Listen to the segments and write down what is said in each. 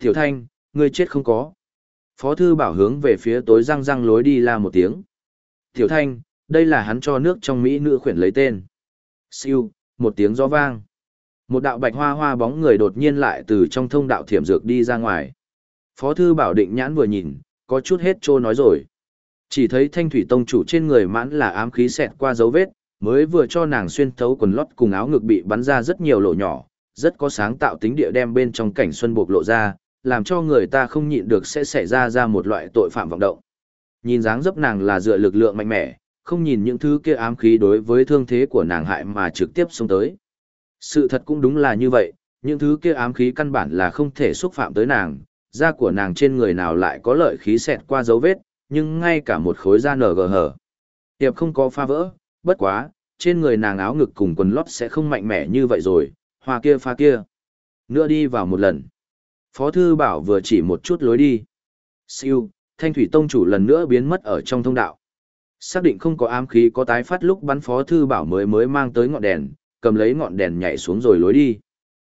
Tiểu Thanh, ngươi chết không có. Phó thư bảo hướng về phía tối răng răng lối đi la một tiếng. Tiểu Thanh, đây là hắn cho nước trong Mỹ nữ khuyển lấy tên. Siêu, một tiếng gió vang. Một đạo bạch hoa hoa bóng người đột nhiên lại từ trong thông đạo thiểm dược đi ra ngoài. Phó thư bảo định nhãn vừa nhìn, có chút hết trô nói rồi. Chỉ thấy thanh thủy tông chủ trên người mãn là ám khí xẹt qua dấu vết, mới vừa cho nàng xuyên thấu quần lót cùng áo ngực bị bắn ra rất nhiều lỗ nhỏ, rất có sáng tạo tính địa đem bên trong cảnh xuân buộc lộ ra, làm cho người ta không nhịn được sẽ xảy ra ra một loại tội phạm vọng động. Nhìn dáng dấp nàng là dựa lực lượng mạnh mẽ, không nhìn những thứ kia ám khí đối với thương thế của nàng hại mà trực tiếp xông tới. Sự thật cũng đúng là như vậy, những thứ kia ám khí căn bản là không thể xúc phạm tới nàng, da của nàng trên người nào lại có lợi khí xẹt qua dấu vết, nhưng ngay cả một khối da nở gờ hở. Tiệp không có pha vỡ, bất quá, trên người nàng áo ngực cùng quần lót sẽ không mạnh mẽ như vậy rồi, hoa kia pha kia. Nữa đi vào một lần. Phó thư bảo vừa chỉ một chút lối đi. Siêu, thanh thủy tông chủ lần nữa biến mất ở trong thông đạo. Xác định không có ám khí có tái phát lúc bắn phó thư bảo mới mới mang tới ngọn đèn, cầm lấy ngọn đèn nhảy xuống rồi lối đi.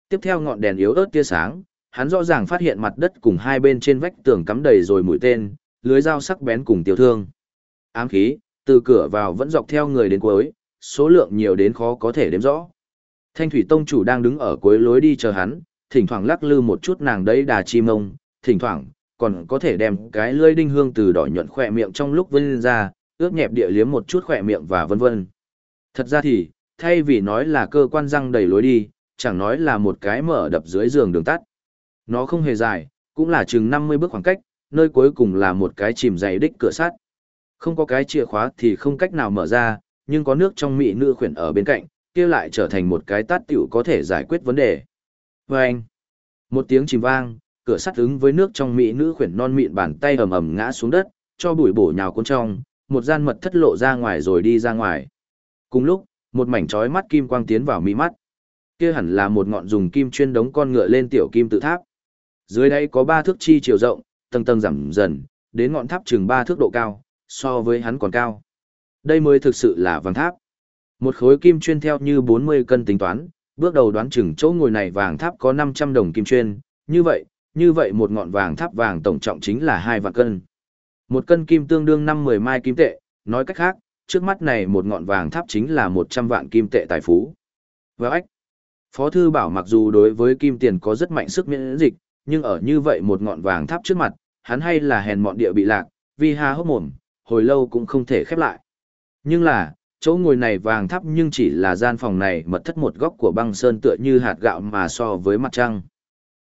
Tiếp theo ngọn đèn yếu ớt tia sáng, hắn rõ ràng phát hiện mặt đất cùng hai bên trên vách tường cắm đầy rồi mũi tên, lưới dao sắc bén cùng tiêu thương. Ám khí, từ cửa vào vẫn dọc theo người đến cuối, số lượng nhiều đến khó có thể đếm rõ. Thanh thủy tông chủ đang đứng ở cuối lối đi chờ hắn, thỉnh thoảng lắc lư một chút nàng đấy đà chi mông, thỉnh thoảng còn có thể đem cái lưỡi đinh hương từ đỏ nhuận khỏe miệng trong lúc vươn ra, ướt nhẹp địa liếm một chút khỏe miệng và vân vân. Thật ra thì, thay vì nói là cơ quan răng đầy lối đi, chẳng nói là một cái mở đập dưới giường đường tắt. Nó không hề dài, cũng là chừng 50 bước khoảng cách, nơi cuối cùng là một cái chìm dày đích cửa sắt. Không có cái chìa khóa thì không cách nào mở ra, nhưng có nước trong mị nữ khuyển ở bên cạnh, kia lại trở thành một cái tát tiểu có thể giải quyết vấn đề. Và anh, một tiếng chìm vang, cửa sắt ứng với nước trong mỹ nữ khuyển non mịn bàn tay ầm ầm ngã xuống đất, cho bụi bổ nhào cuốn trong, một gian mật thất lộ ra ngoài rồi đi ra ngoài. Cùng lúc, một mảnh chói mắt kim quang tiến vào mi mắt. Kia hẳn là một ngọn dùng kim chuyên đống con ngựa lên tiểu kim tự tháp. Dưới đây có ba thước chi chiều rộng, tầng tầng giảm dần, đến ngọn tháp chừng ba thước độ cao, so với hắn còn cao. Đây mới thực sự là vàng tháp. Một khối kim chuyên theo như 40 cân tính toán, bước đầu đoán chừng chỗ ngồi này vàng tháp có 500 đồng kim chuyên, như vậy, như vậy một ngọn vàng tháp vàng tổng trọng chính là hai vạn cân. Một cân kim tương đương 5-10 mai kim tệ, nói cách khác, trước mắt này một ngọn vàng tháp chính là 100 vạn kim tệ tài phú. Và ách, Phó Thư Bảo mặc dù đối với kim tiền có rất mạnh sức miễn dịch, nhưng ở như vậy một ngọn vàng tháp trước mặt, hắn hay là hèn mọn địa bị lạc, vì hà hốc mồm, hồi lâu cũng không thể khép lại. Nhưng là, chỗ ngồi này vàng thắp nhưng chỉ là gian phòng này mật thất một góc của băng sơn tựa như hạt gạo mà so với mặt trăng.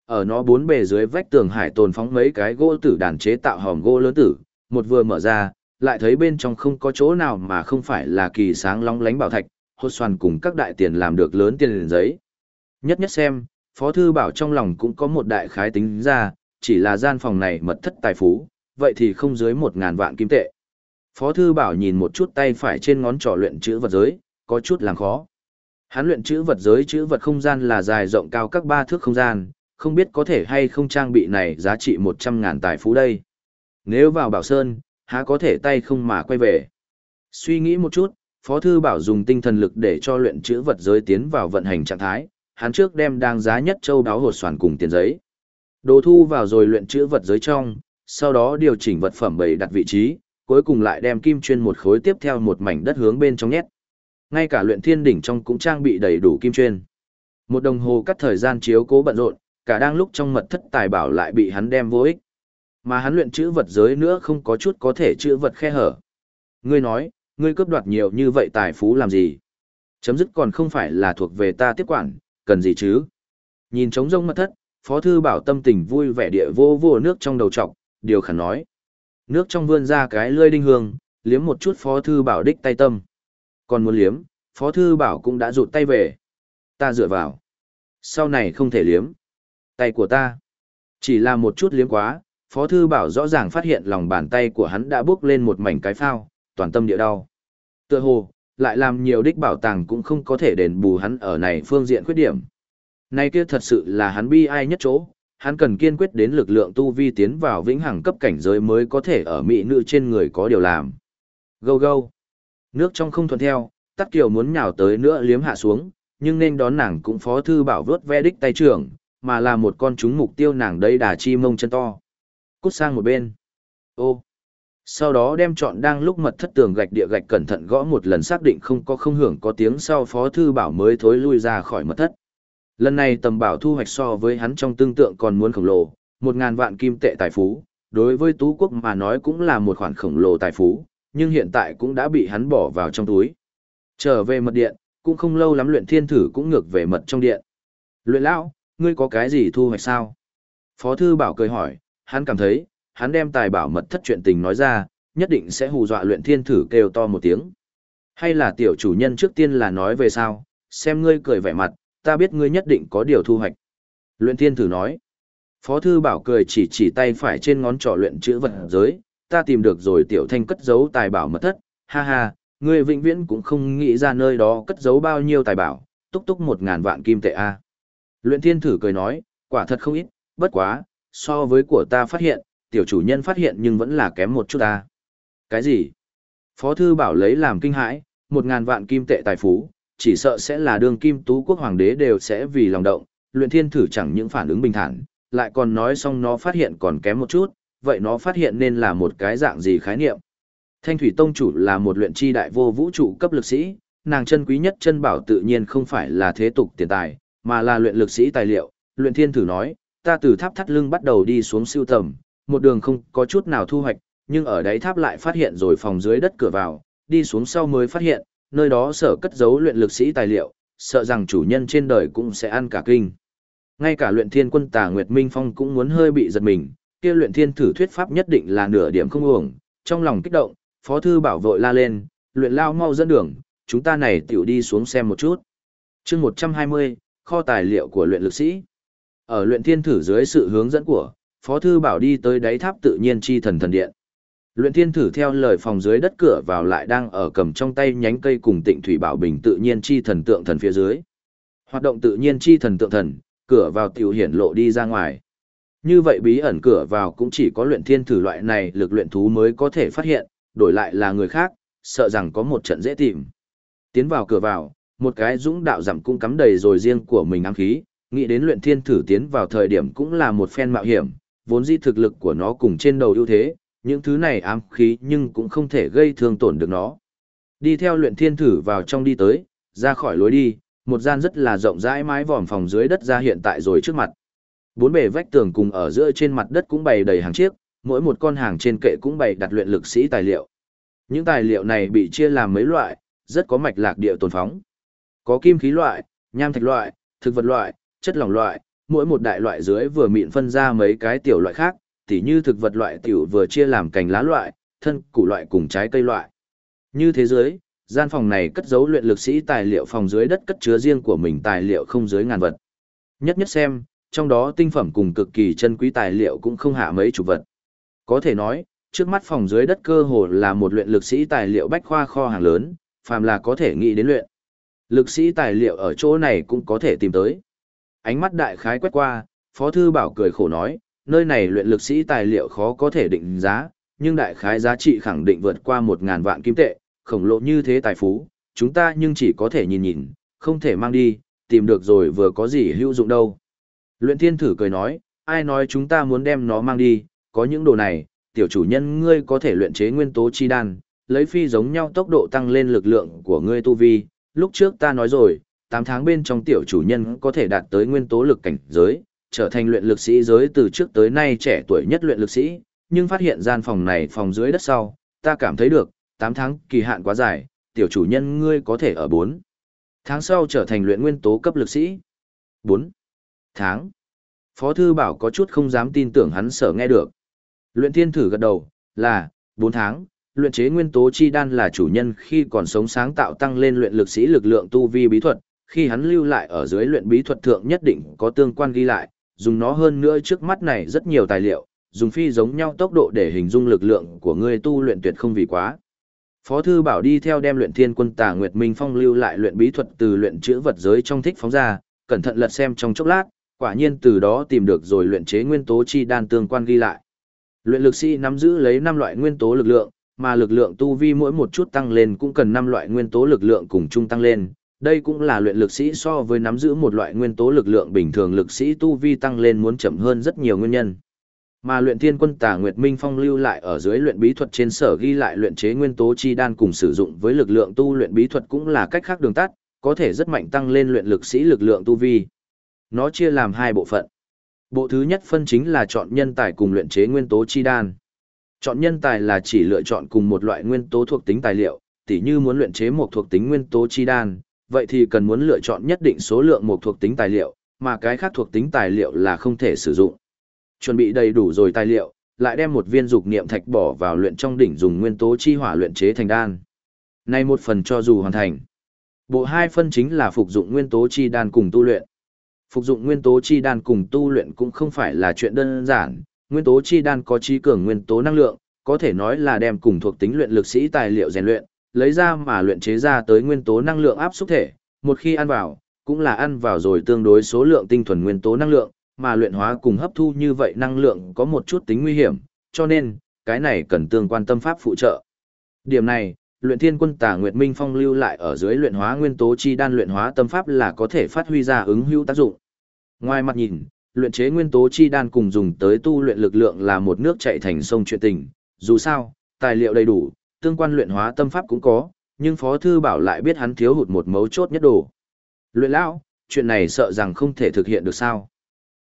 Ở nó bốn bề dưới vách tường hải tồn phóng mấy cái gỗ tử đàn chế tạo hòm gỗ lớn tử, một vừa mở ra, lại thấy bên trong không có chỗ nào mà không phải là kỳ sáng long lánh bảo thạch, hốt xoàn cùng các đại tiền làm được lớn tiền liền giấy. Nhất nhất xem, Phó Thư Bảo trong lòng cũng có một đại khái tính ra, chỉ là gian phòng này mật thất tài phú, vậy thì không dưới một ngàn vạn kim tệ. Phó Thư Bảo nhìn một chút tay phải trên ngón trỏ luyện chữ vật giới, có chút làm khó. Hắn luyện chữ vật giới chữ vật không gian là dài rộng cao các ba thước không gian, không biết có thể hay không trang bị này giá trị 100 ngàn tài phú đây. Nếu vào Bảo Sơn, há có thể tay không mà quay về. Suy nghĩ một chút, Phó Thư Bảo dùng tinh thần lực để cho luyện chữ vật giới tiến vào vận hành trạng thái, hắn trước đem đang giá nhất châu đáo hột soàn cùng tiền giấy. Đồ thu vào rồi luyện chữ vật giới trong, sau đó điều chỉnh vật phẩm bày đặt vị trí, cuối cùng lại đem kim chuyên một khối tiếp theo một mảnh đất hướng bên trong nhét. Ngay cả luyện thiên đỉnh trong cũng trang bị đầy đủ kim chuyên. Một đồng hồ cắt thời gian chiếu cố bận rộn, cả đang lúc trong mật thất tài bảo lại bị hắn đem vô ích. Mà hắn luyện chữ vật giới nữa không có chút có thể chữ vật khe hở. Ngươi nói, ngươi cướp đoạt nhiều như vậy tài phú làm gì? Chấm dứt còn không phải là thuộc về ta tiếp quản, cần gì chứ? Nhìn trống rông mật thất, Phó Thư Bảo tâm tình vui vẻ địa vô vô nước trong đầu trọc, điều khả nói. Nước trong vươn ra cái lưỡi đinh hương, liếm một chút Phó Thư Bảo đích tay tâm. Còn muốn liếm, Phó Thư Bảo cũng đã rụt tay về. Ta dựa vào. Sau này không thể liếm. Tay của ta. Chỉ là một chút liếm quá, Phó Thư Bảo rõ ràng phát hiện lòng bàn tay của hắn đã bước lên một mảnh cái phao, toàn tâm địa đau. Tựa hồ, lại làm nhiều đích bảo tàng cũng không có thể đền bù hắn ở này phương diện khuyết điểm. Này kia thật sự là hắn bi ai nhất chỗ, hắn cần kiên quyết đến lực lượng tu vi tiến vào vĩnh hằng cấp cảnh giới mới có thể ở mỹ nữ trên người có điều làm. Gâu gâu. Nước trong không thuận theo, tắc kiều muốn nhào tới nữa liếm hạ xuống, nhưng nên đón nàng cũng phó thư bảo vớt ve đích tay trưởng, mà là một con chúng mục tiêu nàng đây đà chi mông chân to. Cút sang một bên. Ô. Sau đó đem chọn đang lúc mật thất tường gạch địa gạch cẩn thận gõ một lần xác định không có không hưởng có tiếng sau phó thư bảo mới thối lui ra khỏi mật thất. Lần này tầm bảo thu hoạch so với hắn trong tương tượng còn muốn khổng lồ, một ngàn vạn kim tệ tài phú, đối với Tú Quốc mà nói cũng là một khoản khổng lồ tài phú, nhưng hiện tại cũng đã bị hắn bỏ vào trong túi. Trở về mật điện, cũng không lâu lắm luyện thiên thử cũng ngược về mật trong điện. Luyện lão, ngươi có cái gì thu hoạch sao? Phó thư bảo cười hỏi, hắn cảm thấy, hắn đem tài bảo mật thất chuyện tình nói ra, nhất định sẽ hù dọa luyện thiên thử kêu to một tiếng. Hay là tiểu chủ nhân trước tiên là nói về sao, xem ngươi cười vẻ mặt, ta biết ngươi nhất định có điều thu hoạch. Luyện thiên thử nói. Phó thư bảo cười chỉ chỉ tay phải trên ngón trỏ luyện chữ vật giới, ta tìm được rồi tiểu thanh cất giấu tài bảo mật thất, ha ha, ngươi vĩnh viễn cũng không nghĩ ra nơi đó cất giấu bao nhiêu tài bảo, túc túc một ngàn vạn kim tệ a. Luyện thiên thử cười nói, quả thật không ít, bất quá, so với của ta phát hiện, tiểu chủ nhân phát hiện nhưng vẫn là kém một chút ta. Cái gì? Phó thư bảo lấy làm kinh hãi, một ngàn vạn kim tệ tài phú, chỉ sợ sẽ là đường kim tú quốc hoàng đế đều sẽ vì lòng động, luyện thiên thử chẳng những phản ứng bình thản, lại còn nói xong nó phát hiện còn kém một chút, vậy nó phát hiện nên là một cái dạng gì khái niệm. Thanh thủy tông chủ là một luyện chi đại vô vũ trụ cấp lực sĩ, nàng chân quý nhất chân bảo tự nhiên không phải là thế tục tiền tài, mà là luyện lực sĩ tài liệu. Luyện thiên thử nói, ta từ tháp thắt lưng bắt đầu đi xuống siêu tầm, một đường không có chút nào thu hoạch, nhưng ở đáy tháp lại phát hiện rồi phòng dưới đất cửa vào, đi xuống sau mới phát hiện, nơi đó sở cất giấu luyện lực sĩ tài liệu, sợ rằng chủ nhân trên đời cũng sẽ ăn cả kinh. Ngay cả luyện thiên quân tà Nguyệt Minh Phong cũng muốn hơi bị giật mình, kia luyện thiên thử thuyết pháp nhất định là nửa điểm không uổng, trong lòng kích động, phó thư bảo vội la lên, luyện lao mau dẫn đường, chúng ta này tiểu đi xuống xem một chút. chương 120, kho tài liệu của luyện lực sĩ. Ở luyện thiên thử dưới sự hướng dẫn của, phó thư bảo đi tới đáy tháp tự nhiên chi thần thần điện. Luyện thiên thử theo lời phòng dưới đất cửa vào lại đang ở cầm trong tay nhánh cây cùng tịnh thủy bảo bình tự nhiên chi thần tượng thần phía dưới. Hoạt động tự nhiên chi thần tượng thần, cửa vào tiểu hiển lộ đi ra ngoài. Như vậy bí ẩn cửa vào cũng chỉ có luyện thiên thử loại này lực luyện thú mới có thể phát hiện, đổi lại là người khác, sợ rằng có một trận dễ tìm. Tiến vào cửa vào, một cái dũng đạo giảm cũng cắm đầy rồi riêng của mình ám khí, nghĩ đến luyện thiên thử tiến vào thời điểm cũng là một phen mạo hiểm, vốn di thực lực của nó cùng trên đầu ưu thế, những thứ này ám khí nhưng cũng không thể gây thương tổn được nó. Đi theo luyện thiên thử vào trong đi tới, ra khỏi lối đi, một gian rất là rộng rãi mái vòm phòng dưới đất ra hiện tại rồi trước mặt. Bốn bề vách tường cùng ở giữa trên mặt đất cũng bày đầy hàng chiếc, mỗi một con hàng trên kệ cũng bày đặt luyện lực sĩ tài liệu. Những tài liệu này bị chia làm mấy loại, rất có mạch lạc địa tồn phóng. Có kim khí loại, nham thạch loại, thực vật loại, chất lỏng loại, mỗi một đại loại dưới vừa mịn phân ra mấy cái tiểu loại khác, tỉ như thực vật loại tiểu vừa chia làm cành lá loại, thân củ loại cùng trái cây loại. Như thế giới, gian phòng này cất giấu luyện lực sĩ tài liệu phòng dưới đất cất chứa riêng của mình tài liệu không dưới ngàn vật. Nhất nhất xem, trong đó tinh phẩm cùng cực kỳ chân quý tài liệu cũng không hạ mấy chục vật. Có thể nói, trước mắt phòng dưới đất cơ hồ là một luyện lực sĩ tài liệu bách khoa kho hàng lớn, phàm là có thể nghĩ đến luyện. Lực sĩ tài liệu ở chỗ này cũng có thể tìm tới. Ánh mắt đại khái quét qua, Phó Thư Bảo cười khổ nói, nơi này luyện lực sĩ tài liệu khó có thể định giá, nhưng đại khái giá trị khẳng định vượt qua 1.000 vạn kim tệ, khổng lồ như thế tài phú, chúng ta nhưng chỉ có thể nhìn nhìn, không thể mang đi, tìm được rồi vừa có gì hữu dụng đâu. Luyện thiên thử cười nói, ai nói chúng ta muốn đem nó mang đi, có những đồ này, tiểu chủ nhân ngươi có thể luyện chế nguyên tố chi đan, lấy phi giống nhau tốc độ tăng lên lực lượng của ngươi tu vi. Lúc trước ta nói rồi, 8 tháng bên trong tiểu chủ nhân có thể đạt tới nguyên tố lực cảnh giới, trở thành luyện lực sĩ giới từ trước tới nay trẻ tuổi nhất luyện lực sĩ, nhưng phát hiện gian phòng này phòng dưới đất sau, ta cảm thấy được, 8 tháng kỳ hạn quá dài, tiểu chủ nhân ngươi có thể ở 4 tháng sau trở thành luyện nguyên tố cấp lực sĩ. 4 tháng. Phó thư bảo có chút không dám tin tưởng hắn sở nghe được. Luyện thiên thử gật đầu, là, 4 tháng, luyện chế nguyên tố chi đan là chủ nhân khi còn sống sáng tạo tăng lên luyện lực sĩ lực lượng tu vi bí thuật, khi hắn lưu lại ở dưới luyện bí thuật thượng nhất định có tương quan ghi lại, dùng nó hơn nữa trước mắt này rất nhiều tài liệu, dùng phi giống nhau tốc độ để hình dung lực lượng của ngươi tu luyện tuyệt không vì quá. Phó thư bảo đi theo đem luyện thiên quân tà Nguyệt Minh Phong lưu lại luyện bí thuật từ luyện chữa vật giới trong thích phóng ra, cẩn thận lật xem trong chốc lát, quả nhiên từ đó tìm được rồi luyện chế nguyên tố chi đan tương quan ghi lại. Luyện lực sĩ nắm giữ lấy 5 loại nguyên tố lực lượng, mà lực lượng tu vi mỗi một chút tăng lên cũng cần 5 loại nguyên tố lực lượng cùng chung tăng lên, đây cũng là luyện lực sĩ so với nắm giữ một loại nguyên tố lực lượng bình thường lực sĩ tu vi tăng lên muốn chậm hơn rất nhiều nguyên nhân. Mà luyện thiên quân tà Nguyệt Minh Phong lưu lại ở dưới luyện bí thuật trên sở ghi lại luyện chế nguyên tố chi đan cùng sử dụng với lực lượng tu luyện bí thuật cũng là cách khác đường tắt, có thể rất mạnh tăng lên luyện lực sĩ lực lượng tu vi. Nó chia làm hai bộ phận. Bộ thứ nhất phân chính là chọn nhân tài cùng luyện chế nguyên tố chi đan. Chọn nhân tài là chỉ lựa chọn cùng một loại nguyên tố thuộc tính tài liệu, tỉ như muốn luyện chế một thuộc tính nguyên tố chi đan, vậy thì cần muốn lựa chọn nhất định số lượng một thuộc tính tài liệu, mà cái khác thuộc tính tài liệu là không thể sử dụng. Chuẩn bị đầy đủ rồi tài liệu, lại đem một viên dục niệm thạch bỏ vào luyện trong đỉnh dùng nguyên tố chi hỏa luyện chế thành đan. Nay một phần cho dù hoàn thành. Bộ hai phân chính là phục dụng nguyên tố chi đan cùng tu luyện. Phục dụng nguyên tố chi đan cùng tu luyện cũng không phải là chuyện đơn giản, nguyên tố chi đan có chi cường nguyên tố năng lượng, có thể nói là đem cùng thuộc tính luyện lực sĩ tài liệu rèn luyện, lấy ra mà luyện chế ra tới nguyên tố năng lượng áp xúc thể, một khi ăn vào, cũng là ăn vào rồi tương đối số lượng tinh thuần nguyên tố năng lượng, mà luyện hóa cùng hấp thu như vậy năng lượng có một chút tính nguy hiểm, cho nên, cái này cần tương quan tâm pháp phụ trợ. Điểm này, luyện thiên quân tà Nguyệt Minh Phong lưu lại ở dưới luyện hóa nguyên tố chi đan luyện hóa tâm pháp là có thể phát huy ra ứng hữu tác dụng. Ngoài mặt nhìn, luyện chế nguyên tố chi đan cùng dùng tới tu luyện lực lượng là một nước chảy thành sông chuyện tình, dù sao, tài liệu đầy đủ, tương quan luyện hóa tâm pháp cũng có, nhưng Phó Thư Bảo lại biết hắn thiếu hụt một mấu chốt nhất đồ. Luyện lão, chuyện này sợ rằng không thể thực hiện được sao.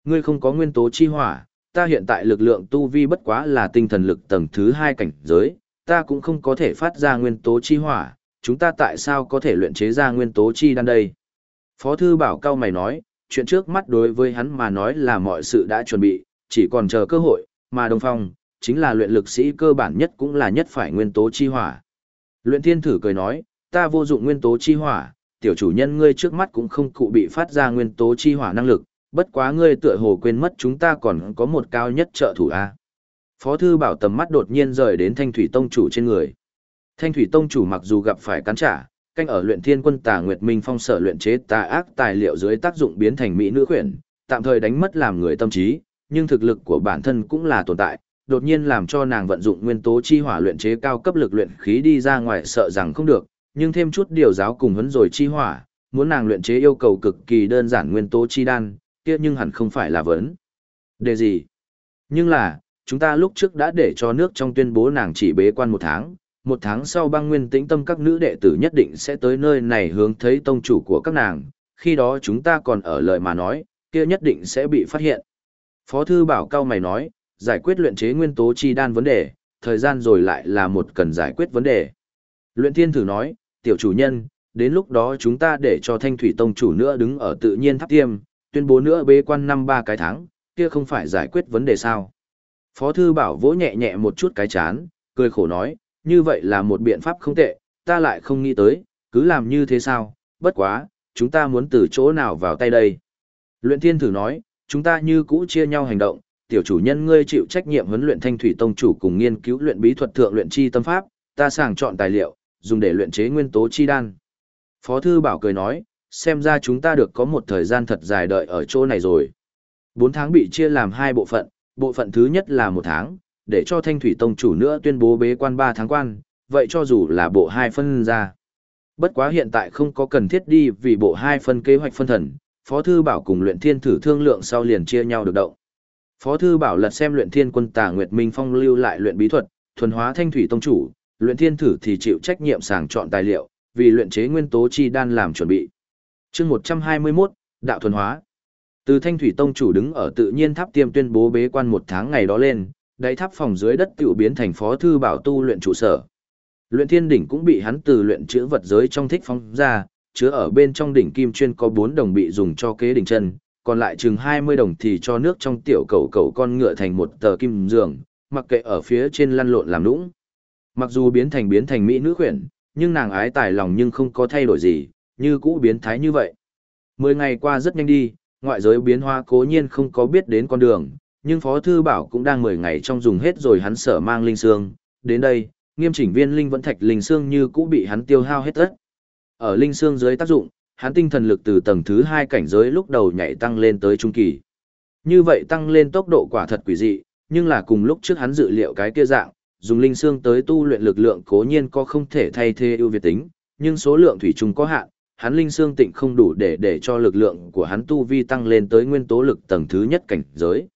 Ngươi không có nguyên tố chi hỏa, ta hiện tại lực lượng tu vi bất quá là tinh thần lực tầng thứ hai cảnh giới, ta cũng không có thể phát ra nguyên tố chi hỏa, chúng ta tại sao có thể luyện chế ra nguyên tố chi đan đây? Phó Thư Bảo cao mày nói, chuyện trước mắt đối với hắn mà nói là mọi sự đã chuẩn bị, chỉ còn chờ cơ hội, mà đồng Phong, chính là luyện lực sĩ cơ bản nhất cũng là nhất phải nguyên tố chi hỏa. Luyện thiên thử cười nói, ta vô dụng nguyên tố chi hỏa, tiểu chủ nhân ngươi trước mắt cũng không cụ bị phát ra nguyên tố chi hỏa năng lực, bất quá ngươi tựa hồ quên mất chúng ta còn có một cao nhất trợ thủ A. Phó thư bảo tầm mắt đột nhiên rời đến thanh thủy tông chủ trên người. Thanh thủy tông chủ mặc dù gặp phải cắn trả, canh ở luyện thiên quân tà Nguyệt Minh phong sở luyện chế tà ác tài liệu dưới tác dụng biến thành mỹ nữ khuyển, tạm thời đánh mất làm người tâm trí, nhưng thực lực của bản thân cũng là tồn tại, đột nhiên làm cho nàng vận dụng nguyên tố chi hỏa luyện chế cao cấp lực luyện khí đi ra ngoài sợ rằng không được, nhưng thêm chút điều giáo cùng huấn rồi chi hỏa, muốn nàng luyện chế yêu cầu cực kỳ đơn giản nguyên tố chi đan, kia nhưng hẳn không phải là vấn. Đề gì? Nhưng là, chúng ta lúc trước đã để cho nước trong tuyên bố nàng chỉ bế quan một tháng, một tháng sau băng nguyên tĩnh tâm các nữ đệ tử nhất định sẽ tới nơi này hướng thấy tông chủ của các nàng, khi đó chúng ta còn ở lời mà nói, kia nhất định sẽ bị phát hiện. Phó thư bảo cao mày nói, giải quyết luyện chế nguyên tố chi đan vấn đề, thời gian rồi lại là một cần giải quyết vấn đề. Luyện thiên thử nói, tiểu chủ nhân, đến lúc đó chúng ta để cho thanh thủy tông chủ nữa đứng ở tự nhiên tháp tiêm, tuyên bố nữa bế quan năm ba cái tháng, kia không phải giải quyết vấn đề sao. Phó thư bảo vỗ nhẹ nhẹ một chút cái chán, cười khổ nói, như vậy là một biện pháp không tệ, ta lại không nghĩ tới, cứ làm như thế sao, bất quá, chúng ta muốn từ chỗ nào vào tay đây. Luyện thiên thử nói, chúng ta như cũ chia nhau hành động, tiểu chủ nhân ngươi chịu trách nhiệm huấn luyện thanh thủy tông chủ cùng nghiên cứu luyện bí thuật thượng luyện chi tâm pháp, ta sàng chọn tài liệu, dùng để luyện chế nguyên tố chi đan. Phó thư bảo cười nói, xem ra chúng ta được có một thời gian thật dài đợi ở chỗ này rồi. 4 tháng bị chia làm hai bộ phận, bộ phận thứ nhất là một tháng, để cho thanh thủy tông chủ nữa tuyên bố bế quan 3 tháng quan, vậy cho dù là bộ hai phân ra. Bất quá hiện tại không có cần thiết đi vì bộ hai phân kế hoạch phân thần, Phó Thư Bảo cùng luyện thiên thử thương lượng sau liền chia nhau được động. Phó Thư Bảo lật xem luyện thiên quân tà Nguyệt Minh Phong lưu lại luyện bí thuật, thuần hóa thanh thủy tông chủ, luyện thiên thử thì chịu trách nhiệm sàng chọn tài liệu, vì luyện chế nguyên tố chi đan làm chuẩn bị. chương 121, Đạo thuần hóa. Từ thanh thủy tông chủ đứng ở tự nhiên tháp tiêm tuyên bố bế quan một tháng ngày đó lên, đáy tháp phòng dưới đất tiểu biến thành phó thư bảo tu luyện trụ sở. Luyện thiên đỉnh cũng bị hắn từ luyện chữa vật giới trong thích phóng ra, chứa ở bên trong đỉnh kim chuyên có 4 đồng bị dùng cho kế đỉnh chân, còn lại chừng 20 đồng thì cho nước trong tiểu cầu cầu con ngựa thành một tờ kim giường, mặc kệ ở phía trên lăn lộn làm nũng. Mặc dù biến thành biến thành mỹ nữ khuyển, nhưng nàng ái tài lòng nhưng không có thay đổi gì, như cũ biến thái như vậy. Mười ngày qua rất nhanh đi, ngoại giới biến hóa cố nhiên không có biết đến con đường, nhưng Phó Thư Bảo cũng đang 10 ngày trong dùng hết rồi hắn sở mang linh xương. Đến đây, nghiêm chỉnh viên linh vẫn thạch linh xương như cũ bị hắn tiêu hao hết tất. Ở linh xương dưới tác dụng, hắn tinh thần lực từ tầng thứ 2 cảnh giới lúc đầu nhảy tăng lên tới trung kỳ. Như vậy tăng lên tốc độ quả thật quỷ dị, nhưng là cùng lúc trước hắn dự liệu cái kia dạng, dùng linh xương tới tu luyện lực lượng cố nhiên có không thể thay thế ưu việt tính, nhưng số lượng thủy chung có hạn, hắn linh xương tịnh không đủ để để cho lực lượng của hắn tu vi tăng lên tới nguyên tố lực tầng thứ nhất cảnh giới.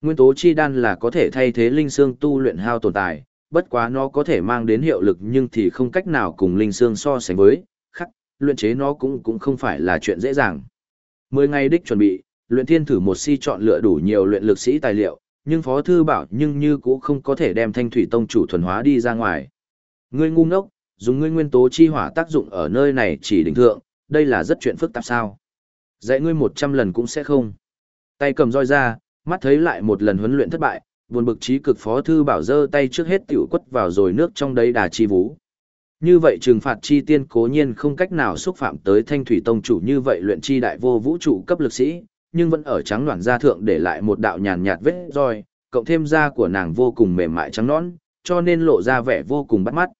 Nguyên tố chi đan là có thể thay thế linh xương tu luyện hao tồn tại, bất quá nó có thể mang đến hiệu lực nhưng thì không cách nào cùng linh xương so sánh với, luyện chế nó cũng cũng không phải là chuyện dễ dàng. Mười ngày đích chuẩn bị, luyện thiên thử một si chọn lựa đủ nhiều luyện lực sĩ tài liệu, nhưng Phó Thư bảo nhưng như cũng không có thể đem thanh thủy tông chủ thuần hóa đi ra ngoài. Ngươi ngu ngốc, dùng ngươi nguyên tố chi hỏa tác dụng ở nơi này chỉ đỉnh thượng, đây là rất chuyện phức tạp sao. Dạy ngươi 100 lần cũng sẽ không. Tay cầm roi ra, mắt thấy lại một lần huấn luyện thất bại, buồn bực trí cực phó thư bảo dơ tay trước hết tiểu quất vào rồi nước trong đấy đà chi vũ. Như vậy trừng phạt chi tiên cố nhiên không cách nào xúc phạm tới thanh thủy tông chủ như vậy luyện chi đại vô vũ trụ cấp lực sĩ, nhưng vẫn ở trắng đoạn gia thượng để lại một đạo nhàn nhạt vết roi, cộng thêm da của nàng vô cùng mềm mại trắng nõn, cho nên lộ ra vẻ vô cùng bắt mắt.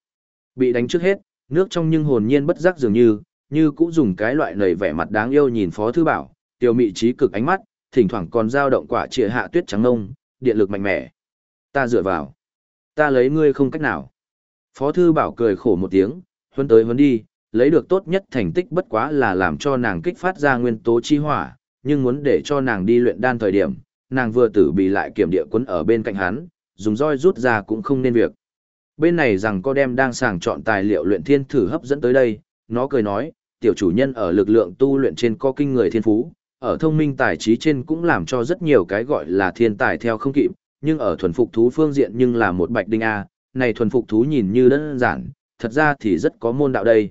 Bị đánh trước hết, nước trong nhưng hồn nhiên bất giác dường như, như cũng dùng cái loại nầy vẻ mặt đáng yêu nhìn Phó Thư Bảo, tiểu mị trí cực ánh mắt, thỉnh thoảng còn dao động quả trịa hạ tuyết trắng ngông, điện lực mạnh mẽ. Ta dựa vào. Ta lấy ngươi không cách nào. Phó Thư Bảo cười khổ một tiếng, huấn tới huấn đi, lấy được tốt nhất thành tích bất quá là làm cho nàng kích phát ra nguyên tố chi hỏa, nhưng muốn để cho nàng đi luyện đan thời điểm, nàng vừa tử bị lại kiểm địa quấn ở bên cạnh hắn, dùng roi rút ra cũng không nên việc. Bên này rằng có đem đang sàng chọn tài liệu luyện thiên thử hấp dẫn tới đây, nó cười nói, tiểu chủ nhân ở lực lượng tu luyện trên có kinh người thiên phú, ở thông minh tài trí trên cũng làm cho rất nhiều cái gọi là thiên tài theo không kịp, nhưng ở thuần phục thú phương diện nhưng là một bạch đinh A, này thuần phục thú nhìn như đơn giản, thật ra thì rất có môn đạo đây.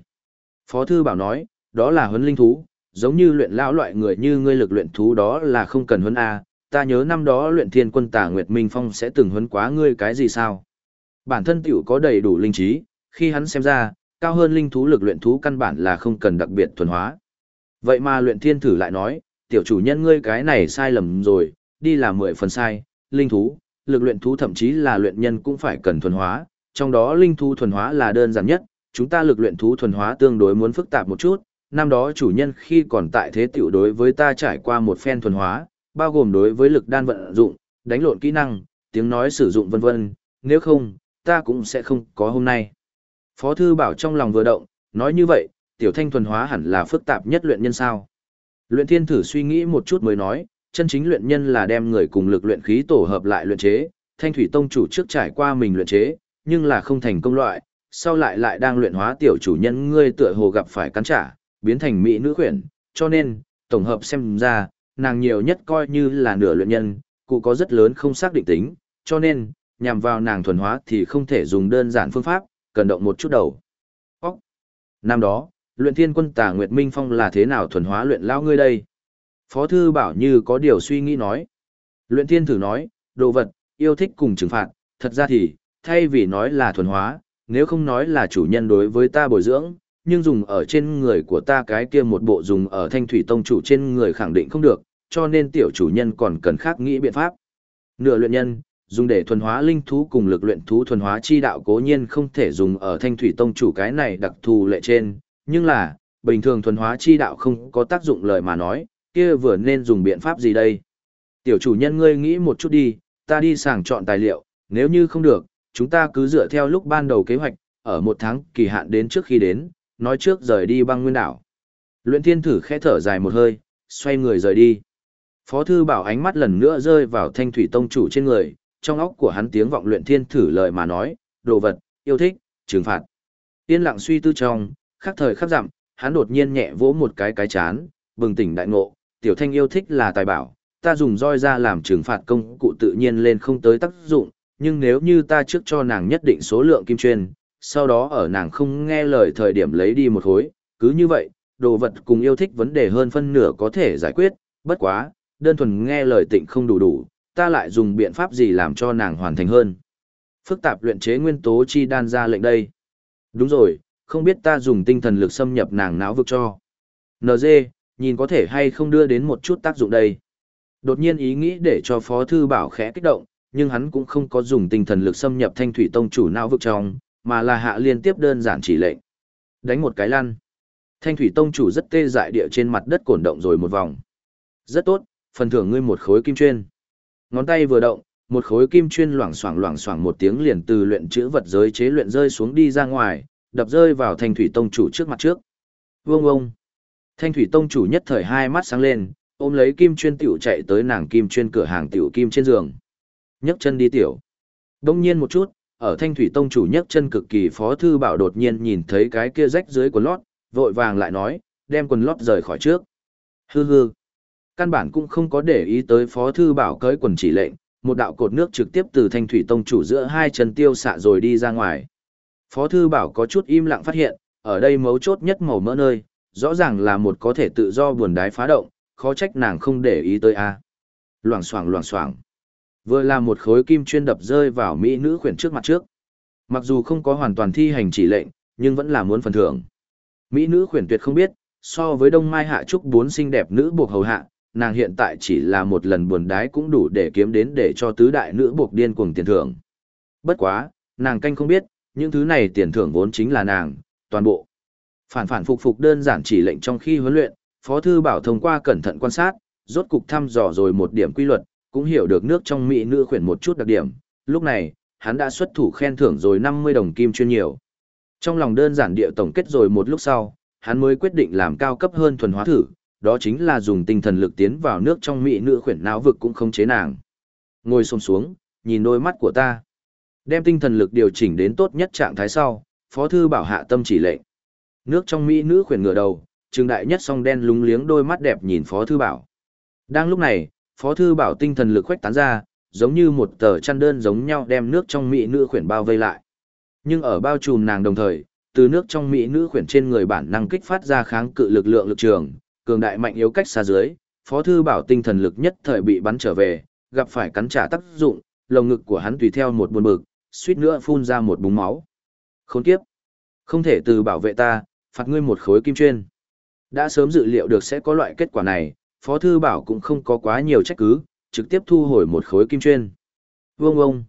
Phó thư bảo nói, đó là huấn linh thú, giống như luyện lão loại người như ngươi lực luyện thú đó là không cần huấn A, ta nhớ năm đó luyện thiên quân tà Nguyệt Minh Phong sẽ từng huấn quá ngươi cái gì sao? Bản thân tiểu có đầy đủ linh trí, khi hắn xem ra, cao hơn linh thú lực luyện thú căn bản là không cần đặc biệt thuần hóa. Vậy mà luyện thiên thử lại nói, tiểu chủ nhân ngươi cái này sai lầm rồi, đi là mười phần sai, linh thú, lực luyện thú thậm chí là luyện nhân cũng phải cần thuần hóa, trong đó linh thú thuần hóa là đơn giản nhất, chúng ta lực luyện thú thuần hóa tương đối muốn phức tạp một chút, năm đó chủ nhân khi còn tại thế tiểu đối với ta trải qua một phen thuần hóa, bao gồm đối với lực đan vận dụng, đánh lộn kỹ năng, tiếng nói sử dụng vân vân, nếu không, ta cũng sẽ không có hôm nay. Phó thư bảo trong lòng vừa động, nói như vậy, tiểu thanh thuần hóa hẳn là phức tạp nhất luyện nhân sao. Luyện thiên thử suy nghĩ một chút mới nói, chân chính luyện nhân là đem người cùng lực luyện khí tổ hợp lại luyện chế, thanh thủy tông chủ trước trải qua mình luyện chế, nhưng là không thành công loại, sau lại lại đang luyện hóa tiểu chủ nhân ngươi tựa hồ gặp phải cắn trả, biến thành mỹ nữ khuyển, cho nên, tổng hợp xem ra, nàng nhiều nhất coi như là nửa luyện nhân, cụ có rất lớn không xác định tính, cho nên, nhằm vào nàng thuần hóa thì không thể dùng đơn giản phương pháp, cần động một chút đầu. Ốc! Năm đó, luyện thiên quân tà Nguyệt Minh Phong là thế nào thuần hóa luyện lao ngươi đây? Phó thư bảo như có điều suy nghĩ nói. Luyện thiên thử nói, đồ vật, yêu thích cùng trừng phạt, thật ra thì, thay vì nói là thuần hóa, nếu không nói là chủ nhân đối với ta bồi dưỡng, nhưng dùng ở trên người của ta cái kia một bộ dùng ở thanh thủy tông chủ trên người khẳng định không được, cho nên tiểu chủ nhân còn cần khác nghĩ biện pháp. Nửa luyện nhân, dùng để thuần hóa linh thú cùng lực luyện thú thuần hóa chi đạo cố nhiên không thể dùng ở thanh thủy tông chủ cái này đặc thù lệ trên, nhưng là, bình thường thuần hóa chi đạo không có tác dụng lời mà nói, kia vừa nên dùng biện pháp gì đây? Tiểu chủ nhân ngươi nghĩ một chút đi, ta đi sàng chọn tài liệu, nếu như không được, chúng ta cứ dựa theo lúc ban đầu kế hoạch, ở một tháng kỳ hạn đến trước khi đến, nói trước rời đi băng nguyên đảo. Luyện thiên thử khẽ thở dài một hơi, xoay người rời đi. Phó thư bảo ánh mắt lần nữa rơi vào thanh thủy tông chủ trên người, trong óc của hắn tiếng vọng luyện thiên thử lời mà nói, đồ vật, yêu thích, trừng phạt. Yên lặng suy tư trong, khắc thời khắc dặm, hắn đột nhiên nhẹ vỗ một cái cái chán, bừng tỉnh đại ngộ, tiểu thanh yêu thích là tài bảo, ta dùng roi ra làm trừng phạt công cụ tự nhiên lên không tới tác dụng, nhưng nếu như ta trước cho nàng nhất định số lượng kim chuyên, sau đó ở nàng không nghe lời thời điểm lấy đi một khối, cứ như vậy, đồ vật cùng yêu thích vấn đề hơn phân nửa có thể giải quyết, bất quá, đơn thuần nghe lời tịnh không đủ đủ, ta lại dùng biện pháp gì làm cho nàng hoàn thành hơn. Phức tạp luyện chế nguyên tố chi đan ra lệnh đây. Đúng rồi, không biết ta dùng tinh thần lực xâm nhập nàng não vực cho. NG, nhìn có thể hay không đưa đến một chút tác dụng đây. Đột nhiên ý nghĩ để cho Phó Thư Bảo khẽ kích động, nhưng hắn cũng không có dùng tinh thần lực xâm nhập thanh thủy tông chủ não vực trong, mà là hạ liên tiếp đơn giản chỉ lệnh. Đánh một cái lăn. Thanh thủy tông chủ rất tê dại địa trên mặt đất cổn động rồi một vòng. Rất tốt, phần thưởng ngươi một khối kim chuyên. Ngón tay vừa động, một khối kim chuyên loảng xoảng loảng xoảng một tiếng liền từ luyện chữ vật giới chế luyện rơi xuống đi ra ngoài, đập rơi vào thanh thủy tông chủ trước mặt trước. Vương ông. Thanh thủy tông chủ nhất thời hai mắt sáng lên, ôm lấy kim chuyên tiểu chạy tới nàng kim chuyên cửa hàng tiểu kim trên giường. nhấc chân đi tiểu. Đông nhiên một chút, ở thanh thủy tông chủ nhấc chân cực kỳ phó thư bảo đột nhiên nhìn thấy cái kia rách dưới quần lót, vội vàng lại nói, đem quần lót rời khỏi trước. Hư hư. Căn bản cũng không có để ý tới phó thư bảo cởi quần chỉ lệnh, một đạo cột nước trực tiếp từ thanh thủy tông chủ giữa hai chân tiêu xạ rồi đi ra ngoài. Phó thư bảo có chút im lặng phát hiện, ở đây mấu chốt nhất màu mỡ nơi, rõ ràng là một có thể tự do buồn đái phá động, khó trách nàng không để ý tới a. Loảng xoảng loảng xoảng. Vừa là một khối kim chuyên đập rơi vào mỹ nữ khuyển trước mặt trước. Mặc dù không có hoàn toàn thi hành chỉ lệnh, nhưng vẫn là muốn phần thưởng. Mỹ nữ khuyển tuyệt không biết, so với Đông Mai Hạ Trúc bốn xinh đẹp nữ buộc hầu hạ, nàng hiện tại chỉ là một lần buồn đái cũng đủ để kiếm đến để cho tứ đại nữ buộc điên cuồng tiền thưởng. Bất quá, nàng canh không biết, những thứ này tiền thưởng vốn chính là nàng, toàn bộ. Phản phản phục phục đơn giản chỉ lệnh trong khi huấn luyện, Phó Thư Bảo thông qua cẩn thận quan sát, rốt cục thăm dò rồi một điểm quy luật, cũng hiểu được nước trong mỹ nữ khuyển một chút đặc điểm. Lúc này, hắn đã xuất thủ khen thưởng rồi 50 đồng kim chuyên nhiều. Trong lòng đơn giản địa tổng kết rồi một lúc sau, hắn mới quyết định làm cao cấp hơn thuần hóa thử, đó chính là dùng tinh thần lực tiến vào nước trong mỹ nữ khuyển não vực cũng không chế nàng. Ngồi xông xuống, nhìn đôi mắt của ta. Đem tinh thần lực điều chỉnh đến tốt nhất trạng thái sau, Phó Thư Bảo hạ tâm chỉ lệnh. Nước trong mỹ nữ khuyển ngửa đầu, trường đại nhất song đen lúng liếng đôi mắt đẹp nhìn Phó Thư Bảo. Đang lúc này, Phó Thư Bảo tinh thần lực khuếch tán ra, giống như một tờ chăn đơn giống nhau đem nước trong mỹ nữ khuyển bao vây lại. Nhưng ở bao trùm nàng đồng thời, từ nước trong mỹ nữ khuyển trên người bản năng kích phát ra kháng cự lực lượng lực trường, cường đại mạnh yếu cách xa dưới, Phó Thư Bảo tinh thần lực nhất thời bị bắn trở về, gặp phải cắn trả tác dụng, lồng ngực của hắn tùy theo một buồn bực, suýt nữa phun ra một búng máu. Khốn kiếp! Không thể từ bảo vệ ta, phạt ngươi một khối kim chuyên. Đã sớm dự liệu được sẽ có loại kết quả này, Phó Thư Bảo cũng không có quá nhiều trách cứ, trực tiếp thu hồi một khối kim chuyên. Vương ông!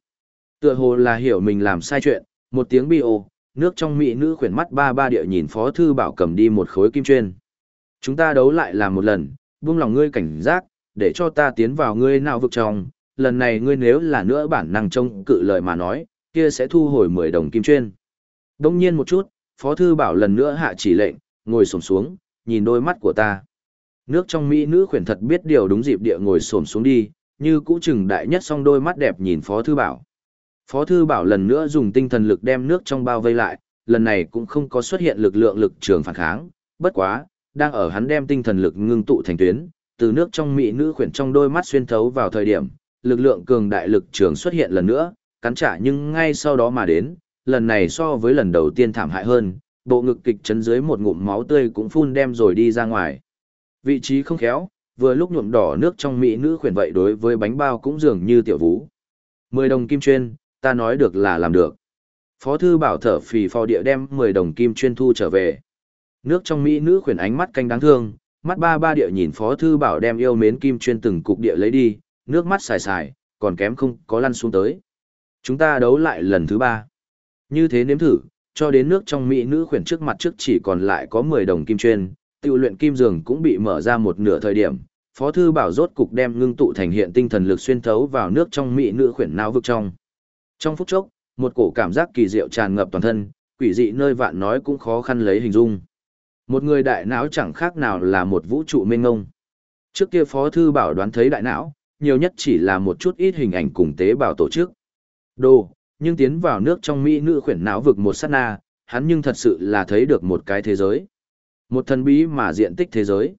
Tựa hồ là hiểu mình làm sai chuyện, một tiếng bi ô, nước trong mỹ nữ khuyển mắt ba ba địa nhìn Phó Thư Bảo cầm đi một khối kim chuyên. Chúng ta đấu lại làm một lần, buông lòng ngươi cảnh giác, để cho ta tiến vào ngươi nào vực trong, lần này ngươi nếu là nữa bản năng trông cự lời mà nói, kia sẽ thu hồi 10 đồng kim chuyên. Đông nhiên một chút, Phó Thư Bảo lần nữa hạ chỉ lệnh, ngồi sổm xuống, nhìn đôi mắt của ta. Nước trong Mỹ nữ khuyển thật biết điều đúng dịp địa ngồi sổm xuống đi, như cũ chừng đại nhất song đôi mắt đẹp nhìn Phó Thư Bảo. Phó Thư Bảo lần nữa dùng tinh thần lực đem nước trong bao vây lại, lần này cũng không có xuất hiện lực lượng lực trường phản kháng, bất quá, đang ở hắn đem tinh thần lực ngưng tụ thành tuyến, từ nước trong mỹ nữ khuyển trong đôi mắt xuyên thấu vào thời điểm, lực lượng cường đại lực trường xuất hiện lần nữa, cắn trả nhưng ngay sau đó mà đến, lần này so với lần đầu tiên thảm hại hơn, bộ ngực kịch chấn dưới một ngụm máu tươi cũng phun đem rồi đi ra ngoài. Vị trí không khéo, vừa lúc nhuộm đỏ nước trong mỹ nữ khuyển vậy đối với bánh bao cũng dường như tiểu vũ. Mười đồng kim chuyên, ta nói được là làm được. Phó thư bảo thở phì phò địa đem 10 đồng kim chuyên thu trở về. Nước trong mỹ nữ khuyển ánh mắt canh đáng thương, mắt ba ba địa nhìn phó thư bảo đem yêu mến kim chuyên từng cục địa lấy đi, nước mắt xài xài, còn kém không có lăn xuống tới. Chúng ta đấu lại lần thứ ba. Như thế nếm thử, cho đến nước trong mỹ nữ khuyển trước mặt trước chỉ còn lại có 10 đồng kim chuyên, tiêu luyện kim dường cũng bị mở ra một nửa thời điểm. Phó thư bảo rốt cục đem ngưng tụ thành hiện tinh thần lực xuyên thấu vào nước trong mỹ nữ khuyển não vực trong. Trong phút chốc, một cổ cảm giác kỳ diệu tràn ngập toàn thân, quỷ dị nơi vạn nói cũng khó khăn lấy hình dung. Một người đại não chẳng khác nào là một vũ trụ mênh ngông. Trước kia Phó Thư Bảo đoán thấy đại não, nhiều nhất chỉ là một chút ít hình ảnh cùng tế bào tổ chức. Đồ, nhưng tiến vào nước trong Mỹ nữ khuyển não vực một sát na, hắn nhưng thật sự là thấy được một cái thế giới. Một thần bí mà diện tích thế giới.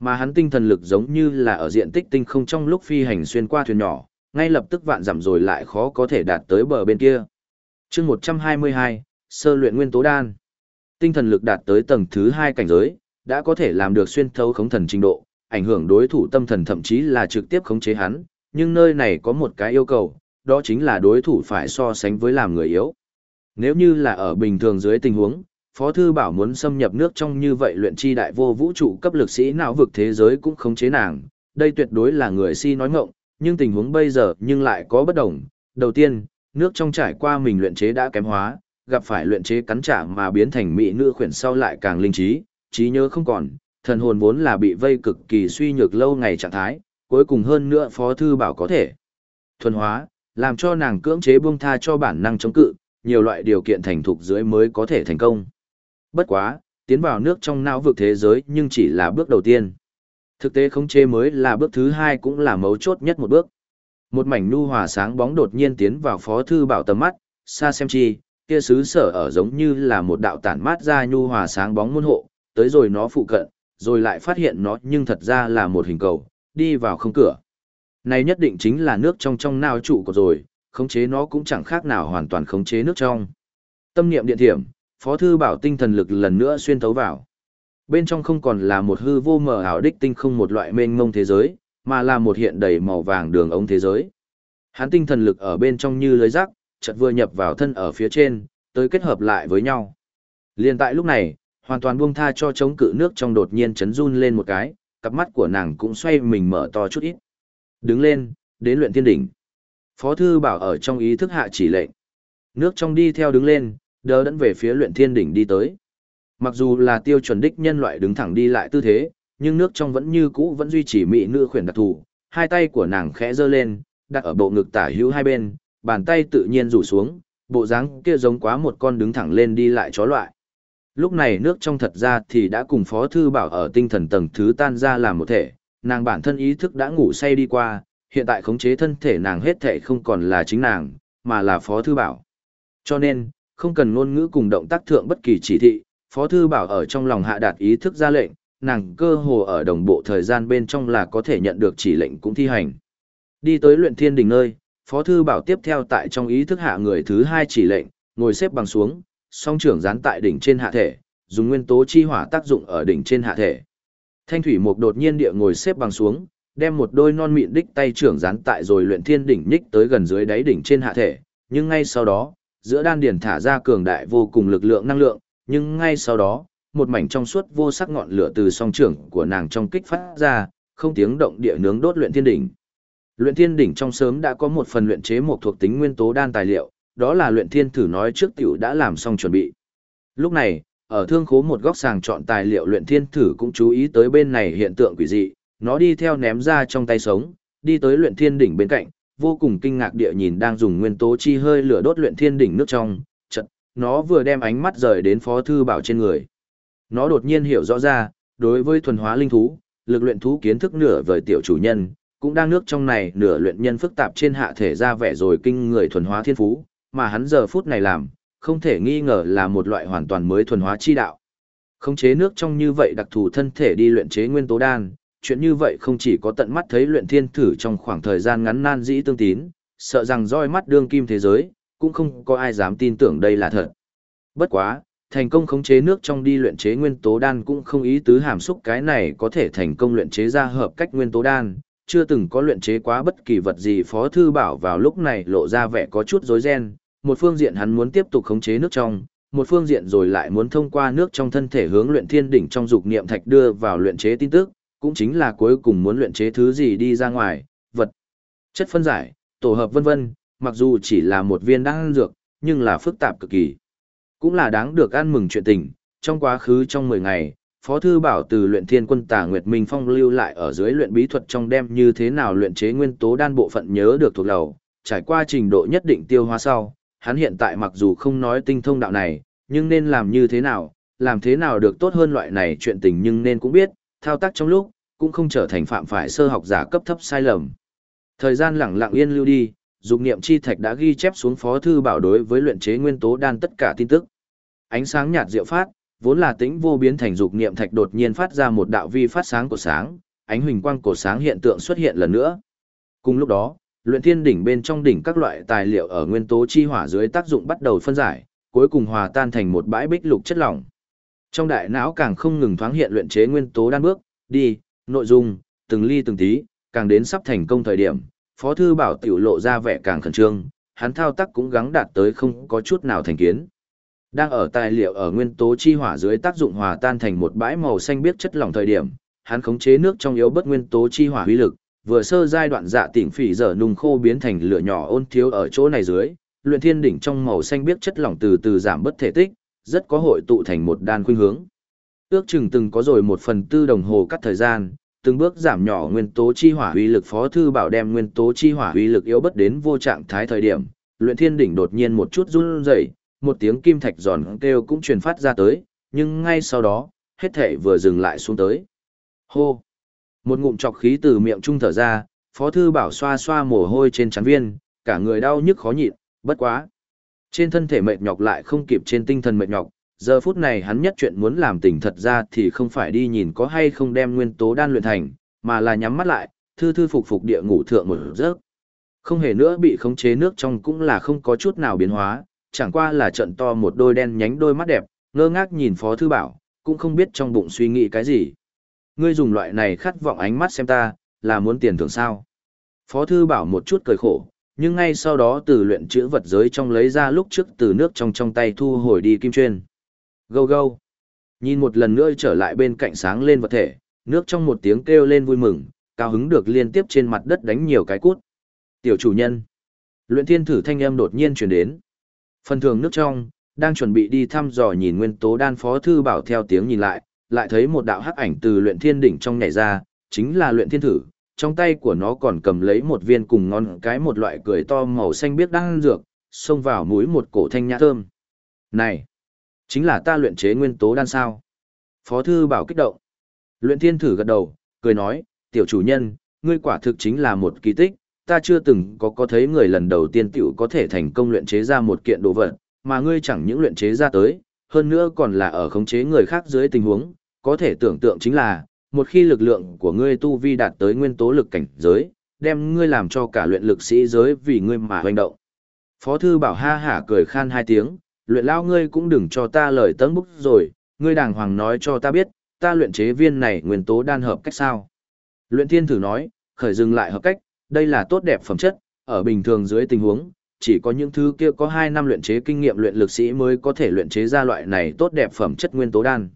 Mà hắn tinh thần lực giống như là ở diện tích tinh không trong lúc phi hành xuyên qua thuyền nhỏ, ngay lập tức vạn giảm rồi lại khó có thể đạt tới bờ bên kia. chương 122, sơ luyện nguyên tố đan tinh thần lực đạt tới tầng thứ hai cảnh giới, đã có thể làm được xuyên thấu khống thần trình độ, ảnh hưởng đối thủ tâm thần thậm chí là trực tiếp khống chế hắn, nhưng nơi này có một cái yêu cầu, đó chính là đối thủ phải so sánh với làm người yếu. Nếu như là ở bình thường dưới tình huống, Phó Thư Bảo muốn xâm nhập nước trong như vậy luyện chi đại vô vũ trụ cấp lực sĩ nào vực thế giới cũng không chế nàng, đây tuyệt đối là người si nói ngộng, nhưng tình huống bây giờ nhưng lại có bất đồng. Đầu tiên, nước trong trải qua mình luyện chế đã kém hóa, gặp phải luyện chế cắn trả mà biến thành mỹ nữ khuyển sau lại càng linh trí, trí nhớ không còn, thần hồn vốn là bị vây cực kỳ suy nhược lâu ngày trạng thái, cuối cùng hơn nữa phó thư bảo có thể thuần hóa, làm cho nàng cưỡng chế buông tha cho bản năng chống cự, nhiều loại điều kiện thành thục dưới mới có thể thành công. Bất quá, tiến vào nước trong não vực thế giới nhưng chỉ là bước đầu tiên. Thực tế khống chế mới là bước thứ hai cũng là mấu chốt nhất một bước. Một mảnh nu hòa sáng bóng đột nhiên tiến vào phó thư bảo tầm mắt, xa xem chi, kia xứ sở ở giống như là một đạo tản mát ra nhu hòa sáng bóng môn hộ, tới rồi nó phụ cận, rồi lại phát hiện nó nhưng thật ra là một hình cầu, đi vào không cửa. Này nhất định chính là nước trong trong nào trụ của rồi, khống chế nó cũng chẳng khác nào hoàn toàn khống chế nước trong. Tâm niệm điện thiểm, Phó Thư Bảo tinh thần lực lần nữa xuyên thấu vào. Bên trong không còn là một hư vô mờ ảo đích tinh không một loại mênh mông thế giới, mà là một hiện đầy màu vàng đường ống thế giới. Hắn tinh thần lực ở bên trong như lưới rắc, chợt vừa nhập vào thân ở phía trên, tới kết hợp lại với nhau. Liên tại lúc này, hoàn toàn buông tha cho chống cự nước trong đột nhiên chấn run lên một cái, cặp mắt của nàng cũng xoay mình mở to chút ít. Đứng lên, đến luyện thiên đỉnh. Phó thư bảo ở trong ý thức hạ chỉ lệnh. Nước trong đi theo đứng lên, đỡ đẫn về phía luyện thiên đỉnh đi tới. Mặc dù là tiêu chuẩn đích nhân loại đứng thẳng đi lại tư thế, nhưng nước trong vẫn như cũ vẫn duy trì mỹ nữ khuyển đặc thù, hai tay của nàng khẽ giơ lên, đặt ở bộ ngực tả hữu hai bên, bàn tay tự nhiên rủ xuống, bộ dáng kia giống quá một con đứng thẳng lên đi lại chó loại. Lúc này nước trong thật ra thì đã cùng Phó Thư Bảo ở tinh thần tầng thứ tan ra làm một thể, nàng bản thân ý thức đã ngủ say đi qua, hiện tại khống chế thân thể nàng hết thể không còn là chính nàng, mà là Phó Thư Bảo. Cho nên, không cần ngôn ngữ cùng động tác thượng bất kỳ chỉ thị, Phó Thư Bảo ở trong lòng hạ đạt ý thức ra lệnh, nàng cơ hồ ở đồng bộ thời gian bên trong là có thể nhận được chỉ lệnh cũng thi hành. Đi tới luyện thiên đỉnh nơi, Phó Thư Bảo tiếp theo tại trong ý thức hạ người thứ hai chỉ lệnh, ngồi xếp bằng xuống, song trưởng dán tại đỉnh trên hạ thể, dùng nguyên tố chi hỏa tác dụng ở đỉnh trên hạ thể. Thanh thủy mục đột nhiên địa ngồi xếp bằng xuống, đem một đôi non mịn đích tay trưởng dán tại rồi luyện thiên đỉnh nhích tới gần dưới đáy đỉnh trên hạ thể, nhưng ngay sau đó, giữa đan điền thả ra cường đại vô cùng lực lượng năng lượng, nhưng ngay sau đó, một mảnh trong suốt vô sắc ngọn lửa từ song trưởng của nàng trong kích phát ra, không tiếng động địa nướng đốt luyện thiên đỉnh. Luyện thiên đỉnh trong sớm đã có một phần luyện chế một thuộc tính nguyên tố đan tài liệu, đó là luyện thiên thử nói trước tiểu đã làm xong chuẩn bị. Lúc này, ở thương khố một góc sàng chọn tài liệu luyện thiên thử cũng chú ý tới bên này hiện tượng quỷ dị, nó đi theo ném ra trong tay sống, đi tới luyện thiên đỉnh bên cạnh, vô cùng kinh ngạc địa nhìn đang dùng nguyên tố chi hơi lửa đốt luyện thiên đỉnh nước trong, chật, nó vừa đem ánh mắt rời đến phó thư bảo trên người. Nó đột nhiên hiểu rõ ra, đối với thuần hóa linh thú, lực luyện thú kiến thức nửa vời tiểu chủ nhân, cũng đang nước trong này nửa luyện nhân phức tạp trên hạ thể ra vẻ rồi kinh người thuần hóa thiên phú, mà hắn giờ phút này làm, không thể nghi ngờ là một loại hoàn toàn mới thuần hóa chi đạo. Khống chế nước trong như vậy đặc thù thân thể đi luyện chế nguyên tố đan, chuyện như vậy không chỉ có tận mắt thấy luyện thiên thử trong khoảng thời gian ngắn nan dĩ tương tín, sợ rằng roi mắt đương kim thế giới, cũng không có ai dám tin tưởng đây là thật. Bất quá, thành công khống chế nước trong đi luyện chế nguyên tố đan cũng không ý tứ hàm xúc cái này có thể thành công luyện chế ra hợp cách nguyên tố đan, chưa từng có luyện chế quá bất kỳ vật gì Phó Thư Bảo vào lúc này lộ ra vẻ có chút rối ren, một phương diện hắn muốn tiếp tục khống chế nước trong, một phương diện rồi lại muốn thông qua nước trong thân thể hướng luyện thiên đỉnh trong dục niệm thạch đưa vào luyện chế tin tức, cũng chính là cuối cùng muốn luyện chế thứ gì đi ra ngoài, vật, chất phân giải, tổ hợp vân vân, mặc dù chỉ là một viên đan dược, nhưng là phức tạp cực kỳ. Cũng là đáng được ăn mừng chuyện tình, trong quá khứ trong 10 ngày, Phó Thư Bảo từ luyện thiên quân tà Nguyệt Minh Phong lưu lại ở dưới luyện bí thuật trong đem như thế nào luyện chế nguyên tố đan bộ phận nhớ được thuộc đầu, trải qua trình độ nhất định tiêu hóa sau, hắn hiện tại mặc dù không nói tinh thông đạo này, nhưng nên làm như thế nào, làm thế nào được tốt hơn loại này chuyện tình nhưng nên cũng biết, thao tác trong lúc, cũng không trở thành phạm phải sơ học giả cấp thấp sai lầm. Thời gian lặng lặng yên lưu đi, dục niệm chi thạch đã ghi chép xuống phó thư bảo đối với luyện chế nguyên tố đan tất cả tin tức. Ánh sáng nhạt diệu phát, vốn là tĩnh vô biến thành dục niệm thạch đột nhiên phát ra một đạo vi phát sáng của sáng, ánh huỳnh quang của sáng hiện tượng xuất hiện lần nữa. Cùng lúc đó, luyện thiên đỉnh bên trong đỉnh các loại tài liệu ở nguyên tố chi hỏa dưới tác dụng bắt đầu phân giải, cuối cùng hòa tan thành một bãi bích lục chất lỏng. Trong đại não càng không ngừng thoáng hiện luyện chế nguyên tố đan bước, đi, nội dung, từng ly từng tí, càng đến sắp thành công thời điểm, Phó thư bảo tiểu lộ ra vẻ càng khẩn trương, hắn thao tác cũng gắng đạt tới không có chút nào thành kiến. Đang ở tài liệu ở nguyên tố chi hỏa dưới tác dụng hòa tan thành một bãi màu xanh biếc chất lỏng thời điểm, hắn khống chế nước trong yếu bất nguyên tố chi hỏa uy lực, vừa sơ giai đoạn dạ tỉnh phỉ dở nung khô biến thành lửa nhỏ ôn thiếu ở chỗ này dưới, luyện thiên đỉnh trong màu xanh biết chất lỏng từ từ giảm bất thể tích, rất có hội tụ thành một đan khuynh hướng. Ước chừng từng có rồi một phần tư đồng hồ cắt thời gian, từng bước giảm nhỏ nguyên tố chi hỏa uy lực phó thư bảo đem nguyên tố chi hỏa uy lực yếu bất đến vô trạng thái thời điểm, luyện thiên đỉnh đột nhiên một chút run rẩy, một tiếng kim thạch giòn kêu cũng truyền phát ra tới, nhưng ngay sau đó, hết thể vừa dừng lại xuống tới. Hô! Một ngụm chọc khí từ miệng trung thở ra, Phó Thư Bảo xoa xoa mồ hôi trên chắn viên, cả người đau nhức khó nhịn, bất quá. Trên thân thể mệt nhọc lại không kịp trên tinh thần mệt nhọc, giờ phút này hắn nhất chuyện muốn làm tỉnh thật ra thì không phải đi nhìn có hay không đem nguyên tố đan luyện thành, mà là nhắm mắt lại, thư thư phục phục địa ngủ thượng một giấc. Không hề nữa bị khống chế nước trong cũng là không có chút nào biến hóa, chẳng qua là trận to một đôi đen nhánh đôi mắt đẹp, ngơ ngác nhìn Phó Thư Bảo, cũng không biết trong bụng suy nghĩ cái gì. Ngươi dùng loại này khát vọng ánh mắt xem ta, là muốn tiền thưởng sao. Phó Thư Bảo một chút cười khổ, nhưng ngay sau đó từ luyện chữ vật giới trong lấy ra lúc trước từ nước trong trong tay thu hồi đi kim chuyên. Gâu gâu. Nhìn một lần nữa trở lại bên cạnh sáng lên vật thể, nước trong một tiếng kêu lên vui mừng, cao hứng được liên tiếp trên mặt đất đánh nhiều cái cút. Tiểu chủ nhân. Luyện thiên thử thanh âm đột nhiên chuyển đến. Phần thường nước trong, đang chuẩn bị đi thăm dò nhìn nguyên tố đan phó thư bảo theo tiếng nhìn lại, lại thấy một đạo hắc ảnh từ luyện thiên đỉnh trong nhảy ra, chính là luyện thiên thử, trong tay của nó còn cầm lấy một viên cùng ngon cái một loại cười to màu xanh biết đang dược, xông vào mũi một cổ thanh nhã thơm. Này, chính là ta luyện chế nguyên tố đan sao? Phó thư bảo kích động. Luyện thiên thử gật đầu, cười nói, tiểu chủ nhân, ngươi quả thực chính là một kỳ tích, ta chưa từng có có thấy người lần đầu tiên tiểu có thể thành công luyện chế ra một kiện đồ vật, mà ngươi chẳng những luyện chế ra tới, hơn nữa còn là ở khống chế người khác dưới tình huống, có thể tưởng tượng chính là, một khi lực lượng của ngươi tu vi đạt tới nguyên tố lực cảnh giới, đem ngươi làm cho cả luyện lực sĩ giới vì ngươi mà hoành động. Phó thư bảo ha hả cười khan hai tiếng, luyện lao ngươi cũng đừng cho ta lời tấn búc rồi, ngươi đàng hoàng nói cho ta biết, ta luyện chế viên này nguyên tố đan hợp cách sao. Luyện thiên thử nói, khởi dừng lại hợp cách, đây là tốt đẹp phẩm chất, ở bình thường dưới tình huống, chỉ có những thứ kia có 2 năm luyện chế kinh nghiệm luyện lực sĩ mới có thể luyện chế ra loại này tốt đẹp phẩm chất nguyên tố đan.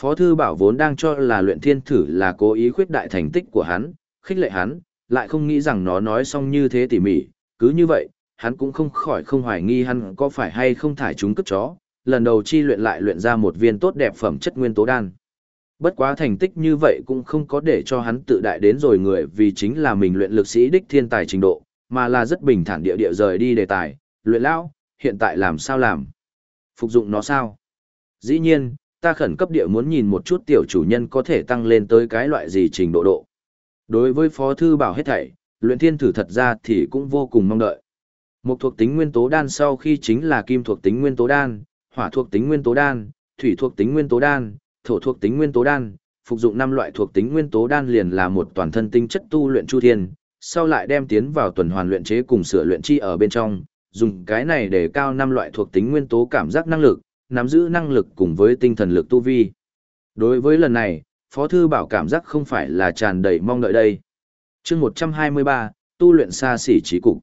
Phó thư bảo vốn đang cho là luyện thiên thử là cố ý khuyết đại thành tích của hắn, khích lệ hắn, lại không nghĩ rằng nó nói xong như thế tỉ mỉ, cứ như vậy, hắn cũng không khỏi không hoài nghi hắn có phải hay không thải chúng cất chó, lần đầu chi luyện lại luyện ra một viên tốt đẹp phẩm chất nguyên tố đan. Bất quá thành tích như vậy cũng không có để cho hắn tự đại đến rồi người vì chính là mình luyện lực sĩ đích thiên tài trình độ, mà là rất bình thản địa địa rời đi đề tài, luyện lão, hiện tại làm sao làm? Phục dụng nó sao? Dĩ nhiên, ta khẩn cấp địa muốn nhìn một chút tiểu chủ nhân có thể tăng lên tới cái loại gì trình độ độ. Đối với phó thư bảo hết thảy, luyện thiên thử thật ra thì cũng vô cùng mong đợi. Một thuộc tính nguyên tố đan sau khi chính là kim thuộc tính nguyên tố đan, hỏa thuộc tính nguyên tố đan, thủy thuộc tính nguyên tố đan, thổ thuộc tính nguyên tố đan, phục dụng năm loại thuộc tính nguyên tố đan liền là một toàn thân tinh chất tu luyện chu thiên, sau lại đem tiến vào tuần hoàn luyện chế cùng sửa luyện chi ở bên trong, dùng cái này để cao năm loại thuộc tính nguyên tố cảm giác năng lực, nắm giữ năng lực cùng với tinh thần lực tu vi. Đối với lần này, Phó Thư Bảo cảm giác không phải là tràn đầy mong đợi đây. chương 123, tu luyện xa xỉ trí cục.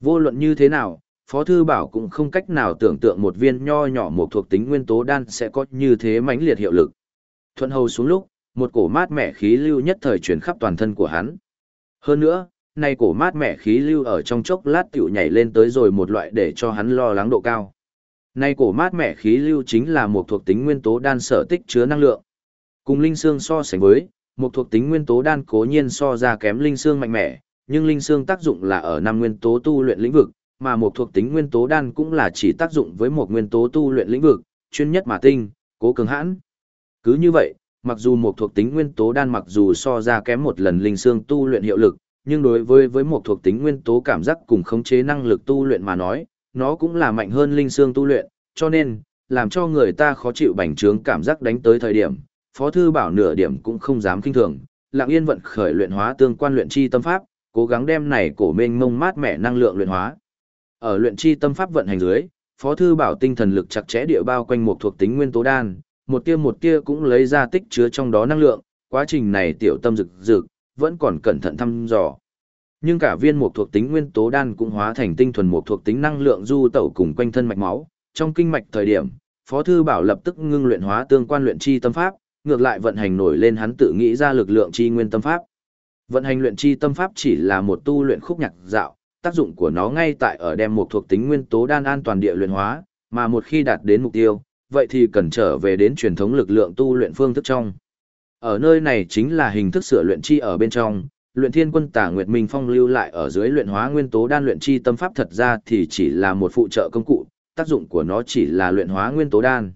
Vô luận như thế nào, Phó Thư Bảo cũng không cách nào tưởng tượng một viên nho nhỏ một thuộc tính nguyên tố đan sẽ có như thế mãnh liệt hiệu lực. Thuận hầu xuống lúc, một cổ mát mẻ khí lưu nhất thời chuyển khắp toàn thân của hắn. Hơn nữa, nay cổ mát mẻ khí lưu ở trong chốc lát tiểu nhảy lên tới rồi một loại để cho hắn lo lắng độ cao. Nay cổ mát mẻ khí lưu chính là một thuộc tính nguyên tố đan sở tích chứa năng lượng. Cùng linh xương so sánh với, một thuộc tính nguyên tố đan cố nhiên so ra kém linh xương mạnh mẽ, nhưng linh xương tác dụng là ở năm nguyên tố tu luyện lĩnh vực, mà một thuộc tính nguyên tố đan cũng là chỉ tác dụng với một nguyên tố tu luyện lĩnh vực, chuyên nhất mà tinh, cố cường hãn. Cứ như vậy, mặc dù một thuộc tính nguyên tố đan mặc dù so ra kém một lần linh xương tu luyện hiệu lực, nhưng đối với với một thuộc tính nguyên tố cảm giác cùng khống chế năng lực tu luyện mà nói, nó cũng là mạnh hơn linh xương tu luyện, cho nên, làm cho người ta khó chịu bành trướng cảm giác đánh tới thời điểm, Phó Thư Bảo nửa điểm cũng không dám kinh thường, lặng yên vận khởi luyện hóa tương quan luyện chi tâm pháp, cố gắng đem này cổ mênh mông mát mẻ năng lượng luyện hóa. Ở luyện chi tâm pháp vận hành dưới, Phó Thư Bảo tinh thần lực chặt chẽ địa bao quanh một thuộc tính nguyên tố đan, một tia một tia cũng lấy ra tích chứa trong đó năng lượng, quá trình này tiểu tâm rực rực, vẫn còn cẩn thận thăm dò. Nhưng cả viên mục thuộc tính nguyên tố đan cũng hóa thành tinh thuần mục thuộc tính năng lượng du tẩu cùng quanh thân mạch máu, trong kinh mạch thời điểm, Phó Thư Bảo lập tức ngưng luyện hóa tương quan luyện chi tâm pháp, ngược lại vận hành nổi lên hắn tự nghĩ ra lực lượng chi nguyên tâm pháp. Vận hành luyện chi tâm pháp chỉ là một tu luyện khúc nhạc dạo, tác dụng của nó ngay tại ở đem một thuộc tính nguyên tố đan an toàn địa luyện hóa, mà một khi đạt đến mục tiêu, vậy thì cần trở về đến truyền thống lực lượng tu luyện phương thức trong. Ở nơi này chính là hình thức sửa luyện chi ở bên trong, luyện thiên quân tả Nguyệt Minh Phong lưu lại ở dưới luyện hóa nguyên tố đan luyện chi tâm pháp thật ra thì chỉ là một phụ trợ công cụ, tác dụng của nó chỉ là luyện hóa nguyên tố đan.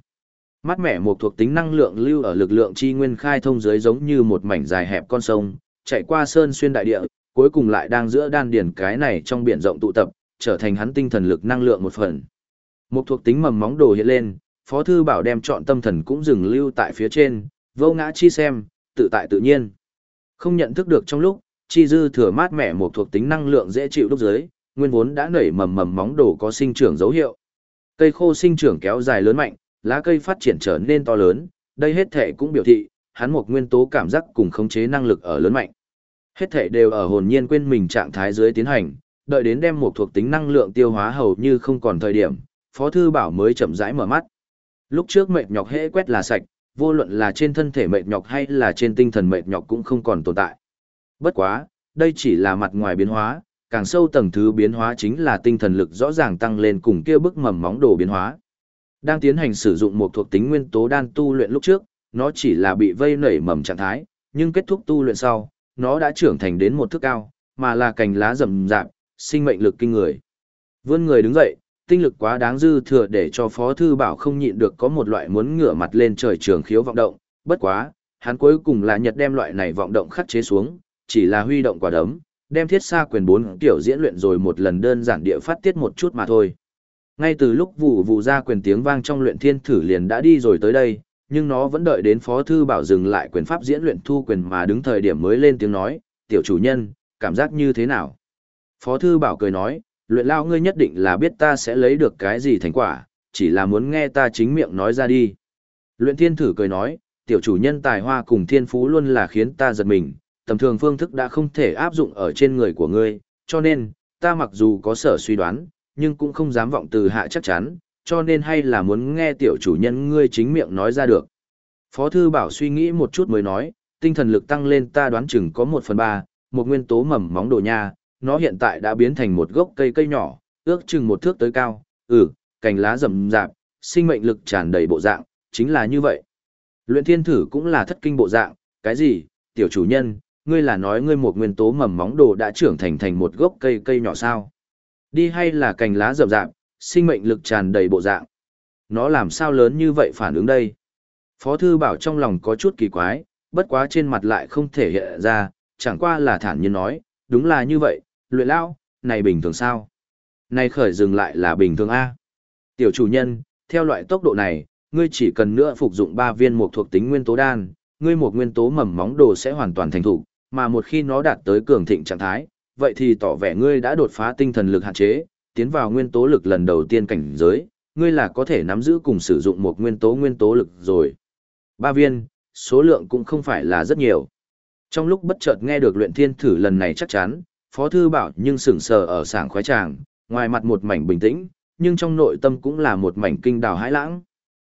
Mát mẻ một thuộc tính năng lượng lưu ở lực lượng chi nguyên khai thông dưới giống như một mảnh dài hẹp con sông, chạy qua sơn xuyên đại địa, cuối cùng lại đang giữa đan điển cái này trong biển rộng tụ tập, trở thành hắn tinh thần lực năng lượng một phần. Một thuộc tính mầm móng đồ hiện lên, Phó Thư Bảo đem chọn tâm thần cũng dừng lưu tại phía trên, vô ngã chi xem, tự tại tự nhiên. Không nhận thức được trong lúc, chi dư thừa mát mẻ một thuộc tính năng lượng dễ chịu lúc dưới, nguyên vốn đã nảy mầm mầm móng đồ có sinh trưởng dấu hiệu. Cây khô sinh trưởng kéo dài lớn mạnh, lá cây phát triển trở nên to lớn, đây hết thể cũng biểu thị, hắn một nguyên tố cảm giác cùng khống chế năng lực ở lớn mạnh. Hết thể đều ở hồn nhiên quên mình trạng thái dưới tiến hành, đợi đến đem một thuộc tính năng lượng tiêu hóa hầu như không còn thời điểm, Phó Thư Bảo mới chậm rãi mở mắt. Lúc trước mệt nhọc hễ quét là sạch, vô luận là trên thân thể mệt nhọc hay là trên tinh thần mệt nhọc cũng không còn tồn tại. Bất quá, đây chỉ là mặt ngoài biến hóa, càng sâu tầng thứ biến hóa chính là tinh thần lực rõ ràng tăng lên cùng kia bức mầm móng đồ biến hóa. Đang tiến hành sử dụng một thuộc tính nguyên tố đan tu luyện lúc trước, nó chỉ là bị vây nảy mầm trạng thái, nhưng kết thúc tu luyện sau, nó đã trưởng thành đến một thước cao, mà là cành lá rậm rạp, sinh mệnh lực kinh người. Vươn người đứng dậy, tinh lực quá đáng dư thừa để cho Phó Thư Bảo không nhịn được có một loại muốn ngửa mặt lên trời trường khiếu vọng động, bất quá, hắn cuối cùng là nhật đem loại này vọng động khắc chế xuống, chỉ là huy động quả đấm, đem thiết xa quyền bốn kiểu diễn luyện rồi một lần đơn giản địa phát tiết một chút mà thôi. Ngay từ lúc vụ vụ ra quyền tiếng vang trong luyện thiên thử liền đã đi rồi tới đây, nhưng nó vẫn đợi đến Phó Thư Bảo dừng lại quyền pháp diễn luyện thu quyền mà đứng thời điểm mới lên tiếng nói, tiểu chủ nhân, cảm giác như thế nào? Phó Thư Bảo cười nói, luyện lao ngươi nhất định là biết ta sẽ lấy được cái gì thành quả, chỉ là muốn nghe ta chính miệng nói ra đi. Luyện thiên thử cười nói, tiểu chủ nhân tài hoa cùng thiên phú luôn là khiến ta giật mình, tầm thường phương thức đã không thể áp dụng ở trên người của ngươi, cho nên, ta mặc dù có sở suy đoán, nhưng cũng không dám vọng từ hạ chắc chắn, cho nên hay là muốn nghe tiểu chủ nhân ngươi chính miệng nói ra được. Phó thư bảo suy nghĩ một chút mới nói, tinh thần lực tăng lên ta đoán chừng có một phần ba, một nguyên tố mầm móng đồ nha, nó hiện tại đã biến thành một gốc cây cây nhỏ, ước chừng một thước tới cao, ừ, cành lá rậm rạp, sinh mệnh lực tràn đầy bộ dạng, chính là như vậy. Luyện thiên thử cũng là thất kinh bộ dạng, cái gì, tiểu chủ nhân, ngươi là nói ngươi một nguyên tố mầm móng đồ đã trưởng thành thành một gốc cây cây nhỏ sao? Đi hay là cành lá rậm rạp, sinh mệnh lực tràn đầy bộ dạng? Nó làm sao lớn như vậy phản ứng đây? Phó thư bảo trong lòng có chút kỳ quái, bất quá trên mặt lại không thể hiện ra, chẳng qua là thản nhiên nói, đúng là như vậy, luyện lao, này bình thường sao? Này khởi dừng lại là bình thường A. Tiểu chủ nhân, theo loại tốc độ này, ngươi chỉ cần nữa phục dụng 3 viên một thuộc tính nguyên tố đan, ngươi một nguyên tố mầm móng đồ sẽ hoàn toàn thành thủ, mà một khi nó đạt tới cường thịnh trạng thái, vậy thì tỏ vẻ ngươi đã đột phá tinh thần lực hạn chế, tiến vào nguyên tố lực lần đầu tiên cảnh giới, ngươi là có thể nắm giữ cùng sử dụng một nguyên tố nguyên tố lực rồi. Ba viên, số lượng cũng không phải là rất nhiều. Trong lúc bất chợt nghe được luyện thiên thử lần này chắc chắn, Phó Thư Bảo nhưng sửng sờ ở sảng khoái tràng, ngoài mặt một mảnh bình tĩnh, nhưng trong nội tâm cũng là một mảnh kinh đào hãi lãng.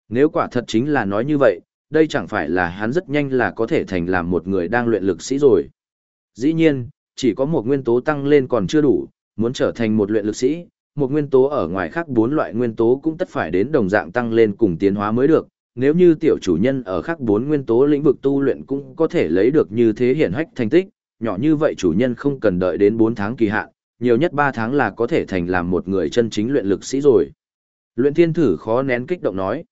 Nếu quả thật chính là nói như vậy, đây chẳng phải là hắn rất nhanh là có thể thành làm một người đang luyện lực sĩ rồi. Dĩ nhiên, chỉ có một nguyên tố tăng lên còn chưa đủ, muốn trở thành một luyện lực sĩ, một nguyên tố ở ngoài khác bốn loại nguyên tố cũng tất phải đến đồng dạng tăng lên cùng tiến hóa mới được. Nếu như tiểu chủ nhân ở khác bốn nguyên tố lĩnh vực tu luyện cũng có thể lấy được như thế hiển hách thành tích, nhỏ như vậy chủ nhân không cần đợi đến 4 tháng kỳ hạn, nhiều nhất 3 tháng là có thể thành làm một người chân chính luyện lực sĩ rồi. Luyện thiên thử khó nén kích động nói.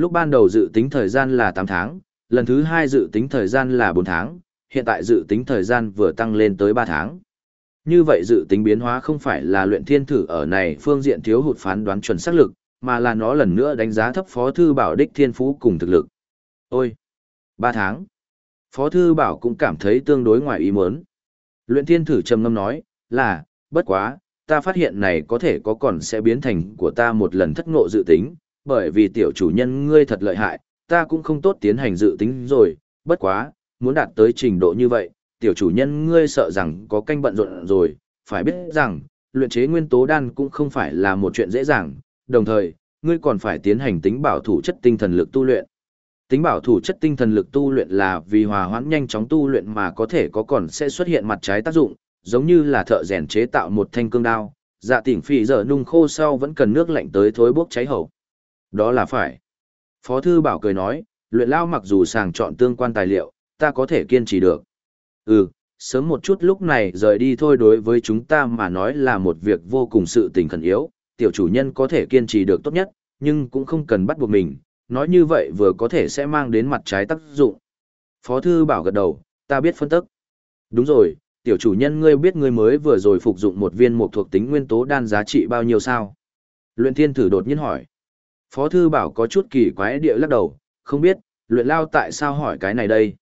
Lúc ban đầu dự tính thời gian là 8 tháng, lần thứ 2 dự tính thời gian là 4 tháng, hiện tại dự tính thời gian vừa tăng lên tới 3 tháng. Như vậy dự tính biến hóa không phải là luyện thiên thử ở này phương diện thiếu hụt phán đoán chuẩn xác lực, mà là nó lần nữa đánh giá thấp phó thư bảo đích thiên phú cùng thực lực. Ôi! 3 tháng! Phó thư bảo cũng cảm thấy tương đối ngoài ý muốn. Luyện thiên thử trầm ngâm nói, là, bất quá, ta phát hiện này có thể có còn sẽ biến thành của ta một lần thất ngộ dự tính, bởi vì tiểu chủ nhân ngươi thật lợi hại, ta cũng không tốt tiến hành dự tính rồi, bất quá, muốn đạt tới trình độ như vậy, tiểu chủ nhân ngươi sợ rằng có canh bận rộn rồi, phải biết rằng, luyện chế nguyên tố đan cũng không phải là một chuyện dễ dàng, đồng thời, ngươi còn phải tiến hành tính bảo thủ chất tinh thần lực tu luyện. Tính bảo thủ chất tinh thần lực tu luyện là vì hòa hoãn nhanh chóng tu luyện mà có thể có còn sẽ xuất hiện mặt trái tác dụng, giống như là thợ rèn chế tạo một thanh cương đao, dạ tỉnh phì giờ nung khô sau vẫn cần nước lạnh tới thối bốc cháy hậu. Đó là phải. Phó thư bảo cười nói, luyện lao mặc dù sàng chọn tương quan tài liệu, ta có thể kiên trì được. Ừ, sớm một chút lúc này rời đi thôi đối với chúng ta mà nói là một việc vô cùng sự tình khẩn yếu, tiểu chủ nhân có thể kiên trì được tốt nhất, nhưng cũng không cần bắt buộc mình, nói như vậy vừa có thể sẽ mang đến mặt trái tác dụng. Phó thư bảo gật đầu, ta biết phân tức. Đúng rồi, tiểu chủ nhân ngươi biết ngươi mới vừa rồi phục dụng một viên mục thuộc tính nguyên tố đan giá trị bao nhiêu sao? Luyện thiên thử đột nhiên hỏi. Phó thư bảo có chút kỳ quái địa lắc đầu, không biết, luyện lao tại sao hỏi cái này đây?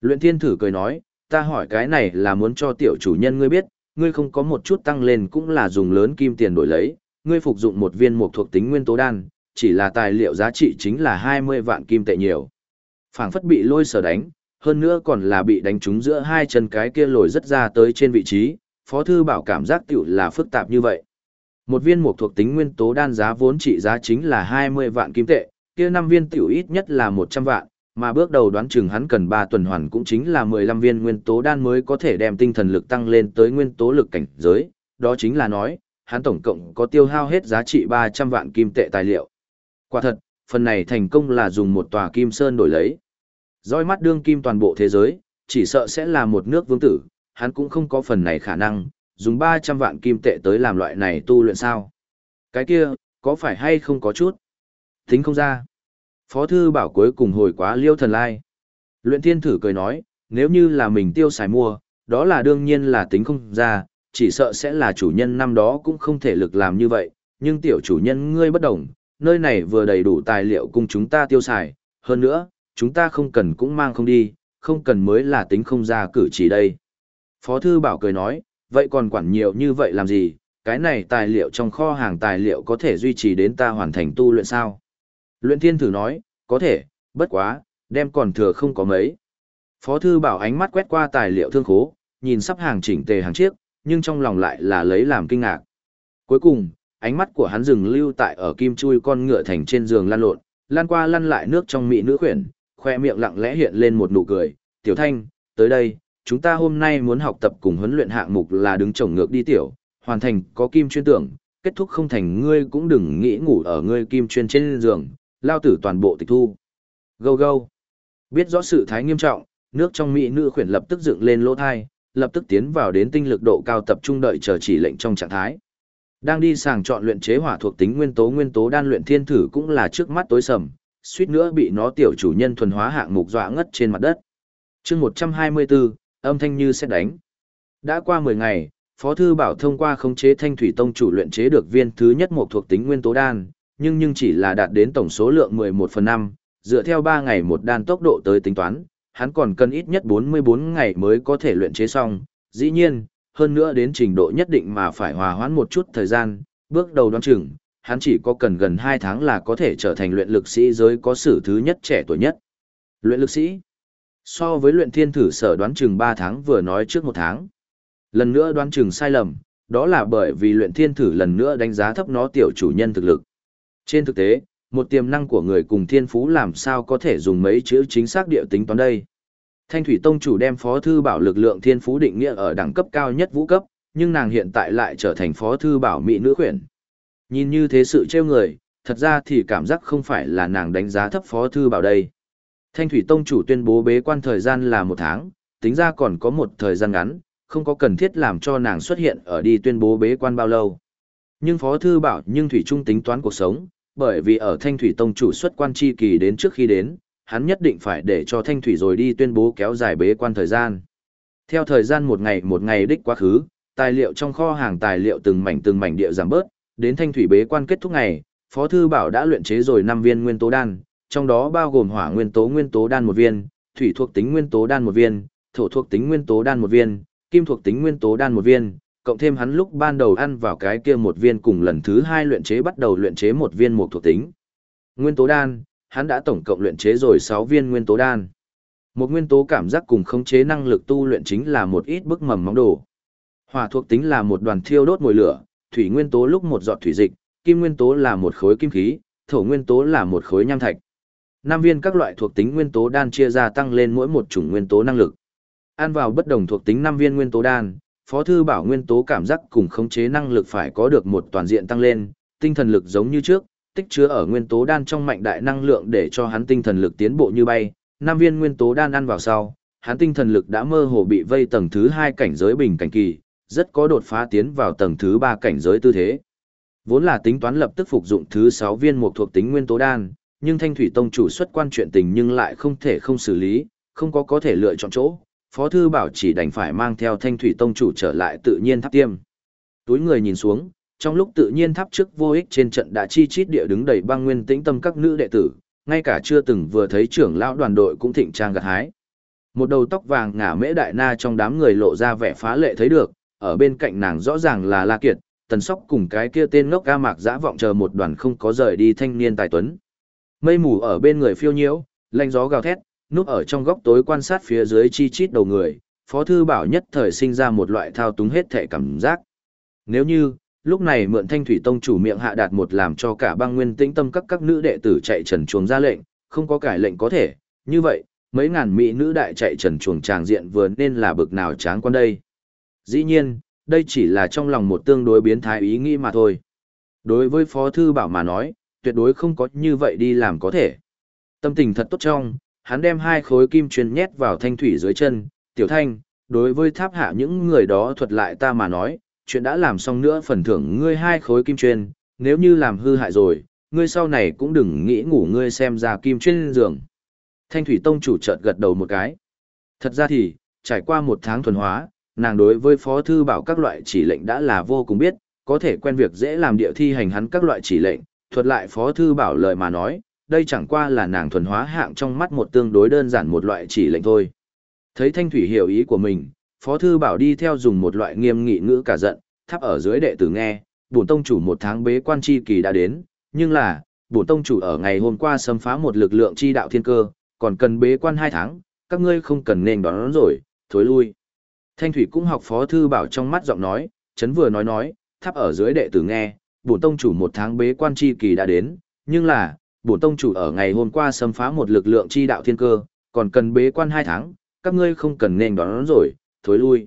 Luyện thiên thử cười nói, ta hỏi cái này là muốn cho tiểu chủ nhân ngươi biết, ngươi không có một chút tăng lên cũng là dùng lớn kim tiền đổi lấy, ngươi phục dụng một viên mục thuộc tính nguyên tố đan, chỉ là tài liệu giá trị chính là 20 vạn kim tệ nhiều. Phảng phất bị lôi sở đánh, hơn nữa còn là bị đánh trúng giữa hai chân cái kia lồi rất ra tới trên vị trí, Phó Thư Bảo cảm giác tiểu là phức tạp như vậy. Một viên mục thuộc tính nguyên tố đan giá vốn trị giá chính là 20 vạn kim tệ, kia năm viên tiểu ít nhất là 100 vạn, mà bước đầu đoán chừng hắn cần 3 tuần hoàn cũng chính là 15 viên nguyên tố đan mới có thể đem tinh thần lực tăng lên tới nguyên tố lực cảnh giới, đó chính là nói, hắn tổng cộng có tiêu hao hết giá trị 300 vạn kim tệ tài liệu. Quả thật, phần này thành công là dùng một tòa kim sơn đổi lấy. Dõi mắt đương kim toàn bộ thế giới, chỉ sợ sẽ là một nước vương tử, hắn cũng không có phần này khả năng, dùng 300 vạn kim tệ tới làm loại này tu luyện sao. Cái kia, có phải hay không có chút? Tính không ra. Phó thư bảo cuối cùng hồi quá liêu thần lai. Luyện thiên thử cười nói, nếu như là mình tiêu xài mua, đó là đương nhiên là tính không ra, chỉ sợ sẽ là chủ nhân năm đó cũng không thể lực làm như vậy, nhưng tiểu chủ nhân ngươi bất đồng, nơi này vừa đầy đủ tài liệu cùng chúng ta tiêu xài, hơn nữa, chúng ta không cần cũng mang không đi, không cần mới là tính không ra cử chỉ đây. Phó thư bảo cười nói, vậy còn quản nhiều như vậy làm gì, cái này tài liệu trong kho hàng tài liệu có thể duy trì đến ta hoàn thành tu luyện sao? Luyện thiên thử nói, có thể, bất quá, đem còn thừa không có mấy. Phó thư bảo ánh mắt quét qua tài liệu thương khố, nhìn sắp hàng chỉnh tề hàng chiếc, nhưng trong lòng lại là lấy làm kinh ngạc. Cuối cùng, ánh mắt của hắn dừng lưu tại ở kim chui con ngựa thành trên giường lăn lộn, lan qua lăn lại nước trong mị nữ khuyển, khoe miệng lặng lẽ hiện lên một nụ cười, tiểu thanh, tới đây, chúng ta hôm nay muốn học tập cùng huấn luyện hạng mục là đứng chồng ngược đi tiểu, hoàn thành có kim chuyên tưởng, kết thúc không thành ngươi cũng đừng nghĩ ngủ ở ngươi kim chuyên trên giường, lao tử toàn bộ tịch thu. Gâu gâu. Biết rõ sự thái nghiêm trọng, nước trong mỹ nữ khuyển lập tức dựng lên lỗ thai, lập tức tiến vào đến tinh lực độ cao tập trung đợi chờ chỉ lệnh trong trạng thái. Đang đi sàng chọn luyện chế hỏa thuộc tính nguyên tố nguyên tố đan luyện thiên thử cũng là trước mắt tối sầm, suýt nữa bị nó tiểu chủ nhân thuần hóa hạng mục dọa ngất trên mặt đất. chương 124, âm thanh như xét đánh. Đã qua 10 ngày, Phó Thư Bảo thông qua khống chế thanh thủy tông chủ luyện chế được viên thứ nhất một thuộc tính nguyên tố đan, nhưng nhưng chỉ là đạt đến tổng số lượng 11 phần 5, dựa theo 3 ngày một đan tốc độ tới tính toán, hắn còn cần ít nhất 44 ngày mới có thể luyện chế xong. Dĩ nhiên, hơn nữa đến trình độ nhất định mà phải hòa hoãn một chút thời gian, bước đầu đoán chừng, hắn chỉ có cần gần 2 tháng là có thể trở thành luyện lực sĩ giới có sử thứ nhất trẻ tuổi nhất. Luyện lực sĩ So với luyện thiên thử sở đoán chừng 3 tháng vừa nói trước một tháng. Lần nữa đoán chừng sai lầm, đó là bởi vì luyện thiên thử lần nữa đánh giá thấp nó tiểu chủ nhân thực lực. Trên thực tế, một tiềm năng của người cùng thiên phú làm sao có thể dùng mấy chữ chính xác địa tính toán đây. Thanh Thủy Tông chủ đem phó thư bảo lực lượng thiên phú định nghĩa ở đẳng cấp cao nhất vũ cấp, nhưng nàng hiện tại lại trở thành phó thư bảo mỹ nữ khuyển. Nhìn như thế sự trêu người, thật ra thì cảm giác không phải là nàng đánh giá thấp phó thư bảo đây. Thanh Thủy Tông chủ tuyên bố bế quan thời gian là một tháng, tính ra còn có một thời gian ngắn, không có cần thiết làm cho nàng xuất hiện ở đi tuyên bố bế quan bao lâu. Nhưng Phó Thư bảo nhưng Thủy Trung tính toán cuộc sống, bởi vì ở Thanh Thủy Tông chủ xuất quan chi kỳ đến trước khi đến, hắn nhất định phải để cho Thanh Thủy rồi đi tuyên bố kéo dài bế quan thời gian. Theo thời gian một ngày một ngày đích quá khứ, tài liệu trong kho hàng tài liệu từng mảnh từng mảnh địa giảm bớt, đến Thanh Thủy bế quan kết thúc ngày, Phó Thư Bảo đã luyện chế rồi 5 viên nguyên tố đan, trong đó bao gồm hỏa nguyên tố nguyên tố đan một viên, thủy thuộc tính nguyên tố đan một viên, thổ thuộc tính nguyên tố đan một viên, kim thuộc tính nguyên tố đan một viên, cộng thêm hắn lúc ban đầu ăn vào cái kia một viên cùng lần thứ hai luyện chế bắt đầu luyện chế một viên một thuộc tính. Nguyên tố đan, hắn đã tổng cộng luyện chế rồi 6 viên nguyên tố đan. Một nguyên tố cảm giác cùng khống chế năng lực tu luyện chính là một ít bức mầm móng đồ. Hỏa thuộc tính là một đoàn thiêu đốt mùi lửa, thủy nguyên tố lúc một giọt thủy dịch, kim nguyên tố là một khối kim khí, thổ nguyên tố là một khối nham thạch. Năm viên các loại thuộc tính nguyên tố đan chia ra tăng lên mỗi một chủng nguyên tố năng lực. Ăn vào bất đồng thuộc tính năm viên nguyên tố đan, Phó thư bảo nguyên tố cảm giác cùng khống chế năng lực phải có được một toàn diện tăng lên, tinh thần lực giống như trước, tích chứa ở nguyên tố đan trong mạnh đại năng lượng để cho hắn tinh thần lực tiến bộ như bay. Năm viên nguyên tố đan ăn vào sau, hắn tinh thần lực đã mơ hồ bị vây tầng thứ hai cảnh giới bình cảnh kỳ, rất có đột phá tiến vào tầng thứ ba cảnh giới tư thế. Vốn là tính toán lập tức phục dụng thứ sáu viên một thuộc tính nguyên tố đan, nhưng thanh thủy tông chủ xuất quan chuyện tình nhưng lại không thể không xử lý, không có có thể lựa chọn chỗ, phó thư bảo chỉ đành phải mang theo thanh thủy tông chủ trở lại tự nhiên tháp tiêm. Túi người nhìn xuống, trong lúc tự nhiên tháp trước vô ích trên trận đã chi chít địa đứng đầy băng nguyên tĩnh tâm các nữ đệ tử, ngay cả chưa từng vừa thấy trưởng lão đoàn đội cũng thịnh trang gặt hái. Một đầu tóc vàng ngả mễ đại na trong đám người lộ ra vẻ phá lệ thấy được, ở bên cạnh nàng rõ ràng là La Kiệt, tần sóc cùng cái kia tên ngốc ca mạc dã vọng chờ một đoàn không có rời đi thanh niên tài tuấn. Mây mù ở bên người phiêu nhiễu, lạnh gió gào thét, núp ở trong góc tối quan sát phía dưới chi chít đầu người, Phó Thư Bảo nhất thời sinh ra một loại thao túng hết thể cảm giác. Nếu như, lúc này mượn thanh thủy tông chủ miệng hạ đạt một làm cho cả băng nguyên tĩnh tâm các các nữ đệ tử chạy trần chuồng ra lệnh, không có cải lệnh có thể, như vậy, mấy ngàn mỹ nữ đại chạy trần chuồng tràng diện vừa nên là bực nào tráng quan đây. Dĩ nhiên, đây chỉ là trong lòng một tương đối biến thái ý nghĩ mà thôi. Đối với Phó Thư Bảo mà nói, tuyệt đối không có như vậy đi làm có thể. Tâm tình thật tốt trong, hắn đem hai khối kim truyền nhét vào thanh thủy dưới chân, tiểu thanh, đối với tháp hạ những người đó thuật lại ta mà nói, chuyện đã làm xong nữa phần thưởng ngươi hai khối kim chuyên, nếu như làm hư hại rồi, ngươi sau này cũng đừng nghĩ ngủ ngươi xem ra kim chuyên giường. Thanh thủy tông chủ chợt gật đầu một cái. Thật ra thì, trải qua một tháng thuần hóa, nàng đối với phó thư bảo các loại chỉ lệnh đã là vô cùng biết, có thể quen việc dễ làm địa thi hành hắn các loại chỉ lệnh, thuật lại phó thư bảo lời mà nói, đây chẳng qua là nàng thuần hóa hạng trong mắt một tương đối đơn giản một loại chỉ lệnh thôi. Thấy thanh thủy hiểu ý của mình, phó thư bảo đi theo dùng một loại nghiêm nghị ngữ cả giận, thắp ở dưới đệ tử nghe, bổn tông chủ một tháng bế quan chi kỳ đã đến, nhưng là, bổn tông chủ ở ngày hôm qua xâm phá một lực lượng chi đạo thiên cơ, còn cần bế quan hai tháng, các ngươi không cần nên đón, đón rồi, thối lui. Thanh thủy cũng học phó thư bảo trong mắt giọng nói, chấn vừa nói nói, thắp ở dưới đệ tử nghe, bổn tông chủ một tháng bế quan chi kỳ đã đến, nhưng là, bổn tông chủ ở ngày hôm qua xâm phá một lực lượng chi đạo thiên cơ, còn cần bế quan hai tháng, các ngươi không cần nên đón, rồi, thối lui.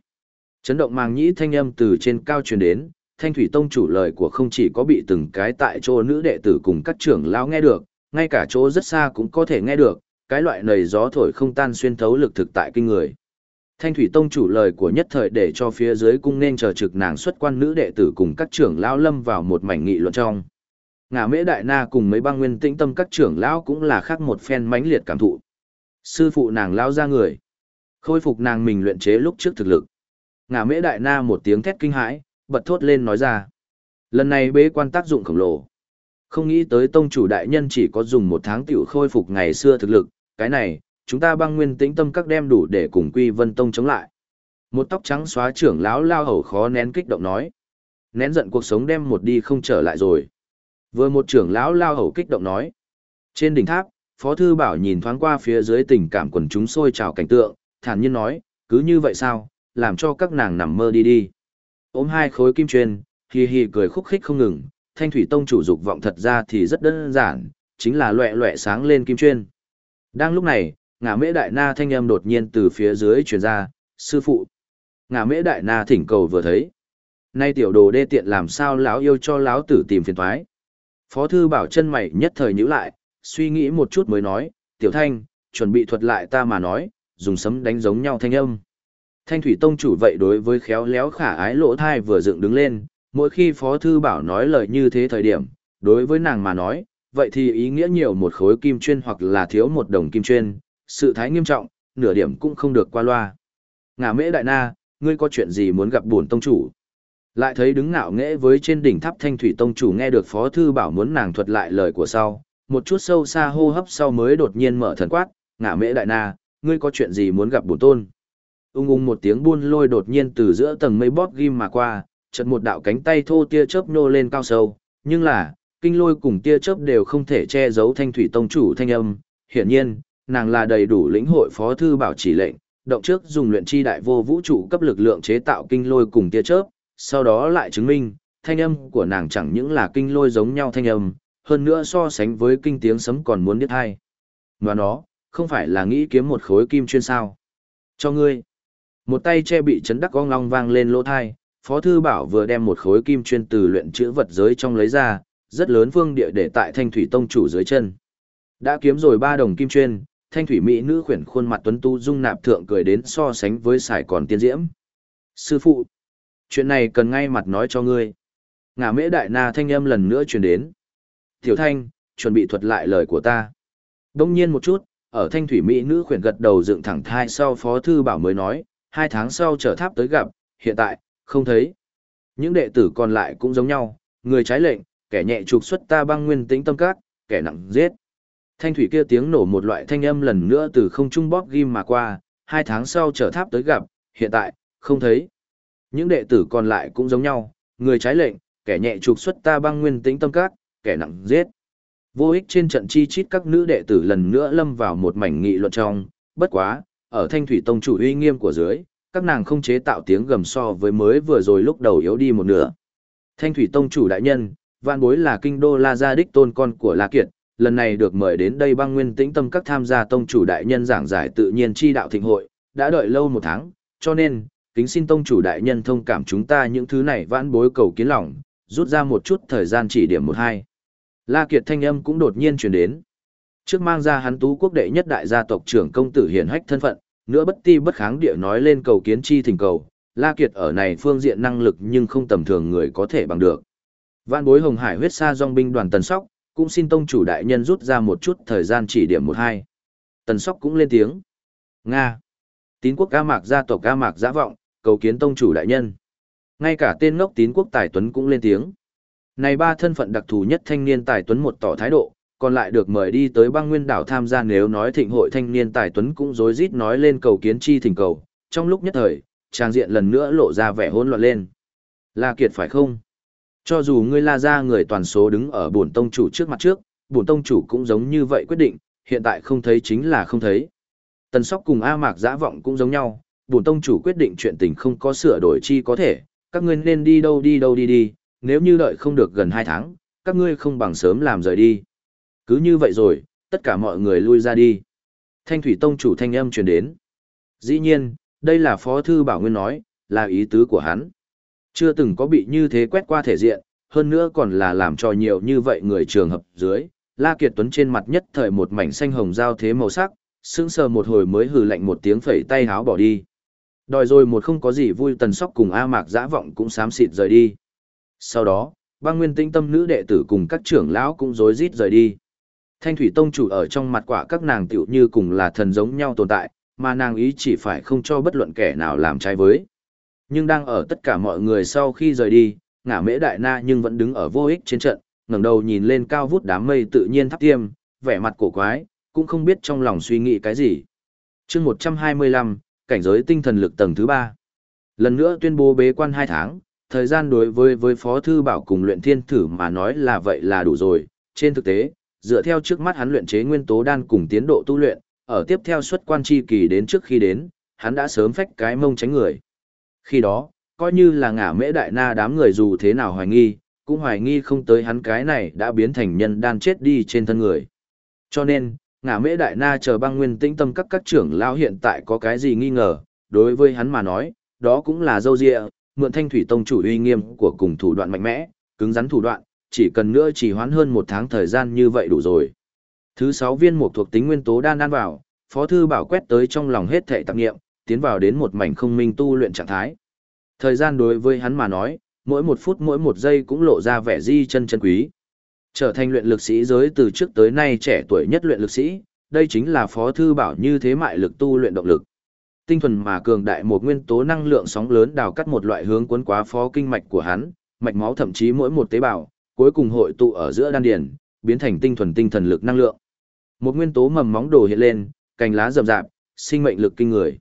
Chấn động màng nhĩ thanh âm từ trên cao truyền đến, thanh thủy tông chủ lời của không chỉ có bị từng cái tại chỗ nữ đệ tử cùng các trưởng lão nghe được, ngay cả chỗ rất xa cũng có thể nghe được, cái loại nầy gió thổi không tan xuyên thấu lực thực tại kinh người. Thanh thủy tông chủ lời của nhất thời để cho phía dưới cung nên chờ trực nàng xuất quan nữ đệ tử cùng các trưởng lão lâm vào một mảnh nghị luận trong. Ngã mễ đại na cùng mấy băng nguyên tĩnh tâm các trưởng lão cũng là khác một phen mãnh liệt cảm thụ. Sư phụ nàng lão ra người. Khôi phục nàng mình luyện chế lúc trước thực lực. Ngã mễ đại na một tiếng thét kinh hãi, bật thốt lên nói ra. Lần này bế quan tác dụng khổng lồ. Không nghĩ tới tông chủ đại nhân chỉ có dùng một tháng tiểu khôi phục ngày xưa thực lực, cái này, chúng ta băng nguyên tĩnh tâm các đem đủ để cùng quy vân tông chống lại. Một tóc trắng xóa trưởng lão lao hầu khó nén kích động nói. Nén giận cuộc sống đem một đi không trở lại rồi. Vừa một trưởng lão lao hầu kích động nói. Trên đỉnh tháp, Phó Thư Bảo nhìn thoáng qua phía dưới tình cảm quần chúng sôi trào cảnh tượng, thản nhiên nói, cứ như vậy sao, làm cho các nàng nằm mơ đi đi. Ôm hai khối kim truyền, hì hì cười khúc khích không ngừng, thanh thủy tông chủ dục vọng thật ra thì rất đơn giản, chính là loẹ loẹ sáng lên kim chuyên. Đang lúc này, ngã mễ đại na thanh âm đột nhiên từ phía dưới truyền ra, sư phụ. Ngã mễ đại na thỉnh cầu vừa thấy. Nay tiểu đồ đê tiện làm sao lão yêu cho lão tử tìm phiền thoái. Phó thư bảo chân mày nhất thời nhíu lại, suy nghĩ một chút mới nói, tiểu thanh, chuẩn bị thuật lại ta mà nói, dùng sấm đánh giống nhau thanh âm. Thanh thủy tông chủ vậy đối với khéo léo khả ái lỗ thai vừa dựng đứng lên, mỗi khi phó thư bảo nói lời như thế thời điểm, đối với nàng mà nói, vậy thì ý nghĩa nhiều một khối kim chuyên hoặc là thiếu một đồng kim chuyên, sự thái nghiêm trọng, nửa điểm cũng không được qua loa. Ngả mễ đại na, ngươi có chuyện gì muốn gặp Bổn tông chủ? Lại thấy đứng ngạo nghễ với trên đỉnh tháp thanh thủy tông chủ nghe được phó thư bảo muốn nàng thuật lại lời của sau, một chút sâu xa hô hấp sau mới đột nhiên mở thần quát, ngả mễ đại na, ngươi có chuyện gì muốn gặp bổn tôn? Ung ung một tiếng buôn lôi đột nhiên từ giữa tầng mây bóp ghim mà qua, chợt một đạo cánh tay thô tia chớp nô lên cao sâu, nhưng là, kinh lôi cùng tia chớp đều không thể che giấu thanh thủy tông chủ thanh âm, hiển nhiên, nàng là đầy đủ lĩnh hội phó thư bảo chỉ lệnh, động trước dùng luyện chi đại vô vũ trụ cấp lực lượng chế tạo kinh lôi cùng tia chớp, sau đó lại chứng minh, thanh âm của nàng chẳng những là kinh lôi giống nhau thanh âm, hơn nữa so sánh với kinh tiếng sấm còn muốn biết hay. Và nó, không phải là nghĩ kiếm một khối kim chuyên sao. Cho ngươi. Một tay che bị chấn đắc gong long vang lên lỗ thai, Phó Thư Bảo vừa đem một khối kim chuyên từ luyện chữ vật giới trong lấy ra, rất lớn phương địa để tại thanh thủy tông chủ dưới chân. Đã kiếm rồi ba đồng kim chuyên, thanh thủy mỹ nữ khuyển khuôn mặt tuấn tu dung nạp thượng cười đến so sánh với sải còn tiên diễm. Sư phụ, chuyện này cần ngay mặt nói cho ngươi. Ngả mễ đại na thanh âm lần nữa truyền đến. Tiểu thanh, chuẩn bị thuật lại lời của ta. Đông nhiên một chút, ở thanh thủy Mỹ nữ khuyển gật đầu dựng thẳng thai sau phó thư bảo mới nói, hai tháng sau trở tháp tới gặp, hiện tại, không thấy. Những đệ tử còn lại cũng giống nhau, người trái lệnh, kẻ nhẹ trục xuất ta băng nguyên tĩnh tâm các, kẻ nặng giết. Thanh thủy kia tiếng nổ một loại thanh âm lần nữa từ không trung bóp ghim mà qua, hai tháng sau trở tháp tới gặp, hiện tại, không thấy. Những đệ tử còn lại cũng giống nhau, người trái lệnh, kẻ nhẹ trục xuất ta băng nguyên tĩnh tâm các, kẻ nặng giết. Vô ích trên trận chi chít các nữ đệ tử lần nữa lâm vào một mảnh nghị luận trong, bất quá, ở thanh thủy tông chủ uy nghiêm của dưới, các nàng không chế tạo tiếng gầm so với mới vừa rồi lúc đầu yếu đi một nửa. Thanh thủy tông chủ đại nhân, vạn bối là kinh đô La Gia Đích tôn con của La Kiệt, lần này được mời đến đây băng nguyên tĩnh tâm các tham gia tông chủ đại nhân giảng giải tự nhiên chi đạo thịnh hội, đã đợi lâu một tháng, cho nên, kính xin tông chủ đại nhân thông cảm chúng ta những thứ này vãn bối cầu kiến lòng, rút ra một chút thời gian chỉ điểm một hai. La Kiệt thanh âm cũng đột nhiên truyền đến. Trước mang ra hắn tú quốc đệ nhất đại gia tộc trưởng công tử hiển hách thân phận, nữa bất ti bất kháng địa nói lên cầu kiến chi thỉnh cầu, La Kiệt ở này phương diện năng lực nhưng không tầm thường người có thể bằng được. Vạn bối Hồng Hải huyết sa dòng binh đoàn Tần Sóc, cũng xin tông chủ đại nhân rút ra một chút thời gian chỉ điểm một hai. Tần Sóc cũng lên tiếng. Nga. Tín quốc ca mạc gia tộc ca mạc giã vọng, cầu kiến tông chủ đại nhân. Ngay cả tên ngốc tín quốc tài tuấn cũng lên tiếng. Này ba thân phận đặc thù nhất thanh niên tài tuấn một tỏ thái độ, còn lại được mời đi tới băng nguyên đảo tham gia nếu nói thịnh hội thanh niên tài tuấn cũng rối rít nói lên cầu kiến chi thỉnh cầu. Trong lúc nhất thời, trang diện lần nữa lộ ra vẻ hỗn loạn lên. La Kiệt phải không? Cho dù ngươi la ra người toàn số đứng ở bổn tông chủ trước mặt trước, bổn tông chủ cũng giống như vậy quyết định, hiện tại không thấy chính là không thấy. Tần sóc cùng A Mạc giã vọng cũng giống nhau, bổn tông chủ quyết định chuyện tình không có sửa đổi chi có thể, các ngươi nên đi đâu đi đâu đi đi, nếu như đợi không được gần hai tháng, các ngươi không bằng sớm làm rời đi. Cứ như vậy rồi, tất cả mọi người lui ra đi. Thanh thủy tông chủ thanh âm truyền đến. Dĩ nhiên, đây là phó thư bảo nguyên nói, là ý tứ của hắn. Chưa từng có bị như thế quét qua thể diện, hơn nữa còn là làm cho nhiều như vậy người trường hợp dưới. La Kiệt Tuấn trên mặt nhất thời một mảnh xanh hồng giao thế màu sắc, sững sờ một hồi mới hừ lạnh một tiếng phẩy tay háo bỏ đi. Đòi rồi một không có gì vui tần sóc cùng A Mạc Giã Vọng cũng xám xịt rời đi. Sau đó, băng nguyên tinh tâm nữ đệ tử cùng các trưởng lão cũng rối rít rời đi. Thanh thủy tông chủ ở trong mặt quả các nàng tiểu như cùng là thần giống nhau tồn tại, mà nàng ý chỉ phải không cho bất luận kẻ nào làm trái với. Nhưng đang ở tất cả mọi người sau khi rời đi, ngả mễ đại na nhưng vẫn đứng ở vô ích trên trận, ngẩng đầu nhìn lên cao vút đám mây tự nhiên thắp tiêm, vẻ mặt cổ quái, cũng không biết trong lòng suy nghĩ cái gì. chương 125, cảnh giới tinh thần lực tầng thứ 3. Lần nữa tuyên bố bế quan 2 tháng, thời gian đối với với Phó Thư Bảo cùng luyện thiên thử mà nói là vậy là đủ rồi. Trên thực tế, dựa theo trước mắt hắn luyện chế nguyên tố đan cùng tiến độ tu luyện, ở tiếp theo xuất quan chi kỳ đến trước khi đến, hắn đã sớm phách cái mông tránh người. Khi đó, coi như là ngả mễ đại na đám người dù thế nào hoài nghi, cũng hoài nghi không tới hắn cái này đã biến thành nhân đan chết đi trên thân người. Cho nên, ngả mễ đại na chờ băng nguyên tĩnh tâm các các trưởng lao hiện tại có cái gì nghi ngờ, đối với hắn mà nói, đó cũng là dâu dịa, mượn thanh thủy tông chủ uy nghiêm của cùng thủ đoạn mạnh mẽ, cứng rắn thủ đoạn, chỉ cần nữa chỉ hoãn hơn một tháng thời gian như vậy đủ rồi. Thứ sáu viên mục thuộc tính nguyên tố đan đan vào, phó thư bảo quét tới trong lòng hết thệ tạp nghiệm, tiến vào đến một mảnh không minh tu luyện trạng thái. Thời gian đối với hắn mà nói, mỗi một phút mỗi một giây cũng lộ ra vẻ di chân chân quý. Trở thành luyện lực sĩ giới từ trước tới nay trẻ tuổi nhất luyện lực sĩ, đây chính là phó thư bảo như thế mại lực tu luyện động lực. Tinh thuần mà cường đại một nguyên tố năng lượng sóng lớn đào cắt một loại hướng cuốn quá phó kinh mạch của hắn, mạch máu thậm chí mỗi một tế bào, cuối cùng hội tụ ở giữa đan điền, biến thành tinh thuần tinh thần lực năng lượng. Một nguyên tố mầm móng đồ hiện lên, cành lá rậm rạp, sinh mệnh lực kinh người.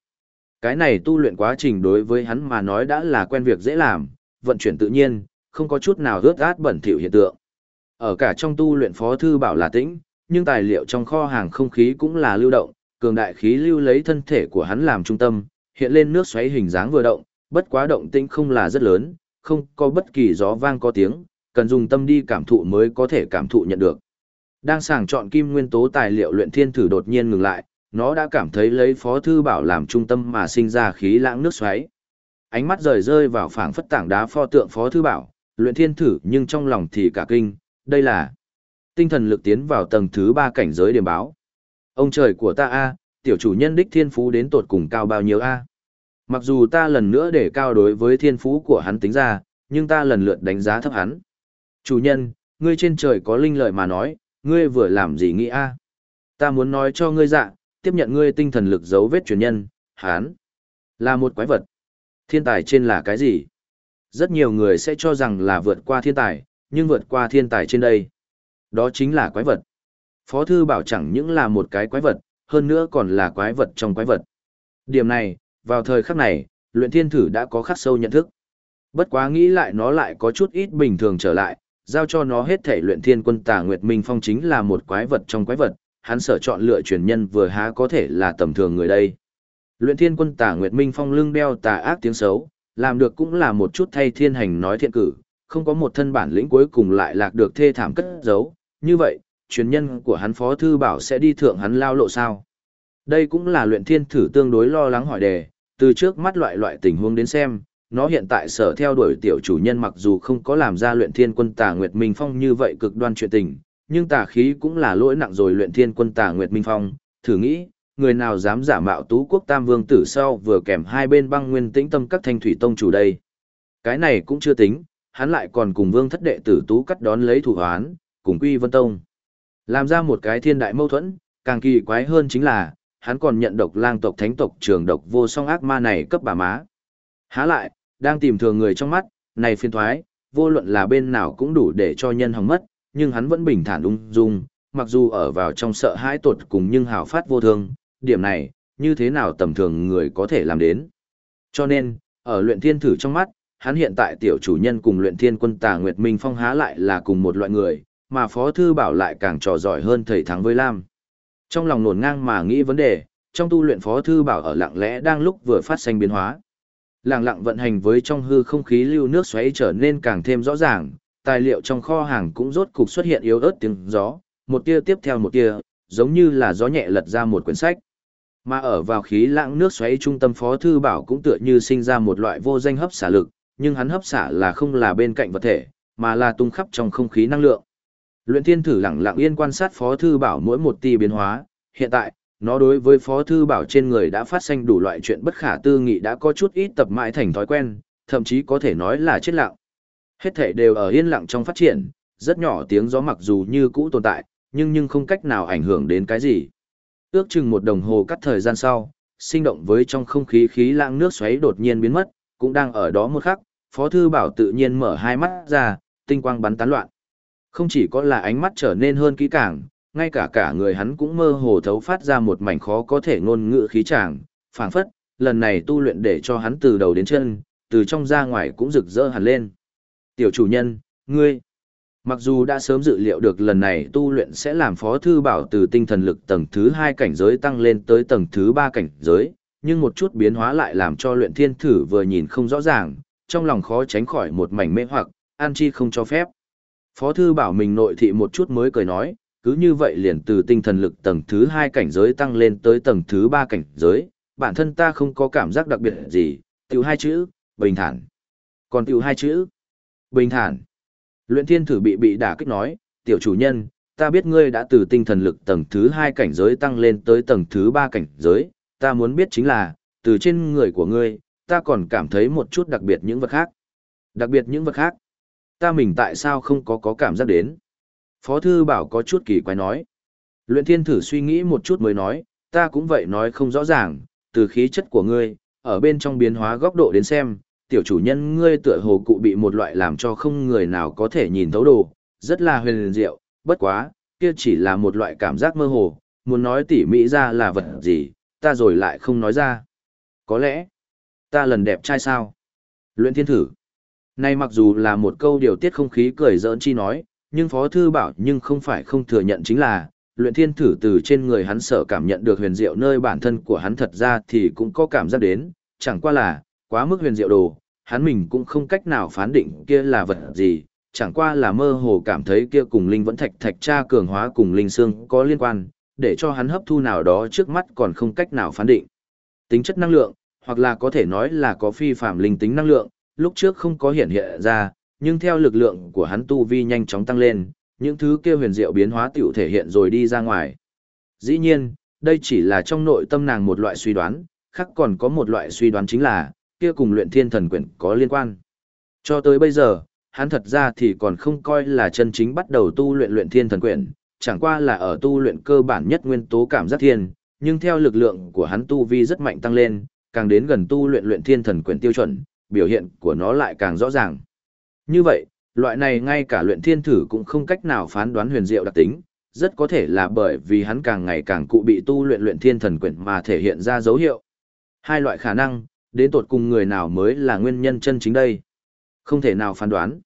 Cái này tu luyện quá trình đối với hắn mà nói đã là quen việc dễ làm, vận chuyển tự nhiên, không có chút nào rớt át bẩn thỉu hiện tượng. Ở cả trong tu luyện phó thư bảo là tĩnh, nhưng tài liệu trong kho hàng không khí cũng là lưu động, cường đại khí lưu lấy thân thể của hắn làm trung tâm, hiện lên nước xoáy hình dáng vừa động, bất quá động tĩnh không là rất lớn, không có bất kỳ gió vang có tiếng, cần dùng tâm đi cảm thụ mới có thể cảm thụ nhận được. Đang sàng chọn kim nguyên tố tài liệu luyện thiên thử đột nhiên ngừng lại, nó đã cảm thấy lấy phó thư bảo làm trung tâm mà sinh ra khí lãng nước xoáy. Ánh mắt rời rơi vào phảng phất tảng đá pho tượng phó thư bảo, luyện thiên thử nhưng trong lòng thì cả kinh, đây là tinh thần lực tiến vào tầng thứ ba cảnh giới điểm báo. Ông trời của ta a, tiểu chủ nhân đích thiên phú đến tột cùng cao bao nhiêu a? Mặc dù ta lần nữa để cao đối với thiên phú của hắn tính ra, nhưng ta lần lượt đánh giá thấp hắn. Chủ nhân, ngươi trên trời có linh lợi mà nói, Ngươi vừa làm gì nghĩ a? Ta muốn nói cho ngươi dạ, tiếp nhận ngươi tinh thần lực dấu vết truyền nhân, hán. Là một quái vật. Thiên tài trên là cái gì? Rất nhiều người sẽ cho rằng là vượt qua thiên tài, nhưng vượt qua thiên tài trên đây. Đó chính là quái vật. Phó thư bảo chẳng những là một cái quái vật, hơn nữa còn là quái vật trong quái vật. Điểm này, vào thời khắc này, luyện thiên thử đã có khắc sâu nhận thức. Bất quá nghĩ lại nó lại có chút ít bình thường trở lại, giao cho nó hết thể luyện thiên quân tà Nguyệt Minh Phong chính là một quái vật trong quái vật, hắn sở chọn lựa truyền nhân vừa há có thể là tầm thường người đây. Luyện thiên quân tà Nguyệt Minh Phong lưng đeo tà ác tiếng xấu, làm được cũng là một chút thay thiên hành nói thiện cử, không có một thân bản lĩnh cuối cùng lại lạc được thê thảm cất giấu, như vậy, truyền nhân của hắn phó thư bảo sẽ đi thượng hắn lao lộ sao. Đây cũng là luyện thiên thử tương đối lo lắng hỏi đề, từ trước mắt loại loại tình huống đến xem, nó hiện tại sở theo đuổi tiểu chủ nhân mặc dù không có làm ra luyện thiên quân tà Nguyệt Minh Phong như vậy cực đoan chuyện tình, nhưng tà khí cũng là lỗi nặng rồi luyện thiên quân tà Nguyệt Minh Phong, thử nghĩ, người nào dám giả mạo tú quốc tam vương tử sau vừa kèm hai bên băng nguyên tĩnh tâm các thanh thủy tông chủ đây. Cái này cũng chưa tính, hắn lại còn cùng vương thất đệ tử tú cắt đón lấy thủ hoán, cùng quy vân tông. Làm ra một cái thiên đại mâu thuẫn, càng kỳ quái hơn chính là, hắn còn nhận độc lang tộc thánh tộc trường độc vô song ác ma này cấp bà má. Há lại, đang tìm thường người trong mắt, này phiên thoái, vô luận là bên nào cũng đủ để cho nhân hỏng mất, nhưng hắn vẫn bình thản ung dung, mặc dù ở vào trong sợ hãi tột cùng nhưng hào phát vô thương, điểm này, như thế nào tầm thường người có thể làm đến. Cho nên, ở luyện thiên thử trong mắt, hắn hiện tại tiểu chủ nhân cùng luyện thiên quân tà Nguyệt Minh Phong há lại là cùng một loại người, mà Phó Thư Bảo lại càng trò giỏi hơn thầy thắng với Lam. Trong lòng nổn ngang mà nghĩ vấn đề, trong tu luyện Phó Thư Bảo ở lặng lẽ đang lúc vừa phát sinh biến hóa. Lặng lặng vận hành với trong hư không khí lưu nước xoáy trở nên càng thêm rõ ràng, tài liệu trong kho hàng cũng rốt cục xuất hiện yếu ớt tiếng gió, một tia tiếp theo một tia, giống như là gió nhẹ lật ra một quyển sách. Mà ở vào khí lãng nước xoáy trung tâm Phó Thư Bảo cũng tựa như sinh ra một loại vô danh hấp xả lực, nhưng hắn hấp xả là không là bên cạnh vật thể, mà là tung khắp trong không khí năng lượng. Luyện thiên thử lặng lặng yên quan sát Phó Thư Bảo mỗi một ti biến hóa, hiện tại, nó đối với Phó Thư Bảo trên người đã phát sinh đủ loại chuyện bất khả tư nghị đã có chút ít tập mãi thành thói quen, thậm chí có thể nói là chết lặng. Hết thể đều ở yên lặng trong phát triển, rất nhỏ tiếng gió mặc dù như cũ tồn tại, nhưng nhưng không cách nào ảnh hưởng đến cái gì. Ước chừng một đồng hồ cắt thời gian sau, sinh động với trong không khí khí lãng nước xoáy đột nhiên biến mất, cũng đang ở đó một khắc, Phó Thư Bảo tự nhiên mở hai mắt ra, tinh quang bắn tán loạn. Không chỉ có là ánh mắt trở nên hơn kỹ càng, ngay cả cả người hắn cũng mơ hồ thấu phát ra một mảnh khó có thể ngôn ngữ khí tràng, phảng phất, lần này tu luyện để cho hắn từ đầu đến chân, từ trong ra ngoài cũng rực rỡ hẳn lên. Tiểu chủ nhân, ngươi, mặc dù đã sớm dự liệu được lần này tu luyện sẽ làm phó thư bảo từ tinh thần lực tầng thứ hai cảnh giới tăng lên tới tầng thứ ba cảnh giới, nhưng một chút biến hóa lại làm cho luyện thiên thử vừa nhìn không rõ ràng, trong lòng khó tránh khỏi một mảnh mê hoặc, an chi không cho phép. Phó thư bảo mình nội thị một chút mới cười nói, cứ như vậy liền từ tinh thần lực tầng thứ hai cảnh giới tăng lên tới tầng thứ ba cảnh giới, bản thân ta không có cảm giác đặc biệt gì, tiểu hai chữ, bình thản. Còn tiểu hai chữ, bình thản. Luyện thiên thử bị bị đả kích nói, tiểu chủ nhân, ta biết ngươi đã từ tinh thần lực tầng thứ hai cảnh giới tăng lên tới tầng thứ ba cảnh giới, ta muốn biết chính là, từ trên người của ngươi, ta còn cảm thấy một chút đặc biệt những vật khác. Đặc biệt những vật khác. Ta mình tại sao không có có cảm giác đến. Phó thư bảo có chút kỳ quái nói. Luyện thiên thử suy nghĩ một chút mới nói, ta cũng vậy nói không rõ ràng, từ khí chất của ngươi, ở bên trong biến hóa góc độ đến xem, tiểu chủ nhân ngươi tựa hồ cụ bị một loại làm cho không người nào có thể nhìn thấu đồ, rất là huyền diệu, bất quá, kia chỉ là một loại cảm giác mơ hồ, muốn nói tỉ mỹ ra là vật gì, ta rồi lại không nói ra. Có lẽ, ta lần đẹp trai sao? Luyện thiên thử. nay mặc dù là một câu điều tiết không khí cười giỡn chi nói, nhưng Phó Thư Bảo nhưng không phải không thừa nhận chính là, luyện thiên thử từ trên người hắn sợ cảm nhận được huyền diệu nơi bản thân của hắn thật ra thì cũng có cảm giác đến, chẳng qua là, quá mức huyền diệu đồ, hắn mình cũng không cách nào phán định kia là vật gì, chẳng qua là mơ hồ cảm thấy kia cùng linh vẫn thạch thạch tra cường hóa cùng linh xương có liên quan, để cho hắn hấp thu nào đó trước mắt còn không cách nào phán định. Tính chất năng lượng, hoặc là có thể nói là có phi phạm linh tính năng lượng, lúc trước không có hiện hiện ra, nhưng theo lực lượng của hắn tu vi nhanh chóng tăng lên, những thứ kia huyền diệu biến hóa tiểu thể hiện rồi đi ra ngoài. Dĩ nhiên, đây chỉ là trong nội tâm nàng một loại suy đoán, khác còn có một loại suy đoán chính là, kia cùng luyện thiên thần quyển có liên quan. Cho tới bây giờ, hắn thật ra thì còn không coi là chân chính bắt đầu tu luyện luyện thiên thần quyển, chẳng qua là ở tu luyện cơ bản nhất nguyên tố cảm giác thiên, nhưng theo lực lượng của hắn tu vi rất mạnh tăng lên, càng đến gần tu luyện luyện thiên thần quyển tiêu chuẩn, biểu hiện của nó lại càng rõ ràng. Như vậy, loại này ngay cả luyện thiên thử cũng không cách nào phán đoán huyền diệu đặc tính, rất có thể là bởi vì hắn càng ngày càng cụ bị tu luyện luyện thiên thần quyển mà thể hiện ra dấu hiệu. Hai loại khả năng, đến tột cùng người nào mới là nguyên nhân chân chính đây. Không thể nào phán đoán.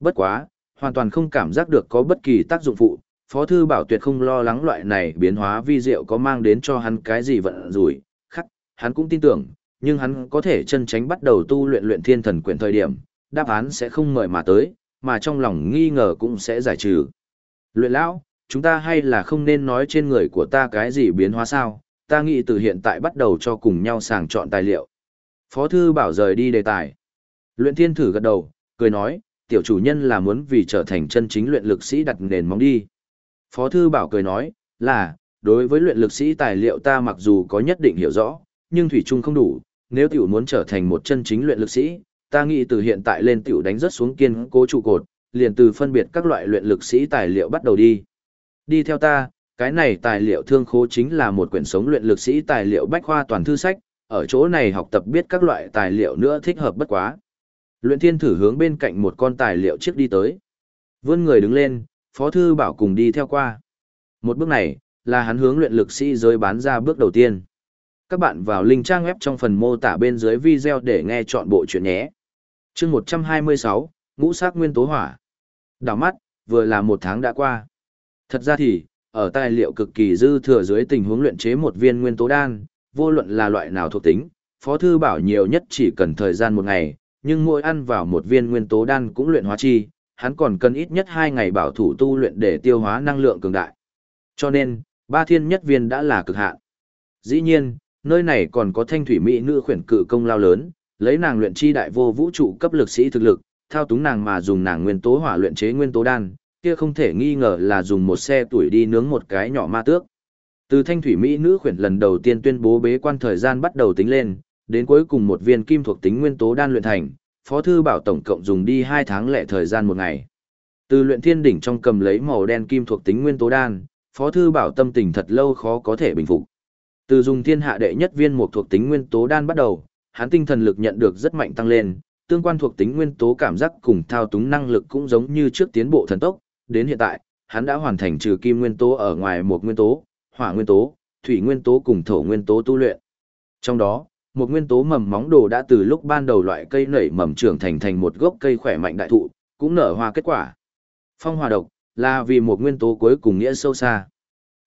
Bất quá, hoàn toàn không cảm giác được có bất kỳ tác dụng phụ, Phó Thư Bảo tuyệt không lo lắng loại này biến hóa vi diệu có mang đến cho hắn cái gì vận rủi, khắc, hắn cũng tin tưởng, nhưng hắn có thể chân tránh bắt đầu tu luyện luyện thiên thần quyển thời điểm, đáp án sẽ không mời mà tới, mà trong lòng nghi ngờ cũng sẽ giải trừ. Luyện lão, chúng ta hay là không nên nói trên người của ta cái gì biến hóa sao, ta nghĩ từ hiện tại bắt đầu cho cùng nhau sàng chọn tài liệu. Phó thư bảo rời đi đề tài. Luyện thiên thử gật đầu, cười nói, tiểu chủ nhân là muốn vì trở thành chân chính luyện lực sĩ đặt nền mong đi. Phó thư bảo cười nói, là, đối với luyện lực sĩ tài liệu ta mặc dù có nhất định hiểu rõ, nhưng thủy chung không đủ, nếu tiểu muốn trở thành một chân chính luyện lực sĩ, ta nghĩ từ hiện tại lên tiểu đánh rất xuống kiên cố trụ cột, liền từ phân biệt các loại luyện lực sĩ tài liệu bắt đầu đi. Đi theo ta, cái này tài liệu thương khố chính là một quyển sống luyện lực sĩ tài liệu bách khoa toàn thư sách, ở chỗ này học tập biết các loại tài liệu nữa thích hợp bất quá. Luyện thiên thử hướng bên cạnh một con tài liệu chiếc đi tới. Vươn người đứng lên, phó thư bảo cùng đi theo qua. Một bước này, là hắn hướng luyện lực sĩ giới bán ra bước đầu tiên. Các bạn vào link trang web trong phần mô tả bên dưới video để nghe chọn bộ chuyện nhé. chương 126, ngũ sắc nguyên tố hỏa. Đảo mắt, vừa là một tháng đã qua. Thật ra thì, ở tài liệu cực kỳ dư thừa dưới tình huống luyện chế một viên nguyên tố đan, vô luận là loại nào thuộc tính, Phó Thư Bảo nhiều nhất chỉ cần thời gian một ngày, nhưng mỗi ăn vào một viên nguyên tố đan cũng luyện hóa chi, hắn còn cần ít nhất 2 ngày bảo thủ tu luyện để tiêu hóa năng lượng cường đại. Cho nên, ba thiên nhất viên đã là cực hạn. Dĩ nhiên, nơi này còn có thanh thủy mỹ nữ khuyển cự công lao lớn, lấy nàng luyện chi đại vô vũ trụ cấp lực sĩ thực lực, thao túng nàng mà dùng nàng nguyên tố hỏa luyện chế nguyên tố đan, kia không thể nghi ngờ là dùng một xe tuổi đi nướng một cái nhỏ ma tước. Từ thanh thủy mỹ nữ khuyển lần đầu tiên tuyên bố bế quan thời gian bắt đầu tính lên, đến cuối cùng một viên kim thuộc tính nguyên tố đan luyện thành, Phó thư bảo tổng cộng dùng đi 2 tháng lẻ thời gian một ngày. Từ luyện thiên đỉnh trong cầm lấy màu đen kim thuộc tính nguyên tố đan, Phó thư bảo tâm tình thật lâu khó có thể bình phục. Từ dùng thiên hạ đệ nhất viên một thuộc tính nguyên tố đan bắt đầu, hắn tinh thần lực nhận được rất mạnh tăng lên, tương quan thuộc tính nguyên tố cảm giác cùng thao túng năng lực cũng giống như trước tiến bộ thần tốc, đến hiện tại, hắn đã hoàn thành trừ kim nguyên tố ở ngoài một nguyên tố, hỏa nguyên tố, thủy nguyên tố cùng thổ nguyên tố tu luyện. Trong đó, một nguyên tố mầm móng đồ đã từ lúc ban đầu loại cây nảy mầm trưởng thành thành một gốc cây khỏe mạnh đại thụ, cũng nở hoa kết quả. Phong hòa độc là vì một nguyên tố cuối cùng nghĩa sâu xa.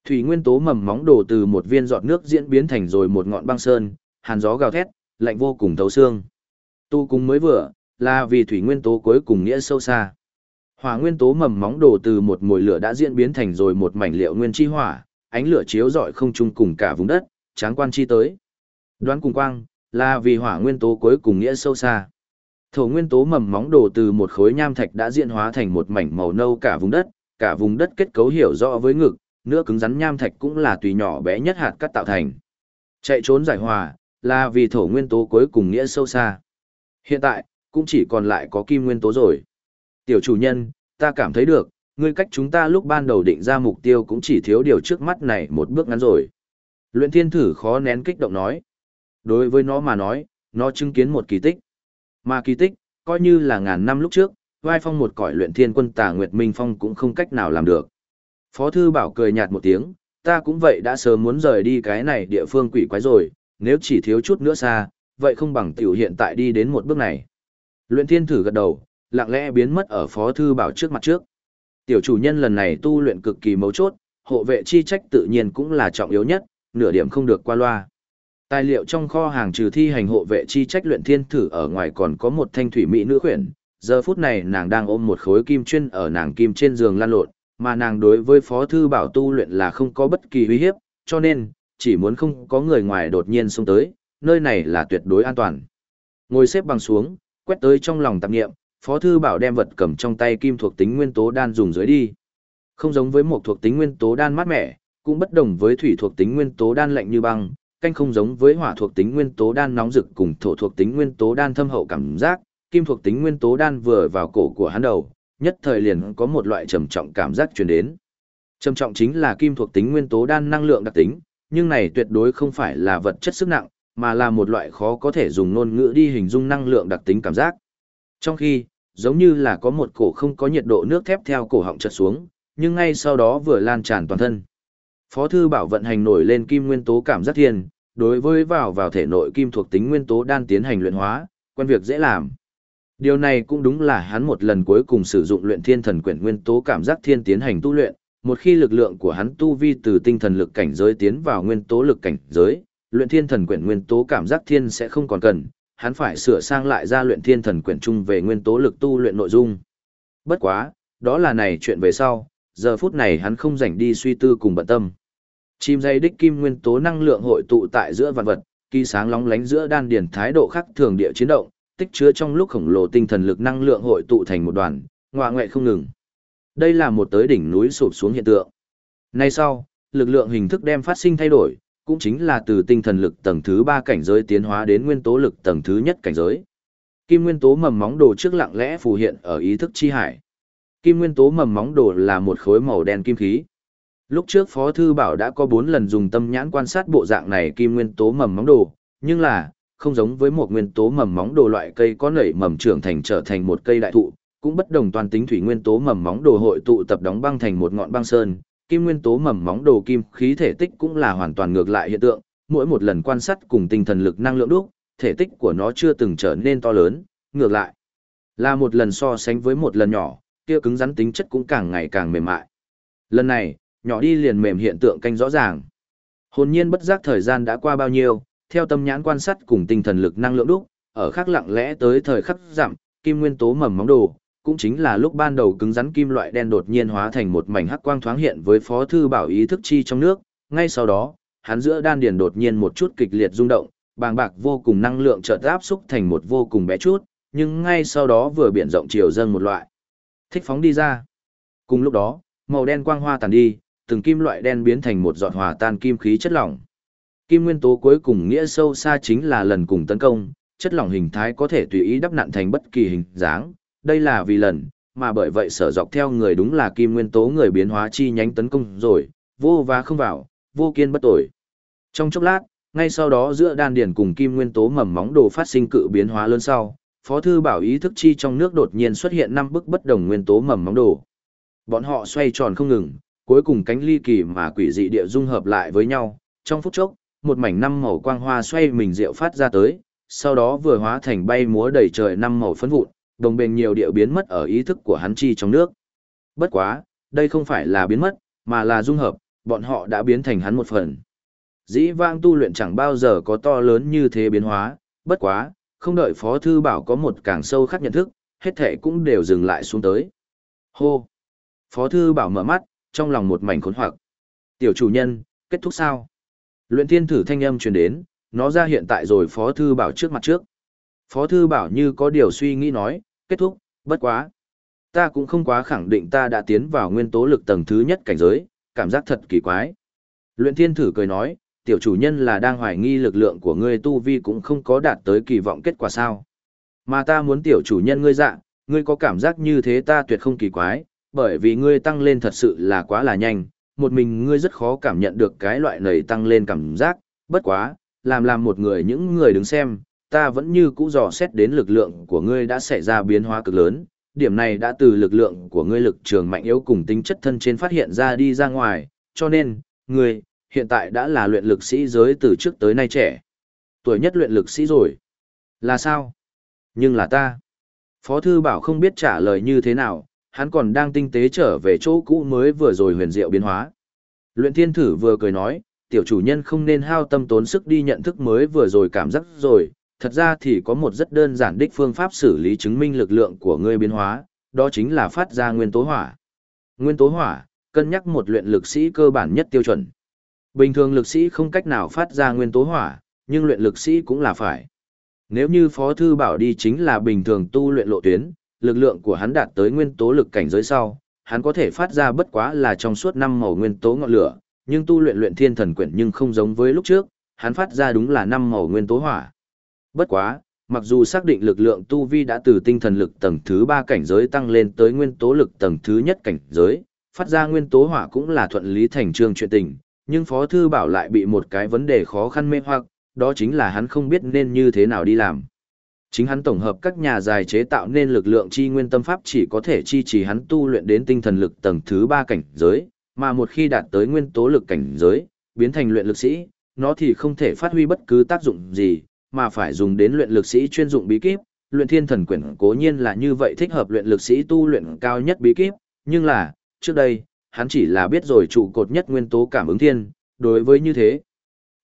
Thủy nguyên tố mầm móng đồ từ một viên giọt nước diễn biến thành rồi một ngọn băng sơn, hàn gió gào thét, lạnh vô cùng thấu xương. Tu cùng mới vừa, là vì thủy nguyên tố cuối cùng nghĩa sâu xa. Hỏa nguyên tố mầm móng đồ từ một mùi lửa đã diễn biến thành rồi một mảnh liệu nguyên chi hỏa, ánh lửa chiếu rọi không trung cùng cả vùng đất, tráng quan chi tới. Đoán cùng quang, là vì hỏa nguyên tố cuối cùng nghĩa sâu xa. Thổ nguyên tố mầm móng đồ từ một khối nham thạch đã diễn hóa thành một mảnh màu nâu cả vùng đất, cả vùng đất kết cấu hiểu rõ với ngực, nữa cứng rắn nham thạch cũng là tùy nhỏ bé nhất hạt cắt tạo thành. Chạy trốn giải hòa, là vì thổ nguyên tố cuối cùng nghĩa sâu xa. Hiện tại, cũng chỉ còn lại có kim nguyên tố rồi. Tiểu chủ nhân, ta cảm thấy được, ngươi cách chúng ta lúc ban đầu định ra mục tiêu cũng chỉ thiếu điều trước mắt này một bước ngắn rồi. Luyện thiên thử khó nén kích động nói. Đối với nó mà nói, nó chứng kiến một kỳ tích. Mà kỳ tích, coi như là ngàn năm lúc trước, vai phong một cõi luyện thiên quân tà Nguyệt Minh Phong cũng không cách nào làm được. Phó thư bảo cười nhạt một tiếng, ta cũng vậy đã sớm muốn rời đi cái này địa phương quỷ quái rồi, nếu chỉ thiếu chút nữa xa, vậy không bằng tiểu hiện tại đi đến một bước này. Luyện thiên thử gật đầu, lặng lẽ biến mất ở phó thư bảo trước mặt trước. Tiểu chủ nhân lần này tu luyện cực kỳ mấu chốt, hộ vệ chi trách tự nhiên cũng là trọng yếu nhất, nửa điểm không được qua loa. Tài liệu trong kho hàng trừ thi hành hộ vệ chi trách luyện thiên thử ở ngoài còn có một thanh thủy mỹ nữ khuyển. Giờ phút này nàng đang ôm một khối kim chuyên ở nàng kim trên giường lan lộn, mà nàng đối với phó thư bảo tu luyện là không có bất kỳ uy hiếp, cho nên, chỉ muốn không có người ngoài đột nhiên xông tới, nơi này là tuyệt đối an toàn. Ngồi xếp bằng xuống, quét tới trong lòng tạp nghiệm, phó thư bảo đem vật cầm trong tay kim thuộc tính nguyên tố đan dùng dưới đi. Không giống với một thuộc tính nguyên tố đan mát mẻ, cũng bất đồng với thủy thuộc tính nguyên tố đan lạnh như băng, canh không giống với hỏa thuộc tính nguyên tố đan nóng rực cùng thổ thuộc tính nguyên tố đan thâm hậu cảm giác, kim thuộc tính nguyên tố đan vừa vào cổ của hắn đầu, nhất thời liền có một loại trầm trọng cảm giác truyền đến. Trầm trọng chính là kim thuộc tính nguyên tố đan năng lượng đặc tính, nhưng này tuyệt đối không phải là vật chất sức nặng, mà là một loại khó có thể dùng ngôn ngữ đi hình dung năng lượng đặc tính cảm giác. Trong khi, giống như là có một cổ không có nhiệt độ nước thép theo cổ họng chợt xuống, nhưng ngay sau đó vừa lan tràn toàn thân. Phó thư bảo vận hành nổi lên kim nguyên tố cảm giác thiên, đối với vào vào thể nội kim thuộc tính nguyên tố đan tiến hành luyện hóa, quen việc dễ làm. Điều này cũng đúng là hắn một lần cuối cùng sử dụng luyện thiên thần quyển nguyên tố cảm giác thiên tiến hành tu luyện, một khi lực lượng của hắn tu vi từ tinh thần lực cảnh giới tiến vào nguyên tố lực cảnh giới, luyện thiên thần quyển nguyên tố cảm giác thiên sẽ không còn cần, hắn phải sửa sang lại ra luyện thiên thần quyển chung về nguyên tố lực tu luyện nội dung. Bất quá, đó là này chuyện về sau, giờ phút này hắn không rảnh đi suy tư cùng bận tâm. Chim dây đích kim nguyên tố năng lượng hội tụ tại giữa vạn vật, kỳ sáng lóng lánh giữa đan điển thái độ khắc thường địa chiến động, tích chứa trong lúc khổng lồ tinh thần lực năng lượng hội tụ thành một đoàn, ngoạ ngoại không ngừng. Đây là một tới đỉnh núi sụp xuống hiện tượng. Nay sau, lực lượng hình thức đem phát sinh thay đổi, cũng chính là từ tinh thần lực tầng thứ 3 cảnh giới tiến hóa đến nguyên tố lực tầng thứ nhất cảnh giới. Kim nguyên tố mầm móng đồ trước lặng lẽ phù hiện ở ý thức chi hải. Kim nguyên tố mầm móng đồ là một khối màu đen kim khí. Lúc trước Phó Thư Bảo đã có 4 lần dùng tâm nhãn quan sát bộ dạng này kim nguyên tố mầm móng đồ, nhưng là, không giống với một nguyên tố mầm móng đồ loại cây có nảy mầm trưởng thành trở thành một cây đại thụ, cũng bất đồng toàn tính thủy nguyên tố mầm móng đồ hội tụ tập đóng băng thành một ngọn băng sơn, kim nguyên tố mầm móng đồ kim khí thể tích cũng là hoàn toàn ngược lại hiện tượng, mỗi một lần quan sát cùng tinh thần lực năng lượng đúc, thể tích của nó chưa từng trở nên to lớn, ngược lại là một lần so sánh với một lần nhỏ, kia cứng rắn tính chất cũng càng ngày càng mềm mại. Lần này, nhỏ đi liền mềm hiện tượng canh rõ ràng. Hồn nhiên bất giác thời gian đã qua bao nhiêu, theo tâm nhãn quan sát cùng tinh thần lực năng lượng đúc, ở khắc lặng lẽ tới thời khắc giảm, kim nguyên tố mầm móng đồ, cũng chính là lúc ban đầu cứng rắn kim loại đen đột nhiên hóa thành một mảnh hắc quang thoáng hiện với phó thư bảo ý thức chi trong nước, ngay sau đó, hắn giữa đan điền đột nhiên một chút kịch liệt rung động, bàng bạc vô cùng năng lượng chợt áp xúc thành một vô cùng bé chút, nhưng ngay sau đó vừa biển rộng chiều dâng một loại. Thích phóng đi ra. Cùng lúc đó, màu đen quang hoa tàn đi, từng kim loại đen biến thành một giọt hòa tan kim khí chất lỏng. Kim nguyên tố cuối cùng nghĩa sâu xa chính là lần cùng tấn công, chất lỏng hình thái có thể tùy ý đắp nặn thành bất kỳ hình dáng, đây là vì lần, mà bởi vậy sở dọc theo người đúng là kim nguyên tố người biến hóa chi nhánh tấn công rồi, vô và không vào, vô kiên bất tội. Trong chốc lát, ngay sau đó giữa đan điển cùng kim nguyên tố mầm móng đồ phát sinh cự biến hóa lớn sau, Phó thư bảo ý thức chi trong nước đột nhiên xuất hiện năm bức bất đồng nguyên tố mầm móng đồ. Bọn họ xoay tròn không ngừng, cuối cùng cánh ly kỳ mà quỷ dị địa dung hợp lại với nhau, trong phút chốc, một mảnh năm màu quang hoa xoay mình rượu phát ra tới, sau đó vừa hóa thành bay múa đầy trời năm màu phấn vụn, đồng bền nhiều địa biến mất ở ý thức của hắn chi trong nước. Bất quá, đây không phải là biến mất, mà là dung hợp, bọn họ đã biến thành hắn một phần. Dĩ vang tu luyện chẳng bao giờ có to lớn như thế biến hóa, bất quá, không đợi Phó Thư Bảo có một càng sâu khắc nhận thức, hết thể cũng đều dừng lại xuống tới. Hô! Phó Thư Bảo mở mắt, trong lòng một mảnh khốn hoặc. Tiểu chủ nhân, kết thúc sao? Luyện thiên thử thanh âm truyền đến, nó ra hiện tại rồi Phó Thư Bảo trước mặt trước. Phó Thư Bảo như có điều suy nghĩ nói, kết thúc, bất quá. Ta cũng không quá khẳng định ta đã tiến vào nguyên tố lực tầng thứ nhất cảnh giới, cảm giác thật kỳ quái. Luyện thiên thử cười nói, tiểu chủ nhân là đang hoài nghi lực lượng của ngươi tu vi cũng không có đạt tới kỳ vọng kết quả sao. Mà ta muốn tiểu chủ nhân ngươi dạ, ngươi có cảm giác như thế ta tuyệt không kỳ quái, bởi vì ngươi tăng lên thật sự là quá là nhanh, một mình ngươi rất khó cảm nhận được cái loại này tăng lên cảm giác, bất quá, làm làm một người những người đứng xem, ta vẫn như cũ dò xét đến lực lượng của ngươi đã xảy ra biến hóa cực lớn, điểm này đã từ lực lượng của ngươi lực trường mạnh yếu cùng tính chất thân trên phát hiện ra đi ra ngoài, cho nên, ngươi, hiện tại đã là luyện lực sĩ giới từ trước tới nay trẻ. Tuổi nhất luyện lực sĩ rồi. Là sao? Nhưng là ta. Phó Thư Bảo không biết trả lời như thế nào, hắn còn đang tinh tế trở về chỗ cũ mới vừa rồi huyền diệu biến hóa. Luyện thiên thử vừa cười nói, tiểu chủ nhân không nên hao tâm tốn sức đi nhận thức mới vừa rồi cảm giác rồi, thật ra thì có một rất đơn giản đích phương pháp xử lý chứng minh lực lượng của ngươi biến hóa, đó chính là phát ra nguyên tố hỏa. Nguyên tố hỏa, cân nhắc một luyện lực sĩ cơ bản nhất tiêu chuẩn. Bình thường lực sĩ không cách nào phát ra nguyên tố hỏa, nhưng luyện lực sĩ cũng là phải. Nếu như Phó Thư Bảo đi chính là bình thường tu luyện lộ tuyến, lực lượng của hắn đạt tới nguyên tố lực cảnh giới sau, hắn có thể phát ra bất quá là trong suốt năm màu nguyên tố ngọn lửa, nhưng tu luyện luyện thiên thần quyển nhưng không giống với lúc trước, hắn phát ra đúng là năm màu nguyên tố hỏa. Bất quá, mặc dù xác định lực lượng tu vi đã từ tinh thần lực tầng thứ 3 cảnh giới tăng lên tới nguyên tố lực tầng thứ nhất cảnh giới, phát ra nguyên tố hỏa cũng là thuận lý thành trương chuyện tình, nhưng Phó Thư Bảo lại bị một cái vấn đề khó khăn mê hoặc, đó chính là hắn không biết nên như thế nào đi làm. Chính hắn tổng hợp các nhà dài chế tạo nên lực lượng chi nguyên tâm pháp chỉ có thể chi trì hắn tu luyện đến tinh thần lực tầng thứ 3 cảnh giới, mà một khi đạt tới nguyên tố lực cảnh giới, biến thành luyện lực sĩ, nó thì không thể phát huy bất cứ tác dụng gì, mà phải dùng đến luyện lực sĩ chuyên dụng bí kíp. Luyện thiên thần quyển cố nhiên là như vậy thích hợp luyện lực sĩ tu luyện cao nhất bí kíp, nhưng là, trước đây, hắn chỉ là biết rồi trụ cột nhất nguyên tố cảm ứng thiên, đối với như thế.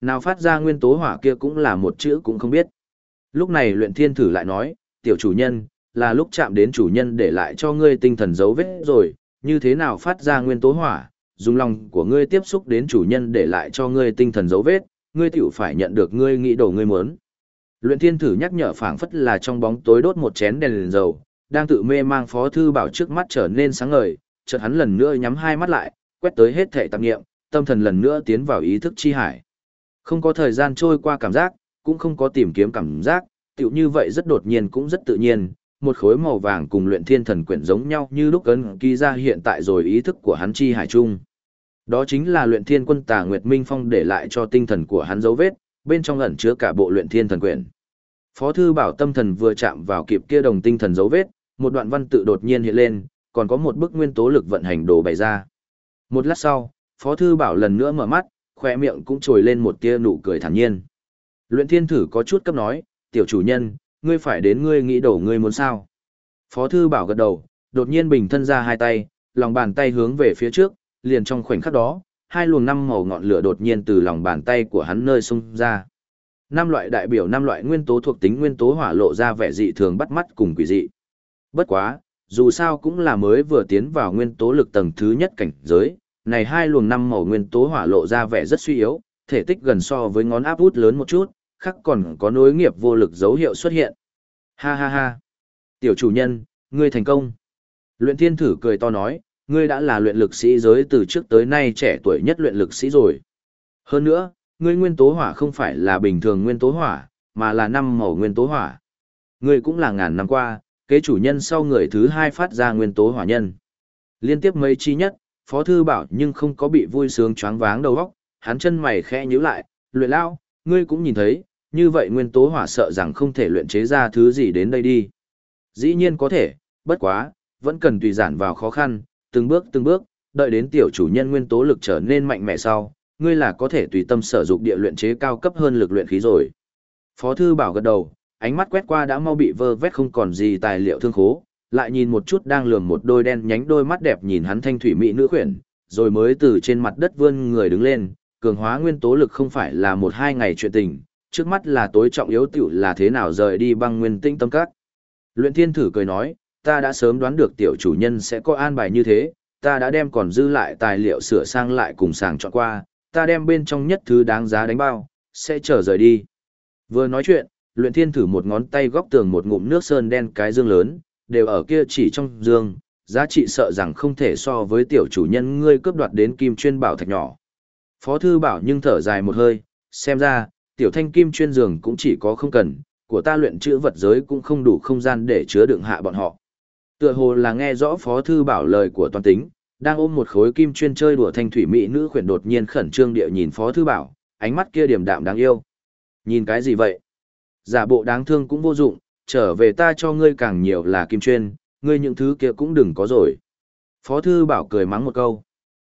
Nào phát ra nguyên tố hỏa kia cũng là một chữ cũng không biết. Lúc này luyện thiên thử lại nói, tiểu chủ nhân, là lúc chạm đến chủ nhân để lại cho ngươi tinh thần dấu vết rồi, như thế nào phát ra nguyên tố hỏa, dùng lòng của ngươi tiếp xúc đến chủ nhân để lại cho ngươi tinh thần dấu vết, ngươi tiểu phải nhận được ngươi nghĩ đồ ngươi muốn. Luyện thiên thử nhắc nhở phảng phất là trong bóng tối đốt một chén đèn liền dầu, đang tự mê mang phó thư bảo trước mắt trở nên sáng ngời, chợt hắn lần nữa nhắm hai mắt lại, quét tới hết thể tạp nghiệm, tâm thần lần nữa tiến vào ý thức chi hải. Không có thời gian trôi qua cảm giác, cũng không có tìm kiếm cảm giác, tựu như vậy rất đột nhiên cũng rất tự nhiên, một khối màu vàng cùng luyện thiên thần quyển giống nhau như lúc ấn ký ra hiện tại rồi ý thức của hắn chi hải trung. Đó chính là luyện thiên quân tà Nguyệt Minh Phong để lại cho tinh thần của hắn dấu vết, bên trong ẩn chứa cả bộ luyện thiên thần quyển. Phó thư bảo tâm thần vừa chạm vào kịp kia đồng tinh thần dấu vết, một đoạn văn tự đột nhiên hiện lên, còn có một bức nguyên tố lực vận hành đồ bày ra. Một lát sau, Phó thư bảo lần nữa mở mắt, khỏe miệng cũng trồi lên một tia nụ cười thản nhiên. Luyện thiên thử có chút cấp nói, tiểu chủ nhân, ngươi phải đến ngươi nghĩ đổ ngươi muốn sao. Phó thư bảo gật đầu, đột nhiên bình thân ra hai tay, lòng bàn tay hướng về phía trước, liền trong khoảnh khắc đó, hai luồng năm màu ngọn lửa đột nhiên từ lòng bàn tay của hắn nơi xung ra. Năm loại đại biểu năm loại nguyên tố thuộc tính nguyên tố hỏa lộ ra vẻ dị thường bắt mắt cùng quỷ dị. Bất quá, dù sao cũng là mới vừa tiến vào nguyên tố lực tầng thứ nhất cảnh giới, này hai luồng năm màu nguyên tố hỏa lộ ra vẻ rất suy yếu, thể tích gần so với ngón áp út lớn một chút, khắc còn có nối nghiệp vô lực dấu hiệu xuất hiện. Ha ha ha. Tiểu chủ nhân, ngươi thành công. Luyện thiên thử cười to nói, ngươi đã là luyện lực sĩ giới từ trước tới nay trẻ tuổi nhất luyện lực sĩ rồi. Hơn nữa, ngươi nguyên tố hỏa không phải là bình thường nguyên tố hỏa, mà là năm màu nguyên tố hỏa. Ngươi cũng là ngàn năm qua, kế chủ nhân sau người thứ hai phát ra nguyên tố hỏa nhân. Liên tiếp mấy chi nhất, Phó Thư bảo nhưng không có bị vui sướng choáng váng đầu óc, hắn chân mày khẽ nhíu lại, luyện lao, ngươi cũng nhìn thấy, như vậy nguyên tố hỏa sợ rằng không thể luyện chế ra thứ gì đến đây đi. Dĩ nhiên có thể, bất quá, vẫn cần tùy giản vào khó khăn, từng bước từng bước, đợi đến tiểu chủ nhân nguyên tố lực trở nên mạnh mẽ sau, ngươi là có thể tùy tâm sở dụng địa luyện chế cao cấp hơn lực luyện khí rồi. Phó thư bảo gật đầu, ánh mắt quét qua đã mau bị vơ vét không còn gì tài liệu thương khố, lại nhìn một chút đang lườm một đôi đen nhánh đôi mắt đẹp nhìn hắn thanh thủy mỹ nữ khuyển, rồi mới từ trên mặt đất vươn người đứng lên, cường hóa nguyên tố lực không phải là một hai ngày chuyện tình, trước mắt là tối trọng yếu tiểu là thế nào rời đi băng nguyên tinh tâm các. Luyện thiên thử cười nói, ta đã sớm đoán được tiểu chủ nhân sẽ có an bài như thế, ta đã đem còn dư lại tài liệu sửa sang lại cùng sàng chọn qua, ta đem bên trong nhất thứ đáng giá đánh bao, sẽ chờ rời đi. Vừa nói chuyện, luyện thiên thử một ngón tay góc tường một ngụm nước sơn đen cái dương lớn, đều ở kia chỉ trong dương, giá trị sợ rằng không thể so với tiểu chủ nhân ngươi cướp đoạt đến kim chuyên bảo thạch nhỏ. Phó thư bảo nhưng thở dài một hơi, xem ra, tiểu thanh kim chuyên giường cũng chỉ có không cần, của ta luyện chữ vật giới cũng không đủ không gian để chứa đựng hạ bọn họ. Tựa hồ là nghe rõ Phó Thư Bảo lời của toàn tính, đang ôm một khối kim chuyên chơi đùa thanh thủy mỹ nữ khuyển đột nhiên khẩn trương địa nhìn Phó Thư Bảo, ánh mắt kia điểm đạm đáng yêu. Nhìn cái gì vậy? Giả bộ đáng thương cũng vô dụng, trở về ta cho ngươi càng nhiều là kim chuyên, ngươi những thứ kia cũng đừng có rồi. Phó Thư Bảo cười mắng một câu.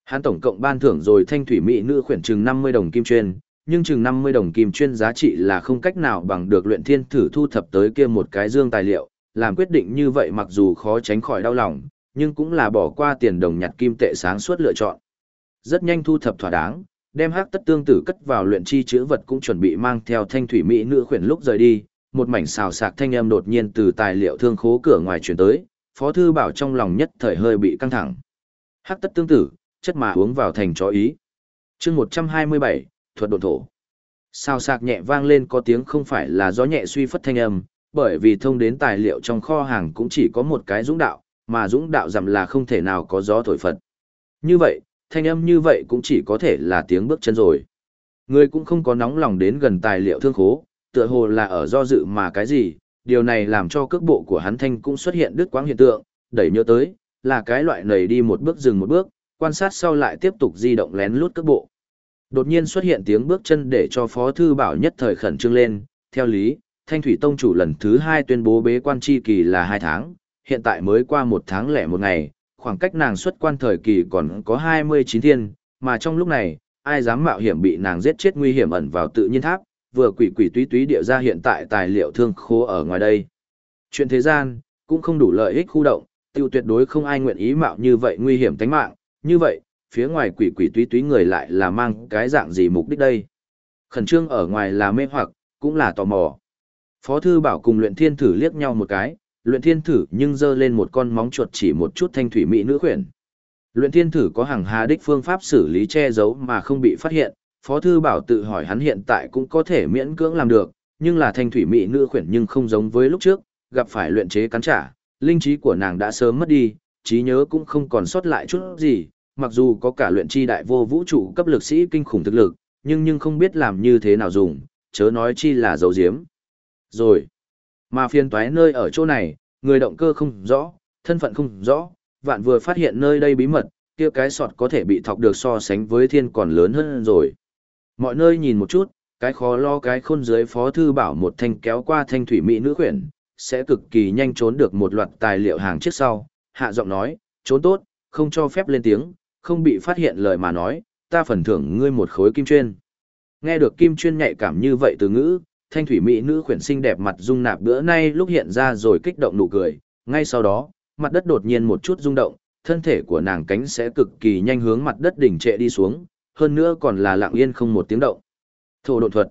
Hắn tổng cộng ban thưởng rồi thanh thủy mỹ nữ khuyển chừng 50 đồng kim chuyên, nhưng chừng 50 đồng kim chuyên giá trị là không cách nào bằng được luyện thiên thử thu thập tới kia một cái dương tài liệu, làm quyết định như vậy mặc dù khó tránh khỏi đau lòng, nhưng cũng là bỏ qua tiền đồng nhặt kim tệ sáng suốt lựa chọn. Rất nhanh thu thập thỏa đáng, đem hắc tất tương tử cất vào luyện chi chữ vật cũng chuẩn bị mang theo thanh thủy mỹ nữ khuyển lúc rời đi, một mảnh xào sạc thanh âm đột nhiên từ tài liệu thương khố cửa ngoài truyền tới, Phó thư bảo trong lòng nhất thời hơi bị căng thẳng. Hắc tất tương tử, chất mà uống vào thành chó ý. Chương 127, thuật độn thổ. Xào sạc nhẹ vang lên có tiếng không phải là gió nhẹ suy phất thanh âm, bởi vì thông đến tài liệu trong kho hàng cũng chỉ có một cái dũng đạo, mà dũng đạo dặm là không thể nào có gió thổi phật. Như vậy, thanh âm như vậy cũng chỉ có thể là tiếng bước chân rồi. Người cũng không có nóng lòng đến gần tài liệu thương khố, tựa hồ là ở do dự mà cái gì, điều này làm cho cước bộ của hắn thanh cũng xuất hiện đứt quãng hiện tượng, đẩy nhớ tới, là cái loại này đi một bước dừng một bước, quan sát sau lại tiếp tục di động lén lút cước bộ. Đột nhiên xuất hiện tiếng bước chân để cho Phó Thư Bảo nhất thời khẩn trương lên, theo lý, Thanh Thủy Tông chủ lần thứ hai tuyên bố bế quan chi kỳ là 2 tháng, hiện tại mới qua một tháng lẻ một ngày, khoảng cách nàng xuất quan thời kỳ còn có 29 thiên, mà trong lúc này, ai dám mạo hiểm bị nàng giết chết nguy hiểm ẩn vào tự nhiên tháp, vừa quỷ quỷ túy túy địa ra hiện tại tài liệu thương khố ở ngoài đây. Chuyện thế gian, cũng không đủ lợi ích khu động, tiêu tuyệt đối không ai nguyện ý mạo như vậy nguy hiểm tính mạng, như vậy, phía ngoài quỷ quỷ túy túy người lại là mang cái dạng gì mục đích đây. Khẩn trương ở ngoài là mê hoặc, cũng là tò mò. Phó thư bảo cùng luyện thiên thử liếc nhau một cái, luyện thiên thử nhưng dơ lên một con móng chuột chỉ một chút thanh thủy mỹ nữ khuyển. Luyện thiên thử có hàng hà đích phương pháp xử lý che giấu mà không bị phát hiện, phó thư bảo tự hỏi hắn hiện tại cũng có thể miễn cưỡng làm được, nhưng là thanh thủy mỹ nữ khuyển nhưng không giống với lúc trước, gặp phải luyện chế cắn trả, linh trí của nàng đã sớm mất đi, trí nhớ cũng không còn sót lại chút gì, mặc dù có cả luyện chi đại vô vũ trụ cấp lực sĩ kinh khủng thực lực, nhưng nhưng không biết làm như thế nào dùng, chớ nói chi là dấu diếm. Rồi, mà phiền toái nơi ở chỗ này, người động cơ không rõ, thân phận không rõ, vạn vừa phát hiện nơi đây bí mật, kia cái sọt có thể bị thọc được so sánh với thiên còn lớn hơn rồi. Mọi nơi nhìn một chút, cái khó lo cái khôn dưới phó thư bảo một thanh kéo qua thanh thủy mỹ nữ khuyển, sẽ cực kỳ nhanh trốn được một loạt tài liệu hàng trước sau, hạ giọng nói, trốn tốt, không cho phép lên tiếng, không bị phát hiện lời mà nói, ta phần thưởng ngươi một khối kim chuyên. Nghe được kim chuyên nhạy cảm như vậy từ ngữ, thanh thủy mỹ nữ khuyển xinh đẹp mặt rung nạp bữa nay lúc hiện ra rồi kích động nụ cười, ngay sau đó, mặt đất đột nhiên một chút rung động, thân thể của nàng cánh sẽ cực kỳ nhanh hướng mặt đất đỉnh trệ đi xuống, hơn nữa còn là lặng yên không một tiếng động. Thổ độn thuật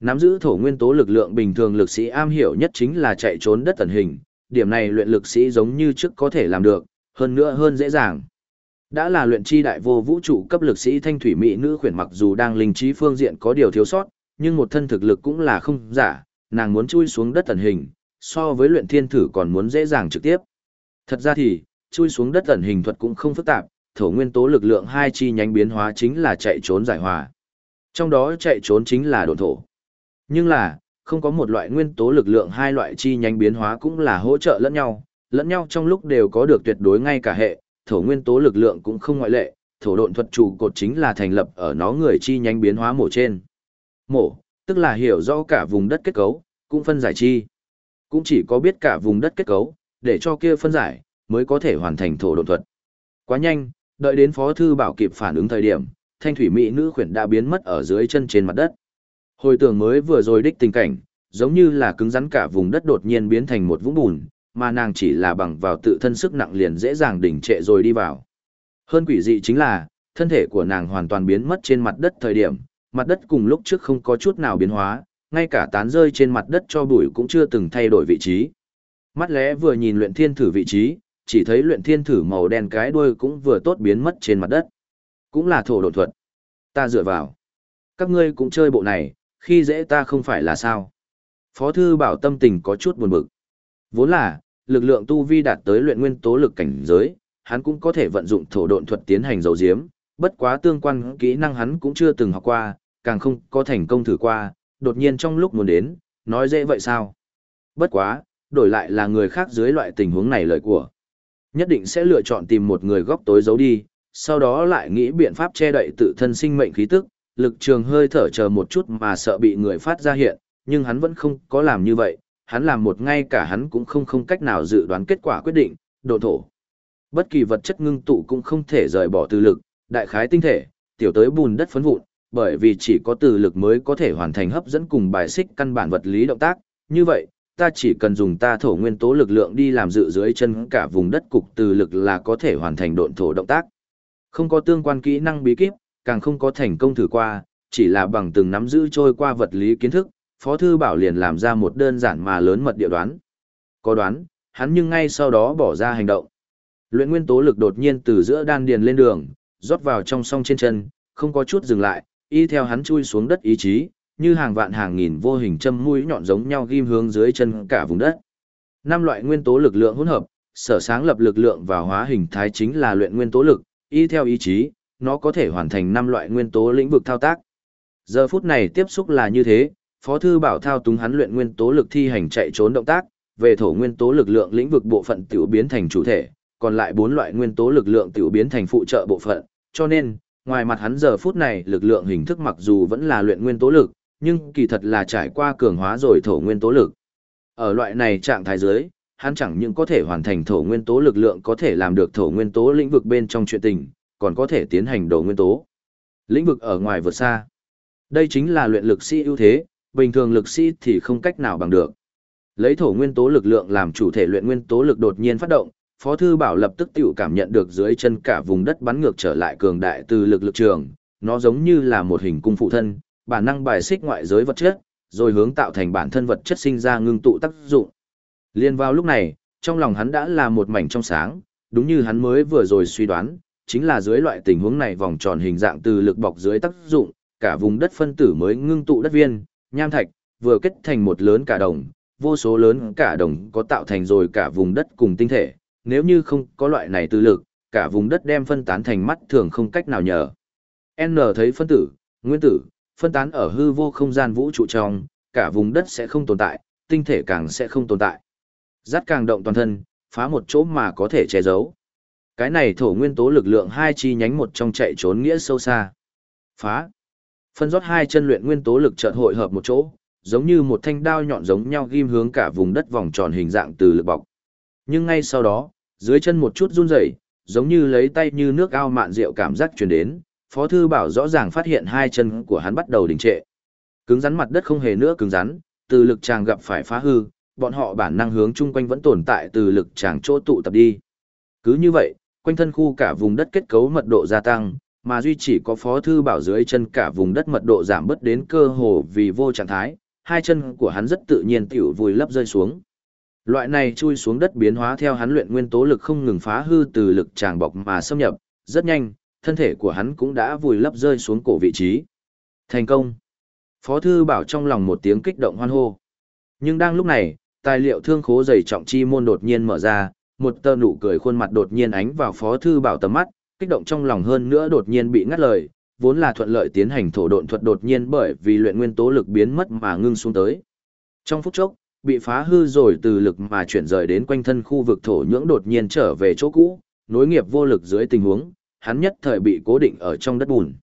Nắm giữ thổ nguyên tố lực lượng bình thường lực sĩ am hiểu nhất chính là chạy trốn đất tần hình, điểm này luyện lực sĩ giống như trước có thể làm được, hơn nữa hơn dễ dàng. Đã là luyện chi đại vô vũ trụ cấp lực sĩ thanh thủy mỹ nữ khuyển mặc dù đang linh trí phương diện có điều thiếu sót, nhưng một thân thực lực cũng là không giả, nàng muốn chui xuống đất ẩn hình, so với luyện thiên thử còn muốn dễ dàng trực tiếp. Thật ra thì, chui xuống đất ẩn hình thuật cũng không phức tạp, thổ nguyên tố lực lượng hai chi nhánh biến hóa chính là chạy trốn giải hòa. Trong đó chạy trốn chính là độn thổ. Nhưng là, không có một loại nguyên tố lực lượng hai loại chi nhánh biến hóa cũng là hỗ trợ lẫn nhau, lẫn nhau trong lúc đều có được tuyệt đối ngay cả hệ, thổ nguyên tố lực lượng cũng không ngoại lệ, thổ độn thuật chủ cột chính là thành lập ở nó người chi nhánh biến hóa mổ trên. Mổ, tức là hiểu rõ cả vùng đất kết cấu, cũng phân giải chi. Cũng chỉ có biết cả vùng đất kết cấu, để cho kia phân giải, mới có thể hoàn thành thổ độn thuật. Quá nhanh, đợi đến Phó Thư Bảo kịp phản ứng thời điểm, thanh thủy mỹ nữ khuyển đã biến mất ở dưới chân trên mặt đất. Hồi tưởng mới vừa rồi đích tình cảnh, giống như là cứng rắn cả vùng đất đột nhiên biến thành một vũng bùn, mà nàng chỉ là bằng vào tự thân sức nặng liền dễ dàng đỉnh trệ rồi đi vào. Hơn quỷ dị chính là, thân thể của nàng hoàn toàn biến mất trên mặt đất thời điểm, mặt đất cùng lúc trước không có chút nào biến hóa, ngay cả tán rơi trên mặt đất cho bụi cũng chưa từng thay đổi vị trí. Mắt lẽ vừa nhìn luyện thiên thử vị trí, chỉ thấy luyện thiên thử màu đen cái đuôi cũng vừa tốt biến mất trên mặt đất. Cũng là thổ độ thuật. Ta dựa vào. Các ngươi cũng chơi bộ này, khi dễ ta không phải là sao. Phó thư bảo tâm tình có chút buồn bực. Vốn là, lực lượng tu vi đạt tới luyện nguyên tố lực cảnh giới, hắn cũng có thể vận dụng thổ độn thuật tiến hành dấu diếm, bất quá tương quan kỹ năng hắn cũng chưa từng học qua, càng không có thành công thử qua, đột nhiên trong lúc muốn đến, nói dễ vậy sao? Bất quá, đổi lại là người khác dưới loại tình huống này lời của. Nhất định sẽ lựa chọn tìm một người góc tối giấu đi, sau đó lại nghĩ biện pháp che đậy tự thân sinh mệnh khí tức, lực trường hơi thở chờ một chút mà sợ bị người phát ra hiện, nhưng hắn vẫn không có làm như vậy, hắn làm một ngay cả hắn cũng không không cách nào dự đoán kết quả quyết định, độ thổ. Bất kỳ vật chất ngưng tụ cũng không thể rời bỏ từ lực, đại khái tinh thể, tiểu tới bùn đất phấn vụn, bởi vì chỉ có từ lực mới có thể hoàn thành hấp dẫn cùng bài xích căn bản vật lý động tác, như vậy, ta chỉ cần dùng ta thổ nguyên tố lực lượng đi làm dự dưới chân cả vùng đất cục từ lực là có thể hoàn thành độn thổ động tác. Không có tương quan kỹ năng bí kíp, càng không có thành công thử qua, chỉ là bằng từng nắm giữ trôi qua vật lý kiến thức, Phó Thư Bảo liền làm ra một đơn giản mà lớn mật địa đoán. Có đoán, hắn nhưng ngay sau đó bỏ ra hành động. Luyện nguyên tố lực đột nhiên từ giữa đan điền lên đường, rót vào trong song trên chân, không có chút dừng lại, y theo hắn chui xuống đất ý chí, như hàng vạn hàng nghìn vô hình châm mũi nhọn giống nhau ghim hướng dưới chân cả vùng đất. Năm loại nguyên tố lực lượng hỗn hợp, sở sáng lập lực lượng và hóa hình thái chính là luyện nguyên tố lực, y theo ý chí, nó có thể hoàn thành năm loại nguyên tố lĩnh vực thao tác. Giờ phút này tiếp xúc là như thế, Phó thư bảo thao túng hắn luyện nguyên tố lực thi hành chạy trốn động tác, về thổ nguyên tố lực lượng lĩnh vực bộ phận tiểu biến thành chủ thể, còn lại bốn loại nguyên tố lực lượng tiểu biến thành phụ trợ bộ phận, cho nên, ngoài mặt hắn giờ phút này lực lượng hình thức mặc dù vẫn là luyện nguyên tố lực, nhưng kỳ thật là trải qua cường hóa rồi thổ nguyên tố lực. Ở loại này trạng thái dưới, hắn chẳng những có thể hoàn thành thổ nguyên tố lực lượng có thể làm được thổ nguyên tố lĩnh vực bên trong chuyện tình, còn có thể tiến hành đồ nguyên tố. Lĩnh vực ở ngoài vượt xa. Đây chính là luyện lực sĩ ưu thế, bình thường lực sĩ thì không cách nào bằng được. Lấy thổ nguyên tố lực lượng làm chủ thể luyện nguyên tố lực đột nhiên phát động, Phó Thư Bảo lập tức tiểu cảm nhận được dưới chân cả vùng đất bắn ngược trở lại cường đại từ lực lực trường, nó giống như là một hình cung phụ thân, bản năng bài xích ngoại giới vật chất, rồi hướng tạo thành bản thân vật chất sinh ra ngưng tụ tác dụng. Liên vào lúc này, trong lòng hắn đã là một mảnh trong sáng, đúng như hắn mới vừa rồi suy đoán, chính là dưới loại tình huống này vòng tròn hình dạng từ lực bọc dưới tác dụng, cả vùng đất phân tử mới ngưng tụ đất viên, nham thạch, vừa kết thành một lớn cả đồng, vô số lớn cả đồng có tạo thành rồi cả vùng đất cùng tinh thể, nếu như không có loại này từ lực, cả vùng đất đem phân tán thành mắt thường không cách nào nhờ. N thấy phân tử, nguyên tử, phân tán ở hư vô không gian vũ trụ trong, cả vùng đất sẽ không tồn tại, tinh thể càng sẽ không tồn tại. Dắt càng động toàn thân, phá một chỗ mà có thể che giấu. Cái này thổ nguyên tố lực lượng hai chi nhánh một trong chạy trốn nghĩa sâu xa. Phá. Phân rót hai chân luyện nguyên tố lực chợt hội hợp một chỗ, giống như một thanh đao nhọn giống nhau ghim hướng cả vùng đất vòng tròn hình dạng từ lực bọc. Nhưng ngay sau đó, dưới chân một chút run rẩy, giống như lấy tay như nước ao mạn rượu cảm giác truyền đến, Phó thư bảo rõ ràng phát hiện hai chân của hắn bắt đầu đình trệ. Cứng rắn mặt đất không hề nữa cứng rắn, từ lực chàng gặp phải phá hư, bọn họ bản năng hướng chung quanh vẫn tồn tại từ lực chàng chỗ tụ tập đi. Cứ như vậy, quanh thân khu cả vùng đất kết cấu mật độ gia tăng, mà duy chỉ có phó thư bảo dưới chân cả vùng đất mật độ giảm bớt đến cơ hồ vì vô trạng thái, hai chân của hắn rất tự nhiên tiểu vùi lấp rơi xuống. Loại này chui xuống đất biến hóa theo hắn luyện nguyên tố lực không ngừng phá hư từ lực tràng bọc mà xâm nhập, rất nhanh, thân thể của hắn cũng đã vùi lấp rơi xuống cổ vị trí. Thành công! Phó thư bảo trong lòng một tiếng kích động hoan hô. Nhưng đang lúc này, tài liệu thương khố dày trọng chi môn đột nhiên mở ra, một tờ nụ cười khuôn mặt đột nhiên ánh vào phó thư bảo tầm mắt, kích động trong lòng hơn nữa đột nhiên bị ngắt lời, vốn là thuận lợi tiến hành thổ độn thuật đột nhiên bởi vì luyện nguyên tố lực biến mất mà ngưng xuống tới. Trong phút chốc, bị phá hư rồi từ lực mà chuyển rời đến quanh thân khu vực thổ nhưỡng đột nhiên trở về chỗ cũ, nối nghiệp vô lực dưới tình huống, hắn nhất thời bị cố định ở trong đất bùn.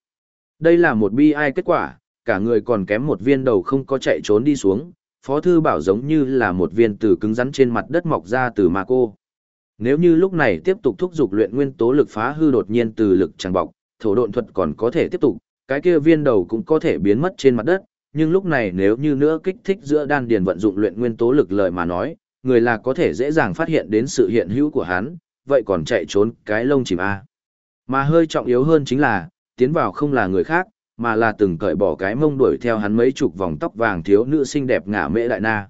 Đây là một bi ai kết quả, cả người còn kém một viên đầu không có chạy trốn đi xuống, Phó Thư Bảo giống như là một viên từ cứng rắn trên mặt đất mọc ra từ ma cô. Nếu như lúc này tiếp tục thúc dục luyện nguyên tố lực phá hư đột nhiên từ lực chẳng bọc, thổ độn thuật còn có thể tiếp tục, cái kia viên đầu cũng có thể biến mất trên mặt đất, nhưng lúc này nếu như nữa kích thích giữa đan điền vận dụng luyện nguyên tố lực lời mà nói, người là có thể dễ dàng phát hiện đến sự hiện hữu của hắn, vậy còn chạy trốn cái lông chìm a. Mà hơi trọng yếu hơn chính là, tiến vào không là người khác, mà là từng cởi bỏ cái mông đuổi theo hắn mấy chục vòng tóc vàng thiếu nữ xinh đẹp ngả mễ đại na.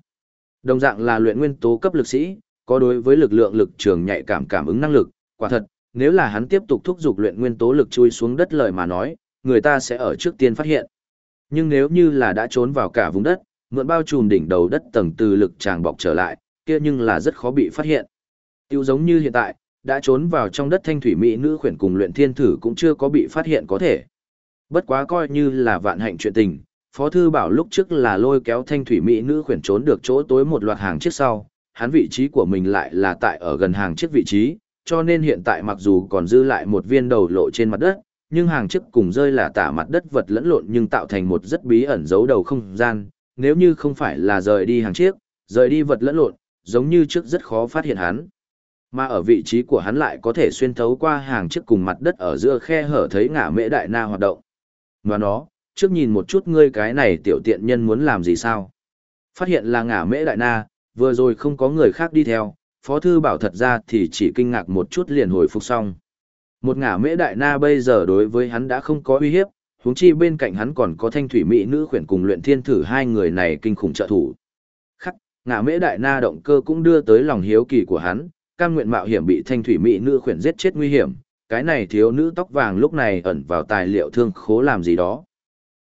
Đồng dạng là luyện nguyên tố cấp lực sĩ, có đối với lực lượng lực trường nhạy cảm cảm ứng năng lực, quả thật, nếu là hắn tiếp tục thúc giục luyện nguyên tố lực chui xuống đất lời mà nói, người ta sẽ ở trước tiên phát hiện. Nhưng nếu như là đã trốn vào cả vùng đất, mượn bao trùm đỉnh đầu đất tầng từ lực tràng bọc trở lại, kia nhưng là rất khó bị phát hiện. Tiêu giống như hiện tại, đã trốn vào trong đất thanh thủy mỹ nữ khuyển cùng luyện thiên thử cũng chưa có bị phát hiện có thể. Bất quá coi như là vạn hạnh chuyện tình, Phó Thư Bảo lúc trước là lôi kéo thanh thủy mỹ nữ khuyển trốn được chỗ tối một loạt hàng chiếc sau, hắn vị trí của mình lại là tại ở gần hàng chiếc vị trí, cho nên hiện tại mặc dù còn dư lại một viên đầu lộ trên mặt đất, nhưng hàng chiếc cùng rơi là tả mặt đất vật lẫn lộn nhưng tạo thành một rất bí ẩn giấu đầu không gian, nếu như không phải là rời đi hàng chiếc, rời đi vật lẫn lộn, giống như trước rất khó phát hiện hắn. Mà ở vị trí của hắn lại có thể xuyên thấu qua hàng chiếc cùng mặt đất ở giữa khe hở thấy ngã mễ đại na hoạt động. Và nó, trước nhìn một chút ngươi cái này tiểu tiện nhân muốn làm gì sao? Phát hiện là ngã mễ đại na, vừa rồi không có người khác đi theo, Phó Thư Bảo thật ra thì chỉ kinh ngạc một chút liền hồi phục xong. Một ngả mễ đại na bây giờ đối với hắn đã không có uy hiếp, huống chi bên cạnh hắn còn có thanh thủy mỹ nữ khuyển cùng luyện thiên thử hai người này kinh khủng trợ thủ. Khắc, ngả mễ đại na động cơ cũng đưa tới lòng hiếu kỳ của hắn, cam nguyện mạo hiểm bị thanh thủy mỹ nữ khuyển giết chết nguy hiểm, cái này thiếu nữ tóc vàng lúc này ẩn vào tài liệu thương khố làm gì đó.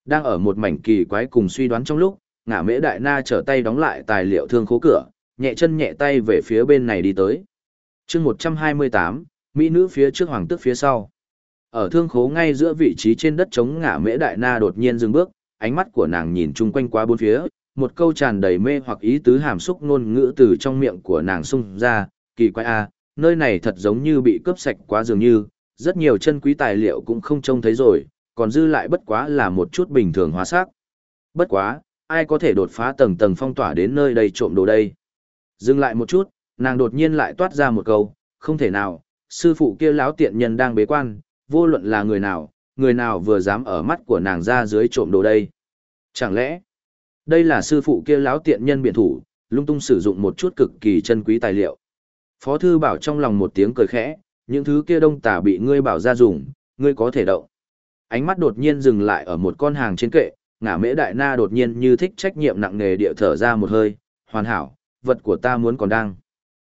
Đang ở một mảnh kỳ quái cùng suy đoán trong lúc, ngả mễ đại na trở tay đóng lại tài liệu thương khố cửa, nhẹ chân nhẹ tay về phía bên này đi tới. chương 128, Mỹ nữ phía trước hoàng tước phía sau. Ở thương khố ngay giữa vị trí trên đất trống ngả mễ đại na đột nhiên dừng bước, ánh mắt của nàng nhìn chung quanh qua bốn phía, một câu tràn đầy mê hoặc ý tứ hàm xúc ngôn ngữ từ trong miệng của nàng xung ra, kỳ quái a, nơi này thật giống như bị cướp sạch quá dường như, rất nhiều chân quý tài liệu cũng không trông thấy rồi, còn dư lại bất quá là một chút bình thường hóa sắc. Bất quá, ai có thể đột phá tầng tầng phong tỏa đến nơi đây trộm đồ đây. Dừng lại một chút, nàng đột nhiên lại toát ra một câu, không thể nào, sư phụ kia lão tiện nhân đang bế quan, vô luận là người nào, người nào vừa dám ở mắt của nàng ra dưới trộm đồ đây. Chẳng lẽ, đây là sư phụ kia lão tiện nhân biện thủ, lung tung sử dụng một chút cực kỳ chân quý tài liệu. Phó thư bảo trong lòng một tiếng cười khẽ, những thứ kia đông tả bị ngươi bảo ra dùng, ngươi có thể động. Ánh mắt đột nhiên dừng lại ở một con hàng trên kệ, ngả mễ đại na đột nhiên như thích trách nhiệm nặng nề địa thở ra một hơi, hoàn hảo, vật của ta muốn còn đang.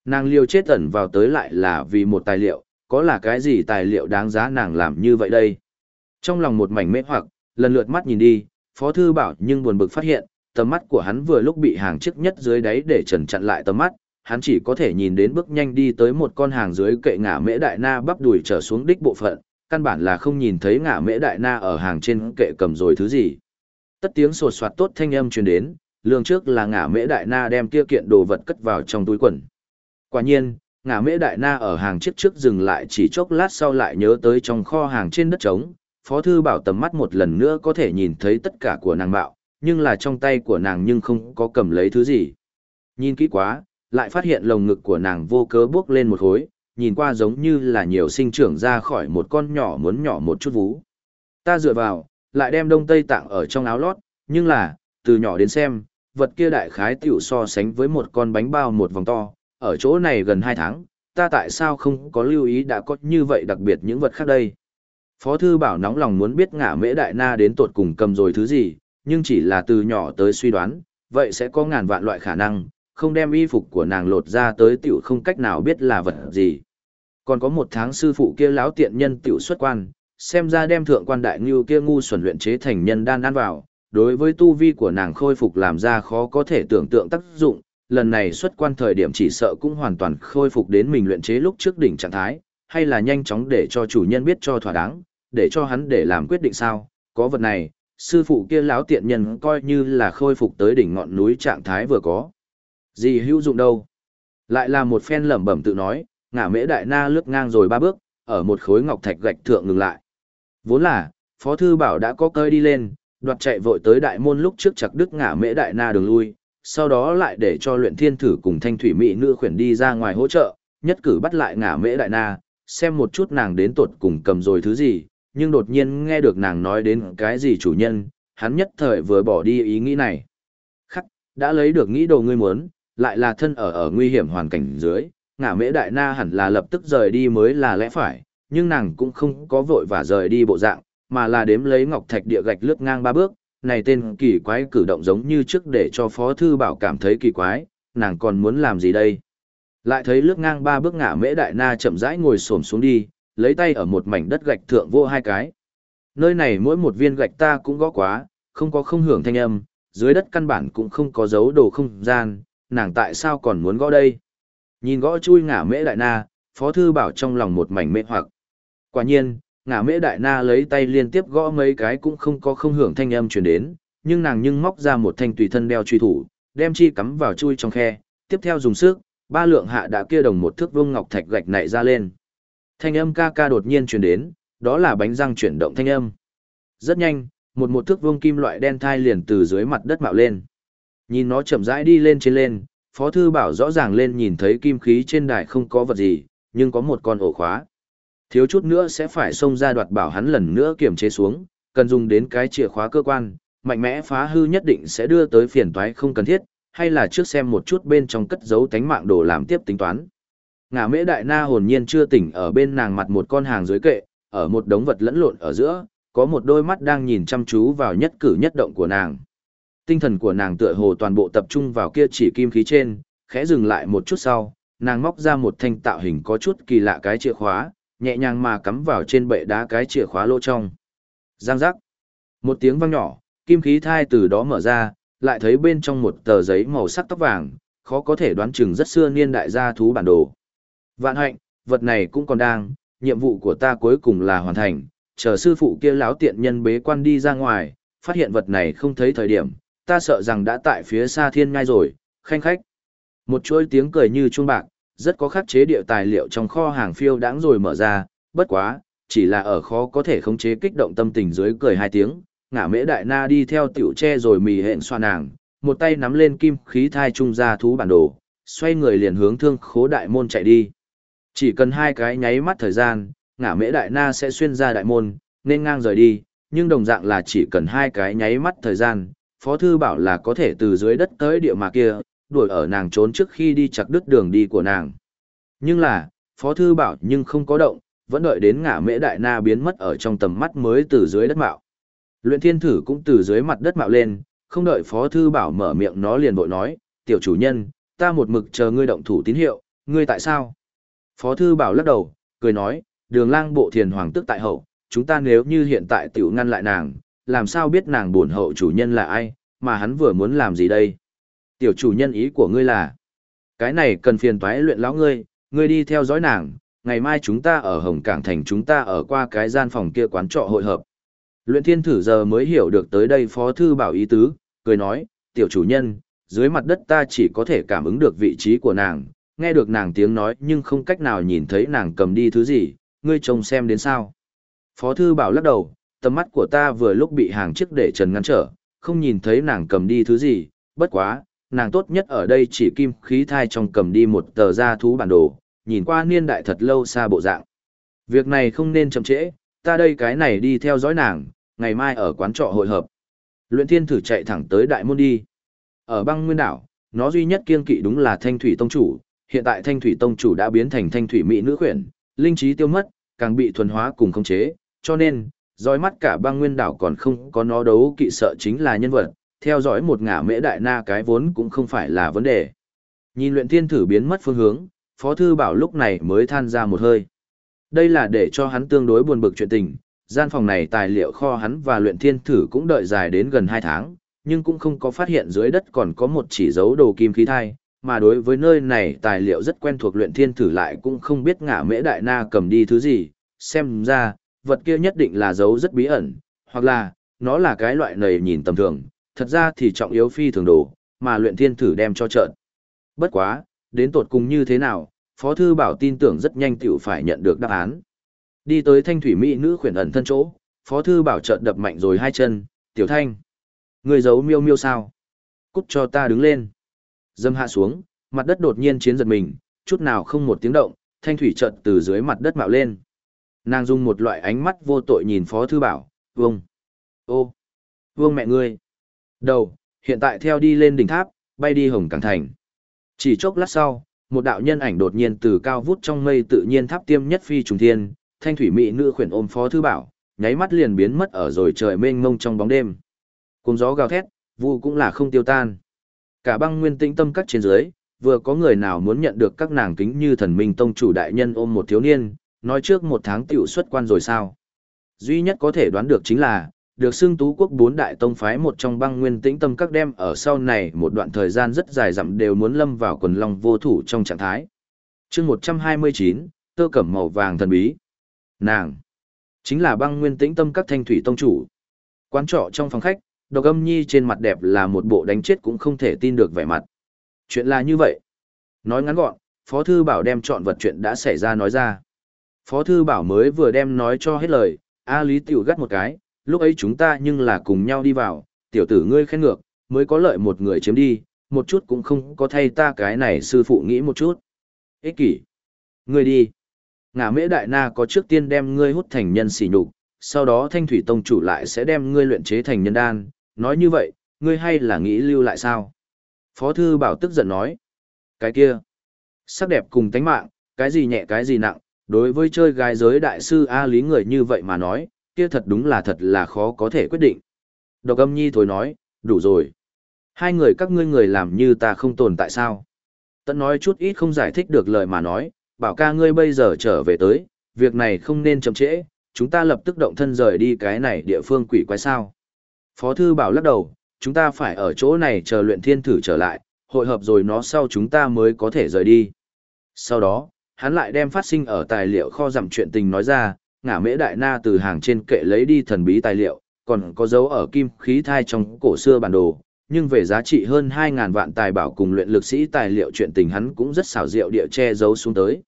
Nàng liều chết ẩn vào tới lại là vì một tài liệu, có là cái gì tài liệu đáng giá nàng làm như vậy đây? Trong lòng một mảnh mê hoặc, lần lượt mắt nhìn đi, Phó Thư Bảo nhưng buồn bực phát hiện, tầm mắt của hắn vừa lúc bị hàng trước nhất dưới đáy để trần chặn lại tầm mắt, hắn chỉ có thể nhìn đến bước nhanh đi tới một con hàng dưới kệ ngã mễ đại na bắp đùi trở xuống đích bộ phận, căn bản là không nhìn thấy ngã mễ đại na ở hàng trên kệ cầm rồi thứ gì. Tất tiếng sột soạt tốt thanh âm truyền đến, lương trước là ngã mễ đại na đem kia kiện đồ vật cất vào trong túi quần. Quả nhiên, ngả mễ đại na ở hàng chiếc trước dừng lại chỉ chốc lát sau lại nhớ tới trong kho hàng trên đất trống, phó thư bảo tầm mắt một lần nữa có thể nhìn thấy tất cả của nàng bạo, nhưng là trong tay của nàng nhưng không có cầm lấy thứ gì. Nhìn kỹ quá, lại phát hiện lồng ngực của nàng vô cớ bước lên một hối, nhìn qua giống như là nhiều sinh trưởng ra khỏi một con nhỏ muốn nhỏ một chút vú. Ta dựa vào, lại đem đông tây tạng ở trong áo lót, nhưng là, từ nhỏ đến xem, vật kia đại khái tiểu so sánh với một con bánh bao một vòng to, ở chỗ này gần hai tháng, ta tại sao không có lưu ý đã có như vậy đặc biệt những vật khác đây. Phó thư bảo nóng lòng muốn biết ngả mễ đại na đến tột cùng cầm rồi thứ gì, nhưng chỉ là từ nhỏ tới suy đoán, vậy sẽ có ngàn vạn loại khả năng, không đem y phục của nàng lột ra tới tiểu không cách nào biết là vật gì. Còn có một tháng sư phụ kia lão tiện nhân tiểu xuất quan, xem ra đem thượng quan đại ngưu kia ngu xuẩn luyện chế thành nhân đan ăn vào, đối với tu vi của nàng khôi phục làm ra khó có thể tưởng tượng tác dụng, lần này xuất quan thời điểm chỉ sợ cũng hoàn toàn khôi phục đến mình luyện chế lúc trước đỉnh trạng thái, hay là nhanh chóng để cho chủ nhân biết cho thỏa đáng, để cho hắn để làm quyết định sao, có vật này, sư phụ kia lão tiện nhân coi như là khôi phục tới đỉnh ngọn núi trạng thái vừa có. Gì hữu dụng đâu? Lại là một phen lẩm bẩm tự nói, ngả mễ đại na lướt ngang rồi ba bước, ở một khối ngọc thạch gạch thượng ngừng lại. Vốn là, Phó Thư Bảo đã có cơi đi lên, đoạt chạy vội tới đại môn lúc trước chặt đứt ngả mễ đại na đường lui, sau đó lại để cho luyện thiên thử cùng thanh thủy mỹ nữ khuyển đi ra ngoài hỗ trợ, nhất cử bắt lại ngả mễ đại na, xem một chút nàng đến tột cùng cầm rồi thứ gì, nhưng đột nhiên nghe được nàng nói đến cái gì chủ nhân, hắn nhất thời vừa bỏ đi ý nghĩ này. Khắc, đã lấy được nghĩ đồ ngươi muốn, lại là thân ở ở nguy hiểm hoàn cảnh dưới, ngả mễ đại na hẳn là lập tức rời đi mới là lẽ phải, nhưng nàng cũng không có vội và rời đi bộ dạng, mà là đếm lấy ngọc thạch địa gạch lướt ngang ba bước, này tên kỳ quái cử động giống như trước để cho Phó Thư Bảo cảm thấy kỳ quái, nàng còn muốn làm gì đây? Lại thấy lướt ngang ba bước ngả mễ đại na chậm rãi ngồi xổm xuống đi, lấy tay ở một mảnh đất gạch thượng vô hai cái. Nơi này mỗi một viên gạch ta cũng gõ quá, không có không hưởng thanh âm, dưới đất căn bản cũng không có dấu đồ không gian, nàng tại sao còn muốn gõ đây? Nhìn gõ chui ngả mễ đại na, Phó Thư Bảo trong lòng một mảnh mê hoặc. Quả nhiên, ngả mễ đại na lấy tay liên tiếp gõ mấy cái cũng không có không hưởng thanh âm truyền đến, nhưng nàng nhưng móc ra một thanh tùy thân đeo truy thủ, đem chi cắm vào chui trong khe, tiếp theo dùng sức, ba lượng hạ đã kia đồng một thước vương ngọc thạch gạch nảy ra lên. Thanh âm ca ca đột nhiên truyền đến, đó là bánh răng chuyển động thanh âm. Rất nhanh, một một thước vương kim loại đen thai liền từ dưới mặt đất mạo lên. Nhìn nó chậm rãi đi lên trên lên, Phó Thư Bảo rõ ràng lên nhìn thấy kim khí trên đài không có vật gì, nhưng có một con ổ khóa. Thiếu chút nữa sẽ phải xông ra đoạt bảo hắn lần nữa kiểm chế xuống, cần dùng đến cái chìa khóa cơ quan, mạnh mẽ phá hư nhất định sẽ đưa tới phiền toái không cần thiết, hay là trước xem một chút bên trong cất giấu tánh mạng đồ làm tiếp tính toán. ngã mễ đại na hồn nhiên chưa tỉnh ở bên nàng mặt một con hàng dưới kệ, ở một đống vật lẫn lộn ở giữa, có một đôi mắt đang nhìn chăm chú vào nhất cử nhất động của nàng. Tinh thần của nàng tựa hồ toàn bộ tập trung vào kia chỉ kim khí trên, khẽ dừng lại một chút sau, nàng móc ra một thanh tạo hình có chút kỳ lạ cái chìa khóa, nhẹ nhàng mà cắm vào trên bệ đá cái chìa khóa lỗ trong. Giang giác. Một tiếng vang nhỏ, kim khí thai từ đó mở ra, lại thấy bên trong một tờ giấy màu sắc tóc vàng, khó có thể đoán chừng rất xưa niên đại gia thú bản đồ. Vạn hạnh, vật này cũng còn đang, nhiệm vụ của ta cuối cùng là hoàn thành, chờ sư phụ kia láo tiện nhân bế quan đi ra ngoài, phát hiện vật này không thấy thời điểm, ta sợ rằng đã tại phía xa thiên ngai rồi, khanh khách. Một chuỗi tiếng cười như chuông bạc, rất có khắc chế địa tài liệu trong kho hàng phiêu đãng rồi mở ra, bất quá, chỉ là ở khó có thể khống chế kích động tâm tình dưới cười hai tiếng, ngả mễ đại na đi theo tiểu tre rồi mì hẹn xoa nàng, một tay nắm lên kim khí thai trung ra thú bản đồ, xoay người liền hướng thương khố đại môn chạy đi. Chỉ cần hai cái nháy mắt thời gian, ngả mễ đại na sẽ xuyên ra đại môn, nên ngang rời đi, nhưng đồng dạng là chỉ cần hai cái nháy mắt thời gian, Phó Thư bảo là có thể từ dưới đất tới địa mà kia, đuổi ở nàng trốn trước khi đi chặt đứt đường đi của nàng. Nhưng là, Phó Thư bảo nhưng không có động, vẫn đợi đến ngả mễ đại na biến mất ở trong tầm mắt mới từ dưới đất mạo. Luyện thiên thử cũng từ dưới mặt đất mạo lên, không đợi Phó Thư bảo mở miệng nó liền bội nói, tiểu chủ nhân, ta một mực chờ ngươi động thủ tín hiệu, ngươi tại sao? Phó Thư bảo lắc đầu, cười nói, đường lang bộ thiền hoàng tức tại hậu, chúng ta nếu như hiện tại tiểu ngăn lại nàng, làm sao biết nàng buồn hậu chủ nhân là ai, mà hắn vừa muốn làm gì đây? Tiểu chủ nhân ý của ngươi là, cái này cần phiền toái luyện lão ngươi, ngươi đi theo dõi nàng, ngày mai chúng ta ở Hồng Cảng Thành chúng ta ở qua cái gian phòng kia quán trọ hội hợp. Luyện thiên thử giờ mới hiểu được tới đây phó thư bảo ý tứ, cười nói, tiểu chủ nhân, dưới mặt đất ta chỉ có thể cảm ứng được vị trí của nàng, nghe được nàng tiếng nói nhưng không cách nào nhìn thấy nàng cầm đi thứ gì, ngươi trông xem đến sao. Phó thư bảo lắc đầu, tầm mắt của ta vừa lúc bị hàng chiếc để trần ngăn trở, không nhìn thấy nàng cầm đi thứ gì, bất quá, nàng tốt nhất ở đây chỉ kim khí thai trong cầm đi một tờ gia thú bản đồ, nhìn qua niên đại thật lâu xa bộ dạng. Việc này không nên chậm trễ, ta đây cái này đi theo dõi nàng, ngày mai ở quán trọ hội hợp. Luyện thiên thử chạy thẳng tới đại môn đi. Ở băng nguyên đảo, nó duy nhất kiên kỵ đúng là thanh thủy tông chủ, hiện tại thanh thủy tông chủ đã biến thành thanh thủy mỹ nữ khuyển, linh trí tiêu mất, càng bị thuần hóa cùng khống chế, cho nên, dõi mắt cả băng nguyên đảo còn không có nó đấu kỵ sợ chính là nhân vật, theo dõi một ngả mễ đại na cái vốn cũng không phải là vấn đề. Nhìn luyện thiên thử biến mất phương hướng, Phó Thư Bảo lúc này mới than ra một hơi. Đây là để cho hắn tương đối buồn bực chuyện tình, gian phòng này tài liệu kho hắn và luyện thiên thử cũng đợi dài đến gần 2 tháng, nhưng cũng không có phát hiện dưới đất còn có một chỉ dấu đồ kim khí thai, mà đối với nơi này tài liệu rất quen thuộc luyện thiên thử lại cũng không biết ngả mễ đại na cầm đi thứ gì, xem ra, vật kia nhất định là dấu rất bí ẩn, hoặc là, nó là cái loại này nhìn tầm thường, thật ra thì trọng yếu phi thường đồ, mà luyện thiên thử đem cho trợn. Bất quá, đến tột cùng như thế nào, Phó Thư Bảo tin tưởng rất nhanh tiểu phải nhận được đáp án. Đi tới thanh thủy mỹ nữ khuyển ẩn thân chỗ, Phó Thư Bảo chợt đập mạnh rồi hai chân, tiểu thanh. Người giấu miêu miêu sao? Cút cho ta đứng lên. Dâm hạ xuống, mặt đất đột nhiên chiến giật mình, chút nào không một tiếng động, thanh thủy chợt từ dưới mặt đất mạo lên. Nàng dùng một loại ánh mắt vô tội nhìn Phó Thư Bảo, vương. Ô, vương mẹ ngươi. Đầu, hiện tại theo đi lên đỉnh tháp, bay đi Hồng Cảng Thành. Chỉ chốc lát sau, một đạo nhân ảnh đột nhiên từ cao vút trong mây tự nhiên tháp tiêm nhất phi trùng thiên, thanh thủy mỹ nữ khuyển ôm Phó Thư Bảo, nháy mắt liền biến mất ở rồi trời mênh mông trong bóng đêm. Cùng gió gào thét, vu cũng là không tiêu tan. Cả băng nguyên tĩnh tâm các trên dưới, vừa có người nào muốn nhận được các nàng kính như thần minh tông chủ đại nhân ôm một thiếu niên, nói trước một tháng tiểu xuất quan rồi sao. Duy nhất có thể đoán được chính là, được xưng tú quốc bốn đại tông phái một trong băng nguyên tĩnh tâm các đem ở sau này một đoạn thời gian rất dài dặm đều muốn lâm vào quần long vô thủ trong trạng thái. chương 129, tơ cẩm màu vàng thần bí. Nàng, chính là băng nguyên tĩnh tâm các thanh thủy tông chủ. Quán trọ trong phòng khách, độc âm nhi trên mặt đẹp là một bộ đánh chết cũng không thể tin được vẻ mặt. Chuyện là như vậy. Nói ngắn gọn, Phó Thư Bảo đem chọn vật chuyện đã xảy ra nói ra. Phó Thư Bảo mới vừa đem nói cho hết lời, A Lý tiểu gắt một cái, lúc ấy chúng ta nhưng là cùng nhau đi vào, tiểu tử ngươi khen ngược, mới có lợi một người chiếm đi, một chút cũng không có thay ta cái này sư phụ nghĩ một chút. Ích kỷ. Ngươi đi. Ngã mễ đại na có trước tiên đem ngươi hút thành nhân xỉ nhục, sau đó thanh thủy tông chủ lại sẽ đem ngươi luyện chế thành nhân đan, nói như vậy, ngươi hay là nghĩ lưu lại sao? Phó thư bảo tức giận nói. Cái kia. Sắc đẹp cùng tánh mạng, cái gì nhẹ cái gì nặng, đối với chơi gái giới đại sư A lý người như vậy mà nói, kia thật đúng là thật là khó có thể quyết định. Độc âm nhi thối nói, đủ rồi. Hai người các ngươi người làm như ta không tồn tại sao. Tận nói chút ít không giải thích được lời mà nói, bảo ca ngươi bây giờ trở về tới, việc này không nên chậm trễ, chúng ta lập tức động thân rời đi cái này địa phương quỷ quái sao. Phó thư bảo lắc đầu, chúng ta phải ở chỗ này chờ luyện thiên thử trở lại, hội hợp rồi nó sau chúng ta mới có thể rời đi. Sau đó, hắn lại đem phát sinh ở tài liệu kho giảm chuyện tình nói ra, ngả mễ đại na từ hàng trên kệ lấy đi thần bí tài liệu, còn có dấu ở kim khí thai trong cổ xưa bản đồ, nhưng về giá trị hơn 2.000 vạn tài bảo cùng luyện lực sĩ tài liệu chuyện tình hắn cũng rất xảo diệu địa che giấu xuống tới.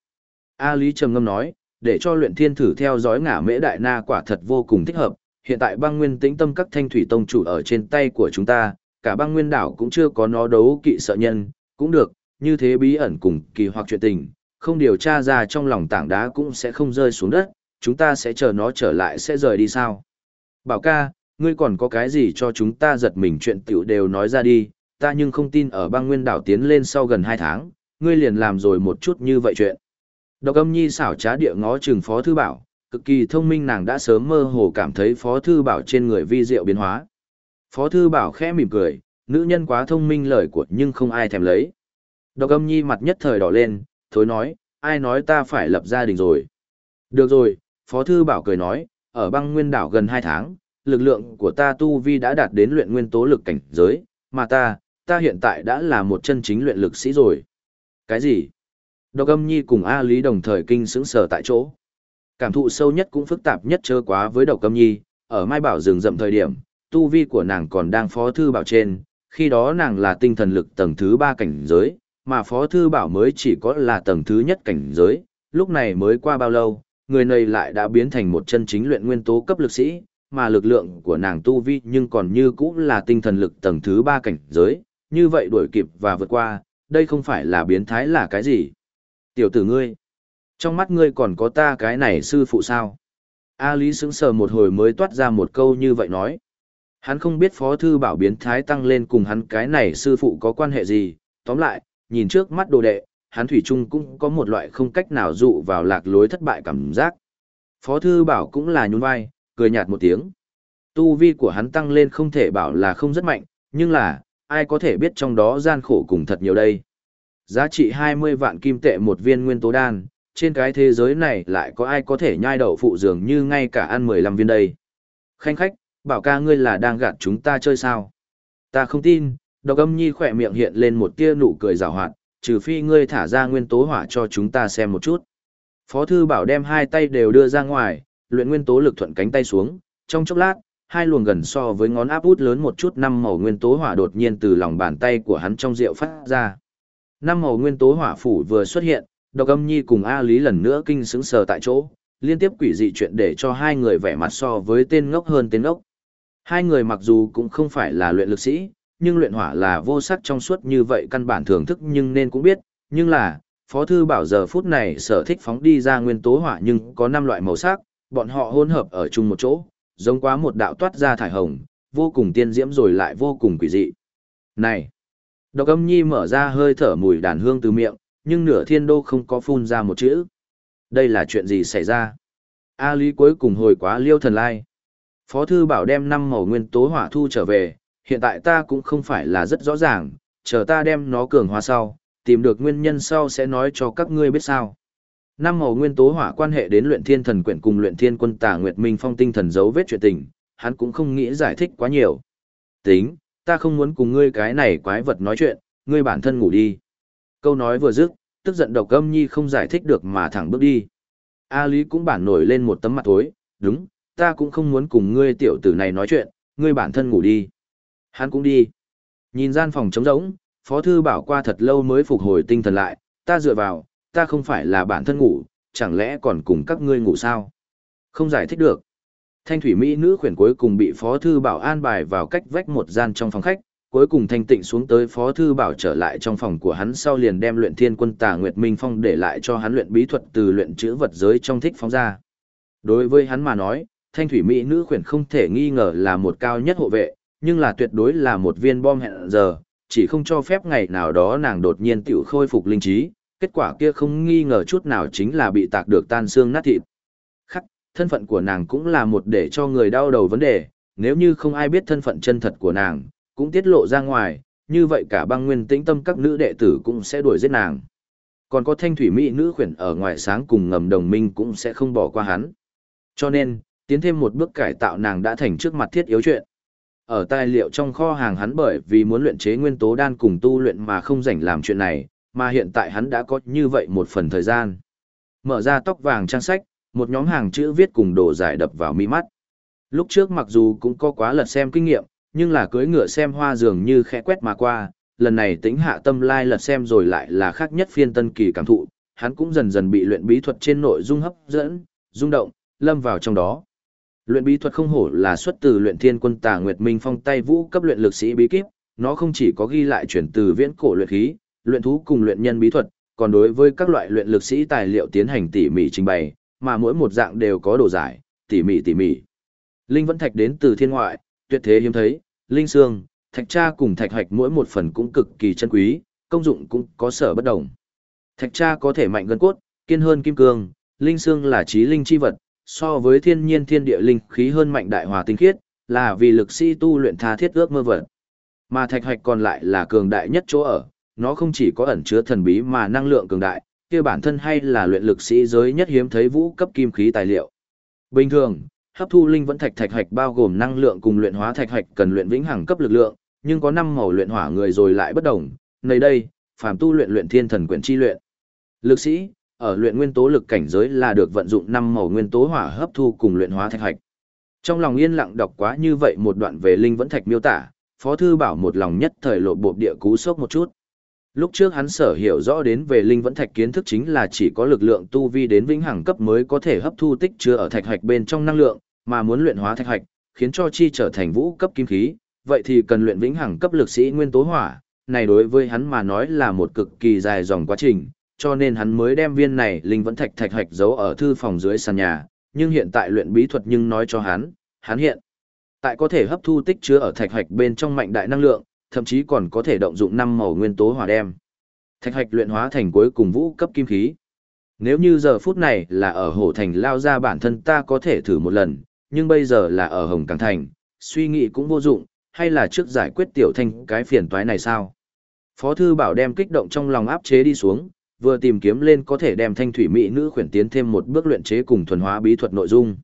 A Lý trầm ngâm nói, để cho luyện thiên thử theo dõi ngả mễ đại na quả thật vô cùng thích hợp, hiện tại băng nguyên tĩnh tâm các thanh thủy tông chủ ở trên tay của chúng ta, cả băng nguyên đảo cũng chưa có nó đấu kỵ sợ nhân, cũng được, như thế bí ẩn cùng kỳ hoặc chuyện tình, không điều tra ra trong lòng tảng đá cũng sẽ không rơi xuống đất, chúng ta sẽ chờ nó trở lại sẽ rời đi sao. Bảo ca, ngươi còn có cái gì cho chúng ta giật mình chuyện tiểu đều nói ra đi, ta nhưng không tin ở băng nguyên đảo tiến lên sau gần 2 tháng, ngươi liền làm rồi một chút như vậy chuyện. Độc âm nhi xảo trá địa ngó trừng phó thư bảo, cực kỳ thông minh nàng đã sớm mơ hồ cảm thấy phó thư bảo trên người vi diệu biến hóa. Phó thư bảo khẽ mỉm cười, nữ nhân quá thông minh lời của nhưng không ai thèm lấy. Độc âm nhi mặt nhất thời đỏ lên, thối nói, ai nói ta phải lập gia đình rồi. Được rồi, phó thư bảo cười nói, ở băng nguyên đảo gần 2 tháng, lực lượng của ta tu vi đã đạt đến luyện nguyên tố lực cảnh giới, mà ta, ta hiện tại đã là một chân chính luyện lực sĩ rồi. Cái gì? Độc âm nhi cùng A Lý đồng thời kinh sững sờ tại chỗ. Cảm thụ sâu nhất cũng phức tạp nhất chớ quá với độc âm nhi, ở Mai Bảo rừng rậm thời điểm, tu vi của nàng còn đang phó thư bảo trên, khi đó nàng là tinh thần lực tầng thứ 3 cảnh giới, mà phó thư bảo mới chỉ có là tầng thứ nhất cảnh giới, lúc này mới qua bao lâu, người này lại đã biến thành một chân chính luyện nguyên tố cấp lực sĩ, mà lực lượng của nàng tu vi nhưng còn như cũ là tinh thần lực tầng thứ 3 cảnh giới, như vậy đuổi kịp và vượt qua, đây không phải là biến thái là cái gì. Tiểu tử ngươi, trong mắt ngươi còn có ta cái này sư phụ sao? A Lý sững sờ một hồi mới toát ra một câu như vậy nói. Hắn không biết phó thư bảo biến thái tăng lên cùng hắn cái này sư phụ có quan hệ gì, tóm lại, nhìn trước mắt đồ đệ, hắn thủy chung cũng có một loại không cách nào dụ vào lạc lối thất bại cảm giác. Phó thư bảo cũng là nhún vai, cười nhạt một tiếng. Tu vi của hắn tăng lên không thể bảo là không rất mạnh, nhưng là, ai có thể biết trong đó gian khổ cùng thật nhiều đây. Giá trị 20 vạn kim tệ một viên nguyên tố đan, trên cái thế giới này lại có ai có thể nhai đậu phụ dường như ngay cả ăn 15 viên đây. Khanh khách, bảo ca ngươi là đang gạt chúng ta chơi sao? Ta không tin, độc âm nhi khỏe miệng hiện lên một tia nụ cười rào hoạt, trừ phi ngươi thả ra nguyên tố hỏa cho chúng ta xem một chút. Phó thư bảo đem hai tay đều đưa ra ngoài, luyện nguyên tố lực thuận cánh tay xuống, trong chốc lát, hai luồng gần so với ngón áp út lớn một chút năm màu nguyên tố hỏa đột nhiên từ lòng bàn tay của hắn trong rượu phát ra. Năm màu nguyên tố hỏa phủ vừa xuất hiện, Độc Âm Nhi cùng A Lý lần nữa kinh sững sờ tại chỗ, liên tiếp quỷ dị chuyện để cho hai người vẻ mặt so với tên ngốc hơn tên ngốc. Hai người mặc dù cũng không phải là luyện lực sĩ, nhưng luyện hỏa là vô sắc trong suốt như vậy căn bản thưởng thức nhưng nên cũng biết, nhưng là, Phó Thư Bảo giờ phút này sở thích phóng đi ra nguyên tố hỏa nhưng có 5 loại màu sắc, bọn họ hỗn hợp ở chung một chỗ, giống quá một đạo toát ra thải hồng, vô cùng tiên diễm rồi lại vô cùng quỷ dị. Này! Độc âm nhi mở ra hơi thở mùi đàn hương từ miệng, nhưng nửa thiên đô không có phun ra một chữ. Đây là chuyện gì xảy ra? A Lý cuối cùng hồi quá liêu thần lai. Phó thư bảo đem năm màu nguyên tố hỏa thu trở về, hiện tại ta cũng không phải là rất rõ ràng, chờ ta đem nó cường hóa sau, tìm được nguyên nhân sau sẽ nói cho các ngươi biết sao. Năm màu nguyên tố hỏa quan hệ đến luyện thiên thần quyển cùng luyện thiên quân tà nguyệt minh phong tinh thần dấu vết chuyện tình, hắn cũng không nghĩ giải thích quá nhiều. Tính, ta không muốn cùng ngươi cái này quái vật nói chuyện, ngươi bản thân ngủ đi. Câu nói vừa dứt, tức giận độc âm nhi không giải thích được mà thẳng bước đi. A Lý cũng bản nổi lên một tấm mặt tối, đúng, ta cũng không muốn cùng ngươi tiểu tử này nói chuyện, ngươi bản thân ngủ đi. Hắn cũng đi. Nhìn gian phòng trống rỗng, Phó Thư bảo qua thật lâu mới phục hồi tinh thần lại, ta dựa vào, ta không phải là bản thân ngủ, chẳng lẽ còn cùng các ngươi ngủ sao? Không giải thích được. Thanh thủy Mỹ nữ khuyển cuối cùng bị Phó Thư Bảo an bài vào cách vách một gian trong phòng khách, cuối cùng thanh tịnh xuống tới Phó Thư Bảo trở lại trong phòng của hắn sau liền đem luyện thiên quân tà Nguyệt Minh Phong để lại cho hắn luyện bí thuật từ luyện chữ vật giới trong thích phóng ra. Đối với hắn mà nói, thanh thủy Mỹ nữ khuyển không thể nghi ngờ là một cao nhất hộ vệ, nhưng là tuyệt đối là một viên bom hẹn giờ, chỉ không cho phép ngày nào đó nàng đột nhiên tiểu khôi phục linh trí, kết quả kia không nghi ngờ chút nào chính là bị tạc được tan xương nát thịt. Khắc, thân phận của nàng cũng là một để cho người đau đầu vấn đề, nếu như không ai biết thân phận chân thật của nàng, cũng tiết lộ ra ngoài, như vậy cả băng nguyên tĩnh tâm các nữ đệ tử cũng sẽ đuổi giết nàng. Còn có thanh thủy mỹ nữ khuyển ở ngoài sáng cùng ngầm đồng minh cũng sẽ không bỏ qua hắn. Cho nên, tiến thêm một bước cải tạo nàng đã thành trước mặt thiết yếu chuyện. Ở tài liệu trong kho hàng hắn bởi vì muốn luyện chế nguyên tố đan cùng tu luyện mà không rảnh làm chuyện này, mà hiện tại hắn đã có như vậy một phần thời gian. Mở ra tóc vàng trang sách, một nhóm hàng chữ viết cùng đồ giải đập vào mi mắt. Lúc trước mặc dù cũng có quá lật xem kinh nghiệm, Nhưng là cưới ngựa xem hoa dường như khẽ quét mà qua, lần này tính hạ tâm lai lật xem rồi lại là khác nhất phiên tân kỳ cảm thụ, hắn cũng dần dần bị luyện bí thuật trên nội dung hấp dẫn, rung động, lâm vào trong đó. Luyện bí thuật không hổ là xuất từ luyện thiên quân tà Nguyệt Minh Phong tay vũ cấp luyện lực sĩ bí kíp, nó không chỉ có ghi lại chuyển từ viễn cổ luyện khí, luyện thú cùng luyện nhân bí thuật, còn đối với các loại luyện lực sĩ tài liệu tiến hành tỉ mỉ trình bày, mà mỗi một dạng đều có đồ giải, tỉ mỉ tỉ mỉ. Linh vẫn thạch đến từ thiên ngoại, tuyệt thế hiếm thấy, linh xương, thạch tra cùng thạch hạch mỗi một phần cũng cực kỳ chân quý, công dụng cũng có sở bất đồng. Thạch tra có thể mạnh gân cốt, kiên hơn kim cương, linh xương là trí linh chi vật, so với thiên nhiên thiên địa linh khí hơn mạnh đại hòa tinh khiết, là vì lực sĩ tu luyện tha thiết ước mơ vật. Mà thạch hạch còn lại là cường đại nhất chỗ ở, nó không chỉ có ẩn chứa thần bí mà năng lượng cường đại, kia bản thân hay là luyện lực sĩ giới nhất hiếm thấy vũ cấp kim khí tài liệu. Bình thường, hấp thu linh vẫn thạch thạch hạch bao gồm năng lượng cùng luyện hóa thạch hạch cần luyện vĩnh hằng cấp lực lượng, nhưng có năm màu luyện hỏa người rồi lại bất đồng. Nơi đây, phàm tu luyện luyện thiên thần quyển chi luyện. Lực sĩ, ở luyện nguyên tố lực cảnh giới là được vận dụng năm màu nguyên tố hỏa hấp thu cùng luyện hóa thạch hạch. Trong lòng yên lặng đọc quá như vậy một đoạn về linh vẫn thạch miêu tả, Phó thư bảo một lòng nhất thời lộ bộ địa cú sốc một chút. Lúc trước hắn sở hiểu rõ đến về linh vẫn thạch kiến thức chính là chỉ có lực lượng tu vi đến vĩnh hằng cấp mới có thể hấp thu tích chứa ở thạch hạch bên trong năng lượng, mà muốn luyện hóa thạch hạch, khiến cho chi trở thành vũ cấp kim khí, vậy thì cần luyện vĩnh hằng cấp lực sĩ nguyên tố hỏa, này đối với hắn mà nói là một cực kỳ dài dòng quá trình, cho nên hắn mới đem viên này linh vẫn thạch thạch hạch giấu ở thư phòng dưới sàn nhà, nhưng hiện tại luyện bí thuật nhưng nói cho hắn, hắn hiện tại có thể hấp thu tích chứa ở thạch hạch bên trong mạnh đại năng lượng, thậm chí còn có thể động dụng năm màu nguyên tố hỏa đem. Thạch hạch luyện hóa thành cuối cùng vũ cấp kim khí. Nếu như giờ phút này là ở hổ thành lao ra bản thân ta có thể thử một lần, nhưng bây giờ là ở hồng càng thành, suy nghĩ cũng vô dụng, hay là trước giải quyết tiểu thanh cái phiền toái này sao? Phó thư bảo đem kích động trong lòng áp chế đi xuống, vừa tìm kiếm lên có thể đem thanh thủy mỹ nữ khuyển tiến thêm một bước luyện chế cùng thuần hóa bí thuật nội dung.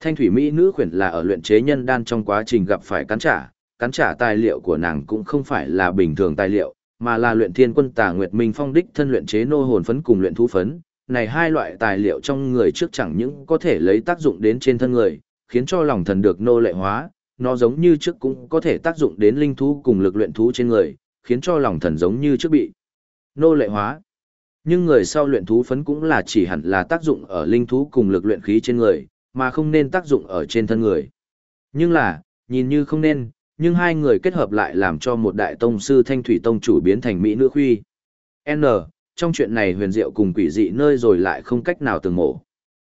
Thanh thủy mỹ nữ khuyển là ở luyện chế nhân đan trong quá trình gặp phải cắn trả, cắn trả tài liệu của nàng cũng không phải là bình thường tài liệu, mà là luyện thiên quân tà nguyệt minh phong đích thân luyện chế nô hồn phấn cùng luyện thú phấn. Này hai loại tài liệu trong người trước chẳng những có thể lấy tác dụng đến trên thân người, khiến cho lòng thần được nô lệ hóa, nó giống như trước cũng có thể tác dụng đến linh thú cùng lực luyện thú trên người, khiến cho lòng thần giống như trước bị nô lệ hóa. Nhưng người sau luyện thú phấn cũng là chỉ hẳn là tác dụng ở linh thú cùng lực luyện khí trên người, mà không nên tác dụng ở trên thân người. Nhưng là, nhìn như không nên, nhưng hai người kết hợp lại làm cho một đại tông sư thanh thủy tông chủ biến thành mỹ nữ khuy. N, trong chuyện này huyền diệu cùng quỷ dị nơi rồi lại không cách nào từng mổ.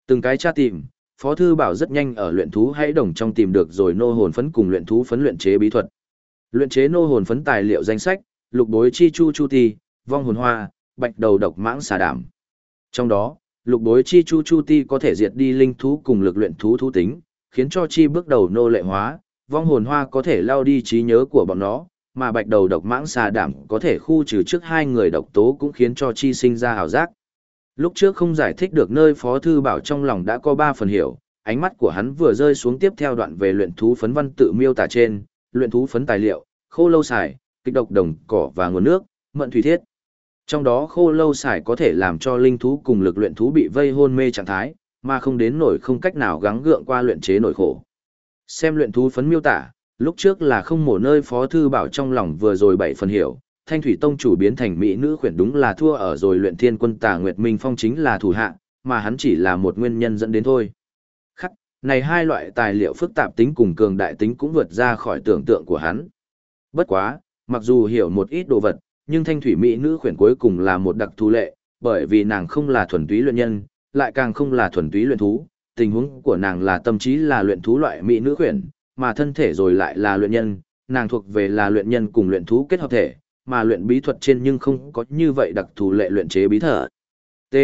Từng cái tra tìm, Phó Thư Bảo rất nhanh ở luyện thú hãy đồng trong tìm được rồi nô hồn phấn cùng luyện thú phấn luyện chế bí thuật. Luyện chế nô hồn phấn tài liệu danh sách, lục bối chi chu chu ti, vong hồn hoa, bạch đầu độc mãng xà đảm. Trong đó, lục bối chi chu chu ti có thể diệt đi linh thú cùng lực luyện thú thú tính, khiến cho chi bước đầu nô lệ hóa, vong hồn hoa có thể lao đi trí nhớ của bọn nó, mà bạch đầu độc mãng xà đảm có thể khu trừ trước hai người độc tố cũng khiến cho chi sinh ra hào giác. Lúc trước không giải thích được nơi Phó Thư Bảo trong lòng đã có ba phần hiểu, ánh mắt của hắn vừa rơi xuống tiếp theo đoạn về luyện thú phấn văn tự miêu tả trên, luyện thú phấn tài liệu, khô lâu xài, kích độc đồng, cỏ và nguồn nước, mận thủy thiết. Trong đó khô lâu xài có thể làm cho linh thú cùng lực luyện thú bị vây hôn mê trạng thái, mà không đến nổi không cách nào gắng gượng qua luyện chế nổi khổ. Xem luyện thú phấn miêu tả, lúc trước là không mổ nơi phó thư bảo trong lòng vừa rồi bảy phần hiểu, thanh thủy tông chủ biến thành mỹ nữ khuyển đúng là thua ở rồi luyện thiên quân tà Nguyệt Minh Phong chính là thủ hạ, mà hắn chỉ là một nguyên nhân dẫn đến thôi. Khắc, này hai loại tài liệu phức tạp tính cùng cường đại tính cũng vượt ra khỏi tưởng tượng của hắn. Bất quá, mặc dù hiểu một ít đồ vật, nhưng thanh thủy mỹ nữ khuyển cuối cùng là một đặc thù lệ, bởi vì nàng không là thuần túy luyện nhân, lại càng không là thuần túy luyện thú, tình huống của nàng là tâm trí là luyện thú loại mỹ nữ khuyển, mà thân thể rồi lại là luyện nhân, nàng thuộc về là luyện nhân cùng luyện thú kết hợp thể, mà luyện bí thuật trên nhưng không có như vậy đặc thù lệ luyện chế bí thở. T.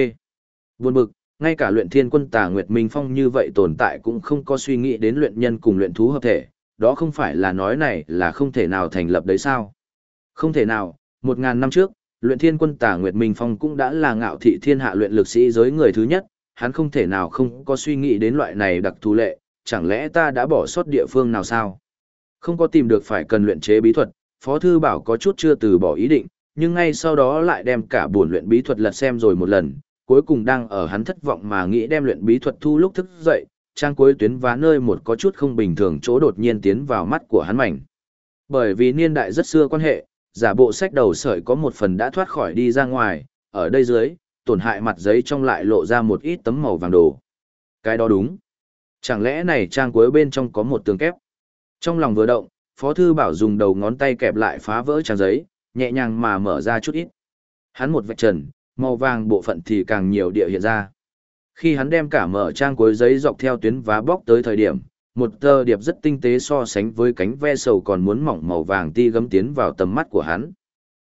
Buồn bực, ngay cả luyện thiên quân tà Nguyệt Minh Phong như vậy tồn tại cũng không có suy nghĩ đến luyện nhân cùng luyện thú hợp thể, đó không phải là nói này là không thể nào thành lập đấy sao? Không thể nào, một ngàn năm trước, luyện thiên quân tả Nguyệt Minh Phong cũng đã là ngạo thị thiên hạ luyện lực sĩ giới người thứ nhất, hắn không thể nào không có suy nghĩ đến loại này đặc thù lệ, chẳng lẽ ta đã bỏ sót địa phương nào sao? Không có tìm được phải cần luyện chế bí thuật, Phó Thư Bảo có chút chưa từ bỏ ý định, nhưng ngay sau đó lại đem cả buồn luyện bí thuật lật xem rồi một lần, cuối cùng đang ở hắn thất vọng mà nghĩ đem luyện bí thuật thu lúc thức dậy, trang cuối tuyến vá nơi một có chút không bình thường chỗ đột nhiên tiến vào mắt của hắn mảnh, Bởi vì niên đại rất xưa quan hệ, giả bộ sách đầu sợi có một phần đã thoát khỏi đi ra ngoài, ở đây dưới, tổn hại mặt giấy trong lại lộ ra một ít tấm màu vàng đồ. Cái đó đúng. Chẳng lẽ này trang cuối bên trong có một tường kép? Trong lòng vừa động, Phó Thư Bảo dùng đầu ngón tay kẹp lại phá vỡ trang giấy, nhẹ nhàng mà mở ra chút ít. Hắn một vạch trần, màu vàng bộ phận thì càng nhiều địa hiện ra. Khi hắn đem cả mở trang cuối giấy dọc theo tuyến vá bóc tới thời điểm, một tờ điệp rất tinh tế so sánh với cánh ve sầu còn muốn mỏng màu vàng ti gấm tiến vào tầm mắt của hắn.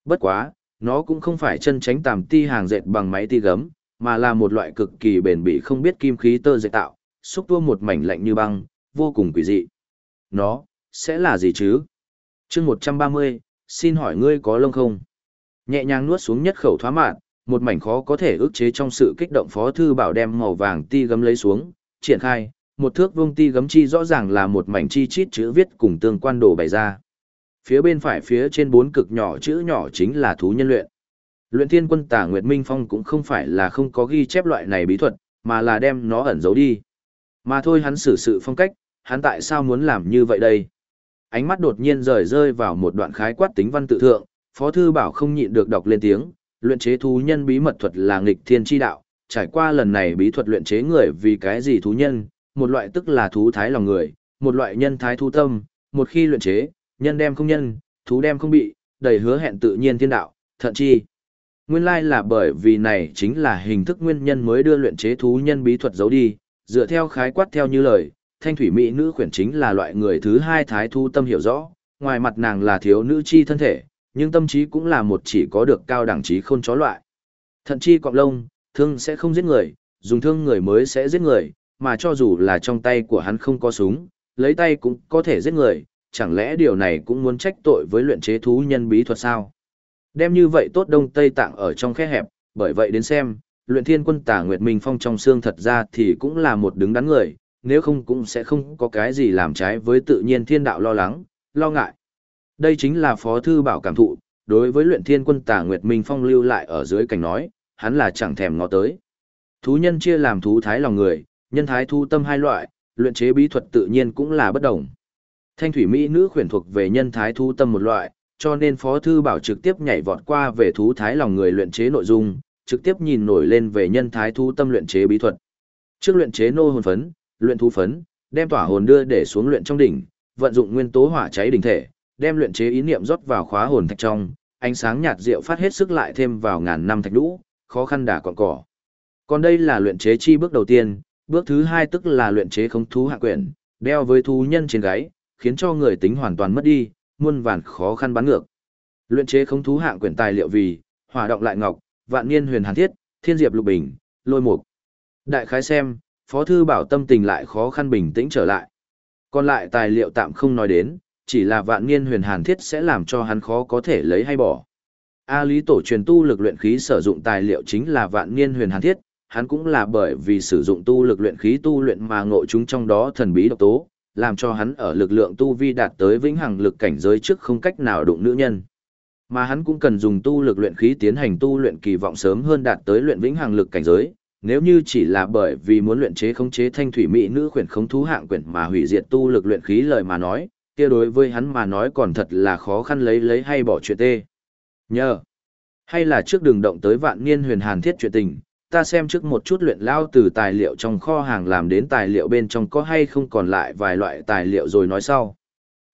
Bất quá, nó cũng không phải chân tránh tàm ti hàng dệt bằng máy ti gấm, mà là một loại cực kỳ bền bỉ không biết kim khí tơ dệt tạo, xúc tua một mảnh lạnh như băng, vô cùng quỷ dị. Nó, sẽ là gì chứ? chương 130, xin hỏi ngươi có lông không? Nhẹ nhàng nuốt xuống nhất khẩu thoá mạn, một mảnh khó có thể ức chế trong sự kích động phó thư bảo đem màu vàng ti gấm lấy xuống, triển khai, một thước vuông ti gấm chi rõ ràng là một mảnh chi chít chữ viết cùng tương quan đồ bày ra. Phía bên phải phía trên bốn cực nhỏ chữ nhỏ chính là thú nhân luyện. Luyện thiên quân tả Nguyệt Minh Phong cũng không phải là không có ghi chép loại này bí thuật, mà là đem nó ẩn giấu đi. Mà thôi hắn xử sự phong cách, hắn tại sao muốn làm như vậy đây? Ánh mắt đột nhiên rời rơi vào một đoạn khái quát tính văn tự thượng, Phó Thư Bảo không nhịn được đọc lên tiếng, luyện chế thú nhân bí mật thuật là nghịch thiên chi đạo, trải qua lần này bí thuật luyện chế người vì cái gì thú nhân, một loại tức là thú thái lòng người, một loại nhân thái thú tâm, một khi luyện chế, nhân đem không nhân, thú đem không bị, đầy hứa hẹn tự nhiên thiên đạo, thận chi. Nguyên lai là bởi vì này chính là hình thức nguyên nhân mới đưa luyện chế thú nhân bí thuật giấu đi, dựa theo khái quát theo như lời, thanh thủy mỹ nữ khuyển chính là loại người thứ hai thái thú tâm hiểu rõ, ngoài mặt nàng là thiếu nữ chi thân thể, nhưng tâm trí cũng là một chỉ có được cao đẳng trí khôn chó loại. Thận chi cọng lông, thương sẽ không giết người, dùng thương người mới sẽ giết người, mà cho dù là trong tay của hắn không có súng, lấy tay cũng có thể giết người, chẳng lẽ điều này cũng muốn trách tội với luyện chế thú nhân bí thuật sao? Đem như vậy tốt đông Tây Tạng ở trong khe hẹp, bởi vậy đến xem, luyện thiên quân tả Nguyệt Minh Phong trong xương thật ra thì cũng là một đứng đắn người, nếu không cũng sẽ không có cái gì làm trái với tự nhiên thiên đạo lo lắng, lo ngại. Đây chính là Phó Thư Bảo cảm thụ, đối với luyện thiên quân tả Nguyệt Minh Phong lưu lại ở dưới cảnh nói, hắn là chẳng thèm ngó tới. Thú nhân chia làm thú thái lòng người, nhân thái thu tâm hai loại, luyện chế bí thuật tự nhiên cũng là bất đồng. Thanh thủy mỹ nữ khuyển thuộc về nhân thái thu tâm một loại, cho nên Phó Thư Bảo trực tiếp nhảy vọt qua về thú thái lòng người luyện chế nội dung, trực tiếp nhìn nổi lên về nhân thái thu tâm luyện chế bí thuật. Trước luyện chế nô hồn phấn, luyện thú phấn, đem tỏa hồn đưa để xuống luyện trong đỉnh, vận dụng nguyên tố hỏa cháy đỉnh thể, đem luyện chế ý niệm rót vào khóa hồn thạch trong, ánh sáng nhạt rượu phát hết sức lại thêm vào ngàn năm thạch đũ, khó khăn đả còn cỏ. Còn đây là luyện chế chi bước đầu tiên, bước thứ hai tức là luyện chế khống thú hạ quyển, đeo với thú nhân trên gáy, khiến cho người tính hoàn toàn mất đi, muôn vàn khó khăn bắn ngược. Luyện chế khống thú hạng quyển tài liệu vì, hỏa động lại ngọc, vạn niên huyền hàn thiết, thiên diệp lục bình, lôi mục. Đại khái xem, Phó Thư Bảo tâm tình lại khó khăn bình tĩnh trở lại. Còn lại tài liệu tạm không nói đến, chỉ là vạn niên huyền hàn thiết sẽ làm cho hắn khó có thể lấy hay bỏ. A Lý Tổ truyền tu lực luyện khí sử dụng tài liệu chính là vạn niên huyền hàn thiết, hắn cũng là bởi vì sử dụng tu lực luyện khí tu luyện mà ngộ chúng trong đó thần bí độc tố, làm cho hắn ở lực lượng tu vi đạt tới vĩnh hằng lực cảnh giới trước không cách nào đụng nữ nhân. Mà hắn cũng cần dùng tu lực luyện khí tiến hành tu luyện kỳ vọng sớm hơn đạt tới luyện vĩnh hằng lực cảnh giới, nếu như chỉ là bởi vì muốn luyện chế khống chế thanh thủy mỹ nữ quyển khống thú hạng quyển mà hủy diệt tu lực luyện khí lời mà nói, kia đối với hắn mà nói còn thật là khó khăn lấy lấy hay bỏ chuyện tê. Nhờ. Hay là trước đường động tới vạn niên huyền hàn thiết chuyện tình, ta xem trước một chút luyện lao từ tài liệu trong kho hàng làm đến tài liệu bên trong có hay không còn lại vài loại tài liệu rồi nói sau.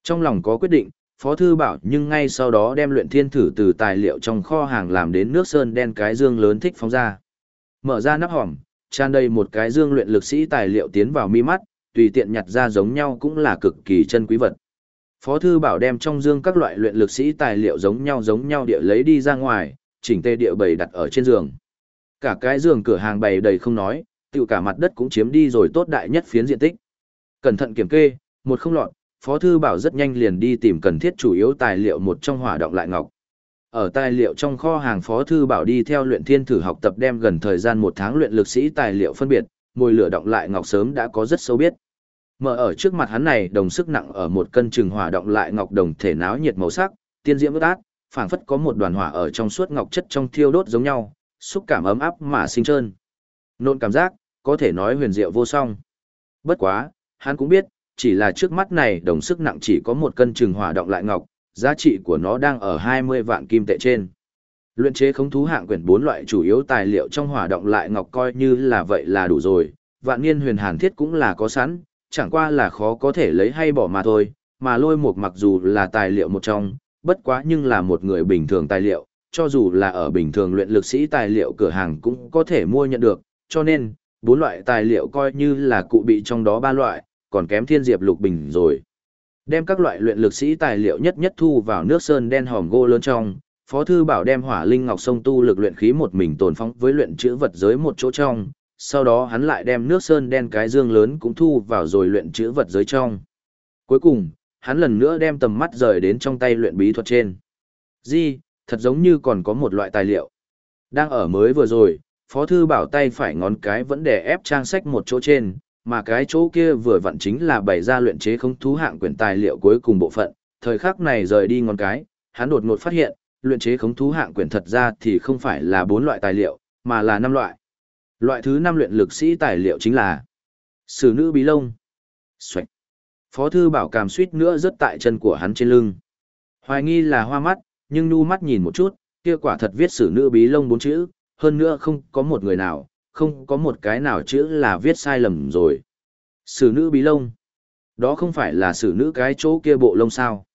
Trong lòng có quyết định, Phó Thư bảo nhưng ngay sau đó đem luyện thiên thử từ tài liệu trong kho hàng làm đến nước sơn đen cái dương lớn thích phóng ra. Mở ra nắp hòm, tràn đầy một cái dương luyện lực sĩ tài liệu tiến vào mi mắt, tùy tiện nhặt ra giống nhau cũng là cực kỳ chân quý vật. Phó thư bảo đem trong dương các loại luyện lực sĩ tài liệu giống nhau giống nhau địa lấy đi ra ngoài, chỉnh tê địa bày đặt ở trên giường. Cả cái giường cửa hàng bày đầy không nói, tiểu cả mặt đất cũng chiếm đi rồi tốt đại nhất phiến diện tích. Cẩn thận kiểm kê, một không lọt, Phó thư bảo rất nhanh liền đi tìm cần thiết chủ yếu tài liệu một trong hỏa động lại ngọc. Ở tài liệu trong kho hàng Phó Thư Bảo đi theo luyện thiên thử học tập đem gần thời gian một tháng luyện lực sĩ tài liệu phân biệt, mùi lửa động lại ngọc sớm đã có rất sâu biết. Mở ở trước mặt hắn này đồng sức nặng ở một cân trừng hỏa động lại ngọc đồng thể náo nhiệt màu sắc, tiên diễm ướt át, phảng phất có một đoàn hỏa ở trong suốt ngọc chất trong thiêu đốt giống nhau, xúc cảm ấm áp mà sinh trơn. Nôn cảm giác, có thể nói huyền diệu vô song. Bất quá, hắn cũng biết, chỉ là trước mắt này đồng sức nặng chỉ có một cân trừng hỏa động lại ngọc, giá trị của nó đang ở 20 vạn kim tệ trên. Luyện chế khống thú hạng quyển 4 loại chủ yếu tài liệu trong hỏa động lại ngọc coi như là vậy là đủ rồi, vạn niên huyền hàn thiết cũng là có sẵn, chẳng qua là khó có thể lấy hay bỏ mà thôi, mà lôi mục mặc dù là tài liệu một trong, bất quá nhưng là một người bình thường tài liệu, cho dù là ở bình thường luyện lực sĩ tài liệu cửa hàng cũng có thể mua nhận được, cho nên, bốn loại tài liệu coi như là cụ bị trong đó ba loại, còn kém thiên diệp lục bình rồi. Đem các loại luyện lực sĩ tài liệu nhất nhất thu vào nước sơn đen hòm gỗ lớn trong, Phó thư bảo đem hỏa linh ngọc sông tu lực luyện khí một mình tồn phóng với luyện chữ vật giới một chỗ trong, sau đó hắn lại đem nước sơn đen cái dương lớn cũng thu vào rồi luyện chữ vật giới trong. Cuối cùng, hắn lần nữa đem tầm mắt rời đến trong tay luyện bí thuật trên. Di, thật giống như còn có một loại tài liệu. Đang ở mới vừa rồi, Phó Thư Bảo tay phải ngón cái vẫn để ép trang sách một chỗ trên, mà cái chỗ kia vừa vặn chính là bày ra luyện chế không thú hạng quyển tài liệu cuối cùng bộ phận. Thời khắc này rời đi ngón cái, hắn đột ngột phát hiện, luyện chế khống thú hạng quyển thật ra thì không phải là bốn loại tài liệu, mà là năm loại. Loại thứ năm luyện lực sĩ tài liệu chính là Sử nữ bí lông. Xoạch. Phó thư bảo cảm suýt nữa rớt tại chân của hắn trên lưng. Hoài nghi là hoa mắt, nhưng nu mắt nhìn một chút, kia quả thật viết sử nữ bí lông bốn chữ, hơn nữa không có một người nào, không có một cái nào chữ là viết sai lầm rồi. Sử nữ bí lông. Đó không phải là sử nữ cái chỗ kia bộ lông sao.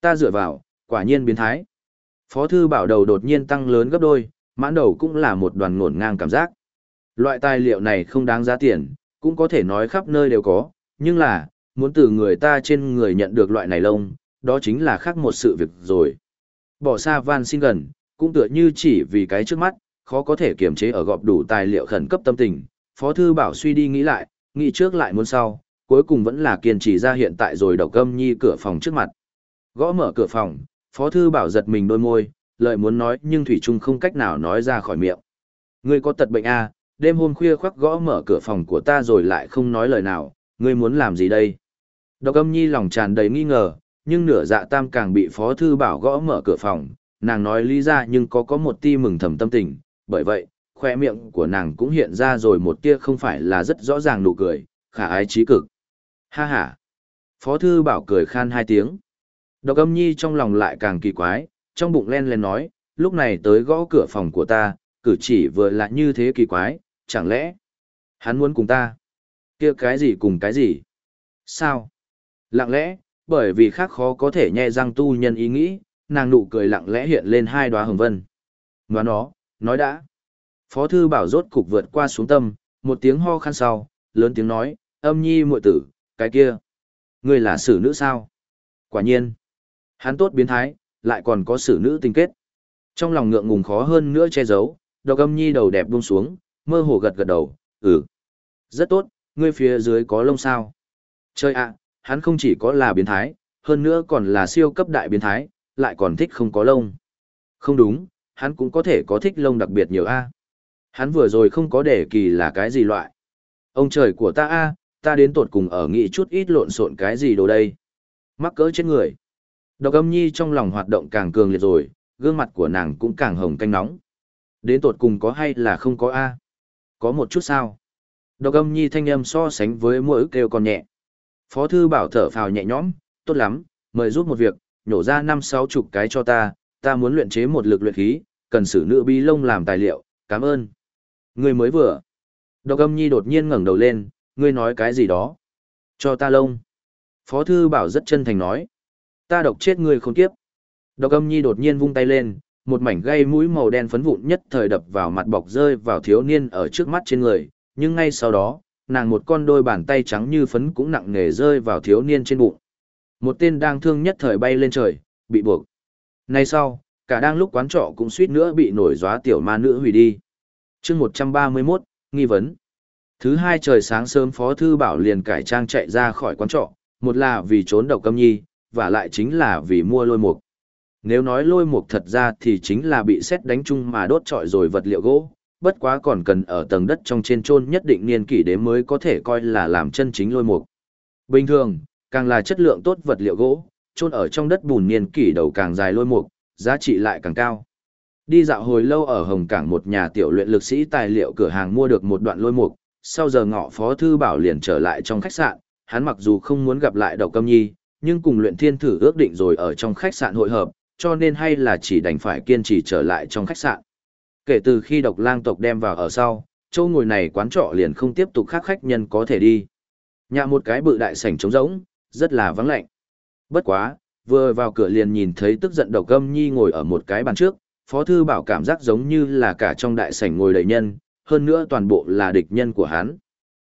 Ta dựa vào, quả nhiên biến thái. Phó thư bảo đầu đột nhiên tăng lớn gấp đôi, mãn đầu cũng là một đoàn ngổn ngang cảm giác. Loại tài liệu này không đáng giá tiền, cũng có thể nói khắp nơi đều có, nhưng là, muốn từ người ta trên người nhận được loại này lông, đó chính là khác một sự việc rồi. Bỏ xa van xin gần, cũng tựa như chỉ vì cái trước mắt, khó có thể kiềm chế ở gọp đủ tài liệu khẩn cấp tâm tình. Phó thư bảo suy đi nghĩ lại, nghĩ trước lại muốn sau, cuối cùng vẫn là kiên trì ra hiện tại rồi độc âm nhi cửa phòng trước mặt. Gõ mở cửa phòng, Phó thư bảo giật mình đôi môi, lợi muốn nói nhưng Thủy Trung không cách nào nói ra khỏi miệng. Ngươi có tật bệnh à, đêm hôm khuya khoác gõ mở cửa phòng của ta rồi lại không nói lời nào, ngươi muốn làm gì đây? Độc âm nhi lòng tràn đầy nghi ngờ, nhưng nửa dạ tam càng bị phó thư bảo gõ mở cửa phòng, nàng nói lý ra nhưng có có một ti mừng thầm tâm tình, bởi vậy, khoe miệng của nàng cũng hiện ra rồi một tia không phải là rất rõ ràng nụ cười, khả ái trí cực. Ha ha! Phó thư bảo cười khan hai tiếng. Độc âm nhi trong lòng lại càng kỳ quái, trong bụng len lên nói, lúc này tới gõ cửa phòng của ta, cử chỉ vừa là như thế kỳ quái, chẳng lẽ hắn muốn cùng ta? kia cái gì cùng cái gì? Sao? Lặng lẽ, bởi vì khác khó có thể nhe răng tu nhân ý nghĩ, nàng nụ cười lặng lẽ hiện lên hai đóa hồng vân. Ngoan nó, nói đã. Phó thư bảo rốt cục vượt qua xuống tâm, một tiếng ho khăn sau, lớn tiếng nói, âm nhi muội tử, cái kia. Ngươi là xử nữ sao? Quả nhiên. Hắn tốt biến thái, lại còn có xử nữ tình kết. Trong lòng ngượng ngùng khó hơn nữa che giấu, độc âm nhi đầu đẹp buông xuống, mơ hồ gật gật đầu, ừ. Rất tốt, ngươi phía dưới có lông sao. Chơi ạ, hắn không chỉ có là biến thái, hơn nữa còn là siêu cấp đại biến thái, lại còn thích không có lông. Không đúng, hắn cũng có thể có thích lông đặc biệt nhiều a. Hắn vừa rồi không có để kỳ là cái gì loại. Ông trời của ta a, ta đến tột cùng ở nghĩ chút ít lộn xộn cái gì đồ đây. Mắc cỡ trên người. Độc âm nhi trong lòng hoạt động càng cường liệt rồi, gương mặt của nàng cũng càng hồng canh nóng. Đến tột cùng có hay là không có a? Có một chút sao? Độc âm nhi thanh âm so sánh với mỗi kêu còn nhẹ. Phó thư bảo thở phào nhẹ nhõm, tốt lắm, mời giúp một việc, nhổ ra năm sáu chục cái cho ta, ta muốn luyện chế một lực luyện khí, cần sử nữ bi lông làm tài liệu, cảm ơn. Ngươi mới vừa. Độc âm nhi đột nhiên ngẩng đầu lên, ngươi nói cái gì đó? Cho ta lông. Phó thư bảo rất chân thành nói. Ta độc chết ngươi không kiếp. Độc âm nhi đột nhiên vung tay lên, một mảnh gây mũi màu đen phấn vụn nhất thời đập vào mặt bọc rơi vào thiếu niên ở trước mắt trên người, nhưng ngay sau đó, nàng một con đôi bàn tay trắng như phấn cũng nặng nề rơi vào thiếu niên trên bụng. Một tên đang thương nhất thời bay lên trời, bị buộc. Nay sau, cả đang lúc quán trọ cũng suýt nữa bị nổi gióa tiểu ma nữ hủy đi. chương 131, nghi vấn. Thứ hai trời sáng sớm Phó Thư Bảo liền cải trang chạy ra khỏi quán trọ, một là vì trốn độc câm nhi, và lại chính là vì mua lôi mục. Nếu nói lôi mục thật ra thì chính là bị xét đánh chung mà đốt trọi rồi vật liệu gỗ, bất quá còn cần ở tầng đất trong trên trôn nhất định niên kỷ đến mới có thể coi là làm chân chính lôi mục. Bình thường, càng là chất lượng tốt vật liệu gỗ, trôn ở trong đất bùn niên kỷ đầu càng dài lôi mục, giá trị lại càng cao. Đi dạo hồi lâu ở Hồng Cảng một nhà tiểu luyện lực sĩ tài liệu cửa hàng mua được một đoạn lôi mục, sau giờ ngọ Phó Thư Bảo liền trở lại trong khách sạn, hắn mặc dù không muốn gặp lại Đậu Câm Nhi, nhưng cùng luyện thiên thử ước định rồi ở trong khách sạn hội hợp, cho nên hay là chỉ đành phải kiên trì trở lại trong khách sạn. Kể từ khi độc lang tộc đem vào ở sau, châu ngồi này quán trọ liền không tiếp tục khác khách nhân có thể đi. Nhà một cái bự đại sảnh trống rỗng, rất là vắng lạnh. Bất quá, vừa vào cửa liền nhìn thấy tức giận độc gâm nhi ngồi ở một cái bàn trước, phó thư bảo cảm giác giống như là cả trong đại sảnh ngồi đầy nhân, hơn nữa toàn bộ là địch nhân của hắn.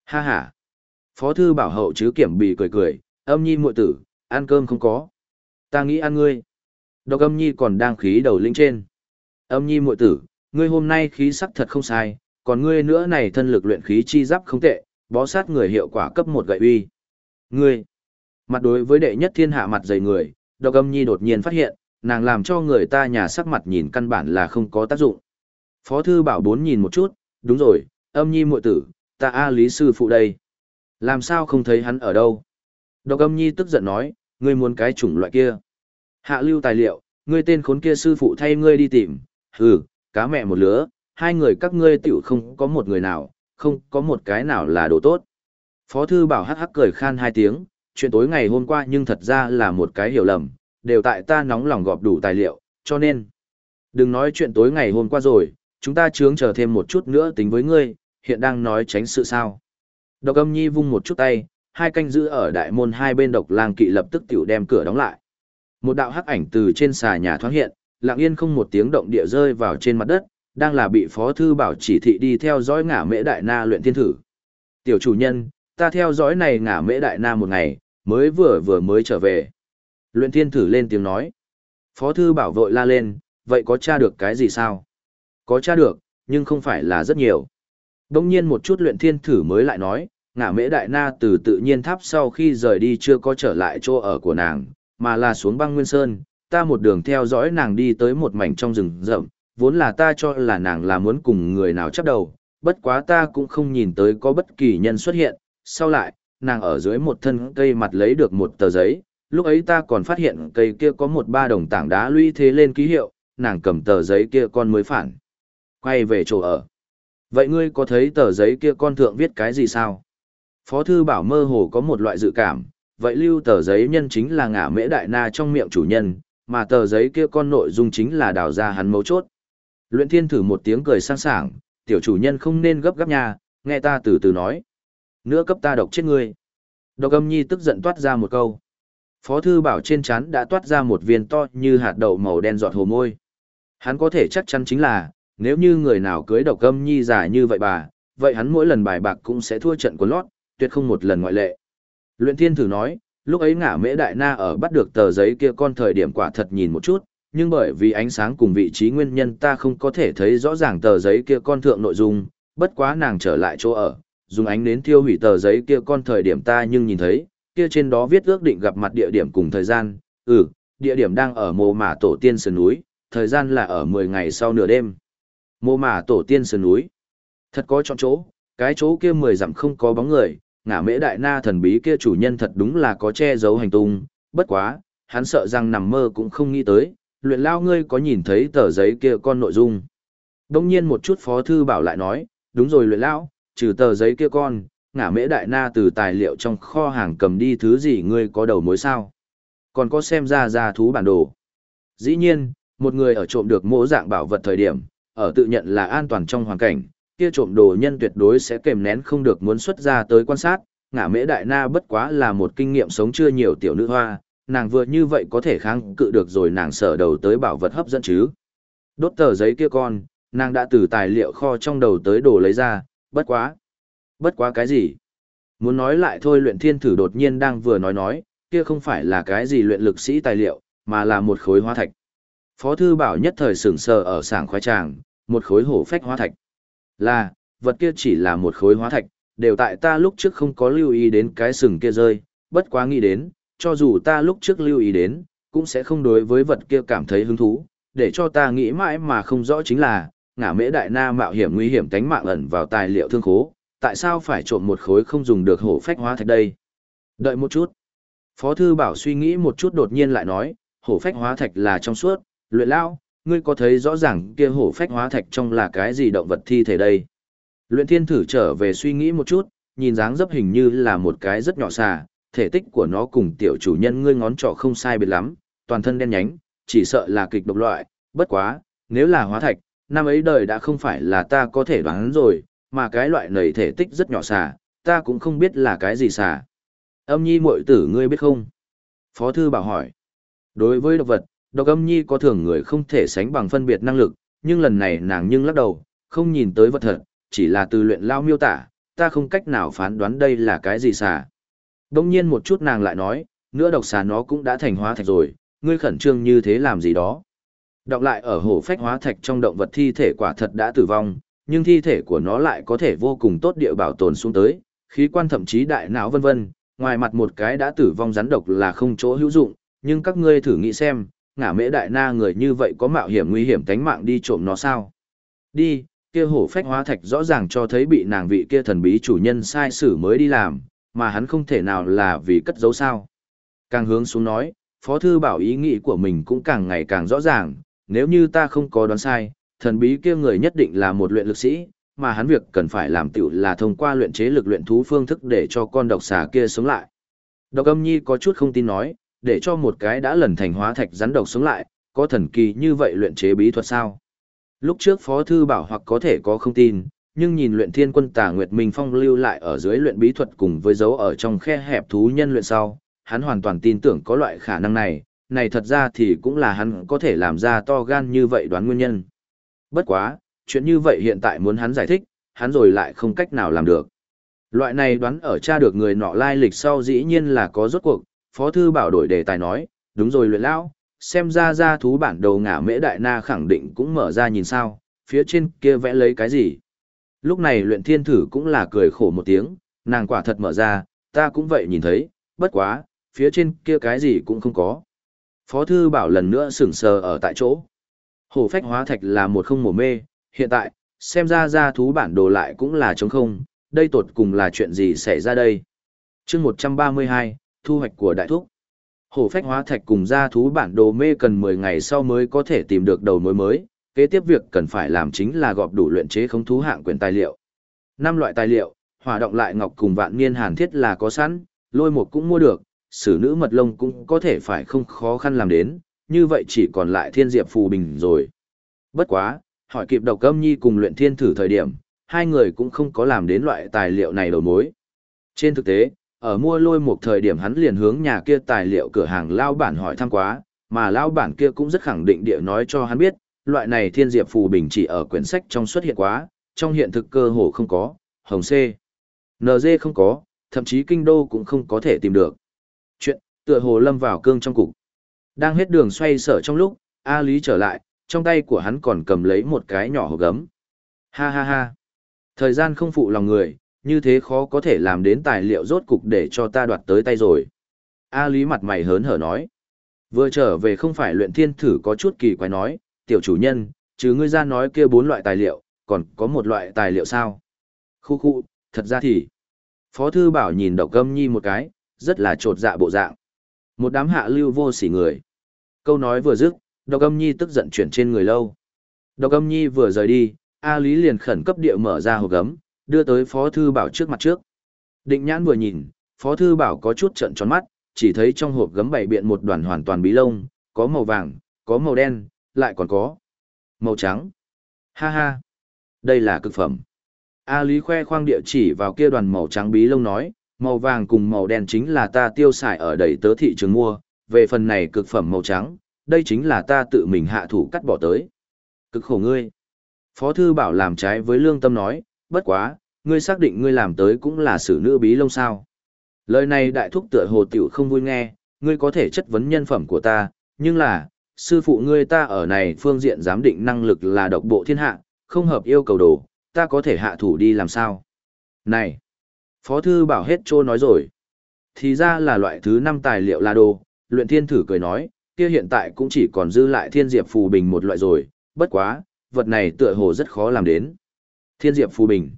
Ha ha! Phó thư bảo hậu chứ kiểm bị cười cười, âm nhi muội tử, ăn cơm không có. Ta nghĩ ăn ngươi. Độc âm nhi còn đang khí đầu linh trên. Âm nhi muội tử, ngươi hôm nay khí sắc thật không sai, còn ngươi nữa này thân lực luyện khí chi giáp không tệ, bó sát người hiệu quả cấp một gậy uy. Ngươi, mặt đối với đệ nhất thiên hạ mặt dày người, độc âm nhi đột nhiên phát hiện, nàng làm cho người ta nhà sắc mặt nhìn căn bản là không có tác dụng. Phó thư bảo bốn nhìn một chút, đúng rồi, âm nhi muội tử, ta A lý sư phụ đây. Làm sao không thấy hắn ở đâu? Độc âm nhi tức giận nói, ngươi muốn cái chủng loại kia. Hạ lưu tài liệu, ngươi tên khốn kia sư phụ thay ngươi đi tìm, hừ, cá mẹ một lứa, hai người các ngươi tiểu không có một người nào, không có một cái nào là đồ tốt. Phó thư bảo hắc hắc cười khan hai tiếng, chuyện tối ngày hôm qua nhưng thật ra là một cái hiểu lầm, đều tại ta nóng lòng gọp đủ tài liệu, cho nên. Đừng nói chuyện tối ngày hôm qua rồi, chúng ta chướng chờ thêm một chút nữa tính với ngươi, hiện đang nói tránh sự sao. Độc âm nhi vung một chút tay, hai canh giữ ở đại môn hai bên độc lang kỵ lập tức tiểu đem cửa đóng lại. Một đạo hắc ảnh từ trên xà nhà thoáng hiện, lặng yên không một tiếng động địa rơi vào trên mặt đất, đang là bị phó thư bảo chỉ thị đi theo dõi ngả mễ đại na luyện thiên thử. Tiểu chủ nhân, ta theo dõi này ngả mễ đại na một ngày, mới vừa vừa mới trở về. Luyện thiên thử lên tiếng nói. Phó thư bảo vội la lên, vậy có tra được cái gì sao? Có tra được, nhưng không phải là rất nhiều. Đông nhiên một chút luyện thiên thử mới lại nói, ngả mễ đại na từ tự nhiên tháp sau khi rời đi chưa có trở lại chỗ ở của nàng, mà là xuống băng nguyên sơn, ta một đường theo dõi nàng đi tới một mảnh trong rừng rậm, vốn là ta cho là nàng là muốn cùng người nào chấp đầu, bất quá ta cũng không nhìn tới có bất kỳ nhân xuất hiện, sau lại, nàng ở dưới một thân cây mặt lấy được một tờ giấy, lúc ấy ta còn phát hiện cây kia có một ba đồng tảng đá lũy thế lên ký hiệu, nàng cầm tờ giấy kia con mới phản. Quay về chỗ ở. Vậy ngươi có thấy tờ giấy kia con thượng viết cái gì sao? Phó thư bảo mơ hồ có một loại dự cảm, vậy lưu tờ giấy nhân chính là ngả mễ đại na trong miệng chủ nhân, mà tờ giấy kia con nội dung chính là đào ra hắn mấu chốt. Luyện thiên thử một tiếng cười sang sảng, tiểu chủ nhân không nên gấp gáp nha, nghe ta từ từ nói. Nữa cấp ta độc chết ngươi. Độc âm nhi tức giận toát ra một câu. Phó thư bảo trên chán đã toát ra một viên to như hạt đậu màu đen giọt hồ môi. Hắn có thể chắc chắn chính là, nếu như người nào cưới độc âm nhi giả như vậy bà, vậy hắn mỗi lần bài bạc cũng sẽ thua trận của lót, tuyệt không một lần ngoại lệ. Luyện thiên thử nói, lúc ấy ngả mễ đại na ở bắt được tờ giấy kia con thời điểm quả thật nhìn một chút, nhưng bởi vì ánh sáng cùng vị trí nguyên nhân ta không có thể thấy rõ ràng tờ giấy kia con thượng nội dung, bất quá nàng trở lại chỗ ở, dùng ánh nến thiêu hủy tờ giấy kia con thời điểm ta nhưng nhìn thấy, kia trên đó viết ước định gặp mặt địa điểm cùng thời gian, ừ, địa điểm đang ở mồ mả tổ tiên sườn núi, thời gian là ở 10 ngày sau nửa đêm. Mồ mả tổ tiên sườn núi. Thật có chọn chỗ, cái chỗ kia 10 dặm không có bóng người, ngả mễ đại na thần bí kia chủ nhân thật đúng là có che giấu hành tung, bất quá, hắn sợ rằng nằm mơ cũng không nghĩ tới, luyện lao ngươi có nhìn thấy tờ giấy kia con nội dung. Đông nhiên một chút phó thư bảo lại nói, đúng rồi luyện lão, trừ tờ giấy kia con, ngả mễ đại na từ tài liệu trong kho hàng cầm đi thứ gì ngươi có đầu mối sao. Còn có xem ra ra thú bản đồ. Dĩ nhiên, một người ở trộm được mỗ dạng bảo vật thời điểm, ở tự nhận là an toàn trong hoàn cảnh, kia trộm đồ nhân tuyệt đối sẽ kềm nén không được muốn xuất ra tới quan sát, ngả mễ đại na bất quá là một kinh nghiệm sống chưa nhiều tiểu nữ hoa, nàng vừa như vậy có thể kháng cự được rồi nàng sở đầu tới bảo vật hấp dẫn chứ. Đốt tờ giấy kia con, nàng đã từ tài liệu kho trong đầu tới đồ lấy ra, bất quá. Bất quá cái gì? Muốn nói lại thôi luyện thiên thử đột nhiên đang vừa nói nói, kia không phải là cái gì luyện lực sĩ tài liệu, mà là một khối hóa thạch. Phó thư bảo nhất thời sửng sờ ở sảng khoái tràng, một khối hổ phách hóa thạch. Là, vật kia chỉ là một khối hóa thạch, đều tại ta lúc trước không có lưu ý đến cái sừng kia rơi, bất quá nghĩ đến, cho dù ta lúc trước lưu ý đến, cũng sẽ không đối với vật kia cảm thấy hứng thú, để cho ta nghĩ mãi mà không rõ chính là, ngả mễ đại na mạo hiểm nguy hiểm tánh mạng ẩn vào tài liệu thương khố, tại sao phải trộm một khối không dùng được hổ phách hóa thạch đây? Đợi một chút. Phó thư bảo suy nghĩ một chút đột nhiên lại nói, hổ phách hóa thạch là trong suốt, luyện lao, ngươi có thấy rõ ràng kia hổ phách hóa thạch trong là cái gì động vật thi thể đây? Luyện thiên thử trở về suy nghĩ một chút, nhìn dáng dấp hình như là một cái rất nhỏ xà, thể tích của nó cùng tiểu chủ nhân ngươi ngón trỏ không sai biệt lắm, toàn thân đen nhánh, chỉ sợ là kịch độc loại, bất quá, nếu là hóa thạch, năm ấy đời đã không phải là ta có thể đoán rồi, mà cái loại này thể tích rất nhỏ xà, ta cũng không biết là cái gì xà. Âm nhi muội tử ngươi biết không? Phó thư bảo hỏi. Đối với độc vật, độc âm nhi có thường người không thể sánh bằng phân biệt năng lực, nhưng lần này nàng nhưng lắc đầu, không nhìn tới vật thật, chỉ là từ luyện lao miêu tả, ta không cách nào phán đoán đây là cái gì xà. Đông nhiên một chút nàng lại nói, nữa độc xà nó cũng đã thành hóa thạch rồi, ngươi khẩn trương như thế làm gì đó. Đọc lại ở hồ phách hóa thạch trong động vật thi thể quả thật đã tử vong, nhưng thi thể của nó lại có thể vô cùng tốt địa bảo tồn xuống tới, khí quan thậm chí đại não vân vân, ngoài mặt một cái đã tử vong rắn độc là không chỗ hữu dụng, nhưng các ngươi thử nghĩ xem, ngả mễ đại na người như vậy có mạo hiểm nguy hiểm tánh mạng đi trộm nó sao? Đi, kia hổ phách hóa thạch rõ ràng cho thấy bị nàng vị kia thần bí chủ nhân sai sử mới đi làm, mà hắn không thể nào là vì cất giấu sao. Càng hướng xuống nói, Phó Thư bảo ý nghĩ của mình cũng càng ngày càng rõ ràng, nếu như ta không có đoán sai, thần bí kia người nhất định là một luyện lực sĩ, mà hắn việc cần phải làm tiểu là thông qua luyện chế lực luyện thú phương thức để cho con độc xà kia sống lại. Độc âm nhi có chút không tin nói, để cho một cái đã lần thành hóa thạch rắn độc sống lại, có thần kỳ như vậy luyện chế bí thuật sao? Lúc trước Phó Thư bảo hoặc có thể có không tin, nhưng nhìn luyện thiên quân tà Nguyệt Minh Phong lưu lại ở dưới luyện bí thuật cùng với dấu ở trong khe hẹp thú nhân luyện sau, hắn hoàn toàn tin tưởng có loại khả năng này, này thật ra thì cũng là hắn có thể làm ra to gan như vậy đoán nguyên nhân. Bất quá, chuyện như vậy hiện tại muốn hắn giải thích, hắn rồi lại không cách nào làm được. Loại này đoán ở cha được người nọ lai lịch sau dĩ nhiên là có rốt cuộc, Phó Thư Bảo đổi đề tài nói, đúng rồi luyện lão xem ra ra thú bản đầu ngả mễ đại na khẳng định cũng mở ra nhìn sao, phía trên kia vẽ lấy cái gì. Lúc này luyện thiên thử cũng là cười khổ một tiếng, nàng quả thật mở ra, ta cũng vậy nhìn thấy, bất quá, phía trên kia cái gì cũng không có. Phó thư bảo lần nữa sửng sờ ở tại chỗ. Hổ phách hóa thạch là một không mổ mê, hiện tại, xem ra ra thú bản đồ lại cũng là trống không, đây tột cùng là chuyện gì xảy ra đây. chương 132, thu hoạch của đại thúc. Hổ phách hóa thạch cùng gia thú bản đồ mê cần 10 ngày sau mới có thể tìm được đầu mối mới, kế tiếp việc cần phải làm chính là gọp đủ luyện chế không thú hạng quyền tài liệu. Năm loại tài liệu, hỏa động lại ngọc cùng vạn niên hàn thiết là có sẵn, lôi một cũng mua được, sử nữ mật lông cũng có thể phải không khó khăn làm đến, như vậy chỉ còn lại thiên diệp phù bình rồi. Bất quá, hỏi kịp độc âm nhi cùng luyện thiên thử thời điểm, hai người cũng không có làm đến loại tài liệu này đầu mối. Trên thực tế, ở mua lôi một thời điểm hắn liền hướng nhà kia tài liệu cửa hàng lao bản hỏi thăm quá, mà lao bản kia cũng rất khẳng định địa nói cho hắn biết, loại này thiên diệp phù bình chỉ ở quyển sách trong xuất hiện quá, trong hiện thực cơ hồ không có, hồng C. NG không có, thậm chí kinh đô cũng không có thể tìm được. Chuyện, tựa hồ lâm vào cương trong cục. Đang hết đường xoay sở trong lúc, A Lý trở lại, trong tay của hắn còn cầm lấy một cái nhỏ hộp gấm. Ha ha ha. Thời gian không phụ lòng người, như thế khó có thể làm đến tài liệu rốt cục để cho ta đoạt tới tay rồi. A Lý mặt mày hớn hở nói. Vừa trở về không phải luyện thiên thử có chút kỳ quái nói, tiểu chủ nhân, chứ ngươi ra nói kia bốn loại tài liệu, còn có một loại tài liệu sao? Khu khu, thật ra thì... Phó thư bảo nhìn độc gâm nhi một cái, rất là trột dạ bộ dạng. Một đám hạ lưu vô sỉ người. Câu nói vừa dứt, độc gâm nhi tức giận chuyển trên người lâu. Độc gâm nhi vừa rời đi, A Lý liền khẩn cấp địa mở ra hộp gấm, đưa tới Phó Thư Bảo trước mặt trước. Định nhãn vừa nhìn, Phó Thư Bảo có chút trận tròn mắt, chỉ thấy trong hộp gấm bảy biện một đoàn hoàn toàn bí lông, có màu vàng, có màu đen, lại còn có màu trắng. Ha ha, đây là cực phẩm. A Lý khoe khoang địa chỉ vào kia đoàn màu trắng bí lông nói, màu vàng cùng màu đen chính là ta tiêu xài ở đầy tớ thị trường mua, về phần này cực phẩm màu trắng, đây chính là ta tự mình hạ thủ cắt bỏ tới. Cực khổ ngươi. Phó thư bảo làm trái với lương tâm nói, bất quá, ngươi xác định ngươi làm tới cũng là xử nữ bí lông sao. Lời này đại thúc tựa hồ tiểu không vui nghe, ngươi có thể chất vấn nhân phẩm của ta, nhưng là, sư phụ ngươi ta ở này phương diện giám định năng lực là độc bộ thiên hạ, không hợp yêu cầu đồ, ta có thể hạ thủ đi làm sao. Này, Phó Thư bảo hết trô nói rồi. Thì ra là loại thứ năm tài liệu là đồ, luyện thiên thử cười nói, kia hiện tại cũng chỉ còn dư lại thiên diệp phù bình một loại rồi, bất quá, vật này tựa hồ rất khó làm đến. Thiên diệp phù bình.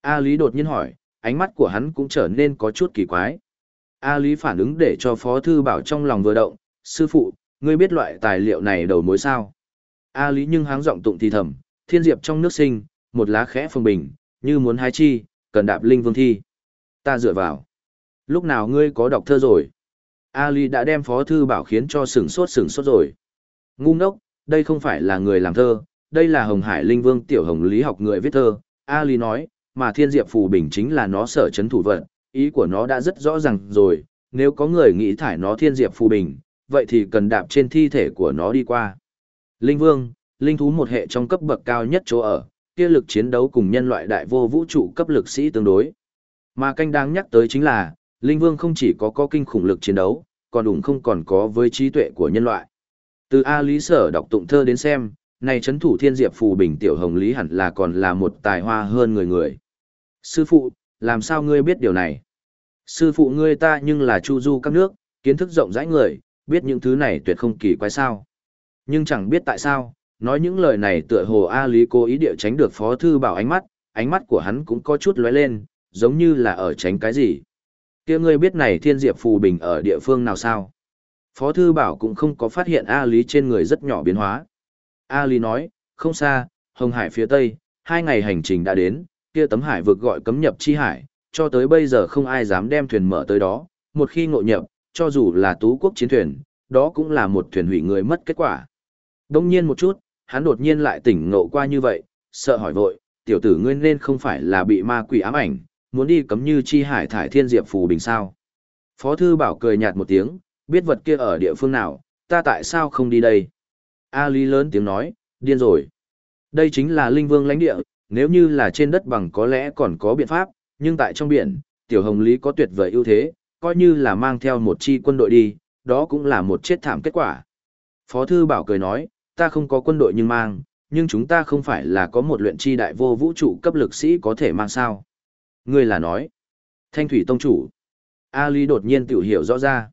A Lý đột nhiên hỏi, ánh mắt của hắn cũng trở nên có chút kỳ quái. A Lý phản ứng để cho Phó Thư Bảo trong lòng vừa động, sư phụ, ngươi biết loại tài liệu này đầu mối sao? A Lý nhưng háng giọng tụng thì thầm, thiên diệp trong nước sinh, một lá khẽ phương bình, như muốn hái chi, cần đạp linh vương thi. Ta dựa vào. Lúc nào ngươi có đọc thơ rồi? A Lý đã đem phó thư bảo khiến cho sừng sốt sừng sốt rồi. Ngu ngốc, đây không phải là người làm thơ, đây là Hồng Hải Linh Vương tiểu hồng lý học người viết thơ. A Lý nói, mà Thiên Diệp Phù Bình chính là nó sở chấn thủ vận, ý của nó đã rất rõ ràng rồi, nếu có người nghĩ thải nó Thiên Diệp Phù Bình, vậy thì cần đạp trên thi thể của nó đi qua. Linh Vương, linh thú một hệ trong cấp bậc cao nhất chỗ ở, kia lực chiến đấu cùng nhân loại đại vô vũ trụ cấp lực sĩ tương đối. Mà canh đáng nhắc tới chính là, Linh Vương không chỉ có có kinh khủng lực chiến đấu, còn đủng không còn có với trí tuệ của nhân loại. Từ A Lý Sở đọc tụng thơ đến xem, này chấn thủ thiên diệp phù bình tiểu hồng lý hẳn là còn là một tài hoa hơn người người. Sư phụ, làm sao ngươi biết điều này? Sư phụ ngươi ta nhưng là chu du các nước, kiến thức rộng rãi người, biết những thứ này tuyệt không kỳ quái sao. Nhưng chẳng biết tại sao, nói những lời này tựa hồ A Lý cố ý địa tránh được Phó Thư Bảo ánh mắt, ánh mắt của hắn cũng có chút lóe lên, giống như là ở tránh cái gì. kia ngươi biết này thiên diệp phù bình ở địa phương nào sao? Phó Thư Bảo cũng không có phát hiện A Lý trên người rất nhỏ biến hóa. A Lý nói, không xa, Hồng Hải phía Tây, hai ngày hành trình đã đến, kia tấm hải vực gọi cấm nhập chi hải, cho tới bây giờ không ai dám đem thuyền mở tới đó, một khi ngộ nhập, cho dù là tú quốc chiến thuyền, đó cũng là một thuyền hủy người mất kết quả. Đông nhiên một chút, hắn đột nhiên lại tỉnh ngộ qua như vậy, sợ hỏi vội, tiểu tử ngươi nên không phải là bị ma quỷ ám ảnh, muốn đi cấm như chi hải thải thiên diệp phù bình sao. Phó thư bảo cười nhạt một tiếng, biết vật kia ở địa phương nào, ta tại sao không đi đây? A Lý lớn tiếng nói, điên rồi. Đây chính là linh vương lãnh địa, nếu như là trên đất bằng có lẽ còn có biện pháp, nhưng tại trong biển, tiểu hồng lý có tuyệt vời ưu thế, coi như là mang theo một chi quân đội đi, đó cũng là một chết thảm kết quả. Phó thư bảo cười nói, ta không có quân đội nhưng mang, nhưng chúng ta không phải là có một luyện chi đại vô vũ trụ cấp lực sĩ có thể mang sao. Người là nói, thanh thủy tông chủ. A Lý đột nhiên tiểu hiểu rõ ra.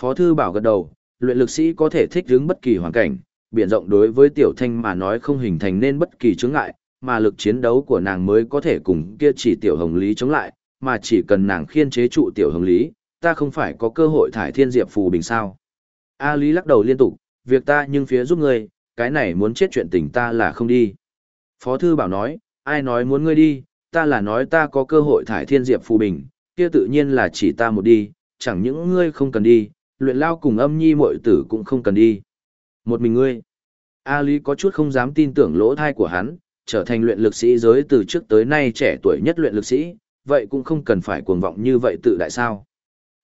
Phó thư bảo gật đầu, luyện lực sĩ có thể thích ứng bất kỳ hoàn cảnh, biển rộng đối với tiểu thanh mà nói không hình thành nên bất kỳ chướng ngại, mà lực chiến đấu của nàng mới có thể cùng kia chỉ tiểu hồng lý chống lại, mà chỉ cần nàng khiên chế trụ tiểu hồng lý, ta không phải có cơ hội thải thiên diệp phù bình sao. A Lý lắc đầu liên tục, việc ta nhưng phía giúp ngươi, cái này muốn chết chuyện tình ta là không đi. Phó thư bảo nói, ai nói muốn ngươi đi, ta là nói ta có cơ hội thải thiên diệp phù bình, kia tự nhiên là chỉ ta một đi, chẳng những ngươi không cần đi, luyện lao cùng âm nhi muội tử cũng không cần đi. Một mình ngươi. A Lý có chút không dám tin tưởng lỗ thai của hắn, trở thành luyện lực sĩ giới từ trước tới nay trẻ tuổi nhất luyện lực sĩ, vậy cũng không cần phải cuồng vọng như vậy tự đại sao.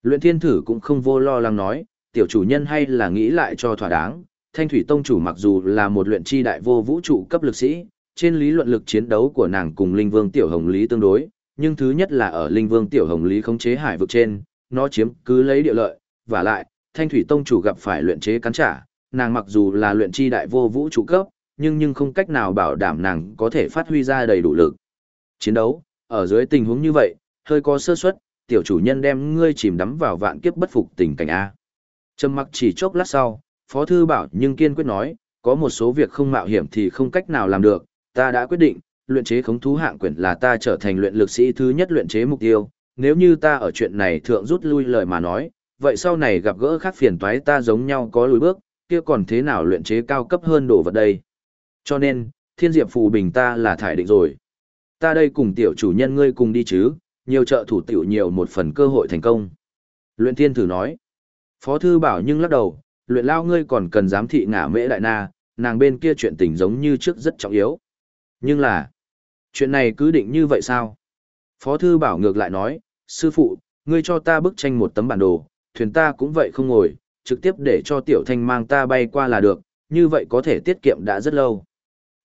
Luyện thiên thử cũng không vô lo lắng nói, tiểu chủ nhân hay là nghĩ lại cho thỏa đáng, thanh thủy tông chủ mặc dù là một luyện chi đại vô vũ trụ cấp lực sĩ, trên lý luận lực chiến đấu của nàng cùng linh vương tiểu hồng lý tương đối, nhưng thứ nhất là ở linh vương tiểu hồng lý khống chế hải vực trên, nó chiếm cứ lấy địa lợi, và lại, thanh thủy tông chủ gặp phải luyện chế cắn trả, nàng mặc dù là luyện chi đại vô vũ trụ cấp, nhưng nhưng không cách nào bảo đảm nàng có thể phát huy ra đầy đủ lực. Chiến đấu, ở dưới tình huống như vậy, hơi có sơ suất, tiểu chủ nhân đem ngươi chìm đắm vào vạn kiếp bất phục tình cảnh A. Trầm mặc chỉ chốc lát sau, Phó Thư Bảo nhưng kiên quyết nói, có một số việc không mạo hiểm thì không cách nào làm được, ta đã quyết định, luyện chế khống thú hạng quyển là ta trở thành luyện lực sĩ thứ nhất luyện chế mục tiêu, nếu như ta ở chuyện này thượng rút lui lời mà nói, vậy sau này gặp gỡ khác phiền toái ta giống nhau có lùi bước, kia còn thế nào luyện chế cao cấp hơn đồ vật đây. Cho nên, thiên diệp phù bình ta là thải định rồi. Ta đây cùng tiểu chủ nhân ngươi cùng đi chứ, nhiều trợ thủ tiểu nhiều một phần cơ hội thành công. Luyện thiên thử nói. Phó thư bảo nhưng lắc đầu, luyện lao ngươi còn cần giám thị ngả mễ đại na, nàng bên kia chuyện tình giống như trước rất trọng yếu. Nhưng là, chuyện này cứ định như vậy sao? Phó thư bảo ngược lại nói, sư phụ, ngươi cho ta bức tranh một tấm bản đồ, thuyền ta cũng vậy không ngồi, trực tiếp để cho tiểu thanh mang ta bay qua là được, như vậy có thể tiết kiệm đã rất lâu.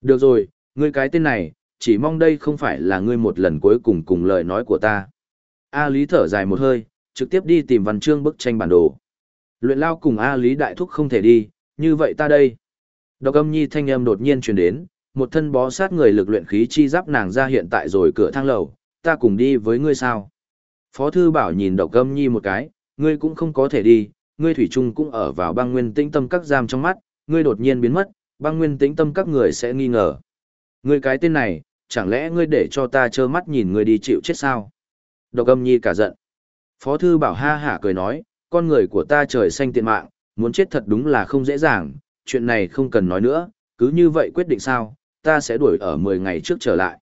Được rồi, ngươi cái tên này, chỉ mong đây không phải là ngươi một lần cuối cùng cùng lời nói của ta. A Lý thở dài một hơi, trực tiếp đi tìm văn chương bức tranh bản đồ. Luyện lao cùng A Lý đại thúc không thể đi, như vậy ta đây. Độc âm nhi thanh âm đột nhiên truyền đến, một thân bó sát người lực luyện khí chi giáp nàng ra hiện tại rồi cửa thang lầu, ta cùng đi với ngươi sao. Phó thư bảo nhìn độc âm nhi một cái, ngươi cũng không có thể đi, ngươi thủy chung cũng ở vào băng nguyên tĩnh tâm các giam trong mắt, ngươi đột nhiên biến mất, băng nguyên tĩnh tâm các người sẽ nghi ngờ. Ngươi cái tên này, chẳng lẽ ngươi để cho ta trơ mắt nhìn ngươi đi chịu chết sao? Độc âm nhi cả giận. Phó thư bảo ha hả cười nói, con người của ta trời xanh tiện mạng, muốn chết thật đúng là không dễ dàng, chuyện này không cần nói nữa, cứ như vậy quyết định sao, ta sẽ đuổi ở 10 ngày trước trở lại.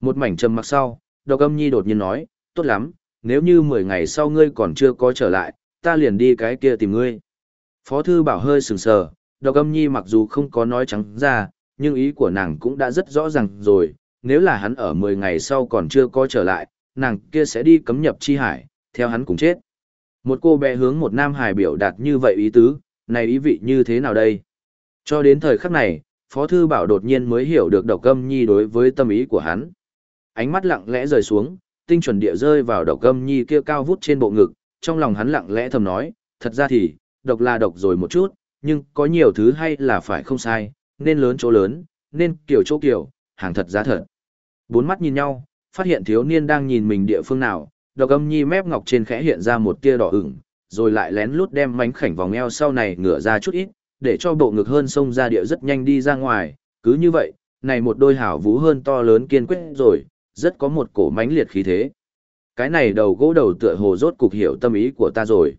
Một mảnh trầm mặc sau, độc âm nhi đột nhiên nói, tốt lắm, nếu như 10 ngày sau ngươi còn chưa có trở lại, ta liền đi cái kia tìm ngươi. Phó thư bảo hơi sừng sờ, độc âm nhi mặc dù không có nói trắng ra, nhưng ý của nàng cũng đã rất rõ ràng rồi, nếu là hắn ở 10 ngày sau còn chưa có trở lại, nàng kia sẽ đi cấm nhập chi hải, theo hắn cùng chết. Một cô bé hướng một nam hải biểu đạt như vậy ý tứ, này ý vị như thế nào đây? Cho đến thời khắc này, Phó Thư Bảo đột nhiên mới hiểu được độc âm nhi đối với tâm ý của hắn. Ánh mắt lặng lẽ rời xuống, tinh chuẩn địa rơi vào độc âm nhi kia cao vút trên bộ ngực, trong lòng hắn lặng lẽ thầm nói, thật ra thì, độc là độc rồi một chút, nhưng có nhiều thứ hay là phải không sai, nên lớn chỗ lớn, nên kiểu chỗ kiểu, hàng thật giá thật. Bốn mắt nhìn nhau, phát hiện thiếu niên đang nhìn mình địa phương nào, độc âm nhi mép ngọc trên khẽ hiện ra một tia đỏ ửng, rồi lại lén lút đem mánh khảnh vòng eo sau này ngửa ra chút ít, để cho bộ ngực hơn sông ra địa rất nhanh đi ra ngoài, cứ như vậy, này một đôi hảo vú hơn to lớn kiên quyết rồi, rất có một cổ mánh liệt khí thế. Cái này đầu gỗ đầu tựa hồ rốt cục hiểu tâm ý của ta rồi.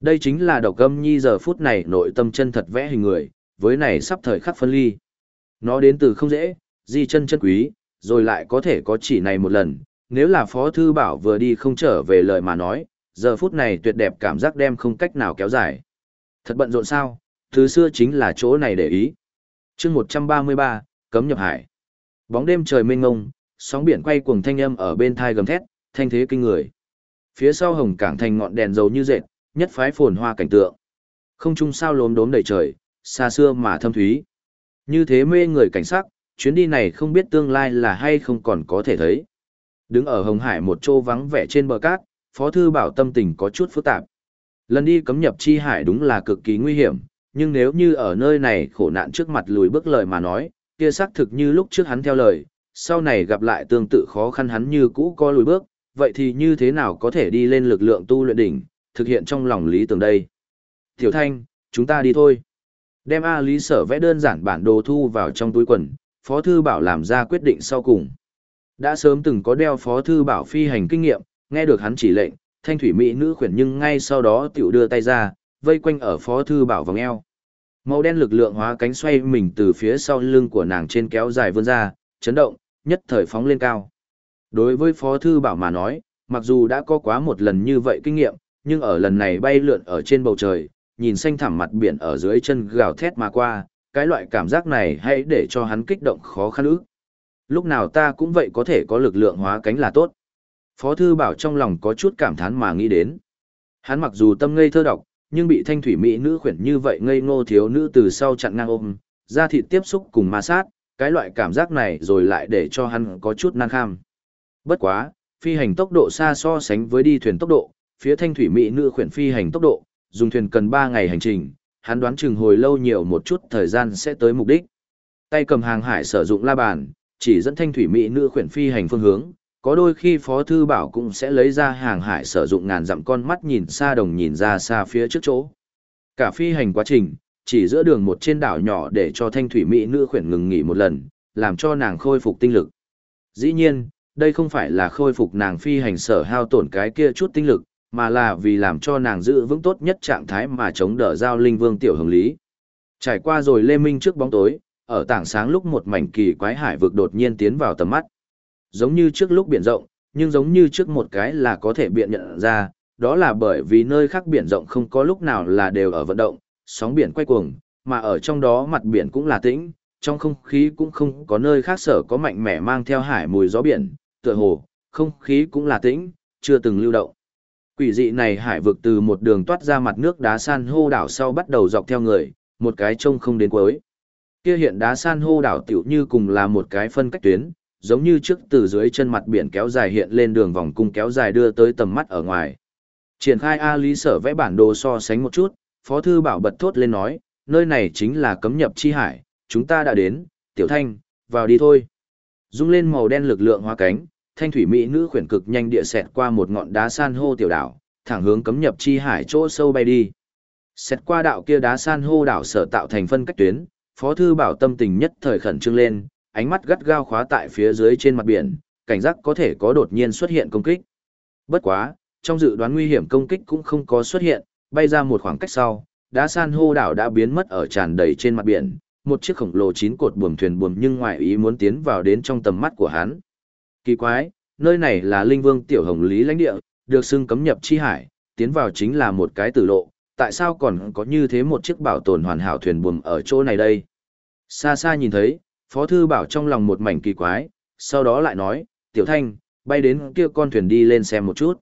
Đây chính là độc âm nhi giờ phút này nội tâm chân thật vẽ hình người, với này sắp thời khắc phân ly. Nó đến từ không dễ, di chân chân quý, rồi lại có thể có chỉ này một lần, nếu là Phó Thư Bảo vừa đi không trở về lời mà nói, giờ phút này tuyệt đẹp cảm giác đem không cách nào kéo dài. Thật bận rộn sao, thứ xưa chính là chỗ này để ý. chương 133, cấm nhập hải. Bóng đêm trời mênh ngông, sóng biển quay cuồng thanh âm ở bên thai gầm thét, thanh thế kinh người. Phía sau hồng cảng thành ngọn đèn dầu như dệt, nhất phái phồn hoa cảnh tượng. Không trung sao lốm đốm đầy trời, xa xưa mà thâm thúy. Như thế mê người cảnh sắc, chuyến đi này không biết tương lai là hay không còn có thể thấy. Đứng ở Hồng Hải một chỗ vắng vẻ trên bờ cát, Phó Thư Bảo tâm tình có chút phức tạp. Lần đi cấm nhập chi hải đúng là cực kỳ nguy hiểm, nhưng nếu như ở nơi này khổ nạn trước mặt lùi bước lời mà nói, kia xác thực như lúc trước hắn theo lời, sau này gặp lại tương tự khó khăn hắn như cũ có lùi bước, vậy thì như thế nào có thể đi lên lực lượng tu luyện đỉnh, thực hiện trong lòng lý tưởng đây. Tiểu Thanh, chúng ta đi thôi. Đem A Lý sở vẽ đơn giản bản đồ thu vào trong túi quần, Phó Thư Bảo làm ra quyết định sau cùng. Đã sớm từng có đeo Phó Thư Bảo phi hành kinh nghiệm, nghe được hắn chỉ lệnh, thanh thủy mỹ nữ khuyển nhưng ngay sau đó tiểu đưa tay ra, vây quanh ở Phó Thư Bảo vòng eo. Màu đen lực lượng hóa cánh xoay mình từ phía sau lưng của nàng trên kéo dài vươn ra, chấn động, nhất thời phóng lên cao. Đối với Phó Thư Bảo mà nói, mặc dù đã có quá một lần như vậy kinh nghiệm, nhưng ở lần này bay lượn ở trên bầu trời, nhìn xanh thẳm mặt biển ở dưới chân gào thét mà qua, cái loại cảm giác này hãy để cho hắn kích động khó khăn ức. Lúc nào ta cũng vậy có thể có lực lượng hóa cánh là tốt. Phó Thư Bảo trong lòng có chút cảm thán mà nghĩ đến. Hắn mặc dù tâm ngây thơ độc, nhưng bị thanh thủy mỹ nữ khuyển như vậy ngây ngô thiếu nữ từ sau chặn ngang ôm, ra thịt tiếp xúc cùng ma sát, cái loại cảm giác này rồi lại để cho hắn có chút năng kham. Bất quá, phi hành tốc độ xa so sánh với đi thuyền tốc độ, phía thanh thủy mỹ nữ khuyển phi hành tốc độ, dùng thuyền cần 3 ngày hành trình, hắn đoán chừng hồi lâu nhiều một chút thời gian sẽ tới mục đích. Tay cầm hàng hải sử dụng la bàn, chỉ dẫn thanh thủy mỹ nữ khuyển phi hành phương hướng, có đôi khi Phó Thư Bảo cũng sẽ lấy ra hàng hải sử dụng ngàn dặm con mắt nhìn xa đồng nhìn ra xa phía trước chỗ. Cả phi hành quá trình, chỉ giữa đường một trên đảo nhỏ để cho thanh thủy mỹ nữ khuyển ngừng nghỉ một lần, làm cho nàng khôi phục tinh lực. Dĩ nhiên, đây không phải là khôi phục nàng phi hành sở hao tổn cái kia chút tinh lực, mà là vì làm cho nàng giữ vững tốt nhất trạng thái mà chống đỡ giao linh vương tiểu hồng lý. Trải qua rồi lê minh trước bóng tối, ở tảng sáng lúc một mảnh kỳ quái hải vực đột nhiên tiến vào tầm mắt. Giống như trước lúc biển rộng, nhưng giống như trước một cái là có thể biện nhận ra, đó là bởi vì nơi khác biển rộng không có lúc nào là đều ở vận động, sóng biển quay cuồng, mà ở trong đó mặt biển cũng là tĩnh, trong không khí cũng không có nơi khác sở có mạnh mẽ mang theo hải mùi gió biển, tựa hồ, không khí cũng là tĩnh, chưa từng lưu động. Quỷ dị này hải vực từ một đường toát ra mặt nước đá san hô đảo sau bắt đầu dọc theo người, một cái trông không đến cuối. Kia hiện đá san hô đảo tiểu như cùng là một cái phân cách tuyến, giống như trước từ dưới chân mặt biển kéo dài hiện lên đường vòng cung kéo dài đưa tới tầm mắt ở ngoài. Triển khai A Lý sở vẽ bản đồ so sánh một chút, Phó Thư Bảo bật thốt lên nói, nơi này chính là cấm nhập chi hải, chúng ta đã đến, Tiểu Thanh, vào đi thôi. Dung lên màu đen lực lượng hoa cánh, thanh thủy mỹ nữ khuyển cực nhanh địa xẹt qua một ngọn đá san hô tiểu đảo, thẳng hướng cấm nhập chi hải chỗ sâu bay đi. Xẹt qua đạo kia đá san hô đảo sở tạo thành phân cách tuyến, Phó thư bảo tâm tình nhất thời khẩn trương lên, ánh mắt gắt gao khóa tại phía dưới trên mặt biển, cảnh giác có thể có đột nhiên xuất hiện công kích. Bất quá, trong dự đoán nguy hiểm công kích cũng không có xuất hiện, bay ra một khoảng cách sau, đá san hô đảo đã biến mất ở tràn đầy trên mặt biển, một chiếc khổng lồ chín cột buồm thuyền buồm nhưng ngoại ý muốn tiến vào đến trong tầm mắt của hắn. Kỳ quái, nơi này là linh vương tiểu hồng lý lãnh địa, được xưng cấm nhập chi hải, tiến vào chính là một cái tử lộ, tại sao còn có như thế một chiếc bảo tồn hoàn hảo thuyền buồm ở chỗ này đây? Xa xa nhìn thấy, Phó Thư Bảo trong lòng một mảnh kỳ quái, sau đó lại nói, Tiểu Thanh, bay đến kia con thuyền đi lên xem một chút.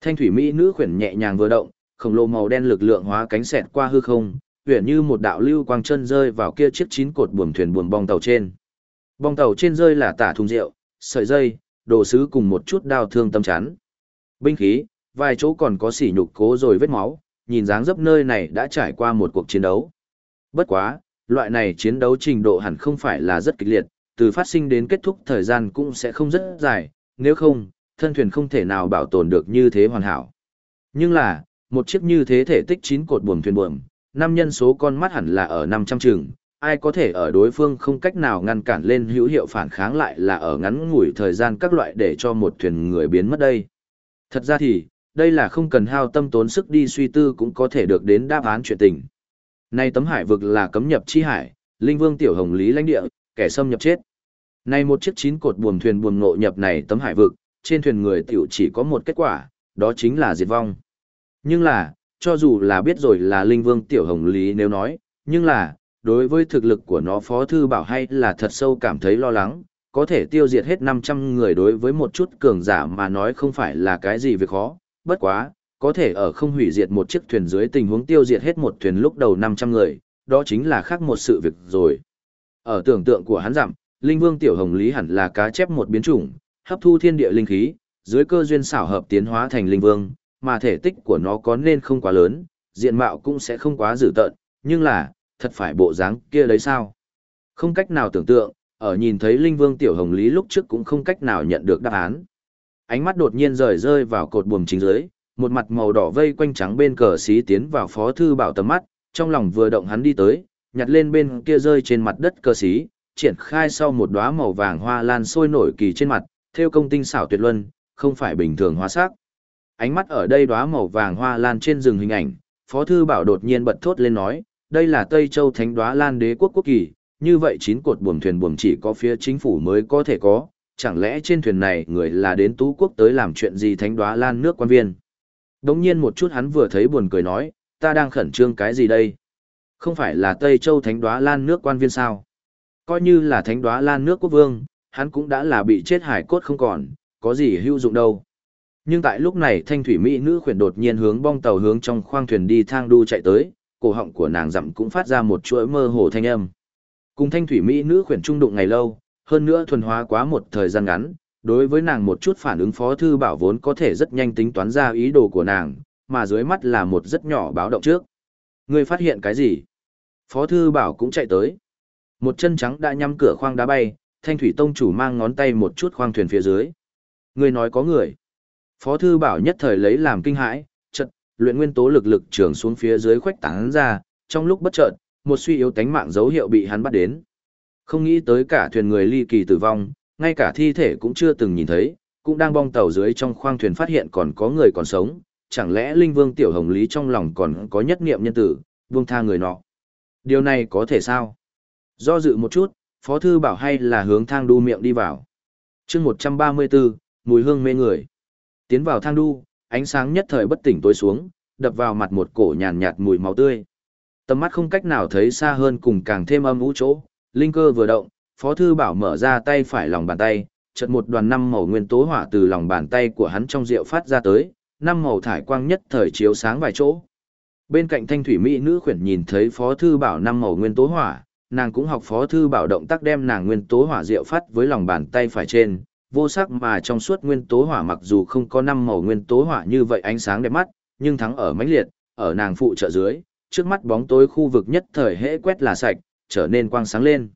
Thanh thủy Mỹ nữ khuyển nhẹ nhàng vừa động, khổng lồ màu đen lực lượng hóa cánh xẹt qua hư không, huyện như một đạo lưu quang chân rơi vào kia chiếc chín cột buồm thuyền buồm bong tàu trên. Bong tàu trên rơi là tả thùng rượu, sợi dây, đồ sứ cùng một chút đao thương tâm chán. Binh khí, vài chỗ còn có sỉ nhục cố rồi vết máu, nhìn dáng dấp nơi này đã trải qua một cuộc chiến đấu. Bất quá, loại này chiến đấu trình độ hẳn không phải là rất kịch liệt, từ phát sinh đến kết thúc thời gian cũng sẽ không rất dài, nếu không, thân thuyền không thể nào bảo tồn được như thế hoàn hảo. Nhưng là, một chiếc như thế thể tích chín cột buồm thuyền buồm, năm nhân số con mắt hẳn là ở 500 trường, ai có thể ở đối phương không cách nào ngăn cản lên hữu hiệu phản kháng lại là ở ngắn ngủi thời gian các loại để cho một thuyền người biến mất đây. Thật ra thì, đây là không cần hao tâm tốn sức đi suy tư cũng có thể được đến đáp án chuyện tình. Nay tấm hải vực là cấm nhập chi hải, linh vương tiểu hồng lý lãnh địa, kẻ xâm nhập chết. Nay một chiếc chín cột buồm thuyền buồm ngộ nhập này tấm hải vực, trên thuyền người tiểu chỉ có một kết quả, đó chính là diệt vong. Nhưng là, cho dù là biết rồi là linh vương tiểu hồng lý nếu nói, nhưng là, đối với thực lực của nó phó thư bảo hay là thật sâu cảm thấy lo lắng, có thể tiêu diệt hết 500 người đối với một chút cường giả mà nói không phải là cái gì việc khó, bất quá, có thể ở không hủy diệt một chiếc thuyền dưới tình huống tiêu diệt hết một thuyền lúc đầu 500 người, đó chính là khác một sự việc rồi. Ở tưởng tượng của hắn giảm, Linh Vương Tiểu Hồng Lý hẳn là cá chép một biến chủng, hấp thu thiên địa linh khí, dưới cơ duyên xảo hợp tiến hóa thành Linh Vương, mà thể tích của nó có nên không quá lớn, diện mạo cũng sẽ không quá dữ tợn, nhưng là, thật phải bộ dáng kia đấy sao? Không cách nào tưởng tượng, ở nhìn thấy Linh Vương Tiểu Hồng Lý lúc trước cũng không cách nào nhận được đáp án. Ánh mắt đột nhiên rời rơi vào cột buồm chính dưới, một mặt màu đỏ vây quanh trắng bên cờ xí tiến vào Phó Thư Bảo tầm mắt, trong lòng vừa động hắn đi tới, nhặt lên bên kia rơi trên mặt đất cờ xí, triển khai sau một đóa màu vàng hoa lan sôi nổi kỳ trên mặt, theo công tinh xảo tuyệt luân, không phải bình thường hóa sắc. Ánh mắt ở đây đóa màu vàng hoa lan trên rừng hình ảnh, Phó Thư Bảo đột nhiên bật thốt lên nói, đây là Tây Châu Thánh đóa lan đế quốc quốc kỳ, như vậy chín cột buồm thuyền buồm chỉ có phía chính phủ mới có thể có, chẳng lẽ trên thuyền này người là đến tú quốc tới làm chuyện gì thánh đóa lan nước quan viên. Đống nhiên một chút hắn vừa thấy buồn cười nói, ta đang khẩn trương cái gì đây? Không phải là Tây Châu thánh đóa lan nước quan viên sao? Coi như là thánh đóa lan nước quốc vương, hắn cũng đã là bị chết hải cốt không còn, có gì hữu dụng đâu. Nhưng tại lúc này thanh thủy mỹ nữ khuyển đột nhiên hướng bong tàu hướng trong khoang thuyền đi thang đu chạy tới, cổ họng của nàng dặm cũng phát ra một chuỗi mơ hồ thanh âm. Cùng thanh thủy mỹ nữ khuyển trung đụng ngày lâu, hơn nữa thuần hóa quá một thời gian ngắn, đối với nàng một chút phản ứng phó thư bảo vốn có thể rất nhanh tính toán ra ý đồ của nàng, mà dưới mắt là một rất nhỏ báo động trước. Người phát hiện cái gì? Phó thư bảo cũng chạy tới. Một chân trắng đã nhắm cửa khoang đá bay, thanh thủy tông chủ mang ngón tay một chút khoang thuyền phía dưới. Người nói có người. Phó thư bảo nhất thời lấy làm kinh hãi, chật, luyện nguyên tố lực lực trường xuống phía dưới khoách tán ra, trong lúc bất chợt, một suy yếu tánh mạng dấu hiệu bị hắn bắt đến. Không nghĩ tới cả thuyền người ly kỳ tử vong, ngay cả thi thể cũng chưa từng nhìn thấy, cũng đang bong tàu dưới trong khoang thuyền phát hiện còn có người còn sống, chẳng lẽ Linh Vương Tiểu Hồng Lý trong lòng còn có nhất niệm nhân tử, vương tha người nọ. Điều này có thể sao? Do dự một chút, Phó Thư bảo hay là hướng thang đu miệng đi vào. chương 134, mùi hương mê người. Tiến vào thang đu, ánh sáng nhất thời bất tỉnh tối xuống, đập vào mặt một cổ nhàn nhạt mùi máu tươi. Tầm mắt không cách nào thấy xa hơn cùng càng thêm âm u chỗ, linh cơ vừa động, Phó Thư Bảo mở ra tay phải lòng bàn tay, chợt một đoàn năm màu nguyên tố hỏa từ lòng bàn tay của hắn trong rượu phát ra tới, năm màu thải quang nhất thời chiếu sáng vài chỗ. Bên cạnh thanh thủy mỹ nữ khuyển nhìn thấy Phó Thư Bảo năm màu nguyên tố hỏa, nàng cũng học Phó Thư Bảo động tác đem nàng nguyên tố hỏa rượu phát với lòng bàn tay phải trên, vô sắc mà trong suốt nguyên tố hỏa mặc dù không có năm màu nguyên tố hỏa như vậy ánh sáng đẹp mắt, nhưng thắng ở mãnh liệt, ở nàng phụ trợ dưới, trước mắt bóng tối khu vực nhất thời hễ quét là sạch, trở nên quang sáng lên.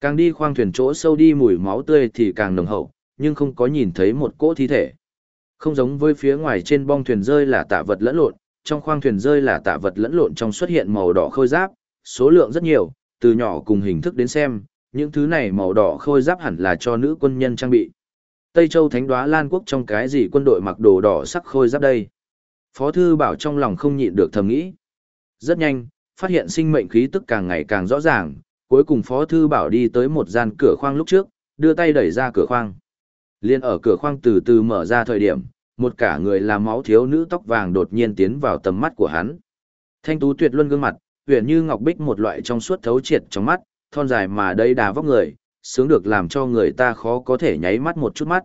Càng đi khoang thuyền chỗ sâu đi mùi máu tươi thì càng nồng hậu, nhưng không có nhìn thấy một cỗ thi thể. Không giống với phía ngoài trên bong thuyền rơi là tạ vật lẫn lộn, trong khoang thuyền rơi là tạ vật lẫn lộn trong xuất hiện màu đỏ khôi giáp, số lượng rất nhiều, từ nhỏ cùng hình thức đến xem, những thứ này màu đỏ khôi giáp hẳn là cho nữ quân nhân trang bị. Tây Châu Thánh Đoá Lan Quốc trong cái gì quân đội mặc đồ đỏ sắc khôi giáp đây? Phó thư bảo trong lòng không nhịn được thầm nghĩ. Rất nhanh, phát hiện sinh mệnh khí tức càng ngày càng rõ ràng, cuối cùng Phó Thư Bảo đi tới một gian cửa khoang lúc trước, đưa tay đẩy ra cửa khoang. Liên ở cửa khoang từ từ mở ra thời điểm, một cả người làm máu thiếu nữ tóc vàng đột nhiên tiến vào tầm mắt của hắn. Thanh tú tuyệt luân gương mặt, huyền như ngọc bích một loại trong suốt thấu triệt trong mắt, thon dài mà đầy đà vóc người, sướng được làm cho người ta khó có thể nháy mắt một chút mắt.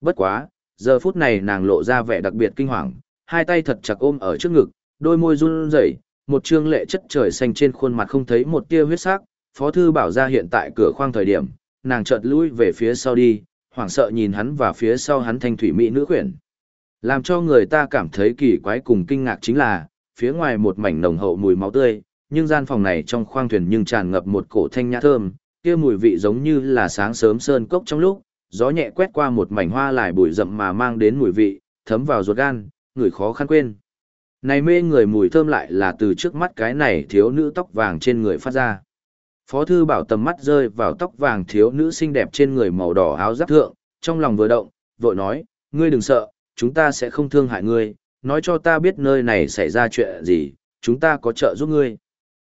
Bất quá, giờ phút này nàng lộ ra vẻ đặc biệt kinh hoàng, hai tay thật chặt ôm ở trước ngực, đôi môi run rẩy, một trương lệ chất trời xanh trên khuôn mặt không thấy một tia huyết sắc. Phó thư bảo ra hiện tại cửa khoang thời điểm, nàng chợt lui về phía sau đi, hoảng sợ nhìn hắn và phía sau hắn thanh thủy mỹ nữ quyển. Làm cho người ta cảm thấy kỳ quái cùng kinh ngạc chính là, phía ngoài một mảnh nồng hậu mùi máu tươi, nhưng gian phòng này trong khoang thuyền nhưng tràn ngập một cổ thanh nhã thơm, kia mùi vị giống như là sáng sớm sơn cốc trong lúc, gió nhẹ quét qua một mảnh hoa lại bụi rậm mà mang đến mùi vị, thấm vào ruột gan, người khó khăn quên. Này mê người mùi thơm lại là từ trước mắt cái này thiếu nữ tóc vàng trên người phát ra. Phó thư bảo tầm mắt rơi vào tóc vàng thiếu nữ xinh đẹp trên người màu đỏ áo giáp thượng, trong lòng vừa động, vội nói, ngươi đừng sợ, chúng ta sẽ không thương hại ngươi, nói cho ta biết nơi này xảy ra chuyện gì, chúng ta có trợ giúp ngươi.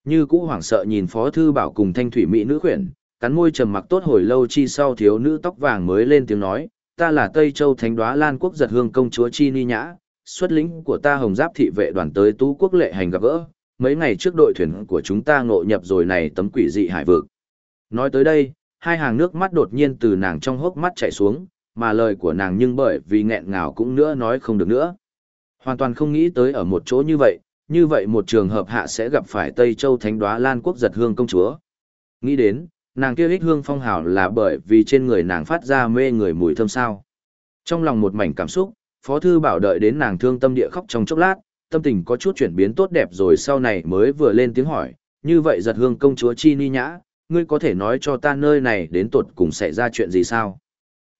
Như cũ hoảng sợ nhìn Phó Thư Bảo cùng thanh thủy mỹ nữ khuyển, cắn môi trầm mặc tốt hồi lâu chi sau thiếu nữ tóc vàng mới lên tiếng nói, ta là Tây Châu Thánh Đoá Lan Quốc giật hương công chúa Chi Ni Nhã, xuất lĩnh của ta hồng giáp thị vệ đoàn tới tú quốc lệ hành gặp gỡ, mấy ngày trước đội thuyền của chúng ta ngộ nhập rồi này tấm quỷ dị hải vực. Nói tới đây, hai hàng nước mắt đột nhiên từ nàng trong hốc mắt chảy xuống, mà lời của nàng nhưng bởi vì nghẹn ngào cũng nữa nói không được nữa. Hoàn toàn không nghĩ tới ở một chỗ như vậy, như vậy một trường hợp hạ sẽ gặp phải Tây Châu Thánh Đoá Lan Quốc giật hương công chúa. Nghĩ đến, nàng kia hích hương phong hào là bởi vì trên người nàng phát ra mê người mùi thơm sao. Trong lòng một mảnh cảm xúc, Phó Thư Bảo đợi đến nàng thương tâm địa khóc trong chốc lát, tâm tình có chút chuyển biến tốt đẹp rồi sau này mới vừa lên tiếng hỏi, như vậy giật hương công chúa Chi Ni Nhã, ngươi có thể nói cho ta nơi này đến tột cùng xảy ra chuyện gì sao?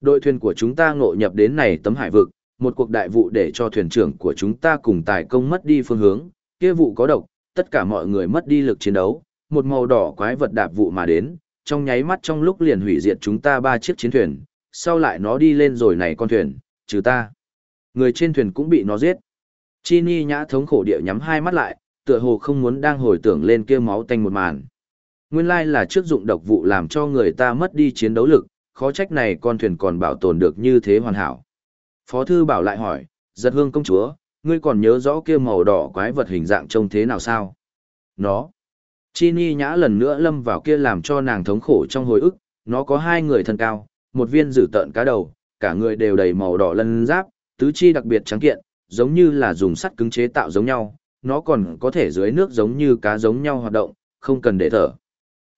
Đội thuyền của chúng ta ngộ nhập đến này tấm hải vực, một cuộc đại vụ để cho thuyền trưởng của chúng ta cùng tài công mất đi phương hướng, kia vụ có độc, tất cả mọi người mất đi lực chiến đấu, một màu đỏ quái vật đạp vụ mà đến, trong nháy mắt trong lúc liền hủy diệt chúng ta ba chiếc chiến thuyền, sau lại nó đi lên rồi này con thuyền, trừ ta. Người trên thuyền cũng bị nó giết. Chini nhã thống khổ địa nhắm hai mắt lại, tựa hồ không muốn đang hồi tưởng lên kia máu tanh một màn. Nguyên lai là trước dụng độc vụ làm cho người ta mất đi chiến đấu lực, khó trách này con thuyền còn bảo tồn được như thế hoàn hảo. Phó thư bảo lại hỏi, giật hương công chúa, ngươi còn nhớ rõ kia màu đỏ quái vật hình dạng trông thế nào sao? Nó. Chi Ni nhã lần nữa lâm vào kia làm cho nàng thống khổ trong hồi ức, nó có hai người thân cao, một viên dử tợn cá đầu, cả người đều đầy màu đỏ lân giáp, tứ chi đặc biệt trắng kiện, giống như là dùng sắt cứng chế tạo giống nhau, nó còn có thể dưới nước giống như cá giống nhau hoạt động, không cần để thở.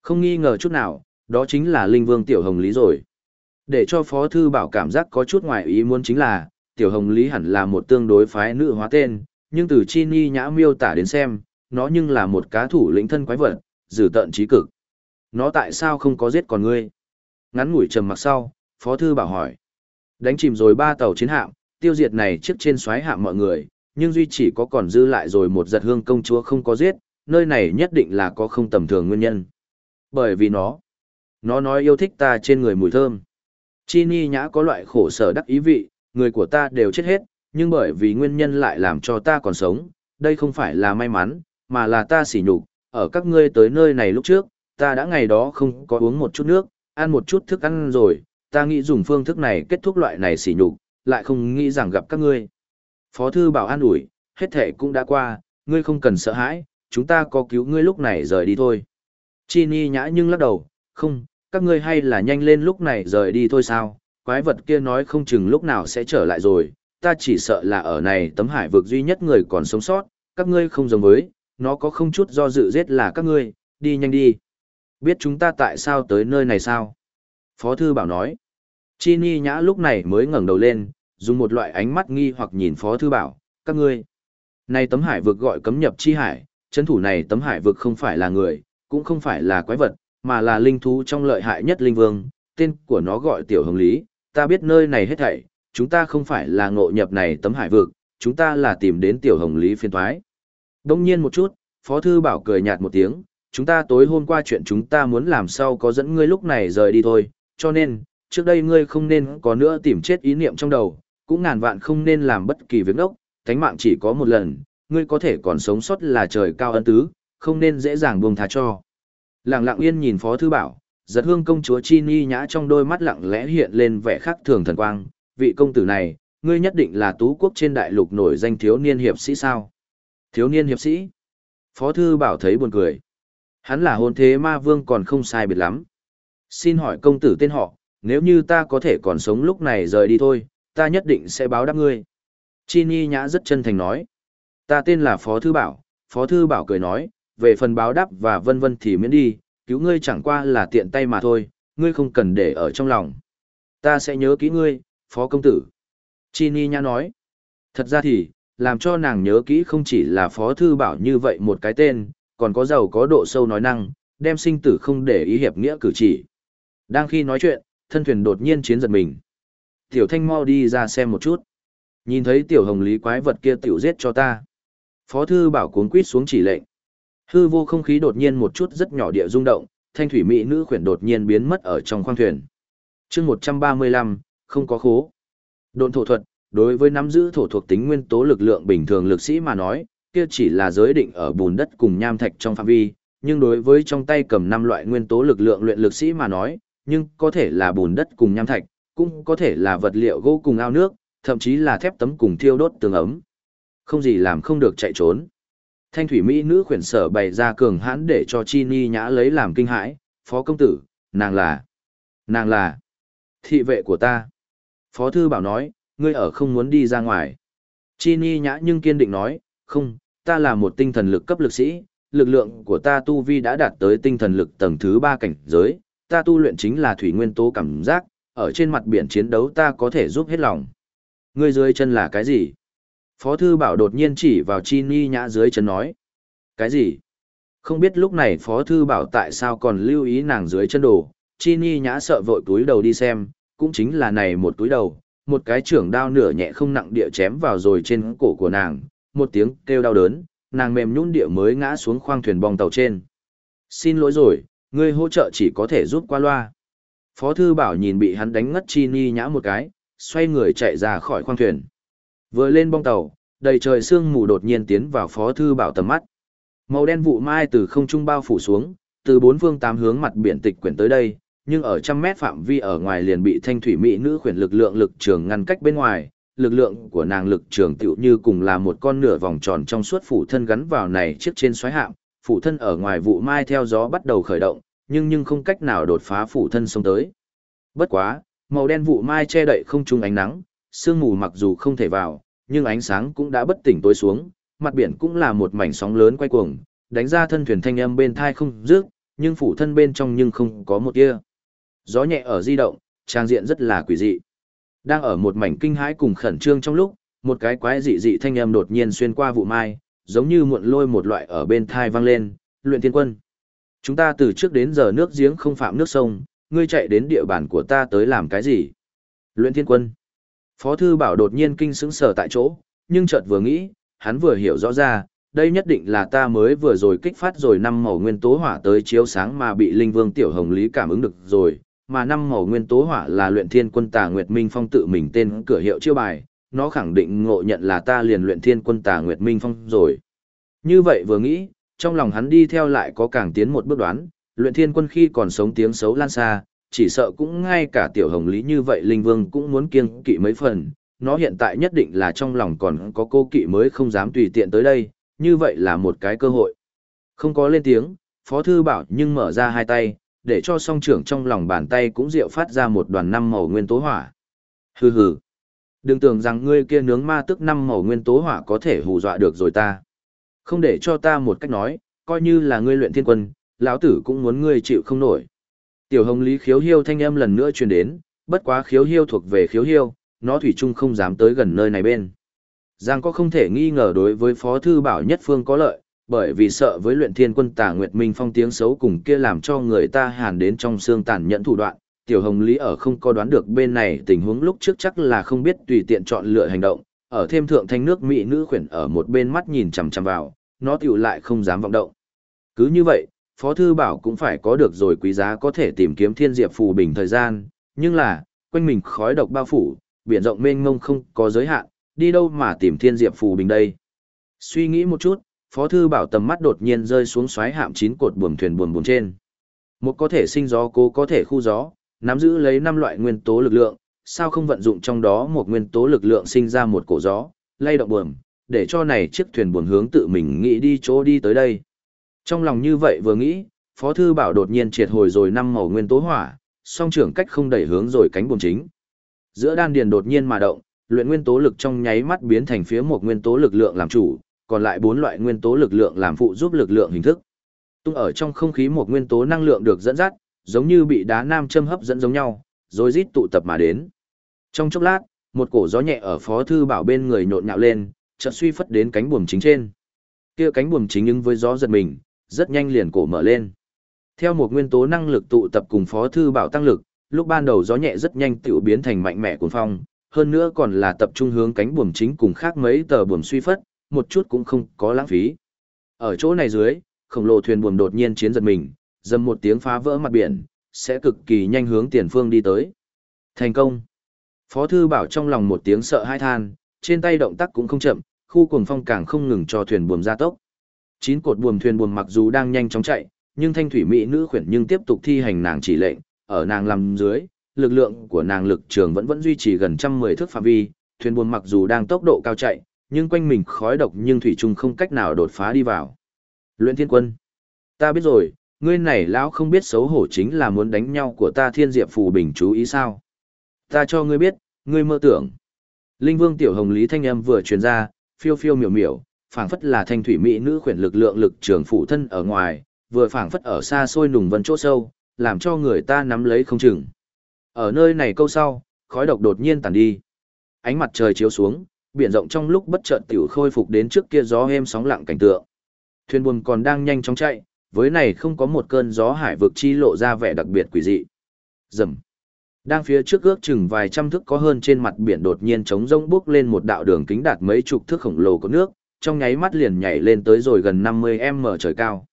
Không nghi ngờ chút nào, đó chính là Linh Vương Tiểu Hồng Lý rồi. Để cho Phó Thư Bảo cảm giác có chút ngoài ý muốn chính là, Tiểu Hồng Lý hẳn là một tương đối phái nữ hóa tên, nhưng từ chi ni nhã miêu tả đến xem, nó nhưng là một cá thủ lĩnh thân quái vật, dử tận trí cực. Nó tại sao không có giết còn ngươi? Ngắn ngủi trầm mặc sau, Phó Thư Bảo hỏi. Đánh chìm rồi ba tàu chiến hạm, tiêu diệt này chiếc trên xoáy hạm mọi người, nhưng duy chỉ có còn dư lại rồi một giật hương công chúa không có giết, nơi này nhất định là có không tầm thường nguyên nhân. Bởi vì nó, nó nói yêu thích ta trên người mùi thơm. Chi ni nhã có loại khổ sở đắc ý vị, người của ta đều chết hết, nhưng bởi vì nguyên nhân lại làm cho ta còn sống, đây không phải là may mắn, mà là ta sỉ nhục, ở các ngươi tới nơi này lúc trước, ta đã ngày đó không có uống một chút nước, ăn một chút thức ăn rồi, ta nghĩ dùng phương thức này kết thúc loại này sỉ nhục, lại không nghĩ rằng gặp các ngươi. Phó thư bảo an ủi, hết thể cũng đã qua, ngươi không cần sợ hãi, chúng ta có cứu ngươi lúc này rời đi thôi. Chi ni nhã nhưng lắc đầu, không, các ngươi hay là nhanh lên lúc này rời đi thôi sao, quái vật kia nói không chừng lúc nào sẽ trở lại rồi, ta chỉ sợ là ở này tấm hải vực duy nhất người còn sống sót, các ngươi không giống với, nó có không chút do dự giết là các ngươi, đi nhanh đi. Biết chúng ta tại sao tới nơi này sao? Phó thư bảo nói. Chi Ni Nhã lúc này mới ngẩng đầu lên, dùng một loại ánh mắt nghi hoặc nhìn Phó Thư Bảo, các ngươi. Này tấm hải vực gọi cấm nhập chi hải, chấn thủ này tấm hải vực không phải là người, cũng không phải là quái vật, mà là linh thú trong lợi hại nhất linh vương, tên của nó gọi Tiểu Hồng Lý, ta biết nơi này hết thảy, chúng ta không phải là ngộ nhập này tấm hải vực, chúng ta là tìm đến Tiểu Hồng Lý phiên thoái. Đông nhiên một chút, Phó Thư Bảo cười nhạt một tiếng, chúng ta tối hôm qua chuyện chúng ta muốn làm sao có dẫn ngươi lúc này rời đi thôi, cho nên, trước đây ngươi không nên có nữa tìm chết ý niệm trong đầu, cũng ngàn vạn không nên làm bất kỳ việc đốc, thánh mạng chỉ có một lần, ngươi có thể còn sống sót là trời cao ân tứ, không nên dễ dàng buông tha cho. Lặng lặng yên nhìn Phó Thư Bảo, giật hương công chúa Chi Ni nhã trong đôi mắt lặng lẽ hiện lên vẻ khác thường thần quang, vị công tử này, ngươi nhất định là tú quốc trên đại lục nổi danh thiếu niên hiệp sĩ sao? Thiếu niên hiệp sĩ? Phó thư bảo thấy buồn cười. Hắn là hôn thế ma vương còn không sai biệt lắm. Xin hỏi công tử tên họ, nếu như ta có thể còn sống lúc này rời đi thôi, ta nhất định sẽ báo đáp ngươi. Chi Ni Nhã rất chân thành nói. Ta tên là Phó Thư Bảo, Phó Thư Bảo cười nói, về phần báo đáp và vân vân thì miễn đi, cứu ngươi chẳng qua là tiện tay mà thôi, ngươi không cần để ở trong lòng. Ta sẽ nhớ kỹ ngươi, Phó Công Tử. Chi Ni Nhã nói. Thật ra thì, làm cho nàng nhớ kỹ không chỉ là Phó Thư Bảo như vậy một cái tên, còn có giàu có độ sâu nói năng, đem sinh tử không để ý hiệp nghĩa cử chỉ. Đang khi nói chuyện, thân thuyền đột nhiên chiến giật mình. Tiểu Thanh mau đi ra xem một chút. Nhìn thấy tiểu hồng lý quái vật kia tiểu giết cho ta. Phó thư bảo cuốn quýt xuống chỉ lệnh. Hư vô không khí đột nhiên một chút rất nhỏ địa rung động, thanh thủy mỹ nữ khuyển đột nhiên biến mất ở trong khoang thuyền. chương 135, không có khố. Độn thổ thuật, đối với nắm giữ thổ thuộc tính nguyên tố lực lượng bình thường lực sĩ mà nói, kia chỉ là giới định ở bùn đất cùng nham thạch trong phạm vi, nhưng đối với trong tay cầm năm loại nguyên tố lực lượng luyện lực sĩ mà nói, nhưng có thể là bùn đất cùng nham thạch, cũng có thể là vật liệu gỗ cùng ao nước, thậm chí là thép tấm cùng thiêu đốt tường ấm. Không gì làm không được chạy trốn. Thanh thủy mỹ nữ khuyển sở bày ra cường hãn để cho Chi Ni nhã lấy làm kinh hãi, phó công tử, nàng là, nàng là, thị vệ của ta. Phó thư bảo nói, ngươi ở không muốn đi ra ngoài. Chi Ni nhã nhưng kiên định nói, không, ta là một tinh thần lực cấp lực sĩ, lực lượng của ta tu vi đã đạt tới tinh thần lực tầng thứ 3 cảnh giới, ta tu luyện chính là thủy nguyên tố cảm giác, ở trên mặt biển chiến đấu ta có thể giúp hết lòng. Ngươi dưới chân là cái gì? Phó thư bảo đột nhiên chỉ vào chi ni nhã dưới chân nói. Cái gì? Không biết lúc này phó thư bảo tại sao còn lưu ý nàng dưới chân đồ, chi ni nhã sợ vội túi đầu đi xem, cũng chính là này một túi đầu, một cái trưởng đao nửa nhẹ không nặng địa chém vào rồi trên cổ của nàng, một tiếng kêu đau đớn, nàng mềm nhũn địa mới ngã xuống khoang thuyền bong tàu trên. Xin lỗi rồi, ngươi hỗ trợ chỉ có thể giúp qua loa. Phó thư bảo nhìn bị hắn đánh ngất chi ni nhã một cái, xoay người chạy ra khỏi khoang thuyền. Vừa lên bong tàu, đầy trời sương mù đột nhiên tiến vào phó thư bảo tầm mắt. Màu đen vụ mai từ không trung bao phủ xuống, từ bốn phương tám hướng mặt biển tịch quyển tới đây, nhưng ở trăm mét phạm vi ở ngoài liền bị thanh thủy mỹ nữ khuyển lực lượng lực trường ngăn cách bên ngoài, lực lượng của nàng lực trường tựu như cùng là một con nửa vòng tròn trong suốt phủ thân gắn vào này chiếc trên xoáy hạm, phủ thân ở ngoài vụ mai theo gió bắt đầu khởi động, nhưng nhưng không cách nào đột phá phủ thân xông tới. Bất quá, màu đen vụ mai che đậy không trung ánh nắng, sương mù mặc dù không thể vào, nhưng ánh sáng cũng đã bất tỉnh tối xuống, mặt biển cũng là một mảnh sóng lớn quay cuồng, đánh ra thân thuyền thanh âm bên thai không rước, nhưng phủ thân bên trong nhưng không có một tia. Gió nhẹ ở di động, trang diện rất là quỷ dị. Đang ở một mảnh kinh hãi cùng khẩn trương trong lúc, một cái quái dị dị thanh âm đột nhiên xuyên qua vụ mai, giống như muộn lôi một loại ở bên thai vang lên, luyện thiên quân. Chúng ta từ trước đến giờ nước giếng không phạm nước sông, ngươi chạy đến địa bàn của ta tới làm cái gì? Luyện thiên quân. Phó thư bảo đột nhiên kinh sững sở tại chỗ, nhưng chợt vừa nghĩ, hắn vừa hiểu rõ ra, đây nhất định là ta mới vừa rồi kích phát rồi năm màu nguyên tố hỏa tới chiếu sáng mà bị linh vương tiểu hồng lý cảm ứng được rồi, mà năm màu nguyên tố hỏa là luyện thiên quân tà nguyệt minh phong tự mình tên cửa hiệu chiêu bài, nó khẳng định ngộ nhận là ta liền luyện thiên quân tà nguyệt minh phong rồi. Như vậy vừa nghĩ, trong lòng hắn đi theo lại có càng tiến một bước đoán, luyện thiên quân khi còn sống tiếng xấu lan xa, chỉ sợ cũng ngay cả tiểu hồng lý như vậy linh vương cũng muốn kiêng kỵ mấy phần, nó hiện tại nhất định là trong lòng còn có cô kỵ mới không dám tùy tiện tới đây, như vậy là một cái cơ hội. Không có lên tiếng, Phó Thư bảo nhưng mở ra hai tay, để cho song trưởng trong lòng bàn tay cũng rượu phát ra một đoàn năm màu nguyên tố hỏa. Hừ hừ. Đừng tưởng rằng ngươi kia nướng ma tức năm màu nguyên tố hỏa có thể hù dọa được rồi ta. Không để cho ta một cách nói, coi như là ngươi luyện thiên quân, lão tử cũng muốn ngươi chịu không nổi. Tiểu hồng lý khiếu hiêu thanh âm lần nữa truyền đến, bất quá khiếu hiêu thuộc về khiếu hiêu, nó thủy chung không dám tới gần nơi này bên. Giang có không thể nghi ngờ đối với phó thư bảo nhất phương có lợi, bởi vì sợ với luyện thiên quân tà Nguyệt Minh phong tiếng xấu cùng kia làm cho người ta hàn đến trong xương tàn nhẫn thủ đoạn. Tiểu Hồng Lý ở không có đoán được bên này tình huống lúc trước chắc là không biết tùy tiện chọn lựa hành động, ở thêm thượng thanh nước mỹ nữ khuyển ở một bên mắt nhìn chằm chằm vào, nó tiểu lại không dám vọng động. Cứ như vậy, Phó Thư Bảo cũng phải có được rồi quý giá có thể tìm kiếm thiên diệp phù bình thời gian, nhưng là, quanh mình khói độc bao phủ, biển rộng mênh mông không có giới hạn, đi đâu mà tìm thiên diệp phù bình đây. Suy nghĩ một chút, Phó Thư Bảo tầm mắt đột nhiên rơi xuống xoáy hạm chín cột buồm thuyền buồm buồm trên. Một có thể sinh gió cố có thể khu gió, nắm giữ lấy năm loại nguyên tố lực lượng, sao không vận dụng trong đó một nguyên tố lực lượng sinh ra một cổ gió, lay động buồm, để cho này chiếc thuyền buồm hướng tự mình nghĩ đi chỗ đi tới đây. Trong lòng như vậy vừa nghĩ, Phó Thư Bảo đột nhiên triệt hồi rồi năm màu nguyên tố hỏa, song trưởng cách không đẩy hướng rồi cánh buồm chính. Giữa đan điền đột nhiên mà động, luyện nguyên tố lực trong nháy mắt biến thành phía một nguyên tố lực lượng làm chủ, còn lại bốn loại nguyên tố lực lượng làm phụ giúp lực lượng hình thức. Tung ở trong không khí một nguyên tố năng lượng được dẫn dắt, giống như bị đá nam châm hấp dẫn giống nhau, rồi rít tụ tập mà đến. Trong chốc lát, một cổ gió nhẹ ở Phó thư bảo bên người nhộn nhạo lên, chợt suy phất đến cánh buồm chính trên. Kia cánh buồm chính ứng với gió giật mình, rất nhanh liền cổ mở lên. Theo một nguyên tố năng lực tụ tập cùng Phó thư bảo tăng lực, lúc ban đầu gió nhẹ rất nhanh tiểu biến thành mạnh mẽ cuồng phong, hơn nữa còn là tập trung hướng cánh buồm chính cùng khác mấy tờ buồm suy phất, một chút cũng không có lãng phí. Ở chỗ này dưới, khổng lồ thuyền buồm đột nhiên chiến giật mình, dầm một tiếng phá vỡ mặt biển, sẽ cực kỳ nhanh hướng tiền phương đi tới. Thành công. Phó thư bảo trong lòng một tiếng sợ hai than, trên tay động tác cũng không chậm, khu cuồng phong càng không ngừng cho thuyền buồm ra tốc. Chín cột buồm thuyền buồm mặc dù đang nhanh chóng chạy, nhưng thanh thủy mỹ nữ khuyển nhưng tiếp tục thi hành nàng chỉ lệnh, ở nàng làm dưới, lực lượng của nàng lực trường vẫn vẫn duy trì gần trăm mười thước phạm vi, thuyền buồm mặc dù đang tốc độ cao chạy, nhưng quanh mình khói độc nhưng thủy Trung không cách nào đột phá đi vào. Luyện Thiên Quân, ta biết rồi, ngươi này lão không biết xấu hổ chính là muốn đánh nhau của ta Thiên Diệp Phù Bình chú ý sao? Ta cho ngươi biết, ngươi mơ tưởng. Linh Vương Tiểu Hồng Lý thanh âm vừa truyền ra, phiêu phiêu miểu miểu, phảng phất là thanh thủy mỹ nữ khuyển lực lượng lực trường phụ thân ở ngoài, vừa phảng phất ở xa xôi nùng vân chỗ sâu, làm cho người ta nắm lấy không chừng. Ở nơi này câu sau, khói độc đột nhiên tàn đi. Ánh mặt trời chiếu xuống, biển rộng trong lúc bất chợt tiểu khôi phục đến trước kia gió êm sóng lặng cảnh tượng. Thuyền buồm còn đang nhanh chóng chạy, với này không có một cơn gió hải vực chi lộ ra vẻ đặc biệt quỷ dị. Rầm. Đang phía trước ước chừng vài trăm thước có hơn trên mặt biển đột nhiên trống rông bước lên một đạo đường kính đạt mấy chục thước khổng lồ có nước, trong nháy mắt liền nhảy lên tới rồi gần 50m trời cao.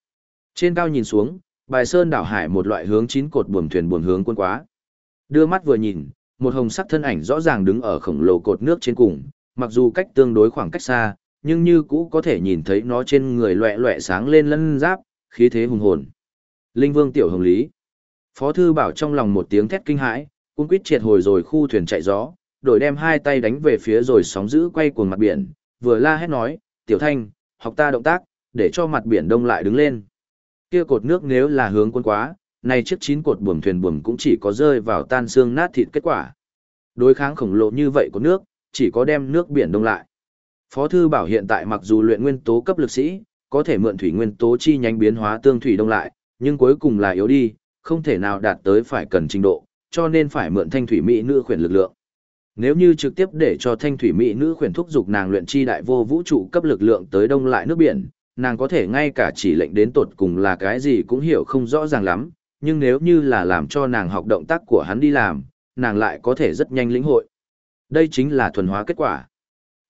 Trên cao nhìn xuống, bài sơn đảo hải một loại hướng chín cột buồm thuyền buồm hướng quân quá. Đưa mắt vừa nhìn, một hồng sắc thân ảnh rõ ràng đứng ở khổng lồ cột nước trên cùng, mặc dù cách tương đối khoảng cách xa, nhưng như cũ có thể nhìn thấy nó trên người loẹ loẹ sáng lên lân giáp, khí thế hùng hồn. Linh Vương Tiểu Hồng Lý. Phó thư bảo trong lòng một tiếng thét kinh hãi, cũng quyết triệt hồi rồi khu thuyền chạy gió, đổi đem hai tay đánh về phía rồi sóng giữ quay cuồng mặt biển, vừa la hét nói, "Tiểu Thanh, học ta động tác, để cho mặt biển đông lại đứng lên." Kia cột nước nếu là hướng quân quá, này chiếc chín cột buồm thuyền buồm cũng chỉ có rơi vào tan xương nát thịt kết quả. Đối kháng khổng lồ như vậy của nước, chỉ có đem nước biển đông lại. Phó thư bảo hiện tại mặc dù luyện nguyên tố cấp lực sĩ, có thể mượn thủy nguyên tố chi nhánh biến hóa tương thủy đông lại, nhưng cuối cùng là yếu đi, không thể nào đạt tới phải cần trình độ, cho nên phải mượn thanh thủy mỹ nữ khuyển lực lượng. Nếu như trực tiếp để cho thanh thủy mỹ nữ khuyển thúc dục nàng luyện chi đại vô vũ trụ cấp lực lượng tới đông lại nước biển, nàng có thể ngay cả chỉ lệnh đến tột cùng là cái gì cũng hiểu không rõ ràng lắm, nhưng nếu như là làm cho nàng học động tác của hắn đi làm, nàng lại có thể rất nhanh lĩnh hội. Đây chính là thuần hóa kết quả.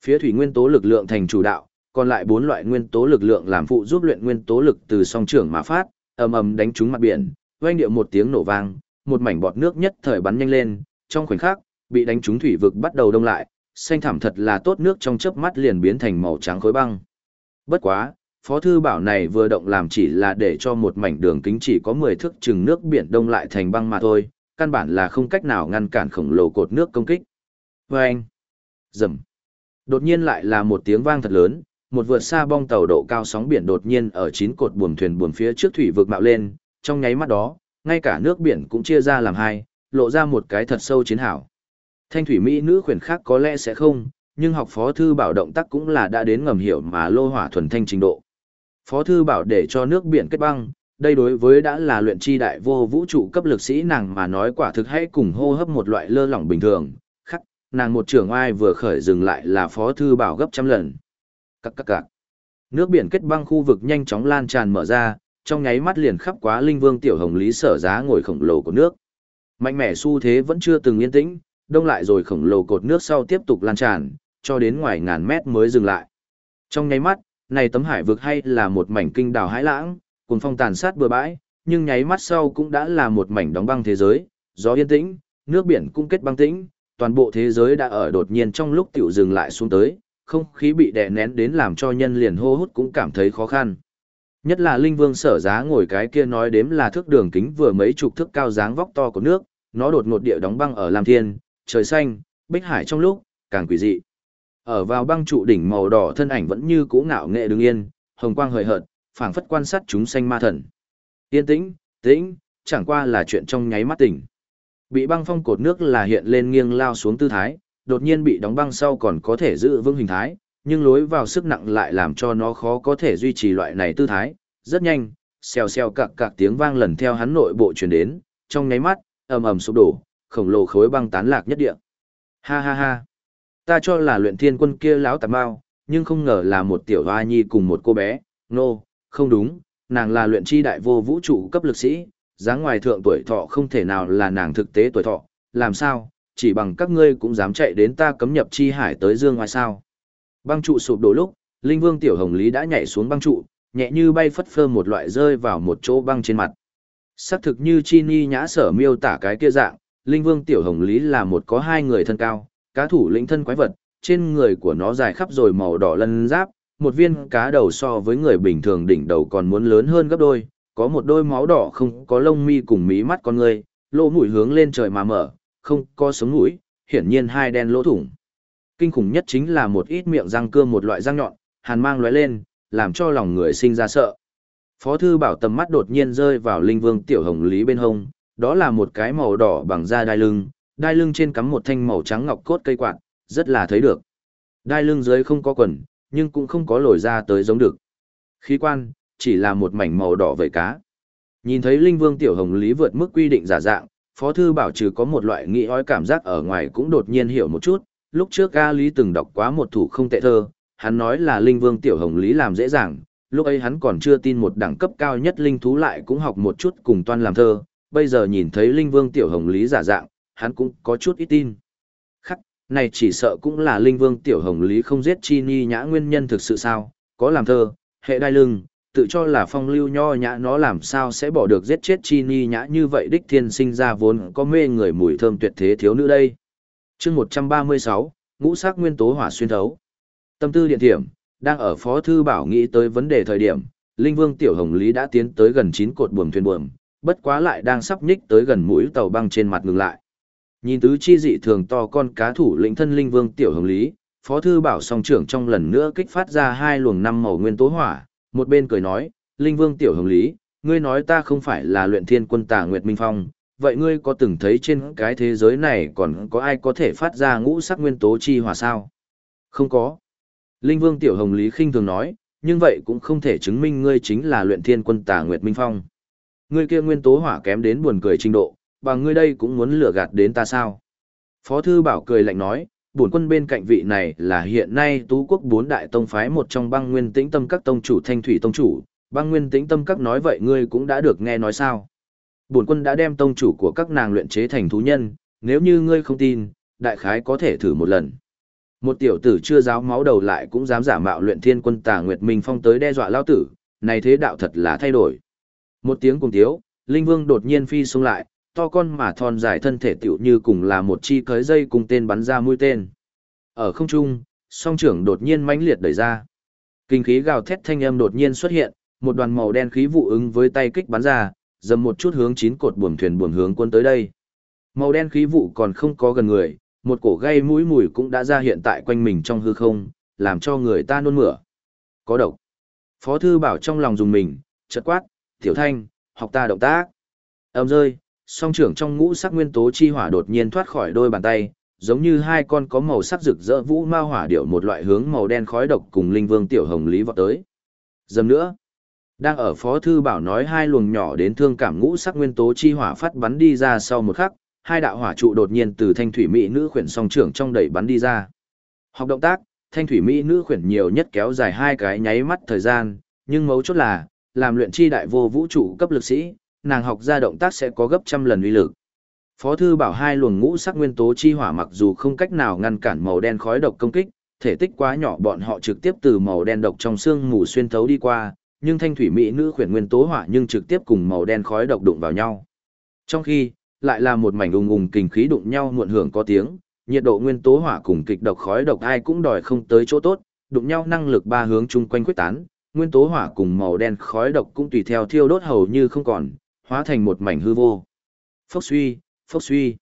Phía thủy nguyên tố lực lượng thành chủ đạo, còn lại bốn loại nguyên tố lực lượng làm phụ giúp luyện nguyên tố lực từ song trưởng mà phát, ầm ầm đánh trúng mặt biển, vang điệu một tiếng nổ vang, một mảnh bọt nước nhất thời bắn nhanh lên, trong khoảnh khắc, bị đánh trúng thủy vực bắt đầu đông lại, xanh thẳm thật là tốt nước trong chớp mắt liền biến thành màu trắng khối băng. Bất quá, Phó thư bảo này vừa động làm chỉ là để cho một mảnh đường kính chỉ có 10 thước chừng nước biển đông lại thành băng mà thôi, căn bản là không cách nào ngăn cản khổng lồ cột nước công kích. Vâng! Rầm! Đột nhiên lại là một tiếng vang thật lớn, một vượt xa bong tàu độ cao sóng biển đột nhiên ở chín cột buồm thuyền buồm phía trước thủy vực mạo lên, trong nháy mắt đó, ngay cả nước biển cũng chia ra làm hai, lộ ra một cái thật sâu chiến hảo. Thanh thủy mỹ nữ khuyển khác có lẽ sẽ không, nhưng học phó thư bảo động tác cũng là đã đến ngầm hiểu mà lô hỏa thuần thanh trình độ. Phó thư bảo để cho nước biển kết băng, đây đối với đã là luyện chi đại vô vũ trụ cấp lực sĩ nàng mà nói quả thực hãy cùng hô hấp một loại lơ lỏng bình thường, nàng một trưởng ai vừa khởi dừng lại là phó thư bảo gấp trăm lần. Các các các. Nước biển kết băng khu vực nhanh chóng lan tràn mở ra, trong nháy mắt liền khắp quá linh vương tiểu hồng lý sở giá ngồi khổng lồ của nước. Mạnh mẽ xu thế vẫn chưa từng yên tĩnh, đông lại rồi khổng lồ cột nước sau tiếp tục lan tràn, cho đến ngoài ngàn mét mới dừng lại. Trong nháy mắt, này tấm hải vực hay là một mảnh kinh đảo hải lãng, cùng phong tàn sát bừa bãi, nhưng nháy mắt sau cũng đã là một mảnh đóng băng thế giới, gió yên tĩnh, nước biển cũng kết băng tĩnh, toàn bộ thế giới đã ở đột nhiên trong lúc tiểu dừng lại xuống tới, không khí bị đè nén đến làm cho nhân liền hô hút cũng cảm thấy khó khăn. Nhất là Linh Vương sở giá ngồi cái kia nói đếm là thước đường kính vừa mấy chục thước cao dáng vóc to của nước, nó đột ngột địa đóng băng ở Lam Thiên, trời xanh, bích hải trong lúc, càng quỷ dị. Ở vào băng trụ đỉnh màu đỏ thân ảnh vẫn như cũ ngạo nghệ đứng yên, hồng quang hời hợt, phảng phất quan sát chúng sanh ma thần. Yên tĩnh, tĩnh, chẳng qua là chuyện trong nháy mắt tỉnh. Bị băng phong cột nước là hiện lên nghiêng lao xuống tư thái, đột nhiên bị đóng băng sau còn có thể giữ vững hình thái, nhưng lối vào sức nặng lại làm cho nó khó có thể duy trì loại này tư thái. Rất nhanh, xèo xèo cạc cạc tiếng vang lần theo hắn nội bộ truyền đến, trong nháy mắt, ầm ầm sụp đổ, khổng lồ khối băng tán lạc nhất địa. Ha ha ha. Ta cho là luyện thiên quân kia láo tạm bao, nhưng không ngờ là một tiểu hoa nhi cùng một cô bé, nô, no, không đúng, nàng là luyện chi đại vô vũ trụ cấp lực sĩ, dáng ngoài thượng tuổi thọ không thể nào là nàng thực tế tuổi thọ, làm sao, chỉ bằng các ngươi cũng dám chạy đến ta cấm nhập chi hải tới dương ngoài sao. Băng trụ sụp đổ lúc, Linh Vương Tiểu Hồng Lý đã nhảy xuống băng trụ, nhẹ như bay phất phơ một loại rơi vào một chỗ băng trên mặt. Sắc thực như Chi Ni nhã sở miêu tả cái kia dạng, Linh Vương Tiểu Hồng Lý là một có hai người thân cao, cá thủ lĩnh thân quái vật, trên người của nó dài khắp rồi màu đỏ lân giáp, một viên cá đầu so với người bình thường đỉnh đầu còn muốn lớn hơn gấp đôi, có một đôi máu đỏ không có lông mi cùng mí mắt con người, lỗ mũi hướng lên trời mà mở, không có sống mũi, hiển nhiên hai đen lỗ thủng. Kinh khủng nhất chính là một ít miệng răng cưa một loại răng nhọn, hàn mang lóe lên, làm cho lòng người sinh ra sợ. Phó thư bảo tầm mắt đột nhiên rơi vào linh vương tiểu hồng lý bên hông, đó là một cái màu đỏ bằng da đai lưng, đai lưng trên cắm một thanh màu trắng ngọc cốt cây quạt, rất là thấy được. Đai lưng dưới không có quần, nhưng cũng không có lồi ra tới giống được. Khí quan, chỉ là một mảnh màu đỏ vẩy cá. Nhìn thấy Linh Vương Tiểu Hồng Lý vượt mức quy định giả dạng, Phó Thư Bảo trừ có một loại nghĩ ói cảm giác ở ngoài cũng đột nhiên hiểu một chút, lúc trước A Lý từng đọc quá một thủ không tệ thơ, hắn nói là Linh Vương Tiểu Hồng Lý làm dễ dàng, lúc ấy hắn còn chưa tin một đẳng cấp cao nhất Linh Thú lại cũng học một chút cùng toan làm thơ, bây giờ nhìn thấy Linh Vương Tiểu Hồng Lý giả dạng, hắn cũng có chút ít tin. Khắc, này chỉ sợ cũng là Linh Vương Tiểu Hồng Lý không giết Chi Ni nhã nguyên nhân thực sự sao, có làm thơ, hệ đai lưng, tự cho là phong lưu nho nhã nó làm sao sẽ bỏ được giết chết chi ni nhã như vậy đích thiên sinh ra vốn có mê người mùi thơm tuyệt thế thiếu nữ đây. chương một trăm ba mươi sáu ngũ sắc nguyên tố hỏa xuyên thấu. Tâm tư điện thiểm, đang ở phó thư bảo nghĩ tới vấn đề thời điểm, Linh Vương Tiểu Hồng Lý đã tiến tới gần chín cột buồm thuyền buồm, bất quá lại đang sắp nhích tới gần mũi tàu băng trên mặt ngừng lại. Nhìn tứ chi dị thường to con cá thủ lĩnh thân Linh Vương Tiểu Hồng Lý, Phó Thư Bảo song trưởng trong lần nữa kích phát ra hai luồng năm màu nguyên tố hỏa, một bên cười nói, Linh Vương Tiểu Hồng Lý, ngươi nói ta không phải là luyện thiên quân tà Nguyệt Minh Phong, vậy ngươi có từng thấy trên cái thế giới này còn có ai có thể phát ra ngũ sắc nguyên tố chi hỏa sao? Không có. Linh Vương Tiểu Hồng Lý khinh thường nói, nhưng vậy cũng không thể chứng minh ngươi chính là luyện thiên quân tà Nguyệt Minh Phong. Ngươi kia nguyên tố hỏa kém đến buồn cười trình độ, bằng ngươi đây cũng muốn lừa gạt đến ta sao? Phó Thư Bảo cười lạnh nói, bổn quân bên cạnh vị này là hiện nay tú quốc bốn đại tông phái một trong băng nguyên tĩnh tâm các tông chủ thanh thủy tông chủ, băng nguyên tĩnh tâm các nói vậy ngươi cũng đã được nghe nói sao. Bổn quân đã đem tông chủ của các nàng luyện chế thành thú nhân, nếu như ngươi không tin, đại khái có thể thử một lần. Một tiểu tử chưa giáo máu đầu lại cũng dám giả mạo luyện thiên quân tà Nguyệt Minh Phong tới đe dọa lao tử, này thế đạo thật là thay đổi. Một tiếng cùng tiếu, Linh Vương đột nhiên phi xuống lại, to con mà thon dài thân thể tựu như cùng là một chi cới dây cùng tên bắn ra mũi tên. Ở không trung, song trưởng đột nhiên mãnh liệt đẩy ra. Kinh khí gào thét thanh âm đột nhiên xuất hiện, một đoàn màu đen khí vụ ứng với tay kích bắn ra, dầm một chút hướng chín cột buồm thuyền buồm hướng quân tới đây. Màu đen khí vụ còn không có gần người, một cổ gây mũi mùi cũng đã ra hiện tại quanh mình trong hư không, làm cho người ta nôn mửa. Có độc. Phó thư bảo trong lòng dùng mình, chợt quát, tiểu thanh, học ta động tác. Âm rơi, song trưởng trong ngũ sắc nguyên tố chi hỏa đột nhiên thoát khỏi đôi bàn tay, giống như hai con có màu sắc rực rỡ vũ ma hỏa điệu một loại hướng màu đen khói độc cùng linh vương tiểu hồng lý vọt tới. Dầm nữa, đang ở phó thư bảo nói hai luồng nhỏ đến thương cảm ngũ sắc nguyên tố chi hỏa phát bắn đi ra sau một khắc, hai đạo hỏa trụ đột nhiên từ thanh thủy mỹ nữ khuyển song trưởng trong đẩy bắn đi ra. Học động tác, thanh thủy mỹ nữ khuyển nhiều nhất kéo dài hai cái nháy mắt thời gian, nhưng mấu chốt là, làm luyện chi đại vô vũ trụ cấp lực sĩ, nàng học ra động tác sẽ có gấp trăm lần uy lực. Phó thư bảo hai luồng ngũ sắc nguyên tố chi hỏa mặc dù không cách nào ngăn cản màu đen khói độc công kích, thể tích quá nhỏ bọn họ trực tiếp từ màu đen độc trong xương mù xuyên thấu đi qua, nhưng thanh thủy mỹ nữ khuyển nguyên tố hỏa nhưng trực tiếp cùng màu đen khói độc đụng vào nhau. Trong khi, lại là một mảnh ùng ùng kình khí đụng nhau muộn hưởng có tiếng, nhiệt độ nguyên tố hỏa cùng kịch độc khói độc ai cũng đòi không tới chỗ tốt, đụng nhau năng lực ba hướng chung quanh quyết tán, nguyên tố hỏa cùng màu đen khói độc cũng tùy theo thiêu đốt hầu như không còn, hóa thành một mảnh hư vô. Phốc suy, phốc suy.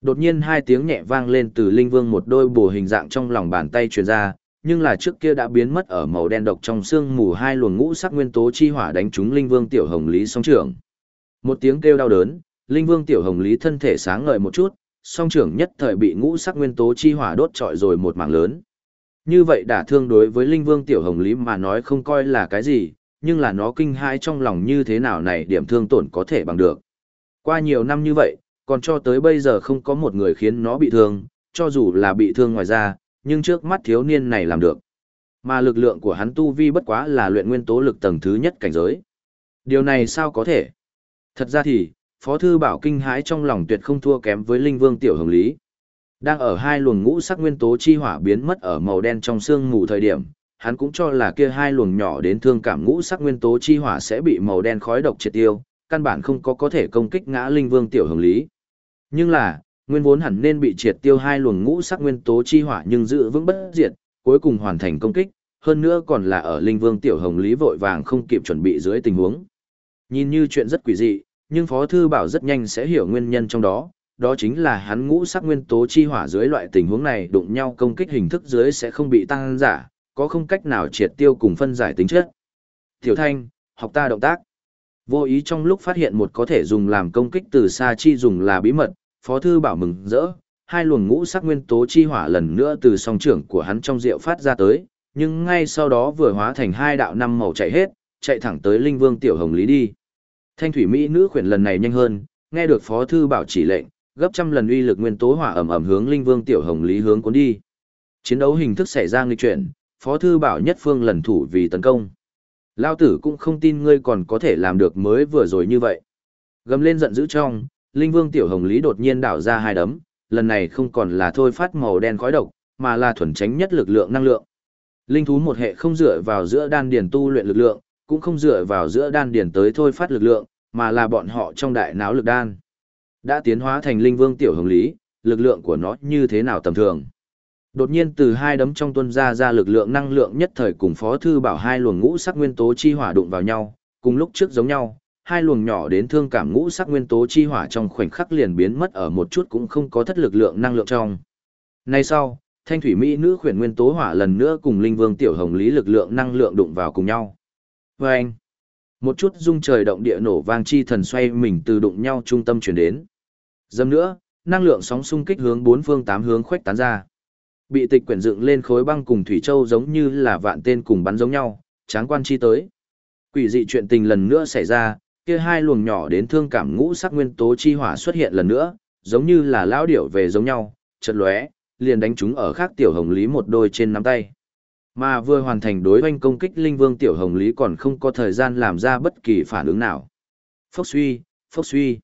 Đột nhiên hai tiếng nhẹ vang lên từ Linh Vương một đôi bổ hình dạng trong lòng bàn tay truyền ra, nhưng là trước kia đã biến mất ở màu đen độc trong xương mù hai luồng ngũ sắc nguyên tố chi hỏa đánh trúng Linh Vương tiểu hồng lý song trưởng. Một tiếng kêu đau đớn, Linh Vương tiểu hồng lý thân thể sáng ngời một chút, song trưởng nhất thời bị ngũ sắc nguyên tố chi hỏa đốt trọi rồi một mảng lớn. Như vậy đả thương đối với Linh Vương tiểu hồng lý mà nói không coi là cái gì, nhưng là nó kinh hãi trong lòng như thế nào này điểm thương tổn có thể bằng được. Qua nhiều năm như vậy, còn cho tới bây giờ không có một người khiến nó bị thương, cho dù là bị thương ngoài ra, nhưng trước mắt thiếu niên này làm được. Mà lực lượng của hắn tu vi bất quá là luyện nguyên tố lực tầng thứ nhất cảnh giới. Điều này sao có thể? Thật ra thì, Phó Thư Bảo kinh hãi trong lòng tuyệt không thua kém với Linh Vương Tiểu Hồng Lý. Đang ở hai luồng ngũ sắc nguyên tố chi hỏa biến mất ở màu đen trong xương mù thời điểm, hắn cũng cho là kia hai luồng nhỏ đến thương cảm ngũ sắc nguyên tố chi hỏa sẽ bị màu đen khói độc triệt tiêu, căn bản không có có thể công kích ngã Linh Vương Tiểu Hồng Lý. Nhưng là, nguyên vốn hẳn nên bị triệt tiêu hai luồng ngũ sắc nguyên tố chi hỏa nhưng giữ vững bất diệt, cuối cùng hoàn thành công kích, hơn nữa còn là ở Linh Vương Tiểu Hồng Lý vội vàng không kịp chuẩn bị dưới tình huống. Nhìn như chuyện rất quỷ dị, nhưng Phó Thư Bảo rất nhanh sẽ hiểu nguyên nhân trong đó, đó chính là hắn ngũ sắc nguyên tố chi hỏa dưới loại tình huống này đụng nhau công kích hình thức dưới sẽ không bị tăng giả, có không cách nào triệt tiêu cùng phân giải tính chất. Tiểu Thanh, học ta động tác. Vô ý trong lúc phát hiện một có thể dùng làm công kích từ xa chi dùng là bí mật, Phó Thư Bảo mừng rỡ, hai luồng ngũ sắc nguyên tố chi hỏa lần nữa từ song trưởng của hắn trong rượu phát ra tới, nhưng ngay sau đó vừa hóa thành hai đạo năm màu chạy hết, chạy thẳng tới Linh Vương Tiểu Hồng Lý đi. Thanh thủy mỹ nữ khuyển lần này nhanh hơn, nghe được Phó Thư Bảo chỉ lệnh, gấp trăm lần uy lực nguyên tố hỏa ẩm ẩm hướng Linh Vương Tiểu Hồng Lý hướng cuốn đi. Chiến đấu hình thức xảy ra nghịch chuyển, Phó Thư Bảo nhất phương lần thủ vì tấn công. Lao tử cũng không tin ngươi còn có thể làm được mới vừa rồi như vậy. Gầm lên giận dữ trong, Linh Vương Tiểu Hồng Lý đột nhiên đảo ra hai đấm, lần này không còn là thôi phát màu đen khói độc, mà là thuần tránh nhất lực lượng năng lượng. Linh thú một hệ không dựa vào giữa đan điền tu luyện lực lượng, cũng không dựa vào giữa đan điền tới thôi phát lực lượng, mà là bọn họ trong đại não lực đan. Đã tiến hóa thành Linh Vương Tiểu Hồng Lý, lực lượng của nó như thế nào tầm thường. Đột nhiên từ hai đấm trong tuân ra ra lực lượng năng lượng nhất thời cùng Phó Thư Bảo hai luồng ngũ sắc nguyên tố chi hỏa đụng vào nhau, cùng lúc trước giống nhau, hai luồng nhỏ đến thương cảm ngũ sắc nguyên tố chi hỏa trong khoảnh khắc liền biến mất ở một chút cũng không có thất lực lượng năng lượng trong. Nay sau, thanh thủy mỹ nữ khuyển nguyên tố hỏa lần nữa cùng linh vương tiểu hồng lý lực lượng năng lượng đụng vào cùng nhau. Và anh, một chút rung trời động địa nổ vang chi thần xoay mình từ đụng nhau trung tâm chuyển đến. Dâm nữa, năng lượng sóng xung kích hướng bốn phương tám hướng khuếch tán ra. Bị tịch quyển dựng lên khối băng cùng thủy châu giống như là vạn tên cùng bắn giống nhau, tráng quan chi tới. Quỷ dị chuyện tình lần nữa xảy ra, kia hai luồng nhỏ đến thương cảm ngũ sắc nguyên tố chi hỏa xuất hiện lần nữa, giống như là lão điểu về giống nhau, chợt lóe, liền đánh chúng ở khác tiểu hồng lý một đôi trên nắm tay. Mà vừa hoàn thành đối oanh công kích linh vương tiểu hồng lý còn không có thời gian làm ra bất kỳ phản ứng nào. Phốc suy, phốc suy.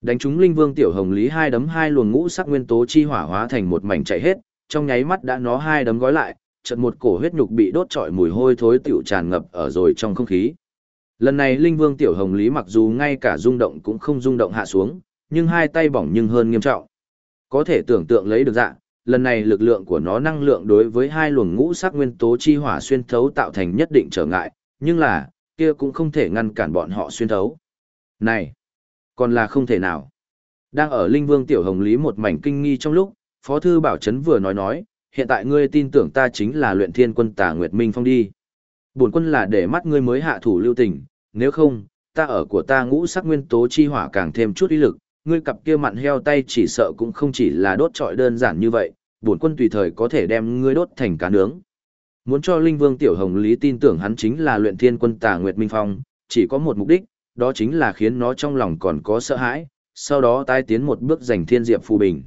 Đánh chúng linh vương tiểu hồng lý hai đấm hai luồng ngũ sắc nguyên tố chi hỏa hóa thành một mảnh chạy hết, trong nháy mắt đã nó hai đấm gói lại, chợt một cổ huyết nhục bị đốt trọi mùi hôi thối tiểu tràn ngập ở rồi trong không khí. Lần này Linh Vương Tiểu Hồng Lý mặc dù ngay cả rung động cũng không rung động hạ xuống, nhưng hai tay bỏng nhưng hơn nghiêm trọng. Có thể tưởng tượng lấy được dạng, lần này lực lượng của nó năng lượng đối với hai luồng ngũ sắc nguyên tố chi hỏa xuyên thấu tạo thành nhất định trở ngại, nhưng là, kia cũng không thể ngăn cản bọn họ xuyên thấu. Này, còn là không thể nào. Đang ở Linh Vương Tiểu Hồng Lý một mảnh kinh nghi trong lúc, Phó Thư Bảo Trấn vừa nói nói, hiện tại ngươi tin tưởng ta chính là luyện thiên quân tà Nguyệt Minh Phong đi bổn quân là để mắt ngươi mới hạ thủ lưu tình, nếu không, ta ở của ta ngũ sắc nguyên tố chi hỏa càng thêm chút ý lực, ngươi cặp kia mặn heo tay chỉ sợ cũng không chỉ là đốt trọi đơn giản như vậy, bổn quân tùy thời có thể đem ngươi đốt thành cá nướng. Muốn cho Linh Vương Tiểu Hồng Lý tin tưởng hắn chính là luyện thiên quân tà Nguyệt Minh Phong, chỉ có một mục đích, đó chính là khiến nó trong lòng còn có sợ hãi, sau đó tai tiến một bước giành thiên diệp phù bình.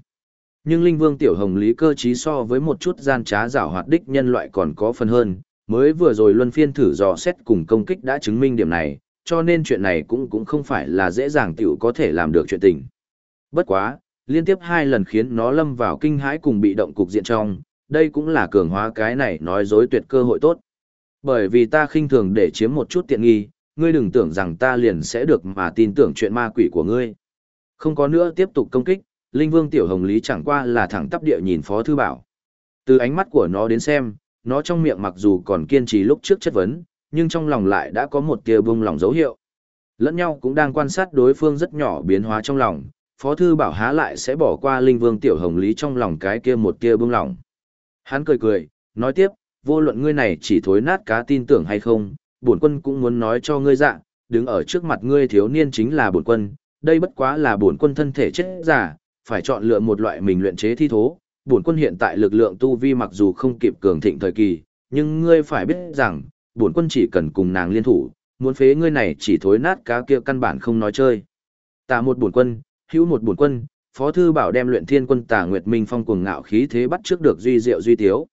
Nhưng Linh Vương Tiểu Hồng Lý cơ trí so với một chút gian trá giảo hoạt đích nhân loại còn có phần hơn, mới vừa rồi luân phiên thử dò xét cùng công kích đã chứng minh điểm này, cho nên chuyện này cũng cũng không phải là dễ dàng tiểu có thể làm được chuyện tình. Bất quá, liên tiếp hai lần khiến nó lâm vào kinh hãi cùng bị động cục diện trong, đây cũng là cường hóa cái này nói dối tuyệt cơ hội tốt. Bởi vì ta khinh thường để chiếm một chút tiện nghi, ngươi đừng tưởng rằng ta liền sẽ được mà tin tưởng chuyện ma quỷ của ngươi. Không có nữa tiếp tục công kích, Linh Vương Tiểu Hồng Lý chẳng qua là thẳng tắp địa nhìn Phó Thư Bảo. Từ ánh mắt của nó đến xem, nó trong miệng mặc dù còn kiên trì lúc trước chất vấn, nhưng trong lòng lại đã có một tia bông lòng dấu hiệu. Lẫn nhau cũng đang quan sát đối phương rất nhỏ biến hóa trong lòng, Phó Thư Bảo há lại sẽ bỏ qua Linh Vương Tiểu Hồng Lý trong lòng cái kia một kia bung lòng. Hắn cười cười, nói tiếp, vô luận ngươi này chỉ thối nát cá tin tưởng hay không, bổn quân cũng muốn nói cho ngươi dạ, đứng ở trước mặt ngươi thiếu niên chính là bổn quân, đây bất quá là bổn quân thân thể chết giả, phải chọn lựa một loại mình luyện chế thi thố. Bổn quân hiện tại lực lượng tu vi mặc dù không kịp cường thịnh thời kỳ, nhưng ngươi phải biết rằng, bổn quân chỉ cần cùng nàng liên thủ, muốn phế ngươi này chỉ thối nát cá kia căn bản không nói chơi. Tà một bổn quân, hữu một bổn quân, Phó thư bảo đem luyện thiên quân Tà Nguyệt Minh Phong cuồng ngạo khí thế bắt trước được duy diệu duy tiếu.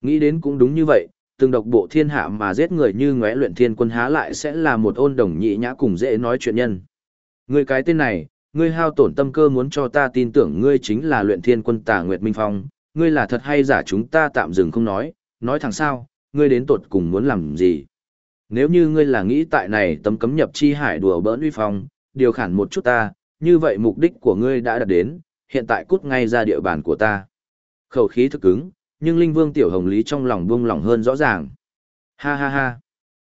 Nghĩ đến cũng đúng như vậy, từng độc bộ thiên hạ mà giết người như ngóe luyện thiên quân há lại sẽ là một ôn đồng nhị nhã cùng dễ nói chuyện nhân. Ngươi cái tên này, ngươi hao tổn tâm cơ muốn cho ta tin tưởng ngươi chính là luyện thiên quân Tà Nguyệt Minh Phong, ngươi là thật hay giả chúng ta tạm dừng không nói, nói thẳng sao, ngươi đến tột cùng muốn làm gì. Nếu như ngươi là nghĩ tại này tấm cấm nhập chi hải đùa bỡn uy phong, điều khản một chút ta, như vậy mục đích của ngươi đã đạt đến, hiện tại cút ngay ra địa bàn của ta. Khẩu khí thực cứng, nhưng Linh Vương Tiểu Hồng Lý trong lòng buông lòng hơn rõ ràng. Ha ha ha.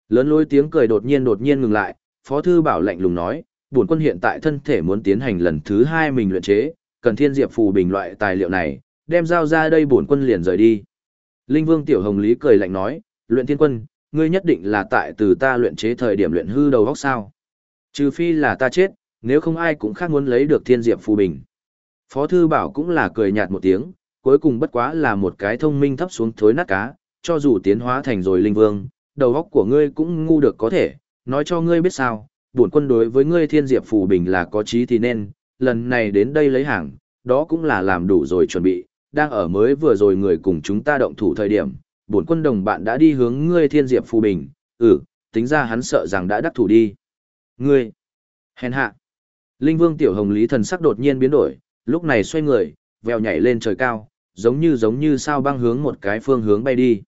Lớn lối tiếng cười đột nhiên đột nhiên ngừng lại, Phó Thư Bảo lạnh lùng nói, bổn quân hiện tại thân thể muốn tiến hành lần thứ hai mình luyện chế, cần thiên diệp phù bình loại tài liệu này, đem giao ra đây bổn quân liền rời đi. Linh Vương Tiểu Hồng Lý cười lạnh nói, luyện thiên quân, ngươi nhất định là tại từ ta luyện chế thời điểm luyện hư đầu góc sao. Trừ phi là ta chết, nếu không ai cũng khác muốn lấy được thiên diệp phù bình. Phó Thư Bảo cũng là cười nhạt một tiếng, cuối cùng bất quá là một cái thông minh thấp xuống thối nát cá, cho dù tiến hóa thành rồi linh vương, đầu óc của ngươi cũng ngu được có thể, nói cho ngươi biết sao, bổn quân đối với ngươi thiên diệp phù bình là có trí thì nên, lần này đến đây lấy hàng, đó cũng là làm đủ rồi chuẩn bị, đang ở mới vừa rồi người cùng chúng ta động thủ thời điểm, bổn quân đồng bạn đã đi hướng ngươi thiên diệp phù bình, ừ, tính ra hắn sợ rằng đã đắc thủ đi. Ngươi, hèn hạ. Linh vương tiểu hồng lý thần sắc đột nhiên biến đổi, lúc này xoay người, vèo nhảy lên trời cao, giống như giống như sao băng hướng một cái phương hướng bay đi.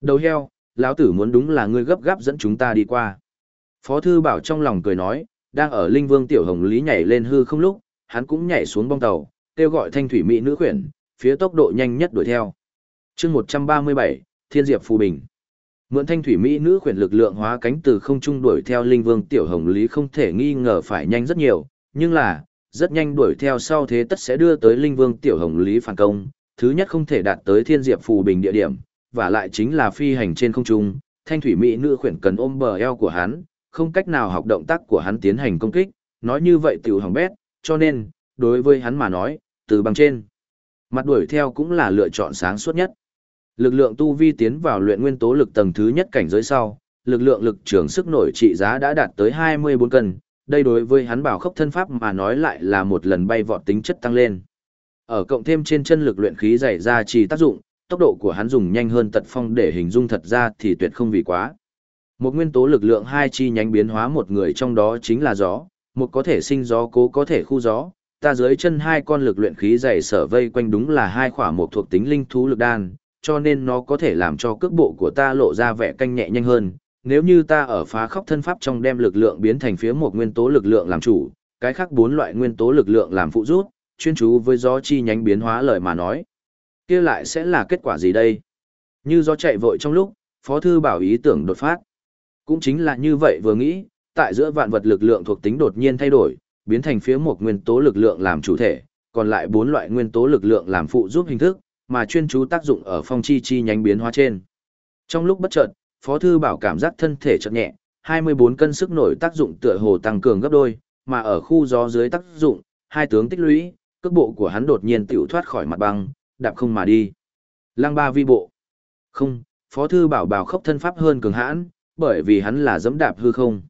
Đầu heo, lão tử muốn đúng là ngươi gấp gáp dẫn chúng ta đi qua. Phó thư bảo trong lòng cười nói, đang ở linh vương tiểu hồng lý nhảy lên hư không lúc, hắn cũng nhảy xuống bong tàu, kêu gọi thanh thủy mỹ nữ khuyển, phía tốc độ nhanh nhất đuổi theo. chương 137, Thiên Diệp Phù Bình. Mượn thanh thủy mỹ nữ khuyển lực lượng hóa cánh từ không trung đuổi theo linh vương tiểu hồng lý không thể nghi ngờ phải nhanh rất nhiều, nhưng là, rất nhanh đuổi theo sau thế tất sẽ đưa tới linh vương tiểu hồng lý phản công, thứ nhất không thể đạt tới thiên diệp phù bình địa điểm, và lại chính là phi hành trên không trung, thanh thủy mỹ nữ khuyển cần ôm bờ eo của hắn, không cách nào học động tác của hắn tiến hành công kích, nói như vậy tiểu hỏng bét, cho nên, đối với hắn mà nói, từ bằng trên, mặt đuổi theo cũng là lựa chọn sáng suốt nhất. Lực lượng tu vi tiến vào luyện nguyên tố lực tầng thứ nhất cảnh giới sau, lực lượng lực trường sức nổi trị giá đã đạt tới 24 cân, đây đối với hắn bảo khốc thân pháp mà nói lại là một lần bay vọt tính chất tăng lên. Ở cộng thêm trên chân lực luyện khí dày ra chỉ tác dụng, tốc độ của hắn dùng nhanh hơn tật phong để hình dung thật ra thì tuyệt không vì quá. Một nguyên tố lực lượng hai chi nhánh biến hóa một người trong đó chính là gió, một có thể sinh gió cố có thể khu gió, ta dưới chân hai con lực luyện khí dày sở vây quanh đúng là hai khỏa một thuộc tính linh thú lực đan, cho nên nó có thể làm cho cước bộ của ta lộ ra vẻ canh nhẹ nhanh hơn. Nếu như ta ở phá khốc thân pháp trong đem lực lượng biến thành phía một nguyên tố lực lượng làm chủ, cái khác bốn loại nguyên tố lực lượng làm phụ rút, chuyên chú với gió chi nhánh biến hóa lời mà nói. kia lại sẽ là kết quả gì đây? Như gió chạy vội trong lúc, Phó Thư bảo ý tưởng đột phát. Cũng chính là như vậy vừa nghĩ, tại giữa vạn vật lực lượng thuộc tính đột nhiên thay đổi, biến thành phía một nguyên tố lực lượng làm chủ thể, còn lại bốn loại nguyên tố lực lượng làm phụ giúp hình thức, mà chuyên chú tác dụng ở phong chi chi nhánh biến hóa trên. Trong lúc bất chợt, Phó Thư bảo cảm giác thân thể chợt nhẹ, 24 cân sức nổi tác dụng tựa hồ tăng cường gấp đôi, mà ở khu gió dưới tác dụng, hai tướng tích lũy, cước bộ của hắn đột nhiên tiểu thoát khỏi mặt băng, đạp không mà đi. Lăng ba vi bộ. Không, Phó Thư bảo bảo khốc thân pháp hơn cường hãn, bởi vì hắn là dẫm đạp hư không.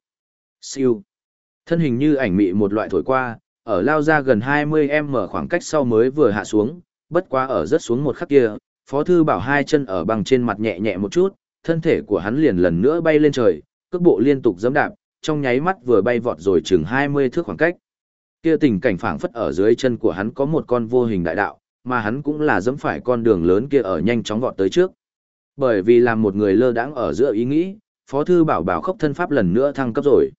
Siêu. Thân hình như ảnh mị một loại thổi qua, ở lao ra gần 20m khoảng cách sau mới vừa hạ xuống, bất quá ở rất xuống một khắc kia, Phó Thư bảo hai chân ở bằng trên mặt nhẹ nhẹ một chút, thân thể của hắn liền lần nữa bay lên trời, cước bộ liên tục dẫm đạp, trong nháy mắt vừa bay vọt rồi chừng 20 thước khoảng cách kia tình cảnh phảng phất ở dưới chân của hắn có một con vô hình đại đạo, mà hắn cũng là dẫm phải con đường lớn kia ở nhanh chóng vọt tới trước. Bởi vì làm một người lơ đãng ở giữa ý nghĩ, Phó thư bảo bảo khốc thân pháp lần nữa thăng cấp rồi.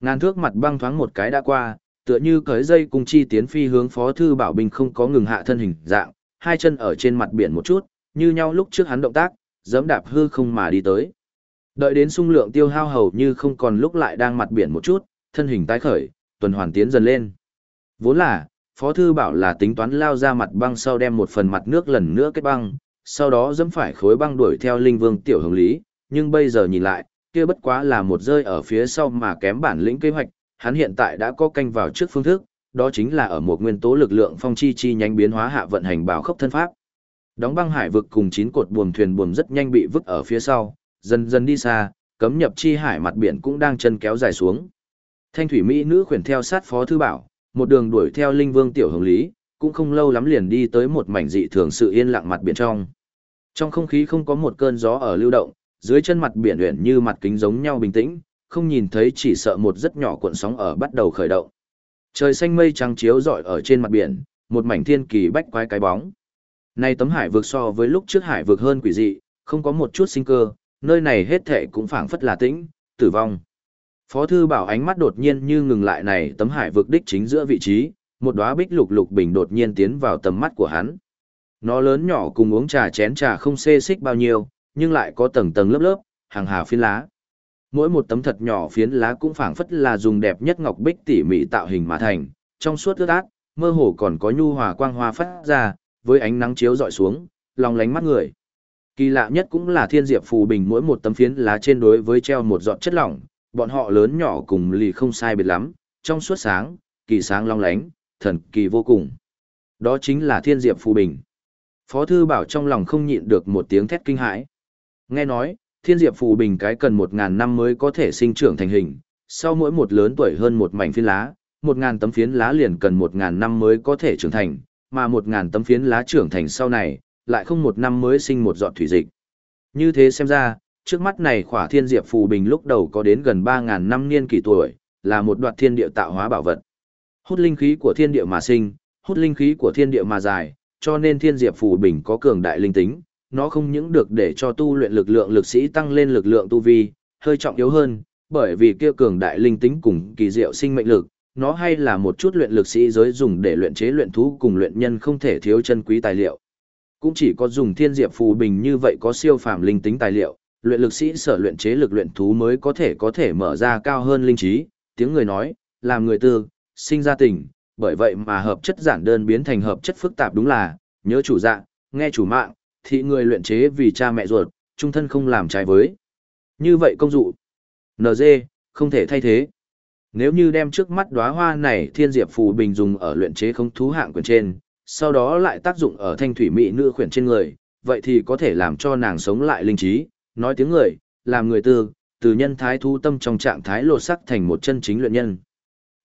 Ngàn thước mặt băng thoáng một cái đã qua, tựa như cởi dây cung chi tiến phi hướng Phó thư bảo binh không có ngừng hạ thân hình dạng, hai chân ở trên mặt biển một chút, như nhau lúc trước hắn động tác, giẫm đạp hư không mà đi tới. Đợi đến sung lượng tiêu hao hầu như không còn lúc lại đang mặt biển một chút, thân hình tái khởi, tuần hoàn tiến dần lên. Vốn là, Phó thư bảo là tính toán lao ra mặt băng sau đem một phần mặt nước lần nữa kết băng, sau đó dẫm phải khối băng đuổi theo linh vương tiểu hồng lý, nhưng bây giờ nhìn lại, kia bất quá là một rơi ở phía sau mà kém bản lĩnh kế hoạch, hắn hiện tại đã có canh vào trước phương thức, đó chính là ở một nguyên tố lực lượng phong chi chi nhanh biến hóa hạ vận hành bảo khốc thân pháp. Đóng băng hải vực cùng chín cột buồm thuyền buồm rất nhanh bị vứt ở phía sau, dần dần đi xa, cấm nhập chi hải mặt biển cũng đang chân kéo dài xuống. Thanh thủy mỹ nữ khuyển theo sát phó thư bảo, một đường đuổi theo linh vương tiểu hồng lý, cũng không lâu lắm liền đi tới một mảnh dị thường sự yên lặng mặt biển trong. Trong không khí không có một cơn gió ở lưu động, dưới chân mặt biển uyển như mặt kính giống nhau bình tĩnh, không nhìn thấy chỉ sợ một rất nhỏ cuộn sóng ở bắt đầu khởi động. Trời xanh mây trắng chiếu rọi ở trên mặt biển, một mảnh thiên kỳ bách quái cái bóng. Nay tấm hải vực so với lúc trước hải vực hơn quỷ dị, không có một chút sinh cơ, nơi này hết thệ cũng phảng phất là tĩnh, tử vong. Phó thư bảo ánh mắt đột nhiên như ngừng lại này tấm hải vực đích chính giữa vị trí, một đóa bích lục lục bình đột nhiên tiến vào tầm mắt của hắn. Nó lớn nhỏ cùng uống trà chén trà không xê xích bao nhiêu, nhưng lại có tầng tầng lớp lớp, hàng hà phiến lá. Mỗi một tấm thật nhỏ phiến lá cũng phảng phất là dùng đẹp nhất ngọc bích tỉ mỉ tạo hình mà thành, trong suốt ướt át, mơ hồ còn có nhu hòa quang hoa phát ra, với ánh nắng chiếu dọi xuống, lòng lánh mắt người. Kỳ lạ nhất cũng là thiên diệp phù bình mỗi một tấm phiến lá trên đối với treo một giọt chất lỏng, bọn họ lớn nhỏ cùng lì không sai biệt lắm, trong suốt sáng, kỳ sáng long lánh, thần kỳ vô cùng. Đó chính là thiên diệp phù bình. Phó thư bảo trong lòng không nhịn được một tiếng thét kinh hãi. Nghe nói, thiên diệp phù bình cái cần một ngàn năm mới có thể sinh trưởng thành hình, sau mỗi một lớn tuổi hơn một mảnh phiến lá, một ngàn tấm phiến lá liền cần một ngàn năm mới có thể trưởng thành, mà một ngàn tấm phiến lá trưởng thành sau này, lại không một năm mới sinh một giọt thủy dịch. Như thế xem ra, trước mắt này khỏa thiên diệp phù bình lúc đầu có đến gần 3.000 năm niên kỷ tuổi, là một đoạt thiên địa tạo hóa bảo vật. Hút linh khí của thiên địa mà sinh, hút linh khí của thiên địa mà dài, cho nên thiên diệp phù bình có cường đại linh tính, nó không những được để cho tu luyện lực lượng lực sĩ tăng lên lực lượng tu vi, hơi trọng yếu hơn, bởi vì kia cường đại linh tính cùng kỳ diệu sinh mệnh lực, nó hay là một chút luyện lực sĩ giới dùng để luyện chế luyện thú cùng luyện nhân không thể thiếu chân quý tài liệu. Cũng chỉ có dùng thiên diệp phù bình như vậy có siêu phàm linh tính tài liệu, luyện lực sĩ sở luyện chế lực luyện thú mới có thể có thể mở ra cao hơn linh trí, tiếng người nói, làm người tư, sinh ra tình, bởi vậy mà hợp chất giản đơn biến thành hợp chất phức tạp đúng là, nhớ chủ dạng, nghe chủ mạng, thị người luyện chế vì cha mẹ ruột, trung thân không làm trái với. Như vậy công dụ, NG, không thể thay thế. Nếu như đem trước mắt đóa hoa này thiên diệp phù bình dùng ở luyện chế không thú hạng quyền trên, sau đó lại tác dụng ở thanh thủy mỹ nữ khuyển trên người, vậy thì có thể làm cho nàng sống lại linh trí, nói tiếng người, làm người tư, từ nhân thái thu tâm trong trạng thái lột sắc thành một chân chính luyện nhân.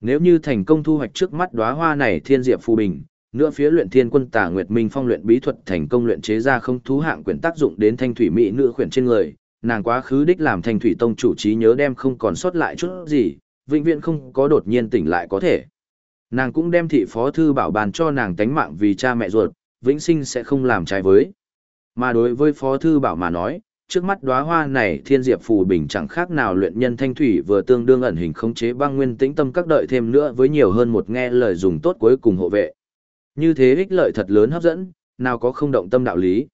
Nếu như thành công thu hoạch trước mắt đóa hoa này thiên diệp phù bình, nữa phía luyện thiên quân tà nguyệt minh phong luyện bí thuật thành công luyện chế ra không thú hạng quyền tác dụng đến thanh thủy mỹ nữ khuyển trên người, nàng quá khứ đích làm thanh thủy tông chủ trí nhớ đem không còn sót lại chút gì, vĩnh viễn không có đột nhiên tỉnh lại có thể. Nàng cũng đem thị phó thư bảo bàn cho nàng tánh mạng vì cha mẹ ruột, vĩnh sinh sẽ không làm trái với. Mà đối với phó thư bảo mà nói, trước mắt đóa hoa này thiên diệp phù bình chẳng khác nào luyện nhân thanh thủy vừa tương đương ẩn hình khống chế băng nguyên tĩnh tâm các đợi thêm nữa với nhiều hơn một nghe lời dùng tốt cuối cùng hộ vệ. Như thế ích lợi thật lớn hấp dẫn, nào có không động tâm đạo lý.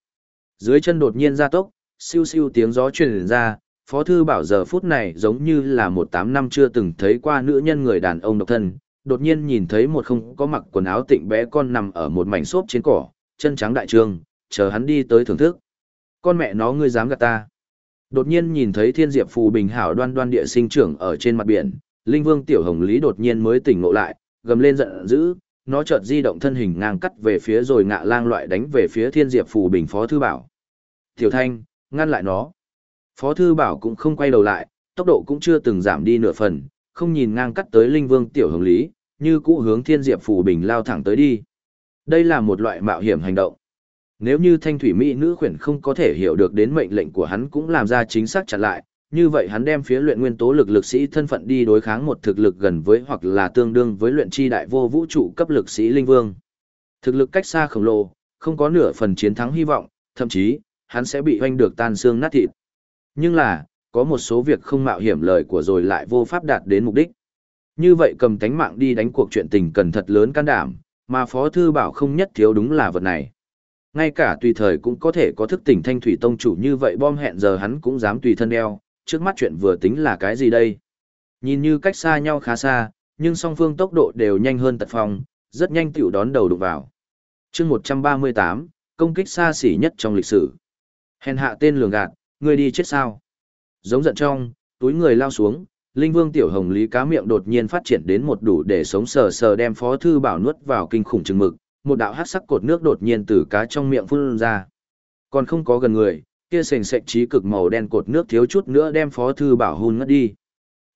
Dưới chân đột nhiên gia tốc, siêu siêu tiếng gió truyền ra, Phó Thư Bảo giờ phút này giống như là một tám năm chưa từng thấy qua nữ nhân người đàn ông độc thân, đột nhiên nhìn thấy một không có mặc quần áo tịnh bé con nằm ở một mảnh xốp trên cỏ, chân trắng đại trương, chờ hắn đi tới thưởng thức. Con mẹ nó ngươi dám gạt ta. Đột nhiên nhìn thấy thiên diệp phù bình hảo đoan đoan địa sinh trưởng ở trên mặt biển, Linh Vương Tiểu Hồng Lý đột nhiên mới tỉnh ngộ lại, gầm lên giận dữ, nó chợt di động thân hình ngang cắt về phía rồi ngạ lang loại đánh về phía thiên diệp phù bình phó thư bảo. Tiểu Thanh, ngăn lại nó. Phó thư bảo cũng không quay đầu lại, tốc độ cũng chưa từng giảm đi nửa phần, không nhìn ngang cắt tới Linh Vương Tiểu Hồng Lý, như cũ hướng thiên diệp phù bình lao thẳng tới đi. Đây là một loại mạo hiểm hành động. Nếu như thanh thủy mỹ nữ khuyển không có thể hiểu được đến mệnh lệnh của hắn cũng làm ra chính xác chặn lại, như vậy hắn đem phía luyện nguyên tố lực lực sĩ thân phận đi đối kháng một thực lực gần với hoặc là tương đương với luyện chi đại vô vũ trụ cấp lực sĩ linh vương. Thực lực cách xa khổng lồ, không có nửa phần chiến thắng hy vọng, thậm chí, hắn sẽ bị hoanh được tan xương nát thịt. Nhưng là, có một số việc không mạo hiểm lời của rồi lại vô pháp đạt đến mục đích. Như vậy cầm tánh mạng đi đánh cuộc chuyện tình cần thật lớn can đảm, mà Phó Thư Bảo không nhất thiếu đúng là vật này. Ngay cả tùy thời cũng có thể có thức tỉnh thanh thủy tông chủ như vậy bom hẹn giờ hắn cũng dám tùy thân đeo, trước mắt chuyện vừa tính là cái gì đây? Nhìn như cách xa nhau khá xa, nhưng song phương tốc độ đều nhanh hơn tật phong, rất nhanh tiểu đón đầu đụng vào. chương 138, công kích xa xỉ nhất trong lịch sử. Hèn hạ tên lường gạt, người đi chết sao? Giống giận trong, túi người lao xuống, Linh Vương Tiểu Hồng Lý cá miệng đột nhiên phát triển đến một đủ để sống sờ sờ đem Phó Thư Bảo nuốt vào kinh khủng chừng mực, một đạo hát sắc cột nước đột nhiên từ cá trong miệng phun ra. Còn không có gần người, kia sền sệt trí cực màu đen cột nước thiếu chút nữa đem Phó Thư Bảo hôn ngất đi.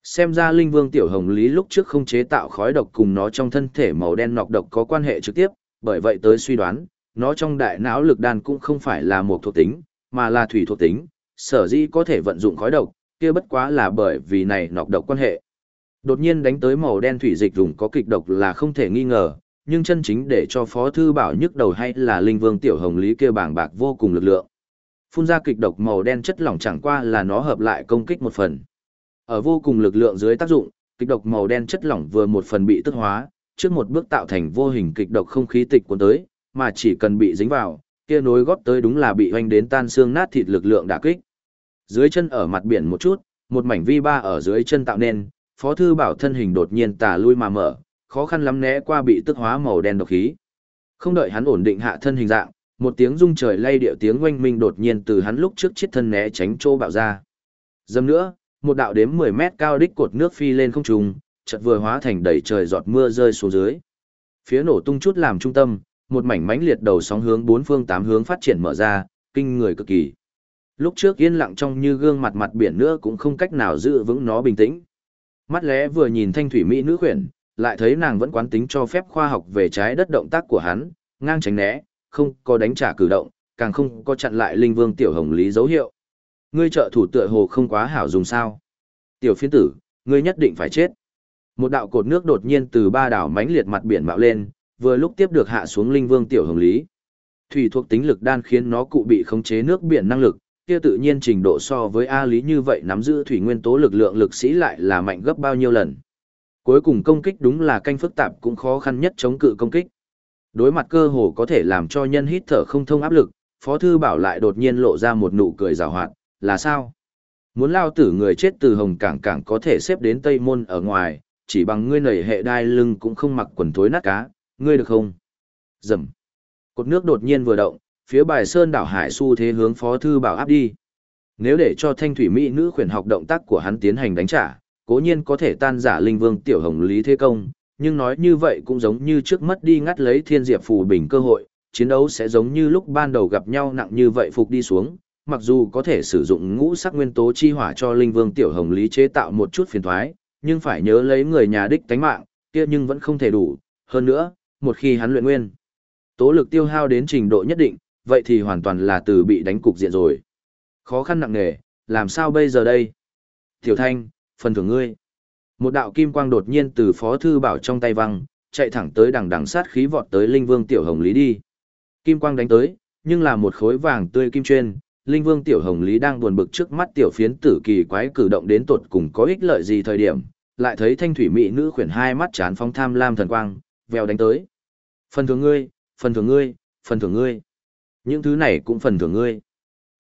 Xem ra Linh Vương Tiểu Hồng Lý lúc trước không chế tạo khói độc cùng nó trong thân thể màu đen nọc độc có quan hệ trực tiếp, bởi vậy tới suy đoán, nó trong đại não lực đan cũng không phải là một thuộc tính, mà là thủy thuộc tính, sở dĩ có thể vận dụng khói độc, kia bất quá là bởi vì này nọc độc quan hệ. Đột nhiên đánh tới màu đen thủy dịch dùng có kịch độc là không thể nghi ngờ, nhưng chân chính để cho Phó Thư Bảo nhức đầu hay là Linh Vương Tiểu Hồng Lý kia bảng bạc vô cùng lực lượng. Phun ra kịch độc màu đen chất lỏng chẳng qua là nó hợp lại công kích một phần. Ở vô cùng lực lượng dưới tác dụng, kịch độc màu đen chất lỏng vừa một phần bị tức hóa, trước một bước tạo thành vô hình kịch độc không khí tịch cuốn tới, mà chỉ cần bị dính vào, kia nối góp tới đúng là bị hoành đến tan xương nát thịt lực lượng đả kích. Dưới chân ở mặt biển một chút, một mảnh vi ba ở dưới chân tạo nên, Phó thư bảo thân hình đột nhiên tà lui mà mở, khó khăn lắm né qua bị tức hóa màu đen độc khí. Không đợi hắn ổn định hạ thân hình dạng, một tiếng rung trời lay điệu tiếng oanh minh đột nhiên từ hắn lúc trước chiếc thân né tránh chỗ bạo ra. Dầm nữa, một đạo đếm 10 mét cao đích cột nước phi lên không trung, chợt vừa hóa thành đầy trời giọt mưa rơi xuống dưới. Phía nổ tung chút làm trung tâm, một mảnh mãnh liệt đầu sóng hướng bốn phương tám hướng phát triển mở ra, kinh người cực kỳ. Lúc trước yên lặng trong như gương mặt mặt biển nữa cũng không cách nào giữ vững nó bình tĩnh. Mắt lẽ vừa nhìn thanh thủy mỹ nữ khuyển, lại thấy nàng vẫn quán tính cho phép khoa học về trái đất động tác của hắn, ngang tránh né, không có đánh trả cử động, càng không có chặn lại linh vương tiểu hồng lý dấu hiệu. Ngươi trợ thủ tựa hồ không quá hảo dùng sao. Tiểu phiến tử, ngươi nhất định phải chết. Một đạo cột nước đột nhiên từ ba đảo mãnh liệt mặt biển mạo lên, vừa lúc tiếp được hạ xuống linh vương tiểu hồng lý. Thủy thuộc tính lực đan khiến nó cụ bị khống chế nước biển năng lực, kia tự nhiên trình độ so với A lý như vậy nắm giữ thủy nguyên tố lực lượng lực sĩ lại là mạnh gấp bao nhiêu lần. Cuối cùng công kích đúng là canh phức tạp cũng khó khăn nhất chống cự công kích. Đối mặt cơ hồ có thể làm cho nhân hít thở không thông áp lực, Phó Thư Bảo lại đột nhiên lộ ra một nụ cười rào hoạt, là sao? Muốn lao tử người chết từ Hồng Cảng Cảng có thể xếp đến Tây Môn ở ngoài, chỉ bằng ngươi nảy hệ đai lưng cũng không mặc quần thối nát cá, ngươi được không? Dầm. Cột nước đột nhiên vừa động, phía bài sơn đảo hải su thế hướng Phó Thư Bảo áp đi. Nếu để cho thanh thủy mỹ nữ khuyển học động tác của hắn tiến hành đánh trả, cố nhiên có thể tan giả linh vương tiểu hồng lý thế công, nhưng nói như vậy cũng giống như trước mất đi ngắt lấy thiên diệp phù bình cơ hội, chiến đấu sẽ giống như lúc ban đầu gặp nhau nặng như vậy phục đi xuống, mặc dù có thể sử dụng ngũ sắc nguyên tố chi hỏa cho linh vương tiểu hồng lý chế tạo một chút phiền thoái, nhưng phải nhớ lấy người nhà đích tánh mạng, kia nhưng vẫn không thể đủ, hơn nữa, một khi hắn luyện nguyên, tố lực tiêu hao đến trình độ nhất định, vậy thì hoàn toàn là từ bị đánh cục diện rồi. Khó khăn nặng nề, làm sao bây giờ đây? Tiểu Thanh, phần thưởng ngươi. Một đạo kim quang đột nhiên từ Phó Thư Bảo trong tay văng, chạy thẳng tới đằng đằng sát khí vọt tới Linh Vương Tiểu Hồng Lý đi. Kim quang đánh tới, nhưng là một khối vàng tươi kim chuyên, Linh Vương Tiểu Hồng Lý đang buồn bực trước mắt tiểu phiến tử kỳ quái cử động đến tột cùng có ích lợi gì thời điểm, lại thấy thanh thủy mỹ nữ khuyển hai mắt chán phong tham lam thần quang, vèo đánh tới. Phần thưởng ngươi, phần thưởng ngươi, phần thưởng ngươi. Những thứ này cũng phần thưởng ngươi.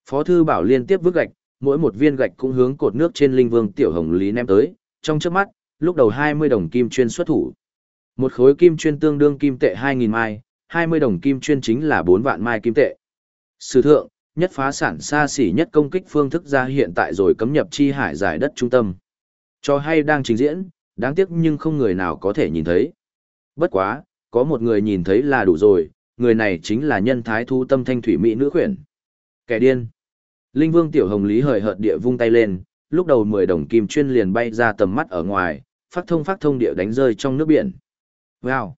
Phó thư bảo liên tiếp vứt gạch, mỗi một viên gạch cũng hướng cột nước trên linh vương tiểu hồng lý ném tới, trong chớp mắt, lúc đầu 20 đồng kim chuyên xuất thủ. Một khối kim chuyên tương đương kim tệ 2.000 mai, 20 đồng kim chuyên chính là 4 vạn mai kim tệ. Sử thượng, nhất phá sản xa xỉ nhất công kích phương thức ra hiện tại rồi cấm nhập chi hải giải đất trung tâm. Cho hay đang trình diễn, đáng tiếc nhưng không người nào có thể nhìn thấy. Bất quá, có một người nhìn thấy là đủ rồi, người này chính là nhân thái thu tâm thanh thủy mỹ nữ khuyển. Kẻ điên. Linh Vương Tiểu Hồng Lý hời hợt địa vung tay lên, lúc đầu 10 đồng kim chuyên liền bay ra tầm mắt ở ngoài, phát thông phát thông địa đánh rơi trong nước biển. Wow!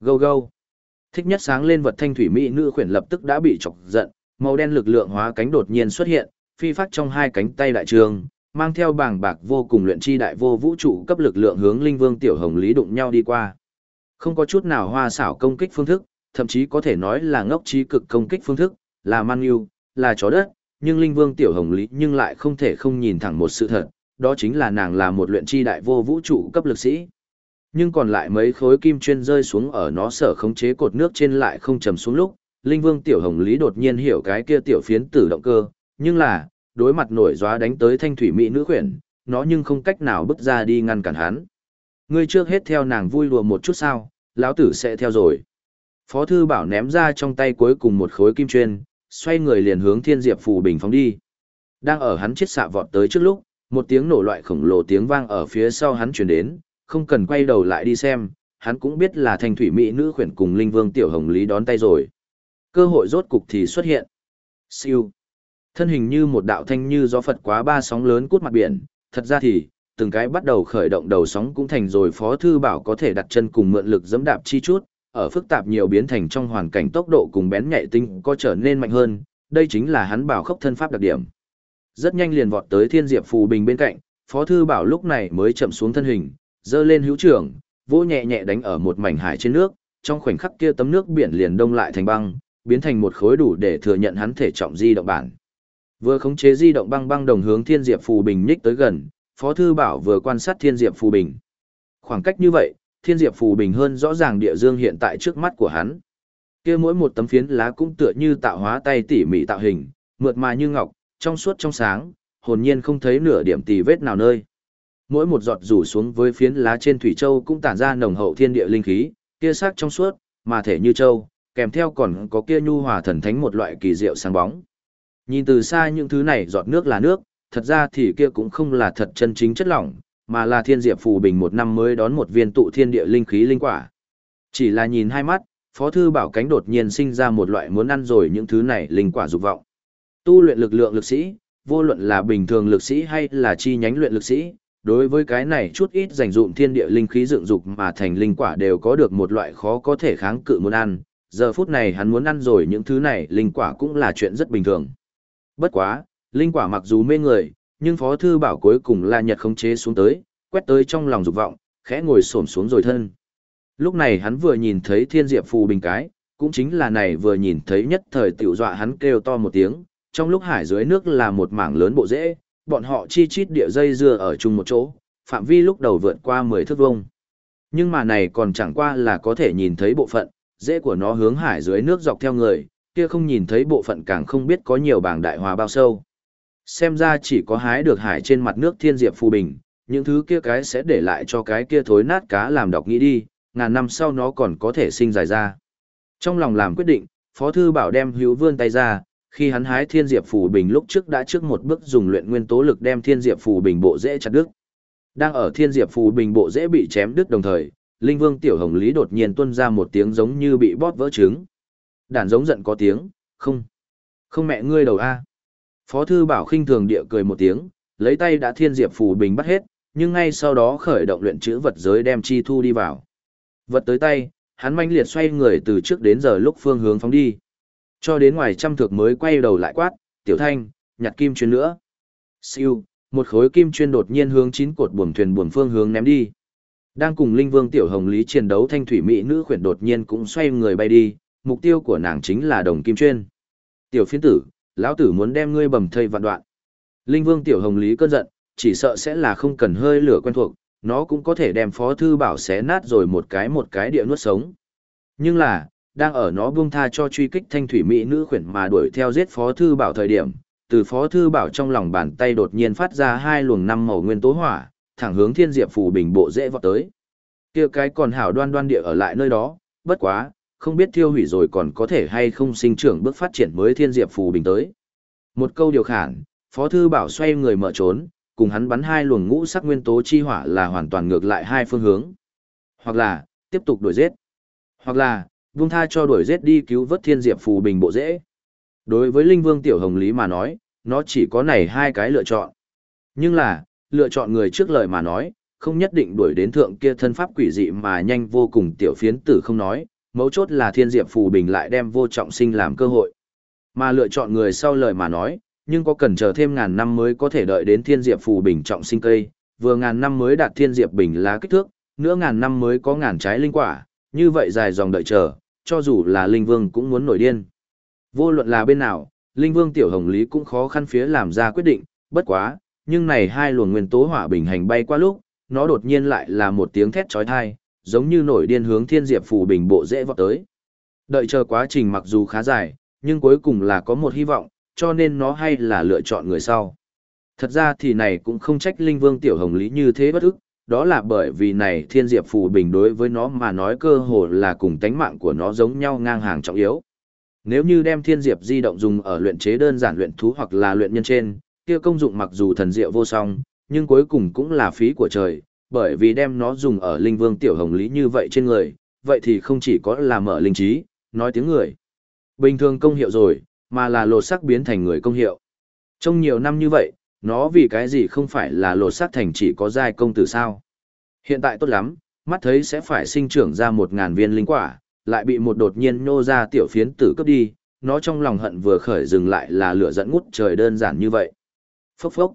Go go! Thích nhất sáng lên vật thanh thủy mỹ nữ khuyển lập tức đã bị chọc giận, màu đen lực lượng hóa cánh đột nhiên xuất hiện, phi phát trong hai cánh tay đại trường, mang theo bảng bạc vô cùng luyện chi đại vô vũ trụ cấp lực lượng hướng Linh Vương Tiểu Hồng Lý đụng nhau đi qua. Không có chút nào hoa xảo công kích phương thức, thậm chí có thể nói là ngốc trí cực công kích phương thức, là man yêu, là chó đất, nhưng Linh Vương Tiểu Hồng Lý nhưng lại không thể không nhìn thẳng một sự thật, đó chính là nàng là một luyện chi đại vô vũ trụ cấp lực sĩ. Nhưng còn lại mấy khối kim chuyên rơi xuống ở nó sở khống chế cột nước trên lại không trầm xuống lúc, Linh Vương Tiểu Hồng Lý đột nhiên hiểu cái kia tiểu phiến tử động cơ, nhưng là, đối mặt nổi gió đánh tới thanh thủy mỹ nữ khuyển, nó nhưng không cách nào bước ra đi ngăn cản hắn. Ngươi trước hết theo nàng vui lùa một chút sao, lão tử sẽ theo rồi. Phó thư bảo ném ra trong tay cuối cùng một khối kim chuyên, xoay người liền hướng thiên diệp phù bình phóng đi. Đang ở hắn chết xạ vọt tới trước lúc, một tiếng nổ loại khổng lồ tiếng vang ở phía sau hắn chuyển đến, không cần quay đầu lại đi xem, hắn cũng biết là thanh thủy mỹ nữ khuyển cùng linh vương tiểu hồng lý đón tay rồi. Cơ hội rốt cục thì xuất hiện. Siêu. Thân hình như một đạo thanh như gió Phật quá ba sóng lớn cút mặt biển, thật ra thì, từng cái bắt đầu khởi động đầu sóng cũng thành rồi phó thư bảo có thể đặt chân cùng mượn lực dẫm đạp chi chút, ở phức tạp nhiều biến thành trong hoàn cảnh tốc độ cùng bén nhạy tinh có trở nên mạnh hơn, đây chính là hắn bảo khốc thân pháp đặc điểm. Rất nhanh liền vọt tới thiên diệp phù bình bên cạnh, phó thư bảo lúc này mới chậm xuống thân hình, dơ lên hữu trưởng, vỗ nhẹ nhẹ đánh ở một mảnh hải trên nước, trong khoảnh khắc kia tấm nước biển liền đông lại thành băng, biến thành một khối đủ để thừa nhận hắn thể trọng di động bản. Vừa khống chế di động băng băng đồng hướng Thiên Diệp Phù Bình nhích tới gần, Phó thư bảo vừa quan sát Thiên Diệp Phù Bình. Khoảng cách như vậy, Thiên Diệp Phù Bình hơn rõ ràng địa dương hiện tại trước mắt của hắn. Kia mỗi một tấm phiến lá cũng tựa như tạo hóa tay tỉ mỉ tạo hình, mượt mà như ngọc, trong suốt trong sáng, hồn nhiên không thấy nửa điểm tì vết nào nơi. Mỗi một giọt rủ xuống với phiến lá trên thủy châu cũng tản ra nồng hậu thiên địa linh khí, kia sắc trong suốt, mà thể như châu, kèm theo còn có kia nhu hòa thần thánh một loại kỳ diệu sáng bóng. Nhìn từ xa những thứ này giọt nước là nước, thật ra thì kia cũng không là thật chân chính chất lỏng, mà là thiên diệp phù bình một năm mới đón một viên tụ thiên địa linh khí linh quả. Chỉ là nhìn hai mắt, Phó Thư Bảo Cánh đột nhiên sinh ra một loại muốn ăn rồi những thứ này linh quả dục vọng. Tu luyện lực lượng lực sĩ, vô luận là bình thường lực sĩ hay là chi nhánh luyện lực sĩ, đối với cái này chút ít dành dụng thiên địa linh khí dựng dục mà thành linh quả đều có được một loại khó có thể kháng cự muốn ăn. Giờ phút này hắn muốn ăn rồi những thứ này linh quả cũng là chuyện rất bình thường. Bất quá, linh quả mặc dù mê người, nhưng Phó Thư Bảo cuối cùng là nhật khống chế xuống tới, quét tới trong lòng dục vọng, khẽ ngồi xổm xuống rồi thân. Lúc này hắn vừa nhìn thấy thiên diệp phù bình cái, cũng chính là này vừa nhìn thấy nhất thời tiểu dọa hắn kêu to một tiếng, trong lúc hải dưới nước là một mảng lớn bộ rễ, bọn họ chi chít địa dây dưa ở chung một chỗ, phạm vi lúc đầu vượt qua 10 thước vông. Nhưng mà này còn chẳng qua là có thể nhìn thấy bộ phận, rễ của nó hướng hải dưới nước dọc theo người, kia không nhìn thấy bộ phận càng không biết có nhiều bảng đại hòa bao sâu. Xem ra chỉ có hái được hải trên mặt nước thiên diệp phù bình, những thứ kia cái sẽ để lại cho cái kia thối nát cá làm đọc nghĩ đi, ngàn năm sau nó còn có thể sinh dài ra. Trong lòng làm quyết định, Phó Thư Bảo đem hữu vươn tay ra, khi hắn hái thiên diệp phù bình lúc trước đã trước một bước dùng luyện nguyên tố lực đem thiên diệp phù bình bộ dễ chặt đứt. Đang ở thiên diệp phù bình bộ dễ bị chém đứt đồng thời, Linh Vương Tiểu Hồng Lý đột nhiên tuôn ra một tiếng giống như bị bóp vỡ trứng. Đàn giống giận có tiếng, không. Không mẹ ngươi đầu a. Phó thư bảo khinh thường địa cười một tiếng, lấy tay đã thiên diệp phù bình bắt hết, nhưng ngay sau đó khởi động luyện chữ vật giới đem chi thu đi vào. Vật tới tay, hắn manh liệt xoay người từ trước đến giờ lúc phương hướng phóng đi. Cho đến ngoài trăm thước mới quay đầu lại quát, tiểu thanh, nhặt kim chuyên nữa. Siêu, một khối kim chuyên đột nhiên hướng chín cột buồm thuyền buồm phương hướng ném đi. Đang cùng Linh Vương Tiểu Hồng Lý chiến đấu thanh thủy mỹ nữ khuyển đột nhiên cũng xoay người bay đi, mục tiêu của nàng chính là đồng kim chuyên. Tiểu phiến tử, lão tử muốn đem ngươi bầm thây vạn đoạn. Linh Vương Tiểu Hồng Lý cơn giận, chỉ sợ sẽ là không cần hơi lửa quen thuộc, nó cũng có thể đem Phó Thư Bảo xé nát rồi một cái một cái địa nuốt sống. Nhưng là, đang ở nó buông tha cho truy kích thanh thủy mỹ nữ khuyển mà đuổi theo giết Phó Thư Bảo thời điểm, từ Phó Thư Bảo trong lòng bàn tay đột nhiên phát ra hai luồng năm màu nguyên tố hỏa, thẳng hướng thiên diệp phù bình bộ dễ vọt tới. kia cái còn hảo đoan đoan địa ở lại nơi đó, bất quá, không biết thiêu hủy rồi còn có thể hay không sinh trưởng bước phát triển mới thiên diệp phù bình tới. Một câu điều khản, Phó Thư Bảo xoay người mở trốn, cùng hắn bắn hai luồng ngũ sắc nguyên tố chi hỏa là hoàn toàn ngược lại hai phương hướng. Hoặc là, tiếp tục đuổi giết. Hoặc là, buông tha cho đuổi giết đi cứu vớt thiên diệp phù bình bộ dễ. Đối với Linh Vương Tiểu Hồng Lý mà nói, nó chỉ có này hai cái lựa chọn. Nhưng là, lựa chọn người trước lời mà nói, không nhất định đuổi đến thượng kia thân pháp quỷ dị mà nhanh vô cùng tiểu phiến tử không nói, mấu chốt là thiên diệp phù bình lại đem vô trọng sinh làm cơ hội. Mà lựa chọn người sau lời mà nói, nhưng có cần chờ thêm ngàn năm mới có thể đợi đến thiên diệp phù bình trọng sinh cây, vừa ngàn năm mới đạt thiên diệp bình lá kích thước, nữa ngàn năm mới có ngàn trái linh quả, như vậy dài dòng đợi chờ, cho dù là linh vương cũng muốn nổi điên. Vô luận là bên nào, linh vương tiểu hồng lý cũng khó khăn phía làm ra quyết định, bất quá, nhưng này hai luồng nguyên tố hỏa bình hành bay qua lúc, nó đột nhiên lại là một tiếng thét chói tai, giống như nổi điên hướng thiên diệp phủ bình bộ dễ vọt tới. Đợi chờ quá trình mặc dù khá dài, nhưng cuối cùng là có một hy vọng, cho nên nó hay là lựa chọn người sau. Thật ra thì này cũng không trách Linh Vương Tiểu Hồng Lý như thế bất ức, đó là bởi vì này thiên diệp phù bình đối với nó mà nói cơ hồ là cùng tánh mạng của nó giống nhau ngang hàng trọng yếu. Nếu như đem thiên diệp di động dùng ở luyện chế đơn giản luyện thú hoặc là luyện nhân trên, kia công dụng mặc dù thần diệu vô song, nhưng cuối cùng cũng là phí của trời, bởi vì đem nó dùng ở linh vương tiểu hồng lý như vậy trên người, vậy thì không chỉ có là mở linh trí, nói tiếng người. Bình thường công hiệu rồi, mà là lột sắc biến thành người công hiệu. Trong nhiều năm như vậy, nó vì cái gì không phải là lột sắc thành chỉ có giai công tử sao. Hiện tại tốt lắm, mắt thấy sẽ phải sinh trưởng ra một ngàn viên linh quả, lại bị một đột nhiên nô ra tiểu phiến tử cướp đi, nó trong lòng hận vừa khởi dừng lại là lửa dẫn ngút trời đơn giản như vậy. Phốc phốc.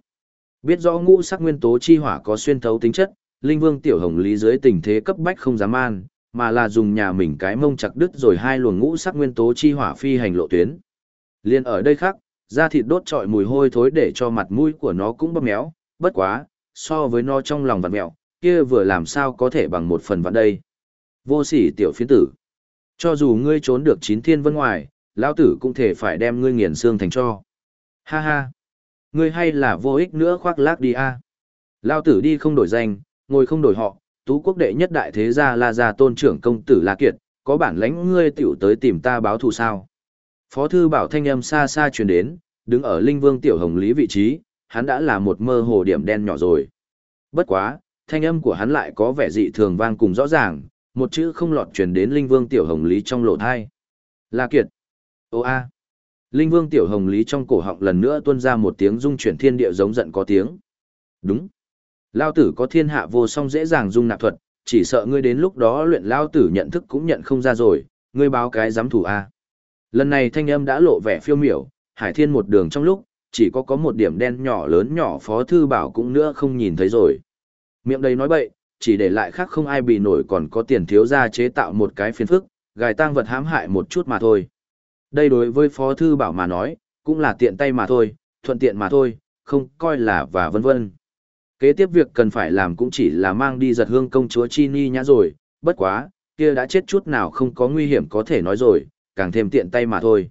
Biết rõ ngũ sắc nguyên tố chi hỏa có xuyên thấu tính chất, Linh Vương Tiểu Hồng Lý dưới tình thế cấp bách không dám an, mà là dùng nhà mình cái mông chặt đứt rồi hai luồng ngũ sắc nguyên tố chi hỏa phi hành lộ tuyến. Liên ở đây khác, da thịt đốt trọi mùi hôi thối để cho mặt mũi của nó cũng bóp méo, bất quá, so với nó trong lòng vặt mẹo, kia vừa làm sao có thể bằng một phần vạn đây. Vô sỉ tiểu phiến tử. Cho dù ngươi trốn được chín thiên vân ngoài, lão tử cũng thể phải đem ngươi nghiền xương thành cho. Ha ha. Ngươi hay là vô ích nữa khoác lác đi a. Lão tử đi không đổi danh, ngồi không đổi họ, tú quốc đệ nhất đại thế gia La gia tôn trưởng công tử La Kiệt, có bản lãnh ngươi tiểu tới tìm ta báo thù sao? Phó thư bảo thanh âm xa xa truyền đến, đứng ở Linh Vương tiểu hồng lý vị trí, hắn đã là một mơ hồ điểm đen nhỏ rồi. Bất quá, thanh âm của hắn lại có vẻ dị thường vang cùng rõ ràng, một chữ không lọt truyền đến Linh Vương tiểu hồng lý trong lộ thai. La Kiệt. Ô a. Linh Vương tiểu hồng lý trong cổ họng lần nữa tuôn ra một tiếng rung chuyển thiên địa giống giận có tiếng. Đúng. Lao tử có thiên hạ vô song dễ dàng dung nạp thuật, chỉ sợ ngươi đến lúc đó luyện lao tử nhận thức cũng nhận không ra rồi, ngươi báo cái giám thủ A. Lần này thanh âm đã lộ vẻ phiêu miểu, hải thiên một đường trong lúc, chỉ có có một điểm đen nhỏ lớn nhỏ phó thư bảo cũng nữa không nhìn thấy rồi. Miệng đầy nói bậy, chỉ để lại khác không ai bị nổi còn có tiền thiếu ra chế tạo một cái phiền phức, gài tang vật hãm hại một chút mà thôi. Đây đối với phó thư bảo mà nói, cũng là tiện tay mà thôi, thuận tiện mà thôi, không coi là và vân vân. Kế tiếp việc cần phải làm cũng chỉ là mang đi giật hương công chúa Chi Ni nhã rồi, bất quá, kia đã chết chút nào không có nguy hiểm có thể nói rồi, càng thêm tiện tay mà thôi.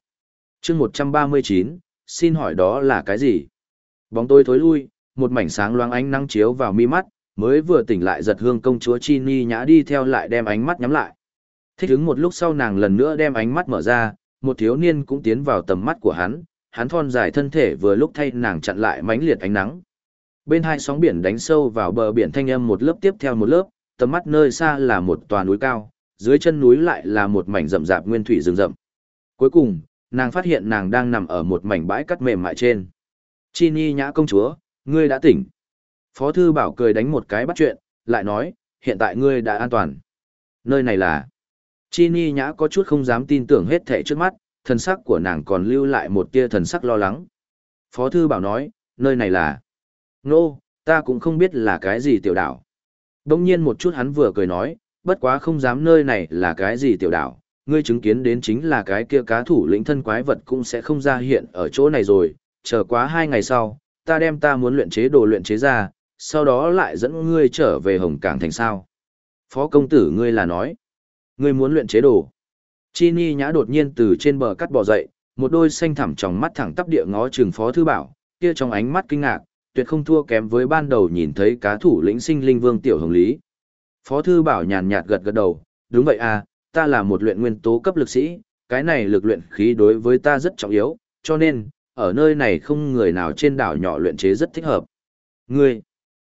chương 139, xin hỏi đó là cái gì? Bóng tôi thối lui, một mảnh sáng loáng ánh nắng chiếu vào mi mắt, mới vừa tỉnh lại giật hương công chúa Chi Ni nhã đi theo lại đem ánh mắt nhắm lại. Thích ứng một lúc sau nàng lần nữa đem ánh mắt mở ra, một thiếu niên cũng tiến vào tầm mắt của hắn, hắn thon dài thân thể vừa lúc thay nàng chặn lại mãnh liệt ánh nắng. Bên hai sóng biển đánh sâu vào bờ biển thanh âm một lớp tiếp theo một lớp, tầm mắt nơi xa là một tòa núi cao, dưới chân núi lại là một mảnh rậm rạp nguyên thủy rừng rậm. Cuối cùng, nàng phát hiện nàng đang nằm ở một mảnh bãi cắt mềm mại trên. Chi Ni nhã công chúa, ngươi đã tỉnh. Phó thư bảo cười đánh một cái bắt chuyện, lại nói, hiện tại ngươi đã an toàn. Nơi này là... Chi Ni nhã có chút không dám tin tưởng hết thảy trước mắt, thần sắc của nàng còn lưu lại một tia thần sắc lo lắng. Phó thư bảo nói, nơi này là... Nô, ta cũng không biết là cái gì tiểu đảo. Đông nhiên một chút hắn vừa cười nói, bất quá không dám nơi này là cái gì tiểu đảo, ngươi chứng kiến đến chính là cái kia cá thủ lĩnh thân quái vật cũng sẽ không ra hiện ở chỗ này rồi, chờ quá hai ngày sau, ta đem ta muốn luyện chế đồ luyện chế ra, sau đó lại dẫn ngươi trở về Hồng Cảng thành sao. Phó công tử ngươi là nói, ngươi muốn luyện chế đồ. Chi Ni nhã đột nhiên từ trên bờ cắt bò dậy, một đôi xanh thẳm trong mắt thẳng tắp địa ngó trường phó thư bảo, kia trong ánh mắt kinh ngạc, tuyệt không thua kém với ban đầu nhìn thấy cá thủ lĩnh sinh linh vương tiểu hồng lý. Phó thư bảo nhàn nhạt gật gật đầu, đúng vậy à, ta là một luyện nguyên tố cấp lực sĩ, cái này lực luyện khí đối với ta rất trọng yếu, cho nên, ở nơi này không người nào trên đảo nhỏ luyện chế rất thích hợp. Ngươi,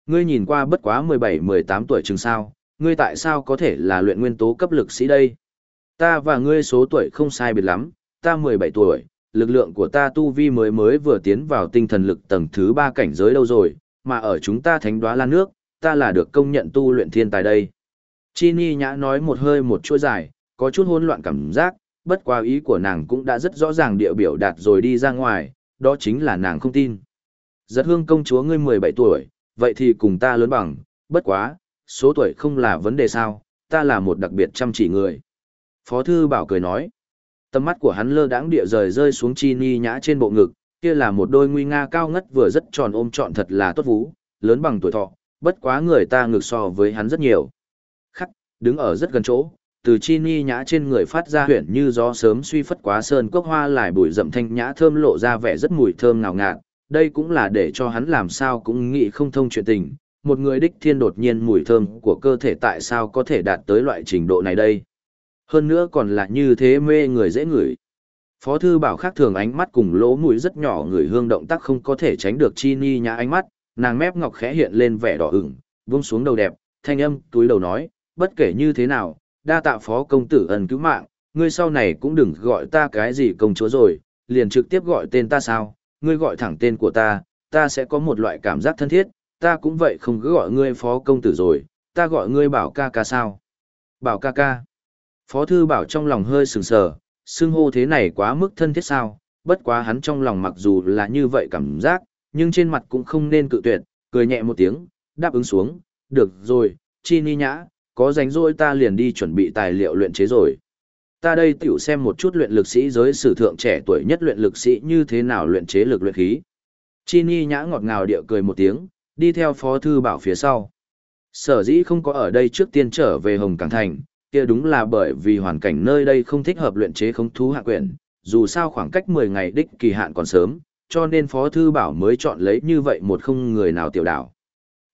ngươi nhìn qua bất quá 17-18 tuổi chừng sao, ngươi tại sao có thể là luyện nguyên tố cấp lực sĩ đây? Ta và ngươi số tuổi không sai biệt lắm, ta 17 tuổi, lực lượng của ta tu vi mới mới vừa tiến vào tinh thần lực tầng thứ ba cảnh giới đâu rồi, mà ở chúng ta thánh đoá lan nước, ta là được công nhận tu luyện thiên tài đây. Chi Ni nhã nói một hơi một chuỗi dài, có chút hỗn loạn cảm giác, bất qua ý của nàng cũng đã rất rõ ràng địa biểu đạt rồi đi ra ngoài, đó chính là nàng không tin. Giật hương công chúa ngươi 17 tuổi, vậy thì cùng ta lớn bằng, bất quá, số tuổi không là vấn đề sao, ta là một đặc biệt chăm chỉ người. Phó thư bảo cười nói, Tầm mắt của hắn lơ đãng địa rời rơi xuống chi ni nhã trên bộ ngực, kia là một đôi nguy nga cao ngất vừa rất tròn ôm trọn thật là tốt vú, lớn bằng tuổi thọ, bất quá người ta ngược so với hắn rất nhiều. Khắc, đứng ở rất gần chỗ, từ chi ni nhã trên người phát ra huyện như gió sớm suy phất quá sơn cốc hoa lại bụi rậm thanh nhã thơm lộ ra vẻ rất mùi thơm ngào ngạt, đây cũng là để cho hắn làm sao cũng nghĩ không thông chuyện tình, một người đích thiên đột nhiên mùi thơm của cơ thể tại sao có thể đạt tới loại trình độ này đây. Hơn nữa còn là như thế mê người dễ ngửi. Phó thư bảo khác thường ánh mắt cùng lỗ mũi rất nhỏ người hương động tác không có thể tránh được chi ni nhã ánh mắt, nàng mép ngọc khẽ hiện lên vẻ đỏ ửng, buông xuống đầu đẹp, thanh âm túi đầu nói, bất kể như thế nào, đa tạ phó công tử ân cứu mạng, ngươi sau này cũng đừng gọi ta cái gì công chúa rồi, liền trực tiếp gọi tên ta sao, ngươi gọi thẳng tên của ta, ta sẽ có một loại cảm giác thân thiết, ta cũng vậy không cứ gọi ngươi phó công tử rồi, ta gọi ngươi bảo ca ca sao. Bảo ca ca. Phó thư bảo trong lòng hơi sừng sờ, xưng hô thế này quá mức thân thiết sao, bất quá hắn trong lòng mặc dù là như vậy cảm giác, nhưng trên mặt cũng không nên cự tuyệt, cười nhẹ một tiếng, đáp ứng xuống, được rồi, chi ni nhã, có rảnh rỗi ta liền đi chuẩn bị tài liệu luyện chế rồi. Ta đây tiểu xem một chút luyện lực sĩ giới sử thượng trẻ tuổi nhất luyện lực sĩ như thế nào luyện chế lực luyện khí. Chi ni nhã ngọt ngào địa cười một tiếng, đi theo phó thư bảo phía sau. Sở dĩ không có ở đây trước tiên trở về Hồng Cảng Thành, kia đúng là bởi vì hoàn cảnh nơi đây không thích hợp luyện chế không thú hạ quyển, dù sao khoảng cách 10 ngày đích kỳ hạn còn sớm, cho nên Phó Thư Bảo mới chọn lấy như vậy một không người nào tiểu đảo.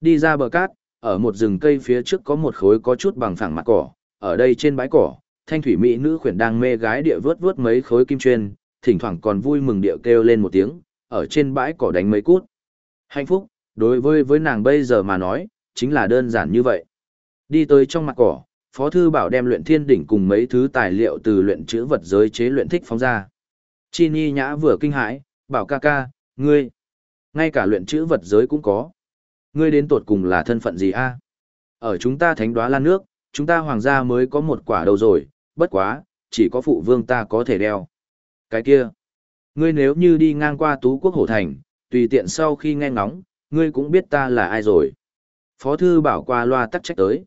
Đi ra bờ cát, ở một rừng cây phía trước có một khối có chút bằng phẳng mặt cỏ, ở đây trên bãi cỏ, thanh thủy mỹ nữ khuyển đang mê gái địa vớt vớt mấy khối kim chuyên, thỉnh thoảng còn vui mừng địa kêu lên một tiếng, ở trên bãi cỏ đánh mấy cút. Hạnh phúc, đối với với nàng bây giờ mà nói, chính là đơn giản như vậy. Đi tới trong mặt cỏ, Phó Thư Bảo đem luyện thiên đỉnh cùng mấy thứ tài liệu từ luyện chữ vật giới chế luyện thích phóng ra. Chi Ni Nhã vừa kinh hãi, bảo ca ca, ngươi, ngay cả luyện chữ vật giới cũng có. Ngươi đến tột cùng là thân phận gì a Ở chúng ta thánh đoá lan nước, chúng ta hoàng gia mới có một quả đầu rồi, bất quá, chỉ có phụ vương ta có thể đeo. Cái kia, ngươi nếu như đi ngang qua tú quốc hổ thành, tùy tiện sau khi nghe ngóng, ngươi cũng biết ta là ai rồi. Phó thư bảo qua loa tắc trách tới.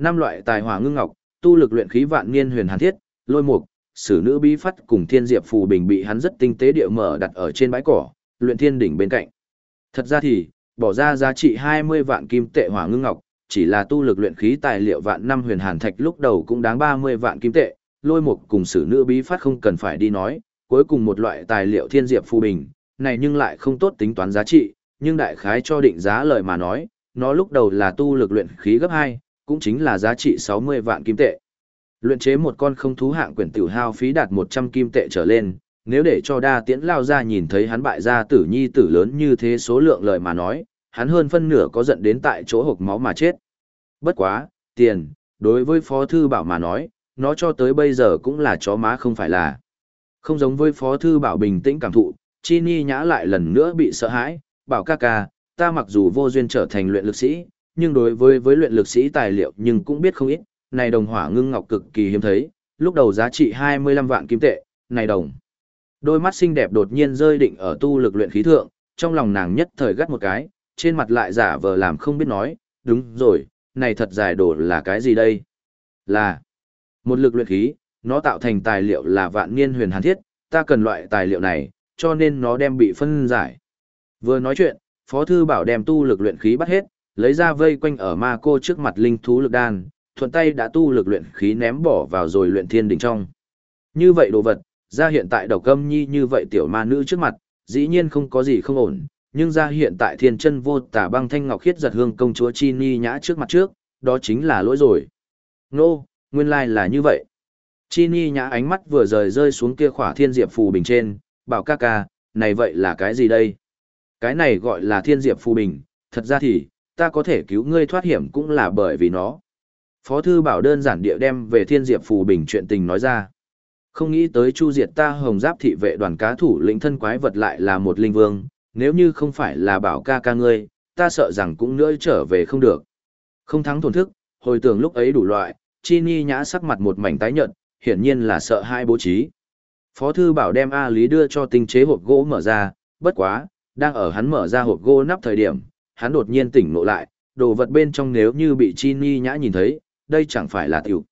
Năm loại tài hỏa ngưng ngọc, tu lực luyện khí vạn niên huyền hàn thiết, lôi mục, sử nữ bí phát cùng thiên diệp phù bình bị hắn rất tinh tế địa mở đặt ở trên bãi cỏ, luyện thiên đỉnh bên cạnh. Thật ra thì, bỏ ra giá trị 20 vạn kim tệ hỏa ngưng ngọc, chỉ là tu lực luyện khí tài liệu vạn năm huyền hàn thạch lúc đầu cũng đáng 30 vạn kim tệ, lôi mục cùng sử nữ bí phát không cần phải đi nói, cuối cùng một loại tài liệu thiên diệp phù bình, này nhưng lại không tốt tính toán giá trị, nhưng đại khái cho định giá lời mà nói, nó lúc đầu là tu lực luyện khí gấp 2, cũng chính là giá trị 60 vạn kim tệ. Luyện chế một con không thú hạng quyển tiểu hao phí đạt 100 kim tệ trở lên, nếu để cho đa tiễn lao ra nhìn thấy hắn bại ra tử nhi tử lớn như thế số lượng lời mà nói, hắn hơn phân nửa có giận đến tại chỗ hộp máu mà chết. Bất quá, tiền, đối với Phó Thư Bảo mà nói, nó cho tới bây giờ cũng là chó má không phải là. Không giống với Phó Thư Bảo bình tĩnh cảm thụ, Chi Ni nhã lại lần nữa bị sợ hãi, bảo ca ca, ta mặc dù vô duyên trở thành luyện lực sĩ, nhưng đối với với luyện lực sĩ tài liệu nhưng cũng biết không ít, này đồng hỏa ngưng ngọc cực kỳ hiếm thấy, lúc đầu giá trị 25 vạn kim tệ, này đồng. Đôi mắt xinh đẹp đột nhiên rơi định ở tu lực luyện khí thượng, trong lòng nàng nhất thời gắt một cái, trên mặt lại giả vờ làm không biết nói, đúng rồi, này thật dài đồ là cái gì đây? Là một lực luyện khí, nó tạo thành tài liệu là vạn niên huyền hàn thiết, ta cần loại tài liệu này, cho nên nó đem bị phân giải. Vừa nói chuyện, Phó Thư Bảo đem tu lực luyện khí bắt hết, lấy ra vây quanh ở ma cô trước mặt linh thú lực đan, thuận tay đã tu lực luyện khí ném bỏ vào rồi luyện thiên đỉnh trong. Như vậy đồ vật, ra hiện tại độc âm nhi như vậy tiểu ma nữ trước mặt, dĩ nhiên không có gì không ổn, nhưng ra hiện tại thiên chân vô tả băng thanh ngọc khiết giật hương công chúa chi ni nhã trước mặt trước, đó chính là lỗi rồi. Nô, nguyên lai like là như vậy. Chi ni nhã ánh mắt vừa rời rơi xuống kia khỏa thiên diệp phù bình trên, bảo ca ca, này vậy là cái gì đây? Cái này gọi là thiên diệp phù bình, thật ra thì, ta có thể cứu ngươi thoát hiểm cũng là bởi vì nó. Phó thư bảo đơn giản địa đem về thiên diệp phù bình chuyện tình nói ra. Không nghĩ tới chu diệt ta hồng giáp thị vệ đoàn cá thủ lĩnh thân quái vật lại là một linh vương, nếu như không phải là bảo ca ca ngươi, ta sợ rằng cũng nữa trở về không được. Không thắng thổn thức, hồi tưởng lúc ấy đủ loại, chi ni nhã sắc mặt một mảnh tái nhợt, hiển nhiên là sợ hai bố trí. Phó thư bảo đem A Lý đưa cho tinh chế hộp gỗ mở ra, bất quá, đang ở hắn mở ra hộp gỗ nắp thời điểm, hắn đột nhiên tỉnh ngộ lại, đồ vật bên trong nếu như bị chi ni nhã nhìn thấy, đây chẳng phải là tiểu.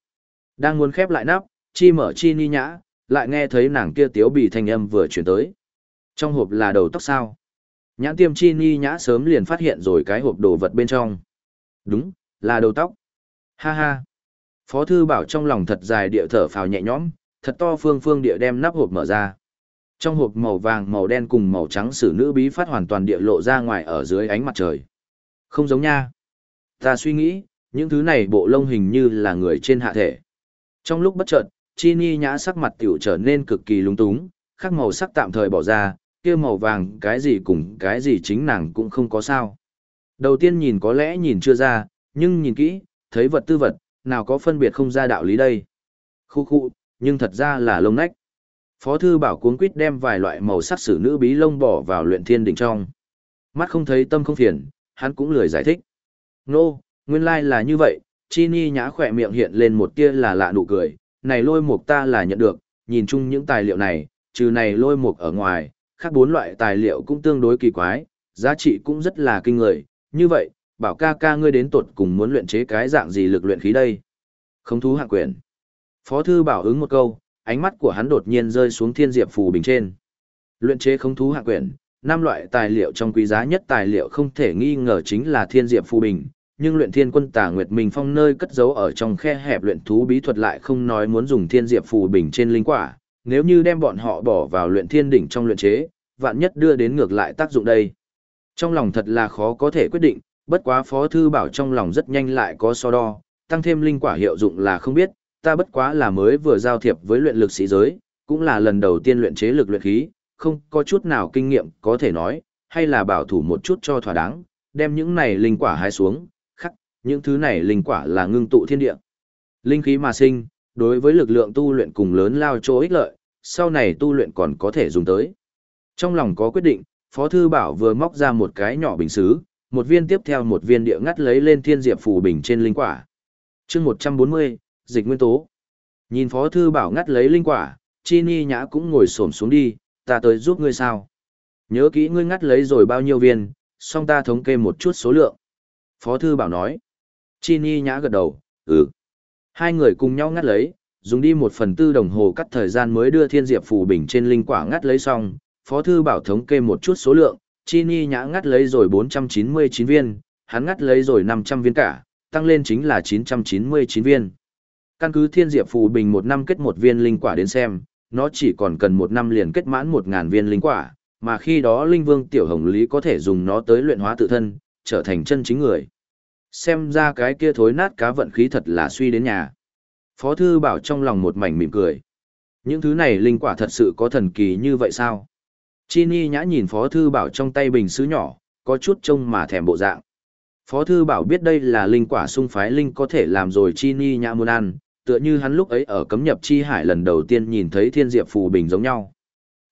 Đang muốn khép lại nắp, chi mở chi ni nhã, lại nghe thấy nàng kia tiếu bị thanh âm vừa chuyển tới. Trong hộp là đầu tóc sao. Nhãn tiêm chi ni nhã sớm liền phát hiện rồi cái hộp đồ vật bên trong. Đúng, là đầu tóc. Ha ha. Phó thư bảo trong lòng thật dài địa thở phào nhẹ nhõm, thật to phương phương địa đem nắp hộp mở ra. Trong hộp màu vàng màu đen cùng màu trắng sử nữ bí phát hoàn toàn địa lộ ra ngoài ở dưới ánh mặt trời. Không giống nha. Ta suy nghĩ, những thứ này bộ lông hình như là người trên hạ thể. Trong lúc bất chợt, Chi Ni nhã sắc mặt tiểu trở nên cực kỳ lúng túng, khác màu sắc tạm thời bỏ ra, kia màu vàng cái gì cùng cái gì chính nàng cũng không có sao. Đầu tiên nhìn có lẽ nhìn chưa ra, nhưng nhìn kỹ, thấy vật tư vật, nào có phân biệt không ra đạo lý đây. Khu khu, nhưng thật ra là lông nách. Phó thư bảo cuốn quýt đem vài loại màu sắc sử nữ bí lông bỏ vào luyện thiên đỉnh trong. Mắt không thấy tâm không phiền, hắn cũng lười giải thích. Nô, no, nguyên lai like là như vậy, chi ni nhã khỏe miệng hiện lên một tia là lạ nụ cười, này lôi mục ta là nhận được, nhìn chung những tài liệu này, trừ này lôi mục ở ngoài, khác bốn loại tài liệu cũng tương đối kỳ quái, giá trị cũng rất là kinh người, như vậy, bảo ca ca ngươi đến tuột cùng muốn luyện chế cái dạng gì lực luyện khí đây. Không thú hạng quyển. Phó thư bảo ứng một câu, ánh mắt của hắn đột nhiên rơi xuống thiên diệp phù bình trên. Luyện chế không thú hạ quyển, năm loại tài liệu trong quý giá nhất tài liệu không thể nghi ngờ chính là thiên diệp phù bình, nhưng luyện thiên quân tà nguyệt Minh phong nơi cất giấu ở trong khe hẹp luyện thú bí thuật lại không nói muốn dùng thiên diệp phù bình trên linh quả, nếu như đem bọn họ bỏ vào luyện thiên đỉnh trong luyện chế, vạn nhất đưa đến ngược lại tác dụng đây. Trong lòng thật là khó có thể quyết định, bất quá phó thư bảo trong lòng rất nhanh lại có so đo, tăng thêm linh quả hiệu dụng là không biết, ta bất quá là mới vừa giao thiệp với luyện lực sĩ giới, cũng là lần đầu tiên luyện chế lực luyện khí, không có chút nào kinh nghiệm có thể nói, hay là bảo thủ một chút cho thỏa đáng, đem những này linh quả hái xuống, khắc, những thứ này linh quả là ngưng tụ thiên địa. Linh khí mà sinh, đối với lực lượng tu luyện cùng lớn lao chỗ ích lợi, sau này tu luyện còn có thể dùng tới. Trong lòng có quyết định, Phó Thư Bảo vừa móc ra một cái nhỏ bình xứ, một viên tiếp theo một viên địa ngắt lấy lên thiên diệp phù bình trên linh quả. chương 140, dịch nguyên tố. Nhìn Phó Thư Bảo ngắt lấy linh quả, Chi Ni Nhã cũng ngồi xổm xuống đi, ta tới giúp ngươi sao. Nhớ kỹ ngươi ngắt lấy rồi bao nhiêu viên, xong ta thống kê một chút số lượng. Phó Thư Bảo nói. Chi Ni Nhã gật đầu, ừ. Hai người cùng nhau ngắt lấy, dùng đi một phần tư đồng hồ cắt thời gian mới đưa thiên diệp phù bình trên linh quả ngắt lấy xong. Phó Thư Bảo thống kê một chút số lượng, Chi Ni Nhã ngắt lấy rồi 499 viên, hắn ngắt lấy rồi 500 viên cả, tăng lên chính là 999 viên. Căn cứ thiên diệp phù bình một năm kết một viên linh quả đến xem, nó chỉ còn cần một năm liền kết mãn một ngàn viên linh quả, mà khi đó linh vương tiểu hồng lý có thể dùng nó tới luyện hóa tự thân, trở thành chân chính người. Xem ra cái kia thối nát cá vận khí thật là suy đến nhà. Phó thư bảo trong lòng một mảnh mỉm cười. Những thứ này linh quả thật sự có thần kỳ như vậy sao? Chi Ni nhã nhìn Phó thư bảo trong tay bình sứ nhỏ, có chút trông mà thèm bộ dạng. Phó thư bảo biết đây là linh quả sung phái linh có thể làm rồi Chi Ni nhã muốn ăn, tựa như hắn lúc ấy ở cấm nhập chi hải lần đầu tiên nhìn thấy thiên diệp phù bình giống nhau.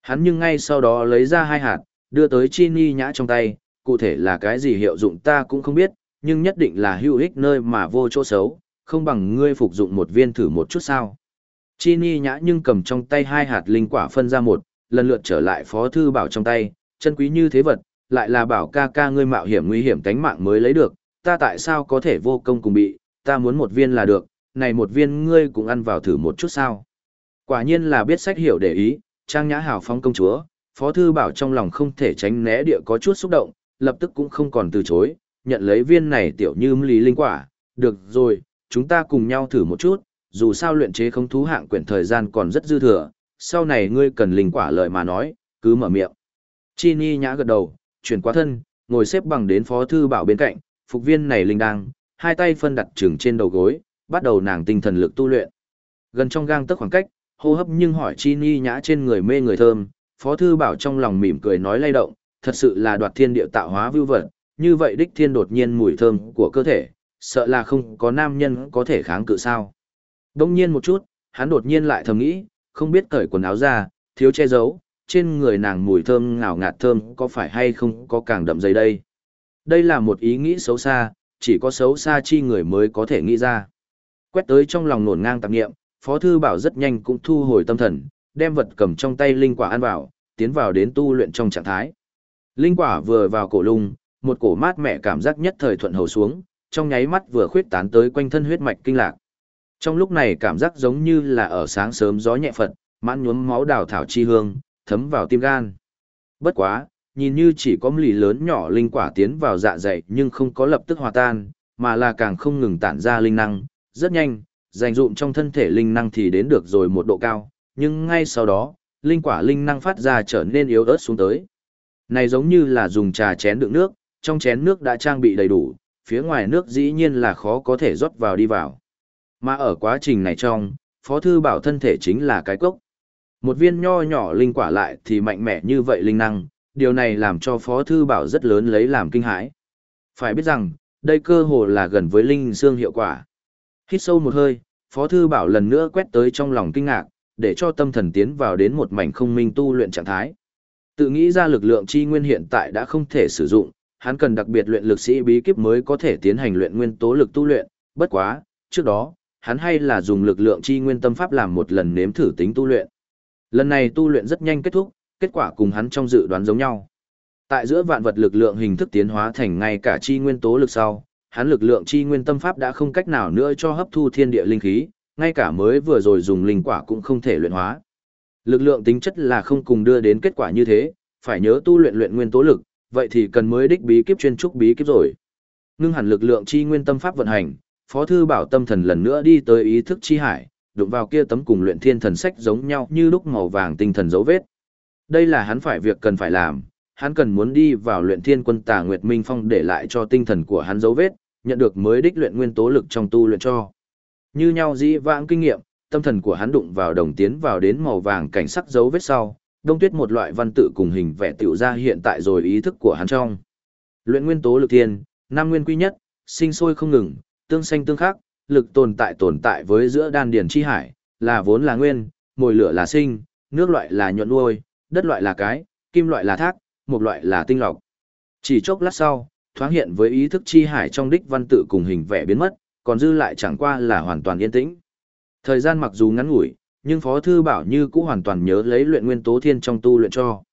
Hắn nhưng ngay sau đó lấy ra hai hạt, đưa tới chi ni nhã trong tay, cụ thể là cái gì hiệu dụng ta cũng không biết, nhưng nhất định là hữu ích nơi mà vô chỗ xấu, không bằng ngươi phục dụng một viên thử một chút sao. Chi ni nhã nhưng cầm trong tay hai hạt linh quả phân ra một, lần lượt trở lại phó thư bảo trong tay, chân quý như thế vật, lại là bảo ca ca ngươi mạo hiểm nguy hiểm tánh mạng mới lấy được, ta tại sao có thể vô công cùng bị, ta muốn một viên là được, này một viên ngươi cũng ăn vào thử một chút sao. Quả nhiên là biết sách hiểu để ý, trang nhã hào phong công chúa, phó thư bảo trong lòng không thể tránh né địa có chút xúc động, lập tức cũng không còn từ chối, nhận lấy viên này tiểu như lý linh quả, được rồi, chúng ta cùng nhau thử một chút, dù sao luyện chế không thú hạng quyển thời gian còn rất dư thừa, sau này ngươi cần linh quả lời mà nói, cứ mở miệng. Chi Ni nhã gật đầu, chuyển qua thân, ngồi xếp bằng đến phó thư bảo bên cạnh, phục viên này linh đang, hai tay phân đặt trừng trên đầu gối, bắt đầu nàng tinh thần lực tu luyện. Gần trong gang tấc khoảng cách, hô hấp nhưng hỏi chi ni nhã trên người mê người thơm, Phó Thư Bảo trong lòng mỉm cười nói lay động, thật sự là đoạt thiên địa tạo hóa vưu vật, như vậy đích thiên đột nhiên mùi thơm của cơ thể, sợ là không có nam nhân có thể kháng cự sao. Đông nhiên một chút, hắn đột nhiên lại thầm nghĩ, không biết cởi quần áo ra, thiếu che giấu, trên người nàng mùi thơm ngào ngạt thơm có phải hay không có càng đậm dày đây. Đây là một ý nghĩ xấu xa, chỉ có xấu xa chi người mới có thể nghĩ ra. Quét tới trong lòng nổn ngang tạp nghiệm, Phó Thư Bảo rất nhanh cũng thu hồi tâm thần, đem vật cầm trong tay linh quả ăn vào, tiến vào đến tu luyện trong trạng thái. Linh quả vừa vào cổ lung, một cổ mát mẻ cảm giác nhất thời thuận hầu xuống, trong nháy mắt vừa khuyết tán tới quanh thân huyết mạch kinh lạc. Trong lúc này cảm giác giống như là ở sáng sớm gió nhẹ phật, mãn nhuốm máu đào thảo chi hương, thấm vào tim gan. Bất quá, nhìn như chỉ có lì lớn nhỏ linh quả tiến vào dạ dày nhưng không có lập tức hòa tan, mà là càng không ngừng tản ra linh năng, rất nhanh, dành dụm trong thân thể linh năng thì đến được rồi một độ cao, nhưng ngay sau đó, linh quả linh năng phát ra trở nên yếu ớt xuống tới. Này giống như là dùng trà chén đựng nước, trong chén nước đã trang bị đầy đủ, phía ngoài nước dĩ nhiên là khó có thể rót vào đi vào. Mà ở quá trình này trong, Phó Thư Bảo thân thể chính là cái cốc. Một viên nho nhỏ linh quả lại thì mạnh mẽ như vậy linh năng, điều này làm cho Phó Thư Bảo rất lớn lấy làm kinh hãi. Phải biết rằng, đây cơ hồ là gần với linh xương hiệu quả. Hít sâu một hơi, Phó Thư Bảo lần nữa quét tới trong lòng kinh ngạc, để cho tâm thần tiến vào đến một mảnh không minh tu luyện trạng thái. Tự nghĩ ra lực lượng chi nguyên hiện tại đã không thể sử dụng, hắn cần đặc biệt luyện lực sĩ bí kíp mới có thể tiến hành luyện nguyên tố lực tu luyện, bất quá, trước đó, hắn hay là dùng lực lượng chi nguyên tâm pháp làm một lần nếm thử tính tu luyện. Lần này tu luyện rất nhanh kết thúc, kết quả cùng hắn trong dự đoán giống nhau. Tại giữa vạn vật lực lượng hình thức tiến hóa thành ngay cả chi nguyên tố lực sau, hắn lực lượng chi nguyên tâm pháp đã không cách nào nữa cho hấp thu thiên địa linh khí, ngay cả mới vừa rồi dùng linh quả cũng không thể luyện hóa. Lực lượng tính chất là không cùng đưa đến kết quả như thế, phải nhớ tu luyện luyện nguyên tố lực, vậy thì cần mới đích bí kíp chuyên trúc bí kíp rồi. Ngưng hẳn lực lượng chi nguyên tâm pháp vận hành, Phó thư bảo tâm thần lần nữa đi tới ý thức chi hải, đụng vào kia tấm cùng luyện thiên thần sách giống nhau như lúc màu vàng tinh thần dấu vết. Đây là hắn phải việc cần phải làm, hắn cần muốn đi vào luyện thiên quân tà Nguyệt Minh Phong để lại cho tinh thần của hắn dấu vết, nhận được mới đích luyện nguyên tố lực trong tu luyện cho. Như nhau dĩ vãng kinh nghiệm, tâm thần của hắn đụng vào đồng tiến vào đến màu vàng cảnh sắc dấu vết sau, đông tuyết một loại văn tự cùng hình vẽ tiểu ra hiện tại rồi ý thức của hắn trong. Luyện nguyên tố lực thiên, nam nguyên quy nhất, sinh sôi không ngừng, tương sanh tương khắc, lực tồn tại tồn tại với giữa đan điền chi hải, là vốn là nguyên, mồi lửa là sinh, nước loại là nhuận nuôi, đất loại là cái, kim loại là thác, một loại là tinh lọc. Chỉ chốc lát sau, thoáng hiện với ý thức chi hải trong đích văn tự cùng hình vẽ biến mất, còn dư lại chẳng qua là hoàn toàn yên tĩnh. Thời gian mặc dù ngắn ngủi, nhưng Phó Thư Bảo như cũng hoàn toàn nhớ lấy luyện nguyên tố thiên trong tu luyện cho.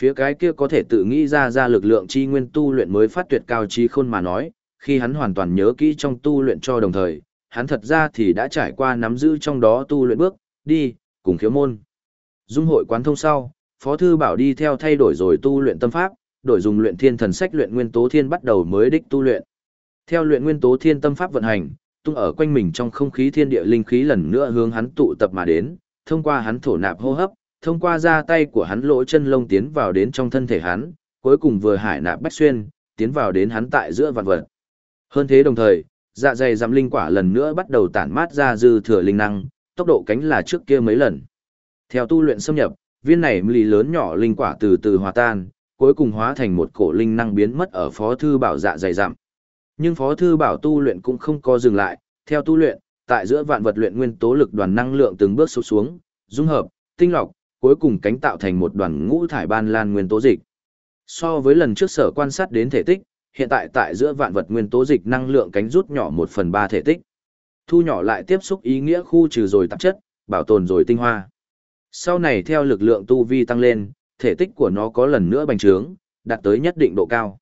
Phía cái kia có thể tự nghĩ ra ra lực lượng chi nguyên tu luyện mới phát tuyệt cao trí khôn mà nói, khi hắn hoàn toàn nhớ kỹ trong tu luyện cho đồng thời, hắn thật ra thì đã trải qua nắm giữ trong đó tu luyện bước, đi, cùng khiếu môn. Dung hội quán thông sau, Phó Thư Bảo đi theo thay đổi rồi tu luyện tâm pháp, đổi dùng luyện thiên thần sách luyện nguyên tố thiên bắt đầu mới đích tu luyện. Theo luyện nguyên tố thiên tâm pháp vận hành, tung ở quanh mình trong không khí thiên địa linh khí lần nữa hướng hắn tụ tập mà đến, thông qua hắn thổ nạp hô hấp, thông qua da tay của hắn lỗ chân lông tiến vào đến trong thân thể hắn, cuối cùng vừa hải nạp bách xuyên, tiến vào đến hắn tại giữa vạn vật. Hơn thế đồng thời, dạ dày giảm linh quả lần nữa bắt đầu tản mát ra dư thừa linh năng, tốc độ cánh là trước kia mấy lần. Theo tu luyện xâm nhập, viên này lì lớn nhỏ linh quả từ từ hòa tan, cuối cùng hóa thành một cổ linh năng biến mất ở phó thư bảo dạ dày giảm. Nhưng phó thư bảo tu luyện cũng không có dừng lại, theo tu luyện, tại giữa vạn vật luyện nguyên tố lực đoàn năng lượng từng bước sụt xuống, dung hợp, tinh lọc, cuối cùng cánh tạo thành một đoàn ngũ thải ban lan nguyên tố dịch. So với lần trước sở quan sát đến thể tích, hiện tại tại giữa vạn vật nguyên tố dịch năng lượng cánh rút nhỏ một phần ba thể tích. Thu nhỏ lại tiếp xúc ý nghĩa khu trừ rồi tạp chất, bảo tồn rồi tinh hoa. Sau này theo lực lượng tu vi tăng lên, thể tích của nó có lần nữa bành trướng, đạt tới nhất định độ cao.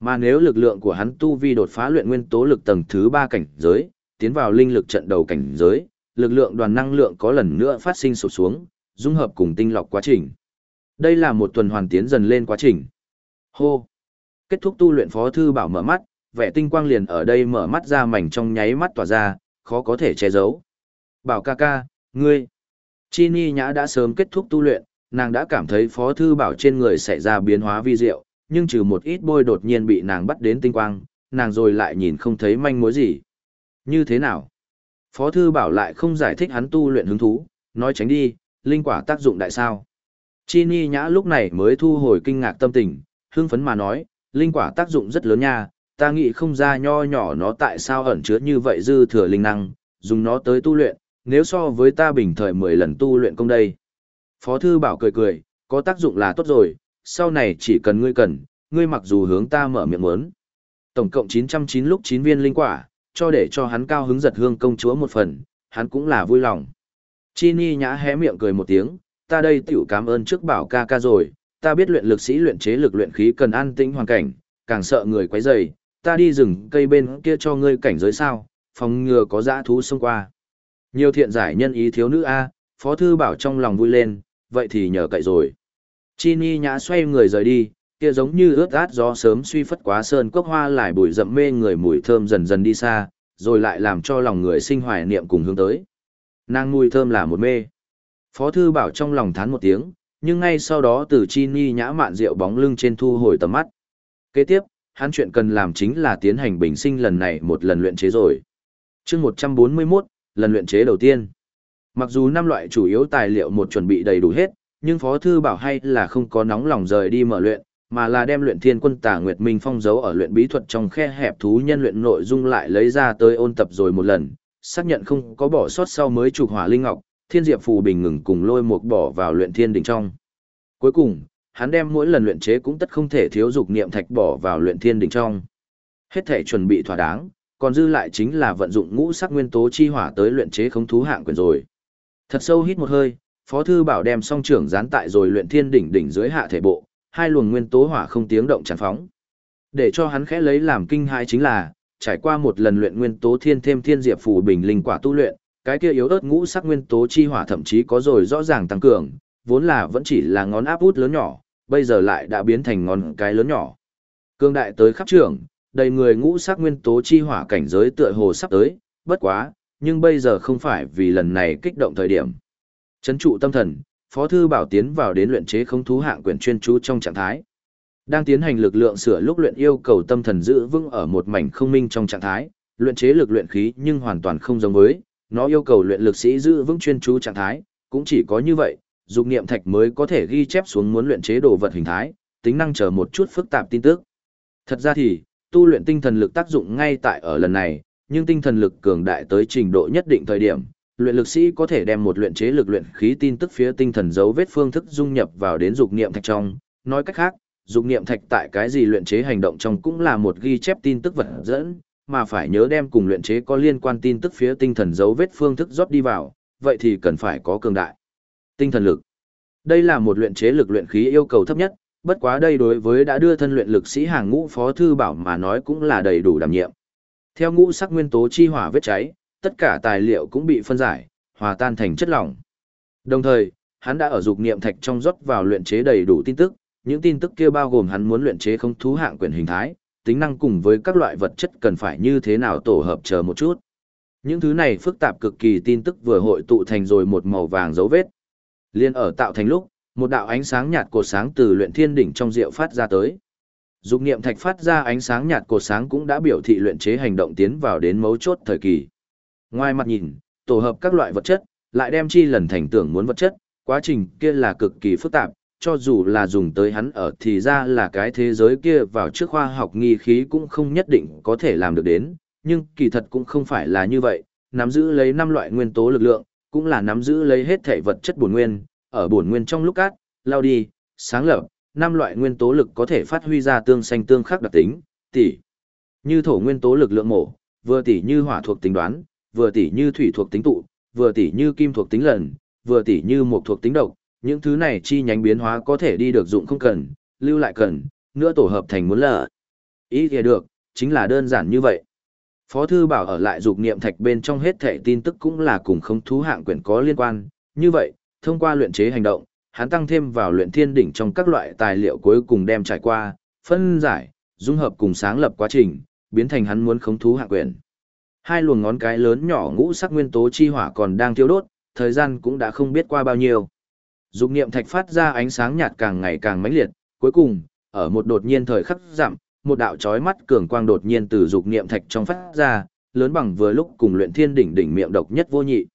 Mà nếu lực lượng của hắn tu vi đột phá luyện nguyên tố lực tầng thứ 3 cảnh giới, tiến vào linh lực trận đầu cảnh giới, lực lượng đoàn năng lượng có lần nữa phát sinh sụp xuống, dung hợp cùng tinh lọc quá trình. Đây là một tuần hoàn tiến dần lên quá trình. Hô! Kết thúc tu luyện phó thư bảo mở mắt, vẻ tinh quang liền ở đây mở mắt ra mảnh trong nháy mắt tỏa ra, khó có thể che giấu. Bảo ca ca, ngươi. Chi Ni Nhã đã sớm kết thúc tu luyện, nàng đã cảm thấy phó thư bảo trên người xảy ra biến hóa vi diệu, nhưng trừ một ít bôi đột nhiên bị nàng bắt đến tinh quang, nàng rồi lại nhìn không thấy manh mối gì. Như thế nào? Phó thư bảo lại không giải thích hắn tu luyện hứng thú, nói tránh đi, linh quả tác dụng đại sao. Chi Ni Nhã lúc này mới thu hồi kinh ngạc tâm tình, hương phấn mà nói, linh quả tác dụng rất lớn nha, ta nghĩ không ra nho nhỏ nó tại sao ẩn chứa như vậy dư thừa linh năng, dùng nó tới tu luyện, nếu so với ta bình thời 10 lần tu luyện công đây. Phó thư bảo cười cười, có tác dụng là tốt rồi, sau này chỉ cần ngươi cần, ngươi mặc dù hướng ta mở miệng muốn. Tổng cộng 909 lúc 9 viên linh quả, cho để cho hắn cao hứng giật hương công chúa một phần, hắn cũng là vui lòng. Chi Ni nhã hé miệng cười một tiếng, ta đây tiểu cảm ơn trước bảo ca ca rồi, ta biết luyện lực sĩ luyện chế lực luyện khí cần an tĩnh hoàn cảnh, càng sợ người quấy rầy, ta đi rừng cây bên kia cho ngươi cảnh giới sao, phòng ngừa có dã thú xông qua. Nhiều thiện giải nhân ý thiếu nữ A, Phó Thư Bảo trong lòng vui lên, vậy thì nhờ cậy rồi. Chi Ni nhã xoay người rời đi, kia giống như ướt át gió sớm suy phất quá sơn cốc hoa lại bụi rậm mê người mùi thơm dần dần đi xa, rồi lại làm cho lòng người sinh hoài niệm cùng hướng tới. Nàng mùi thơm là một mê. Phó Thư Bảo trong lòng thán một tiếng, nhưng ngay sau đó từ chi ni nhã mạn rượu bóng lưng trên thu hồi tầm mắt. Kế tiếp, hắn chuyện cần làm chính là tiến hành bình sinh lần này một lần luyện chế rồi. chương 141, lần luyện chế đầu tiên. Mặc dù năm loại chủ yếu tài liệu một chuẩn bị đầy đủ hết, nhưng Phó Thư Bảo hay là không có nóng lòng rời đi mở luyện, mà là đem luyện thiên quân tà Nguyệt Minh phong dấu ở luyện bí thuật trong khe hẹp thú nhân luyện nội dung lại lấy ra tới ôn tập rồi một lần, xác nhận không có bỏ sót sau mới trục hỏa linh ngọc, thiên diệp phù bình ngừng cùng lôi một bỏ vào luyện thiên đỉnh trong. Cuối cùng, hắn đem mỗi lần luyện chế cũng tất không thể thiếu dục niệm thạch bỏ vào luyện thiên đỉnh trong. Hết thể chuẩn bị thỏa đáng, còn dư lại chính là vận dụng ngũ sắc nguyên tố chi hỏa tới luyện chế khống thú hạng quyền rồi. Thật sâu hít một hơi, Phó thư bảo đem song trưởng dán tại rồi luyện thiên đỉnh đỉnh dưới hạ thể bộ, hai luồng nguyên tố hỏa không tiếng động tràn phóng. Để cho hắn khẽ lấy làm kinh hãi chính là, trải qua một lần luyện nguyên tố thiên thêm thiên diệp phù bình linh quả tu luyện, cái kia yếu ớt ngũ sắc nguyên tố chi hỏa thậm chí có rồi rõ ràng tăng cường, vốn là vẫn chỉ là ngón áp út lớn nhỏ, bây giờ lại đã biến thành ngón cái lớn nhỏ. Cương đại tới khắp trường, đầy người ngũ sắc nguyên tố chi hỏa cảnh giới tựa hồ sắp tới, bất quá, nhưng bây giờ không phải vì lần này kích động thời điểm. Chấn trụ tâm thần, Phó Thư Bảo tiến vào đến luyện chế không thú hạng quyền chuyên chú trong trạng thái. Đang tiến hành lực lượng sửa lúc luyện yêu cầu tâm thần giữ vững ở một mảnh không minh trong trạng thái, luyện chế lực luyện khí nhưng hoàn toàn không giống với, nó yêu cầu luyện lực sĩ giữ vững chuyên chú trạng thái, cũng chỉ có như vậy, dục niệm thạch mới có thể ghi chép xuống muốn luyện chế đồ vật hình thái, tính năng chờ một chút phức tạp tin tức. Thật ra thì, tu luyện tinh thần lực tác dụng ngay tại ở lần này, nhưng tinh thần lực cường đại tới trình độ nhất định thời điểm, luyện lực sĩ có thể đem một luyện chế lực luyện khí tin tức phía tinh thần dấu vết phương thức dung nhập vào đến dục niệm thạch trong, nói cách khác, dục niệm thạch tại cái gì luyện chế hành động trong cũng là một ghi chép tin tức vật dẫn, mà phải nhớ đem cùng luyện chế có liên quan tin tức phía tinh thần dấu vết phương thức rót đi vào, vậy thì cần phải có cường đại. Tinh thần lực. Đây là một luyện chế lực luyện khí yêu cầu thấp nhất, bất quá đây đối với đã đưa thân luyện lực sĩ hàng ngũ phó thư bảo mà nói cũng là đầy đủ đảm nhiệm. Theo ngũ sắc nguyên tố chi hỏa vết cháy, tất cả tài liệu cũng bị phân giải, hòa tan thành chất lỏng. Đồng thời, hắn đã ở dục niệm thạch trong rót vào luyện chế đầy đủ tin tức, những tin tức kia bao gồm hắn muốn luyện chế không thú hạng quyền hình thái, tính năng cùng với các loại vật chất cần phải như thế nào tổ hợp chờ một chút. Những thứ này phức tạp cực kỳ tin tức vừa hội tụ thành rồi một màu vàng dấu vết. Liên ở tạo thành lúc, một đạo ánh sáng nhạt cột sáng từ luyện thiên đỉnh trong rượu phát ra tới. Dục niệm thạch phát ra ánh sáng nhạt cột sáng cũng đã biểu thị luyện chế hành động tiến vào đến mấu chốt thời kỳ. Ngoài mặt nhìn, tổ hợp các loại vật chất, lại đem chi lần thành tưởng muốn vật chất, quá trình kia là cực kỳ phức tạp, cho dù là dùng tới hắn ở thì ra là cái thế giới kia vào trước khoa học nghi khí cũng không nhất định có thể làm được đến, nhưng kỳ thật cũng không phải là như vậy, nắm giữ lấy năm loại nguyên tố lực lượng, cũng là nắm giữ lấy hết thể vật chất bổn nguyên, ở bổn nguyên trong lúc cát, lao đi, sáng lập, năm loại nguyên tố lực có thể phát huy ra tương xanh tương khắc đặc tính, tỷ như thổ nguyên tố lực lượng mổ, vừa tỷ như hỏa thuộc tính đoán, vừa tỷ như thủy thuộc tính tụ, vừa tỷ như kim thuộc tính lần, vừa tỷ như mộc thuộc tính độc, những thứ này chi nhánh biến hóa có thể đi được dụng không cần, lưu lại cần, nữa tổ hợp thành muốn lợ. Ý thì được, chính là đơn giản như vậy. Phó thư bảo ở lại dục niệm thạch bên trong hết thể tin tức cũng là cùng không thú hạng quyển có liên quan, như vậy, thông qua luyện chế hành động, hắn tăng thêm vào luyện thiên đỉnh trong các loại tài liệu cuối cùng đem trải qua, phân giải, dung hợp cùng sáng lập quá trình, biến thành hắn muốn khống thú hạng quyền. Hai luồng ngón cái lớn nhỏ ngũ sắc nguyên tố chi hỏa còn đang thiêu đốt, thời gian cũng đã không biết qua bao nhiêu. Dục niệm thạch phát ra ánh sáng nhạt càng ngày càng mãnh liệt, cuối cùng, ở một đột nhiên thời khắc giảm, một đạo chói mắt cường quang đột nhiên từ dục niệm thạch trong phát ra, lớn bằng vừa lúc cùng luyện thiên đỉnh đỉnh miệng độc nhất vô nhị.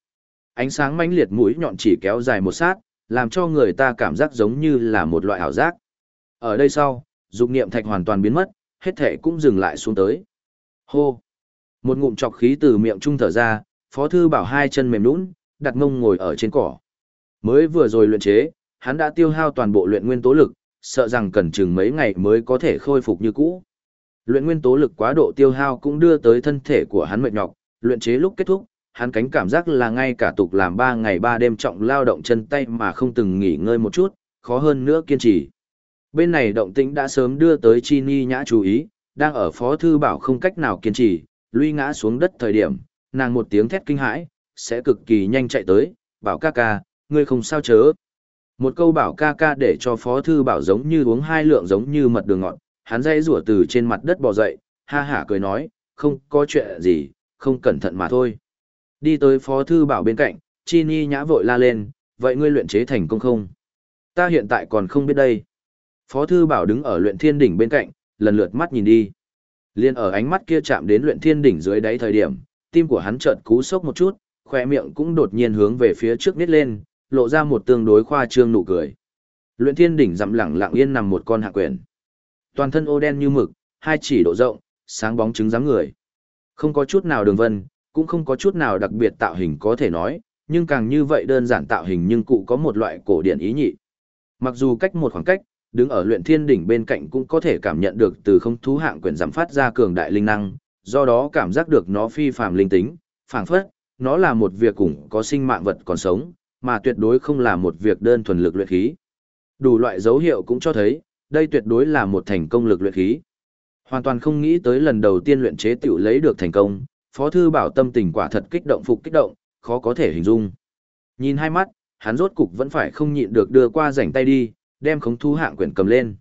Ánh sáng mãnh liệt mũi nhọn chỉ kéo dài một sát, làm cho người ta cảm giác giống như là một loại ảo giác. Ở đây sau, dục niệm thạch hoàn toàn biến mất, hết thể cũng dừng lại xuống tới. Hô! Một ngụm chọc khí từ miệng trung thở ra, phó thư bảo hai chân mềm nũng, đặt ngông ngồi ở trên cỏ. Mới vừa rồi luyện chế, hắn đã tiêu hao toàn bộ luyện nguyên tố lực, sợ rằng cần chừng mấy ngày mới có thể khôi phục như cũ. Luyện nguyên tố lực quá độ tiêu hao cũng đưa tới thân thể của hắn mệt nhọc, luyện chế lúc kết thúc, hắn cánh cảm giác là ngay cả tục làm 3 ngày 3 đêm trọng lao động chân tay mà không từng nghỉ ngơi một chút, khó hơn nữa kiên trì. Bên này động tĩnh đã sớm đưa tới Chi Ni nhã chú ý, đang ở phó thư bảo không cách nào kiên trì, lui ngã xuống đất thời điểm, nàng một tiếng thét kinh hãi, sẽ cực kỳ nhanh chạy tới, bảo ca ca, ngươi không sao chớ. Một câu bảo ca ca để cho phó thư bảo giống như uống hai lượng giống như mật đường ngọt, hắn dây rủa từ trên mặt đất bò dậy, ha hả cười nói, không có chuyện gì, không cẩn thận mà thôi. Đi tới phó thư bảo bên cạnh, Chi Ni nhã vội la lên, vậy ngươi luyện chế thành công không? Ta hiện tại còn không biết đây. Phó thư bảo đứng ở luyện thiên đỉnh bên cạnh, lần lượt mắt nhìn đi. Liên ở ánh mắt kia chạm đến luyện thiên đỉnh dưới đáy thời điểm, tim của hắn chợt cú sốc một chút, khỏe miệng cũng đột nhiên hướng về phía trước nít lên, lộ ra một tương đối khoa trương nụ cười. Luyện thiên đỉnh dặm lẳng lặng yên nằm một con hạ quyển. Toàn thân ô đen như mực, hai chỉ độ rộng, sáng bóng trứng dáng người. Không có chút nào đường vân, cũng không có chút nào đặc biệt tạo hình có thể nói, nhưng càng như vậy đơn giản tạo hình nhưng cụ có một loại cổ điển ý nhị. Mặc dù cách một khoảng cách, đứng ở luyện thiên đỉnh bên cạnh cũng có thể cảm nhận được từ không thú hạng quyển giảm phát ra cường đại linh năng, do đó cảm giác được nó phi phàm linh tính, phảng phất, nó là một việc cũng có sinh mạng vật còn sống, mà tuyệt đối không là một việc đơn thuần lực luyện khí. Đủ loại dấu hiệu cũng cho thấy, đây tuyệt đối là một thành công lực luyện khí. Hoàn toàn không nghĩ tới lần đầu tiên luyện chế tiểu lấy được thành công, Phó thư bảo tâm tình quả thật kích động phục kích động, khó có thể hình dung. Nhìn hai mắt, hắn rốt cục vẫn phải không nhịn được đưa qua rảnh tay đi, đem khống thu hạng quyển cầm lên.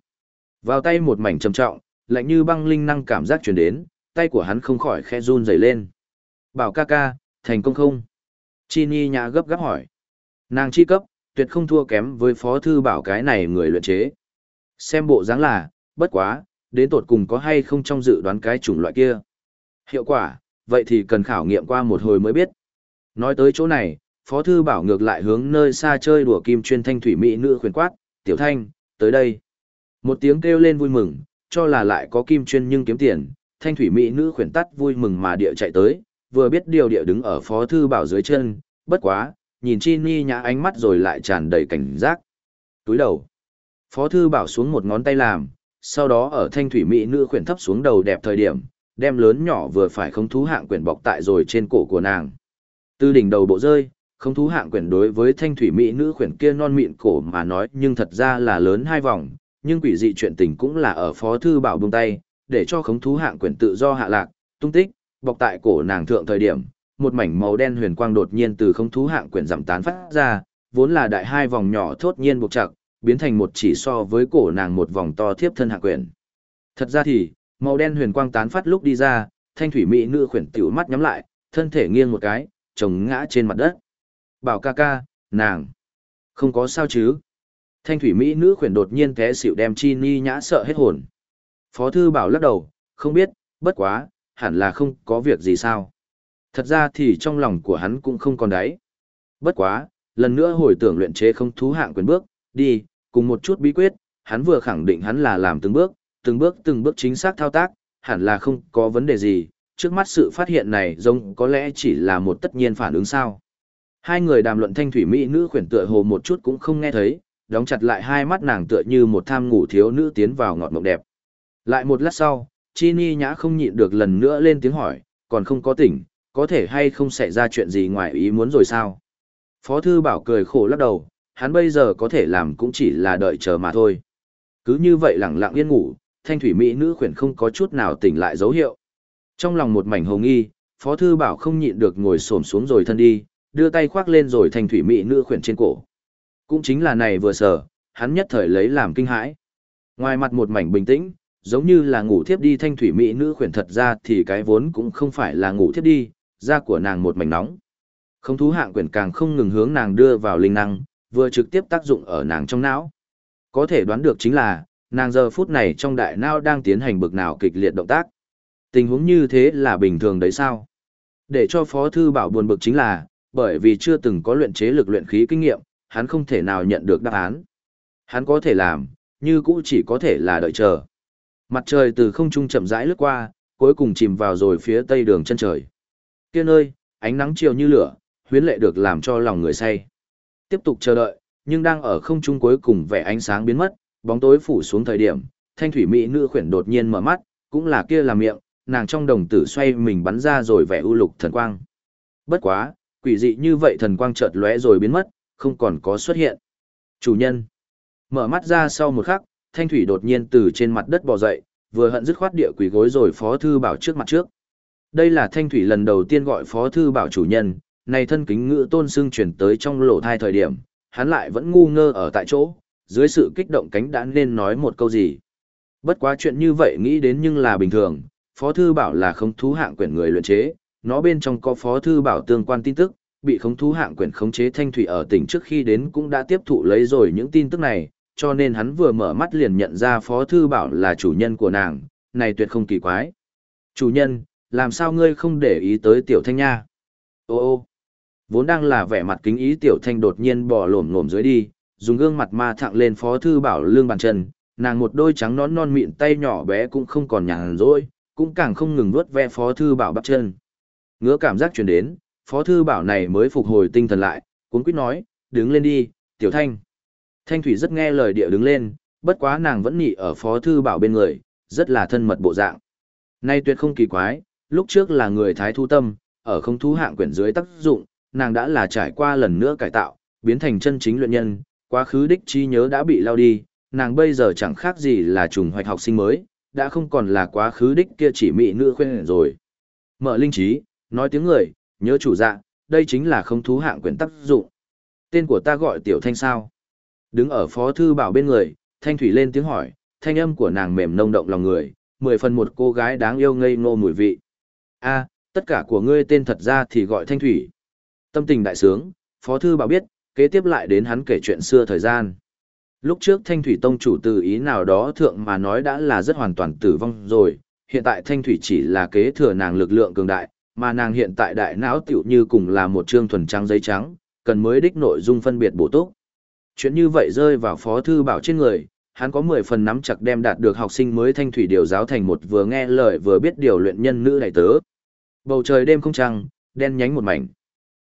Vào tay một mảnh trầm trọng, lạnh như băng linh năng cảm giác truyền đến, tay của hắn không khỏi khe run rẩy lên. Bảo ca ca, thành công không? Chini nhà gấp gáp hỏi. Nàng chi cấp, tuyệt không thua kém với phó thư bảo cái này người luyện chế. Xem bộ dáng là, bất quá, đến tột cùng có hay không trong dự đoán cái chủng loại kia. Hiệu quả, vậy thì cần khảo nghiệm qua một hồi mới biết. Nói tới chỗ này, Phó Thư Bảo ngược lại hướng nơi xa chơi đùa kim chuyên thanh thủy mỹ nữ khuyên quát, tiểu thanh, tới đây. Một tiếng kêu lên vui mừng, cho là lại có kim chuyên nhưng kiếm tiền, thanh thủy mỹ nữ khuyển tắt vui mừng mà địa chạy tới, vừa biết điều địa đứng ở Phó Thư Bảo dưới chân, bất quá, nhìn chi ni nhã ánh mắt rồi lại tràn đầy cảnh giác. Túi đầu, Phó Thư Bảo xuống một ngón tay làm, sau đó ở thanh thủy mỹ nữ khuyển thấp xuống đầu đẹp thời điểm, đem lớn nhỏ vừa phải không thú hạng quyển bọc tại rồi trên cổ của nàng. Từ đỉnh đầu bộ rơi, không thú hạng quyển đối với thanh thủy mỹ nữ quyển kia non mịn cổ mà nói nhưng thật ra là lớn hai vòng, nhưng quỷ dị chuyện tình cũng là ở phó thư bảo buông tay, để cho khống thú hạng quyển tự do hạ lạc, tung tích, bọc tại cổ nàng thượng thời điểm, một mảnh màu đen huyền quang đột nhiên từ khống thú hạng quyển giảm tán phát ra, vốn là đại hai vòng nhỏ thốt nhiên buộc chặt, biến thành một chỉ so với cổ nàng một vòng to thiếp thân hạng quyển. Thật ra thì, màu đen huyền quang tán phát lúc đi ra, thanh thủy mỹ nữ khuyển tiểu mắt nhắm lại, thân thể nghiêng một cái, chồng ngã trên mặt đất. Bảo ca ca, nàng, không có sao chứ. Thanh thủy mỹ nữ khuyển đột nhiên té xỉu đem chi ni nhã sợ hết hồn. Phó thư bảo lắc đầu, không biết, bất quá, hẳn là không có việc gì sao. Thật ra thì trong lòng của hắn cũng không còn đáy. Bất quá, lần nữa hồi tưởng luyện chế không thú hạng quyền bước, đi, cùng một chút bí quyết, hắn vừa khẳng định hắn là làm từng bước, từng bước từng bước chính xác thao tác, hẳn là không có vấn đề gì, trước mắt sự phát hiện này giống có lẽ chỉ là một tất nhiên phản ứng sao. Hai người đàm luận thanh thủy mỹ nữ khuyển tựa hồ một chút cũng không nghe thấy, đóng chặt lại hai mắt nàng tựa như một tham ngủ thiếu nữ tiến vào ngọt mộng đẹp. Lại một lát sau, Chi Ni nhã không nhịn được lần nữa lên tiếng hỏi, còn không có tỉnh, có thể hay không xảy ra chuyện gì ngoài ý muốn rồi sao? Phó thư bảo cười khổ lắc đầu, hắn bây giờ có thể làm cũng chỉ là đợi chờ mà thôi. Cứ như vậy lặng lặng yên ngủ, thanh thủy mỹ nữ khuyển không có chút nào tỉnh lại dấu hiệu. Trong lòng một mảnh hồng nghi, Phó Thư Bảo không nhịn được ngồi xổm xuống rồi thân đi, đưa tay khoác lên rồi thanh thủy mỹ nữ khuyển trên cổ. Cũng chính là này vừa sở, hắn nhất thời lấy làm kinh hãi. Ngoài mặt một mảnh bình tĩnh, giống như là ngủ thiếp đi thanh thủy mỹ nữ khuyển thật ra thì cái vốn cũng không phải là ngủ thiếp đi, da của nàng một mảnh nóng. Không thú hạng quyển càng không ngừng hướng nàng đưa vào linh năng, vừa trực tiếp tác dụng ở nàng trong não. Có thể đoán được chính là, nàng giờ phút này trong đại não đang tiến hành bực nào kịch liệt động tác. Tình huống như thế là bình thường đấy sao? Để cho Phó Thư Bảo buồn bực chính là, bởi vì chưa từng có luyện chế lực luyện khí kinh nghiệm, hắn không thể nào nhận được đáp án. Hắn có thể làm, như cũ chỉ có thể là đợi chờ. Mặt trời từ không trung chậm rãi lướt qua, cuối cùng chìm vào rồi phía tây đường chân trời. Kia nơi, ánh nắng chiều như lửa, huyến lệ được làm cho lòng người say. Tiếp tục chờ đợi, nhưng đang ở không trung cuối cùng vẻ ánh sáng biến mất, bóng tối phủ xuống thời điểm, thanh thủy mỹ nữ khuyển đột nhiên mở mắt, cũng là kia là miệng, nàng trong đồng tử xoay mình bắn ra rồi vẻ u lục thần quang. Bất quá, quỷ dị như vậy thần quang chợt lóe rồi biến mất, không còn có xuất hiện. Chủ nhân. Mở mắt ra sau một khắc, thanh thủy đột nhiên từ trên mặt đất bò dậy, vừa hận dứt khoát địa quỷ gối rồi phó thư bảo trước mặt trước. Đây là thanh thủy lần đầu tiên gọi phó thư bảo chủ nhân, này thân kính ngữ tôn xưng chuyển tới trong lỗ thai thời điểm, hắn lại vẫn ngu ngơ ở tại chỗ, dưới sự kích động cánh đã nên nói một câu gì. Bất quá chuyện như vậy nghĩ đến nhưng là bình thường, Phó Thư Bảo là không thú hạng quyển người luyện chế, nó bên trong có Phó Thư Bảo tương quan tin tức, bị không thú hạng quyển khống chế thanh thủy ở tỉnh trước khi đến cũng đã tiếp thụ lấy rồi những tin tức này, cho nên hắn vừa mở mắt liền nhận ra Phó Thư Bảo là chủ nhân của nàng, này tuyệt không kỳ quái. Chủ nhân, làm sao ngươi không để ý tới tiểu thanh nha? Ô ô, vốn đang là vẻ mặt kính ý tiểu thanh đột nhiên bỏ lổm lổm dưới đi, dùng gương mặt ma thẳng lên phó thư bảo lương bàn chân, nàng một đôi trắng nón non mịn tay nhỏ bé cũng không còn nhàn rỗi, cũng càng không ngừng vuốt ve phó thư bảo bắp chân. Ngứa cảm giác chuyển đến, phó thư bảo này mới phục hồi tinh thần lại, cuốn quýt nói, đứng lên đi, tiểu thanh. Thanh thủy rất nghe lời địa đứng lên, bất quá nàng vẫn nhị ở phó thư bảo bên người, rất là thân mật bộ dạng. Nay tuyệt không kỳ quái, lúc trước là người thái thu tâm, ở không thú hạng quyển dưới tác dụng, nàng đã là trải qua lần nữa cải tạo, biến thành chân chính luyện nhân, quá khứ đích trí nhớ đã bị lao đi, nàng bây giờ chẳng khác gì là trùng hoạch học sinh mới, đã không còn là quá khứ đích kia chỉ mỹ nữ khuyên rồi. Mở linh trí, nói tiếng người, nhớ chủ dạ, đây chính là không thú hạng quyển tác dụng. Tên của ta gọi Tiểu Thanh sao? Đứng ở phó thư bảo bên người, Thanh Thủy lên tiếng hỏi, thanh âm của nàng mềm nông động lòng người, mười phần một cô gái đáng yêu ngây ngô mùi vị. a tất cả của ngươi tên thật ra thì gọi Thanh Thủy. Tâm tình đại sướng, phó thư bảo biết, kế tiếp lại đến hắn kể chuyện xưa thời gian. Lúc trước Thanh Thủy Tông chủ từ ý nào đó thượng mà nói đã là rất hoàn toàn tử vong rồi, hiện tại Thanh Thủy chỉ là kế thừa nàng lực lượng cường đại, mà nàng hiện tại đại não tiểu như cùng là một trương thuần trắng giấy trắng, cần mới đích nội dung phân biệt bổ túc. Chuyện như vậy rơi vào phó thư bảo trên người, hắn có 10 phần nắm chặt đem đạt được học sinh mới thanh thủy điều giáo thành một vừa nghe lời vừa biết điều luyện nhân nữ đại tớ. Bầu trời đêm không trăng, đen nhánh một mảnh.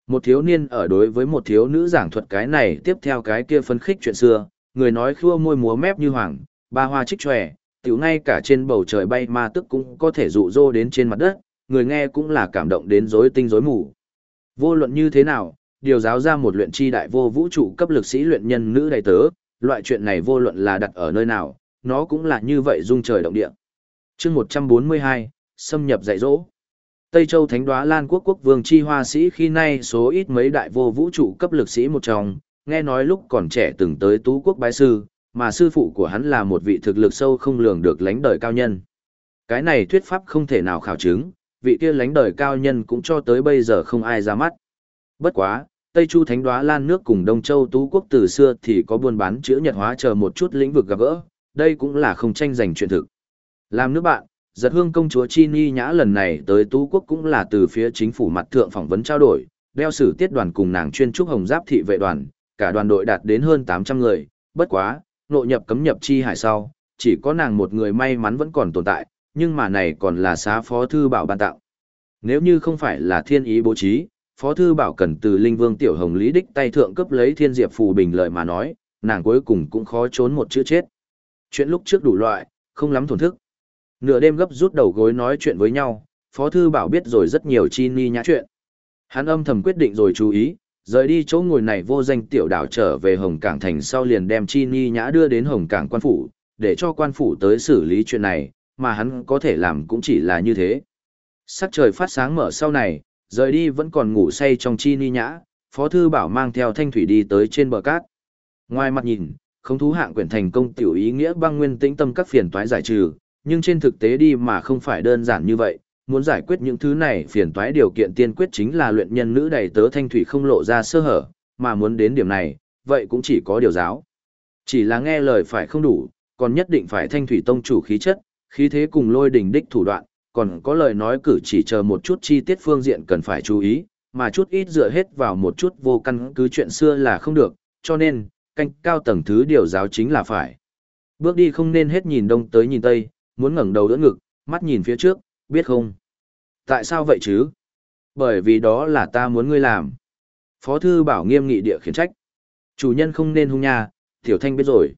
Một thiếu niên ở đối với một thiếu nữ giảng thuật cái này tiếp theo cái kia phân khích chuyện xưa, người nói khua môi múa mép như hoàng, ba hoa trích tròe, tiểu ngay cả trên bầu trời bay ma tức cũng có thể dụ dỗ đến trên mặt đất, người nghe cũng là cảm động đến rối tinh rối mù. Vô luận như thế nào, điều giáo ra một luyện chi đại vô vũ trụ cấp lực sĩ luyện nhân nữ đại tớ, loại chuyện này vô luận là đặt ở nơi nào, nó cũng là như vậy dung trời động địa. chương 142, xâm nhập dạy dỗ. Tây Châu Thánh Đoá Lan Quốc Quốc Vương Chi Hoa Sĩ khi nay số ít mấy đại vô vũ trụ cấp lực sĩ một trong, nghe nói lúc còn trẻ từng tới Tú Quốc Bái Sư, mà sư phụ của hắn là một vị thực lực sâu không lường được lãnh đời cao nhân. Cái này thuyết pháp không thể nào khảo chứng, vị kia lãnh đời cao nhân cũng cho tới bây giờ không ai ra mắt. Bất quá, Tây Chu Thánh Đoá Lan nước cùng Đông Châu Tú Quốc từ xưa thì có buôn bán chữ nhật hóa chờ một chút lĩnh vực gặp gỡ, đây cũng là không tranh giành chuyện thực. Làm nước bạn, giật hương công chúa Chi Ni Nhã lần này tới Tú Quốc cũng là từ phía chính phủ mặt thượng phỏng vấn trao đổi, đeo sử tiết đoàn cùng nàng chuyên trúc hồng giáp thị vệ đoàn, cả đoàn đội đạt đến hơn 800 người, bất quá, nội nhập cấm nhập chi hải sau, chỉ có nàng một người may mắn vẫn còn tồn tại, nhưng mà này còn là xá phó thư bảo ban tạo. Nếu như không phải là thiên ý bố trí, Phó Thư Bảo cần từ Linh Vương Tiểu Hồng Lý Đích tay thượng cấp lấy thiên diệp phù bình lợi mà nói, nàng cuối cùng cũng khó trốn một chữ chết. Chuyện lúc trước đủ loại, không lắm thổn thức. Nửa đêm gấp rút đầu gối nói chuyện với nhau, Phó Thư Bảo biết rồi rất nhiều chi ni nhã chuyện. Hắn âm thầm quyết định rồi chú ý, rời đi chỗ ngồi này vô danh tiểu đảo trở về Hồng Cảng Thành sau liền đem chi ni nhã đưa đến Hồng Cảng quan phủ, để cho quan phủ tới xử lý chuyện này, mà hắn có thể làm cũng chỉ là như thế. Sắc trời phát sáng mở sau này, rời đi vẫn còn ngủ say trong chi ni nhã, Phó Thư Bảo mang theo thanh thủy đi tới trên bờ cát. Ngoài mặt nhìn, không thú hạng quyển thành công tiểu ý nghĩa băng nguyên tĩnh tâm các phiền toái giải trừ, nhưng trên thực tế đi mà không phải đơn giản như vậy, muốn giải quyết những thứ này phiền toái điều kiện tiên quyết chính là luyện nhân nữ đầy tớ thanh thủy không lộ ra sơ hở, mà muốn đến điểm này, vậy cũng chỉ có điều giáo. Chỉ là nghe lời phải không đủ, còn nhất định phải thanh thủy tông chủ khí chất, khí thế cùng lôi đỉnh đích thủ đoạn, còn có lời nói cử chỉ chờ một chút chi tiết phương diện cần phải chú ý, mà chút ít dựa hết vào một chút vô căn cứ chuyện xưa là không được, cho nên, canh cao tầng thứ điều giáo chính là phải. Bước đi không nên hết nhìn đông tới nhìn tây, muốn ngẩng đầu đỡ ngực, mắt nhìn phía trước, biết không? Tại sao vậy chứ? Bởi vì đó là ta muốn ngươi làm. Phó thư bảo nghiêm nghị địa khiển trách. Chủ nhân không nên hung nha, tiểu thanh biết rồi.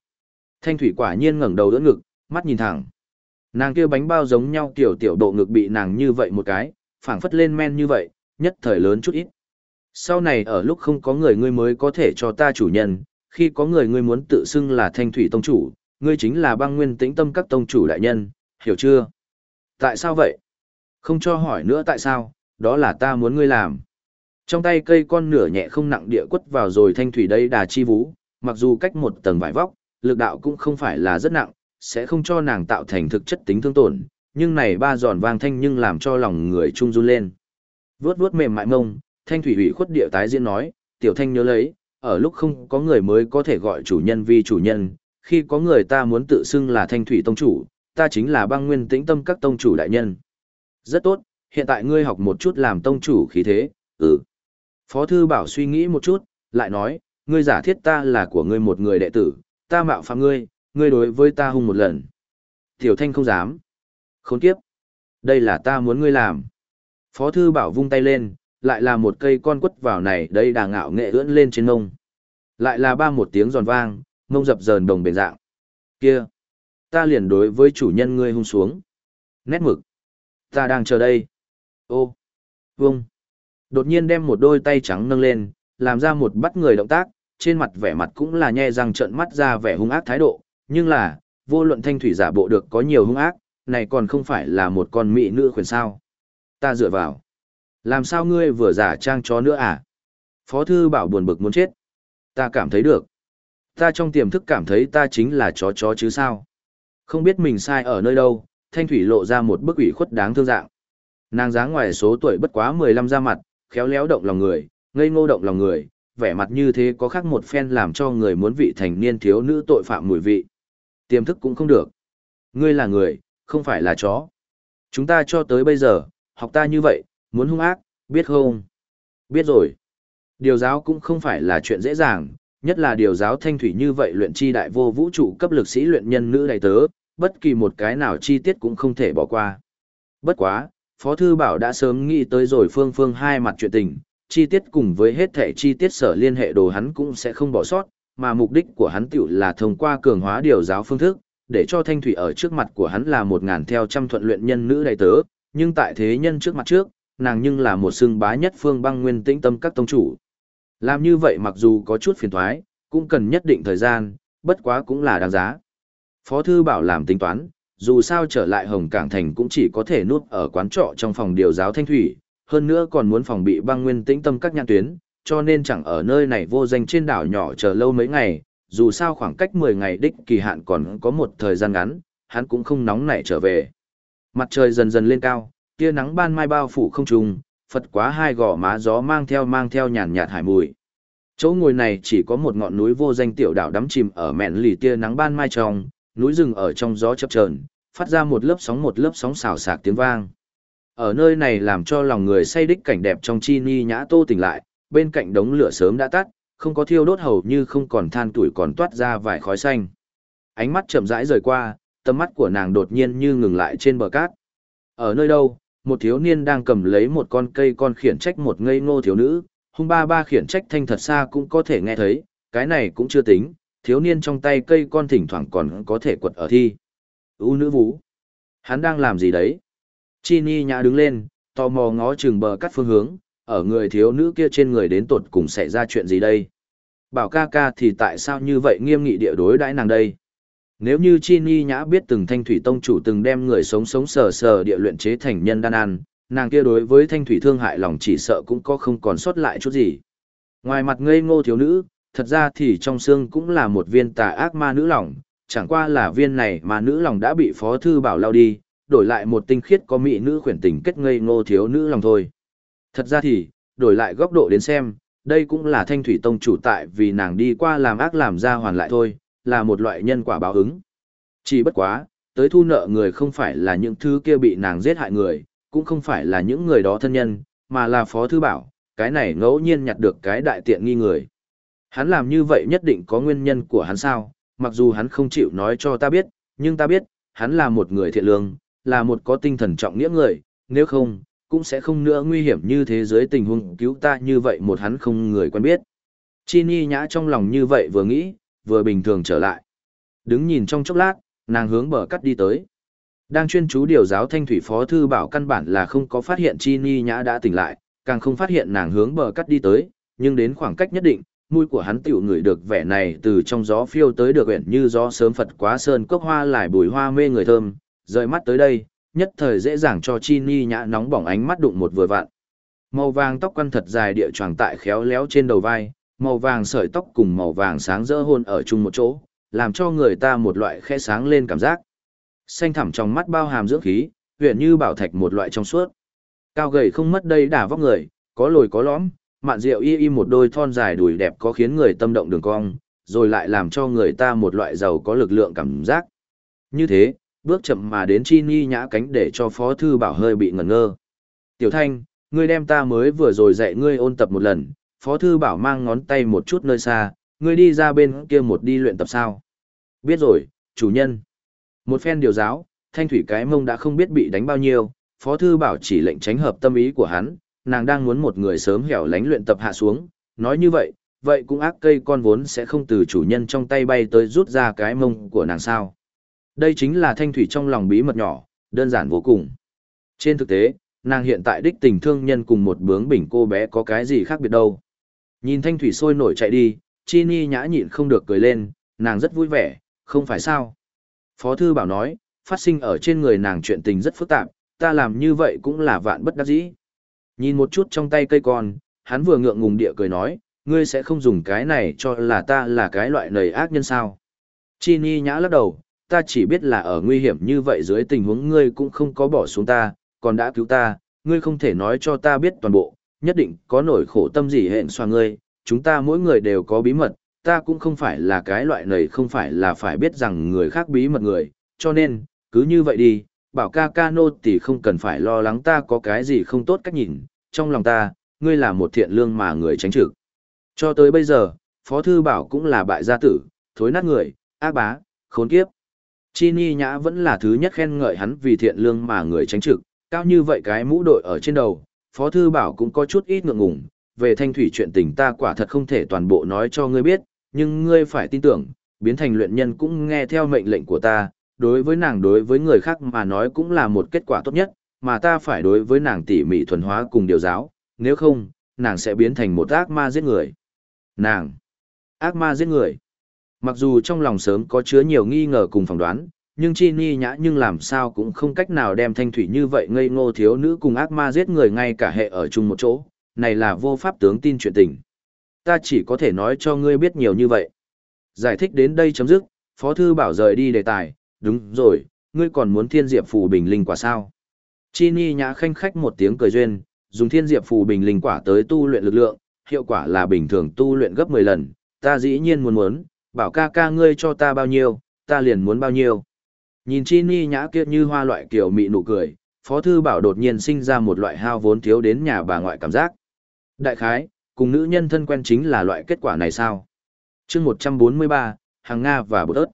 Thanh thủy quả nhiên ngẩng đầu đỡ ngực, mắt nhìn thẳng. Nàng kia bánh bao giống nhau tiểu tiểu độ ngực bị nàng như vậy một cái, phảng phất lên men như vậy, nhất thời lớn chút ít. Sau này ở lúc không có người ngươi mới có thể cho ta chủ nhân, khi có người ngươi muốn tự xưng là thanh thủy tông chủ, ngươi chính là băng nguyên tĩnh tâm các tông chủ đại nhân, hiểu chưa? Tại sao vậy? Không cho hỏi nữa tại sao, đó là ta muốn ngươi làm. Trong tay cây con nửa nhẹ không nặng địa quất vào rồi thanh thủy đây đà chi vũ, mặc dù cách một tầng vải vóc, lực đạo cũng không phải là rất nặng, sẽ không cho nàng tạo thành thực chất tính thương tổn, nhưng này ba giòn vang thanh nhưng làm cho lòng người trung run lên. Vướt vướt mềm mại mông, thanh thủy ủy khuất địa tái diễn nói, tiểu thanh nhớ lấy, ở lúc không có người mới có thể gọi chủ nhân vì chủ nhân, khi có người ta muốn tự xưng là thanh thủy tông chủ, ta chính là băng nguyên tĩnh tâm các tông chủ đại nhân. Rất tốt, hiện tại ngươi học một chút làm tông chủ khí thế, ừ. Phó thư bảo suy nghĩ một chút, lại nói, ngươi giả thiết ta là của ngươi một người đệ tử, ta mạo phạm ngươi, ngươi đối với ta hung một lần. Tiểu thanh không dám. Khốn kiếp. Đây là ta muốn ngươi làm. Phó thư bảo vung tay lên, lại là một cây con quất vào này đây đà ngạo nghệ ưỡn lên trên ngông. Lại là ba một tiếng giòn vang, ngông dập dờn đồng bền dạng. Kia! Ta liền đối với chủ nhân ngươi hung xuống. Nét mực. Ta đang chờ đây. Ô! Vung! Đột nhiên đem một đôi tay trắng nâng lên, làm ra một bắt người động tác, trên mặt vẻ mặt cũng là nhe răng trợn mắt ra vẻ hung ác thái độ, nhưng là, vô luận thanh thủy giả bộ được có nhiều hung ác, này còn không phải là một con mỹ nữ khuyển sao. Ta dựa vào. Làm sao ngươi vừa giả trang chó nữa à? Phó thư bảo buồn bực muốn chết. Ta cảm thấy được. Ta trong tiềm thức cảm thấy ta chính là chó chó chứ sao. Không biết mình sai ở nơi đâu, thanh thủy lộ ra một bức ủy khuất đáng thương dạng. Nàng dáng ngoài số tuổi bất quá 15 ra mặt, khéo léo động lòng người, ngây ngô động lòng người, vẻ mặt như thế có khác một phen làm cho người muốn vị thành niên thiếu nữ tội phạm mùi vị. Tiềm thức cũng không được. Ngươi là người, không phải là chó. Chúng ta cho tới bây giờ, học ta như vậy, muốn hung ác, biết không? Biết rồi. Điều giáo cũng không phải là chuyện dễ dàng, nhất là điều giáo thanh thủy như vậy luyện chi đại vô vũ trụ cấp lực sĩ luyện nhân nữ đại tớ, bất kỳ một cái nào chi tiết cũng không thể bỏ qua. Bất quá, Phó Thư Bảo đã sớm nghĩ tới rồi phương phương hai mặt chuyện tình, chi tiết cùng với hết thể chi tiết sở liên hệ đồ hắn cũng sẽ không bỏ sót, mà mục đích của hắn tiểu là thông qua cường hóa điều giáo phương thức, để cho thanh thủy ở trước mặt của hắn là một ngàn theo trăm thuận luyện nhân nữ đại tớ, nhưng tại thế nhân trước mặt trước, nàng nhưng là một xương bá nhất phương băng nguyên tĩnh tâm các tông chủ. Làm như vậy mặc dù có chút phiền thoái, cũng cần nhất định thời gian, bất quá cũng là đáng giá. Phó thư bảo làm tính toán, dù sao trở lại Hồng Cảng Thành cũng chỉ có thể nuốt ở quán trọ trong phòng điều giáo thanh thủy, hơn nữa còn muốn phòng bị băng nguyên tĩnh tâm các nhãn tuyến, cho nên chẳng ở nơi này vô danh trên đảo nhỏ chờ lâu mấy ngày, dù sao khoảng cách 10 ngày đích kỳ hạn còn có một thời gian ngắn, hắn cũng không nóng nảy trở về. Mặt trời dần dần lên cao, tia nắng ban mai bao phủ không trùng, phật quá hai gò má gió mang theo mang theo nhàn nhạt hải mùi. Chỗ ngồi này chỉ có một ngọn núi vô danh tiểu đảo đắm chìm ở mẹn lì tia nắng ban mai trong, núi rừng ở trong gió chập chờn, phát ra một lớp sóng một lớp sóng xào xạc tiếng vang. Ở nơi này làm cho lòng người say đích cảnh đẹp trong chi ni nhã tô tỉnh lại, bên cạnh đống lửa sớm đã tắt, không có thiêu đốt hầu như không còn than tuổi còn toát ra vài khói xanh. Ánh mắt chậm rãi rời qua, tầm mắt của nàng đột nhiên như ngừng lại trên bờ cát. Ở nơi đâu, một thiếu niên đang cầm lấy một con cây con khiển trách một ngây ngô thiếu nữ, hung ba ba khiển trách thanh thật xa cũng có thể nghe thấy, cái này cũng chưa tính, thiếu niên trong tay cây con thỉnh thoảng còn có thể quật ở thi. U nữ vũ. Hắn đang làm gì đấy? Chi Ni nhã đứng lên, tò mò ngó chừng bờ cắt phương hướng, ở người thiếu nữ kia trên người đến tột cùng xảy ra chuyện gì đây? Bảo ca ca thì tại sao như vậy nghiêm nghị địa đối đãi nàng đây? Nếu như Chi Ni nhã biết từng thanh thủy tông chủ từng đem người sống sống sờ sờ địa luyện chế thành nhân đan ăn, nàng kia đối với thanh thủy thương hại lòng chỉ sợ cũng có không còn sót lại chút gì. Ngoài mặt ngây ngô thiếu nữ, thật ra thì trong xương cũng là một viên tà ác ma nữ lòng, chẳng qua là viên này mà nữ lòng đã bị phó thư bảo lao đi, đổi lại một tinh khiết có mỹ nữ khuyển tình kết ngây ngô thiếu nữ lòng thôi. Thật ra thì, đổi lại góc độ đến xem, đây cũng là thanh thủy tông chủ tại vì nàng đi qua làm ác làm ra hoàn lại thôi, là một loại nhân quả báo ứng. Chỉ bất quá, tới thu nợ người không phải là những thứ kia bị nàng giết hại người, cũng không phải là những người đó thân nhân, mà là phó thư bảo, cái này ngẫu nhiên nhặt được cái đại tiện nghi người. Hắn làm như vậy nhất định có nguyên nhân của hắn sao, mặc dù hắn không chịu nói cho ta biết, nhưng ta biết, hắn là một người thiện lương, là một có tinh thần trọng nghĩa người, nếu không, cũng sẽ không nữa nguy hiểm như thế giới tình huống cứu ta như vậy một hắn không người quen biết. Chi Ni nhã trong lòng như vậy vừa nghĩ, vừa bình thường trở lại. Đứng nhìn trong chốc lát, nàng hướng bờ cắt đi tới. Đang chuyên chú điều giáo thanh thủy phó thư bảo căn bản là không có phát hiện Chi Ni nhã đã tỉnh lại, càng không phát hiện nàng hướng bờ cắt đi tới, nhưng đến khoảng cách nhất định, mũi của hắn tiểu ngửi được vẻ này từ trong gió phiêu tới được uyển như gió sớm phật quá sơn cốc hoa lại bùi hoa mê người thơm, rời mắt tới đây, nhất thời dễ dàng cho Chi Ni nhã nóng bỏng ánh mắt đụng một vừa vặn. Màu vàng tóc quăn thật dài địa tròn tại khéo léo trên đầu vai, màu vàng sợi tóc cùng màu vàng sáng rỡ hôn ở chung một chỗ, làm cho người ta một loại khe sáng lên cảm giác. Xanh thẳm trong mắt bao hàm dưỡng khí, huyện như bảo thạch một loại trong suốt. Cao gầy không mất đây đả vóc người, có lồi có lõm, mạn rượu y y một đôi thon dài đùi đẹp có khiến người tâm động đường cong, rồi lại làm cho người ta một loại giàu có lực lượng cảm giác. Như thế, bước chậm mà đến chi ni nhã cánh để cho Phó Thư Bảo hơi bị ngẩn ngơ. Tiểu Thanh, ngươi đem ta mới vừa rồi dạy ngươi ôn tập một lần, Phó Thư Bảo mang ngón tay một chút nơi xa, ngươi đi ra bên kia một đi luyện tập sao. Biết rồi, chủ nhân. Một phen điều giáo, thanh thủy cái mông đã không biết bị đánh bao nhiêu, Phó Thư Bảo chỉ lệnh tránh hợp tâm ý của hắn, nàng đang muốn một người sớm hẻo lánh luyện tập hạ xuống, nói như vậy, vậy cũng ác cây con vốn sẽ không từ chủ nhân trong tay bay tới rút ra cái mông của nàng sao. Đây chính là thanh thủy trong lòng bí mật nhỏ, đơn giản vô cùng. Trên thực tế, nàng hiện tại đích tình thương nhân cùng một bướng bỉnh cô bé có cái gì khác biệt đâu. Nhìn thanh thủy sôi nổi chạy đi, chi ni nhã nhịn không được cười lên, nàng rất vui vẻ, không phải sao. Phó thư bảo nói, phát sinh ở trên người nàng chuyện tình rất phức tạp, ta làm như vậy cũng là vạn bất đắc dĩ. Nhìn một chút trong tay cây con, hắn vừa ngượng ngùng địa cười nói, ngươi sẽ không dùng cái này cho là ta là cái loại nầy ác nhân sao. Chi ni nhã lắc đầu, ta chỉ biết là ở nguy hiểm như vậy dưới tình huống ngươi cũng không có bỏ xuống ta, còn đã cứu ta, ngươi không thể nói cho ta biết toàn bộ, nhất định có nỗi khổ tâm gì hẹn xoa ngươi, chúng ta mỗi người đều có bí mật, ta cũng không phải là cái loại này không phải là phải biết rằng người khác bí mật người, cho nên, cứ như vậy đi, bảo ca ca nô thì không cần phải lo lắng ta có cái gì không tốt cách nhìn, trong lòng ta, ngươi là một thiện lương mà người tránh trực. Cho tới bây giờ, Phó Thư Bảo cũng là bại gia tử, thối nát người, ác bá, khốn kiếp. Chi Ni Nhã vẫn là thứ nhất khen ngợi hắn vì thiện lương mà người tránh trực, cao như vậy cái mũ đội ở trên đầu, Phó Thư Bảo cũng có chút ít ngượng ngùng, về thanh thủy chuyện tình ta quả thật không thể toàn bộ nói cho ngươi biết, nhưng ngươi phải tin tưởng, biến thành luyện nhân cũng nghe theo mệnh lệnh của ta, đối với nàng đối với người khác mà nói cũng là một kết quả tốt nhất, mà ta phải đối với nàng tỉ mỉ thuần hóa cùng điều giáo, nếu không, nàng sẽ biến thành một ác ma giết người. Nàng, ác ma giết người. Mặc dù trong lòng sớm có chứa nhiều nghi ngờ cùng phỏng đoán, nhưng chi ni nhã nhưng làm sao cũng không cách nào đem thanh thủy như vậy ngây ngô thiếu nữ cùng ác ma giết người ngay cả hệ ở chung một chỗ, này là vô pháp tướng tin chuyện tình. Ta chỉ có thể nói cho ngươi biết nhiều như vậy. Giải thích đến đây chấm dứt, Phó Thư Bảo rời đi đề tài, đúng rồi, ngươi còn muốn thiên diệp phù bình linh quả sao? Chi ni nhã khanh khách một tiếng cười duyên, dùng thiên diệp phù bình linh quả tới tu luyện lực lượng, hiệu quả là bình thường tu luyện gấp 10 lần, ta dĩ nhiên muốn muốn, bảo ca ca ngươi cho ta bao nhiêu, ta liền muốn bao nhiêu. Nhìn chi ni nhã kia như hoa loại kiểu mị nụ cười, Phó Thư Bảo đột nhiên sinh ra một loại hao vốn thiếu đến nhà bà ngoại cảm giác. Đại khái, cùng nữ nhân thân quen chính là loại kết quả này sao? chương 143, hàng Nga và bột ớt.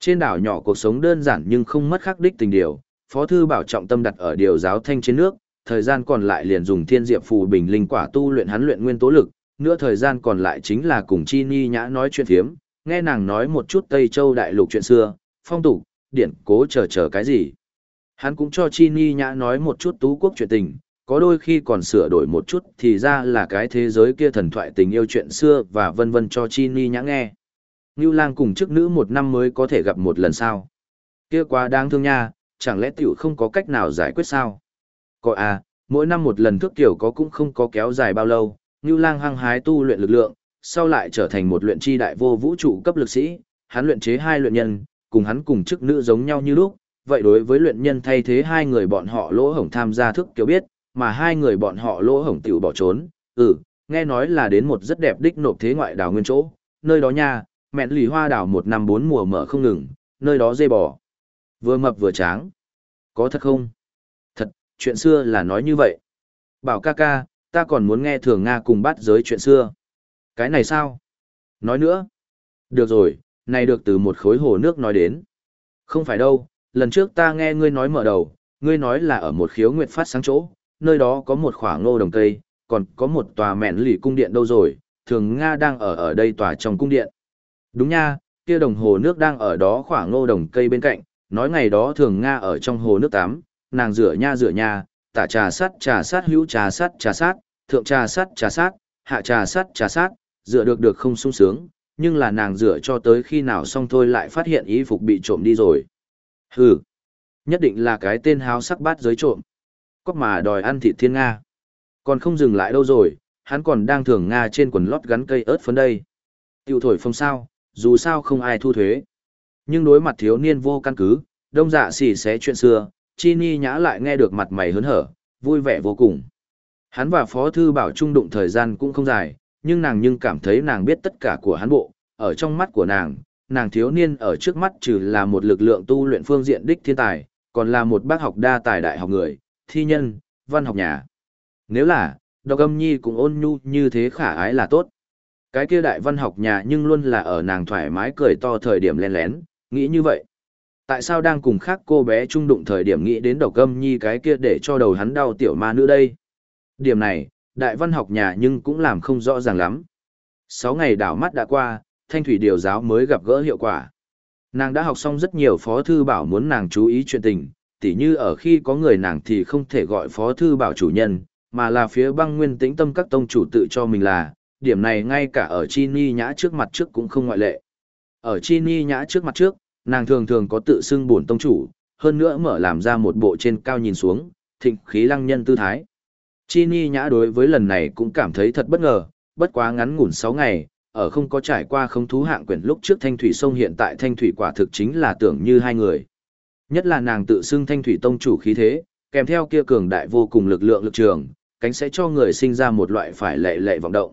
Trên đảo nhỏ cuộc sống đơn giản nhưng không mất khắc đích tình điều, Phó Thư Bảo trọng tâm đặt ở điều giáo thanh trên nước, thời gian còn lại liền dùng thiên diệp phù bình linh quả tu luyện hắn luyện nguyên tố lực, nữa thời gian còn lại chính là cùng Chi Ni Nhã nói chuyện thiếm, nghe nàng nói một chút Tây Châu đại lục chuyện xưa, phong tục, điển cố chờ chờ cái gì. Hắn cũng cho Chi Ni Nhã nói một chút tú quốc chuyện tình, có đôi khi còn sửa đổi một chút thì ra là cái thế giới kia thần thoại tình yêu chuyện xưa và vân vân cho Chi Ni Nhã nghe. Ngưu lang cùng chức nữ một năm mới có thể gặp một lần sao. Kia quá đáng thương nha, chẳng lẽ tiểu không có cách nào giải quyết sao? Có à, mỗi năm một lần thước tiểu có cũng không có kéo dài bao lâu, Ngưu lang hăng hái tu luyện lực lượng, sau lại trở thành một luyện chi đại vô vũ trụ cấp lực sĩ, hắn luyện chế hai luyện nhân, cùng hắn cùng chức nữ giống nhau như lúc, vậy đối với luyện nhân thay thế hai người bọn họ lỗ hổng tham gia thức kiểu biết, mà hai người bọn họ lỗ hổng tiểu bỏ trốn, ừ, nghe nói là đến một rất đẹp đích nộp thế ngoại đảo nguyên chỗ, nơi đó nha, mẹ lì hoa đảo một năm bốn mùa mở không ngừng, nơi đó dê bò. Vừa mập vừa tráng. Có thật không? Thật, chuyện xưa là nói như vậy. Bảo ca ca, ta còn muốn nghe thường Nga cùng bắt giới chuyện xưa. Cái này sao? Nói nữa. Được rồi, này được từ một khối hồ nước nói đến. Không phải đâu, lần trước ta nghe ngươi nói mở đầu, ngươi nói là ở một khiếu nguyệt phát sáng chỗ, nơi đó có một khoảng ngô đồng cây, còn có một tòa mẹn lì cung điện đâu rồi, thường Nga đang ở ở đây tòa trong cung điện. Đúng nha, kia đồng hồ nước đang ở đó khoảng ngô đồng cây bên cạnh, nói ngày đó thường Nga ở trong hồ nước tắm, nàng rửa nha rửa nha, tả trà sát trà sát hữu trà sát trà sát, thượng trà sát trà sát, hạ trà sát trà sát, rửa được được không sung sướng, nhưng là nàng rửa cho tới khi nào xong thôi lại phát hiện y phục bị trộm đi rồi. Hừ, nhất định là cái tên háo sắc bát giới trộm. Cóc mà đòi ăn thịt thiên Nga. Còn không dừng lại đâu rồi, hắn còn đang thường Nga trên quần lót gắn cây ớt phấn đây. Tiêu thổi phong sao, dù sao không ai thu thuế. Nhưng đối mặt thiếu niên vô căn cứ, đông dạ xỉ xé chuyện xưa, Chi Ni nhã lại nghe được mặt mày hớn hở, vui vẻ vô cùng. Hắn và Phó Thư Bảo trung đụng thời gian cũng không dài, nhưng nàng nhưng cảm thấy nàng biết tất cả của hắn bộ, ở trong mắt của nàng, nàng thiếu niên ở trước mắt trừ là một lực lượng tu luyện phương diện đích thiên tài, còn là một bác học đa tài đại học người, thi nhân, văn học nhà. Nếu là, độc âm nhi cũng ôn nhu như thế khả ái là tốt. Cái kia đại văn học nhà nhưng luôn là ở nàng thoải mái cười to thời điểm len lén, nghĩ như vậy. Tại sao đang cùng khác cô bé trung đụng thời điểm nghĩ đến độc âm nhi cái kia để cho đầu hắn đau tiểu ma nữ đây? Điểm này, đại văn học nhà nhưng cũng làm không rõ ràng lắm. Sáu ngày đảo mắt đã qua, thanh thủy điều giáo mới gặp gỡ hiệu quả. Nàng đã học xong rất nhiều phó thư bảo muốn nàng chú ý chuyện tình, tỉ như ở khi có người nàng thì không thể gọi phó thư bảo chủ nhân, mà là phía băng nguyên tĩnh tâm các tông chủ tự cho mình là, điểm này ngay cả ở chi ni nhã trước mặt trước cũng không ngoại lệ. Ở chi ni nhã trước mặt trước, nàng thường thường có tự xưng bổn tông chủ, hơn nữa mở làm ra một bộ trên cao nhìn xuống, thịnh khí lăng nhân tư thái. Chi ni nhã đối với lần này cũng cảm thấy thật bất ngờ, bất quá ngắn ngủn 6 ngày, ở không có trải qua không thú hạng quyển lúc trước thanh thủy sông hiện tại thanh thủy quả thực chính là tưởng như hai người. Nhất là nàng tự xưng thanh thủy tông chủ khí thế, kèm theo kia cường đại vô cùng lực lượng lực trường, cánh sẽ cho người sinh ra một loại phải lệ lệ vọng động.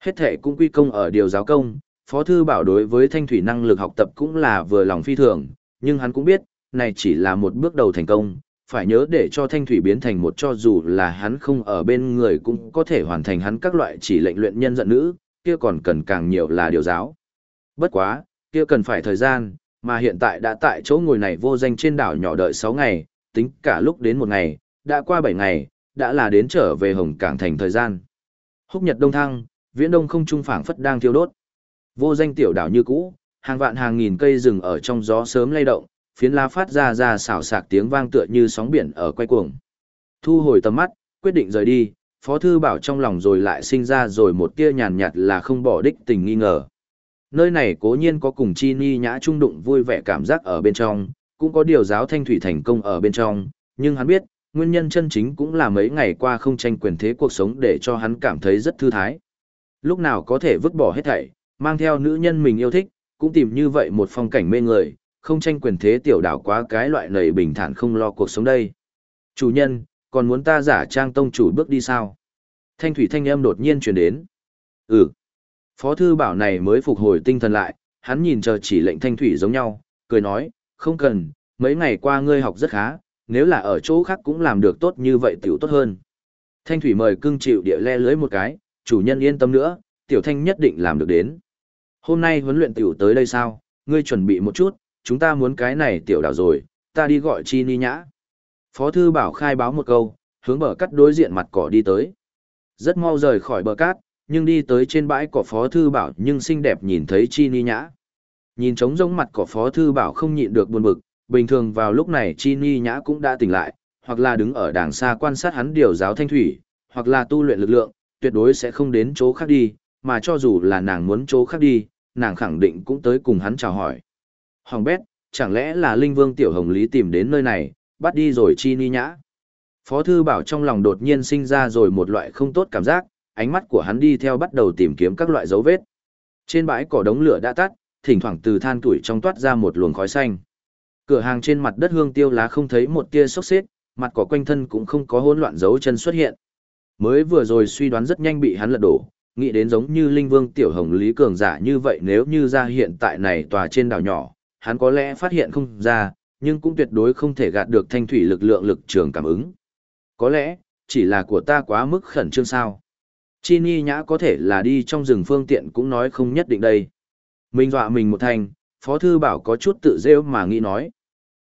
Hết thể cũng quy công ở điều giáo công, Phó Thư Bảo đối với thanh thủy năng lực học tập cũng là vừa lòng phi thường, nhưng hắn cũng biết, này chỉ là một bước đầu thành công, phải nhớ để cho thanh thủy biến thành một cho dù là hắn không ở bên người cũng có thể hoàn thành hắn các loại chỉ lệnh luyện nhân giận nữ, kia còn cần càng nhiều là điều giáo. Bất quá, kia cần phải thời gian, mà hiện tại đã tại chỗ ngồi này vô danh trên đảo nhỏ đợi 6 ngày, tính cả lúc đến một ngày, đã qua 7 ngày, đã là đến trở về Hồng Cảng thành thời gian. Húc Nhật Đông Thăng, viễn đông không trung phảng phất đang thiêu đốt. Vô danh tiểu đảo như cũ, hàng vạn hàng nghìn cây rừng ở trong gió sớm lay động, phiến lá phát ra ra xào xạc tiếng vang tựa như sóng biển ở quay cuồng. Thu hồi tầm mắt, quyết định rời đi, Phó Thư Bảo trong lòng rồi lại sinh ra rồi một tia nhàn nhạt là không bỏ đích tình nghi ngờ. Nơi này cố nhiên có cùng chi ni nhã trung đụng vui vẻ cảm giác ở bên trong, cũng có điều giáo thanh thủy thành công ở bên trong, nhưng hắn biết, nguyên nhân chân chính cũng là mấy ngày qua không tranh quyền thế cuộc sống để cho hắn cảm thấy rất thư thái. Lúc nào có thể vứt bỏ hết thảy, mang theo nữ nhân mình yêu thích, cũng tìm như vậy một phong cảnh mê người, không tranh quyền thế tiểu đảo quá cái loại nầy bình thản không lo cuộc sống đây. Chủ nhân, còn muốn ta giả trang tông chủ bước đi sao? Thanh thủy thanh âm đột nhiên truyền đến. Ừ. Phó thư bảo này mới phục hồi tinh thần lại, hắn nhìn chờ chỉ lệnh thanh thủy giống nhau, cười nói, không cần, mấy ngày qua ngươi học rất khá, nếu là ở chỗ khác cũng làm được tốt như vậy tiểu tốt hơn. Thanh thủy mời cưng chịu địa le lưới một cái, chủ nhân yên tâm nữa, tiểu thanh nhất định làm được đến. Hôm nay huấn luyện tiểu tới đây sao, ngươi chuẩn bị một chút, chúng ta muốn cái này tiểu đảo rồi, ta đi gọi chi ni nhã. Phó thư bảo khai báo một câu, hướng bờ cắt đối diện mặt cỏ đi tới. Rất mau rời khỏi bờ cát, nhưng đi tới trên bãi cỏ phó thư bảo nhưng xinh đẹp nhìn thấy chi ni nhã. Nhìn trống rỗng mặt cỏ phó thư bảo không nhịn được buồn bực, bình thường vào lúc này chi ni nhã cũng đã tỉnh lại, hoặc là đứng ở đàng xa quan sát hắn điều giáo thanh thủy, hoặc là tu luyện lực lượng, tuyệt đối sẽ không đến chỗ khác đi, mà cho dù là nàng muốn chỗ khác đi, nàng khẳng định cũng tới cùng hắn chào hỏi. Hoàng bét, chẳng lẽ là Linh Vương Tiểu Hồng Lý tìm đến nơi này, bắt đi rồi chi ni nhã. Phó Thư Bảo trong lòng đột nhiên sinh ra rồi một loại không tốt cảm giác, ánh mắt của hắn đi theo bắt đầu tìm kiếm các loại dấu vết. Trên bãi cỏ đống lửa đã tắt, thỉnh thoảng từ than tuổi trong toát ra một luồng khói xanh. Cửa hàng trên mặt đất hương tiêu lá không thấy một tia sốc xếp, mặt cỏ quanh thân cũng không có hỗn loạn dấu chân xuất hiện. Mới vừa rồi suy đoán rất nhanh bị hắn lật đổ, nghĩ đến giống như Linh Vương Tiểu Hồng Lý Cường giả như vậy nếu như ra hiện tại này tòa trên đảo nhỏ, hắn có lẽ phát hiện không ra, nhưng cũng tuyệt đối không thể gạt được thanh thủy lực lượng lực trường cảm ứng. Có lẽ, chỉ là của ta quá mức khẩn trương sao. Chi Ni Nhã có thể là đi trong rừng phương tiện cũng nói không nhất định đây. Mình dọa mình một thành, Phó Thư Bảo có chút tự rêu mà nghĩ nói.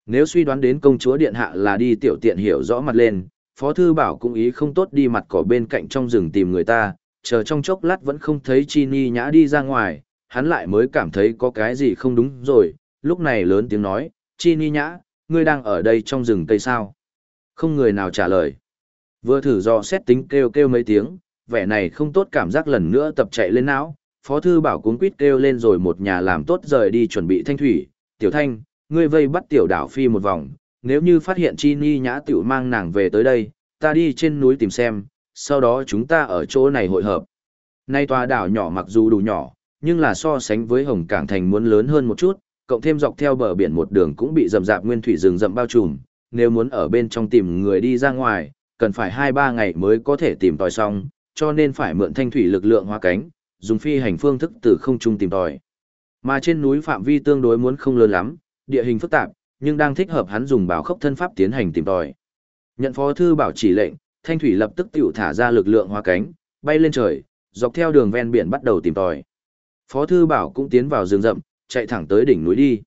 Nếu suy đoán đến công chúa Điện Hạ là đi tiểu tiện hiểu rõ mặt lên, Phó Thư Bảo cũng ý không tốt đi mặt cỏ bên cạnh trong rừng tìm người ta, chờ trong chốc lát vẫn không thấy Chi Ni Nhã đi ra ngoài, hắn lại mới cảm thấy có cái gì không đúng rồi, lúc này lớn tiếng nói, Chi Ni Nhã, ngươi đang ở đây trong rừng cây sao? Không người nào trả lời. Vừa thử do xét tính kêu kêu mấy tiếng, vẻ này không tốt cảm giác lần nữa tập chạy lên não, Phó Thư Bảo cuốn quýt kêu lên rồi một nhà làm tốt rời đi chuẩn bị thanh thủy, tiểu thanh, ngươi vây bắt tiểu đảo phi một vòng, nếu như phát hiện Chi Ni Nhã tiểu mang nàng về tới đây, ta đi trên núi tìm xem, sau đó chúng ta ở chỗ này hội hợp. Nay tòa đảo nhỏ mặc dù đủ nhỏ, nhưng là so sánh với Hồng Cảng Thành muốn lớn hơn một chút, cộng thêm dọc theo bờ biển một đường cũng bị rậm rạp nguyên thủy rừng rậm bao trùm, nếu muốn ở bên trong tìm người đi ra ngoài, cần phải 2-3 ngày mới có thể tìm tòi xong, cho nên phải mượn thanh thủy lực lượng hóa cánh, dùng phi hành phương thức từ không trung tìm tòi. Mà trên núi phạm vi tương đối muốn không lớn lắm, địa hình phức tạp, nhưng đang thích hợp hắn dùng bảo khốc thân pháp tiến hành tìm tòi. Nhận phó thư bảo chỉ lệnh, Thanh thủy lập tức tiểu thả ra lực lượng hóa cánh, bay lên trời, dọc theo đường ven biển bắt đầu tìm tòi. Phó thư bảo cũng tiến vào rừng rậm, chạy thẳng tới đỉnh núi đi.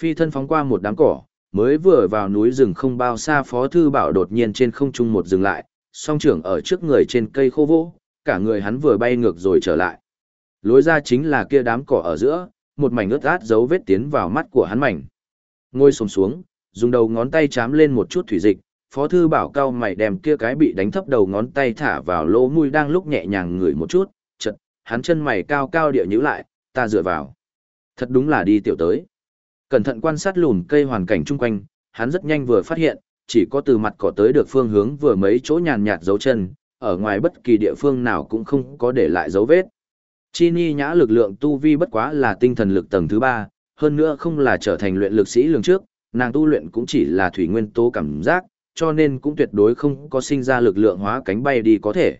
Phi thân phóng qua một đám cỏ, mới vừa vào núi rừng không bao xa Phó thư bảo đột nhiên trên không trung một dừng lại, song trưởng ở trước người trên cây khô vỗ, cả người hắn vừa bay ngược rồi trở lại. Lối ra chính là kia đám cỏ ở giữa, một mảnh ướt át dấu vết tiến vào mắt của hắn mảnh. Ngồi sồm xuống, dùng đầu ngón tay chám lên một chút thủy dịch, Phó thư bảo cao mày đem kia cái bị đánh thấp đầu ngón tay thả vào lỗ mũi đang lúc nhẹ nhàng ngửi một chút, chật, hắn chân mày cao cao địa nhíu lại, ta dựa vào. Thật đúng là đi tiểu tới. Cẩn thận quan sát lùn cây hoàn cảnh chung quanh, hắn rất nhanh vừa phát hiện, chỉ có từ mặt cỏ tới được phương hướng vừa mấy chỗ nhàn nhạt dấu chân, ở ngoài bất kỳ địa phương nào cũng không có để lại dấu vết. Chi ni nhã lực lượng tu vi bất quá là tinh thần lực tầng thứ ba, hơn nữa không là trở thành luyện lực sĩ lường trước, nàng tu luyện cũng chỉ là thủy nguyên tố cảm giác, cho nên cũng tuyệt đối không có sinh ra lực lượng hóa cánh bay đi có thể.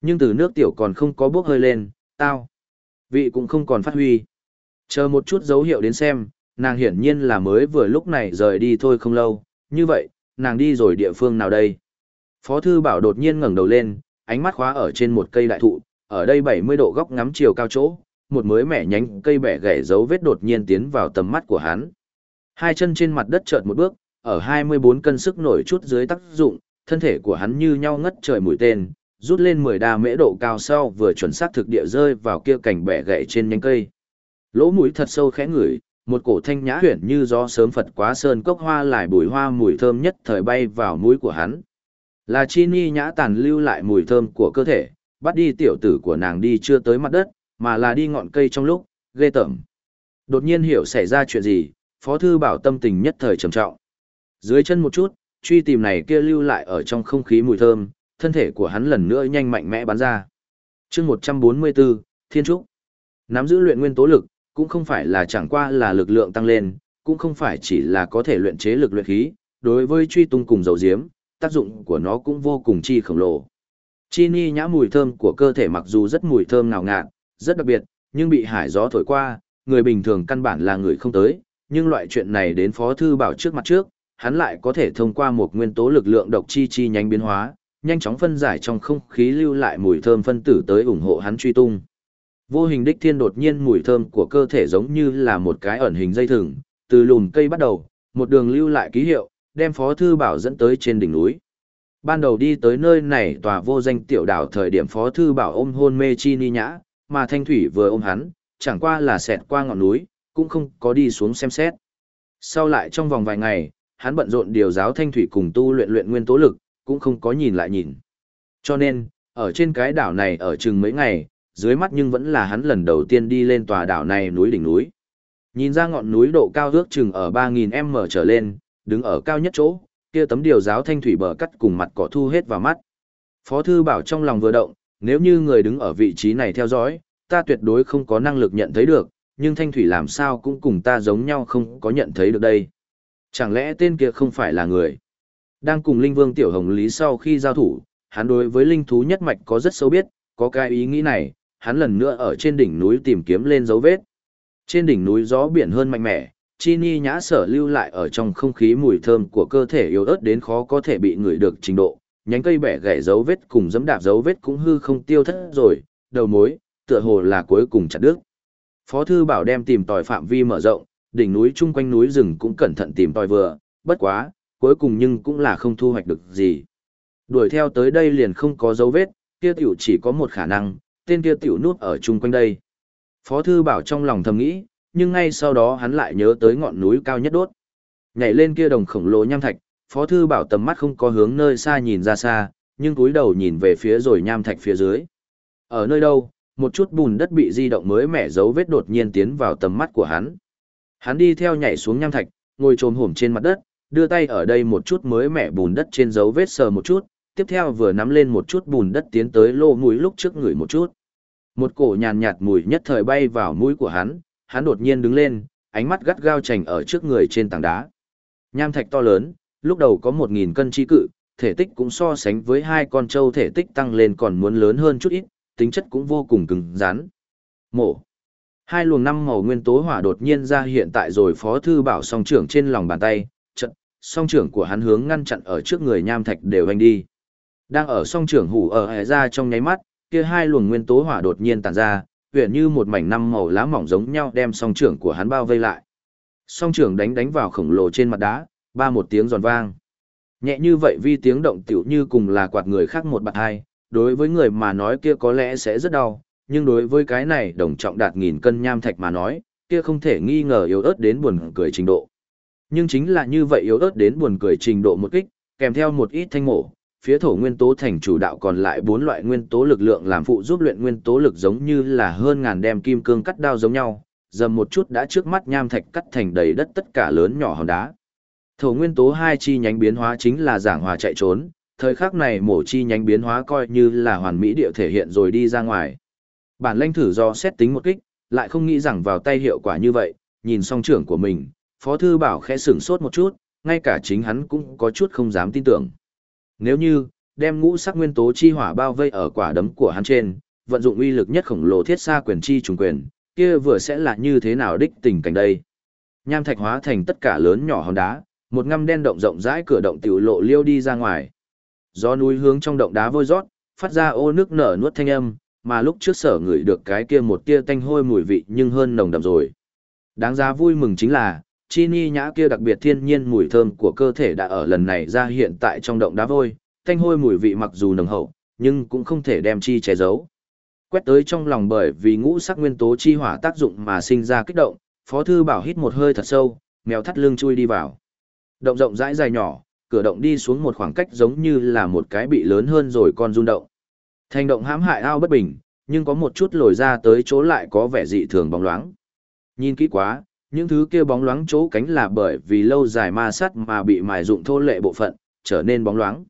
Nhưng từ nước tiểu còn không có bước hơi lên, tao. Vị cũng không còn phát huy. Chờ một chút dấu hiệu đến xem, nàng hiển nhiên là mới vừa lúc này rời đi thôi không lâu, như vậy, nàng đi rồi địa phương nào đây? Phó thư bảo đột nhiên ngẩng đầu lên, ánh mắt khóa ở trên một cây đại thụ, ở đây 70 độ góc ngắm chiều cao chỗ, một mới mẻ nhánh cây bẻ gãy dấu vết đột nhiên tiến vào tầm mắt của hắn. Hai chân trên mặt đất chợt một bước, ở 24 cân sức nổi chút dưới tác dụng, thân thể của hắn như nhau ngất trời mũi tên, rút lên 10 đa mễ độ cao sau vừa chuẩn xác thực địa rơi vào kia cành bẻ gãy trên nhánh cây. Lỗ mũi thật sâu khẽ ngửi, một cổ thanh nhã huyền như gió sớm phật quá sơn cốc hoa lại bùi hoa mùi thơm nhất thời bay vào mũi của hắn. Là chi ni nhã tàn lưu lại mùi thơm của cơ thể, bắt đi tiểu tử của nàng đi chưa tới mặt đất, mà là đi ngọn cây trong lúc, ghê tởm. Đột nhiên hiểu xảy ra chuyện gì, Phó Thư Bảo tâm tình nhất thời trầm trọng. Dưới chân một chút, truy tìm này kia lưu lại ở trong không khí mùi thơm, thân thể của hắn lần nữa nhanh mạnh mẽ bắn ra. chương 144, Thiên Trúc. Nắm giữ luyện nguyên tố lực, cũng không phải là chẳng qua là lực lượng tăng lên, cũng không phải chỉ là có thể luyện chế lực luyện khí, đối với truy tung cùng dầu diếm, tác dụng của nó cũng vô cùng chi khổng lồ. Chi ni nhã mùi thơm của cơ thể mặc dù rất mùi thơm ngào ngạt, rất đặc biệt, nhưng bị hải gió thổi qua, người bình thường căn bản là người không tới, nhưng loại chuyện này đến Phó Thư Bảo trước mặt trước, hắn lại có thể thông qua một nguyên tố lực lượng độc chi chi nhánh biến hóa, nhanh chóng phân giải trong không khí lưu lại mùi thơm phân tử tới ủng hộ hắn truy tung. Vô hình đích thiên đột nhiên mùi thơm của cơ thể giống như là một cái ẩn hình dây thừng, từ lùn cây bắt đầu, một đường lưu lại ký hiệu, đem Phó Thư Bảo dẫn tới trên đỉnh núi. Ban đầu đi tới nơi này tòa vô danh tiểu đảo thời điểm Phó Thư Bảo ôm hôn mê chi ni nhã, mà Thanh Thủy vừa ôm hắn, chẳng qua là xẹt qua ngọn núi, cũng không có đi xuống xem xét. Sau lại trong vòng vài ngày, hắn bận rộn điều giáo Thanh Thủy cùng tu luyện luyện nguyên tố lực, cũng không có nhìn lại nhìn. Cho nên, ở trên cái đảo này ở chừng mấy ngày, dưới mắt nhưng vẫn là hắn lần đầu tiên đi lên tòa đảo này núi đỉnh núi. Nhìn ra ngọn núi độ cao ước chừng ở 3000m trở lên, đứng ở cao nhất chỗ, kia tấm điều giáo thanh thủy bờ cắt cùng mặt cỏ thu hết vào mắt. Phó thư bảo trong lòng vừa động, nếu như người đứng ở vị trí này theo dõi, ta tuyệt đối không có năng lực nhận thấy được, nhưng thanh thủy làm sao cũng cùng ta giống nhau không có nhận thấy được đây. Chẳng lẽ tên kia không phải là người? Đang cùng Linh Vương Tiểu Hồng Lý sau khi giao thủ, hắn đối với linh thú nhất mạch có rất sâu biết, có cái ý nghĩ này, hắn lần nữa ở trên đỉnh núi tìm kiếm lên dấu vết. Trên đỉnh núi gió biển hơn mạnh mẽ, chi ni nhã sở lưu lại ở trong không khí mùi thơm của cơ thể yếu ớt đến khó có thể bị người được trình độ, nhánh cây bẻ gãy dấu vết cùng dẫm đạp dấu vết cũng hư không tiêu thất rồi, đầu mối, tựa hồ là cuối cùng chặt đứt. Phó thư bảo đem tìm tòi phạm vi mở rộng, đỉnh núi chung quanh núi rừng cũng cẩn thận tìm tòi vừa, bất quá, cuối cùng nhưng cũng là không thu hoạch được gì. Đuổi theo tới đây liền không có dấu vết, kia tiểu chỉ có một khả năng, tên kia tiểu nút ở chung quanh đây. Phó thư bảo trong lòng thầm nghĩ, nhưng ngay sau đó hắn lại nhớ tới ngọn núi cao nhất đốt. Nhảy lên kia đồng khổng lồ nham thạch, Phó thư bảo tầm mắt không có hướng nơi xa nhìn ra xa, nhưng túi đầu nhìn về phía rồi nham thạch phía dưới. Ở nơi đâu, một chút bùn đất bị di động mới mẻ dấu vết đột nhiên tiến vào tầm mắt của hắn. Hắn đi theo nhảy xuống nham thạch, ngồi trồm hổm trên mặt đất, đưa tay ở đây một chút mới mẻ bùn đất trên dấu vết sờ một chút, tiếp theo vừa nắm lên một chút bùn đất tiến tới lô mũi lúc trước người một chút. Một cổ nhàn nhạt mùi nhất thời bay vào mũi của hắn, hắn đột nhiên đứng lên, ánh mắt gắt gao chành ở trước người trên tảng đá. Nham thạch to lớn, lúc đầu có một nghìn cân chi cự, thể tích cũng so sánh với hai con trâu thể tích tăng lên còn muốn lớn hơn chút ít, tính chất cũng vô cùng cứng rắn. Mổ. Hai luồng năm màu nguyên tố hỏa đột nhiên ra hiện tại rồi Phó Thư Bảo song trưởng trên lòng bàn tay, trận, song trưởng của hắn hướng ngăn chặn ở trước người nham thạch đều anh đi. Đang ở song trưởng hủ ở hệ ra trong nháy mắt, kia hai luồng nguyên tố hỏa đột nhiên tàn ra, huyền như một mảnh năm màu lá mỏng giống nhau đem song trưởng của hắn bao vây lại. Song trưởng đánh đánh vào khổng lồ trên mặt đá, ba một tiếng giòn vang. Nhẹ như vậy vi tiếng động tiểu như cùng là quạt người khác một bạt hai, đối với người mà nói kia có lẽ sẽ rất đau, nhưng đối với cái này đồng trọng đạt nghìn cân nham thạch mà nói, kia không thể nghi ngờ yếu ớt đến buồn cười trình độ. Nhưng chính là như vậy yếu ớt đến buồn cười trình độ một kích, kèm theo một ít thanh mổ, phía thổ nguyên tố thành chủ đạo còn lại bốn loại nguyên tố lực lượng làm phụ giúp luyện nguyên tố lực giống như là hơn ngàn đem kim cương cắt đao giống nhau, dầm một chút đã trước mắt nham thạch cắt thành đầy đất tất cả lớn nhỏ hòn đá. Thổ nguyên tố hai chi nhánh biến hóa chính là giảng hòa chạy trốn, thời khắc này mổ chi nhánh biến hóa coi như là hoàn mỹ địa thể hiện rồi đi ra ngoài. Bản lãnh thử do xét tính một kích, lại không nghĩ rằng vào tay hiệu quả như vậy, nhìn song trưởng của mình, Phó Thư Bảo khẽ sửng sốt một chút, ngay cả chính hắn cũng có chút không dám tin tưởng. Nếu như, đem ngũ sắc nguyên tố chi hỏa bao vây ở quả đấm của hắn trên, vận dụng uy lực nhất khổng lồ thiết xa quyền chi trùng quyền, kia vừa sẽ là như thế nào đích tình cảnh đây. Nham thạch hóa thành tất cả lớn nhỏ hòn đá, một ngăm đen động rộng rãi cửa động tiểu lộ liêu đi ra ngoài. Gió núi hướng trong động đá vôi rót, phát ra ô nước nở nuốt thanh âm, mà lúc trước sở ngửi được cái kia một tia tanh hôi mùi vị nhưng hơn nồng đậm rồi. Đáng giá vui mừng chính là, chi ni nhã kia đặc biệt thiên nhiên mùi thơm của cơ thể đã ở lần này ra hiện tại trong động đá vôi, thanh hôi mùi vị mặc dù nồng hậu, nhưng cũng không thể đem chi che giấu. Quét tới trong lòng bởi vì ngũ sắc nguyên tố chi hỏa tác dụng mà sinh ra kích động, Phó thư bảo hít một hơi thật sâu, mèo thắt lưng chui đi vào. Động rộng rãi dài nhỏ, cửa động đi xuống một khoảng cách giống như là một cái bị lớn hơn rồi con run động. Thành động hãm hại ao bất bình, nhưng có một chút lồi ra tới chỗ lại có vẻ dị thường bóng loáng. Nhìn kỹ quá, những thứ kia bóng loáng chỗ cánh là bởi vì lâu dài ma sát mà bị mài dụng thô lệ bộ phận, trở nên bóng loáng.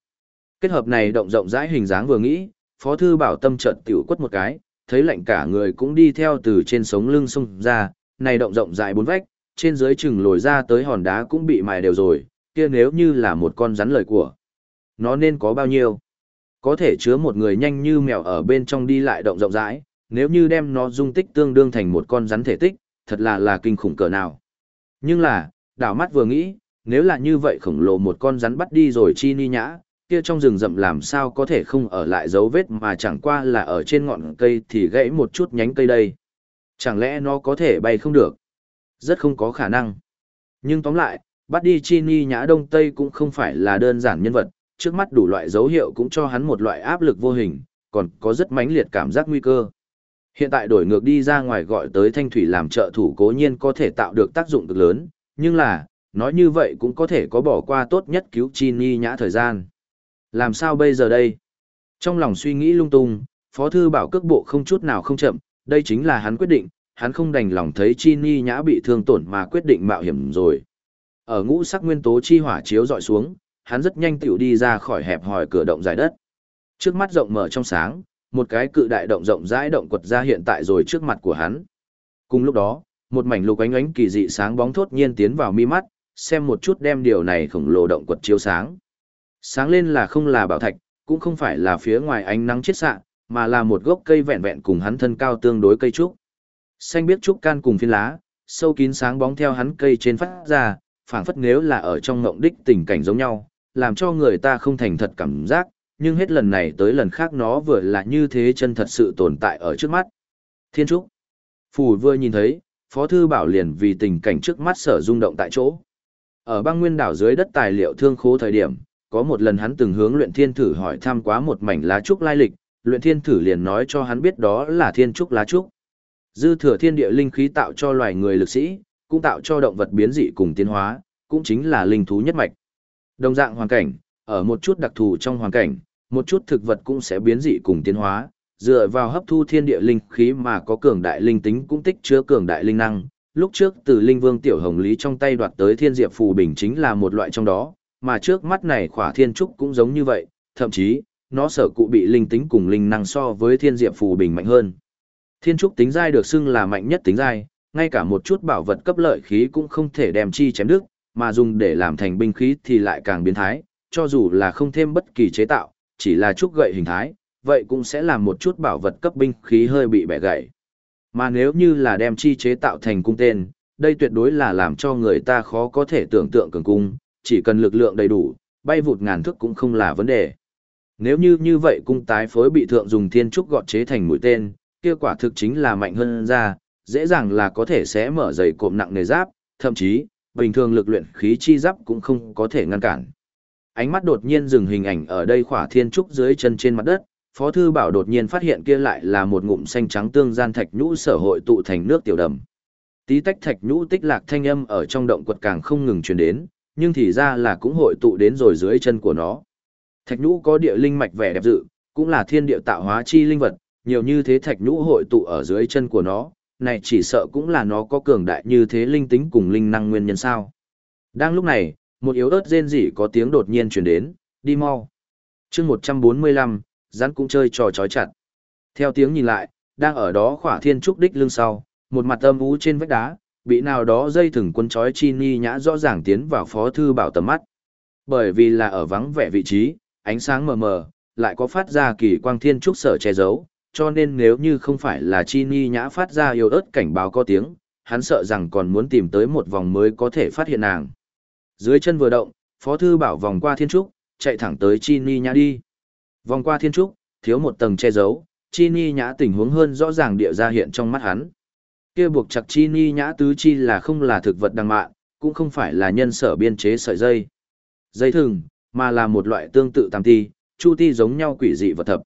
Kết hợp này động rộng rãi hình dáng vừa nghĩ, Phó thư bảo tâm trận tiểu quất một cái, thấy lạnh cả người cũng đi theo từ trên sống lưng xung ra, này động rộng rãi bốn vách, trên dưới chừng lồi ra tới hòn đá cũng bị mài đều rồi, kia nếu như là một con rắn lời của. Nó nên có bao nhiêu? Có thể chứa một người nhanh như mèo ở bên trong đi lại động rộng rãi, nếu như đem nó dung tích tương đương thành một con rắn thể tích, thật là là kinh khủng cỡ nào. Nhưng là, đảo mắt vừa nghĩ, nếu là như vậy khổng lồ một con rắn bắt đi rồi chi ni nhã, kia trong rừng rậm làm sao có thể không ở lại dấu vết mà chẳng qua là ở trên ngọn cây thì gãy một chút nhánh cây đây. Chẳng lẽ nó có thể bay không được? Rất không có khả năng. Nhưng tóm lại, bắt đi chi ni nhã đông tây cũng không phải là đơn giản nhân vật, trước mắt đủ loại dấu hiệu cũng cho hắn một loại áp lực vô hình, còn có rất mãnh liệt cảm giác nguy cơ. Hiện tại đổi ngược đi ra ngoài gọi tới thanh thủy làm trợ thủ cố nhiên có thể tạo được tác dụng cực lớn, nhưng là, nói như vậy cũng có thể có bỏ qua tốt nhất cứu chi ni nhã thời gian. Làm sao bây giờ đây? Trong lòng suy nghĩ lung tung, Phó Thư Bảo cước bộ không chút nào không chậm, đây chính là hắn quyết định, hắn không đành lòng thấy chi ni nhã bị thương tổn mà quyết định mạo hiểm rồi. Ở ngũ sắc nguyên tố chi hỏa chiếu dọi xuống, hắn rất nhanh tiểu đi ra khỏi hẹp hòi cửa động dài đất. Trước mắt rộng mở trong sáng, một cái cự đại động rộng rãi động quật ra hiện tại rồi trước mặt của hắn. Cùng lúc đó, một mảnh lục ánh ánh kỳ dị sáng bóng thốt nhiên tiến vào mi mắt, xem một chút đem điều này khổng lồ động quật chiếu sáng. Sáng lên là không là bảo thạch, cũng không phải là phía ngoài ánh nắng chết xạ, mà là một gốc cây vẹn vẹn cùng hắn thân cao tương đối cây trúc. Xanh biết trúc can cùng phiến lá, sâu kín sáng bóng theo hắn cây trên phát ra, phảng phất nếu là ở trong ngộng đích tình cảnh giống nhau, làm cho người ta không thành thật cảm giác, nhưng hết lần này tới lần khác nó vừa là như thế chân thật sự tồn tại ở trước mắt. Thiên Trúc. Phù vừa nhìn thấy, Phó Thư Bảo liền vì tình cảnh trước mắt sở rung động tại chỗ. Ở băng nguyên đảo dưới đất tài liệu thương khố thời điểm, có một lần hắn từng hướng luyện thiên thử hỏi thăm quá một mảnh lá trúc lai lịch, luyện thiên thử liền nói cho hắn biết đó là thiên trúc lá trúc. Dư thừa thiên địa linh khí tạo cho loài người lực sĩ, cũng tạo cho động vật biến dị cùng tiến hóa, cũng chính là linh thú nhất mạch. Đồng dạng hoàn cảnh, ở một chút đặc thù trong hoàn cảnh, một chút thực vật cũng sẽ biến dị cùng tiến hóa, dựa vào hấp thu thiên địa linh khí mà có cường đại linh tính cũng tích chứa cường đại linh năng. Lúc trước từ linh vương tiểu hồng lý trong tay đoạt tới thiên diệp phù bình chính là một loại trong đó, mà trước mắt này khỏa thiên trúc cũng giống như vậy, thậm chí, nó sở cụ bị linh tính cùng linh năng so với thiên diệp phù bình mạnh hơn. Thiên trúc tính giai được xưng là mạnh nhất tính giai, ngay cả một chút bảo vật cấp lợi khí cũng không thể đem chi chém đứt, mà dùng để làm thành binh khí thì lại càng biến thái, cho dù là không thêm bất kỳ chế tạo, chỉ là trúc gậy hình thái, vậy cũng sẽ làm một chút bảo vật cấp binh khí hơi bị bẻ gãy. Mà nếu như là đem chi chế tạo thành cung tên, đây tuyệt đối là làm cho người ta khó có thể tưởng tượng cường cung, chỉ cần lực lượng đầy đủ, bay vụt ngàn thước cũng không là vấn đề. Nếu như như vậy cung tái phối bị thượng dùng thiên trúc gọt chế thành mũi tên, kia quả thực chính là mạnh hơn ra, dễ dàng là có thể sẽ mở dày cộm nặng nề giáp, thậm chí, bình thường lực luyện khí chi giáp cũng không có thể ngăn cản. Ánh mắt đột nhiên dừng hình ảnh ở đây khỏa thiên trúc dưới chân trên mặt đất, Phó Thư Bảo đột nhiên phát hiện kia lại là một ngụm xanh trắng tương gian thạch nhũ sở hội tụ thành nước tiểu đầm. Tí tách thạch nhũ tích lạc thanh âm ở trong động quật càng không ngừng truyền đến, nhưng thì ra là cũng hội tụ đến rồi dưới chân của nó. Thạch nhũ có địa linh mạch vẻ đẹp dự, cũng là thiên địa tạo hóa chi linh vật, nhiều như thế thạch nhũ hội tụ ở dưới chân của nó, này chỉ sợ cũng là nó có cường đại như thế linh tính cùng linh năng nguyên nhân sao. Đang lúc này, một yếu ớt rên rỉ có tiếng đột nhiên truyền đến, đi mau. chương 145, rắn cũng chơi trò chói chặt. Theo tiếng nhìn lại, đang ở đó khỏa thiên trúc đích lưng sau, một mặt âm ú trên vách đá, bị nào đó dây thừng quân chói chi ni nhã rõ ràng tiến vào phó thư bảo tầm mắt. Bởi vì là ở vắng vẻ vị trí, ánh sáng mờ mờ, lại có phát ra kỳ quang thiên trúc sở che giấu, cho nên nếu như không phải là chi ni nhã phát ra yêu ớt cảnh báo có tiếng, hắn sợ rằng còn muốn tìm tới một vòng mới có thể phát hiện nàng. Dưới chân vừa động, phó thư bảo vòng qua thiên trúc, chạy thẳng tới chi ni nhã đi. Vòng qua thiên trúc, thiếu một tầng che giấu, chi ni nhã tình huống hơn rõ ràng địa ra hiện trong mắt hắn. Kia buộc chặt chi ni nhã tứ chi là không là thực vật đằng mạn, cũng không phải là nhân sở biên chế sợi dây. Dây thừng, mà là một loại tương tự tam ti, chu ti giống nhau quỷ dị vật thập.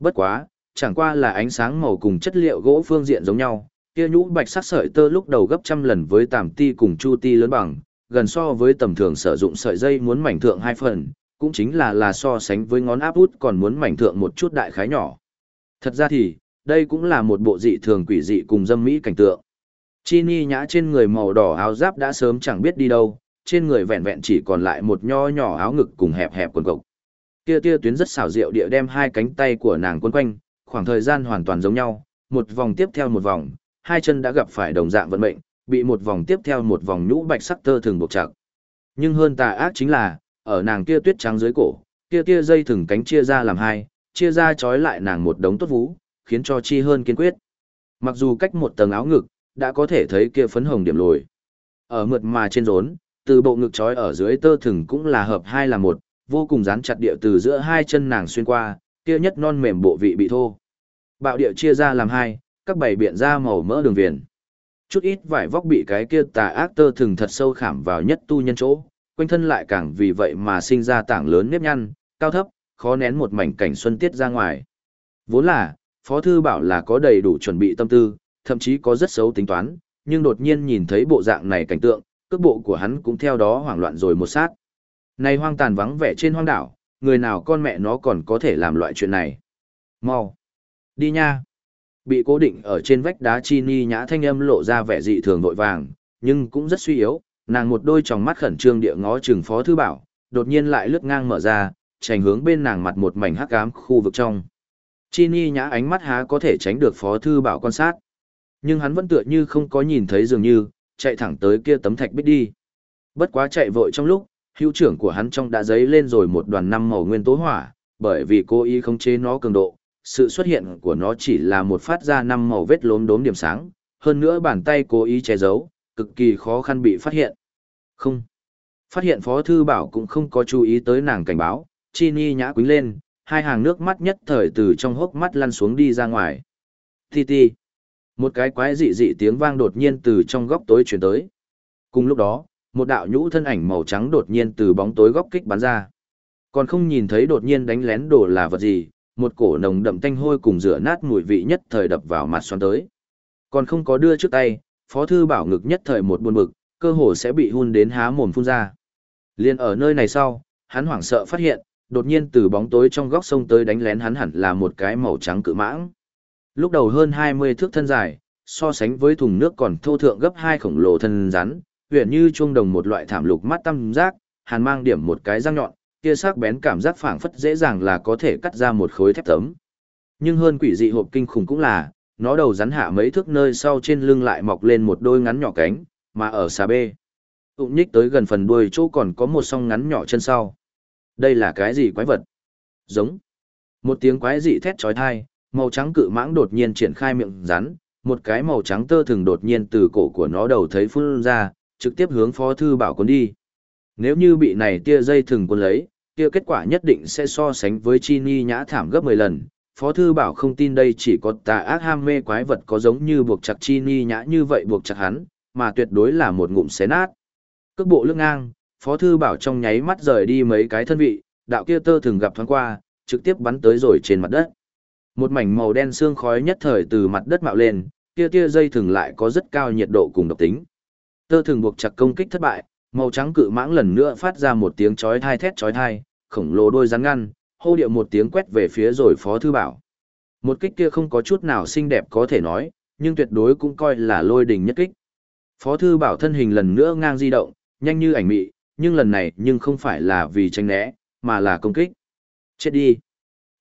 Bất quá, chẳng qua là ánh sáng màu cùng chất liệu gỗ phương diện giống nhau, kia nhũ bạch sắc sợi tơ lúc đầu gấp trăm lần với tàm ti cùng chu ti lớn bằng, gần so với tầm thường sử dụng sợi dây muốn mảnh thượng hai phần, cũng chính là là so sánh với ngón áp út còn muốn mảnh thượng một chút đại khái nhỏ. Thật ra thì, đây cũng là một bộ dị thường quỷ dị cùng dâm mỹ cảnh tượng. Chi ni nhã trên người màu đỏ áo giáp đã sớm chẳng biết đi đâu, trên người vẹn vẹn chỉ còn lại một nho nhỏ áo ngực cùng hẹp hẹp quần cộc. Kia tia tuyến rất xảo diệu địa đem hai cánh tay của nàng quấn quanh, khoảng thời gian hoàn toàn giống nhau, một vòng tiếp theo một vòng, hai chân đã gặp phải đồng dạng vận mệnh, bị một vòng tiếp theo một vòng nhũ bạch sắc tơ thường buộc chặt. Nhưng hơn tà ác chính là, ở nàng kia tuyết trắng dưới cổ, kia kia dây thừng cánh chia ra làm hai, chia ra trói lại nàng một đống tốt vũ, khiến cho chi hơn kiên quyết. Mặc dù cách một tầng áo ngực, đã có thể thấy kia phấn hồng điểm lồi. Ở mượt mà trên rốn, từ bộ ngực trói ở dưới tơ thừng cũng là hợp hai là một, vô cùng dán chặt địa từ giữa hai chân nàng xuyên qua, kia nhất non mềm bộ vị bị thô. Bạo địa chia ra làm hai, các bảy biện ra màu mỡ đường viền. Chút ít vải vóc bị cái kia tà ác tơ thường thật sâu khảm vào nhất tu nhân chỗ, quanh thân lại càng vì vậy mà sinh ra tảng lớn nếp nhăn, cao thấp, khó nén một mảnh cảnh xuân tiết ra ngoài. Vốn là, Phó Thư Bảo là có đầy đủ chuẩn bị tâm tư, thậm chí có rất xấu tính toán, nhưng đột nhiên nhìn thấy bộ dạng này cảnh tượng, cước bộ của hắn cũng theo đó hoảng loạn rồi một sát. Này hoang tàn vắng vẻ trên hoang đảo, người nào con mẹ nó còn có thể làm loại chuyện này. Mau! Đi nha! Bị cố định ở trên vách đá chi ni nhã thanh âm lộ ra vẻ dị thường vội vàng, nhưng cũng rất suy yếu, nàng một đôi tròng mắt khẩn trương địa ngó chừng phó thư bảo, đột nhiên lại lướt ngang mở ra, trành hướng bên nàng mặt một mảnh hắc ám khu vực trong. Chi ni nhã ánh mắt há có thể tránh được phó thư bảo quan sát. Nhưng hắn vẫn tựa như không có nhìn thấy dường như, chạy thẳng tới kia tấm thạch bích đi. Bất quá chạy vội trong lúc, hữu trưởng của hắn trong đã dấy lên rồi một đoàn năm màu nguyên tố hỏa, bởi vì cô y không chế nó cường độ, sự xuất hiện của nó chỉ là một phát ra năm màu vết lốm đốm điểm sáng, hơn nữa bàn tay cố ý che giấu, cực kỳ khó khăn bị phát hiện. Không. Phát hiện Phó Thư Bảo cũng không có chú ý tới nàng cảnh báo, chi ni nhã quính lên, hai hàng nước mắt nhất thời từ trong hốc mắt lăn xuống đi ra ngoài. Ti ti. Một cái quái dị dị tiếng vang đột nhiên từ trong góc tối chuyển tới. Cùng lúc đó, một đạo nhũ thân ảnh màu trắng đột nhiên từ bóng tối góc kích bắn ra. Còn không nhìn thấy đột nhiên đánh lén đổ là vật gì, một cổ nồng đậm tanh hôi cùng rửa nát mùi vị nhất thời đập vào mặt xoắn tới. Còn không có đưa trước tay, Phó Thư Bảo ngực nhất thời một buồn bực, cơ hồ sẽ bị hun đến há mồm phun ra. Liên ở nơi này sau, hắn hoảng sợ phát hiện, đột nhiên từ bóng tối trong góc sông tới đánh lén hắn hẳn là một cái màu trắng cự mãng. Lúc đầu hơn 20 thước thân dài, so sánh với thùng nước còn thô thượng gấp hai khổng lồ thân rắn, huyện như chuông đồng một loại thảm lục mắt tăm giác, hàn mang điểm một cái răng nhọn, kia sắc bén cảm giác phảng phất dễ dàng là có thể cắt ra một khối thép tấm. Nhưng hơn quỷ dị hộp kinh khủng cũng là, nó đầu rắn hạ mấy thước nơi sau trên lưng lại mọc lên một đôi ngắn nhỏ cánh, mà ở xa bê. Tụng nhích tới gần phần đuôi chỗ còn có một song ngắn nhỏ chân sau. Đây là cái gì quái vật? Giống. Một tiếng quái dị thét trói thai, màu trắng cự mãng đột nhiên triển khai miệng rắn, một cái màu trắng tơ thường đột nhiên từ cổ của nó đầu thấy phun ra, trực tiếp hướng Phó Thư Bảo cuốn đi. Nếu như bị này tia dây thừng cuốn lấy, kia kết quả nhất định sẽ so sánh với chi ni nhã thảm gấp 10 lần. Phó Thư Bảo không tin đây chỉ có tà ác ham mê quái vật có giống như buộc chặt chi ni nhã như vậy buộc chặt hắn, mà tuyệt đối là một ngụm xé nát. Cước bộ lưng ngang, Phó Thư Bảo trong nháy mắt rời đi mấy cái thân vị, đạo kia tơ thường gặp thoáng qua, trực tiếp bắn tới rồi trên mặt đất. Một mảnh màu đen xương khói nhất thời từ mặt đất mạo lên, kia kia dây thường lại có rất cao nhiệt độ cùng độc tính. Tơ thường buộc chặt công kích thất bại, màu trắng cự mãng lần nữa phát ra một tiếng chói thai thét chói thai, khổng lồ đôi rắn ngăn, hô điệu một tiếng quét về phía rồi Phó Thư Bảo. Một kích kia không có chút nào xinh đẹp có thể nói, nhưng tuyệt đối cũng coi là lôi đình nhất kích. Phó Thư Bảo thân hình lần nữa ngang di động, nhanh như ảnh mị, nhưng lần này nhưng không phải là vì tranh né, mà là công kích. Chết đi.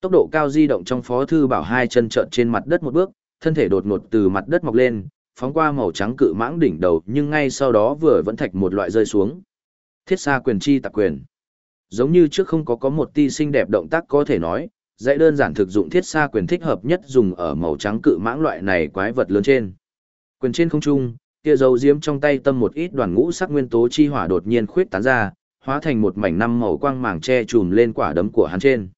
Tốc độ cao di động trong Phó Thư Bảo hai chân trợn trên mặt đất một bước, thân thể đột ngột từ mặt đất mọc lên, phóng qua màu trắng cự mãng đỉnh đầu nhưng ngay sau đó vừa vẫn thạch một loại rơi xuống. Thiết xa quyền chi tạc quyền. Giống như trước không có có một ti xinh đẹp động tác có thể nói, dãy đơn giản thực dụng thiết xa quyền thích hợp nhất dùng ở màu trắng cự mãng loại này quái vật lớn trên. Quyền trên không trung, kia dấu diếm trong tay tâm một ít đoàn ngũ sắc nguyên tố chi hỏa đột nhiên khuyết tán ra, hóa thành một mảnh năm màu quang màng che trùm lên quả đấm của hắn trên.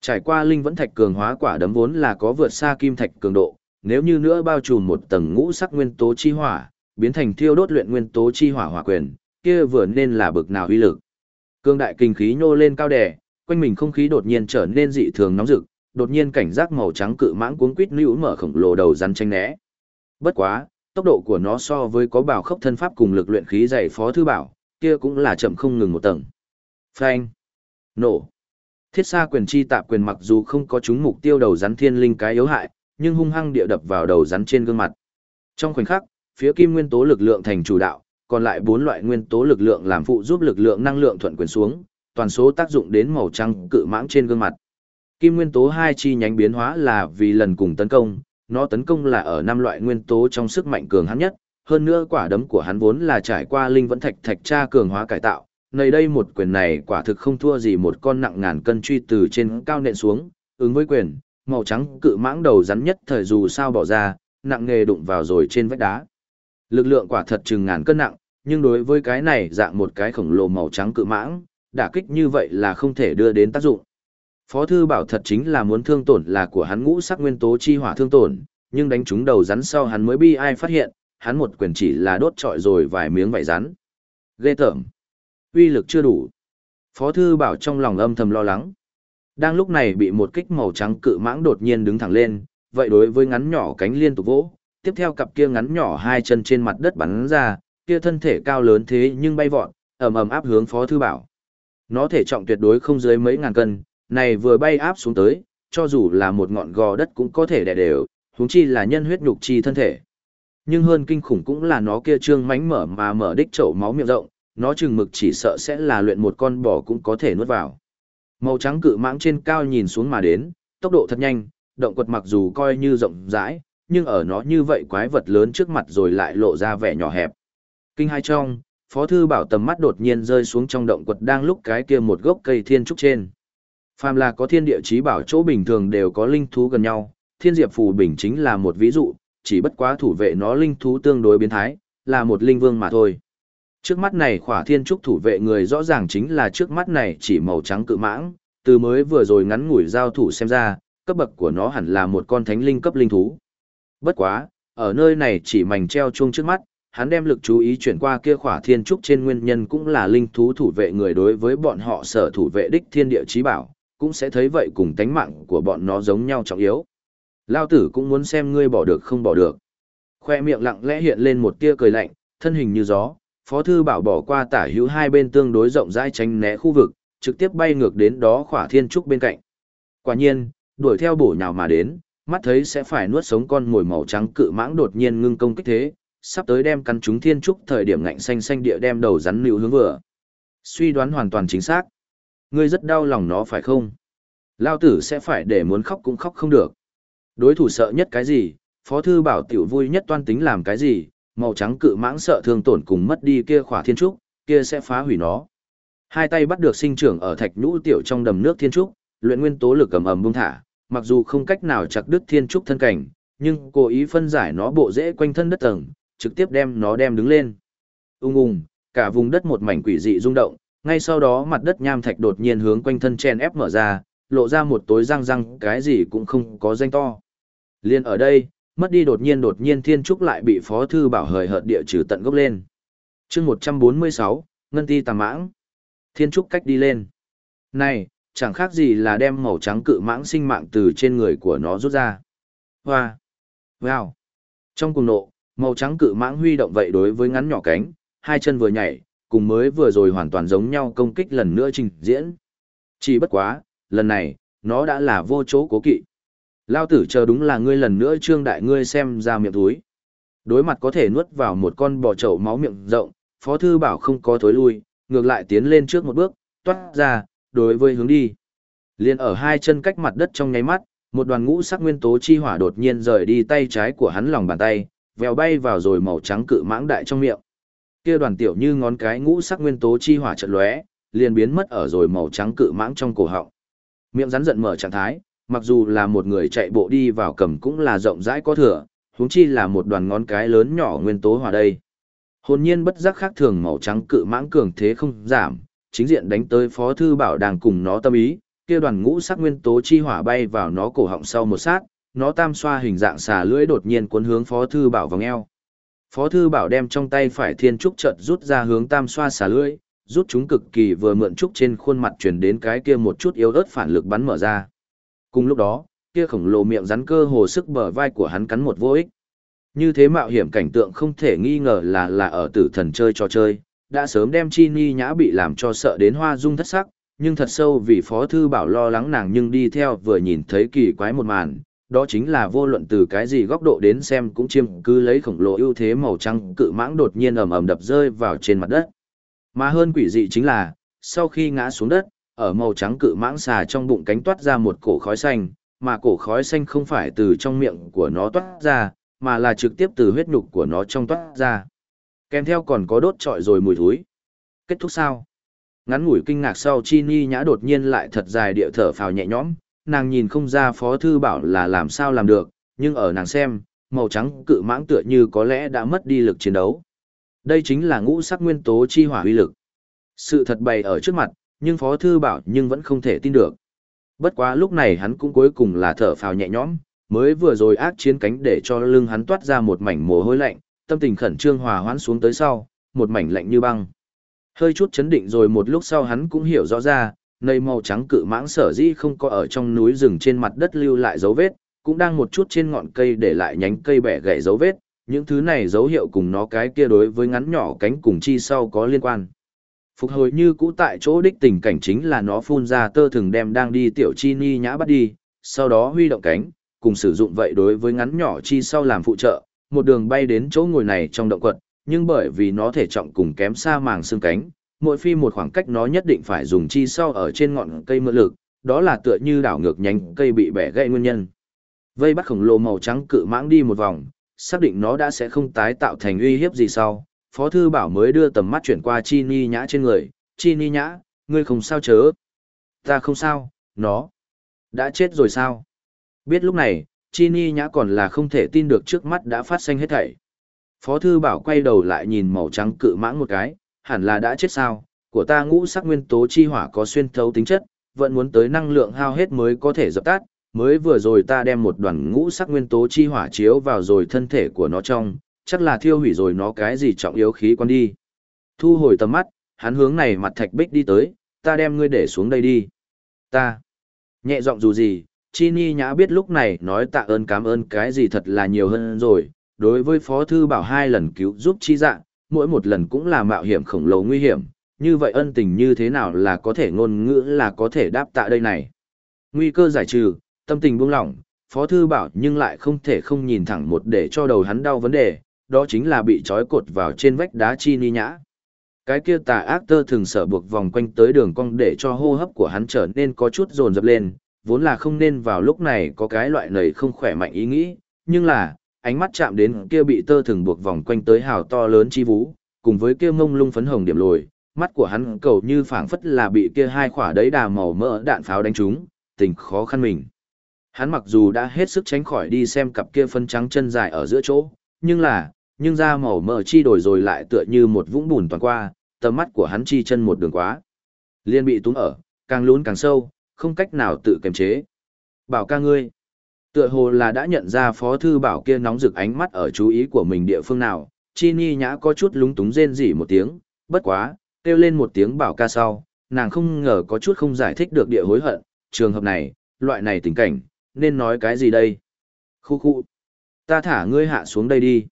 Trải qua linh vẫn thạch cường hóa quả đấm vốn là có vượt xa kim thạch cường độ, nếu như nữa bao trùm một tầng ngũ sắc nguyên tố chi hỏa, biến thành thiêu đốt luyện nguyên tố chi hỏa hỏa quyền, kia vừa nên là bực nào uy lực. Cương đại kinh khí nhô lên cao đè, quanh mình không khí đột nhiên trở nên dị thường nóng rực, đột nhiên cảnh giác màu trắng cự mãng cuống quít nữu mở khổng lồ đầu rắn tranh né. Bất quá, tốc độ của nó so với có bảo khốc thân pháp cùng lực luyện khí dày phó thư bảo, kia cũng là chậm không ngừng một tầng. Phanh. Nổ. Thiết xa quyền chi tạp quyền mặc dù không có chúng mục tiêu đầu rắn thiên linh cái yếu hại, nhưng hung hăng địa đập vào đầu rắn trên gương mặt. Trong khoảnh khắc, phía kim nguyên tố lực lượng thành chủ đạo, còn lại bốn loại nguyên tố lực lượng làm phụ giúp lực lượng năng lượng thuận quyền xuống, toàn số tác dụng đến màu trắng cự mãng trên gương mặt. Kim nguyên tố hai chi nhánh biến hóa là vì lần cùng tấn công, nó tấn công là ở năm loại nguyên tố trong sức mạnh cường hắn nhất, hơn nữa quả đấm của hắn vốn là trải qua linh vẫn thạch thạch tra cường hóa cải tạo. Nơi đây một quyền này quả thực không thua gì một con nặng ngàn cân truy từ trên cao nện xuống, ứng với quyền, màu trắng cự mãng đầu rắn nhất thời dù sao bỏ ra, nặng nghề đụng vào rồi trên vách đá. Lực lượng quả thật chừng ngàn cân nặng, nhưng đối với cái này dạng một cái khổng lồ màu trắng cự mãng, đả kích như vậy là không thể đưa đến tác dụng. Phó thư bảo thật chính là muốn thương tổn là của hắn ngũ sắc nguyên tố chi hỏa thương tổn, nhưng đánh trúng đầu rắn sau hắn mới bi ai phát hiện, hắn một quyền chỉ là đốt trọi rồi vài miếng vảy rắn. Ghê tởm. uy lực chưa đủ. Phó thư bảo trong lòng âm thầm lo lắng. Đang lúc này bị một kích màu trắng cự mãng đột nhiên đứng thẳng lên, vậy đối với ngắn nhỏ cánh liên tục vỗ, tiếp theo cặp kia ngắn nhỏ hai chân trên mặt đất bắn ra, kia thân thể cao lớn thế nhưng bay vọt, ầm ầm áp hướng Phó thư bảo. Nó thể trọng tuyệt đối không dưới mấy ngàn cân, này vừa bay áp xuống tới, cho dù là một ngọn gò đất cũng có thể đè đều, huống chi là nhân huyết nhục chi thân thể. Nhưng hơn kinh khủng cũng là nó kia trương mánh mở mà mở đích chậu máu miệng rộng, nó chừng mực chỉ sợ sẽ là luyện một con bò cũng có thể nuốt vào. Màu trắng cự mãng trên cao nhìn xuống mà đến, tốc độ thật nhanh, động quật mặc dù coi như rộng rãi, nhưng ở nó như vậy quái vật lớn trước mặt rồi lại lộ ra vẻ nhỏ hẹp. Kinh hai trong, Phó Thư Bảo tầm mắt đột nhiên rơi xuống trong động quật đang lúc cái kia một gốc cây thiên trúc trên. Phàm là có thiên địa chí bảo chỗ bình thường đều có linh thú gần nhau, thiên diệp phù bình chính là một ví dụ, chỉ bất quá thủ vệ nó linh thú tương đối biến thái, là một linh vương mà thôi. Trước mắt này khỏa thiên trúc thủ vệ người rõ ràng chính là trước mắt này chỉ màu trắng cự mãng, từ mới vừa rồi ngắn ngủi giao thủ xem ra, cấp bậc của nó hẳn là một con thánh linh cấp linh thú. Bất quá, ở nơi này chỉ mảnh treo chuông trước mắt, hắn đem lực chú ý chuyển qua kia khỏa thiên trúc trên nguyên nhân cũng là linh thú thủ vệ người đối với bọn họ sở thủ vệ đích thiên địa trí bảo, cũng sẽ thấy vậy cùng tánh mạng của bọn nó giống nhau trọng yếu. Lao tử cũng muốn xem ngươi bỏ được không bỏ được. Khoe miệng lặng lẽ hiện lên một tia cười lạnh, thân hình như gió, Phó Thư Bảo bỏ qua tả hữu hai bên tương đối rộng rãi tránh né khu vực, trực tiếp bay ngược đến đó khỏa thiên trúc bên cạnh. Quả nhiên, đuổi theo bổ nhào mà đến, mắt thấy sẽ phải nuốt sống con mồi màu trắng cự mãng đột nhiên ngưng công kích thế, sắp tới đem căn chúng thiên trúc thời điểm ngạnh xanh xanh địa đem đầu rắn lưu hướng vừa. Suy đoán hoàn toàn chính xác. Ngươi rất đau lòng nó phải không? Lao tử sẽ phải để muốn khóc cũng khóc không được. Đối thủ sợ nhất cái gì, Phó Thư Bảo tiểu vui nhất toan tính làm cái gì, màu trắng cự mãng sợ thương tổn cùng mất đi kia khỏa thiên trúc, kia sẽ phá hủy nó. Hai tay bắt được sinh trưởng ở thạch nhũ tiểu trong đầm nước thiên trúc, luyện nguyên tố lực cầm ầm bung thả, mặc dù không cách nào chặt đứt thiên trúc thân cảnh, nhưng cố ý phân giải nó bộ rễ quanh thân đất tầng, trực tiếp đem nó đem đứng lên. Ung ung, cả vùng đất một mảnh quỷ dị rung động, ngay sau đó mặt đất nham thạch đột nhiên hướng quanh thân chen ép mở ra, lộ ra một tối răng răng cái gì cũng không có danh to. Liên ở đây, mất đi đột nhiên đột nhiên thiên trúc lại bị phó thư bảo hời hợt địa trừ tận gốc lên. chương 146, Ngân Ti Tàm Mãng. Thiên trúc cách đi lên. Này, chẳng khác gì là đem màu trắng cự mãng sinh mạng từ trên người của nó rút ra. Hoa! Wow! Trong cùng nộ, màu trắng cự mãng huy động vậy đối với ngắn nhỏ cánh, hai chân vừa nhảy, cùng mới vừa rồi hoàn toàn giống nhau công kích lần nữa trình diễn. Chỉ bất quá, lần này, nó đã là vô chỗ cố kỵ. Lao tử chờ đúng là ngươi lần nữa trương đại ngươi xem ra miệng túi. Đối mặt có thể nuốt vào một con bò chậu máu miệng rộng, Phó Thư Bảo không có thối lui, ngược lại tiến lên trước một bước, toát ra, đối với hướng đi. liền ở hai chân cách mặt đất trong nháy mắt, một đoàn ngũ sắc nguyên tố chi hỏa đột nhiên rời đi tay trái của hắn lòng bàn tay, vèo bay vào rồi màu trắng cự mãng đại trong miệng. Kia đoàn tiểu như ngón cái ngũ sắc nguyên tố chi hỏa chợt lóe, liền biến mất ở rồi màu trắng cự mãng trong cổ họng. Miệng rắn giận mở trạng thái, mặc dù là một người chạy bộ đi vào cầm cũng là rộng rãi có thừa, huống chi là một đoàn ngón cái lớn nhỏ nguyên tố hỏa đây. Hồn nhiên bất giác khác thường màu trắng cự mãng cường thế không giảm, chính diện đánh tới Phó Thư Bảo đang cùng nó tâm ý, kia đoàn ngũ sắc nguyên tố chi hỏa bay vào nó cổ họng sau một sát, nó tam xoa hình dạng xà lưỡi đột nhiên cuốn hướng Phó Thư Bảo vòng eo. Phó Thư Bảo đem trong tay phải thiên trúc chợt rút ra hướng tam xoa xà lưỡi, rút chúng cực kỳ vừa mượn trúc trên khuôn mặt truyền đến cái kia một chút yếu ớt phản lực bắn mở ra. Cùng lúc đó, kia khổng lồ miệng rắn cơ hồ sức bờ vai của hắn cắn một vô ích. Như thế mạo hiểm cảnh tượng không thể nghi ngờ là là ở tử thần chơi trò chơi, đã sớm đem chi ni nhã bị làm cho sợ đến hoa dung thất sắc, nhưng thật sâu vì phó thư bảo lo lắng nàng nhưng đi theo vừa nhìn thấy kỳ quái một màn, đó chính là vô luận từ cái gì góc độ đến xem cũng chiêm cứ lấy khổng lồ ưu thế màu trắng cự mãng đột nhiên ầm ầm đập rơi vào trên mặt đất. Mà hơn quỷ dị chính là, sau khi ngã xuống đất, ở màu trắng cự mãng xà trong bụng cánh toát ra một cổ khói xanh, mà cổ khói xanh không phải từ trong miệng của nó toát ra, mà là trực tiếp từ huyết nhục của nó trong toát ra. Kèm theo còn có đốt trọi rồi mùi thúi. Kết thúc sao? Ngắn ngủi kinh ngạc sau Chi Ni nhã đột nhiên lại thật dài địa thở phào nhẹ nhõm, nàng nhìn không ra Phó Thư Bảo là làm sao làm được, nhưng ở nàng xem, màu trắng cự mãng tựa như có lẽ đã mất đi lực chiến đấu. Đây chính là ngũ sắc nguyên tố chi hỏa uy lực. Sự thật bày ở trước mặt, nhưng Phó Thư Bảo nhưng vẫn không thể tin được. Bất quá lúc này hắn cũng cuối cùng là thở phào nhẹ nhõm, mới vừa rồi ác chiến cánh để cho lưng hắn toát ra một mảnh mồ hôi lạnh, tâm tình khẩn trương hòa hoãn xuống tới sau, một mảnh lạnh như băng. Hơi chút chấn định rồi một lúc sau hắn cũng hiểu rõ ra, nơi màu trắng cự mãng sở dĩ không có ở trong núi rừng trên mặt đất lưu lại dấu vết, cũng đang một chút trên ngọn cây để lại nhánh cây bẻ gãy dấu vết, những thứ này dấu hiệu cùng nó cái kia đối với ngắn nhỏ cánh cùng chi sau có liên quan. Phục hồi như cũ tại chỗ đích tình cảnh chính là nó phun ra tơ thường đem đang đi tiểu chi ni nhã bắt đi, sau đó huy động cánh, cùng sử dụng vậy đối với ngắn nhỏ chi sau làm phụ trợ, một đường bay đến chỗ ngồi này trong động quật, nhưng bởi vì nó thể trọng cùng kém xa màng xương cánh, mỗi phi một khoảng cách nó nhất định phải dùng chi sau ở trên ngọn cây mượn lực, đó là tựa như đảo ngược nhánh cây bị bẻ gãy nguyên nhân. Vây bắt khổng lồ màu trắng cự mãng đi một vòng, xác định nó đã sẽ không tái tạo thành uy hiếp gì sau, Phó Thư Bảo mới đưa tầm mắt chuyển qua Chi Ni Nhã trên người, Chi Ni Nhã, ngươi không sao chớ. Ta không sao, nó. Đã chết rồi sao? Biết lúc này, Chi Ni Nhã còn là không thể tin được trước mắt đã phát sinh hết thảy. Phó Thư Bảo quay đầu lại nhìn màu trắng cự mãng một cái, hẳn là đã chết sao, của ta ngũ sắc nguyên tố chi hỏa có xuyên thấu tính chất, vẫn muốn tới năng lượng hao hết mới có thể dập tắt, mới vừa rồi ta đem một đoàn ngũ sắc nguyên tố chi hỏa chiếu vào rồi thân thể của nó trong, chắc là thiêu hủy rồi nó cái gì trọng yếu khí quan đi. Thu hồi tầm mắt, hắn hướng này mặt thạch bích đi tới, ta đem ngươi để xuống đây đi. Ta. Nhẹ giọng dù gì, Chi Ni Nhã biết lúc này nói tạ ơn cảm ơn cái gì thật là nhiều hơn rồi, đối với Phó Thư Bảo hai lần cứu giúp chi dạng, mỗi một lần cũng là mạo hiểm khổng lồ nguy hiểm, như vậy ân tình như thế nào là có thể ngôn ngữ là có thể đáp tạ đây này. Nguy cơ giải trừ, tâm tình buông lỏng, Phó Thư Bảo nhưng lại không thể không nhìn thẳng một để cho đầu hắn đau vấn đề, đó chính là bị trói cột vào trên vách đá chi ni nhã. Cái kia tà ác tơ thường sở buộc vòng quanh tới đường cong để cho hô hấp của hắn trở nên có chút dồn dập lên, vốn là không nên vào lúc này có cái loại này không khỏe mạnh ý nghĩ, nhưng là, ánh mắt chạm đến kia bị tơ thường buộc vòng quanh tới hào to lớn chi vú, cùng với kia mông lung phấn hồng điểm lồi, mắt của hắn cầu như phảng phất là bị kia hai khỏa đấy đà màu mỡ đạn pháo đánh trúng, tình khó khăn mình. Hắn mặc dù đã hết sức tránh khỏi đi xem cặp kia phân trắng chân dài ở giữa chỗ, nhưng là, nhưng da màu mờ chi đổi rồi lại tựa như một vũng bùn toàn qua, tầm mắt của hắn chi chân một đường quá. Liên bị túng ở, càng lún càng sâu, không cách nào tự kiềm chế. Bảo ca ngươi, tựa hồ là đã nhận ra phó thư bảo kia nóng rực ánh mắt ở chú ý của mình địa phương nào, chi ni nhã có chút lúng túng rên rỉ một tiếng, bất quá, kêu lên một tiếng bảo ca sau, nàng không ngờ có chút không giải thích được địa hối hận, trường hợp này, loại này tình cảnh, nên nói cái gì đây? Khu khu, ta thả ngươi hạ xuống đây đi.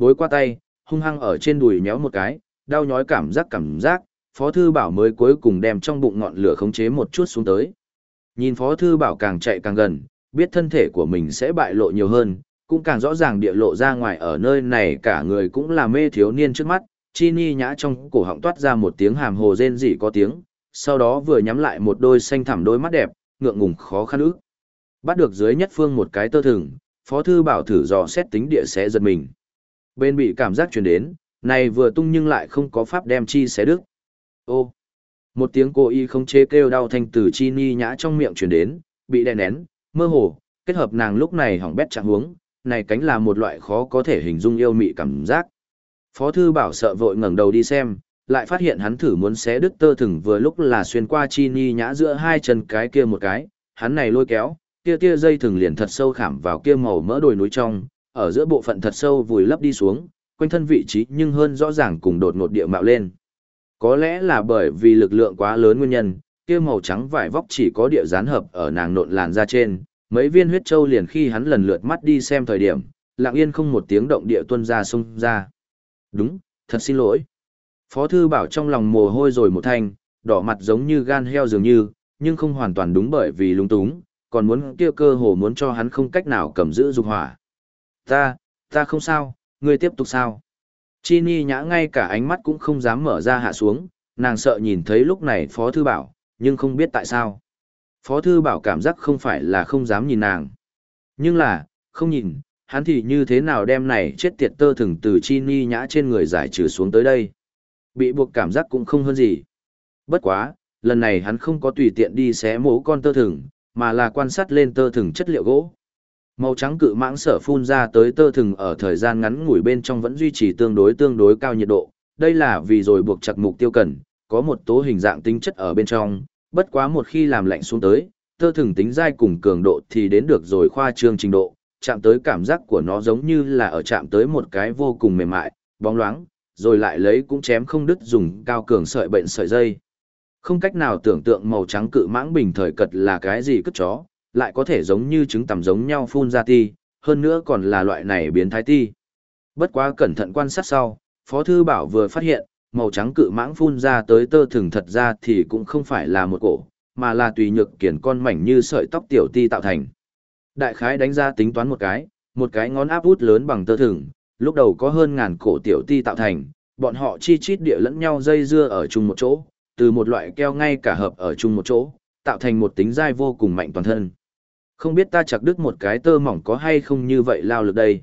Bối qua tay, hung hăng ở trên đùi nhéo một cái, đau nhói cảm giác cảm giác, Phó Thư Bảo mới cuối cùng đem trong bụng ngọn lửa khống chế một chút xuống tới. Nhìn Phó Thư Bảo càng chạy càng gần, biết thân thể của mình sẽ bại lộ nhiều hơn, cũng càng rõ ràng địa lộ ra ngoài ở nơi này cả người cũng là mê thiếu niên trước mắt, chi ni nhã trong cổ họng toát ra một tiếng hàm hồ rên rỉ có tiếng, sau đó vừa nhắm lại một đôi xanh thẳm đôi mắt đẹp, ngượng ngùng khó khăn ức. Bắt được dưới nhất phương một cái tơ thừng, Phó Thư Bảo thử dò xét tính địa sẽ giật mình. Bên bị cảm giác truyền đến, này vừa tung nhưng lại không có pháp đem chi xé đứt. Ô! Một tiếng cô y không chế kêu đau thanh từ chi ni nhã trong miệng truyền đến, bị đè nén, mơ hồ, kết hợp nàng lúc này hỏng bét trạng huống, này cánh là một loại khó có thể hình dung yêu mị cảm giác. Phó thư bảo sợ vội ngẩng đầu đi xem, lại phát hiện hắn thử muốn xé đứt tơ thừng vừa lúc là xuyên qua chi ni nhã giữa hai chân cái kia một cái, hắn này lôi kéo, kia kia dây thừng liền thật sâu khảm vào kia màu mỡ đồi núi trong, ở giữa bộ phận thật sâu vùi lấp đi xuống, quanh thân vị trí nhưng hơn rõ ràng cùng đột ngột địa mạo lên. Có lẽ là bởi vì lực lượng quá lớn nguyên nhân, kia màu trắng vải vóc chỉ có địa gián hợp ở nàng nộn làn da trên, mấy viên huyết châu liền khi hắn lần lượt mắt đi xem thời điểm, lặng yên không một tiếng động địa tuân ra xung ra. Đúng, thật xin lỗi. Phó thư bảo trong lòng mồ hôi rồi một thanh, đỏ mặt giống như gan heo dường như, nhưng không hoàn toàn đúng bởi vì lung túng, còn muốn kia cơ hồ muốn cho hắn không cách nào cầm giữ dục hỏa. Ta, ta không sao, ngươi tiếp tục sao? Chi Ni nhã ngay cả ánh mắt cũng không dám mở ra hạ xuống, nàng sợ nhìn thấy lúc này Phó Thư Bảo, nhưng không biết tại sao. Phó Thư Bảo cảm giác không phải là không dám nhìn nàng. Nhưng là, không nhìn, hắn thì như thế nào đem này chết tiệt tơ thừng từ Chi Ni nhã trên người giải trừ xuống tới đây. Bị buộc cảm giác cũng không hơn gì. Bất quá, lần này hắn không có tùy tiện đi xé mố con tơ thừng, mà là quan sát lên tơ thừng chất liệu gỗ. Màu trắng cự mãng sở phun ra tới tơ thừng ở thời gian ngắn ngủi bên trong vẫn duy trì tương đối tương đối cao nhiệt độ. Đây là vì rồi buộc chặt mục tiêu cần, có một tố hình dạng tính chất ở bên trong, bất quá một khi làm lạnh xuống tới, tơ thừng tính dai cùng cường độ thì đến được rồi khoa trương trình độ, chạm tới cảm giác của nó giống như là ở chạm tới một cái vô cùng mềm mại, bóng loáng, rồi lại lấy cũng chém không đứt dùng cao cường sợi bệnh sợi dây. Không cách nào tưởng tượng màu trắng cự mãng bình thời cật là cái gì cất chó, lại có thể giống như trứng tầm giống nhau phun ra ti, hơn nữa còn là loại này biến thái ti. Bất quá cẩn thận quan sát sau, Phó Thư Bảo vừa phát hiện, màu trắng cự mãng phun ra tới tơ thường thật ra thì cũng không phải là một cổ, mà là tùy nhược kiển con mảnh như sợi tóc tiểu ti tạo thành. Đại khái đánh ra tính toán một cái, một cái ngón áp út lớn bằng tơ thường, lúc đầu có hơn ngàn cổ tiểu ti tạo thành, bọn họ chi chít địa lẫn nhau dây dưa ở chung một chỗ, từ một loại keo ngay cả hợp ở chung một chỗ, tạo thành một tính dai vô cùng mạnh toàn thân. Không biết ta chặt đứt một cái tơ mỏng có hay không như vậy lao lực đây.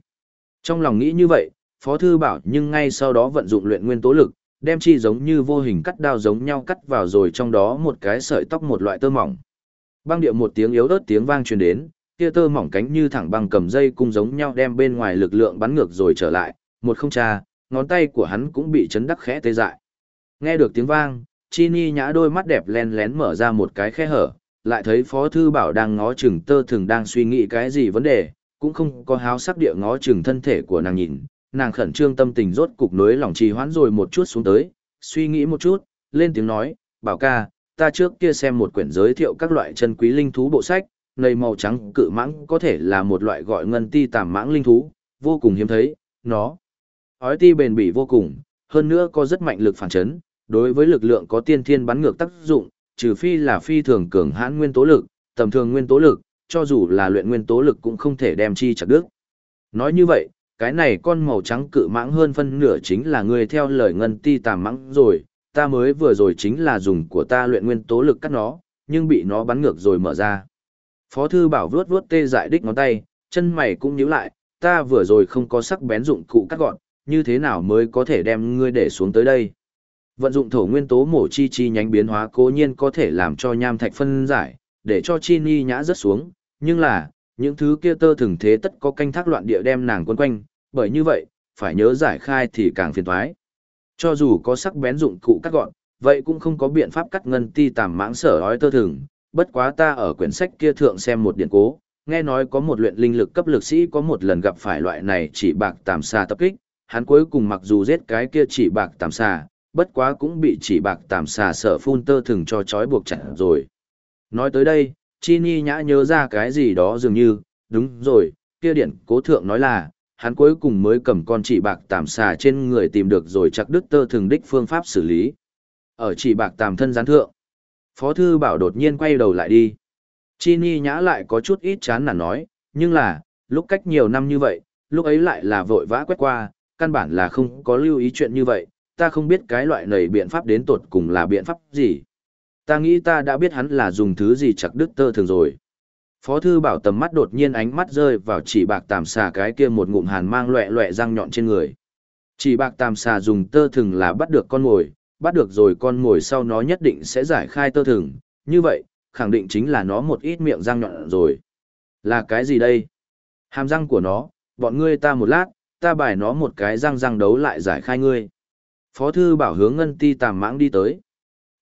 Trong lòng nghĩ như vậy, Phó Thư bảo nhưng ngay sau đó vận dụng luyện nguyên tố lực, đem chi giống như vô hình cắt đao giống nhau cắt vào rồi trong đó một cái sợi tóc một loại tơ mỏng. Băng điệu một tiếng yếu ớt tiếng vang truyền đến, kia tơ mỏng cánh như thẳng băng cầm dây cung giống nhau đem bên ngoài lực lượng bắn ngược rồi trở lại, một không tra, ngón tay của hắn cũng bị chấn đắc khẽ tê dại. Nghe được tiếng vang, Chi Ni nhã đôi mắt đẹp len lén mở ra một cái khe hở, lại thấy Phó Thư Bảo đang ngó chừng tơ thường đang suy nghĩ cái gì vấn đề, cũng không có háo sắc địa ngó chừng thân thể của nàng nhìn, nàng khẩn trương tâm tình rốt cục nối lòng trì hoãn rồi một chút xuống tới, suy nghĩ một chút, lên tiếng nói, bảo ca, ta trước kia xem một quyển giới thiệu các loại chân quý linh thú bộ sách, nầy màu trắng cự mãng có thể là một loại gọi ngân ti tàm mãng linh thú, vô cùng hiếm thấy, nó. Ói ti bền bỉ vô cùng, hơn nữa có rất mạnh lực phản chấn, đối với lực lượng có tiên thiên bắn ngược tác dụng, trừ phi là phi thường cường hãn nguyên tố lực, tầm thường nguyên tố lực, cho dù là luyện nguyên tố lực cũng không thể đem chi chặt đứt. Nói như vậy, cái này con màu trắng cự mãng hơn phân nửa chính là người theo lời ngân ti tàm mãng rồi, ta mới vừa rồi chính là dùng của ta luyện nguyên tố lực cắt nó, nhưng bị nó bắn ngược rồi mở ra. Phó thư bảo vướt vướt tê dại đích ngón tay, chân mày cũng nhíu lại, ta vừa rồi không có sắc bén dụng cụ cắt gọn, như thế nào mới có thể đem ngươi để xuống tới đây. Vận dụng thổ nguyên tố mổ chi chi nhánh biến hóa cố nhiên có thể làm cho nham thạch phân giải, để cho chi ni nhã rớt xuống, nhưng là, những thứ kia tơ thường thế tất có canh thác loạn địa đem nàng quấn quanh, bởi như vậy, phải nhớ giải khai thì càng phiền toái. Cho dù có sắc bén dụng cụ cắt gọn, vậy cũng không có biện pháp cắt ngân ti tàm mãng sở ói tơ thường, bất quá ta ở quyển sách kia thượng xem một điện cố, nghe nói có một luyện linh lực cấp lực sĩ có một lần gặp phải loại này chỉ bạc tàm xà tập kích, hắn cuối cùng mặc dù giết cái kia chỉ bạc tàm xà, bất quá cũng bị chỉ bạc tàm xà sở phun tơ thừng cho trói buộc chặt rồi. Nói tới đây, Chi Ni nhã nhớ ra cái gì đó dường như, đúng rồi, kia điện cố thượng nói là, hắn cuối cùng mới cầm con chỉ bạc tàm xà trên người tìm được rồi chặt đứt tơ thừng đích phương pháp xử lý. Ở chỉ bạc tàm thân gián thượng, Phó Thư Bảo đột nhiên quay đầu lại đi. Chi Ni nhã lại có chút ít chán nản nói, nhưng là, lúc cách nhiều năm như vậy, lúc ấy lại là vội vã quét qua, căn bản là không có lưu ý chuyện như vậy, ta không biết cái loại này biện pháp đến tột cùng là biện pháp gì. Ta nghĩ ta đã biết hắn là dùng thứ gì chặt đứt tơ thường rồi. Phó thư bảo tầm mắt đột nhiên ánh mắt rơi vào chỉ bạc tàm xà cái kia một ngụm hàn mang loẹ loẹ răng nhọn trên người. Chỉ bạc tàm xà dùng tơ thường là bắt được con mồi, bắt được rồi con mồi sau nó nhất định sẽ giải khai tơ thường, như vậy, khẳng định chính là nó một ít miệng răng nhọn rồi. Là cái gì đây? Hàm răng của nó, bọn ngươi ta một lát, ta bài nó một cái răng răng đấu lại giải khai ngươi. Phó thư bảo hướng ngân ti tàm mãng đi tới.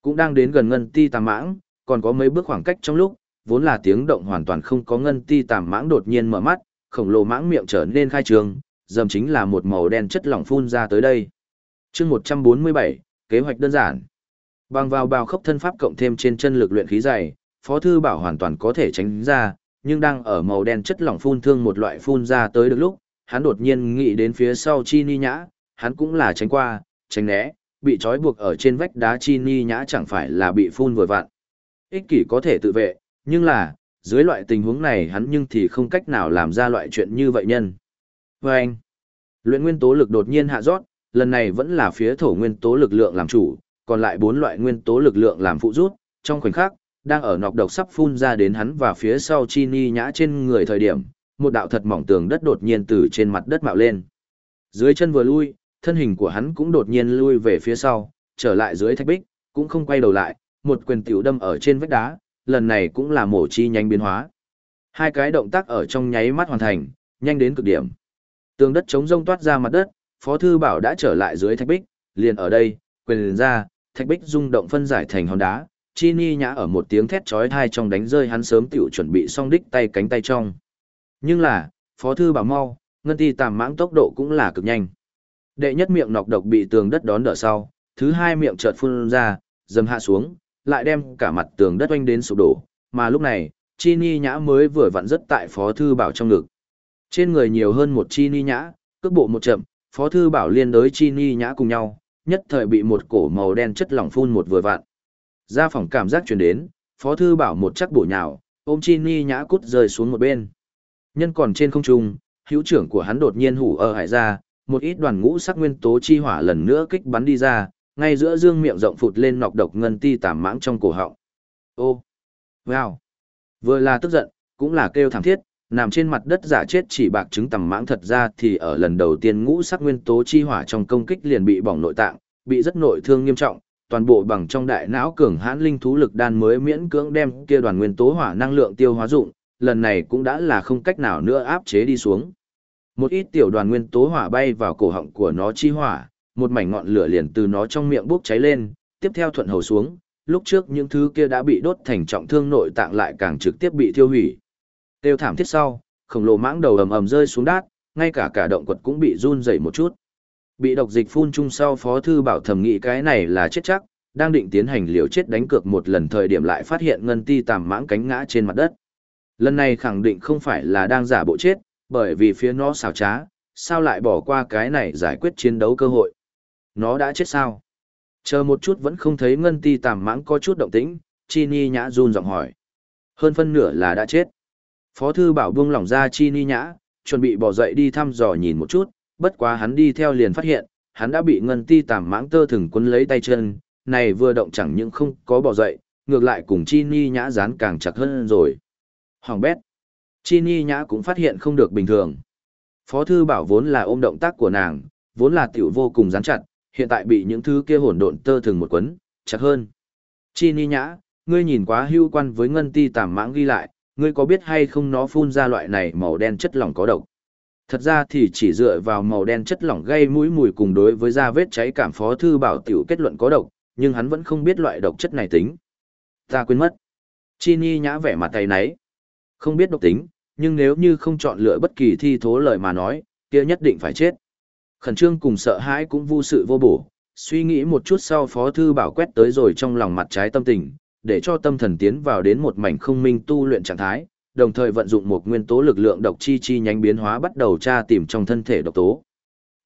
Cũng đang đến gần ngân ti tàm mãng, còn có mấy bước khoảng cách trong lúc, vốn là tiếng động hoàn toàn không có ngân ti tàm mãng đột nhiên mở mắt, khổng lồ mãng miệng trở nên khai trường, dầm chính là một màu đen chất lỏng phun ra tới đây. chương 147, kế hoạch đơn giản. Bằng vào bào khốc thân pháp cộng thêm trên chân lực luyện khí dày, Phó Thư Bảo hoàn toàn có thể tránh ra, nhưng đang ở màu đen chất lỏng phun thương một loại phun ra tới được lúc, hắn đột nhiên nghĩ đến phía sau Chi Ni Nhã, hắn cũng là tránh qua, tránh né, bị trói buộc ở trên vách đá Chi Ni Nhã chẳng phải là bị phun vừa vặn. Ích kỷ có thể tự vệ, nhưng là, dưới loại tình huống này hắn nhưng thì không cách nào làm ra loại chuyện như vậy nhân. Và anh, luyện nguyên tố lực đột nhiên hạ rót, lần này vẫn là phía thổ nguyên tố lực lượng làm chủ, còn lại bốn loại nguyên tố lực lượng làm phụ rút, trong khoảnh khắc, đang ở nọc độc sắp phun ra đến hắn và phía sau chi ni nhã trên người thời điểm, một đạo thật mỏng tường đất đột nhiên từ trên mặt đất mạo lên. Dưới chân vừa lui, thân hình của hắn cũng đột nhiên lui về phía sau, trở lại dưới thạch bích, cũng không quay đầu lại, một quyền tiểu đâm ở trên vách đá, lần này cũng là mổ chi nhanh biến hóa. Hai cái động tác ở trong nháy mắt hoàn thành, nhanh đến cực điểm. Tường đất chống rông toát ra mặt đất, Phó Thư Bảo đã trở lại dưới thạch bích, liền ở đây, quyền ra, thạch bích rung động phân giải thành hòn đá, chi ni nhã ở một tiếng thét chói tai trong đánh rơi hắn sớm tiểu chuẩn bị xong đích tay cánh tay trong. Nhưng là, Phó Thư Bảo mau, ngân ti tàm mãng tốc độ cũng là cực nhanh. Đệ nhất miệng nọc độc bị tường đất đón đỡ sau, thứ hai miệng chợt phun ra, dầm hạ xuống, lại đem cả mặt tường đất oanh đến sụp đổ, mà lúc này, chi ni nhã mới vừa vặn rất tại Phó Thư Bảo trong ngực. Trên người nhiều hơn một chi ni nhã, cước bộ một chậm, Phó Thư Bảo liên đối chi ni nhã cùng nhau, nhất thời bị một cổ màu đen chất lỏng phun một vừa vặn. Ra phòng cảm giác truyền đến, Phó Thư Bảo một chắc bổ nhào, ôm chi ni nhã cút rơi xuống một bên. Nhân còn trên không trung, hữu trưởng của hắn đột nhiên hủ ở hải ra, một ít đoàn ngũ sắc nguyên tố chi hỏa lần nữa kích bắn đi ra, ngay giữa dương miệng rộng phụt lên nọc độc ngân ti tảm mãng trong cổ họng. Ô! Wow! Vừa là tức giận, cũng là kêu thảm thiết, nằm trên mặt đất giả chết chỉ bạc trứng tầm mãng thật ra thì ở lần đầu tiên ngũ sắc nguyên tố chi hỏa trong công kích liền bị bỏng nội tạng, bị rất nội thương nghiêm trọng, toàn bộ bằng trong đại não cường hãn linh thú lực đan mới miễn cưỡng đem kia đoàn nguyên tố hỏa năng lượng tiêu hóa dụng, lần này cũng đã là không cách nào nữa áp chế đi xuống. Một ít tiểu đoàn nguyên tố hỏa bay vào cổ họng của nó chi hỏa, một mảnh ngọn lửa liền từ nó trong miệng bốc cháy lên, tiếp theo thuận hầu xuống, lúc trước những thứ kia đã bị đốt thành trọng thương nội tạng lại càng trực tiếp bị thiêu hủy. Tiêu thảm thiết sau, khổng lồ mãng đầu ầm ầm rơi xuống đát, ngay cả cả động quật cũng bị run rẩy một chút. Bị độc dịch phun chung sau phó thư bảo thầm nghĩ cái này là chết chắc, đang định tiến hành liều chết đánh cược một lần thời điểm lại phát hiện ngân ti tàm mãng cánh ngã trên mặt đất. Lần này khẳng định không phải là đang giả bộ chết, bởi vì phía nó xảo trá, sao lại bỏ qua cái này giải quyết chiến đấu cơ hội. Nó đã chết sao? Chờ một chút vẫn không thấy ngân ti tàm mãng có chút động tĩnh, chi ni nhã run giọng hỏi. Hơn phân nửa là đã chết. Phó thư bảo buông lỏng ra chi ni nhã, chuẩn bị bỏ dậy đi thăm dò nhìn một chút, bất quá hắn đi theo liền phát hiện, hắn đã bị ngân ti tàm mãng tơ thừng quấn lấy tay chân, này vừa động chẳng những không có bỏ dậy, ngược lại cùng chi ni nhã dán càng chặt hơn rồi. Hoàng bét. Chi ni nhã cũng phát hiện không được bình thường. Phó thư bảo vốn là ôm động tác của nàng, vốn là tiểu vô cùng dán chặt, hiện tại bị những thứ kia hỗn độn tơ thừng một quấn, chặt hơn. Chi ni nhã, ngươi nhìn quá hưu quan với ngân ti tàm mãng ghi lại, ngươi có biết hay không nó phun ra loại này màu đen chất lỏng có độc. Thật ra thì chỉ dựa vào màu đen chất lỏng gây mũi mùi cùng đối với da vết cháy cảm phó thư bảo tiểu kết luận có độc, nhưng hắn vẫn không biết loại độc chất này tính. Ta quên mất. Chi Ni nhã vẻ mặt tay nấy. Không biết độc tính, nhưng nếu như không chọn lựa bất kỳ thi thố lời mà nói, kia nhất định phải chết. Khẩn trương cùng sợ hãi cũng vô sự vô bổ, suy nghĩ một chút sau phó thư bảo quét tới rồi trong lòng mặt trái tâm tình, để cho tâm thần tiến vào đến một mảnh không minh tu luyện trạng thái, đồng thời vận dụng một nguyên tố lực lượng độc chi chi nhánh biến hóa bắt đầu tra tìm trong thân thể độc tố.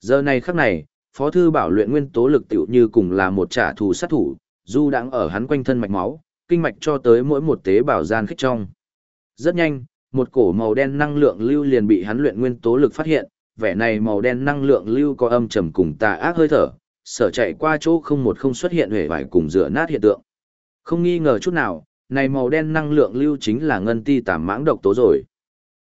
Giờ này khắc này, Phó thư bảo luyện nguyên tố lực tiểu như cùng là một trả thù sát thủ, du đang ở hắn quanh thân mạch máu, kinh mạch cho tới mỗi một tế bào gian khích trong. Rất nhanh, một cổ màu đen năng lượng lưu liền bị hắn luyện nguyên tố lực phát hiện, vẻ này màu đen năng lượng lưu có âm trầm cùng tà ác hơi thở, sở chạy qua chỗ không một không xuất hiện hề vải cùng rửa nát hiện tượng. Không nghi ngờ chút nào, này màu đen năng lượng lưu chính là ngân ti tảm mãng độc tố rồi.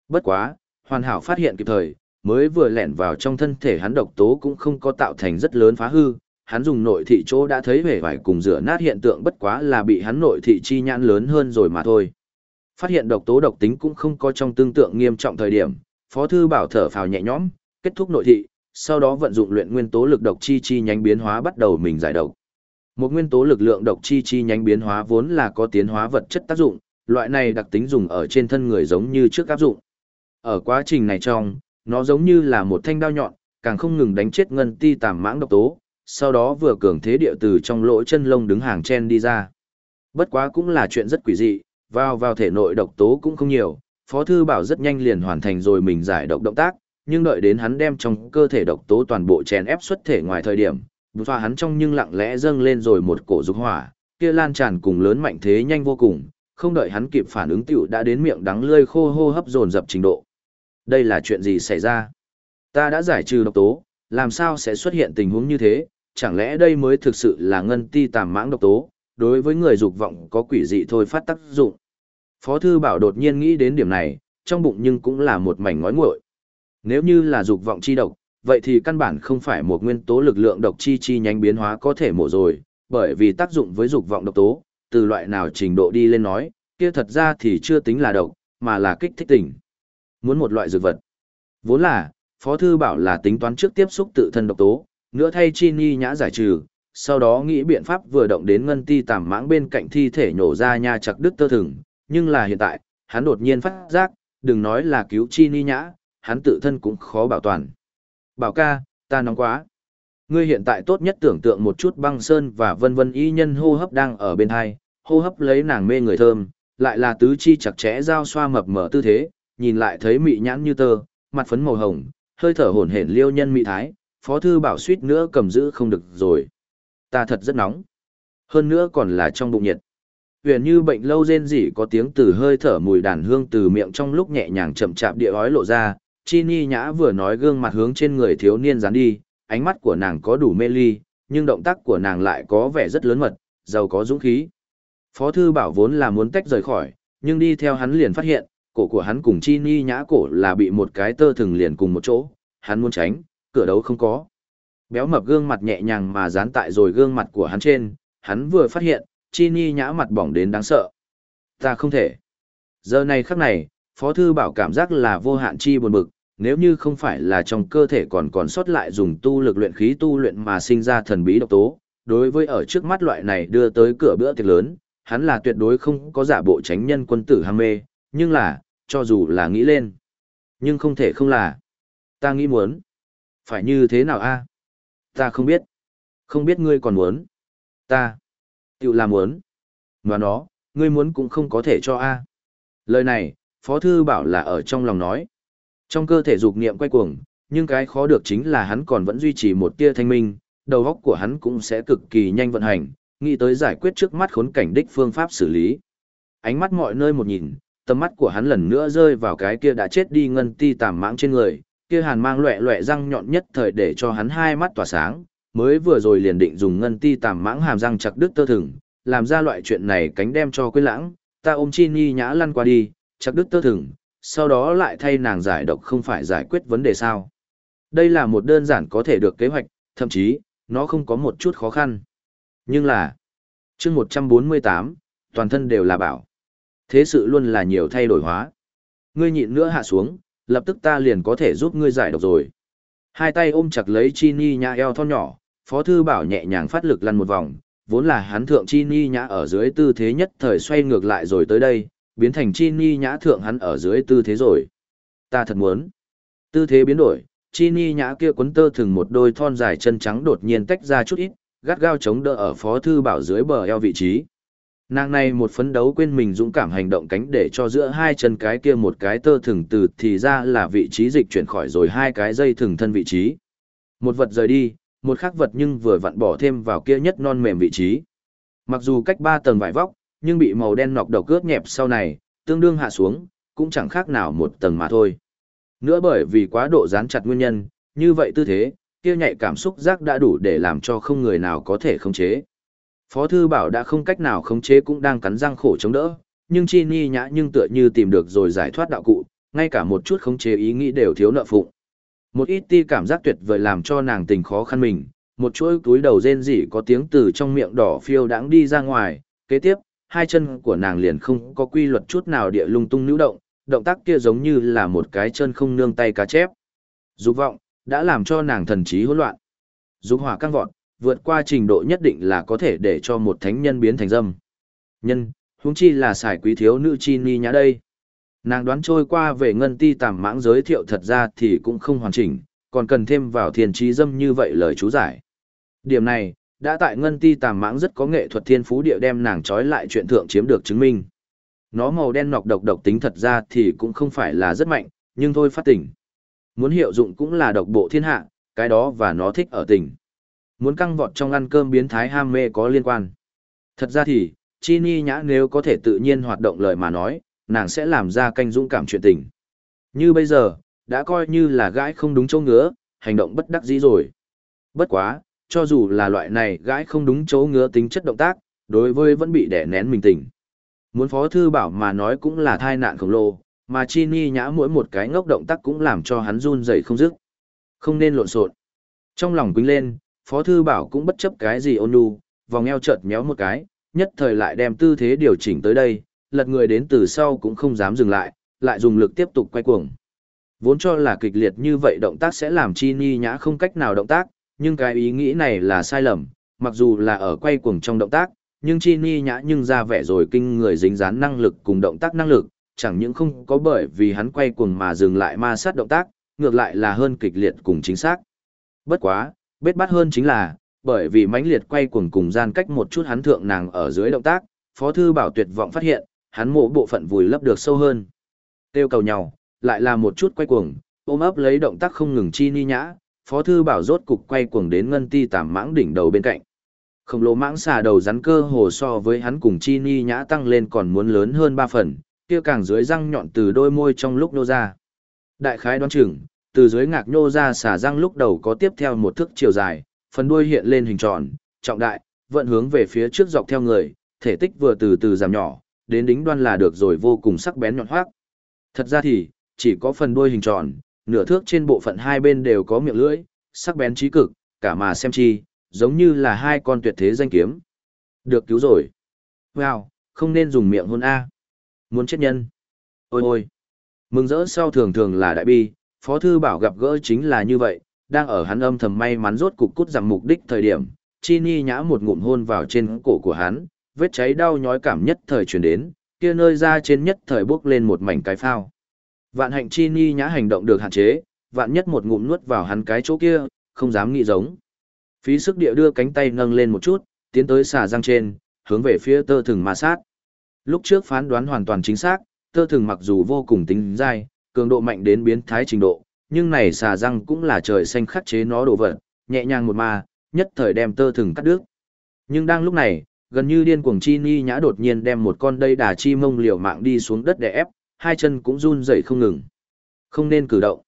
Bất quá, hoàn hảo phát hiện kịp thời, mới vừa lẻn vào trong thân thể hắn độc tố cũng không có tạo thành rất lớn phá hư, hắn dùng nội thị chỗ đã thấy vẻ vải cùng rửa nát hiện tượng bất quá là bị hắn nội thị chi nhãn lớn hơn rồi mà thôi. Phát hiện độc tố độc tính cũng không có trong tương tượng nghiêm trọng thời điểm, Phó thư bảo thở phào nhẹ nhõm, kết thúc nội thị, sau đó vận dụng luyện nguyên tố lực độc chi chi nhánh biến hóa bắt đầu mình giải độc. Một nguyên tố lực lượng độc chi chi nhánh biến hóa vốn là có tiến hóa vật chất tác dụng, loại này đặc tính dùng ở trên thân người giống như trước áp dụng. Ở quá trình này trong, nó giống như là một thanh đao nhọn, càng không ngừng đánh chết ngân ti tàm mãng độc tố, sau đó vừa cường thế địa từ trong lỗ chân lông đứng hàng chen đi ra. Bất quá cũng là chuyện rất quỷ dị, vào vào thể nội độc tố cũng không nhiều, Phó Thư Bảo rất nhanh liền hoàn thành rồi mình giải độc động tác, nhưng đợi đến hắn đem trong cơ thể độc tố toàn bộ chèn ép xuất thể ngoài thời điểm, bùn pha hắn trong nhưng lặng lẽ dâng lên rồi một cổ dục hỏa, kia lan tràn cùng lớn mạnh thế nhanh vô cùng, không đợi hắn kịp phản ứng tiểu đã đến miệng đắng lươi khô hô hấp dồn dập trình độ. Đây là chuyện gì xảy ra? Ta đã giải trừ độc tố, làm sao sẽ xuất hiện tình huống như thế? Chẳng lẽ đây mới thực sự là ngân ti tàm mãng độc tố, đối với người dục vọng có quỷ dị thôi phát tác dụng. Phó thư bảo đột nhiên nghĩ đến điểm này, trong bụng nhưng cũng là một mảnh ngói nguội. Nếu như là dục vọng chi độc, vậy thì căn bản không phải một nguyên tố lực lượng độc chi chi nhánh biến hóa có thể mổ rồi, bởi vì tác dụng với dục vọng độc tố, từ loại nào trình độ đi lên nói, kia thật ra thì chưa tính là độc, mà là kích thích tỉnh. Muốn một loại dược vật. Vốn là, Phó Thư bảo là tính toán trước tiếp xúc tự thân độc tố, nữa thay chi ni nhã giải trừ, sau đó nghĩ biện pháp vừa động đến ngân ti tàm mãng bên cạnh thi thể nhổ ra nha chặt đứt tơ thừng, nhưng là hiện tại, hắn đột nhiên phát giác, đừng nói là cứu chi ni nhã, hắn tự thân cũng khó bảo toàn. Bảo ca, ta nóng quá. Ngươi hiện tại tốt nhất tưởng tượng một chút băng sơn và vân vân y nhân hô hấp đang ở bên hai, hô hấp lấy nàng mê người thơm, lại là tứ chi chặt chẽ giao xoa mập mở tư thế, nhìn lại thấy mị nhãn như tơ, mặt phấn màu hồng, hơi thở hổn hển liêu nhân mị thái, phó thư bảo suýt nữa cầm giữ không được rồi. Ta thật rất nóng. Hơn nữa còn là trong bụng nhiệt. Huyền như bệnh lâu rên rỉ có tiếng từ hơi thở mùi đàn hương từ miệng trong lúc nhẹ nhàng chậm chạp địa ói lộ ra, Chi Ni Nhã vừa nói gương mặt hướng trên người thiếu niên dán đi, ánh mắt của nàng có đủ mê ly, nhưng động tác của nàng lại có vẻ rất lớn mật, giàu có dũng khí. Phó thư bảo vốn là muốn tách rời khỏi, nhưng đi theo hắn liền phát hiện, cổ của hắn cùng Chi Ni Nhã cổ là bị một cái tơ thừng liền cùng một chỗ, hắn muốn tránh, cửa đấu không có. Béo mập gương mặt nhẹ nhàng mà dán tại rồi gương mặt của hắn trên, hắn vừa phát hiện, Chi Ni Nhã mặt bỏng đến đáng sợ. Ta không thể. Giờ này khắc này, Phó Thư Bảo cảm giác là vô hạn chi buồn bực, nếu như không phải là trong cơ thể còn còn sót lại dùng tu lực luyện khí tu luyện mà sinh ra thần bí độc tố, đối với ở trước mắt loại này đưa tới cửa bữa tiệc lớn, hắn là tuyệt đối không có giả bộ tránh nhân quân tử ham mê, nhưng là, cho dù là nghĩ lên, nhưng không thể không là. Ta nghĩ muốn. Phải như thế nào a Ta không biết. Không biết ngươi còn muốn. Ta. Tiểu là muốn. Mà nó, ngươi muốn cũng không có thể cho a Lời này, Phó Thư bảo là ở trong lòng nói. Trong cơ thể dục niệm quay cuồng, nhưng cái khó được chính là hắn còn vẫn duy trì một tia thanh minh, đầu óc của hắn cũng sẽ cực kỳ nhanh vận hành, nghĩ tới giải quyết trước mắt khốn cảnh đích phương pháp xử lý. Ánh mắt mọi nơi một nhìn, tầm mắt của hắn lần nữa rơi vào cái kia đã chết đi ngân ti tàm mãng trên người, kia hàn mang loẻ loẻ răng nhọn nhất thời để cho hắn hai mắt tỏa sáng, mới vừa rồi liền định dùng ngân ti tàm mãng hàm răng chặt đứt tơ thừng, làm ra loại chuyện này cánh đem cho quên lãng, ta ôm chi ni nhã lăn qua đi, chặt đứt tơ thừng, sau đó lại thay nàng giải độc không phải giải quyết vấn đề sao. Đây là một đơn giản có thể được kế hoạch, thậm chí, nó không có một chút khó khăn. Nhưng là, chương 148, toàn thân đều là bảo. Thế sự luôn là nhiều thay đổi hóa. Ngươi nhịn nữa hạ xuống, lập tức ta liền có thể giúp ngươi giải độc rồi. Hai tay ôm chặt lấy chi ni nhã eo thon nhỏ, phó thư bảo nhẹ nhàng phát lực lăn một vòng, vốn là hắn thượng chi ni nhã ở dưới tư thế nhất thời xoay ngược lại rồi tới đây, biến thành chi ni nhã thượng hắn ở dưới tư thế rồi. Ta thật muốn. Tư thế biến đổi, chi ni nhã kia quấn tơ thường một đôi thon dài chân trắng đột nhiên tách ra chút ít, gắt gao chống đỡ ở phó thư bảo dưới bờ eo vị trí. Nàng này một phấn đấu quên mình dũng cảm hành động cánh để cho giữa hai chân cái kia một cái tơ thừng từ thì ra là vị trí dịch chuyển khỏi rồi hai cái dây thừng thân vị trí. Một vật rời đi, một khắc vật nhưng vừa vặn bỏ thêm vào kia nhất non mềm vị trí. Mặc dù cách ba tầng vải vóc, nhưng bị màu đen nọc đầu cướp nhẹp sau này, tương đương hạ xuống, cũng chẳng khác nào một tầng mà thôi. Nữa bởi vì quá độ dán chặt nguyên nhân, như vậy tư thế, kia nhạy cảm xúc giác đã đủ để làm cho không người nào có thể khống chế. Phó thư bảo đã không cách nào khống chế cũng đang cắn răng khổ chống đỡ, nhưng chi ni nhã nhưng tựa như tìm được rồi giải thoát đạo cụ, ngay cả một chút khống chế ý nghĩ đều thiếu nợ phụng. Một ít ti cảm giác tuyệt vời làm cho nàng tình khó khăn mình, một chuỗi túi đầu rên rỉ có tiếng từ trong miệng đỏ phiêu đãng đi ra ngoài, kế tiếp, hai chân của nàng liền không có quy luật chút nào địa lung tung nữ động, động tác kia giống như là một cái chân không nương tay cá chép. Dục vọng, đã làm cho nàng thần trí hỗn loạn. Dục hỏa căng vọt, vượt qua trình độ nhất định là có thể để cho một thánh nhân biến thành dâm. Nhân, huống chi là xài quý thiếu nữ chi ni nhã đây. Nàng đoán trôi qua về ngân ti tàm mãng giới thiệu thật ra thì cũng không hoàn chỉnh, còn cần thêm vào thiền trí dâm như vậy lời chú giải. Điểm này, đã tại ngân ti tàm mãng rất có nghệ thuật thiên phú địa đem nàng trói lại chuyện thượng chiếm được chứng minh. Nó màu đen nọc độc độc tính thật ra thì cũng không phải là rất mạnh, nhưng thôi phát tỉnh. Muốn hiệu dụng cũng là độc bộ thiên hạ, cái đó và nó thích ở tỉnh. Muốn căng vọt trong ăn cơm biến thái ham mê có liên quan. Thật ra thì, chi ni nhã nếu có thể tự nhiên hoạt động lời mà nói, nàng sẽ làm ra canh dũng cảm chuyện tình. Như bây giờ, đã coi như là gãi không đúng chỗ ngứa, hành động bất đắc dĩ rồi. Bất quá, cho dù là loại này gãi không đúng chỗ ngứa tính chất động tác, đối với vẫn bị đẻ nén mình tình. Muốn phó thư bảo mà nói cũng là thai nạn khổng lồ, mà chi ni nhã mỗi một cái ngốc động tác cũng làm cho hắn run dậy không dứt. Không nên lộn xộn. Trong lòng quýnh lên, phó thư bảo cũng bất chấp cái gì ôn nhu, vòng eo chợt méo một cái, nhất thời lại đem tư thế điều chỉnh tới đây, lật người đến từ sau cũng không dám dừng lại, lại dùng lực tiếp tục quay cuồng. Vốn cho là kịch liệt như vậy động tác sẽ làm chi ni nhã không cách nào động tác, nhưng cái ý nghĩ này là sai lầm, mặc dù là ở quay cuồng trong động tác, nhưng chi ni nhã nhưng ra vẻ rồi kinh người dính dán năng lực cùng động tác năng lực, chẳng những không có bởi vì hắn quay cuồng mà dừng lại ma sát động tác, ngược lại là hơn kịch liệt cùng chính xác. Bất quá, bết bát hơn chính là, bởi vì mãnh liệt quay cuồng cùng gian cách một chút hắn thượng nàng ở dưới động tác, Phó Thư Bảo tuyệt vọng phát hiện, hắn mộ bộ phận vùi lấp được sâu hơn. Tiêu cầu nhau, lại là một chút quay cuồng, ôm ấp lấy động tác không ngừng chi ni nhã, Phó Thư Bảo rốt cục quay cuồng đến ngân ti tảm mãng đỉnh đầu bên cạnh. Khổng lồ mãng xà đầu rắn cơ hồ so với hắn cùng chi ni nhã tăng lên còn muốn lớn hơn ba phần, kia càng dưới răng nhọn từ đôi môi trong lúc nô ra. Đại khái đoán chừng, từ dưới ngạc nô ra xà răng lúc đầu có tiếp theo một thước chiều dài, phần đuôi hiện lên hình tròn, trọng đại, vận hướng về phía trước dọc theo người, thể tích vừa từ từ giảm nhỏ, đến đính đoan là được rồi vô cùng sắc bén nhọn hoác. Thật ra thì, chỉ có phần đuôi hình tròn, nửa thước trên bộ phận hai bên đều có miệng lưỡi, sắc bén trí cực, cả mà xem chi, giống như là hai con tuyệt thế danh kiếm. Được cứu rồi. Wow, không nên dùng miệng hôn A. Muốn chết nhân. Ôi ôi. Mừng rỡ sau thường thường là đại bi, Phó Thư Bảo gặp gỡ chính là như vậy, đang ở hắn âm thầm may mắn rốt cục cút giảm mục đích thời điểm, Chi Ni nhã một ngụm hôn vào trên cổ của hắn, vết cháy đau nhói cảm nhất thời truyền đến, kia nơi ra trên nhất thời bước lên một mảnh cái phao. Vạn hạnh Chi Ni nhã hành động được hạn chế, vạn nhất một ngụm nuốt vào hắn cái chỗ kia, không dám nghĩ giống. Phí sức địa đưa cánh tay nâng lên một chút, tiến tới xà răng trên, hướng về phía tơ thừng ma sát. Lúc trước phán đoán hoàn toàn chính xác, tơ thừng mặc dù vô cùng tính dai, cường độ mạnh đến biến thái trình độ, nhưng này xà răng cũng là trời xanh khắc chế nó đồ vật, nhẹ nhàng một ma, nhất thời đem tơ thừng cắt đứt. Nhưng đang lúc này, gần như điên cuồng chi ni nhã đột nhiên đem một con đây đà chi mông liều mạng đi xuống đất để ép, hai chân cũng run rẩy không ngừng. Không nên cử động.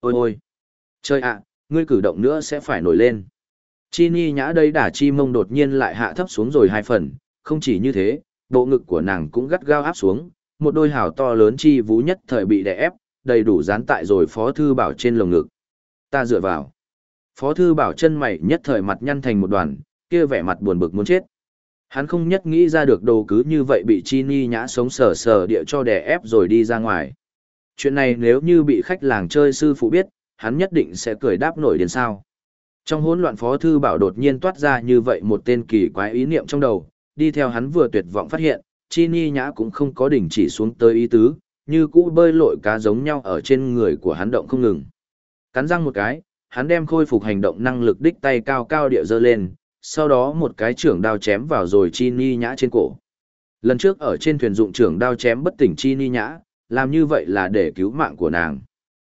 Ôi ôi. Chơi ạ, ngươi cử động nữa sẽ phải nổi lên. Chi ni nhã đây đà chi mông đột nhiên lại hạ thấp xuống rồi hai phần, không chỉ như thế, bộ ngực của nàng cũng gắt gao áp xuống, một đôi hào to lớn chi vú nhất thời bị đè ép, đầy đủ dán tại rồi Phó Thư Bảo trên lồng ngực. Ta dựa vào. Phó Thư Bảo chân mày nhất thời mặt nhăn thành một đoàn, kia vẻ mặt buồn bực muốn chết. Hắn không nhất nghĩ ra được đồ cứ như vậy bị chi ni nhã sống sờ sờ địa cho đè ép rồi đi ra ngoài. Chuyện này nếu như bị khách làng chơi sư phụ biết, hắn nhất định sẽ cười đáp nổi đến sao. Trong hỗn loạn phó thư bảo đột nhiên toát ra như vậy một tên kỳ quái ý niệm trong đầu, đi theo hắn vừa tuyệt vọng phát hiện, chi ni nhã cũng không có đỉnh chỉ xuống tới ý tứ, như cũ bơi lội cá giống nhau ở trên người của hắn động không ngừng. Cắn răng một cái, hắn đem khôi phục hành động năng lực đích tay cao cao địa dơ lên, sau đó một cái trưởng đao chém vào rồi chi ni nhã trên cổ. Lần trước ở trên thuyền dụng trưởng đao chém bất tỉnh chi ni nhã, làm như vậy là để cứu mạng của nàng.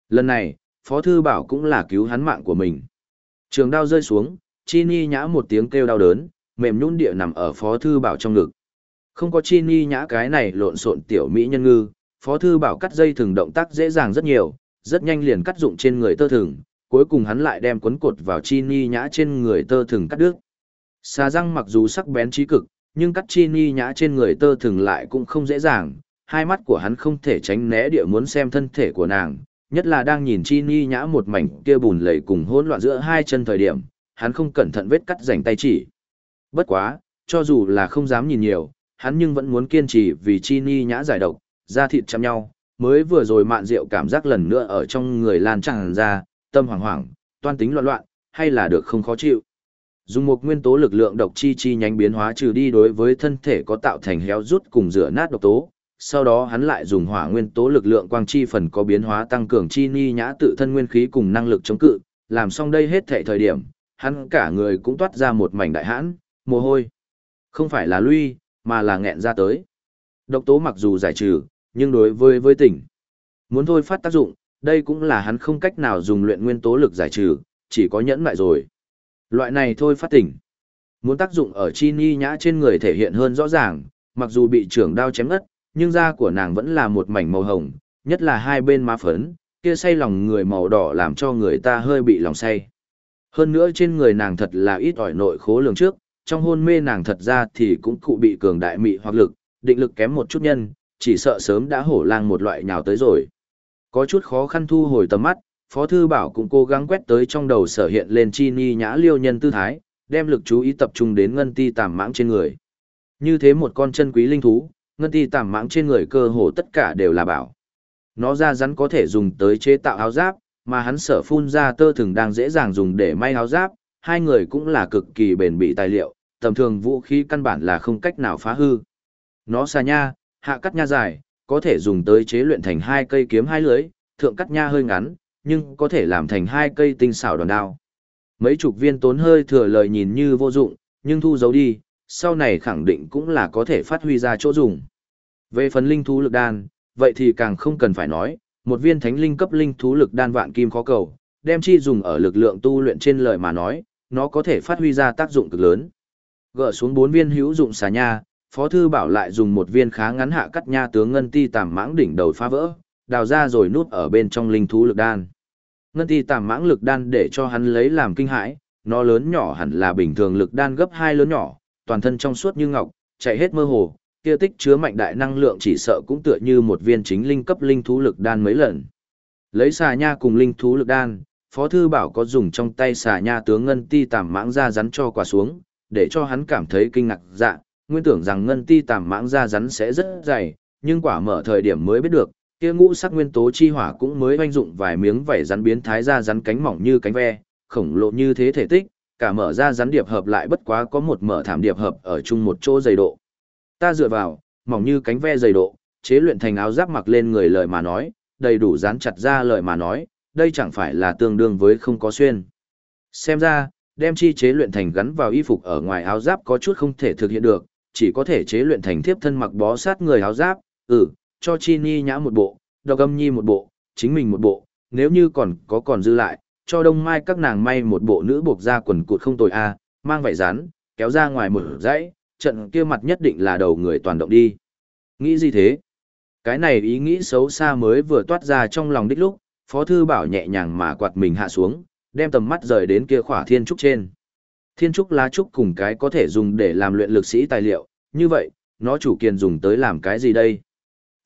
Lần này, Phó Thư Bảo cũng là cứu hắn mạng của mình. Trường đao rơi xuống, chi ni nhã một tiếng kêu đau đớn, mềm nhũn địa nằm ở Phó Thư Bảo trong ngực. Không có chi ni nhã cái này lộn xộn tiểu mỹ nhân ngư, Phó Thư Bảo cắt dây thừng động tác dễ dàng rất nhiều, rất nhanh liền cắt dụng trên người tơ thừng, cuối cùng hắn lại đem cuốn cột vào chi ni nhã trên người tơ thừng cắt đứt. Xà răng mặc dù sắc bén trí cực, nhưng cắt chi ni nhã trên người tơ thường lại cũng không dễ dàng, hai mắt của hắn không thể tránh né địa muốn xem thân thể của nàng, nhất là đang nhìn chi ni nhã một mảnh kia bùn lầy cùng hỗn loạn giữa hai chân thời điểm, hắn không cẩn thận vết cắt rảnh tay chỉ. Bất quá, cho dù là không dám nhìn nhiều, hắn nhưng vẫn muốn kiên trì vì chi ni nhã giải độc, da thịt chăm nhau, mới vừa rồi mạn rượu cảm giác lần nữa ở trong người lan tràn ra, tâm hoảng hoảng, toan tính loạn loạn, hay là được không khó chịu. Dùng một nguyên tố lực lượng độc chi chi nhánh biến hóa trừ đi đối với thân thể có tạo thành héo rút cùng rửa nát độc tố, sau đó hắn lại dùng hỏa nguyên tố lực lượng quang chi phần có biến hóa tăng cường chi ni nhã tự thân nguyên khí cùng năng lực chống cự, làm xong đây hết thệ thời điểm, hắn cả người cũng toát ra một mảnh đại hãn, mồ hôi. Không phải là lui, mà là nghẹn ra tới. Độc tố mặc dù giải trừ, nhưng đối với với tỉnh, muốn thôi phát tác dụng, đây cũng là hắn không cách nào dùng luyện nguyên tố lực giải trừ, chỉ có nhẫn lại rồi. Loại này thôi phát tỉnh. Muốn tác dụng ở chi ni nhã trên người thể hiện hơn rõ ràng, mặc dù bị trưởng đao chém ngất, nhưng da của nàng vẫn là một mảnh màu hồng, nhất là hai bên má phấn, kia say lòng người màu đỏ làm cho người ta hơi bị lòng say. Hơn nữa trên người nàng thật là ít ỏi nội khố lường trước, trong hôn mê nàng thật ra thì cũng cụ bị cường đại mị hoặc lực, định lực kém một chút nhân, chỉ sợ sớm đã hổ lang một loại nhào tới rồi. Có chút khó khăn thu hồi tầm mắt, Phó Thư Bảo cũng cố gắng quét tới trong đầu sở hiện lên chi ni nhã liêu nhân tư thái, đem lực chú ý tập trung đến ngân ti tàm mãng trên người. Như thế một con chân quý linh thú, ngân ti tàm mãng trên người cơ hồ tất cả đều là bảo. Nó ra rắn có thể dùng tới chế tạo áo giáp, mà hắn sở phun ra tơ thường đang dễ dàng dùng để may áo giáp, hai người cũng là cực kỳ bền bỉ tài liệu, tầm thường vũ khí căn bản là không cách nào phá hư. Nó xa nha, hạ cắt nha dài, có thể dùng tới chế luyện thành hai cây kiếm hai lưới, thượng cắt nha hơi ngắn, nhưng có thể làm thành hai cây tinh xảo đòn đao. Mấy chục viên tốn hơi thừa lời nhìn như vô dụng, nhưng thu giấu đi, sau này khẳng định cũng là có thể phát huy ra chỗ dùng. Về phần linh thú lực đan, vậy thì càng không cần phải nói, một viên thánh linh cấp linh thú lực đan vạn kim khó cầu, đem chi dùng ở lực lượng tu luyện trên lời mà nói, nó có thể phát huy ra tác dụng cực lớn. Gỡ xuống bốn viên hữu dụng xà nha, Phó Thư Bảo lại dùng một viên khá ngắn hạ cắt nha tướng Ngân Ti tàm mãng đỉnh đầu phá vỡ, đào ra rồi nút ở bên trong linh thú lực đan. Ngân Ti tàm mãng lực đan để cho hắn lấy làm kinh hãi, nó lớn nhỏ hẳn là bình thường lực đan gấp hai lớn nhỏ, toàn thân trong suốt như ngọc, chạy hết mơ hồ, kia tích chứa mạnh đại năng lượng chỉ sợ cũng tựa như một viên chính linh cấp linh thú lực đan mấy lần. Lấy xà nha cùng linh thú lực đan, Phó Thư Bảo có dùng trong tay xà nha tướng Ngân Ti tàm mãng ra rắn cho quả xuống, để cho hắn cảm thấy kinh ngạc dạ, nguyên tưởng rằng ngân ti tàm mãng ra rắn sẽ rất dày, nhưng quả mở thời điểm mới biết được, kia ngũ sắc nguyên tố chi hỏa cũng mới oanh dụng vài miếng vảy rắn biến thái ra rắn cánh mỏng như cánh ve, khổng lồ như thế thể tích, cả mở ra rắn điệp hợp lại bất quá có một mở thảm điệp hợp ở chung một chỗ dày độ. Ta dựa vào, mỏng như cánh ve dày độ, chế luyện thành áo giáp mặc lên người lời mà nói, đầy đủ dán chặt ra lời mà nói, đây chẳng phải là tương đương với không có xuyên. Xem ra, đem chi chế luyện thành gắn vào y phục ở ngoài áo giáp có chút không thể thực hiện được, chỉ có thể chế luyện thành thiếp thân mặc bó sát người áo giáp, ừ, cho chi ni nhã một bộ, độc âm nhi một bộ, chính mình một bộ, nếu như còn có còn dư lại, cho đông mai các nàng may một bộ nữ buộc ra quần cụt không tồi a mang vải rán, kéo ra ngoài một dãy, trận kia mặt nhất định là đầu người toàn động đi. Nghĩ gì thế? Cái này ý nghĩ xấu xa mới vừa toát ra trong lòng đích lúc, Phó Thư Bảo nhẹ nhàng mà quạt mình hạ xuống, đem tầm mắt rời đến kia khỏa thiên trúc trên. Thiên trúc lá trúc cùng cái có thể dùng để làm luyện lực sĩ tài liệu, như vậy, nó chủ kiền dùng tới làm cái gì đây?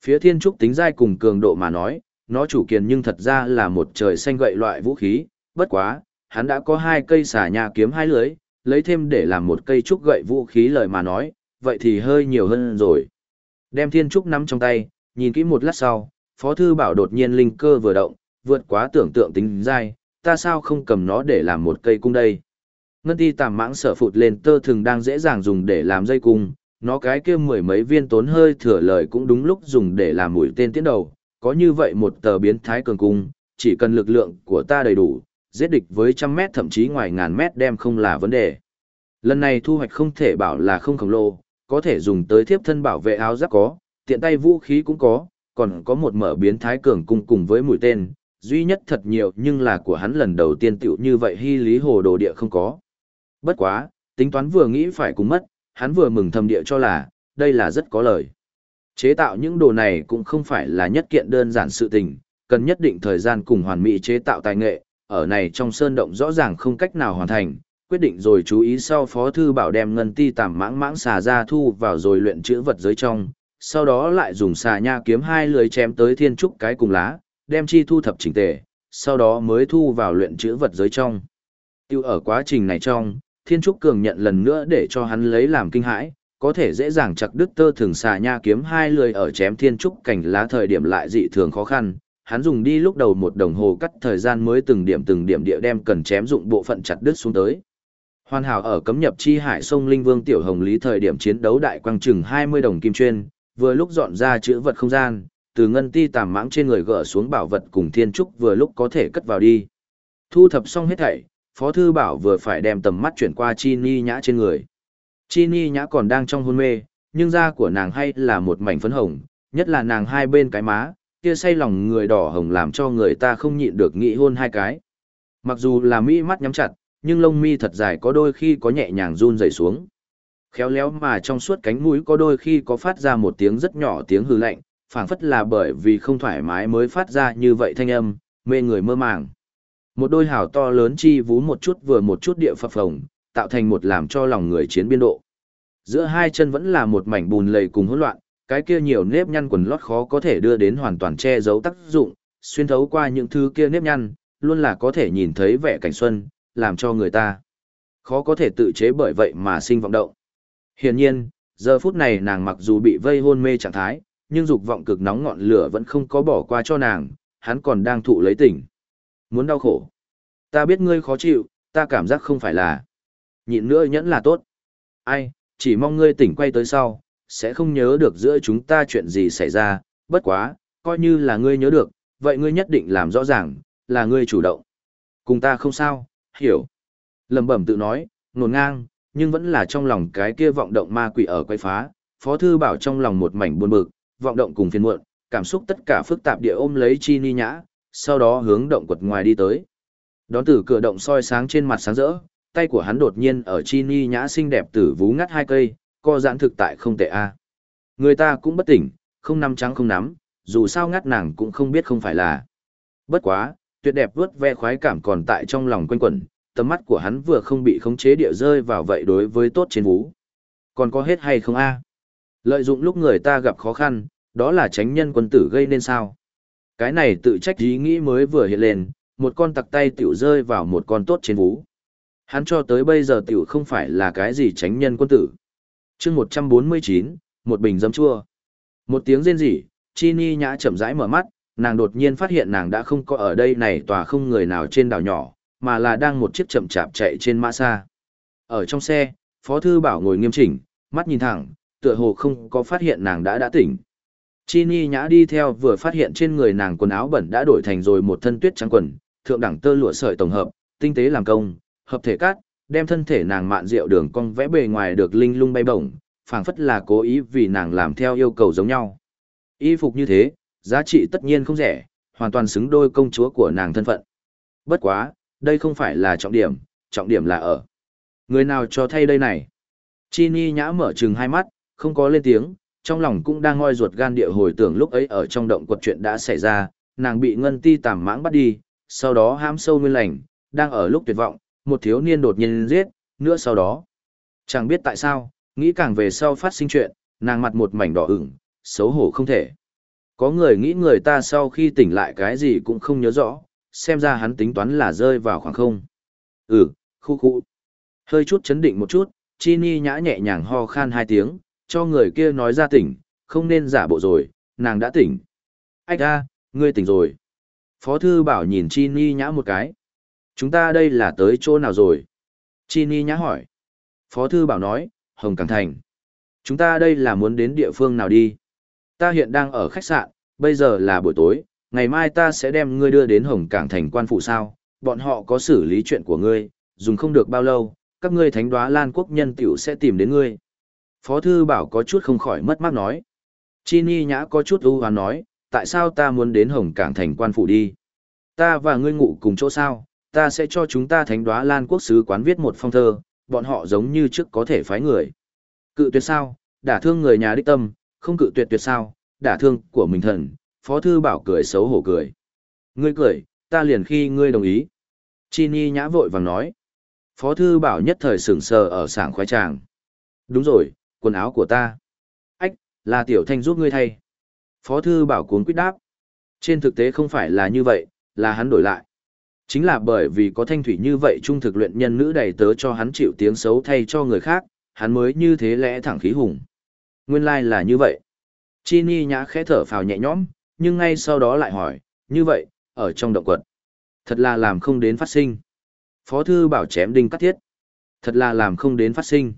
Phía thiên trúc tính dai cùng cường độ mà nói, nó chủ kiền nhưng thật ra là một trời xanh gậy loại vũ khí, bất quá, hắn đã có hai cây xà nhà kiếm hai lưới, lấy thêm để làm một cây trúc gậy vũ khí lời mà nói, vậy thì hơi nhiều hơn rồi. Đem thiên trúc nắm trong tay, nhìn kỹ một lát sau, Phó Thư Bảo đột nhiên linh cơ vừa động, vượt quá tưởng tượng tính dai, ta sao không cầm nó để làm một cây cung đây. Ngân ti tàm mãng sở phụt lên tơ thường đang dễ dàng dùng để làm dây cung, nó cái kia mười mấy viên tốn hơi thừa lời cũng đúng lúc dùng để làm mũi tên tiến đầu, có như vậy một tờ biến thái cường cung, chỉ cần lực lượng của ta đầy đủ, giết địch với trăm mét thậm chí ngoài ngàn mét đem không là vấn đề. Lần này thu hoạch không thể bảo là không khổng lồ, có thể dùng tới thiếp thân bảo vệ áo giáp có, tiện tay vũ khí cũng có, còn có một mở biến thái cường cung cùng với mũi tên, duy nhất thật nhiều nhưng là của hắn lần đầu tiên tiểu như vậy hy lý hồ đồ địa không có. Bất quá, tính toán vừa nghĩ phải cùng mất, hắn vừa mừng thầm địa cho là, đây là rất có lời. Chế tạo những đồ này cũng không phải là nhất kiện đơn giản sự tình, cần nhất định thời gian cùng hoàn mỹ chế tạo tài nghệ, ở này trong sơn động rõ ràng không cách nào hoàn thành, quyết định rồi chú ý sau phó thư bảo đem ngân ti tạm mãng mãng xà ra thu vào rồi luyện chữ vật giới trong, sau đó lại dùng xà nha kiếm hai lưới chém tới thiên trúc cái cùng lá, đem chi thu thập chỉnh tề, sau đó mới thu vào luyện chữ vật giới trong. Tiêu ở quá trình này trong, thiên trúc cường nhận lần nữa để cho hắn lấy làm kinh hãi, có thể dễ dàng chặt đứt tơ thường xà nha kiếm hai lưới ở chém thiên trúc cảnh lá thời điểm lại dị thường khó khăn. Hắn dùng đi lúc đầu một đồng hồ cắt thời gian mới từng điểm từng điểm địa đem cần chém dụng bộ phận chặt đứt xuống tới. Hoàn hảo ở cấm nhập chi hải sông Linh Vương Tiểu Hồng Lý thời điểm chiến đấu đại quang chừng 20 đồng kim chuyên, vừa lúc dọn ra chữ vật không gian, từ ngân ti tàm mãng trên người gỡ xuống bảo vật cùng thiên trúc vừa lúc có thể cất vào đi. Thu thập xong hết thảy, Phó Thư Bảo vừa phải đem tầm mắt chuyển qua Chi Ni Nhã trên người. Chi Ni Nhã còn đang trong hôn mê, nhưng da của nàng hay là một mảnh phấn hồng, nhất là nàng hai bên cái má, kia say lòng người đỏ hồng làm cho người ta không nhịn được nghĩ hôn hai cái. Mặc dù là mỹ mắt nhắm chặt, nhưng lông mi thật dài có đôi khi có nhẹ nhàng run rẩy xuống. Khéo léo mà trong suốt cánh mũi có đôi khi có phát ra một tiếng rất nhỏ tiếng hư lạnh, phảng phất là bởi vì không thoải mái mới phát ra như vậy thanh âm, mê người mơ màng. Một đôi hào to lớn chi vú một chút vừa một chút địa phập phồng, tạo thành một làm cho lòng người chiến biên độ. Giữa hai chân vẫn là một mảnh bùn lầy cùng hỗn loạn, cái kia nhiều nếp nhăn quần lót khó có thể đưa đến hoàn toàn che giấu tác dụng, xuyên thấu qua những thứ kia nếp nhăn, luôn là có thể nhìn thấy vẻ cảnh xuân, làm cho người ta khó có thể tự chế bởi vậy mà sinh vọng động. Hiển nhiên, giờ phút này nàng mặc dù bị vây hôn mê trạng thái, nhưng dục vọng cực nóng ngọn lửa vẫn không có bỏ qua cho nàng, hắn còn đang thụ lấy tỉnh. Muốn đau khổ. Ta biết ngươi khó chịu, ta cảm giác không phải là. Nhịn nữa nhẫn là tốt. Ai, chỉ mong ngươi tỉnh quay tới sau, sẽ không nhớ được giữa chúng ta chuyện gì xảy ra, bất quá, coi như là ngươi nhớ được, vậy ngươi nhất định làm rõ ràng, là ngươi chủ động. Cùng ta không sao, hiểu. Lầm bẩm tự nói, nồn ngang, nhưng vẫn là trong lòng cái kia vọng động ma quỷ ở quay phá, Phó Thư Bảo trong lòng một mảnh buồn bực, vọng động cùng phiền muộn, cảm xúc tất cả phức tạp địa ôm lấy Chi Ni Nhã, sau đó hướng động quật ngoài đi tới. Đón từ cửa động soi sáng trên mặt sáng rỡ, tay của hắn đột nhiên ở Chi Ni Nhã xinh đẹp tử vú ngắt hai cây, co giãn thực tại không tệ a. Người ta cũng bất tỉnh, không nắm trắng không nắm, dù sao ngắt nàng cũng không biết không phải là. Bất quá, tuyệt đẹp vướt ve khoái cảm còn tại trong lòng quanh quẩn, tầm mắt của hắn vừa không bị khống chế địa rơi vào vậy đối với tốt trên vú. Còn có hết hay không a? Lợi dụng lúc người ta gặp khó khăn, đó là tránh nhân quân tử gây nên sao? Cái này tự trách ý nghĩ mới vừa hiện lên, một con tặc tay tiểu rơi vào một con tốt trên vú. Hắn cho tới bây giờ tiểu không phải là cái gì tránh nhân quân tử. chương 149, một bình dấm chua. Một tiếng rên rỉ, Chi Ni nhã chậm rãi mở mắt, nàng đột nhiên phát hiện nàng đã không có ở đây này tòa không người nào trên đảo nhỏ, mà là đang một chiếc chậm chạp chạy trên mã xa. Ở trong xe, Phó Thư Bảo ngồi nghiêm chỉnh, mắt nhìn thẳng, tựa hồ không có phát hiện nàng đã đã tỉnh. Chi Ni nhã đi theo vừa phát hiện trên người nàng quần áo bẩn đã đổi thành rồi một thân tuyết trắng quần, thượng đẳng tơ lụa sợi tổng hợp, tinh tế làm công, hợp thể cát, đem thân thể nàng mạn rượu đường cong vẽ bề ngoài được linh lung bay bổng, phảng phất là cố ý vì nàng làm theo yêu cầu giống nhau. Y phục như thế, giá trị tất nhiên không rẻ, hoàn toàn xứng đôi công chúa của nàng thân phận. Bất quá, đây không phải là trọng điểm, trọng điểm là ở. Người nào cho thay đây này? Chi Ni nhã mở trừng hai mắt, không có lên tiếng, trong lòng cũng đang ngoi ruột gan địa hồi tưởng lúc ấy ở trong động quật chuyện đã xảy ra, nàng bị ngân ti tàm mãng bắt đi, sau đó hãm sâu nguyên lành, đang ở lúc tuyệt vọng, một thiếu niên đột nhiên giết, nữa sau đó. Chẳng biết tại sao, nghĩ càng về sau phát sinh chuyện, nàng mặt một mảnh đỏ ửng, xấu hổ không thể. Có người nghĩ người ta sau khi tỉnh lại cái gì cũng không nhớ rõ, xem ra hắn tính toán là rơi vào khoảng không. Ừ, khu khu. Hơi chút chấn định một chút, Chi Ni nhã nhẹ nhàng ho khan hai tiếng, cho người kia nói ra tỉnh, không nên giả bộ rồi, nàng đã tỉnh. Ách ra, ngươi tỉnh rồi. Phó thư bảo nhìn Chi Ni nhã một cái. Chúng ta đây là tới chỗ nào rồi? Chi Ni nhã hỏi. Phó thư bảo nói, Hồng Cảng Thành. Chúng ta đây là muốn đến địa phương nào đi? Ta hiện đang ở khách sạn, bây giờ là buổi tối, ngày mai ta sẽ đem ngươi đưa đến Hồng Cảng Thành quan phụ sao, bọn họ có xử lý chuyện của ngươi, dùng không được bao lâu, các ngươi thánh đoá lan quốc nhân tiểu sẽ tìm đến ngươi. Phó thư bảo có chút không khỏi mất mát nói. Chi Ni nhã có chút ưu hoán nói, tại sao ta muốn đến Hồng Cảng Thành quan phủ đi? Ta và ngươi ngủ cùng chỗ sao, ta sẽ cho chúng ta thánh đoá lan quốc sứ quán viết một phong thơ, bọn họ giống như trước có thể phái người. Cự tuyệt sao, đả thương người nhà đích tâm, không cự tuyệt tuyệt sao, đả thương của mình thần, phó thư bảo cười xấu hổ cười. Ngươi cười, ta liền khi ngươi đồng ý. Chi Ni nhã vội vàng nói. Phó thư bảo nhất thời sửng sờ ở sảng khoái tràng. Đúng rồi, quần áo của ta. Ách, là tiểu thanh giúp ngươi thay. Phó thư bảo cuốn quyết đáp. Trên thực tế không phải là như vậy, là hắn đổi lại. Chính là bởi vì có thanh thủy như vậy trung thực luyện nhân nữ đầy tớ cho hắn chịu tiếng xấu thay cho người khác, hắn mới như thế lẽ thẳng khí hùng. Nguyên lai like là như vậy. Chi Ni nhã khẽ thở phào nhẹ nhõm, nhưng ngay sau đó lại hỏi, như vậy, ở trong động quật. Thật là làm không đến phát sinh. Phó thư bảo chém đinh cắt thiết. Thật là làm không đến phát sinh.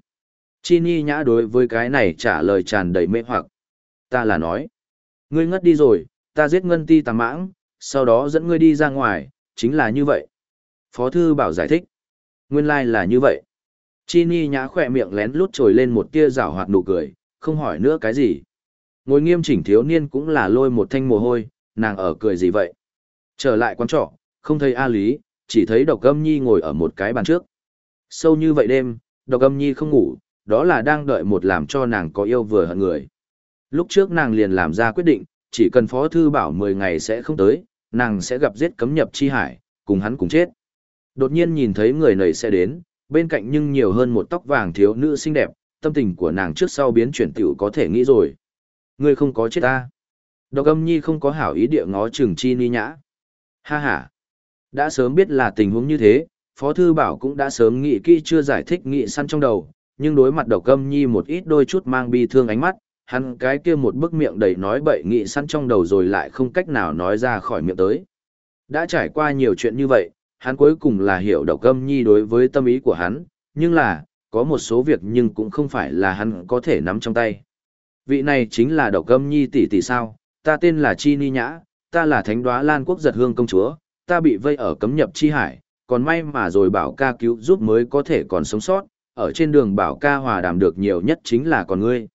Chi Ni nhã đối với cái này trả lời tràn đầy mê hoặc. Ta là nói. Ngươi ngất đi rồi, ta giết ngân ti tàng mãng, sau đó dẫn ngươi đi ra ngoài, chính là như vậy. Phó thư bảo giải thích. Nguyên lai like là như vậy. Chi Ni nhã khỏe miệng lén lút trồi lên một tia rảo hoạt nụ cười, không hỏi nữa cái gì. Ngồi nghiêm chỉnh thiếu niên cũng là lôi một thanh mồ hôi, nàng ở cười gì vậy. Trở lại quán trọ, không thấy A Lý, chỉ thấy độc âm nhi ngồi ở một cái bàn trước. Sâu như vậy đêm, độc âm nhi không ngủ, đó là đang đợi một làm cho nàng có yêu vừa hận người. Lúc trước nàng liền làm ra quyết định, chỉ cần phó thư bảo 10 ngày sẽ không tới, nàng sẽ gặp giết cấm nhập chi hải, cùng hắn cùng chết. Đột nhiên nhìn thấy người này sẽ đến, bên cạnh nhưng nhiều hơn một tóc vàng thiếu nữ xinh đẹp, tâm tình của nàng trước sau biến chuyển tiểu có thể nghĩ rồi. Ngươi không có chết ta. Độc âm nhi không có hảo ý địa ngó trừng chi ni nhã. Ha ha. Đã sớm biết là tình huống như thế, Phó Thư Bảo cũng đã sớm nghĩ kỹ chưa giải thích nghị săn trong đầu, nhưng đối mặt độc âm nhi một ít đôi chút mang bi thương ánh mắt, hắn cái kia một bức miệng đầy nói bậy nghị săn trong đầu rồi lại không cách nào nói ra khỏi miệng tới. Đã trải qua nhiều chuyện như vậy, hắn cuối cùng là hiểu độc âm nhi đối với tâm ý của hắn, nhưng là, có một số việc nhưng cũng không phải là hắn có thể nắm trong tay. Vị này chính là độc âm nhi tỷ tỷ sao, ta tên là Chi Ni Nhã, ta là thánh đoá lan quốc giật hương công chúa, ta bị vây ở cấm nhập chi hải, còn may mà rồi bảo ca cứu giúp mới có thể còn sống sót, ở trên đường bảo ca hòa đàm được nhiều nhất chính là còn ngươi.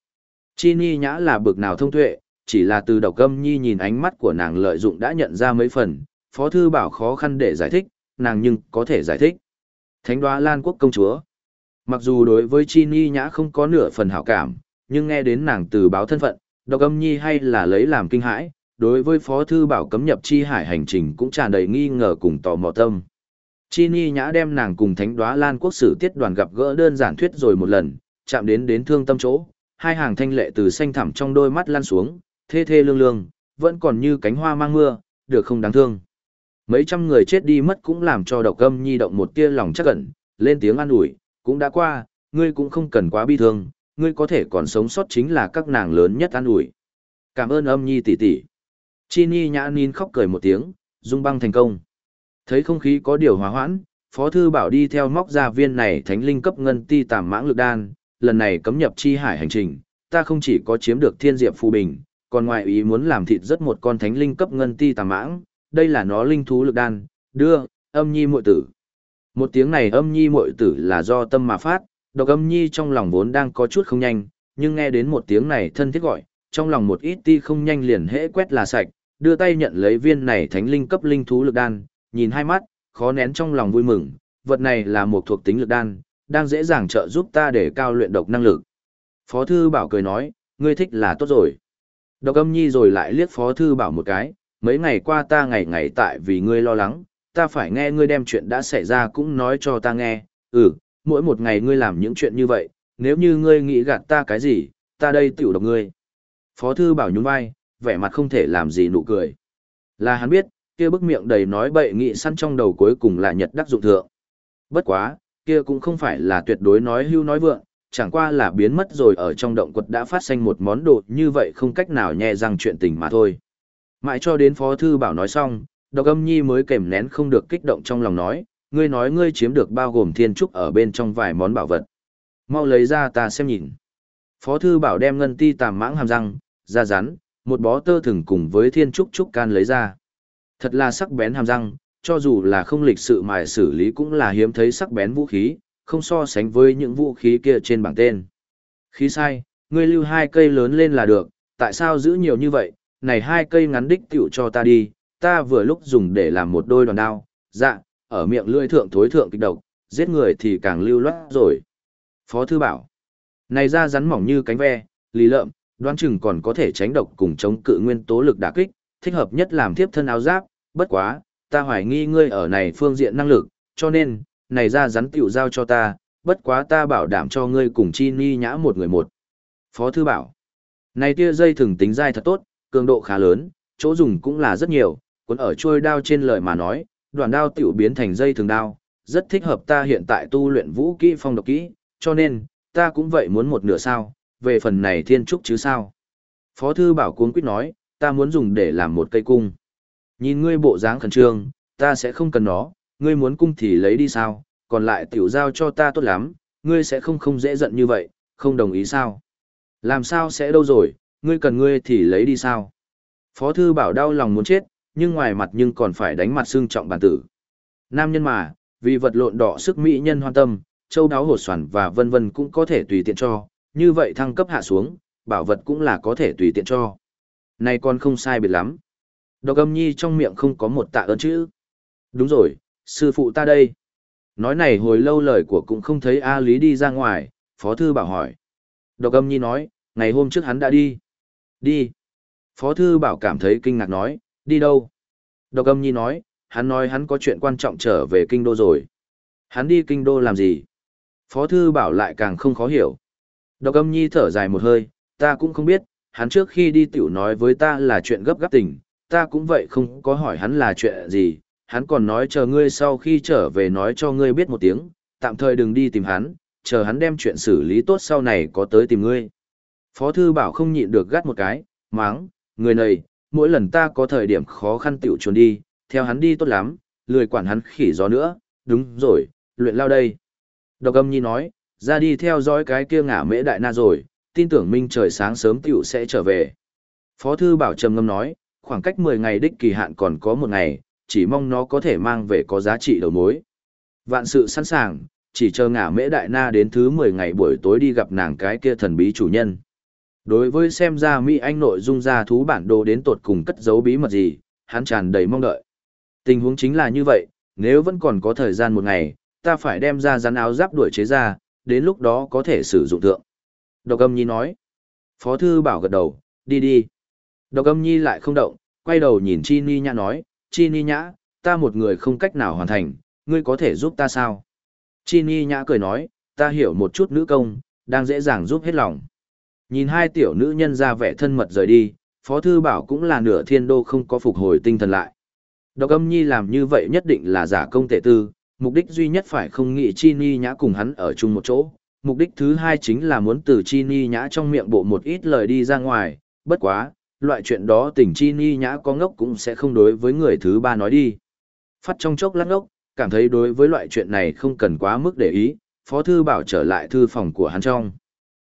Chi Ni Nhã là bực nào thông tuệ, chỉ là từ độc âm nhi nhìn ánh mắt của nàng lợi dụng đã nhận ra mấy phần, Phó Thư Bảo khó khăn để giải thích, nàng nhưng có thể giải thích. Thánh đoá Lan Quốc công chúa. Mặc dù đối với Chi Ni Nhã không có nửa phần hảo cảm, nhưng nghe đến nàng từ báo thân phận, độc âm nhi hay là lấy làm kinh hãi, đối với Phó Thư Bảo cấm nhập chi hải hành trình cũng tràn đầy nghi ngờ cùng tò mò tâm. Chi Ni Nhã đem nàng cùng Thánh Đóa Lan Quốc sử tiết đoàn gặp gỡ đơn giản thuyết rồi một lần, chạm đến đến thương tâm chỗ, hai hàng thanh lệ từ xanh thẳm trong đôi mắt lan xuống, thê thê lương lương, vẫn còn như cánh hoa mang mưa, được không đáng thương. Mấy trăm người chết đi mất cũng làm cho độc âm nhi động một tia lòng chắc ẩn, lên tiếng an ủi, cũng đã qua, ngươi cũng không cần quá bi thương, ngươi có thể còn sống sót chính là các nàng lớn nhất an ủi. Cảm ơn âm nhi tỷ tỷ. Chi Ni nhã nín khóc cười một tiếng, dung băng thành công. Thấy không khí có điều hòa hoãn, Phó Thư Bảo đi theo móc ra viên này thánh linh cấp ngân ti tàm mãng lực đan, lần này cấm nhập chi hải hành trình, ta không chỉ có chiếm được thiên diệp phù bình, còn ngoài ý muốn làm thịt rất một con thánh linh cấp ngân ti tàm mãng, đây là nó linh thú lực đan, đưa, âm nhi muội tử. Một tiếng này âm nhi muội tử là do tâm mà phát, độc âm nhi trong lòng vốn đang có chút không nhanh, nhưng nghe đến một tiếng này thân thiết gọi, trong lòng một ít ti không nhanh liền hễ quét là sạch, đưa tay nhận lấy viên này thánh linh cấp linh thú lực đan, nhìn hai mắt, khó nén trong lòng vui mừng, vật này là một thuộc tính lực đan, đang dễ dàng trợ giúp ta để cao luyện độc năng lực. Phó thư bảo cười nói, ngươi thích là tốt rồi. Độc âm nhi rồi lại liếc phó thư bảo một cái, mấy ngày qua ta ngày ngày tại vì ngươi lo lắng, ta phải nghe ngươi đem chuyện đã xảy ra cũng nói cho ta nghe, ừ, mỗi một ngày ngươi làm những chuyện như vậy, nếu như ngươi nghĩ gạt ta cái gì, ta đây tiểu độc ngươi. Phó thư bảo nhún vai, vẻ mặt không thể làm gì nụ cười. Là hắn biết, kia bức miệng đầy nói bậy nghị săn trong đầu cuối cùng là nhật đắc dụng thượng. Bất quá, kia cũng không phải là tuyệt đối nói hưu nói vượng, chẳng qua là biến mất rồi ở trong động quật đã phát sinh một món đồ như vậy không cách nào nhẹ răng chuyện tình mà thôi. Mãi cho đến Phó Thư Bảo nói xong, Độc âm nhi mới kềm nén không được kích động trong lòng nói, ngươi nói ngươi chiếm được bao gồm thiên trúc ở bên trong vài món bảo vật. Mau lấy ra ta xem nhìn. Phó Thư Bảo đem ngân ti tàm mãng hàm răng, da rắn, một bó tơ thừng cùng với thiên trúc trúc can lấy ra. Thật là sắc bén hàm răng, cho dù là không lịch sự mài xử lý cũng là hiếm thấy sắc bén vũ khí, không so sánh với những vũ khí kia trên bảng tên. Khí sai, ngươi lưu hai cây lớn lên là được, tại sao giữ nhiều như vậy, này hai cây ngắn đích tiểu cho ta đi, ta vừa lúc dùng để làm một đôi đòn đao, dạ, ở miệng lưỡi thượng thối thượng kịch độc, giết người thì càng lưu loát rồi. Phó thư bảo, này ra rắn mỏng như cánh ve, lì lợm, đoán chừng còn có thể tránh độc cùng chống cự nguyên tố lực đả kích, thích hợp nhất làm thiếp thân áo giáp, bất quá, ta hoài nghi ngươi ở này phương diện năng lực, cho nên, này ra rắn tiểu giao cho ta, bất quá ta bảo đảm cho ngươi cùng chi ni nhã một người một. Phó thư bảo, này tia dây thường tính dai thật tốt, cường độ khá lớn, chỗ dùng cũng là rất nhiều, cuốn ở trôi đao trên lời mà nói, đoạn đao tiểu biến thành dây thường đao, rất thích hợp ta hiện tại tu luyện vũ kỹ phong độc kỹ, cho nên, ta cũng vậy muốn một nửa sao, về phần này thiên trúc chứ sao. Phó thư bảo cuốn quyết nói, ta muốn dùng để làm một cây cung. Nhìn ngươi bộ dáng khẩn trương, ta sẽ không cần nó, ngươi muốn cung thì lấy đi sao, còn lại tiểu giao cho ta tốt lắm, ngươi sẽ không không dễ giận như vậy, không đồng ý sao. Làm sao sẽ đâu rồi, ngươi cần ngươi thì lấy đi sao. Phó thư bảo đau lòng muốn chết, nhưng ngoài mặt nhưng còn phải đánh mặt xương trọng bản tử. Nam nhân mà, vì vật lộn đỏ sức mỹ nhân hoan tâm, châu đáo hột soản và vân vân cũng có thể tùy tiện cho, như vậy thăng cấp hạ xuống, bảo vật cũng là có thể tùy tiện cho. Này con không sai biệt lắm. Độc âm nhi trong miệng không có một tạ ơn chữ. Đúng rồi, sư phụ ta đây. Nói này hồi lâu lời của cũng không thấy A Lý đi ra ngoài, Phó Thư bảo hỏi. Độc âm nhi nói, ngày hôm trước hắn đã đi. Đi. Phó Thư bảo cảm thấy kinh ngạc nói, đi đâu? Độc âm nhi nói, hắn nói hắn có chuyện quan trọng trở về kinh đô rồi. Hắn đi kinh đô làm gì? Phó Thư bảo lại càng không khó hiểu. Độc âm nhi thở dài một hơi, ta cũng không biết, hắn trước khi đi tiểu nói với ta là chuyện gấp gáp tình, ta cũng vậy không có hỏi hắn là chuyện gì, hắn còn nói chờ ngươi sau khi trở về nói cho ngươi biết một tiếng, tạm thời đừng đi tìm hắn, chờ hắn đem chuyện xử lý tốt sau này có tới tìm ngươi. Phó thư bảo không nhịn được gắt một cái, máng, người này, mỗi lần ta có thời điểm khó khăn tiểu trốn đi, theo hắn đi tốt lắm, lười quản hắn khỉ gió nữa, đúng rồi, luyện lao đây. Độc âm nhi nói, ra đi theo dõi cái kia ngả mễ đại na rồi, tin tưởng minh trời sáng sớm tiểu sẽ trở về. Phó thư bảo trầm ngâm nói, khoảng cách 10 ngày đích kỳ hạn còn có một ngày, chỉ mong nó có thể mang về có giá trị đầu mối. Vạn sự sẵn sàng, chỉ chờ ngả mễ đại na đến thứ 10 ngày buổi tối đi gặp nàng cái kia thần bí chủ nhân. Đối với xem ra Mỹ Anh nội dung ra thú bản đồ đến tột cùng cất giấu bí mật gì, hắn tràn đầy mong đợi. Tình huống chính là như vậy, nếu vẫn còn có thời gian một ngày, ta phải đem ra rắn áo giáp đuổi chế ra, đến lúc đó có thể sử dụng thượng. Độc âm nhi nói. Phó thư bảo gật đầu, đi đi. Độc âm nhi lại không động, quay đầu nhìn Chi Ni Nhã nói, Chi Ni Nhã, ta một người không cách nào hoàn thành, ngươi có thể giúp ta sao? Chi Ni Nhã cười nói, ta hiểu một chút nữ công, đang dễ dàng giúp hết lòng. Nhìn hai tiểu nữ nhân ra vẻ thân mật rời đi, Phó Thư Bảo cũng là nửa thiên đô không có phục hồi tinh thần lại. Độc âm nhi làm như vậy nhất định là giả công tệ tư, mục đích duy nhất phải không nghĩ Chi Ni Nhã cùng hắn ở chung một chỗ. Mục đích thứ hai chính là muốn từ Chi Ni Nhã trong miệng bộ một ít lời đi ra ngoài, bất quá, loại chuyện đó tình Chi Ni Nhã có ngốc cũng sẽ không đối với người thứ ba nói đi. Phát trong chốc lát ngốc, cảm thấy đối với loại chuyện này không cần quá mức để ý, Phó Thư Bảo trở lại thư phòng của hắn trong.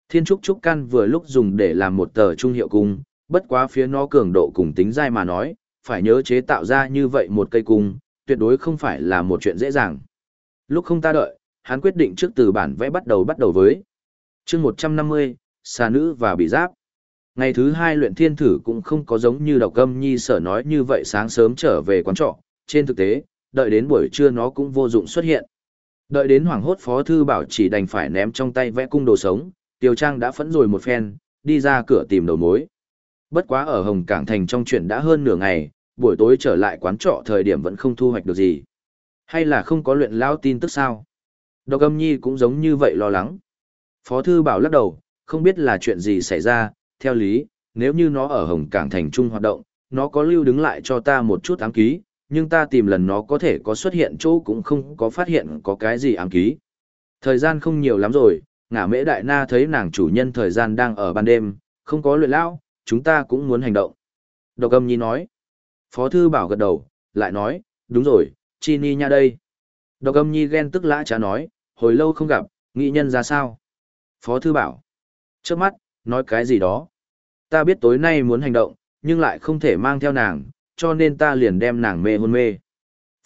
Thiên Trúc Trúc Căn vừa lúc dùng để làm một tờ trung hiệu cung, bất quá phía nó cường độ cùng tính dai mà nói, phải nhớ chế tạo ra như vậy một cây cung, tuyệt đối không phải là một chuyện dễ dàng. Lúc không ta đợi, hắn quyết định trước từ bản vẽ bắt đầu bắt đầu với. chương 150, xà nữ và bị giáp. Ngày thứ hai luyện thiên thử cũng không có giống như độc âm nhi sở nói như vậy sáng sớm trở về quán trọ, trên thực tế, đợi đến buổi trưa nó cũng vô dụng xuất hiện. Đợi đến hoàng hốt phó thư bảo chỉ đành phải ném trong tay vẽ cung đồ sống, Tiêu Trang đã phẫn rồi một phen, đi ra cửa tìm đầu mối. Bất quá ở Hồng Cảng Thành trong chuyện đã hơn nửa ngày, buổi tối trở lại quán trọ thời điểm vẫn không thu hoạch được gì. Hay là không có luyện lao tin tức sao? Độc âm nhi cũng giống như vậy lo lắng. Phó thư bảo lắc đầu, không biết là chuyện gì xảy ra, theo lý, nếu như nó ở Hồng Cảng Thành Trung hoạt động, nó có lưu đứng lại cho ta một chút ám ký, nhưng ta tìm lần nó có thể có xuất hiện chỗ cũng không có phát hiện có cái gì ám ký. Thời gian không nhiều lắm rồi, ngả mễ đại na thấy nàng chủ nhân thời gian đang ở ban đêm, không có luyện lao, chúng ta cũng muốn hành động. Độc âm nhi nói. Phó thư bảo gật đầu, lại nói, đúng rồi, chi ni nha đây. Độc âm nhi ghen tức lã trả nói, hồi lâu không gặp, nghị nhân ra sao? Phó thư bảo. Trước mắt, nói cái gì đó. Ta biết tối nay muốn hành động, nhưng lại không thể mang theo nàng, cho nên ta liền đem nàng mê hôn mê.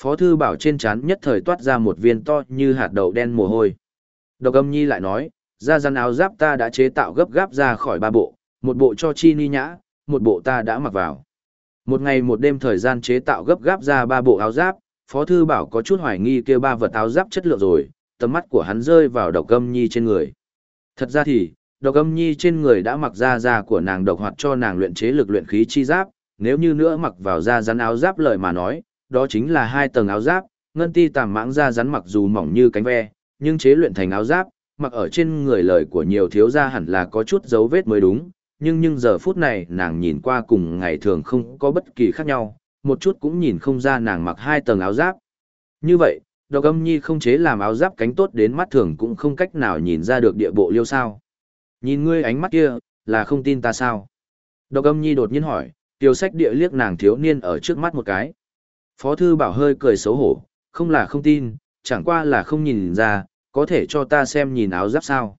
Phó thư bảo trên chán nhất thời toát ra một viên to như hạt đậu đen mồ hôi. Độc âm nhi lại nói, ra rắn áo giáp ta đã chế tạo gấp gáp ra khỏi ba bộ, một bộ cho chi ni nhã, một bộ ta đã mặc vào. Một ngày một đêm thời gian chế tạo gấp gáp ra ba bộ áo giáp, Phó Thư Bảo có chút hoài nghi kêu ba vật áo giáp chất lượng rồi, tầm mắt của hắn rơi vào độc âm nhi trên người. Thật ra thì, độc âm nhi trên người đã mặc ra da của nàng độc hoạt cho nàng luyện chế lực luyện khí chi giáp, nếu như nữa mặc vào da rắn áo giáp lời mà nói, đó chính là hai tầng áo giáp, ngân ti tàm mãng da rắn mặc dù mỏng như cánh ve, nhưng chế luyện thành áo giáp, mặc ở trên người lời của nhiều thiếu gia hẳn là có chút dấu vết mới đúng, nhưng nhưng giờ phút này nàng nhìn qua cùng ngày thường không có bất kỳ khác nhau, một chút cũng nhìn không ra nàng mặc hai tầng áo giáp. Như vậy, độc âm nhi không chế làm áo giáp cánh tốt đến mắt thường cũng không cách nào nhìn ra được địa bộ liêu sao. Nhìn ngươi ánh mắt kia, là không tin ta sao? Độc âm nhi đột nhiên hỏi, tiêu sách địa liếc nàng thiếu niên ở trước mắt một cái. Phó thư bảo hơi cười xấu hổ, không là không tin, chẳng qua là không nhìn ra, có thể cho ta xem nhìn áo giáp sao.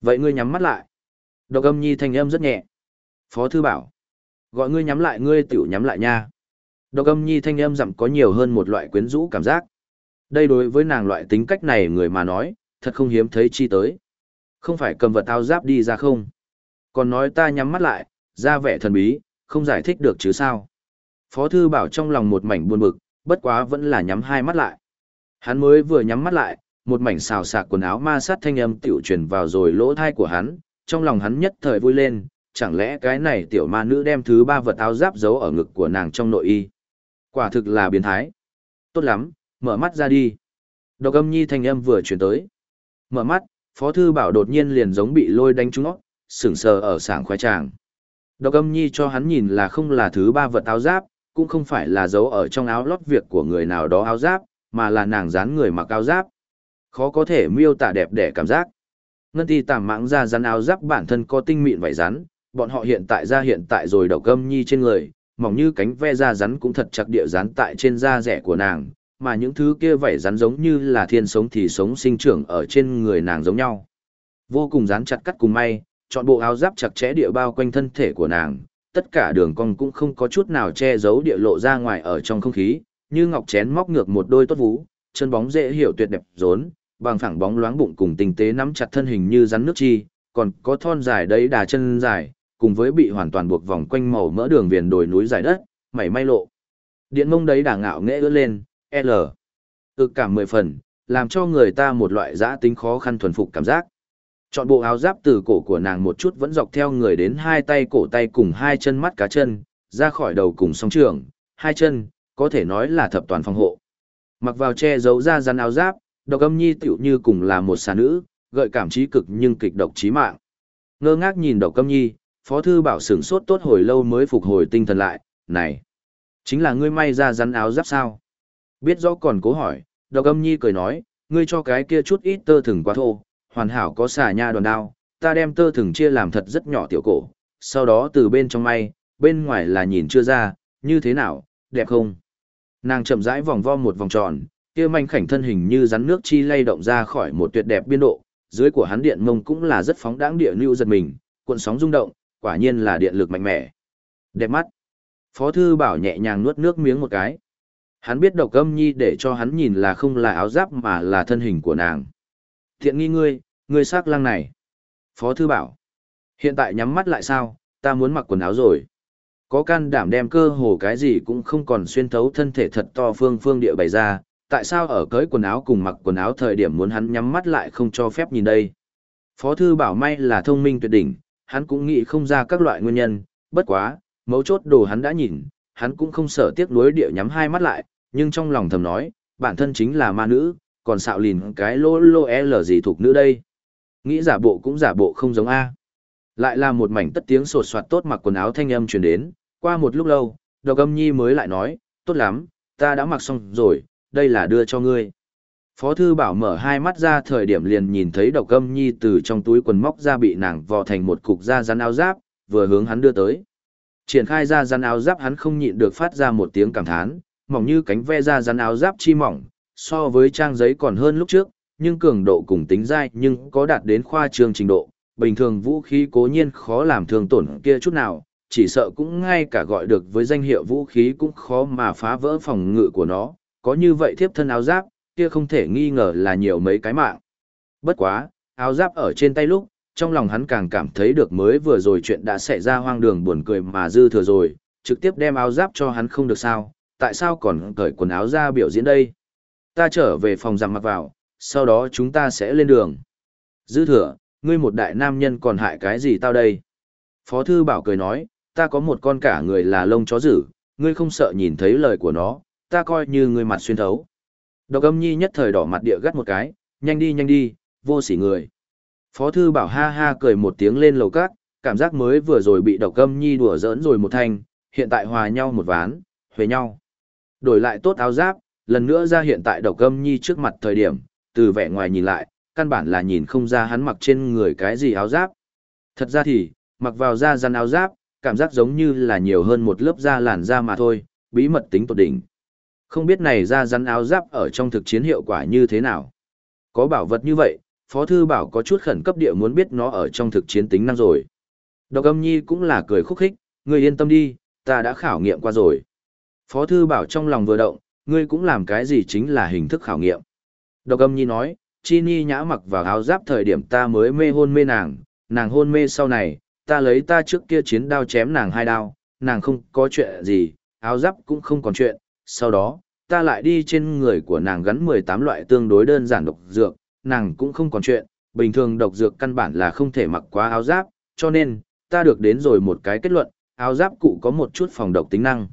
Vậy ngươi nhắm mắt lại. Độc âm nhi thanh âm rất nhẹ. Phó thư bảo. Gọi ngươi nhắm lại ngươi tiểu nhắm lại nha. Độc âm nhi thanh âm dặm có nhiều hơn một loại quyến rũ cảm giác. Đây đối với nàng loại tính cách này người mà nói, thật không hiếm thấy chi tới. Không phải cầm vật áo giáp đi ra không. Còn nói ta nhắm mắt lại, ra vẻ thần bí, không giải thích được chứ sao. Phó thư bảo trong lòng một mảnh buồn bực, bất quá vẫn là nhắm hai mắt lại. Hắn mới vừa nhắm mắt lại, một mảnh xào xạc quần áo ma sát thanh âm tiểu truyền vào rồi lỗ thai của hắn, trong lòng hắn nhất thời vui lên, chẳng lẽ cái này tiểu ma nữ đem thứ ba vật áo giáp giấu ở ngực của nàng trong nội y. Quả thực là biến thái. Tốt lắm, mở mắt ra đi. Độc âm nhi thanh âm vừa chuyển tới. Mở mắt, Phó Thư Bảo đột nhiên liền giống bị lôi đánh trúng óc, sửng sờ ở sảng khoái tràng. Độc âm nhi cho hắn nhìn là không là thứ ba vật áo giáp, cũng không phải là giấu ở trong áo lót việc của người nào đó áo giáp, mà là nàng dán người mặc áo giáp. Khó có thể miêu tả đẹp đẽ cảm giác. Ngân ti tàm mãng ra rắn áo giáp bản thân có tinh mịn vải rắn, bọn họ hiện tại ra hiện tại rồi độc âm nhi trên người, mỏng như cánh ve da rắn cũng thật chặt địa rắn tại trên da rẻ của nàng, mà những thứ kia vảy rắn giống như là thiên sống thì sống sinh trưởng ở trên người nàng giống nhau. Vô cùng rắn chặt cắt cùng may, chọn bộ áo giáp chặt chẽ địa bao quanh thân thể của nàng, tất cả đường cong cũng không có chút nào che giấu địa lộ ra ngoài ở trong không khí, như ngọc chén móc ngược một đôi tốt vú, chân bóng dễ hiểu tuyệt đẹp rốn, bằng phẳng bóng loáng bụng cùng tinh tế nắm chặt thân hình như rắn nước chi, còn có thon dài đấy đà chân dài, cùng với bị hoàn toàn buộc vòng quanh màu mỡ đường viền đồi núi dài đất, mảy may lộ. Điện mông đấy đà ngạo nghễ ưỡn lên, L. Ước cảm mười phần, làm cho người ta một loại giã tính khó khăn thuần phục cảm giác. Chọn bộ áo giáp từ cổ của nàng một chút vẫn dọc theo người đến hai tay cổ tay cùng hai chân mắt cá chân, ra khỏi đầu cùng song trường, hai chân, có thể nói là thập toàn phòng hộ. Mặc vào che giấu ra rắn áo giáp, độc âm nhi tiểu như cùng là một xà nữ, gợi cảm trí cực nhưng kịch độc trí mạng. Ngơ ngác nhìn độc âm nhi, phó thư bảo sửng sốt tốt hồi lâu mới phục hồi tinh thần lại, này, chính là ngươi may ra rắn áo giáp sao? Biết rõ còn cố hỏi, độc âm nhi cười nói, ngươi cho cái kia chút ít tơ thừng quá thô, hoàn hảo có xà nha đòn đao, ta đem tơ thừng chia làm thật rất nhỏ tiểu cổ, sau đó từ bên trong may, bên ngoài là nhìn chưa ra, như thế nào, đẹp không? Nàng chậm rãi vòng vo một vòng tròn, kia manh khảnh thân hình như rắn nước chi lay động ra khỏi một tuyệt đẹp biên độ, dưới của hắn điện mông cũng là rất phóng đãng địa lưu giật mình, cuộn sóng rung động, quả nhiên là điện lực mạnh mẽ. Đẹp mắt. Phó thư bảo nhẹ nhàng nuốt nước miếng một cái. Hắn biết độc âm nhi để cho hắn nhìn là không là áo giáp mà là thân hình của nàng. Thiện nghi ngươi, ngươi sắc lang này. Phó thư bảo. Hiện tại nhắm mắt lại sao, ta muốn mặc quần áo rồi. Có can đảm đem cơ hồ cái gì cũng không còn xuyên thấu thân thể thật to phương phương địa bày ra, tại sao ở cưới quần áo cùng mặc quần áo thời điểm muốn hắn nhắm mắt lại không cho phép nhìn đây. Phó thư bảo may là thông minh tuyệt đỉnh, hắn cũng nghĩ không ra các loại nguyên nhân, bất quá, mấu chốt đồ hắn đã nhìn, hắn cũng không sợ tiếc nuối địa nhắm hai mắt lại, nhưng trong lòng thầm nói, bản thân chính là ma nữ, còn xạo lìn cái lô lô L gì thuộc nữ đây. Nghĩ giả bộ cũng giả bộ không giống A. Lại là một mảnh tất tiếng sột soạt tốt mặc quần áo thanh âm truyền đến, qua một lúc lâu, độc âm nhi mới lại nói, tốt lắm, ta đã mặc xong rồi, đây là đưa cho ngươi. Phó thư bảo mở hai mắt ra thời điểm liền nhìn thấy độc âm nhi từ trong túi quần móc ra bị nàng vò thành một cục da rắn áo giáp, vừa hướng hắn đưa tới. Triển khai ra rắn áo giáp hắn không nhịn được phát ra một tiếng cảm thán, mỏng như cánh ve ra rắn áo giáp chi mỏng, so với trang giấy còn hơn lúc trước, nhưng cường độ cùng tính dai nhưng có đạt đến khoa trương trình độ. Bình thường vũ khí cố nhiên khó làm thương tổn kia chút nào, chỉ sợ cũng ngay cả gọi được với danh hiệu vũ khí cũng khó mà phá vỡ phòng ngự của nó, có như vậy thiếp thân áo giáp, kia không thể nghi ngờ là nhiều mấy cái mạng. Bất quá, áo giáp ở trên tay lúc, trong lòng hắn càng cảm thấy được mới vừa rồi chuyện đã xảy ra hoang đường buồn cười mà dư thừa rồi, trực tiếp đem áo giáp cho hắn không được sao, tại sao còn cởi quần áo ra biểu diễn đây? Ta trở về phòng giặt mặc vào, sau đó chúng ta sẽ lên đường. Dư thừa, ngươi một đại nam nhân còn hại cái gì tao đây? Phó thư bảo cười nói, ta có một con cả người là lông chó dữ, ngươi không sợ nhìn thấy lời của nó, ta coi như ngươi mặt xuyên thấu. Độc âm nhi nhất thời đỏ mặt địa gắt một cái, nhanh đi nhanh đi, vô sỉ người. Phó thư bảo ha ha cười một tiếng lên lầu cát, cảm giác mới vừa rồi bị độc âm nhi đùa giỡn rồi một thanh, hiện tại hòa nhau một ván, huề nhau. Đổi lại tốt áo giáp, lần nữa ra hiện tại độc âm nhi trước mặt thời điểm, từ vẻ ngoài nhìn lại, căn bản là nhìn không ra hắn mặc trên người cái gì áo giáp. Thật ra thì, mặc vào da rắn áo giáp, cảm giác giống như là nhiều hơn một lớp da làn da mà thôi, bí mật tính tột đỉnh. Không biết này da rắn áo giáp ở trong thực chiến hiệu quả như thế nào. Có bảo vật như vậy, Phó Thư Bảo có chút khẩn cấp địa muốn biết nó ở trong thực chiến tính năng rồi. Độc âm nhi cũng là cười khúc khích, người yên tâm đi, ta đã khảo nghiệm qua rồi. Phó Thư Bảo trong lòng vừa động, ngươi cũng làm cái gì chính là hình thức khảo nghiệm. Độc âm nhi nói, Chi Ni nhã mặc vào áo giáp thời điểm ta mới mê hôn mê nàng, nàng hôn mê sau này, ta lấy ta trước kia chiến đao chém nàng hai đao, nàng không có chuyện gì, áo giáp cũng không còn chuyện, sau đó, ta lại đi trên người của nàng gắn 18 loại tương đối đơn giản độc dược, nàng cũng không còn chuyện, bình thường độc dược căn bản là không thể mặc quá áo giáp, cho nên, ta được đến rồi một cái kết luận, áo giáp cụ có một chút phòng độc tính năng.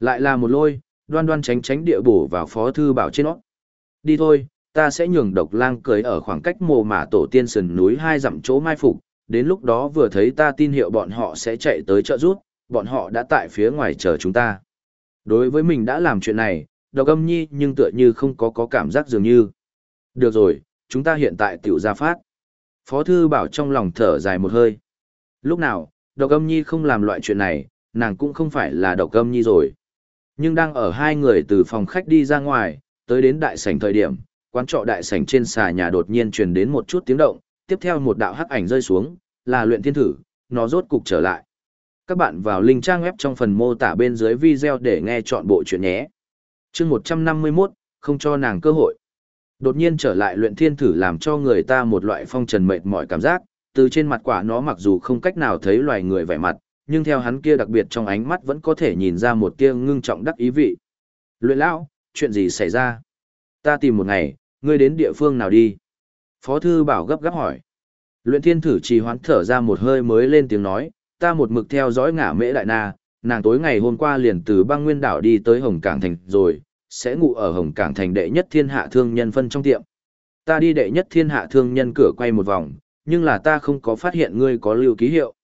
Lại là một lôi, đoan đoan tránh tránh địa bổ vào phó thư bảo trên nó. Đi thôi, ta sẽ nhường độc lang cưới ở khoảng cách mồ mả tổ tiên sườn núi hai dặm chỗ mai phục, đến lúc đó vừa thấy ta tin hiệu bọn họ sẽ chạy tới trợ rút, bọn họ đã tại phía ngoài chờ chúng ta. Đối với mình đã làm chuyện này, độc âm nhi nhưng tựa như không có có cảm giác dường như. Được rồi, chúng ta hiện tại tiểu ra phát. Phó thư bảo trong lòng thở dài một hơi. Lúc nào, độc âm nhi không làm loại chuyện này, nàng cũng không phải là độc âm nhi rồi. Nhưng đang ở hai người từ phòng khách đi ra ngoài, tới đến đại sảnh thời điểm, quán trọ đại sảnh trên xà nhà đột nhiên truyền đến một chút tiếng động, tiếp theo một đạo hắc ảnh rơi xuống, là luyện thiên thử, nó rốt cục trở lại. Các bạn vào link trang web trong phần mô tả bên dưới video để nghe chọn bộ chuyện nhé. chương 151, không cho nàng cơ hội. Đột nhiên trở lại luyện thiên thử làm cho người ta một loại phong trần mệt mỏi cảm giác, từ trên mặt quả nó mặc dù không cách nào thấy loài người vẻ mặt, nhưng theo hắn kia đặc biệt trong ánh mắt vẫn có thể nhìn ra một tia ngưng trọng đắc ý vị. Luyện lão, chuyện gì xảy ra? Ta tìm một ngày, ngươi đến địa phương nào đi? Phó thư bảo gấp gáp hỏi. Luyện thiên thử trì hoán thở ra một hơi mới lên tiếng nói, ta một mực theo dõi ngả mễ đại na, nàng tối ngày hôm qua liền từ băng nguyên đảo đi tới Hồng Cảng Thành rồi, sẽ ngủ ở Hồng Cảng Thành đệ nhất thiên hạ thương nhân phân trong tiệm. Ta đi đệ nhất thiên hạ thương nhân cửa quay một vòng, nhưng là ta không có phát hiện ngươi có lưu ký hiệu.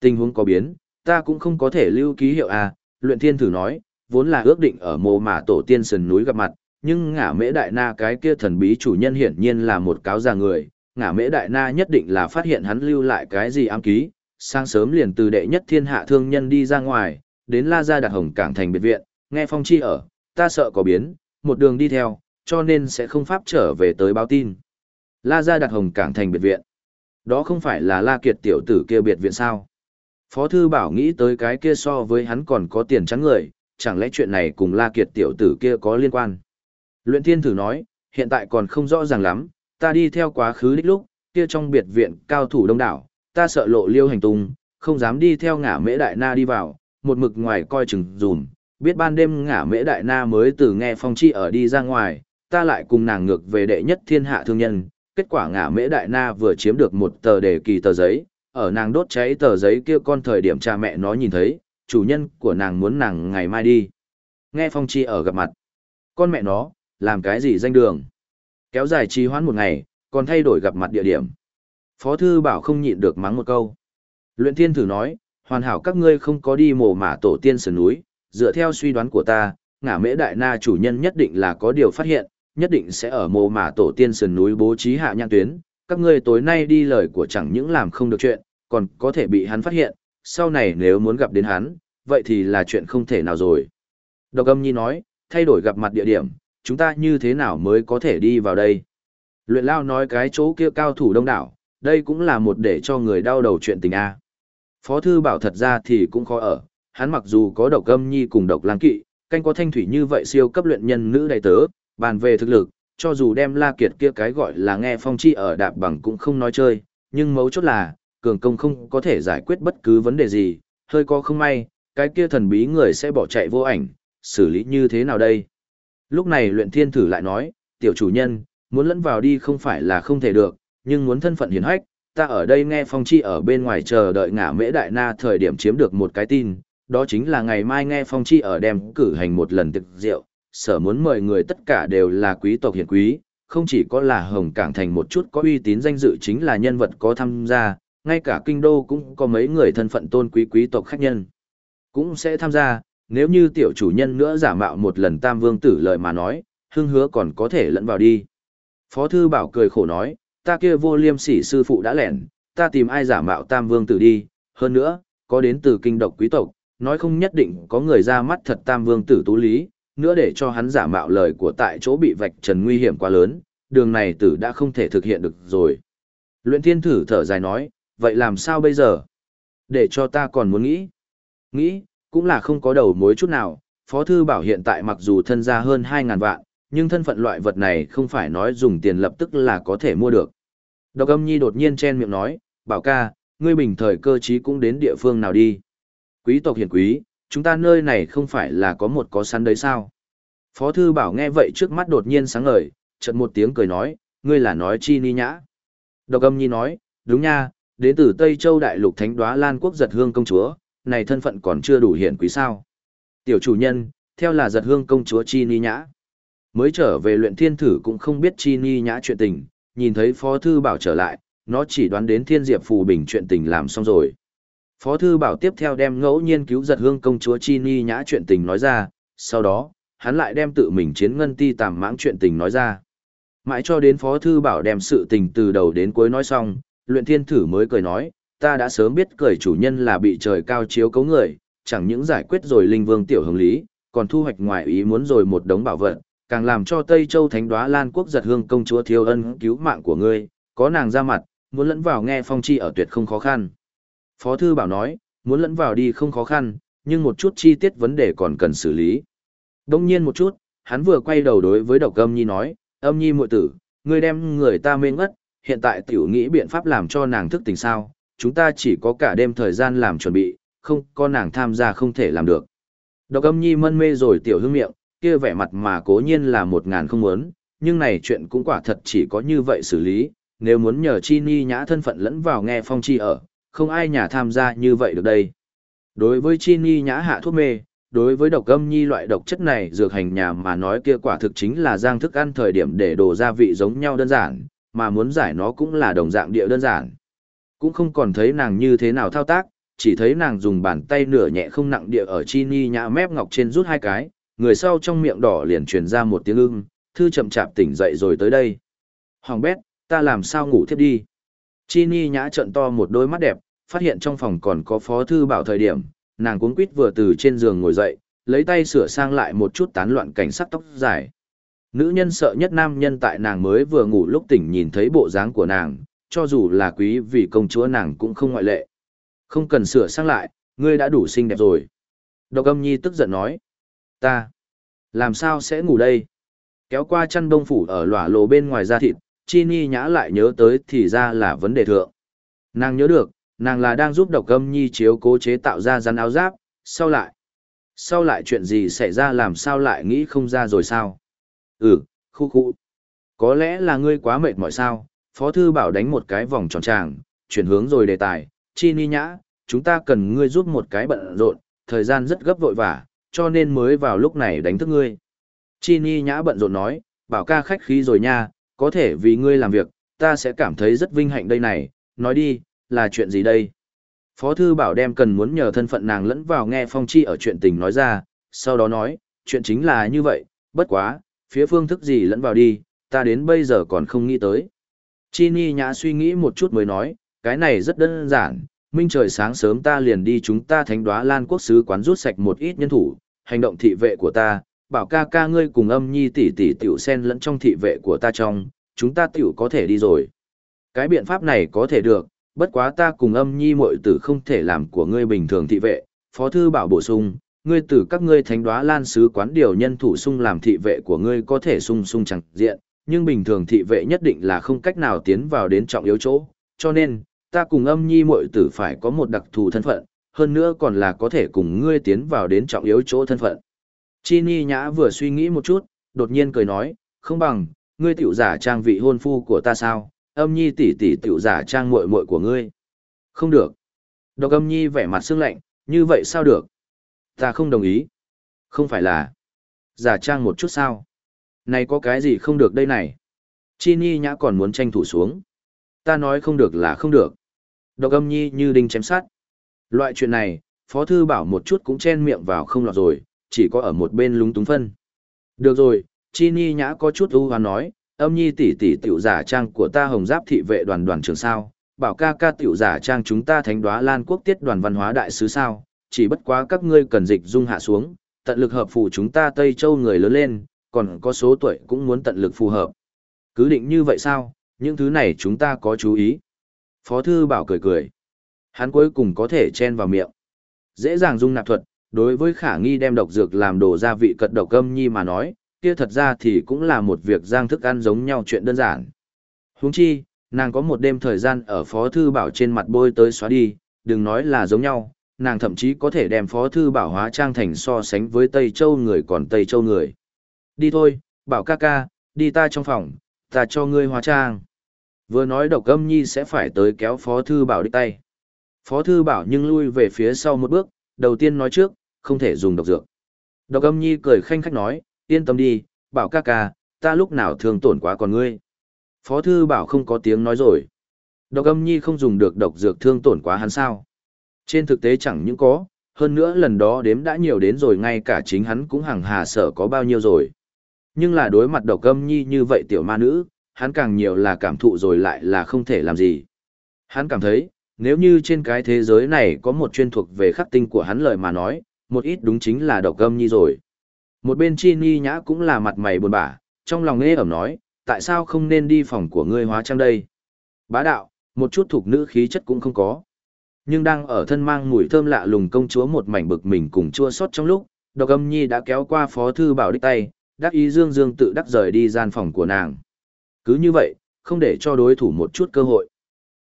Tình huống có biến, ta cũng không có thể lưu ký hiệu à, luyện thiên thử nói, vốn là ước định ở mồ mà tổ tiên sườn núi gặp mặt, nhưng ngả mễ đại na cái kia thần bí chủ nhân hiển nhiên là một cáo già người, ngả mễ đại na nhất định là phát hiện hắn lưu lại cái gì ám ký, sáng sớm liền từ đệ nhất thiên hạ thương nhân đi ra ngoài, đến La Gia đặt hồng cảng thành biệt viện, nghe phong chi ở, ta sợ có biến, một đường đi theo, cho nên sẽ không pháp trở về tới báo tin. La Gia đặt hồng cảng thành biệt viện. Đó không phải là La Kiệt tiểu tử kia biệt viện sao? Phó thư bảo nghĩ tới cái kia so với hắn còn có tiền trắng người, chẳng lẽ chuyện này cùng La Kiệt tiểu tử kia có liên quan? Luyện thiên thử nói, hiện tại còn không rõ ràng lắm, ta đi theo quá khứ đích lúc, kia trong biệt viện cao thủ đông đảo, ta sợ lộ liêu hành tung, không dám đi theo ngả mễ đại na đi vào, một mực ngoài coi chừng dùm, biết ban đêm ngả mễ đại na mới từ nghe phong chi ở đi ra ngoài, ta lại cùng nàng ngược về đệ nhất thiên hạ thương nhân, kết quả ngả mễ đại na vừa chiếm được một tờ đề kỳ tờ giấy, ở nàng đốt cháy tờ giấy kia con thời điểm cha mẹ nó nhìn thấy, chủ nhân của nàng muốn nàng ngày mai đi. Nghe phong chi ở gặp mặt. Con mẹ nó, làm cái gì danh đường? Kéo dài trì hoãn một ngày, còn thay đổi gặp mặt địa điểm. Phó thư bảo không nhịn được mắng một câu. Luyện thiên thử nói, hoàn hảo các ngươi không có đi mồ mả tổ tiên sườn núi, dựa theo suy đoán của ta, ngả mễ đại na chủ nhân nhất định là có điều phát hiện, nhất định sẽ ở mồ mả tổ tiên sườn núi bố trí hạ nhãn tuyến, các ngươi tối nay đi lời của chẳng những làm không được chuyện, còn có thể bị hắn phát hiện, sau này nếu muốn gặp đến hắn, vậy thì là chuyện không thể nào rồi. Độc âm nhi nói, thay đổi gặp mặt địa điểm, chúng ta như thế nào mới có thể đi vào đây? Luyện lao nói cái chỗ kia cao thủ đông đảo, đây cũng là một để cho người đau đầu chuyện tình a. Phó thư bảo thật ra thì cũng khó ở, hắn mặc dù có độc âm nhi cùng độc lang kỵ, canh có thanh thủy như vậy siêu cấp luyện nhân nữ đại tớ, bàn về thực lực, cho dù đem la kiệt kia cái gọi là nghe phong chi ở đạp bằng cũng không nói chơi, nhưng mấu chốt là, cường công không có thể giải quyết bất cứ vấn đề gì, hơi có không may, cái kia thần bí người sẽ bỏ chạy vô ảnh, xử lý như thế nào đây? Lúc này luyện thiên thử lại nói, tiểu chủ nhân, muốn lẫn vào đi không phải là không thể được, nhưng muốn thân phận hiền hách, ta ở đây nghe phong chi ở bên ngoài chờ đợi ngả mễ đại na thời điểm chiếm được một cái tin, đó chính là ngày mai nghe phong chi ở đem cử hành một lần thực rượu, sở muốn mời người tất cả đều là quý tộc hiển quý, không chỉ có là Hồng Cảng Thành một chút có uy tín danh dự chính là nhân vật có tham gia, ngay cả kinh đô cũng có mấy người thân phận tôn quý quý tộc khách nhân. Cũng sẽ tham gia, nếu như tiểu chủ nhân nữa giả mạo một lần tam vương tử lời mà nói, hương hứa còn có thể lẫn vào đi. Phó thư bảo cười khổ nói, ta kia vô liêm sỉ sư phụ đã lẻn, ta tìm ai giả mạo tam vương tử đi, hơn nữa, có đến từ kinh độc quý tộc, nói không nhất định có người ra mắt thật tam vương tử tú lý, nữa để cho hắn giả mạo lời của tại chỗ bị vạch trần nguy hiểm quá lớn, đường này tử đã không thể thực hiện được rồi. Luyện thiên thử thở dài nói, vậy làm sao bây giờ? Để cho ta còn muốn nghĩ. Nghĩ, cũng là không có đầu mối chút nào, Phó Thư Bảo hiện tại mặc dù thân ra hơn 2.000 vạn, nhưng thân phận loại vật này không phải nói dùng tiền lập tức là có thể mua được. Độc âm nhi đột nhiên chen miệng nói, bảo ca, ngươi bình thời cơ trí cũng đến địa phương nào đi. Quý tộc hiển quý, chúng ta nơi này không phải là có một có sắn đấy sao? Phó thư bảo nghe vậy trước mắt đột nhiên sáng ngời, chợt một tiếng cười nói, ngươi là nói chi ni nhã. Độc âm nhi nói, đúng nha, đến từ Tây Châu Đại lục Thánh đoá Lan Quốc giật hương công chúa, này thân phận còn chưa đủ hiển quý sao. Tiểu chủ nhân, theo là giật hương công chúa chi ni nhã. Mới trở về luyện thiên thử cũng không biết chi ni nhã chuyện tình, nhìn thấy phó thư bảo trở lại, nó chỉ đoán đến thiên diệp phù bình chuyện tình làm xong rồi. Phó thư bảo tiếp theo đem ngẫu nhiên cứu giật hương công chúa Chi Ni nhã chuyện tình nói ra, sau đó, hắn lại đem tự mình chiến ngân ti tàm mãng chuyện tình nói ra. Mãi cho đến phó thư bảo đem sự tình từ đầu đến cuối nói xong, luyện thiên thử mới cười nói, ta đã sớm biết cười chủ nhân là bị trời cao chiếu cấu người, chẳng những giải quyết rồi linh vương tiểu hồng lý, còn thu hoạch ngoài ý muốn rồi một đống bảo vật, càng làm cho Tây Châu Thánh Đóa Lan Quốc giật hương công chúa Thiêu ân cứu mạng của ngươi, có nàng ra mặt, muốn lẫn vào nghe phong chi ở tuyệt không khó khăn. Phó Thư Bảo nói, muốn lẫn vào đi không khó khăn, nhưng một chút chi tiết vấn đề còn cần xử lý. Đông nhiên một chút, hắn vừa quay đầu đối với độc âm nhi nói, âm nhi muội tử, ngươi đem người ta mê ngất, hiện tại tiểu nghĩ biện pháp làm cho nàng thức tỉnh sao, chúng ta chỉ có cả đêm thời gian làm chuẩn bị, không có nàng tham gia không thể làm được. Độc âm nhi mân mê rồi tiểu hương miệng, kia vẻ mặt mà cố nhiên là một ngàn không muốn, nhưng này chuyện cũng quả thật chỉ có như vậy xử lý, nếu muốn nhờ chi ni nhã thân phận lẫn vào nghe phong chi ở, không ai nhà tham gia như vậy được đây. Đối với chi ni nhã hạ thuốc mê, đối với độc âm nhi loại độc chất này dược hành nhà mà nói kia quả thực chính là giang thức ăn thời điểm để đồ gia vị giống nhau đơn giản, mà muốn giải nó cũng là đồng dạng địa đơn giản. Cũng không còn thấy nàng như thế nào thao tác, chỉ thấy nàng dùng bàn tay nửa nhẹ không nặng địa ở chi ni nhã mép ngọc trên rút hai cái, người sau trong miệng đỏ liền truyền ra một tiếng ưng, thư chậm chạp tỉnh dậy rồi tới đây. Hoàng bét, ta làm sao ngủ thiếp đi. Chi ni nhã trận to một đôi mắt đẹp, phát hiện trong phòng còn có phó thư bảo thời điểm, nàng cuống quýt vừa từ trên giường ngồi dậy, lấy tay sửa sang lại một chút tán loạn cảnh sắc tóc dài. Nữ nhân sợ nhất nam nhân tại nàng mới vừa ngủ lúc tỉnh nhìn thấy bộ dáng của nàng, cho dù là quý vì công chúa nàng cũng không ngoại lệ. Không cần sửa sang lại, ngươi đã đủ xinh đẹp rồi. Độc âm nhi tức giận nói. Ta, làm sao sẽ ngủ đây? Kéo qua chăn đông phủ ở lỏa lồ bên ngoài da thịt, chi ni nhã lại nhớ tới thì ra là vấn đề thượng. Nàng nhớ được, nàng là đang giúp độc âm nhi chiếu cố chế tạo ra rắn áo giáp, sau lại. Sau lại chuyện gì xảy ra làm sao lại nghĩ không ra rồi sao? Ừ, khu khu. Có lẽ là ngươi quá mệt mỏi sao? Phó thư bảo đánh một cái vòng tròn tràng, chuyển hướng rồi đề tài. Chi ni nhã, chúng ta cần ngươi giúp một cái bận rộn, thời gian rất gấp vội vả, cho nên mới vào lúc này đánh thức ngươi. Chi ni nhã bận rộn nói, bảo ca khách khí rồi nha, có thể vì ngươi làm việc, ta sẽ cảm thấy rất vinh hạnh đây này, nói đi, là chuyện gì đây? Phó thư bảo đem cần muốn nhờ thân phận nàng lẫn vào nghe phong chi ở chuyện tình nói ra, sau đó nói, chuyện chính là như vậy, bất quá, phía phương thức gì lẫn vào đi, ta đến bây giờ còn không nghĩ tới. Chi Ni Nhã suy nghĩ một chút mới nói, cái này rất đơn giản, minh trời sáng sớm ta liền đi chúng ta thánh đoá lan quốc sứ quán rút sạch một ít nhân thủ, hành động thị vệ của ta, bảo ca ca ngươi cùng âm nhi tỷ tỷ tiểu sen lẫn trong thị vệ của ta trong, chúng ta tiểu có thể đi rồi. Cái biện pháp này có thể được, bất quá ta cùng âm nhi muội tử không thể làm của ngươi bình thường thị vệ, phó thư bảo bổ sung, ngươi từ các ngươi thánh đoá lan sứ quán điều nhân thủ sung làm thị vệ của ngươi có thể sung sung chẳng diện, nhưng bình thường thị vệ nhất định là không cách nào tiến vào đến trọng yếu chỗ, cho nên, ta cùng âm nhi muội tử phải có một đặc thù thân phận, hơn nữa còn là có thể cùng ngươi tiến vào đến trọng yếu chỗ thân phận. Chi Ni Nhã vừa suy nghĩ một chút, đột nhiên cười nói, không bằng, ngươi tiểu giả trang vị hôn phu của ta sao, âm nhi tỷ tỷ tiểu giả trang muội muội của ngươi. Không được. Độc âm nhi vẻ mặt sương lạnh, như vậy sao được? Ta không đồng ý. Không phải là giả trang một chút sao? Này có cái gì không được đây này? Chi Ni Nhã còn muốn tranh thủ xuống. Ta nói không được là không được. Độc âm nhi như đinh chém sát. Loại chuyện này, Phó Thư bảo một chút cũng chen miệng vào không lọt rồi, chỉ có ở một bên lúng túng phân. Được rồi, Chi Ni Nhã có chút ưu hoán nói, âm nhi tỷ tỷ tiểu giả trang của ta hồng giáp thị vệ đoàn đoàn trưởng sao, bảo ca ca tiểu giả trang chúng ta thánh đoá lan quốc tiết đoàn văn hóa đại sứ sao, chỉ bất quá các ngươi cần dịch dung hạ xuống, tận lực hợp phù chúng ta Tây Châu người lớn lên, còn có số tuổi cũng muốn tận lực phù hợp. Cứ định như vậy sao, những thứ này chúng ta có chú ý. Phó thư bảo cười cười. Hắn cuối cùng có thể chen vào miệng. Dễ dàng dung nạp thuật, đối với khả nghi đem độc dược làm đồ gia vị cật độc âm nhi mà nói, kia thật ra thì cũng là một việc giang thức ăn giống nhau chuyện đơn giản. Huống chi, nàng có một đêm thời gian ở Phó Thư Bảo trên mặt bôi tới xóa đi, đừng nói là giống nhau, nàng thậm chí có thể đem Phó Thư Bảo hóa trang thành so sánh với Tây Châu người còn Tây Châu người. Đi thôi, Bảo ca ca, đi ta trong phòng, ta cho ngươi hóa trang. Vừa nói độc âm nhi sẽ phải tới kéo Phó Thư Bảo đi tay. Phó Thư Bảo nhưng lui về phía sau một bước, đầu tiên nói trước, không thể dùng độc dược. Độc âm nhi cười khanh khách nói, yên tâm đi, bảo ca ca, ta lúc nào thường tổn quá còn ngươi. Phó thư bảo không có tiếng nói rồi. Độc âm nhi không dùng được độc dược thương tổn quá hắn sao. Trên thực tế chẳng những có, hơn nữa lần đó đếm đã nhiều đến rồi ngay cả chính hắn cũng hàng hà sợ có bao nhiêu rồi. Nhưng là đối mặt độc âm nhi như vậy tiểu ma nữ, hắn càng nhiều là cảm thụ rồi lại là không thể làm gì. Hắn cảm thấy, nếu như trên cái thế giới này có một chuyên thuộc về khắc tinh của hắn lời mà nói, một ít đúng chính là độc âm nhi rồi. Một bên chi ni nhã cũng là mặt mày buồn bã, trong lòng nghe ẩm nói, tại sao không nên đi phòng của ngươi hóa trang đây? Bá đạo, một chút thuộc nữ khí chất cũng không có. Nhưng đang ở thân mang mùi thơm lạ lùng công chúa một mảnh bực mình cùng chua xót trong lúc, độc âm nhi đã kéo qua phó thư bảo đích tay, đắc ý dương dương tự đắc rời đi gian phòng của nàng. Cứ như vậy, không để cho đối thủ một chút cơ hội.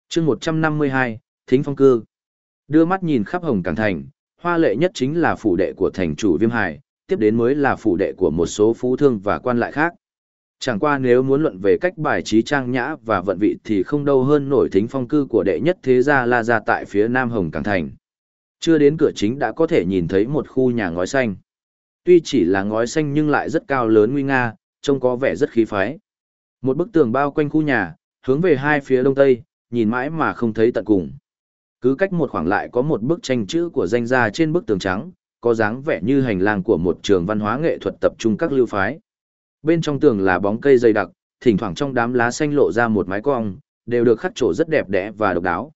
chương 152, Thính Phong Cư. Đưa mắt nhìn khắp hồng càng thành, hoa lệ nhất chính là phủ đệ của thành chủ Viêm Hải, tiếp đến mới là phủ đệ của một số phú thương và quan lại khác. Chẳng qua nếu muốn luận về cách bài trí trang nhã và vận vị thì không đâu hơn nổi thính phong cư của đệ nhất thế gia La Gia tại phía Nam Hồng Càng Thành. Chưa đến cửa chính đã có thể nhìn thấy một khu nhà ngói xanh. Tuy chỉ là ngói xanh nhưng lại rất cao lớn nguy nga, trông có vẻ rất khí phái. Một bức tường bao quanh khu nhà, hướng về hai phía đông tây, nhìn mãi mà không thấy tận cùng. Cứ cách một khoảng lại có một bức tranh chữ của danh gia trên bức tường trắng, có dáng vẻ như hành lang của một trường văn hóa nghệ thuật tập trung các lưu phái. Bên trong tường là bóng cây dày đặc, thỉnh thoảng trong đám lá xanh lộ ra một mái cong, đều được khắc trổ rất đẹp đẽ và độc đáo.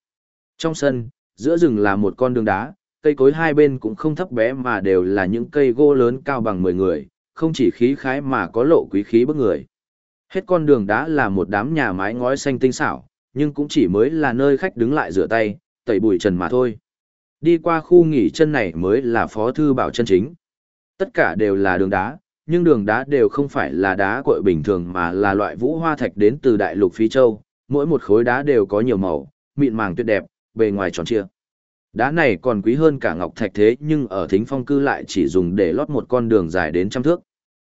Trong sân, giữa rừng là một con đường đá, cây cối hai bên cũng không thấp bé mà đều là những cây gỗ lớn cao bằng 10 người, không chỉ khí khái mà có lộ quý khí bức người. Hết con đường đá là một đám nhà mái ngói xanh tinh xảo, nhưng cũng chỉ mới là nơi khách đứng lại rửa tay, tẩy bụi trần mà thôi. Đi qua khu nghỉ chân này mới là phó thư bảo chân chính. Tất cả đều là đường đá, nhưng đường đá đều không phải là đá cội bình thường mà là loại vũ hoa thạch đến từ đại lục Phi Châu, mỗi một khối đá đều có nhiều màu, mịn màng tuyệt đẹp, bề ngoài tròn trịa. Đá này còn quý hơn cả ngọc thạch thế nhưng ở thính phong cư lại chỉ dùng để lót một con đường dài đến trăm thước.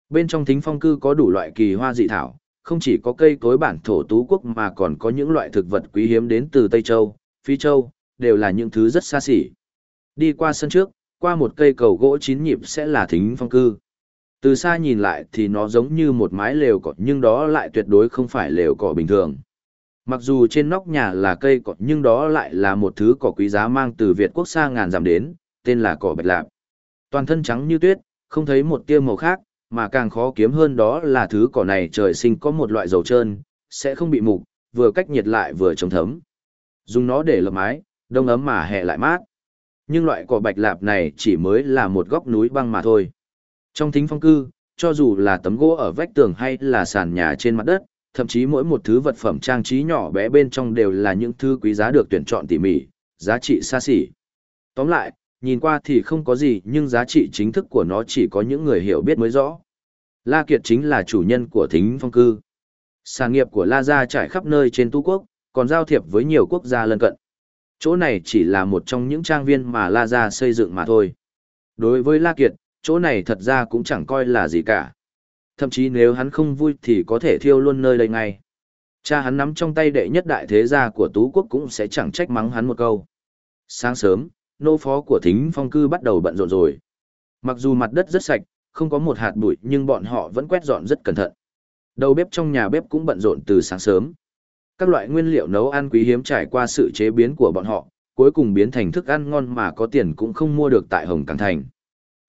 Bên trong thính phong cư có đủ loại kỳ hoa dị thảo, không chỉ có cây cối bản thổ tú quốc mà còn có những loại thực vật quý hiếm đến từ Tây Châu, Phi Châu, đều là những thứ rất xa xỉ. Đi qua sân trước, qua một cây cầu gỗ chín nhịp sẽ là thính phong cư. Từ xa nhìn lại thì nó giống như một mái lều cỏ nhưng đó lại tuyệt đối không phải lều cỏ bình thường. Mặc dù trên nóc nhà là cây cỏ nhưng đó lại là một thứ cỏ quý giá mang từ Việt quốc xa ngàn dặm đến, tên là cỏ bạch lạp. Toàn thân trắng như tuyết, không thấy một tia màu khác, mà càng khó kiếm hơn đó là thứ cỏ này trời sinh có một loại dầu trơn, sẽ không bị mục, vừa cách nhiệt lại vừa chống thấm. Dùng nó để lập mái, đông ấm mà hè lại mát. Nhưng loại cỏ bạch lạp này chỉ mới là một góc núi băng mà thôi. Trong thính phong cư, cho dù là tấm gỗ ở vách tường hay là sàn nhà trên mặt đất, thậm chí mỗi một thứ vật phẩm trang trí nhỏ bé bên trong đều là những thứ quý giá được tuyển chọn tỉ mỉ, giá trị xa xỉ. Tóm lại, nhìn qua thì không có gì nhưng giá trị chính thức của nó chỉ có những người hiểu biết mới rõ. La Kiệt chính là chủ nhân của thính phong cư. Sản nghiệp của La Gia trải khắp nơi trên tu quốc, còn giao thiệp với nhiều quốc gia lân cận. Chỗ này chỉ là một trong những trang viên mà La Gia xây dựng mà thôi. Đối với La Kiệt, chỗ này thật ra cũng chẳng coi là gì cả. Thậm chí nếu hắn không vui thì có thể thiêu luôn nơi đây ngay. Cha hắn nắm trong tay đệ nhất đại thế gia của Tú Quốc cũng sẽ chẳng trách mắng hắn một câu. Sáng sớm, nô phó của thính phong cư bắt đầu bận rộn rồi. Mặc dù mặt đất rất sạch, không có một hạt bụi nhưng bọn họ vẫn quét dọn rất cẩn thận. Đầu bếp trong nhà bếp cũng bận rộn từ sáng sớm. Các loại nguyên liệu nấu ăn quý hiếm trải qua sự chế biến của bọn họ, cuối cùng biến thành thức ăn ngon mà có tiền cũng không mua được tại Hồng Cảng Thành.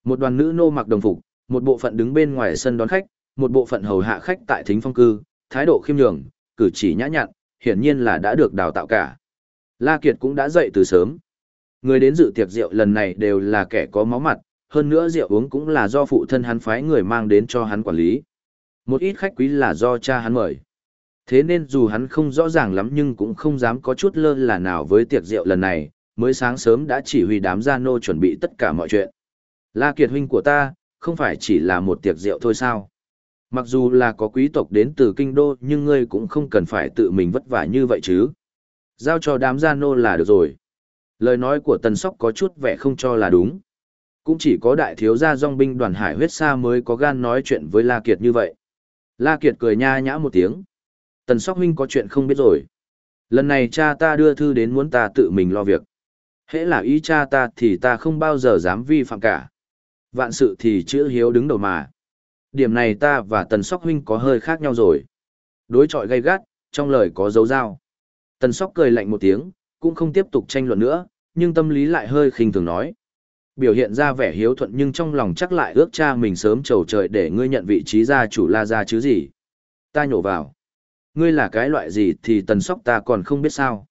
Một đoàn nữ nô mặc đồng phục, một bộ phận đứng bên ngoài sân đón khách, một bộ phận hầu hạ khách tại thính phong cư, thái độ khiêm nhường, cử chỉ nhã nhặn, hiển nhiên là đã được đào tạo cả. La Kiệt cũng đã dậy từ sớm. Người đến dự tiệc rượu lần này đều là kẻ có máu mặt, hơn nữa rượu uống cũng là do phụ thân hắn phái người mang đến cho hắn quản lý. Một ít khách quý là do cha hắn mời. Thế nên dù hắn không rõ ràng lắm nhưng cũng không dám có chút lơ là nào với tiệc rượu lần này, mới sáng sớm đã chỉ huy đám gia nô chuẩn bị tất cả mọi chuyện. La Kiệt huynh của ta, không phải chỉ là một tiệc rượu thôi sao? Mặc dù là có quý tộc đến từ kinh đô nhưng ngươi cũng không cần phải tự mình vất vả như vậy chứ. Giao cho đám gia nô là được rồi. Lời nói của Tần Sóc có chút vẻ không cho là đúng. Cũng chỉ có đại thiếu gia dòng binh đoàn hải huyết sa mới có gan nói chuyện với La Kiệt như vậy. La Kiệt cười nha nhã một tiếng. Tần Sóc huynh có chuyện không biết rồi. Lần này cha ta đưa thư đến muốn ta tự mình lo việc. Hễ là ý cha ta thì ta không bao giờ dám vi phạm cả. Vạn sự thì chữ hiếu đứng đầu mà. Điểm này ta và Tần Sóc huynh có hơi khác nhau rồi. Đối trọi gay gắt, trong lời có dấu dao. Tần Sóc cười lạnh một tiếng, cũng không tiếp tục tranh luận nữa, nhưng tâm lý lại hơi khinh thường nói. Biểu hiện ra vẻ hiếu thuận nhưng trong lòng chắc lại ước cha mình sớm trầu trời để ngươi nhận vị trí gia chủ la gia chứ gì. Ta nhổ vào. Ngươi là cái loại gì thì tần sóc ta còn không biết sao.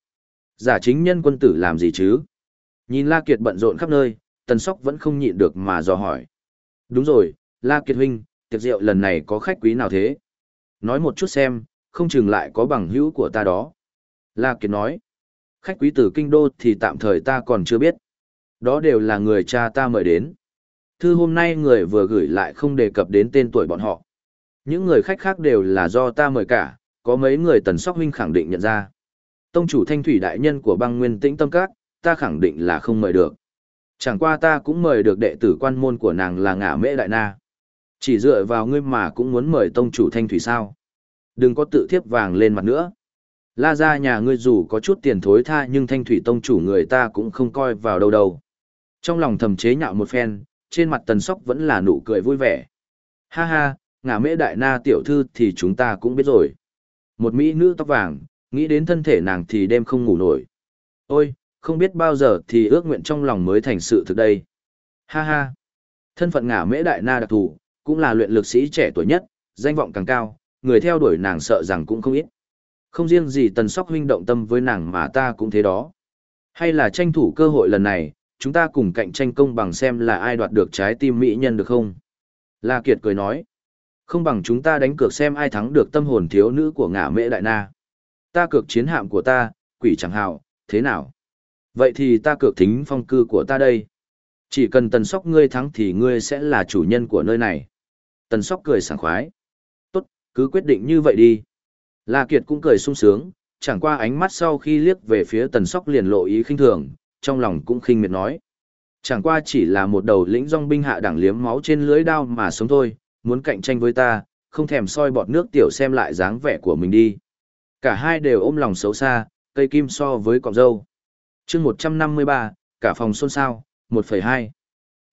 Giả chính nhân quân tử làm gì chứ? Nhìn La Kiệt bận rộn khắp nơi, tần sóc vẫn không nhịn được mà dò hỏi. Đúng rồi, La Kiệt huynh, tiệc rượu lần này có khách quý nào thế? Nói một chút xem, không chừng lại có bằng hữu của ta đó. La Kiệt nói. Khách quý từ kinh đô thì tạm thời ta còn chưa biết. Đó đều là người cha ta mời đến. Thư hôm nay người vừa gửi lại không đề cập đến tên tuổi bọn họ. Những người khách khác đều là do ta mời cả, có mấy người tần sóc huynh khẳng định nhận ra. Tông chủ thanh thủy đại nhân của băng nguyên tĩnh tâm các, ta khẳng định là không mời được. Chẳng qua ta cũng mời được đệ tử quan môn của nàng là ngả mễ đại na. Chỉ dựa vào ngươi mà cũng muốn mời tông chủ thanh thủy sao. Đừng có tự thiếp vàng lên mặt nữa. La ra nhà ngươi dù có chút tiền thối tha nhưng thanh thủy tông chủ người ta cũng không coi vào đâu đâu. Trong lòng thầm chế nhạo một phen, trên mặt tần sóc vẫn là nụ cười vui vẻ. Ha ha, ngả mễ đại na tiểu thư thì chúng ta cũng biết rồi. Một mỹ nữ tóc vàng, nghĩ đến thân thể nàng thì đêm không ngủ nổi. Ôi, không biết bao giờ thì ước nguyện trong lòng mới thành sự thực đây. Ha ha, thân phận ngả mễ đại na đặc thù, cũng là luyện lực sĩ trẻ tuổi nhất, danh vọng càng cao, người theo đuổi nàng sợ rằng cũng không ít. Không riêng gì tần sóc huynh động tâm với nàng mà ta cũng thế đó. Hay là tranh thủ cơ hội lần này, chúng ta cùng cạnh tranh công bằng xem là ai đoạt được trái tim mỹ nhân được không? La Kiệt cười nói. Không bằng chúng ta đánh cược xem ai thắng được tâm hồn thiếu nữ của ngả mễ đại na. Ta cược chiến hạm của ta, quỷ chẳng hào, thế nào? Vậy thì ta cược thính phong cư của ta đây. Chỉ cần tần sóc ngươi thắng thì ngươi sẽ là chủ nhân của nơi này. Tần sóc cười sảng khoái. Tốt, cứ quyết định như vậy đi. La Kiệt cũng cười sung sướng, chẳng qua ánh mắt sau khi liếc về phía tần sóc liền lộ ý khinh thường, trong lòng cũng khinh miệt nói. Chẳng qua chỉ là một đầu lĩnh dòng binh hạ đẳng liếm máu trên lưới đao mà sống thôi, muốn cạnh tranh với ta, không thèm soi bọt nước tiểu xem lại dáng vẻ của mình đi. Cả hai đều ôm lòng xấu xa, cây kim so với cọng dâu chương 153, cả phòng xôn xao, 1,2.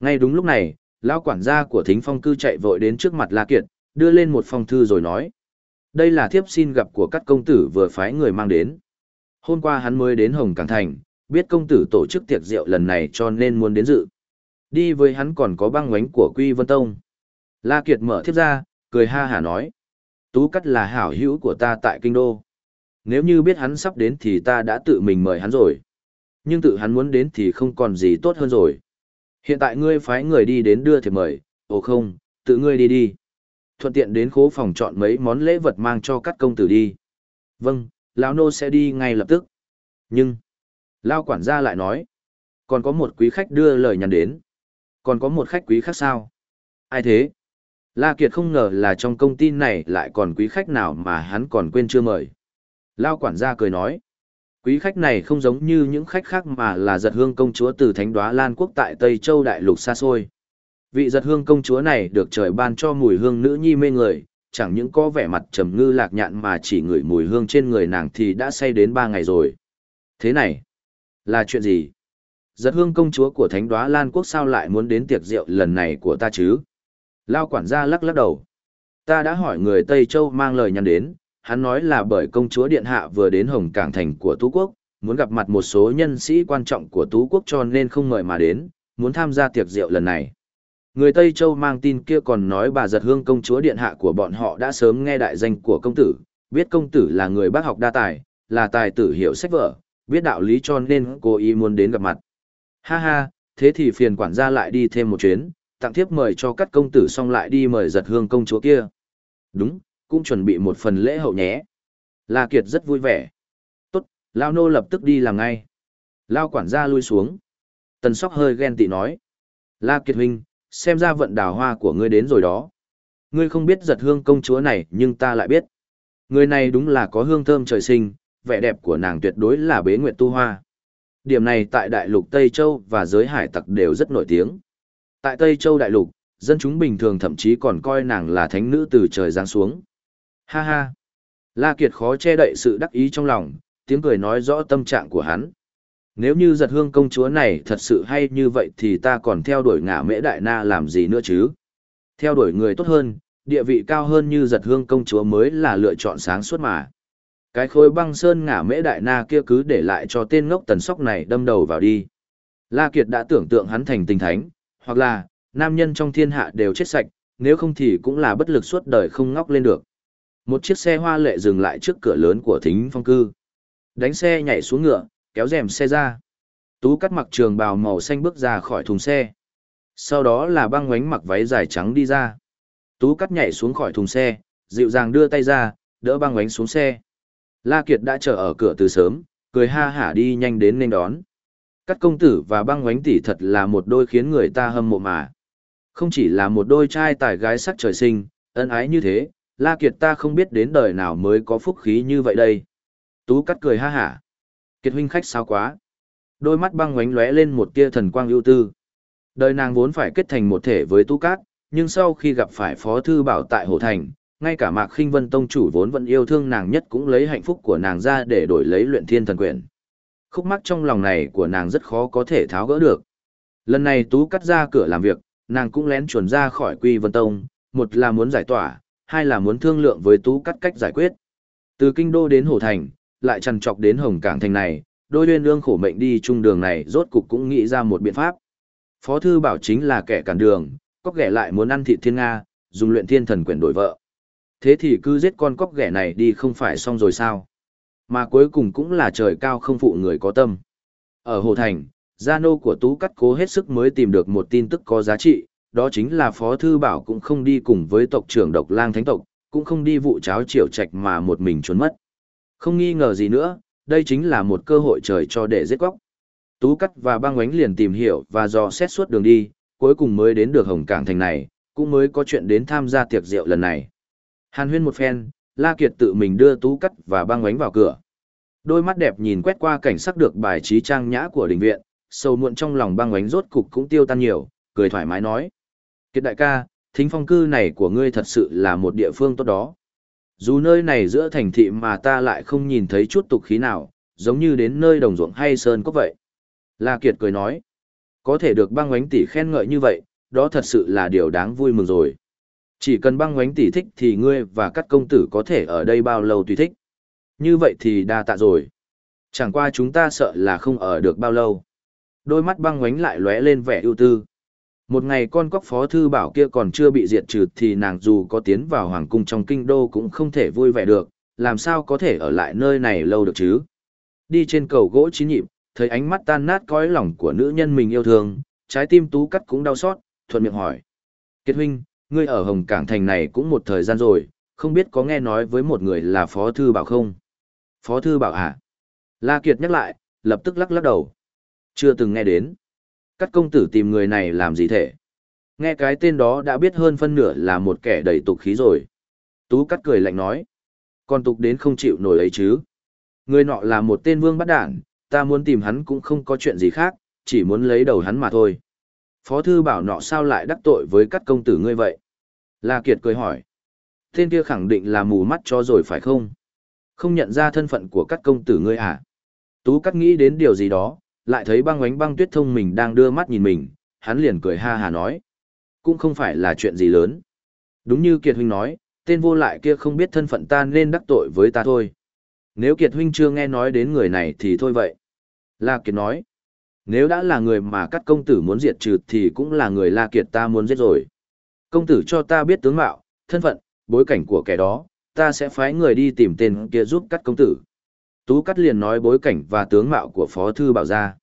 Ngay đúng lúc này, lão quản gia của thính phong cư chạy vội đến trước mặt La Kiệt, đưa lên một phong thư rồi nói. Đây là thiếp xin gặp của các công tử vừa phái người mang đến. Hôm qua hắn mới đến Hồng Cảng Thành, biết công tử tổ chức tiệc rượu lần này cho nên muốn đến dự. Đi với hắn còn có băng ngoánh của Quy Vân Tông. La Kiệt mở thiếp ra, cười ha hả nói. Tú Cắt là hảo hữu của ta tại Kinh Đô. Nếu như biết hắn sắp đến thì ta đã tự mình mời hắn rồi. Nhưng tự hắn muốn đến thì không còn gì tốt hơn rồi. Hiện tại ngươi phái người đi đến đưa thiệp mời, ồ không, tự ngươi đi đi. Thuận tiện đến khố phòng chọn mấy món lễ vật mang cho các công tử đi. Vâng, lão nô sẽ đi ngay lập tức. Nhưng, Lao quản gia lại nói, còn có một quý khách đưa lời nhắn đến. Còn có một khách quý khác sao? Ai thế? La Kiệt không ngờ là trong công ty này lại còn quý khách nào mà hắn còn quên chưa mời. Lao quản gia cười nói, quý khách này không giống như những khách khác mà là giật hương công chúa từ thánh đoá Lan Quốc tại Tây Châu Đại Lục xa xôi. Vị giật hương công chúa này được trời ban cho mùi hương nữ nhi mê người, chẳng những có vẻ mặt trầm ngư lạc nhạn mà chỉ ngửi mùi hương trên người nàng thì đã say đến ba ngày rồi. Thế này, là chuyện gì? Giật hương công chúa của thánh đoá Lan Quốc sao lại muốn đến tiệc rượu lần này của ta chứ? Lao quản gia lắc lắc đầu. Ta đã hỏi người Tây Châu mang lời nhắn đến, hắn nói là bởi công chúa Điện Hạ vừa đến Hồng Cảng Thành của Tú Quốc, muốn gặp mặt một số nhân sĩ quan trọng của Tú Quốc cho nên không mời mà đến, muốn tham gia tiệc rượu lần này. Người Tây Châu mang tin kia còn nói bà giật hương công chúa Điện Hạ của bọn họ đã sớm nghe đại danh của công tử, biết công tử là người bác học đa tài, là tài tử hiểu sách vở, biết đạo lý cho nên cố ý muốn đến gặp mặt. Ha ha, thế thì phiền quản gia lại đi thêm một chuyến, tặng thiếp mời cho các công tử xong lại đi mời giật hương công chúa kia. Đúng, cũng chuẩn bị một phần lễ hậu nhé. La Kiệt rất vui vẻ. Tốt, Lao Nô lập tức đi làm ngay. Lao quản gia lui xuống. Tần Sóc hơi ghen tị nói. La Kiệt huynh, xem ra vận đào hoa của ngươi đến rồi đó. Ngươi không biết giật hương công chúa này nhưng ta lại biết. Người này đúng là có hương thơm trời sinh, vẻ đẹp của nàng tuyệt đối là bế nguyệt tu hoa. Điểm này tại đại lục Tây Châu và giới hải tặc đều rất nổi tiếng. Tại Tây Châu đại lục, dân chúng bình thường thậm chí còn coi nàng là thánh nữ từ trời giáng xuống. Ha ha! La Kiệt khó che đậy sự đắc ý trong lòng, tiếng cười nói rõ tâm trạng của hắn. Nếu như giật hương công chúa này thật sự hay như vậy thì ta còn theo đuổi ngả mễ đại na làm gì nữa chứ? Theo đuổi người tốt hơn, địa vị cao hơn như giật hương công chúa mới là lựa chọn sáng suốt mà. Cái khối băng sơn ngả mễ đại na kia cứ để lại cho tên ngốc tần sóc này đâm đầu vào đi. La Kiệt đã tưởng tượng hắn thành tình thánh, hoặc là, nam nhân trong thiên hạ đều chết sạch, nếu không thì cũng là bất lực suốt đời không ngóc lên được. Một chiếc xe hoa lệ dừng lại trước cửa lớn của thính phong cư. Đánh xe nhảy xuống ngựa, kéo rèm xe ra. Tú cắt mặc trường bào màu xanh bước ra khỏi thùng xe. Sau đó là băng ngoánh mặc váy dài trắng đi ra. Tú cắt nhảy xuống khỏi thùng xe, dịu dàng đưa tay ra, đỡ băng ngoánh xuống xe. La Kiệt đã chờ ở cửa từ sớm, cười ha hả đi nhanh đến nên đón. Cắt công tử và băng ngoánh tỷ thật là một đôi khiến người ta hâm mộ mà. Không chỉ là một đôi trai tài gái sắc trời sinh, ân ái như thế, La Kiệt ta không biết đến đời nào mới có phúc khí như vậy đây. Tú cắt cười ha hả. Kiệt huynh khách sao quá. Đôi mắt băng ngoánh lóe lên một tia thần quang ưu tư. Đời nàng vốn phải kết thành một thể với Tú Cát, nhưng sau khi gặp phải Phó Thư Bảo tại Hồ Thành, ngay cả Mạc Khinh Vân Tông chủ vốn vẫn yêu thương nàng nhất cũng lấy hạnh phúc của nàng ra để đổi lấy luyện thiên thần quyền. Khúc mắc trong lòng này của nàng rất khó có thể tháo gỡ được. Lần này Tú cắt ra cửa làm việc, nàng cũng lén chuồn ra khỏi Quy Vân Tông, một là muốn giải tỏa, hai là muốn thương lượng với Tú cắt cách giải quyết. Từ Kinh Đô đến Hồ Thành, lại trằn trọc đến Hồng Cảng Thành này, đôi uyên ương khổ mệnh đi chung đường này rốt cục cũng nghĩ ra một biện pháp. Phó thư bảo chính là kẻ cản đường, cóc ghẻ lại muốn ăn thịt thiên Nga, dùng luyện thiên thần quyền đổi vợ. Thế thì cứ giết con cóc ghẻ này đi không phải xong rồi sao? Mà cuối cùng cũng là trời cao không phụ người có tâm. Ở Hồ Thành, gia nô của Tú Cắt cố hết sức mới tìm được một tin tức có giá trị, đó chính là Phó Thư Bảo cũng không đi cùng với tộc trưởng độc lang thánh tộc, cũng không đi vụ cháo triều trạch mà một mình trốn mất. Không nghi ngờ gì nữa, đây chính là một cơ hội trời cho để giết góc. Tú Cắt và băng oánh liền tìm hiểu và dò xét suốt đường đi, cuối cùng mới đến được Hồng Cảng Thành này, cũng mới có chuyện đến tham gia tiệc rượu lần này. Hàn huyên một phen, La Kiệt tự mình đưa Tú Cắt và băng oánh vào cửa. Đôi mắt đẹp nhìn quét qua cảnh sắc được bài trí trang nhã của đình viện, sâu muộn trong lòng băng oánh rốt cục cũng tiêu tan nhiều, cười thoải mái nói. Kiệt đại ca, thính phong cư này của ngươi thật sự là một địa phương tốt đó. Dù nơi này giữa thành thị mà ta lại không nhìn thấy chút tục khí nào, giống như đến nơi đồng ruộng hay sơn cốc vậy. La Kiệt cười nói, có thể được băng ánh tỷ khen ngợi như vậy, đó thật sự là điều đáng vui mừng rồi. Chỉ cần băng ngoánh tỷ thích thì ngươi và các công tử có thể ở đây bao lâu tùy thích. Như vậy thì đa tạ rồi. Chẳng qua chúng ta sợ là không ở được bao lâu. Đôi mắt băng ngoánh lại lóe lên vẻ ưu tư. Một ngày con cóc phó thư bảo kia còn chưa bị diệt trừ thì nàng dù có tiến vào hoàng cung trong kinh đô cũng không thể vui vẻ được, làm sao có thể ở lại nơi này lâu được chứ. Đi trên cầu gỗ chín nhịp, thấy ánh mắt tan nát cõi lòng của nữ nhân mình yêu thương, trái tim tú cắt cũng đau xót, thuận miệng hỏi. Kiệt huynh, ngươi ở Hồng Cảng Thành này cũng một thời gian rồi, không biết có nghe nói với một người là Phó Thư Bảo không? Phó Thư Bảo à? La Kiệt nhắc lại, lập tức lắc lắc đầu. Chưa từng nghe đến. Cắt công tử tìm người này làm gì thể? Nghe cái tên đó đã biết hơn phân nửa là một kẻ đầy tục khí rồi. Tú cắt cười lạnh nói. Còn tục đến không chịu nổi ấy chứ. Người nọ là một tên vương bắt đản, ta muốn tìm hắn cũng không có chuyện gì khác, chỉ muốn lấy đầu hắn mà thôi. Phó thư bảo nọ sao lại đắc tội với các công tử ngươi vậy? La Kiệt cười hỏi. Tên kia khẳng định là mù mắt cho rồi phải không? Không nhận ra thân phận của các công tử ngươi à? Tú cắt nghĩ đến điều gì đó, lại thấy băng ánh băng tuyết thông mình đang đưa mắt nhìn mình, hắn liền cười ha hà nói. Cũng không phải là chuyện gì lớn. Đúng như Kiệt Huynh nói, tên vô lại kia không biết thân phận ta nên đắc tội với ta thôi. Nếu Kiệt Huynh chưa nghe nói đến người này thì thôi vậy. La Kiệt nói, nếu đã là người mà các công tử muốn diệt trừ thì cũng là người La Kiệt ta muốn giết rồi. Công tử cho ta biết tướng mạo, thân phận, bối cảnh của kẻ đó, ta sẽ phái người đi tìm tên kia giúp các công tử. Tú Cắt liền nói bối cảnh và tướng mạo của Phó Thư Bảo ra.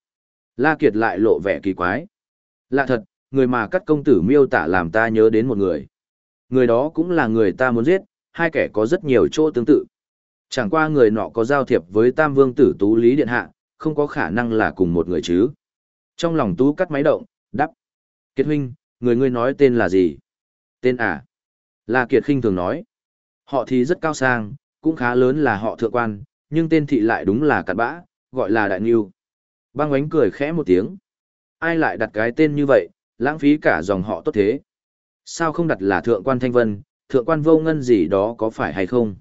La Kiệt lại lộ vẻ kỳ quái. Lạ thật, người mà cắt công tử miêu tả làm ta nhớ đến một người. Người đó cũng là người ta muốn giết, hai kẻ có rất nhiều chỗ tương tự. Chẳng qua người nọ có giao thiệp với Tam Vương tử Tú Lý Điện Hạ, không có khả năng là cùng một người chứ. Trong lòng Tú cắt máy động, đắp. Kiệt huynh, người ngươi nói tên là gì? Tên à? La Kiệt khinh thường nói. Họ thì rất cao sang, cũng khá lớn là họ thượng quan, nhưng tên thị lại đúng là cặn bã, gọi là đại nghiêu. Băng ánh cười khẽ một tiếng. Ai lại đặt cái tên như vậy, lãng phí cả dòng họ tốt thế. Sao không đặt là thượng quan thanh vân, thượng quan vô ngân gì đó có phải hay không?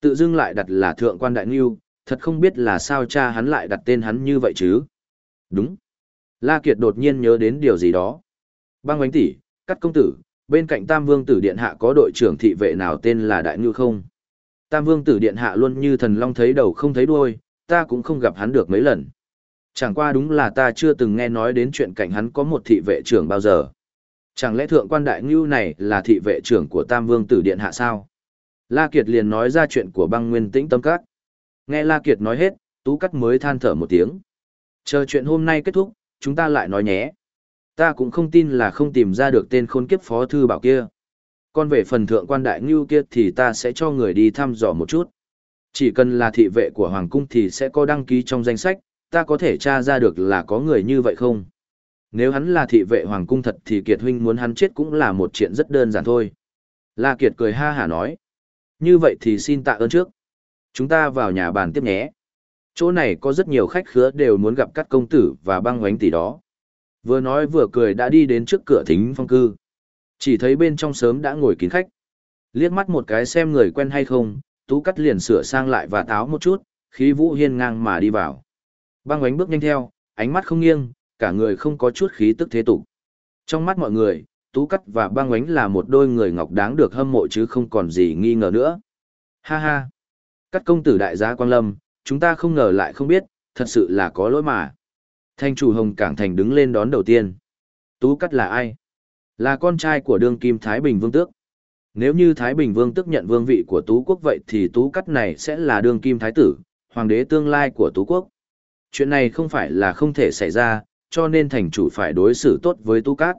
Tự dưng lại đặt là thượng quan đại nghiêu, thật không biết là sao cha hắn lại đặt tên hắn như vậy chứ. Đúng. La Kiệt đột nhiên nhớ đến điều gì đó. Băng ánh tỷ, cắt công tử, bên cạnh Tam Vương tử Điện Hạ có đội trưởng thị vệ nào tên là Đại Ngư không? Tam Vương tử Điện Hạ luôn như thần long thấy đầu không thấy đuôi, ta cũng không gặp hắn được mấy lần. Chẳng qua đúng là ta chưa từng nghe nói đến chuyện cạnh hắn có một thị vệ trưởng bao giờ. Chẳng lẽ thượng quan đại ngưu này là thị vệ trưởng của Tam Vương tử Điện Hạ sao? La Kiệt liền nói ra chuyện của băng nguyên tĩnh tâm các. Nghe La Kiệt nói hết, Tú Cắt mới than thở một tiếng. Chờ chuyện hôm nay kết thúc, chúng ta lại nói nhé. Ta cũng không tin là không tìm ra được tên khôn kiếp phó thư bảo kia. Còn về phần thượng quan đại ngưu kia thì ta sẽ cho người đi thăm dò một chút. Chỉ cần là thị vệ của Hoàng Cung thì sẽ có đăng ký trong danh sách, ta có thể tra ra được là có người như vậy không? Nếu hắn là thị vệ Hoàng Cung thật thì Kiệt Huynh muốn hắn chết cũng là một chuyện rất đơn giản thôi. La Kiệt cười ha hả nói. Như vậy thì xin tạ ơn trước. Chúng ta vào nhà bàn tiếp nhé. Chỗ này có rất nhiều khách khứa đều muốn gặp các công tử và băng oánh tỷ đó. Vừa nói vừa cười đã đi đến trước cửa thính phong cư. Chỉ thấy bên trong sớm đã ngồi kín khách. Liếc mắt một cái xem người quen hay không, tú cắt liền sửa sang lại và táo một chút, khí vũ hiên ngang mà đi vào. Băng ánh bước nhanh theo, ánh mắt không nghiêng, cả người không có chút khí tức thế tục. Trong mắt mọi người, tú cắt và băng ánh là một đôi người ngọc đáng được hâm mộ chứ không còn gì nghi ngờ nữa. Ha ha! cắt công tử đại gia Quang Lâm, chúng ta không ngờ lại không biết, thật sự là có lỗi mà. Thanh chủ Hồng Cảng Thành đứng lên đón đầu tiên. Tú Cắt là ai? Là con trai của đương kim Thái Bình Vương Tước. Nếu như Thái Bình Vương Tước nhận vương vị của Tú Quốc vậy thì Tú Cắt này sẽ là đương kim Thái Tử, Hoàng đế tương lai của Tú Quốc. Chuyện này không phải là không thể xảy ra, cho nên thành chủ phải đối xử tốt với Tú Cát.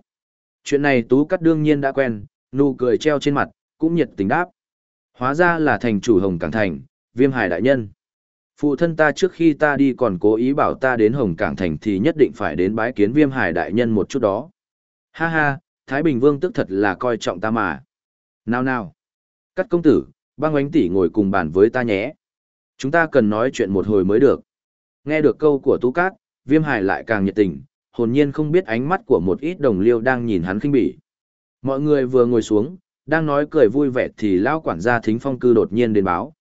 Chuyện này Tú Cát đương nhiên đã quen, nụ cười treo trên mặt, cũng nhiệt tình đáp. Hóa ra là thành chủ Hồng Cảng Thành, viêm hải đại nhân. Phụ thân ta trước khi ta đi còn cố ý bảo ta đến Hồng Cảng Thành thì nhất định phải đến bái kiến viêm hải đại nhân một chút đó. Ha ha, Thái Bình Vương tức thật là coi trọng ta mà. Nào nào, cắt công tử, băng ánh tỷ ngồi cùng bàn với ta nhé. Chúng ta cần nói chuyện một hồi mới được. Nghe được câu của Tú Cát, viêm hải lại càng nhiệt tình, hồn nhiên không biết ánh mắt của một ít đồng liêu đang nhìn hắn khinh bỉ. Mọi người vừa ngồi xuống, đang nói cười vui vẻ thì lão quản gia thính phong cư đột nhiên đến báo.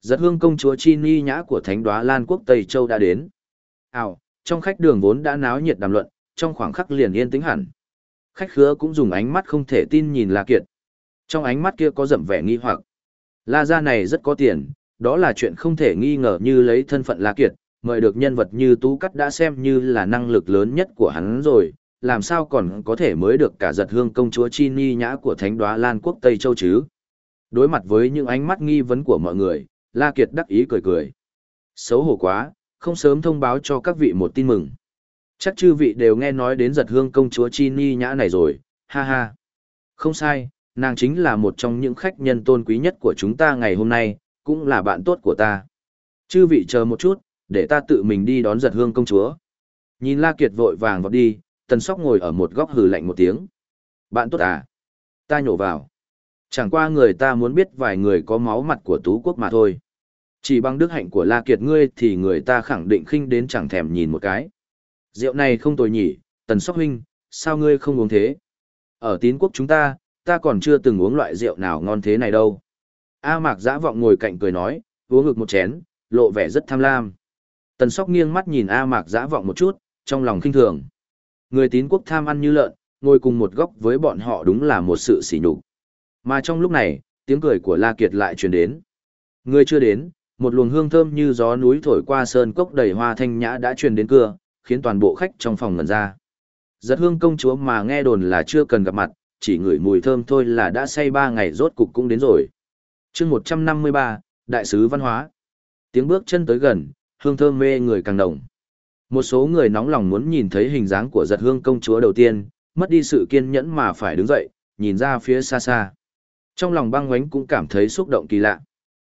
Giật hương công chúa Chi Ni Nhã của Thánh đoá Lan Quốc Tây Châu đã đến. Ảo, trong khách đường vốn đã náo nhiệt đàm luận, trong khoảng khắc liền yên tĩnh hẳn. Khách khứa cũng dùng ánh mắt không thể tin nhìn La Kiệt. Trong ánh mắt kia có dậm vẻ nghi hoặc. La gia này rất có tiền, đó là chuyện không thể nghi ngờ như lấy thân phận La Kiệt, mời được nhân vật như Tú Cắt đã xem như là năng lực lớn nhất của hắn rồi, làm sao còn có thể mới được cả giật hương công chúa chi ni nhã của thánh đoá Lan quốc Tây Châu chứ? Đối mặt với những ánh mắt nghi vấn của mọi người, La Kiệt đắc ý cười cười. Xấu hổ quá, không sớm thông báo cho các vị một tin mừng. Chắc chư vị đều nghe nói đến giật hương công chúa chi ni nhã này rồi, ha ha. Không sai, nàng chính là một trong những khách nhân tôn quý nhất của chúng ta ngày hôm nay, cũng là bạn tốt của ta. Chư vị chờ một chút, để ta tự mình đi đón giật hương công chúa. Nhìn La Kiệt vội vàng vọt đi, tần sóc ngồi ở một góc hừ lạnh một tiếng. Bạn tốt à? Ta nhổ vào. Chẳng qua người ta muốn biết vài người có máu mặt của tú quốc mà thôi. Chỉ bằng đức hạnh của La Kiệt ngươi thì người ta khẳng định khinh đến chẳng thèm nhìn một cái. Rượu này không tồi nhỉ, tần sóc huynh, sao ngươi không uống thế? Ở tín quốc chúng ta, ta còn chưa từng uống loại rượu nào ngon thế này đâu. A mạc giã vọng ngồi cạnh cười nói, uống ngực một chén, lộ vẻ rất tham lam. Tần sóc nghiêng mắt nhìn A mạc giã vọng một chút, trong lòng khinh thường. Người tín quốc tham ăn như lợn, ngồi cùng một góc với bọn họ đúng là một sự sỉ nhục. Mà trong lúc này, tiếng cười của La Kiệt lại truyền đến. Người chưa đến, một luồng hương thơm như gió núi thổi qua sơn cốc đầy hoa thanh nhã đã truyền đến cửa khiến toàn bộ khách trong phòng ngẩn ra. Giật hương công chúa mà nghe đồn là chưa cần gặp mặt, chỉ ngửi mùi thơm thôi là đã say ba ngày rốt cục cũng đến rồi. chương 153, Đại sứ Văn hóa. Tiếng bước chân tới gần, hương thơm mê người càng đồng. Một số người nóng lòng muốn nhìn thấy hình dáng của giật hương công chúa đầu tiên, mất đi sự kiên nhẫn mà phải đứng dậy, nhìn ra phía xa xa. Trong lòng băng ngoánh cũng cảm thấy xúc động kỳ lạ.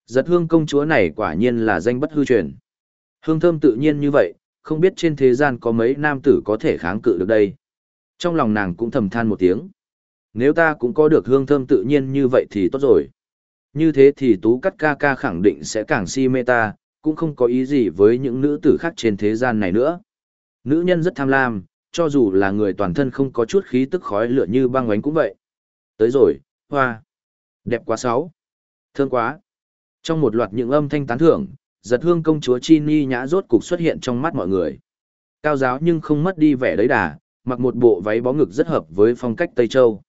Giật hương công chúa này quả nhiên là danh bất hư truyền. Hương thơm tự nhiên như vậy, không biết trên thế gian có mấy nam tử có thể kháng cự được đây. Trong lòng nàng cũng thầm than một tiếng. Nếu ta cũng có được hương thơm tự nhiên như vậy thì tốt rồi. Như thế thì tú cắt ca ca khẳng định sẽ càng si mê ta, cũng không có ý gì với những nữ tử khác trên thế gian này nữa. Nữ nhân rất tham lam, cho dù là người toàn thân không có chút khí tức khói lửa như băng oánh cũng vậy. Tới rồi, hoa. Đẹp quá sáu. Thương quá. Trong một loạt những âm thanh tán thưởng, giật hương công chúa Chi Ni nhã rốt cục xuất hiện trong mắt mọi người. Cao giáo nhưng không mất đi vẻ đấy đà, mặc một bộ váy bó ngực rất hợp với phong cách Tây Châu.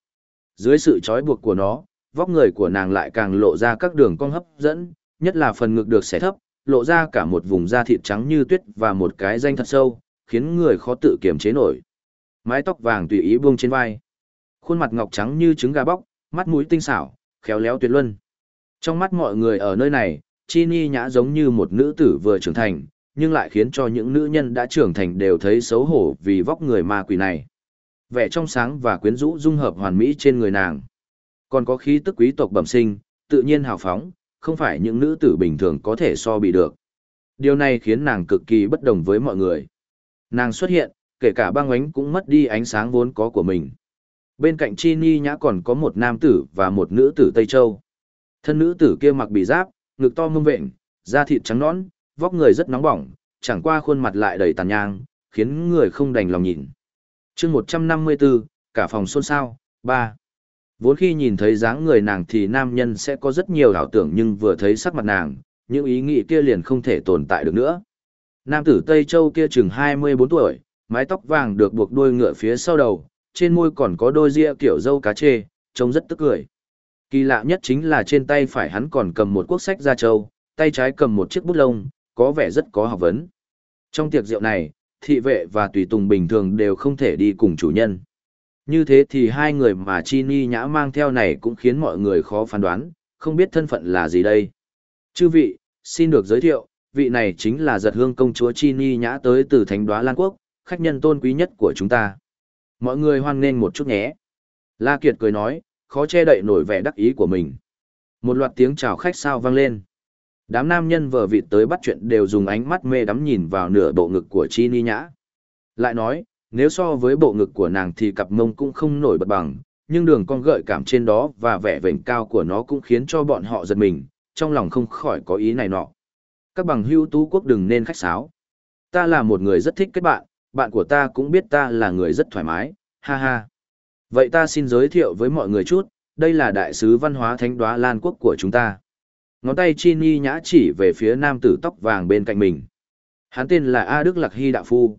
Dưới sự trói buộc của nó, vóc người của nàng lại càng lộ ra các đường cong hấp dẫn, nhất là phần ngực được xẻ thấp, lộ ra cả một vùng da thịt trắng như tuyết và một cái danh thật sâu, khiến người khó tự kiềm chế nổi. Mái tóc vàng tùy ý buông trên vai. Khuôn mặt ngọc trắng như trứng gà bóc, mắt mũi tinh xảo, khéo léo tuyệt luân. Trong mắt mọi người ở nơi này, Chi Ni nhã giống như một nữ tử vừa trưởng thành, nhưng lại khiến cho những nữ nhân đã trưởng thành đều thấy xấu hổ vì vóc người ma quỷ này. Vẻ trong sáng và quyến rũ dung hợp hoàn mỹ trên người nàng. Còn có khí tức quý tộc bẩm sinh, tự nhiên hào phóng, không phải những nữ tử bình thường có thể so bị được. Điều này khiến nàng cực kỳ bất đồng với mọi người. Nàng xuất hiện, kể cả băng ánh cũng mất đi ánh sáng vốn có của mình. Bên cạnh Chi Ni Nhã còn có một nam tử và một nữ tử Tây Châu. Thân nữ tử kia mặc bị giáp, ngực to mông vện, da thịt trắng nõn, vóc người rất nóng bỏng, chẳng qua khuôn mặt lại đầy tàn nhang, khiến người không đành lòng nhìn. chương 154, cả phòng xôn xao, 3. Vốn khi nhìn thấy dáng người nàng thì nam nhân sẽ có rất nhiều ảo tưởng nhưng vừa thấy sắc mặt nàng, những ý nghĩ kia liền không thể tồn tại được nữa. Nam tử Tây Châu kia chừng 24 tuổi, mái tóc vàng được buộc đuôi ngựa phía sau đầu, trên môi còn có đôi ria kiểu dâu cá chê, trông rất tức cười. Kỳ lạ nhất chính là trên tay phải hắn còn cầm một quốc sách da châu, tay trái cầm một chiếc bút lông, có vẻ rất có học vấn. Trong tiệc rượu này, thị vệ và tùy tùng bình thường đều không thể đi cùng chủ nhân. Như thế thì hai người mà Chi Ni Nhã mang theo này cũng khiến mọi người khó phán đoán, không biết thân phận là gì đây. Chư vị, xin được giới thiệu, vị này chính là giật hương công chúa Chi Ni Nhã tới từ Thánh Đoá Lan Quốc, khách nhân tôn quý nhất của chúng ta. Mọi người hoan nghênh một chút nhé. La Kiệt cười nói, khó che đậy nổi vẻ đắc ý của mình. Một loạt tiếng chào khách sao vang lên. Đám nam nhân vờ vịt tới bắt chuyện đều dùng ánh mắt mê đắm nhìn vào nửa bộ ngực của Chi Ni Nhã. Lại nói, nếu so với bộ ngực của nàng thì cặp mông cũng không nổi bật bằng, nhưng đường con gợi cảm trên đó và vẻ vểnh cao của nó cũng khiến cho bọn họ giật mình, trong lòng không khỏi có ý này nọ. Các bằng hưu tú quốc đừng nên khách sáo. Ta là một người rất thích kết bạn, bạn của ta cũng biết ta là người rất thoải mái, ha ha. Vậy ta xin giới thiệu với mọi người chút, đây là đại sứ văn hóa thánh đoá Lan quốc của chúng ta. Ngón tay chi ni nhã chỉ về phía nam tử tóc vàng bên cạnh mình. Hắn tên là A Đức Lạc Hy Đạo Phu.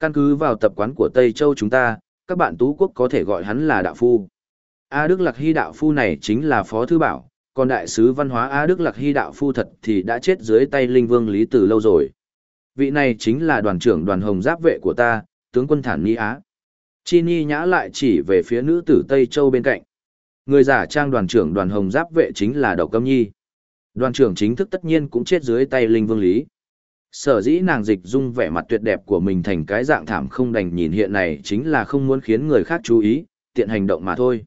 Căn cứ vào tập quán của Tây Châu chúng ta, các bạn tú quốc có thể gọi hắn là Đạo Phu. A Đức Lạc Hy Đạo Phu này chính là Phó Thư Bảo, còn đại sứ văn hóa A Đức Lạc Hy Đạo Phu thật thì đã chết dưới tay Linh Vương Lý Từ lâu rồi. Vị này chính là đoàn trưởng đoàn hồng giáp vệ của ta, tướng quân Thản Ni Á. Chi Ni nhã lại chỉ về phía nữ tử Tây Châu bên cạnh. Người giả trang đoàn trưởng đoàn hồng giáp vệ chính là Đậu Câm Nhi. Đoàn trưởng chính thức tất nhiên cũng chết dưới tay Linh Vương Lý. Sở dĩ nàng dịch dung vẻ mặt tuyệt đẹp của mình thành cái dạng thảm không đành nhìn hiện này chính là không muốn khiến người khác chú ý, tiện hành động mà thôi.